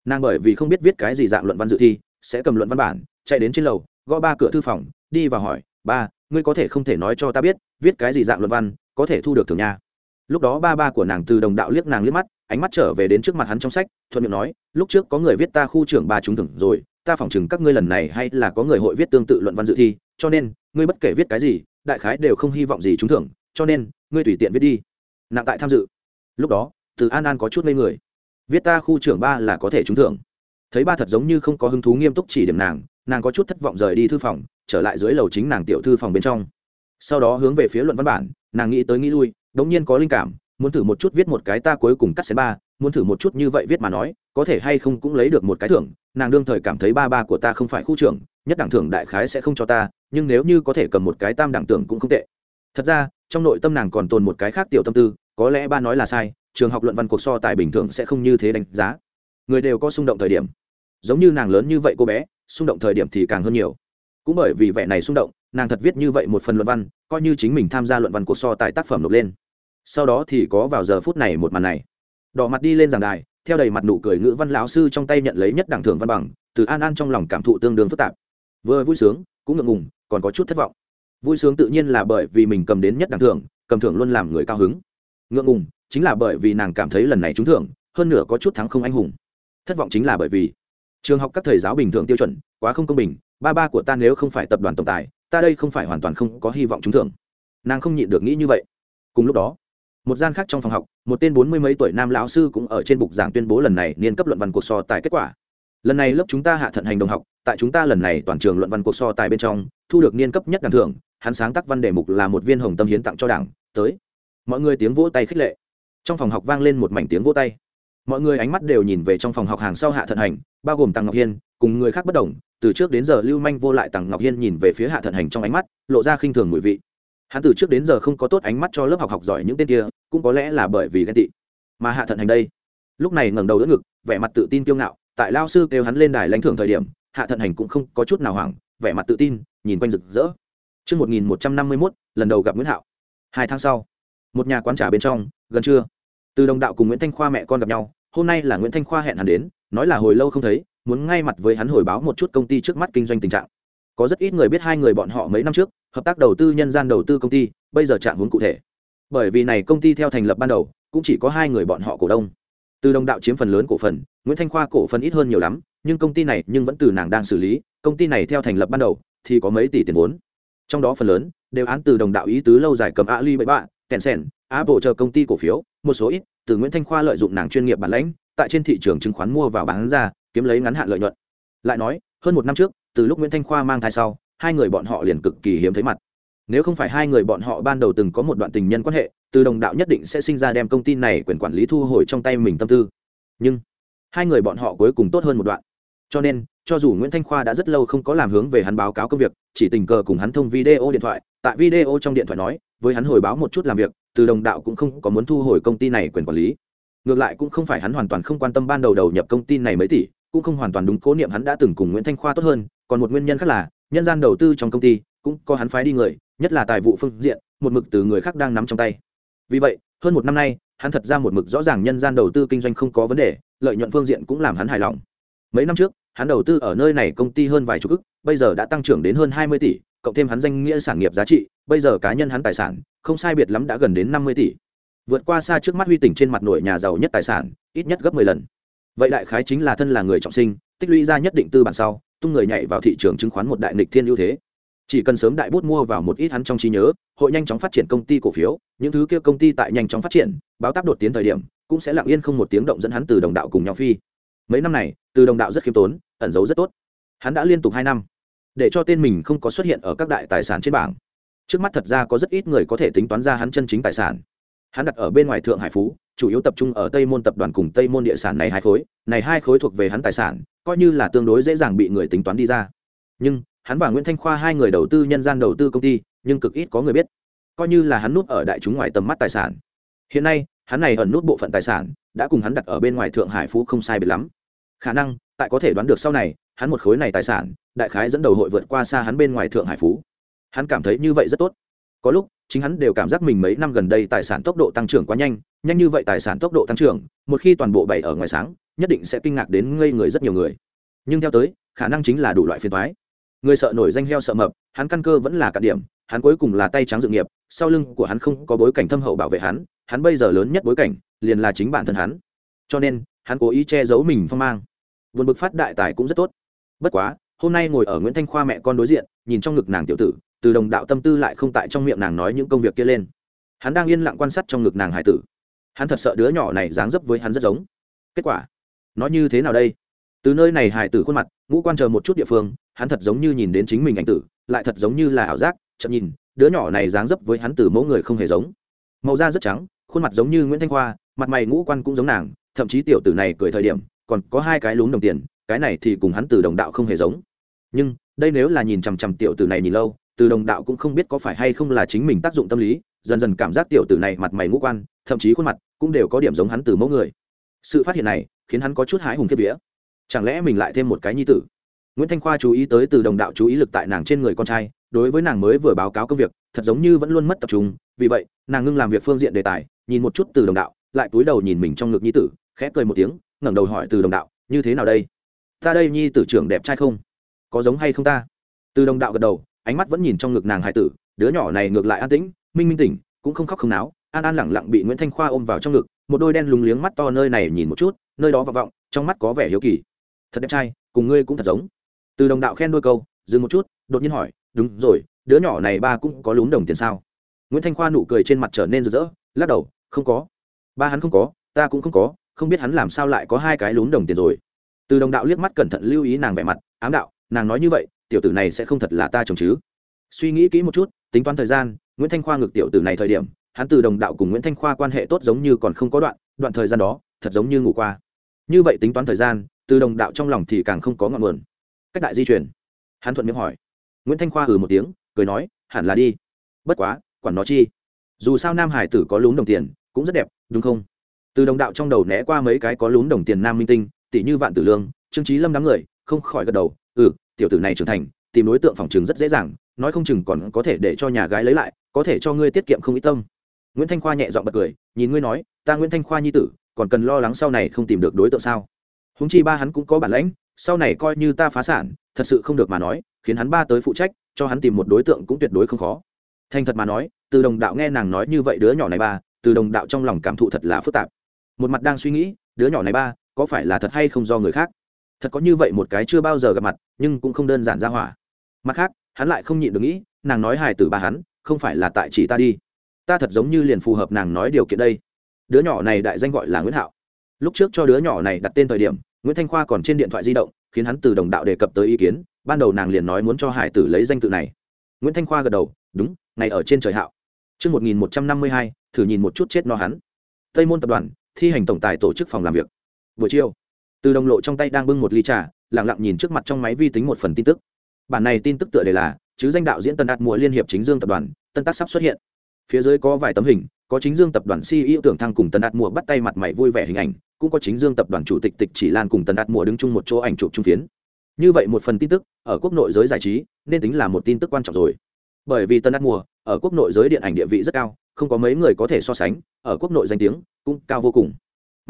Nàng bởi vì không biết viết cái gì dạng luận văn dự thi, sẽ cầm luận văn bản, chạy đến trên lầu, gõ ba cửa thư phòng, đi và hỏi, ba ngươi có thể không thể nói cho ta biết, viết cái gì dạng luận văn, có thể thu được thường nha. Lúc đó ba ba của nàng từ đồng đạo liếc nàng liếc mắt, ánh mắt trở về đến trước mặt hắn trong sách, thuận miệng nói, lúc trước có người viết ta khu trưởng ba trúng thưởng rồi, ta phỏng chừng các ngươi lần này hay là có người hội viết tương tự luận văn dự thi, cho nên, ngươi bất kể viết cái gì, đại khái đều không hy vọng gì trúng thưởng, cho nên, ngươi tùy tiện viết đi. Nặng tại tham dự. Lúc đó, từ an an có chút ngây người. Viết ta khu trưởng ba là có thể trúng thưởng. Thấy ba thật giống như không có hứng thú nghiêm túc chỉ điểm nàng nàng có chút thất vọng rời đi thư phòng trở lại dưới lầu chính nàng tiểu thư phòng bên trong. Sau đó hướng về phía luận văn bản, nàng nghĩ tới nghĩ lui, đống nhiên có linh cảm, muốn thử một chút viết một cái ta cuối cùng cắt xén ba, muốn thử một chút như vậy viết mà nói, có thể hay không cũng lấy được một cái thưởng, nàng đương thời cảm thấy ba ba của ta không phải khu trưởng, nhất đẳng thưởng đại khái sẽ không cho ta, nhưng nếu như có thể cầm một cái tam đẳng tưởng cũng không tệ. Thật ra, trong nội tâm nàng còn tồn một cái khác tiểu tâm tư, có lẽ ba nói là sai, trường học luận văn cuộc so tài bình thường sẽ không như thế đánh giá. Người đều có xung động thời điểm. Giống như nàng lớn như vậy cô bé, xung động thời điểm thì càng hơn nhiều cũng bởi vì vẻ này xung động, nàng thật viết như vậy một phần luận văn, coi như chính mình tham gia luận văn cuộc so tài tác phẩm nộp lên. Sau đó thì có vào giờ phút này một màn này. Đỏ mặt đi lên giảng đài, theo đầy mặt nụ cười ngữ văn lão sư trong tay nhận lấy nhất đẳng thưởng văn bằng, từ an an trong lòng cảm thụ tương đương phức tạp. Vừa vui sướng, cũng ngượng ngùng, còn có chút thất vọng. Vui sướng tự nhiên là bởi vì mình cầm đến nhất đẳng thưởng, cầm thưởng luôn làm người cao hứng. Ngượng ngùng, chính là bởi vì nàng cảm thấy lần này trúng thưởng, hơn nửa có chút thắng không anh hùng. Thất vọng chính là bởi vì trường học các thầy giáo bình thường tiêu chuẩn, quá không công bình ba ba của ta nếu không phải tập đoàn tổng tài, ta đây không phải hoàn toàn không có hy vọng trúng thưởng. Nàng không nhịn được nghĩ như vậy. Cùng lúc đó, một gian khác trong phòng học, một tên bốn mươi mấy tuổi nam lão sư cũng ở trên bục giảng tuyên bố lần này niên cấp luận văn cuộc so tài kết quả. Lần này lớp chúng ta hạ thận hành đồng học, tại chúng ta lần này toàn trường luận văn cuộc so tài bên trong, thu được niên cấp nhất đảng thưởng, hắn sáng tác văn đề mục là một viên hồng tâm hiến tặng cho đảng, tới. Mọi người tiếng vỗ tay khích lệ. Trong phòng học vang lên một mảnh tiếng vỗ tay. Mọi người ánh mắt đều nhìn về trong phòng học hàng sau hạ thận hành, bao gồm Tăng ngọc hiên, cùng người khác bất đồng từ trước đến giờ lưu manh vô lại tằng ngọc hiên nhìn về phía hạ thận hành trong ánh mắt lộ ra khinh thường mùi vị. Hắn từ trước đến giờ không có tốt ánh mắt cho lớp học học giỏi những tên kia cũng có lẽ là bởi vì ghen tị. Mà hạ thận hành đây lúc này ngẩng đầu đỡ ngực vẻ mặt tự tin kiêu ngạo tại lao sư kêu hắn lên đài lãnh thưởng thời điểm hạ thận hành cũng không có chút nào hoảng vẻ mặt tự tin nhìn quanh rực rỡ. Trước 1151, lần đầu gặp Nguyễn Hạo. Hai tháng sau, một nhà quán trà bên trong, gần trưa, từ đồng đạo cùng Nguyễn Thanh Khoa mẹ con gặp nhau, hôm nay là Nguyễn Thanh Khoa hẹn hắn đến, nói là hồi lâu không thấy, muốn ngay mặt với hắn hồi báo một chút công ty trước mắt kinh doanh tình trạng. Có rất ít người biết hai người bọn họ mấy năm trước, hợp tác đầu tư nhân gian đầu tư công ty, bây giờ trạng huống cụ thể. Bởi vì này công ty theo thành lập ban đầu, cũng chỉ có hai người bọn họ cổ đông. Từ đồng đạo chiếm phần lớn cổ phần, Nguyễn Thanh Khoa cổ phần ít hơn nhiều lắm, nhưng công ty này nhưng vẫn từ nàng đang xử lý, công ty này theo thành lập ban đầu thì có mấy tỷ tiền vốn. Trong đó phần lớn đều án từ đồng đạo ý tứ lâu dài cầm Ali bảy bạ, Tencent, Apple chờ công ty cổ phiếu, một số ít từ Nguyễn Thanh Khoa lợi dụng nàng chuyên nghiệp bản lãnh, tại trên thị trường chứng khoán mua vào bán ra, kiếm lấy ngắn hạn lợi nhuận. Lại nói, hơn một năm trước, từ lúc Nguyễn Thanh Khoa mang thai sau, hai người bọn họ liền cực kỳ hiếm thấy mặt. Nếu không phải hai người bọn họ ban đầu từng có một đoạn tình nhân quan hệ, từ đồng đạo nhất định sẽ sinh ra đem công ty này quyền quản lý thu hồi trong tay mình tâm tư. Nhưng hai người bọn họ cuối cùng tốt hơn một đoạn. Cho nên, cho dù Nguyễn Thanh Khoa đã rất lâu không có làm hướng về hắn báo cáo công việc, chỉ tình cờ cùng hắn thông video điện thoại, tại video trong điện thoại nói, với hắn hồi báo một chút làm việc, từ đồng đạo cũng không có muốn thu hồi công ty này quyền quản lý ngược lại cũng không phải hắn hoàn toàn không quan tâm ban đầu đầu nhập công ty này mấy tỷ cũng không hoàn toàn đúng cố niệm hắn đã từng cùng nguyễn thanh khoa tốt hơn, còn một nguyên nhân khác là, nhân gian đầu tư trong công ty, cũng có hắn phái đi người, nhất là tài vụ phương diện, một mực từ người khác đang nắm trong tay. Vì vậy, hơn một năm nay, hắn thật ra một mực rõ ràng nhân gian đầu tư kinh doanh không có vấn đề, lợi nhuận phương diện cũng làm hắn hài lòng. Mấy năm trước, hắn đầu tư ở nơi này công ty hơn vài chục ức, bây giờ đã tăng trưởng đến hơn hai mươi tỷ, cộng thêm hắn danh nghĩa sản nghiệp giá trị, bây giờ cá nhân hắn tài sản, không sai biệt lắm đã gần đến năm mươi tỷ. Vượt qua xa trước mắt huy tỉnh trên mặt nổi nhà giàu nhất tài sản, ít nhất gấp mười lần vậy đại khái chính là thân là người trọng sinh, tích lũy ra nhất định tư bản sau, tung người nhảy vào thị trường chứng khoán một đại nịch thiên ưu thế. Chỉ cần sớm đại bút mua vào một ít hắn trong trí nhớ, hội nhanh chóng phát triển công ty cổ phiếu, những thứ kia công ty tại nhanh chóng phát triển, báo tác đột tiến thời điểm, cũng sẽ lặng yên không một tiếng động dẫn hắn từ đồng đạo cùng nhau phi. Mấy năm này, từ đồng đạo rất khiêm tốn, ẩn giấu rất tốt. Hắn đã liên tục hai năm, để cho tên mình không có xuất hiện ở các đại tài sản trên bảng. Trước mắt thật ra có rất ít người có thể tính toán ra hắn chân chính tài sản. Hắn đặt ở bên ngoài thượng hải phú chủ yếu tập trung ở tây môn tập đoàn cùng tây môn địa sản này hai khối, này hai khối thuộc về hắn tài sản, coi như là tương đối dễ dàng bị người tính toán đi ra. Nhưng, hắn và nguyễn thanh khoa hai người đầu tư nhân gian đầu tư công ty, nhưng cực ít có người biết. Coi như là hắn núp ở đại chúng ngoài tầm mắt tài sản. Hiện nay, hắn này ẩn nút bộ phận tài sản, đã cùng hắn đặt ở bên ngoài thượng hải phú không sai biệt lắm. Khả năng, tại có thể đoán được sau này, hắn một khối này tài sản, đại khái dẫn đầu hội vượt qua xa hắn bên ngoài thượng hải phú. Hắn cảm thấy như vậy rất tốt có lúc, chính hắn đều cảm giác mình mấy năm gần đây tài sản tốc độ tăng trưởng quá nhanh nhanh như vậy tài sản tốc độ tăng trưởng, một khi toàn bộ bảy ở ngoài sáng, nhất định sẽ kinh ngạc đến ngây người rất nhiều người. Nhưng theo tới, khả năng chính là đủ loại phiền thoái người sợ nổi danh heo sợ mập, hắn căn cơ vẫn là cạn điểm, hắn cuối cùng là tay trắng dự nghiệp, sau lưng của hắn không có bối cảnh thâm hậu bảo vệ hắn hắn bây giờ lớn nhất bối cảnh, liền là chính bản thân hắn. Cho nên, hắn cố ý che giấu mình phong mang. Vượt bực phát đại tài cũng rất tốt. Bất quá, hôm nay ngồi ở nguyễn thanh khoa mẹ con đối diện, nhìn trong ngực nàng tiểu tử từ đồng đạo tâm tư lại không tại trong miệng nàng nói những công việc kia lên. Hắn đang yên lặng quan sát trong ngực nàng hải tử. Hắn thật sợ đứa nhỏ này dáng dấp với hắn rất giống. Kết quả, nó như thế nào đây? Từ nơi này hải tử khuôn mặt, ngũ quan chờ một chút địa phương, hắn thật giống như nhìn đến chính mình ảnh tử, lại thật giống như là ảo giác chậm nhìn, đứa nhỏ này dáng dấp với hắn từ mẫu người không hề giống. Màu da rất trắng, khuôn mặt giống như nguyễn thanh khoa, mặt mày ngũ quan cũng giống nàng, thậm chí tiểu tử này cười thời điểm, còn có hai cái lún đồng tiền, cái này thì cùng hắn từ đồng đạo không hề giống. Nhưng, đây nếu là nhìn chằm chằm tiểu tử này nhìn lâu từ đồng đạo cũng không biết có phải hay không là chính mình tác dụng tâm lý, dần dần cảm giác tiểu tử này mặt mày ngũ quan, thậm chí khuôn mặt cũng đều có điểm giống hắn từ mẫu người. Sự phát hiện này, khiến hắn có chút hái hùng kiếp vía. Chẳng lẽ mình lại thêm một cái nhi tử? Nguyễn thanh khoa chú ý tới từ đồng đạo chú ý lực tại nàng trên người con trai, đối với nàng mới vừa báo cáo công việc, thật giống như vẫn luôn mất tập trung. Vì vậy, nàng ngưng làm việc phương diện đề tài, nhìn một chút từ đồng đạo, lại túi đầu nhìn mình trong ngực nhi tử, khẽ cười một tiếng, ngẩng đầu hỏi từ đồng đạo, như thế nào đây? Ta đây nhi tử trưởng đẹp trai không? Có giống hay không ta? Từ đồng đạo gật đầu ánh mắt vẫn nhìn trong ngực nàng hải tử, đứa nhỏ này ngược lại an tĩnh, minh minh tỉnh, cũng không khóc không náo, an an lẳng lặng bị nguyễn thanh khoa ôm vào trong ngực, một đôi đen lúng liếng mắt to nơi này nhìn một chút, nơi đó vọng vọng, trong mắt có vẻ hiếu kỳ. Thật đẹp trai, cùng ngươi cũng thật giống. Từ đồng đạo khen đôi câu, dừng một chút, đột nhiên hỏi, đúng rồi, đứa nhỏ này ba cũng có lún đồng tiền sao? Nguyễn thanh khoa nụ cười trên mặt trở nên rực rỡ, lắc đầu, không có. Ba hắn không có, ta cũng không có, không biết hắn làm sao lại có hai cái lún đồng tiền rồi. Từ đồng đạo liếc mắt cẩn thận lưu ý nàng vẻ mặt, ám đạo, nàng nói như vậy tiểu tử này sẽ không thật là ta chồng chứ. Suy nghĩ kỹ một chút, tính toán thời gian, nguyễn thanh khoa ngược tiểu tử này thời điểm, hắn từ đồng đạo cùng nguyễn thanh khoa quan hệ tốt giống như còn không có đoạn đoạn thời gian đó, thật giống như ngủ qua. Như vậy tính toán thời gian, từ đồng đạo trong lòng thì càng không có ngọn nguồn. Cách đại di chuyển. Hắn thuận miệng hỏi. Nguyễn thanh khoa ừ một tiếng, cười nói, hẳn là đi. Bất quá, quản nó chi? Dù sao nam hải tử có lún đồng tiền, cũng rất đẹp, đúng không? Từ đồng đạo trong đầu né qua mấy cái có lún đồng tiền nam minh tinh tỷ như vạn tử lương, trương trí lâm đám người, không khỏi gật đầu ừ tiểu tử này trưởng thành, tìm đối tượng phòng chừng rất dễ dàng, nói không chừng còn có thể để cho nhà gái lấy lại, có thể cho ngươi tiết kiệm không ít tâm. Nguyễn thanh khoa nhẹ giọng bật cười, nhìn ngươi nói, ta nguyễn thanh khoa nhi tử, còn cần lo lắng sau này không tìm được đối tượng sao? Húng chi ba hắn cũng có bản lãnh, sau này coi như ta phá sản, thật sự không được mà nói, khiến hắn ba tới phụ trách, cho hắn tìm một đối tượng cũng tuyệt đối không khó. Thành thật mà nói, từ đồng đạo nghe nàng nói như vậy đứa nhỏ này ba, từ đồng đạo trong lòng cảm thụ thật là phức tạp. Một mặt đang suy nghĩ, đứa nhỏ này ba, có phải là thật hay không do người khác? Thật có như vậy một cái chưa bao giờ gặp mặt nhưng cũng không đơn giản ra hỏa. Mặt khác hắn lại không nhịn được nghĩ nàng nói hài tử ba hắn không phải là tại chỉ ta đi. Ta thật giống như liền phù hợp nàng nói điều kiện đây. Đứa nhỏ này đại danh gọi là nguyễn hạo. Lúc trước cho đứa nhỏ này đặt tên thời điểm nguyễn thanh khoa còn trên điện thoại di động khiến hắn từ đồng đạo đề cập tới ý kiến ban đầu nàng liền nói muốn cho hải tử lấy danh tự này. Nguyễn thanh khoa gật đầu đúng ngày ở trên trời hạo. Trước 1152, thử nhìn một chút chết no hắn. Tây môn tập đoàn, thi hành tổng tài tổ chức phòng làm việc. Buổi chiều, từ đồng lộ trong tay đang bưng một ly trà, lặng lặng nhìn trước mặt trong máy vi tính một phần tin tức. Bản này tin tức tựa đề là, chứ danh đạo diễn Tân Đạt mùa liên hiệp chính dương tập đoàn, tân tác sắp xuất hiện. Phía dưới có vài tấm hình, có chính dương tập đoàn CEO tưởng thăng cùng Tân Đạt mùa bắt tay mặt mày vui vẻ hình ảnh, cũng có chính dương tập đoàn chủ tịch tịch chỉ lan cùng Tân Đạt mùa đứng chung một chỗ ảnh chụp trung phiến. Như vậy một phần tin tức, ở quốc nội giới giải trí, nên tính là một tin tức quan trọng rồi. Bởi vì Tân Đạt mùa, ở quốc nội giới điện ảnh địa vị rất cao, không có mấy người có thể so sánh, ở quốc nội danh tiếng cũng cao vô cùng.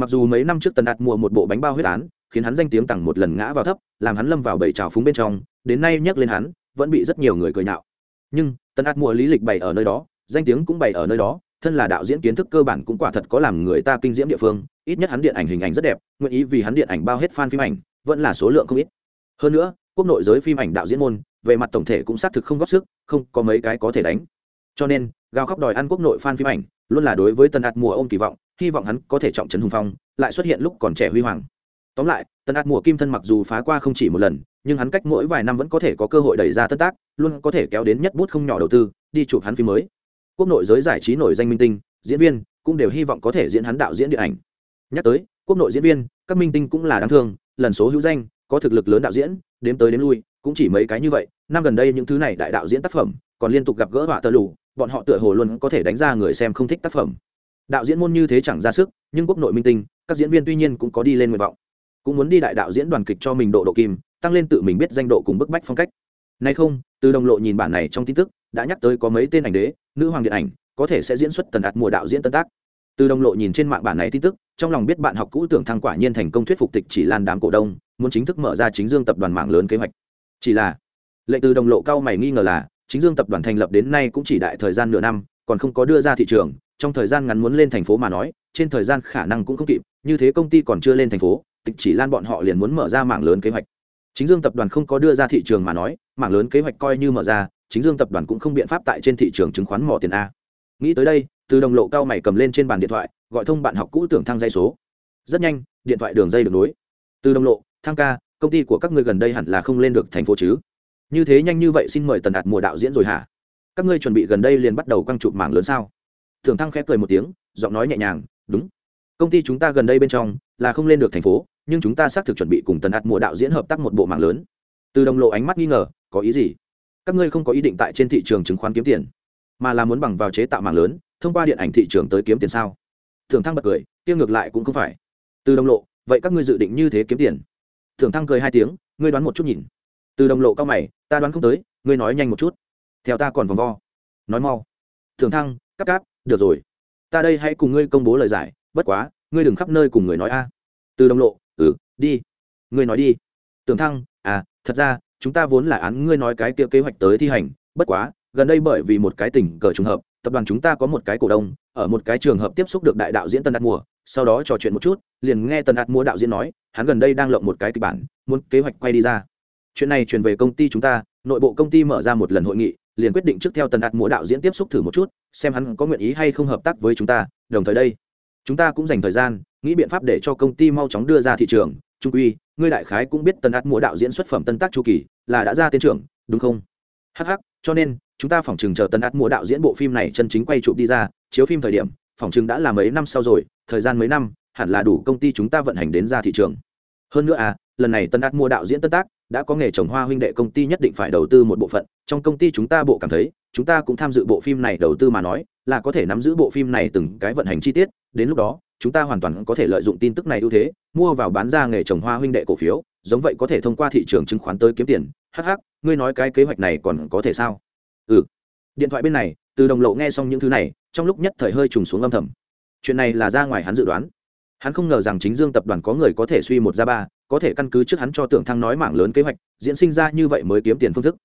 Mặc dù mấy năm trước Tần Đạt mua một bộ bánh bao huyết án, khiến hắn danh tiếng tặng một lần ngã vào thấp, làm hắn lâm vào bầy trào phúng bên trong, đến nay nhắc lên hắn, vẫn bị rất nhiều người cười nhạo. Nhưng, Tần Đạt mua lý lịch bày ở nơi đó, danh tiếng cũng bày ở nơi đó, thân là đạo diễn kiến thức cơ bản cũng quả thật có làm người ta kinh diễm địa phương, ít nhất hắn điện ảnh hình ảnh rất đẹp, nguyện ý vì hắn điện ảnh bao hết fan phim ảnh, vẫn là số lượng không ít. Hơn nữa, quốc nội giới phim ảnh đạo diễn môn, về mặt tổng thể cũng xác thực không góp sức, không có mấy cái có thể đánh. Cho nên, gào khóc đòi ăn quốc nội fan phim ảnh, luôn là đối với Tần Đạt mùa ôm kỳ vọng, hy vọng hắn có thể trọng trấn hùng phong, lại xuất hiện lúc còn trẻ huy hoàng. Tóm lại, Tân Đạt mùa kim thân mặc dù phá qua không chỉ một lần, nhưng hắn cách mỗi vài năm vẫn có thể có cơ hội đẩy ra tất tác, luôn có thể kéo đến nhất bút không nhỏ đầu tư, đi chụp hắn phim mới. Quốc nội giới giải trí nổi danh minh tinh, diễn viên cũng đều hy vọng có thể diễn hắn đạo diễn điện ảnh nhắc tới quốc nội diễn viên các minh tinh cũng là đáng thương lần số hữu danh có thực lực lớn đạo diễn đếm tới đếm lui cũng chỉ mấy cái như vậy năm gần đây những thứ này đại đạo diễn tác phẩm còn liên tục gặp gỡ họa tơ lù bọn họ tựa hồ luôn có thể đánh ra người xem không thích tác phẩm đạo diễn môn như thế chẳng ra sức, nhưng quốc nội minh tinh, các diễn viên tuy nhiên cũng có đi lên nguyện vọng. Cũng muốn đi đại đạo diễn đoàn kịch cho mình độ độ kim, tăng lên tự mình biết danh độ cùng bức bách phong cách. Nay không, từ đồng lộ nhìn bản này trong tin tức, đã nhắc tới có mấy tên ảnh đế, nữ hoàng điện ảnh, có thể sẽ diễn xuất tần ạt mùa đạo diễn tân tác. Từ đồng lộ nhìn trên mạng bản này tin tức, trong lòng biết bạn học cũ tưởng thăng quả nhiên thành công thuyết phục tịch chỉ lan đám cổ đông, muốn chính thức mở ra chính dương tập đoàn mạng lớn kế hoạch. Chỉ là lệnh từ đồng lộ cao mày nghi ngờ là, chính dương tập đoàn thành lập đến nay cũng chỉ đại thời gian nửa năm, còn không có đưa ra thị trường trong thời gian ngắn muốn lên thành phố mà nói, trên thời gian khả năng cũng không kịp, như thế công ty còn chưa lên thành phố, tịch chỉ lan bọn họ liền muốn mở ra mạng lớn kế hoạch. Chính dương tập đoàn không có đưa ra thị trường mà nói, mạng lớn kế hoạch coi như mở ra, chính dương tập đoàn cũng không biện pháp tại trên thị trường chứng khoán mỏ tiền a. Nghĩ tới đây, từ đồng lộ cao mày cầm lên trên bàn điện thoại, gọi thông bạn học cũ tưởng thăng dây số. Rất nhanh, điện thoại đường dây được nối. Từ đồng lộ, thăng ca, công ty của các ngươi gần đây hẳn là không lên được thành phố chứ? Như thế nhanh như vậy xin mời tần đạt mùa đạo diễn rồi hả? Các ngươi chuẩn bị gần đây liền bắt đầu quăng chụp mảng lớn sao? Thường thăng khẽ cười một tiếng, giọng nói nhẹ nhàng, đúng. Công ty chúng ta gần đây bên trong là không lên được thành phố, nhưng chúng ta xác thực chuẩn bị cùng tần đạt mùa đạo diễn hợp tác một bộ mạng lớn. Từ đồng lộ ánh mắt nghi ngờ, có ý gì? Các ngươi không có ý định tại trên thị trường chứng khoán kiếm tiền, mà là muốn bằng vào chế tạo mạng lớn, thông qua điện ảnh thị trường tới kiếm tiền sao? Thường thăng bật cười tiêu ngược lại cũng không phải. Từ đồng lộ, vậy các ngươi dự định như thế kiếm tiền? Thường thăng cười hai tiếng, ngươi đoán một chút nhìn. Từ đồng lộ cao mày, ta đoán không tới, ngươi nói nhanh một chút. Theo ta còn vòng vo. Nói mau. Thường thăng cắp cáp được rồi. Ta đây hãy cùng ngươi công bố lời giải, bất quá, ngươi đừng khắp nơi cùng người nói a. Từ đồng lộ ừ đi. Ngươi nói đi. Tưởng thăng à thật ra, chúng ta vốn là án ngươi nói cái kia kế hoạch tới thi hành, bất quá, gần đây bởi vì một cái tình cờ trùng hợp, tập đoàn chúng ta có một cái cổ đông, ở một cái trường hợp tiếp xúc được đại đạo diễn tân đạt mùa, sau đó trò chuyện một chút, liền nghe tân đạt mùa đạo diễn nói, hắn gần đây đang lộng một cái kịch bản, muốn kế hoạch quay đi ra. Chuyện này truyền về công ty chúng ta, nội bộ công ty mở ra một lần hội nghị liền quyết định trước theo tần đạt múa đạo diễn tiếp xúc thử một chút, xem hắn có nguyện ý hay không hợp tác với chúng ta, đồng thời đây, chúng ta cũng dành thời gian, nghĩ biện pháp để cho công ty mau chóng đưa ra thị trường. Trung uy ngươi đại khái cũng biết tần đạt múa đạo diễn xuất phẩm tân tác chu kỳ, là đã ra tên trưởng, đúng không? Hh cho nên, chúng ta phỏng chừng chờ tần đạt múa đạo diễn bộ phim này chân chính quay chụp đi ra, chiếu phim thời điểm, phỏng chừng đã là mấy năm sau rồi, thời gian mấy năm, hẳn là đủ công ty chúng ta vận hành đến ra thị trường. Hơn nữa à lần này tân đạt mua đạo diễn tân tác đã có nghề trồng hoa huynh đệ công ty nhất định phải đầu tư một bộ phận, trong công ty chúng ta bộ cảm thấy, chúng ta cũng tham dự bộ phim này đầu tư mà nói, là có thể nắm giữ bộ phim này từng cái vận hành chi tiết, đến lúc đó, chúng ta hoàn toàn có thể lợi dụng tin tức này ưu thế, mua vào bán ra nghề trồng hoa huynh đệ cổ phiếu, giống vậy có thể thông qua thị trường chứng khoán tới kiếm tiền. Hh ngươi nói cái kế hoạch này còn có thể sao? Ừ. Điện thoại bên này, từ đồng lộ nghe xong những thứ này, trong lúc nhất thời hơi trùng xuống âm thầm. Chuyện này là ra ngoài hắn dự đoán hắn không ngờ rằng chính dương tập đoàn có người có thể suy một ra ba, có thể căn cứ trước hắn cho tưởng thăng nói mảng lớn kế hoạch, diễn sinh ra như vậy mới kiếm tiền phương thức.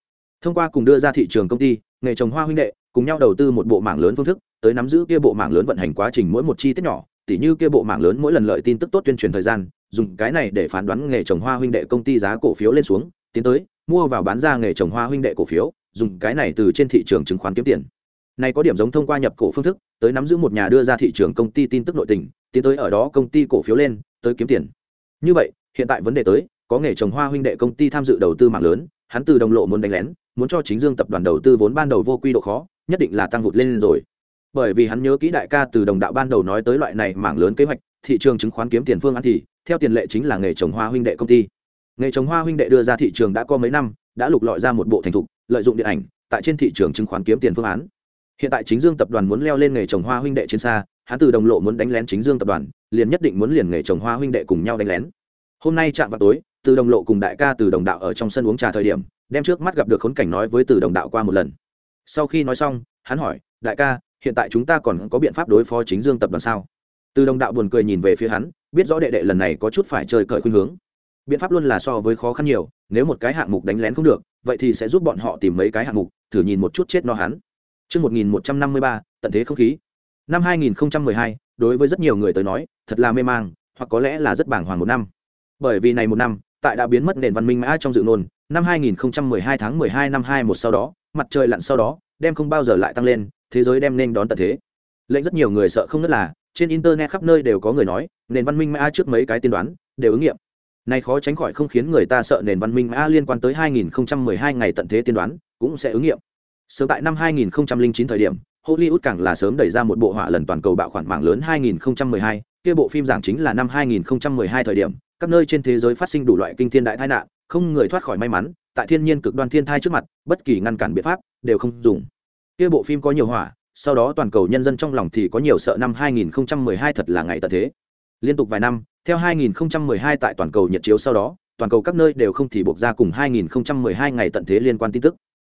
Thông qua cùng đưa ra thị trường công ty, nghề trồng hoa huynh đệ, cùng nhau đầu tư một bộ mảng lớn phương thức, tới nắm giữ kia bộ mảng lớn vận hành quá trình mỗi một chi tiết nhỏ, tỉ như kia bộ mảng lớn mỗi lần lợi tin tức tốt tuyên truyền thời gian, dùng cái này để phán đoán nghề trồng hoa huynh đệ công ty giá cổ phiếu lên xuống, tiến tới, mua vào bán ra nghề trồng hoa huynh đệ cổ phiếu, dùng cái này từ trên thị trường chứng khoán kiếm tiền. Này có điểm giống thông qua nhập cổ phương thức, tới nắm giữ một nhà đưa ra thị trường công ty tin tức nội tình tiến tới ở đó công ty cổ phiếu lên, tới kiếm tiền. Như vậy, hiện tại vấn đề tới, có nghề trồng hoa huynh đệ công ty tham dự đầu tư mạng lớn, hắn từ đồng lộ muốn đánh lén, muốn cho chính dương tập đoàn đầu tư vốn ban đầu vô quy độ khó, nhất định là tăng vụt lên rồi. Bởi vì hắn nhớ kỹ đại ca từ đồng đạo ban đầu nói tới loại này mảng lớn kế hoạch, thị trường chứng khoán kiếm tiền phương ăn thì, theo tiền lệ chính là nghề trồng hoa huynh đệ công ty. Nghề trồng hoa huynh đệ đưa ra thị trường đã có mấy năm, đã lục lọi ra một bộ thành thục, lợi dụng điện ảnh, tại trên thị trường chứng khoán kiếm tiền phương án. Hiện tại chính dương tập đoàn muốn leo lên nghề trồng hoa huynh đệ trên xa hắn từ đồng lộ muốn đánh lén chính dương tập đoàn liền nhất định muốn liền nghề trồng hoa huynh đệ cùng nhau đánh lén. Hôm nay chạm vào tối từ đồng lộ cùng đại ca từ đồng đạo ở trong sân uống trà thời điểm đem trước mắt gặp được khốn cảnh nói với từ đồng đạo qua một lần. Sau khi nói xong hắn hỏi đại ca hiện tại chúng ta còn có biện pháp đối phó chính dương tập đoàn sao? Từ đồng đạo buồn cười nhìn về phía hắn biết rõ đệ đệ lần này có chút phải chơi cởi khuynh hướng. Biện pháp luôn là so với khó khăn nhiều nếu một cái hạng mục đánh lén không được vậy thì sẽ giúp bọn họ tìm mấy cái hạng mục thử nhìn một chút chết no hắn. Trước 1153, tận thế không khí. Năm 2012, đối với rất nhiều người tới nói, thật là mê mang, hoặc có lẽ là rất bàng hoàng một năm. Bởi vì này một năm tại đã biến mất nền văn minh mã trong dự nôn năm 2012 tháng 12 năm 21 sau đó mặt trời lặn sau đó đem không bao giờ lại tăng lên thế giới đem nên đón tận thế. Lệnh rất nhiều người sợ không nhất là trên internet khắp nơi đều có người nói nền văn minh mã trước mấy cái tiên đoán đều ứng nghiệm. Này khó tránh khỏi không khiến người ta sợ nền văn minh mã liên quan tới 2012 ngày tận thế tiên đoán cũng sẽ ứng nghiệm. Sớm tại năm 2009 thời điểm hollywood càng là sớm đẩy ra một bộ họa lần toàn cầu bạo khoản mạng lớn 2012, kia bộ phim giảng chính là năm 2012 thời điểm các nơi trên thế giới phát sinh đủ loại kinh thiên đại tai nạn không người thoát khỏi may mắn tại thiên nhiên cực đoan thiên thai trước mặt bất kỳ ngăn cản biện pháp đều không dùng. Kia bộ phim có nhiều hỏa sau đó toàn cầu nhân dân trong lòng thì có nhiều sợ năm 2012 thật là ngày tận thế. Liên tục vài năm theo 2012 tại toàn cầu nhiệt chiếu sau đó toàn cầu các nơi đều không thì buộc ra cùng 2012 ngày tận thế liên quan tin tức.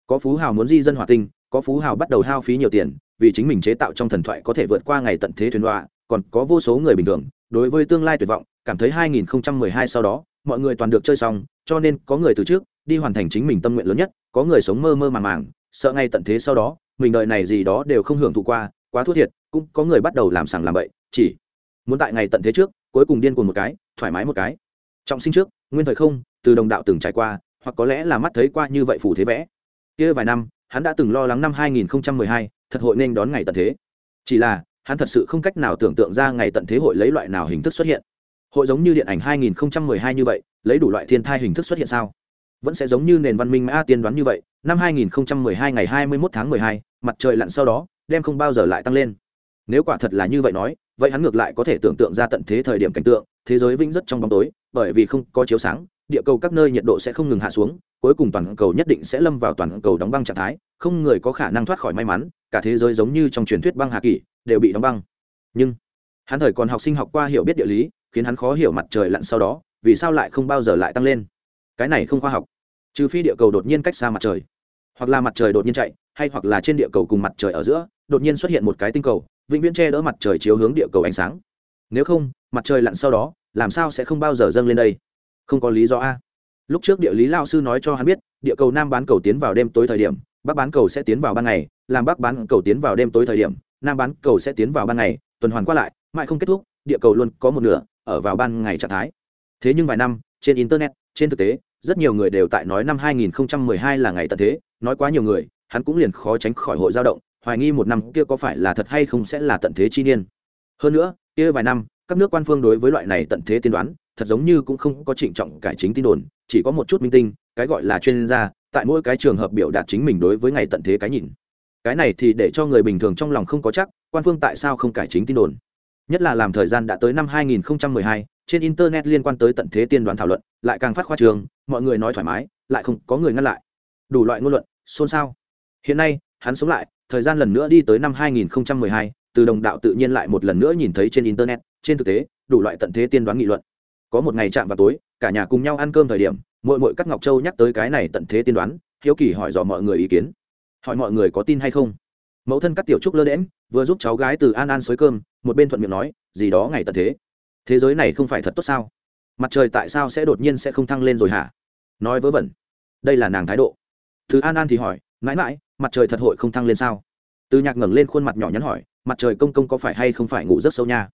Có phú hào muốn di dân hỏa tinh có phú hào bắt đầu hao phí nhiều tiền, vì chính mình chế tạo trong thần thoại có thể vượt qua ngày tận thế thuyền đoạ còn có vô số người bình thường, đối với tương lai tuyệt vọng, cảm thấy 2012 sau đó, mọi người toàn được chơi xong, cho nên có người từ trước, đi hoàn thành chính mình tâm nguyện lớn nhất, có người sống mơ mơ màng màng, sợ ngay tận thế sau đó, mình đợi này gì đó đều không hưởng thụ qua, quá thua thiệt, cũng có người bắt đầu làm sàng làm bậy, chỉ muốn tại ngày tận thế trước, cuối cùng điên cuồng một cái, thoải mái một cái. Trọng sinh trước, nguyên thời không, từ đồng đạo từng trải qua, hoặc có lẽ là mắt thấy qua như vậy phủ thế vẽ. Kia vài năm hắn đã từng lo lắng năm 2012, thật hội nên đón ngày tận thế. Chỉ là hắn thật sự không cách nào tưởng tượng ra ngày tận thế hội lấy loại nào hình thức xuất hiện. Hội giống như điện ảnh 2012 như vậy lấy đủ loại thiên thai hình thức xuất hiện sao? Vẫn sẽ giống như nền văn minh mã tiên đoán như vậy năm 2012 ngày 21 tháng 12, mặt trời lặn sau đó đem không bao giờ lại tăng lên. Nếu quả thật là như vậy nói vậy hắn ngược lại có thể tưởng tượng ra tận thế thời điểm cảnh tượng thế giới vĩnh rất trong bóng tối bởi vì không có chiếu sáng địa cầu các nơi nhiệt độ sẽ không ngừng hạ xuống cuối cùng toàn cầu nhất định sẽ lâm vào toàn cầu đóng băng trạng thái, không người có khả năng thoát khỏi may mắn, cả thế giới giống như trong truyền thuyết băng hà kỷ đều bị đóng băng. Nhưng, hắn thời còn học sinh học qua hiểu biết địa lý, khiến hắn khó hiểu mặt trời lặn sau đó, vì sao lại không bao giờ lại tăng lên? Cái này không khoa học. Trừ phi địa cầu đột nhiên cách xa mặt trời, hoặc là mặt trời đột nhiên chạy, hay hoặc là trên địa cầu cùng mặt trời ở giữa, đột nhiên xuất hiện một cái tinh cầu, vĩnh viễn che đỡ mặt trời chiếu hướng địa cầu ánh sáng. Nếu không, mặt trời lặn sau đó, làm sao sẽ không bao giờ dâng lên đây? Không có lý do a lúc trước địa lý lao sư nói cho hắn biết, địa cầu nam bán cầu tiến vào đêm tối thời điểm, bắc bán cầu sẽ tiến vào ban ngày, làm bắc bán cầu tiến vào đêm tối thời điểm, nam bán cầu sẽ tiến vào ban ngày, tuần hoàn qua lại, mãi không kết thúc, địa cầu luôn có một nửa ở vào ban ngày trạng thái. Thế nhưng vài năm, trên internet, trên thực tế, rất nhiều người đều tại nói năm 2012 là ngày tận thế, nói quá nhiều người, hắn cũng liền khó tránh khỏi hội dao động, hoài nghi một năm kia có phải là thật hay không sẽ là tận thế chi niên. Hơn nữa, kia vài năm, các nước quan phương đối với loại này tận thế tiên đoán thật giống như cũng không có trịnh trọng cải chính tin đồn chỉ có một chút minh tinh cái gọi là chuyên gia tại mỗi cái trường hợp biểu đạt chính mình đối với ngày tận thế cái nhìn. Cái này thì để cho người bình thường trong lòng không có chắc quan phương tại sao không cải chính tin đồn. Nhất là làm thời gian đã tới năm 2012, trên internet liên quan tới tận thế tiên đoán thảo luận lại càng phát khoa trường mọi người nói thoải mái lại không có người ngăn lại. Đủ loại ngôn luận xôn xao. Hiện nay hắn sống lại thời gian lần nữa đi tới năm 2012, từ đồng đạo tự nhiên lại một lần nữa nhìn thấy trên internet trên thực tế đủ loại tận thế tiên đoán nghị luận có một ngày chạm vào tối, cả nhà cùng nhau ăn cơm thời điểm mỗi mỗi các ngọc châu nhắc tới cái này tận thế tiên đoán, hiếu kỳ hỏi dò mọi người ý kiến. Hỏi mọi người có tin hay không? Mẫu thân các tiểu trúc lơ đễm vừa giúp cháu gái từ an an xới cơm, một bên thuận miệng nói, gì đó ngày tận thế. Thế giới này không phải thật tốt sao? Mặt trời tại sao sẽ đột nhiên sẽ không thăng lên rồi hả? Nói vớ vẩn. Đây là nàng thái độ. Thứ an an thì hỏi, mãi mãi, mặt trời thật hội không thăng lên sao? Từ nhạc ngẩng lên khuôn mặt nhỏ nhắn hỏi, mặt trời công công có phải hay không phải ngủ rất sâu nha?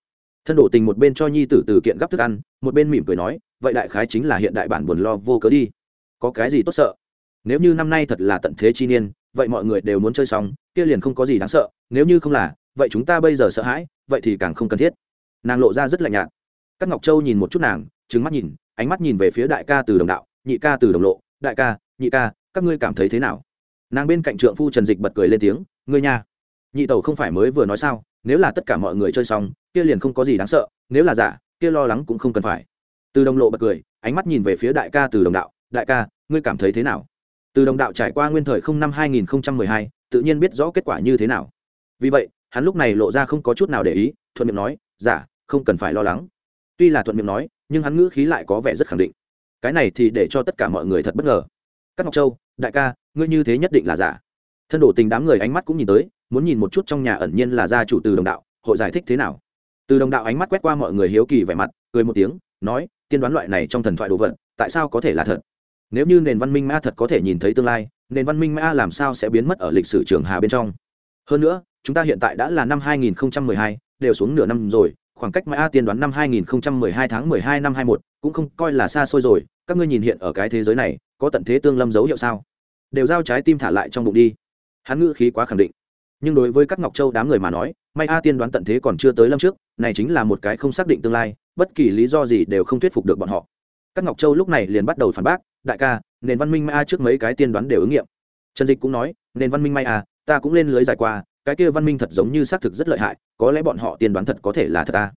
Thân đổ tình một bên cho nhi tử từ kiện gấp thức ăn, một bên mỉm cười nói, vậy đại khái chính là hiện đại bản buồn lo vô cớ đi. Có cái gì tốt sợ? Nếu như năm nay thật là tận thế chi niên, vậy mọi người đều muốn chơi xong, kia liền không có gì đáng sợ. Nếu như không là, vậy chúng ta bây giờ sợ hãi, vậy thì càng không cần thiết. Nàng lộ ra rất lạnh nhạt. Các ngọc châu nhìn một chút nàng trứng mắt nhìn, ánh mắt nhìn về phía đại ca từ đồng đạo, nhị ca từ đồng lộ, đại ca, nhị ca, các ngươi cảm thấy thế nào? Nàng bên cạnh trượng phu trần dịch bật cười lên tiếng, ngươi nha nhị tẩu không phải mới vừa nói sao nếu là tất cả mọi người chơi xong kia liền không có gì đáng sợ nếu là giả kia lo lắng cũng không cần phải. Từ đồng lộ bật cười ánh mắt nhìn về phía đại ca từ đồng đạo đại ca ngươi cảm thấy thế nào? Từ đồng đạo trải qua nguyên thời không năm 2012, tự nhiên biết rõ kết quả như thế nào. Vì vậy hắn lúc này lộ ra không có chút nào để ý thuận miệng nói giả không cần phải lo lắng. Tuy là thuận miệng nói nhưng hắn ngữ khí lại có vẻ rất khẳng định. Cái này thì để cho tất cả mọi người thật bất ngờ. Các ngọc châu đại ca ngươi như thế nhất định là giả thân đổ tình đám người ánh mắt cũng nhìn tới muốn nhìn một chút trong nhà ẩn nhiên là gia chủ từ đồng đạo hội giải thích thế nào. Từ đồng đạo ánh mắt quét qua mọi người hiếu kỳ vẻ mặt cười một tiếng nói tiên đoán loại này trong thần thoại đồ vật tại sao có thể là thật? Nếu như nền văn minh ma thật có thể nhìn thấy tương lai nền văn minh ma làm sao sẽ biến mất ở lịch sử trường hà bên trong? Hơn nữa chúng ta hiện tại đã là năm 2012, đều xuống nửa năm rồi khoảng cách ma tiên đoán năm 2012 tháng 12 năm 21, cũng không coi là xa xôi rồi. Các ngươi nhìn hiện ở cái thế giới này có tận thế tương lâm dấu hiệu sao? Đều giao trái tim thả lại trong bụng đi hắn ngữ khí quá khẳng định. Nhưng đối với các ngọc châu đám người mà nói, may a tiên đoán tận thế còn chưa tới lâm trước, này chính là một cái không xác định tương lai, bất kỳ lý do gì đều không thuyết phục được bọn họ. Các ngọc châu lúc này liền bắt đầu phản bác, đại ca, nền văn minh may a trước mấy cái tiên đoán đều ứng nghiệm. Trần dịch cũng nói, nền văn minh may a, ta cũng lên lưới dài qua, cái kia văn minh thật giống như xác thực rất lợi hại, có lẽ bọn họ tiên đoán thật có thể là thật ta.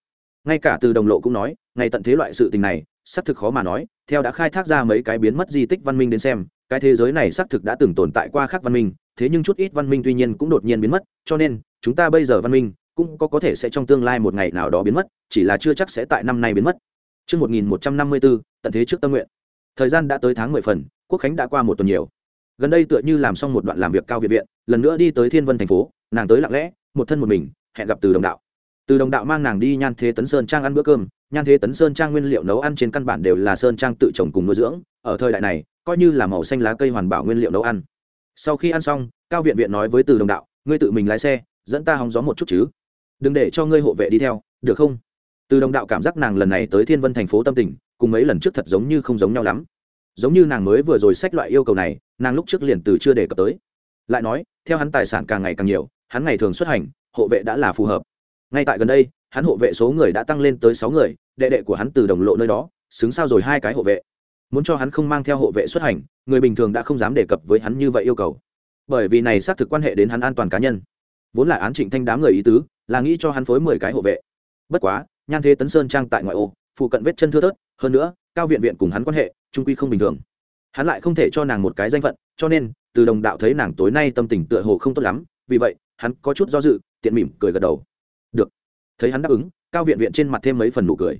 Ngay cả từ đồng lộ cũng nói, ngày tận thế loại sự tình này, xác thực khó mà nói, theo đã khai thác ra mấy cái biến mất di tích văn minh đến xem, cái thế giới này xác thực đã từng tồn tại qua khác văn minh thế nhưng chút ít văn minh tuy nhiên cũng đột nhiên biến mất cho nên chúng ta bây giờ văn minh cũng có có thể sẽ trong tương lai một ngày nào đó biến mất chỉ là chưa chắc sẽ tại năm nay biến mất Trước 1154, tận thế trước tâm nguyện. Thời gian đã tới tháng 10 phần, quốc khánh đã qua một tuần nhiều. Gần đây tựa như làm xong một đoạn làm việc cao việt viện, lần nữa đi tới Thiên Vân thành phố, nàng tới lặng lẽ, một thân một mình, hẹn gặp từ đồng đạo. Từ đồng đạo mang nàng đi Nhan Thế Tấn Sơn Trang ăn bữa cơm, Nhan Thế Tấn Sơn Trang nguyên liệu nấu ăn trên căn bản đều là sơn trang tự trồng cùng nuôi dưỡng, ở thời đại này, coi như là màu xanh lá cây hoàn bảo nguyên liệu nấu ăn. Sau khi ăn xong, cao viện viện nói với Từ đồng đạo, ngươi tự mình lái xe, dẫn ta hóng gió một chút chứ. Đừng để cho ngươi hộ vệ đi theo được không? Từ đồng đạo cảm giác nàng lần này tới thiên vân thành phố tâm tình cùng mấy lần trước thật giống như không giống nhau lắm. Giống như nàng mới vừa rồi sách loại yêu cầu này nàng lúc trước liền từ chưa đề cập tới. Lại nói theo hắn tài sản càng ngày càng nhiều hắn ngày thường xuất hành hộ vệ đã là phù hợp. Ngay tại gần đây hắn hộ vệ số người đã tăng lên tới sáu người đệ đệ của hắn từ đồng lộ nơi đó xứng sao rồi hai cái hộ vệ muốn cho hắn không mang theo hộ vệ xuất hành, người bình thường đã không dám đề cập với hắn như vậy yêu cầu. Bởi vì này xác thực quan hệ đến hắn an toàn cá nhân. Vốn là án trịnh thanh đám người ý tứ, là nghĩ cho hắn phối mười cái hộ vệ. Bất quá, nhan thế tấn sơn trang tại ngoại ô, phụ cận vết chân thưa thớt, hơn nữa, cao viện viện cùng hắn quan hệ, trung quy không bình thường. Hắn lại không thể cho nàng một cái danh phận, cho nên, từ đồng đạo thấy nàng tối nay tâm tình tựa hồ không tốt lắm, vì vậy, hắn có chút do dự, tiện mỉm cười gật đầu. Được. Thấy hắn đáp ứng, cao viện viện trên mặt thêm mấy phần nụ cười.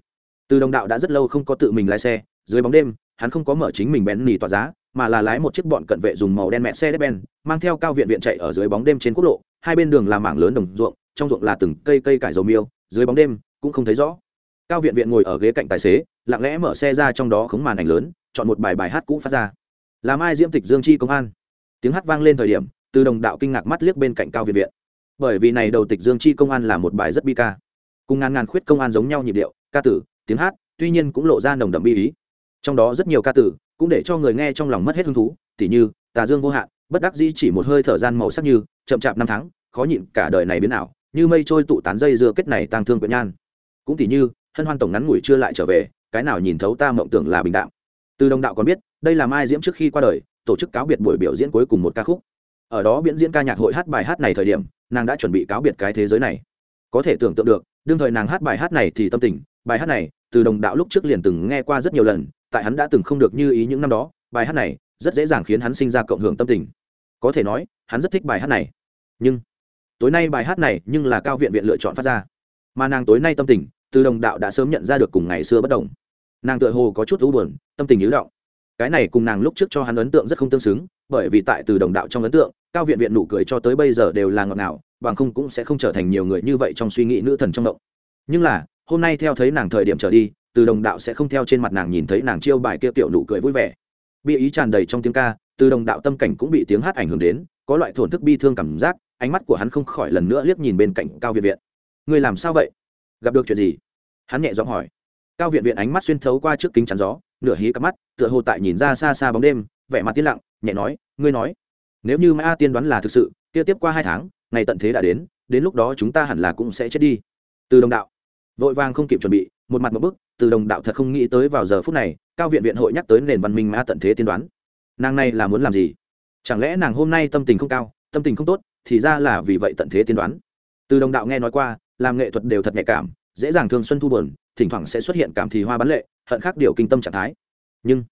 Từ đồng đạo đã rất lâu không có tự mình lái xe, dưới bóng đêm hắn không có mở chính mình bén nỉ tỏa giá, mà là lái một chiếc bọn cận vệ dùng màu đen mẹ xe đép ben mang theo cao viện viện chạy ở dưới bóng đêm trên quốc lộ. Hai bên đường là mảng lớn đồng ruộng, trong ruộng là từng cây cây cải dầu miêu, dưới bóng đêm cũng không thấy rõ. Cao viện viện ngồi ở ghế cạnh tài xế, lặng lẽ mở xe ra trong đó khống màn ảnh lớn, chọn một bài bài hát cũ phát ra. Làm ai diễm tịch dương chi công an. Tiếng hát vang lên thời điểm, từ đồng đạo kinh ngạc mắt liếc bên cạnh cao viện viện. Bởi vì này đầu tịch dương chi công an là một bài rất bi ca. Cùng ngàn ngàn khuyết công an giống nhau nhịp điệu, ca tử, tiếng hát, tuy nhiên cũng lộ ra nồng đậm bi ý trong đó rất nhiều ca tử, cũng để cho người nghe trong lòng mất hết hứng thú, tỉ như, tà dương vô hạn, bất đắc dĩ chỉ một hơi thở gian màu sắc như, chậm chạp năm tháng, khó nhịn cả đời này biến ảo, như mây trôi tụ tán dây dưa kết này tang thương quyện nhan. Cũng tỉ như, hân hoan tổng ngắn ngủi chưa lại trở về, cái nào nhìn thấu ta mộng tưởng là bình đạm. Từ đồng đạo còn biết, đây là mai diễm trước khi qua đời, tổ chức cáo biệt buổi biểu diễn cuối cùng một ca khúc. Ở đó biện diễn ca nhạc hội hát bài hát này thời điểm, nàng đã chuẩn bị cáo biệt cái thế giới này. Có thể tưởng tượng được, đương thời nàng hát bài hát này thì tâm tình, bài hát này, từ đồng đạo lúc trước liền từng nghe qua rất nhiều lần tại hắn đã từng không được như ý những năm đó, bài hát này rất dễ dàng khiến hắn sinh ra cộng hưởng tâm tình. Có thể nói, hắn rất thích bài hát này. Nhưng, tối nay bài hát này nhưng là cao viện viện lựa chọn phát ra. Mà nàng tối nay tâm tình, từ đồng đạo đã sớm nhận ra được cùng ngày xưa bất đồng. Nàng tựa hồ có chút u buồn, tâm tình ứ động cái này cùng nàng lúc trước cho hắn ấn tượng rất không tương xứng, bởi vì tại từ đồng đạo trong ấn tượng, cao viện viện nụ cười cho tới bây giờ đều là ngọt ngào, bằng không cũng sẽ không trở thành nhiều người như vậy trong suy nghĩ nữ thần trong động. Nhưng là, hôm nay theo thấy nàng thời điểm trở đi từ đồng đạo sẽ không theo trên mặt nàng nhìn thấy nàng chiêu bài kia tiểu nụ cười vui vẻ. Bi ý tràn đầy trong tiếng ca, từ đồng đạo tâm cảnh cũng bị tiếng hát ảnh hưởng đến, có loại thổn thức bi thương cảm giác, ánh mắt của hắn không khỏi lần nữa liếc nhìn bên cạnh cao viện viện. Người làm sao vậy? Gặp được chuyện gì? Hắn nhẹ giọng hỏi. Cao viện viện ánh mắt xuyên thấu qua trước kính chắn gió, nửa hí cặp mắt, tựa hồ tại nhìn ra xa xa bóng đêm, vẻ mặt tiên lặng, nhẹ nói, ngươi nói, nếu như mã tiên đoán là thực sự, kia tiếp qua hai tháng, ngày tận thế đã đến đến lúc đó chúng ta hẳn là cũng sẽ chết đi. Từ đồng đạo, vội vàng không kịp chuẩn bị một mặt một bức, từ đồng đạo thật không nghĩ tới vào giờ phút này, cao viện viện hội nhắc tới nền văn minh mã tận thế tiên đoán. Nàng này là muốn làm gì? Chẳng lẽ nàng hôm nay tâm tình không cao, tâm tình không tốt, thì ra là vì vậy tận thế tiên đoán. Từ đồng đạo nghe nói qua, làm nghệ thuật đều thật nhạy cảm, dễ dàng thương xuân thu buồn, thỉnh thoảng sẽ xuất hiện cảm thì hoa bán lệ, hận khác điều kinh tâm trạng thái. Nhưng,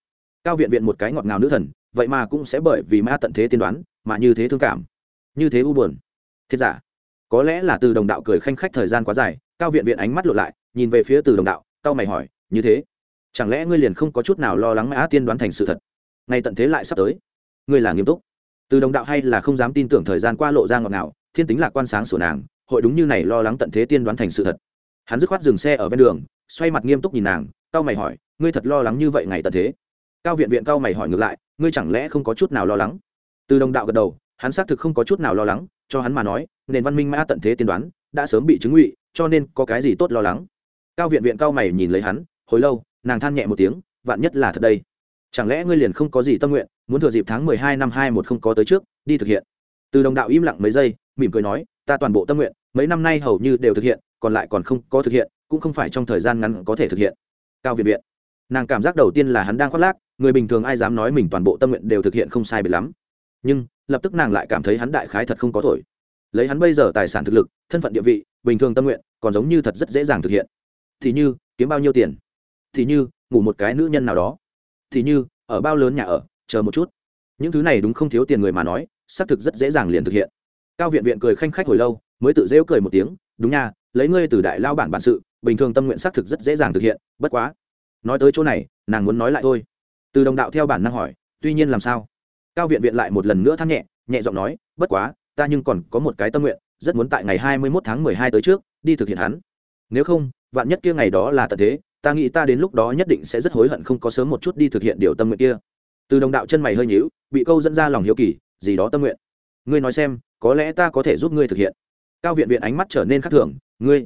cao viện viện một cái ngọt ngào nữ thần, vậy mà cũng sẽ bởi vì ma tận thế tiên đoán, mà như thế thương cảm, như thế u buồn. Thiết giả, có lẽ là từ đồng đạo cười khanh khách thời gian quá dài, cao viện viện ánh mắt lộ lại nhìn về phía từ đồng đạo cao mày hỏi, như thế, chẳng lẽ ngươi liền không có chút nào lo lắng mã tiên đoán thành sự thật? Ngay tận thế lại sắp tới, ngươi là nghiêm túc. Từ đồng đạo hay là không dám tin tưởng thời gian qua lộ ra ngọt ngào, thiên tính lạc quan sáng sổ nàng, hội đúng như này lo lắng tận thế tiên đoán thành sự thật. Hắn dứt khoát dừng xe ở ven đường, xoay mặt nghiêm túc nhìn nàng cao mày hỏi, ngươi thật lo lắng như vậy ngày tận thế? Cao viện viện cao mày hỏi ngược lại, ngươi chẳng lẽ không có chút nào lo lắng? Từ đồng đạo gật đầu, hắn xác thực không có chút nào lo lắng, cho hắn mà nói, nền văn minh mã tận thế tiên đoán đã sớm bị chứng ngụy, cho nên có cái gì tốt lo lắng? Cao viện viện cao mày nhìn lấy hắn, hồi lâu, nàng than nhẹ một tiếng, vạn nhất là thật đây, chẳng lẽ ngươi liền không có gì tâm nguyện, muốn thừa dịp tháng mười hai năm hai một không có tới trước, đi thực hiện? Từ đồng đạo im lặng mấy giây, mỉm cười nói, ta toàn bộ tâm nguyện, mấy năm nay hầu như đều thực hiện, còn lại còn không có thực hiện, cũng không phải trong thời gian ngắn có thể thực hiện. Cao viện viện, nàng cảm giác đầu tiên là hắn đang khoác lác, người bình thường ai dám nói mình toàn bộ tâm nguyện đều thực hiện không sai biệt lắm. Nhưng, lập tức nàng lại cảm thấy hắn đại khái thật không có thổi lấy hắn bây giờ tài sản thực lực, thân phận địa vị, bình thường tâm nguyện, còn giống như thật rất dễ dàng thực hiện thì như, kiếm bao nhiêu tiền? Thì như, ngủ một cái nữ nhân nào đó. Thì như, ở bao lớn nhà ở, chờ một chút. Những thứ này đúng không thiếu tiền người mà nói, xác thực rất dễ dàng liền thực hiện. Cao viện viện cười khanh khách hồi lâu, mới tự rêu cười một tiếng, đúng nha, lấy ngươi từ đại lao bản bản sự, bình thường tâm nguyện xác thực rất dễ dàng thực hiện, bất quá. Nói tới chỗ này, nàng muốn nói lại thôi. Từ đồng đạo theo bản năng hỏi, tuy nhiên làm sao? Cao viện viện lại một lần nữa than nhẹ nhẹ giọng nói, bất quá, ta nhưng còn có một cái tâm nguyện, rất muốn tại ngày hai mươi mốt tháng mười hai tới trước, đi thực hiện hắn. Nếu không vạn nhất kia ngày đó là tận thế, ta nghĩ ta đến lúc đó nhất định sẽ rất hối hận không có sớm một chút đi thực hiện điều tâm nguyện kia. Từ đồng đạo chân mày hơi nhíu, bị câu dẫn ra lòng hiếu kỳ, gì đó tâm nguyện. Ngươi nói xem, có lẽ ta có thể giúp ngươi thực hiện. Cao viện viện ánh mắt trở nên khác thường, ngươi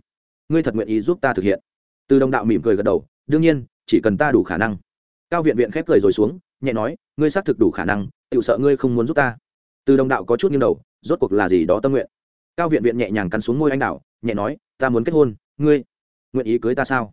ngươi thật nguyện ý giúp ta thực hiện. Từ đồng đạo mỉm cười gật đầu, đương nhiên, chỉ cần ta đủ khả năng. Cao viện viện khép cười rồi xuống, nhẹ nói, ngươi xác thực đủ khả năng tự sợ ngươi không muốn giúp ta. Từ đồng đạo có chút nghiêng đầu, rốt cuộc là gì đó tâm nguyện. Cao viện viện nhẹ nhàng cắn xuống môi anh đạo nhẹ nói, ta muốn kết hôn, ngươi nguyện ý cưới ta sao?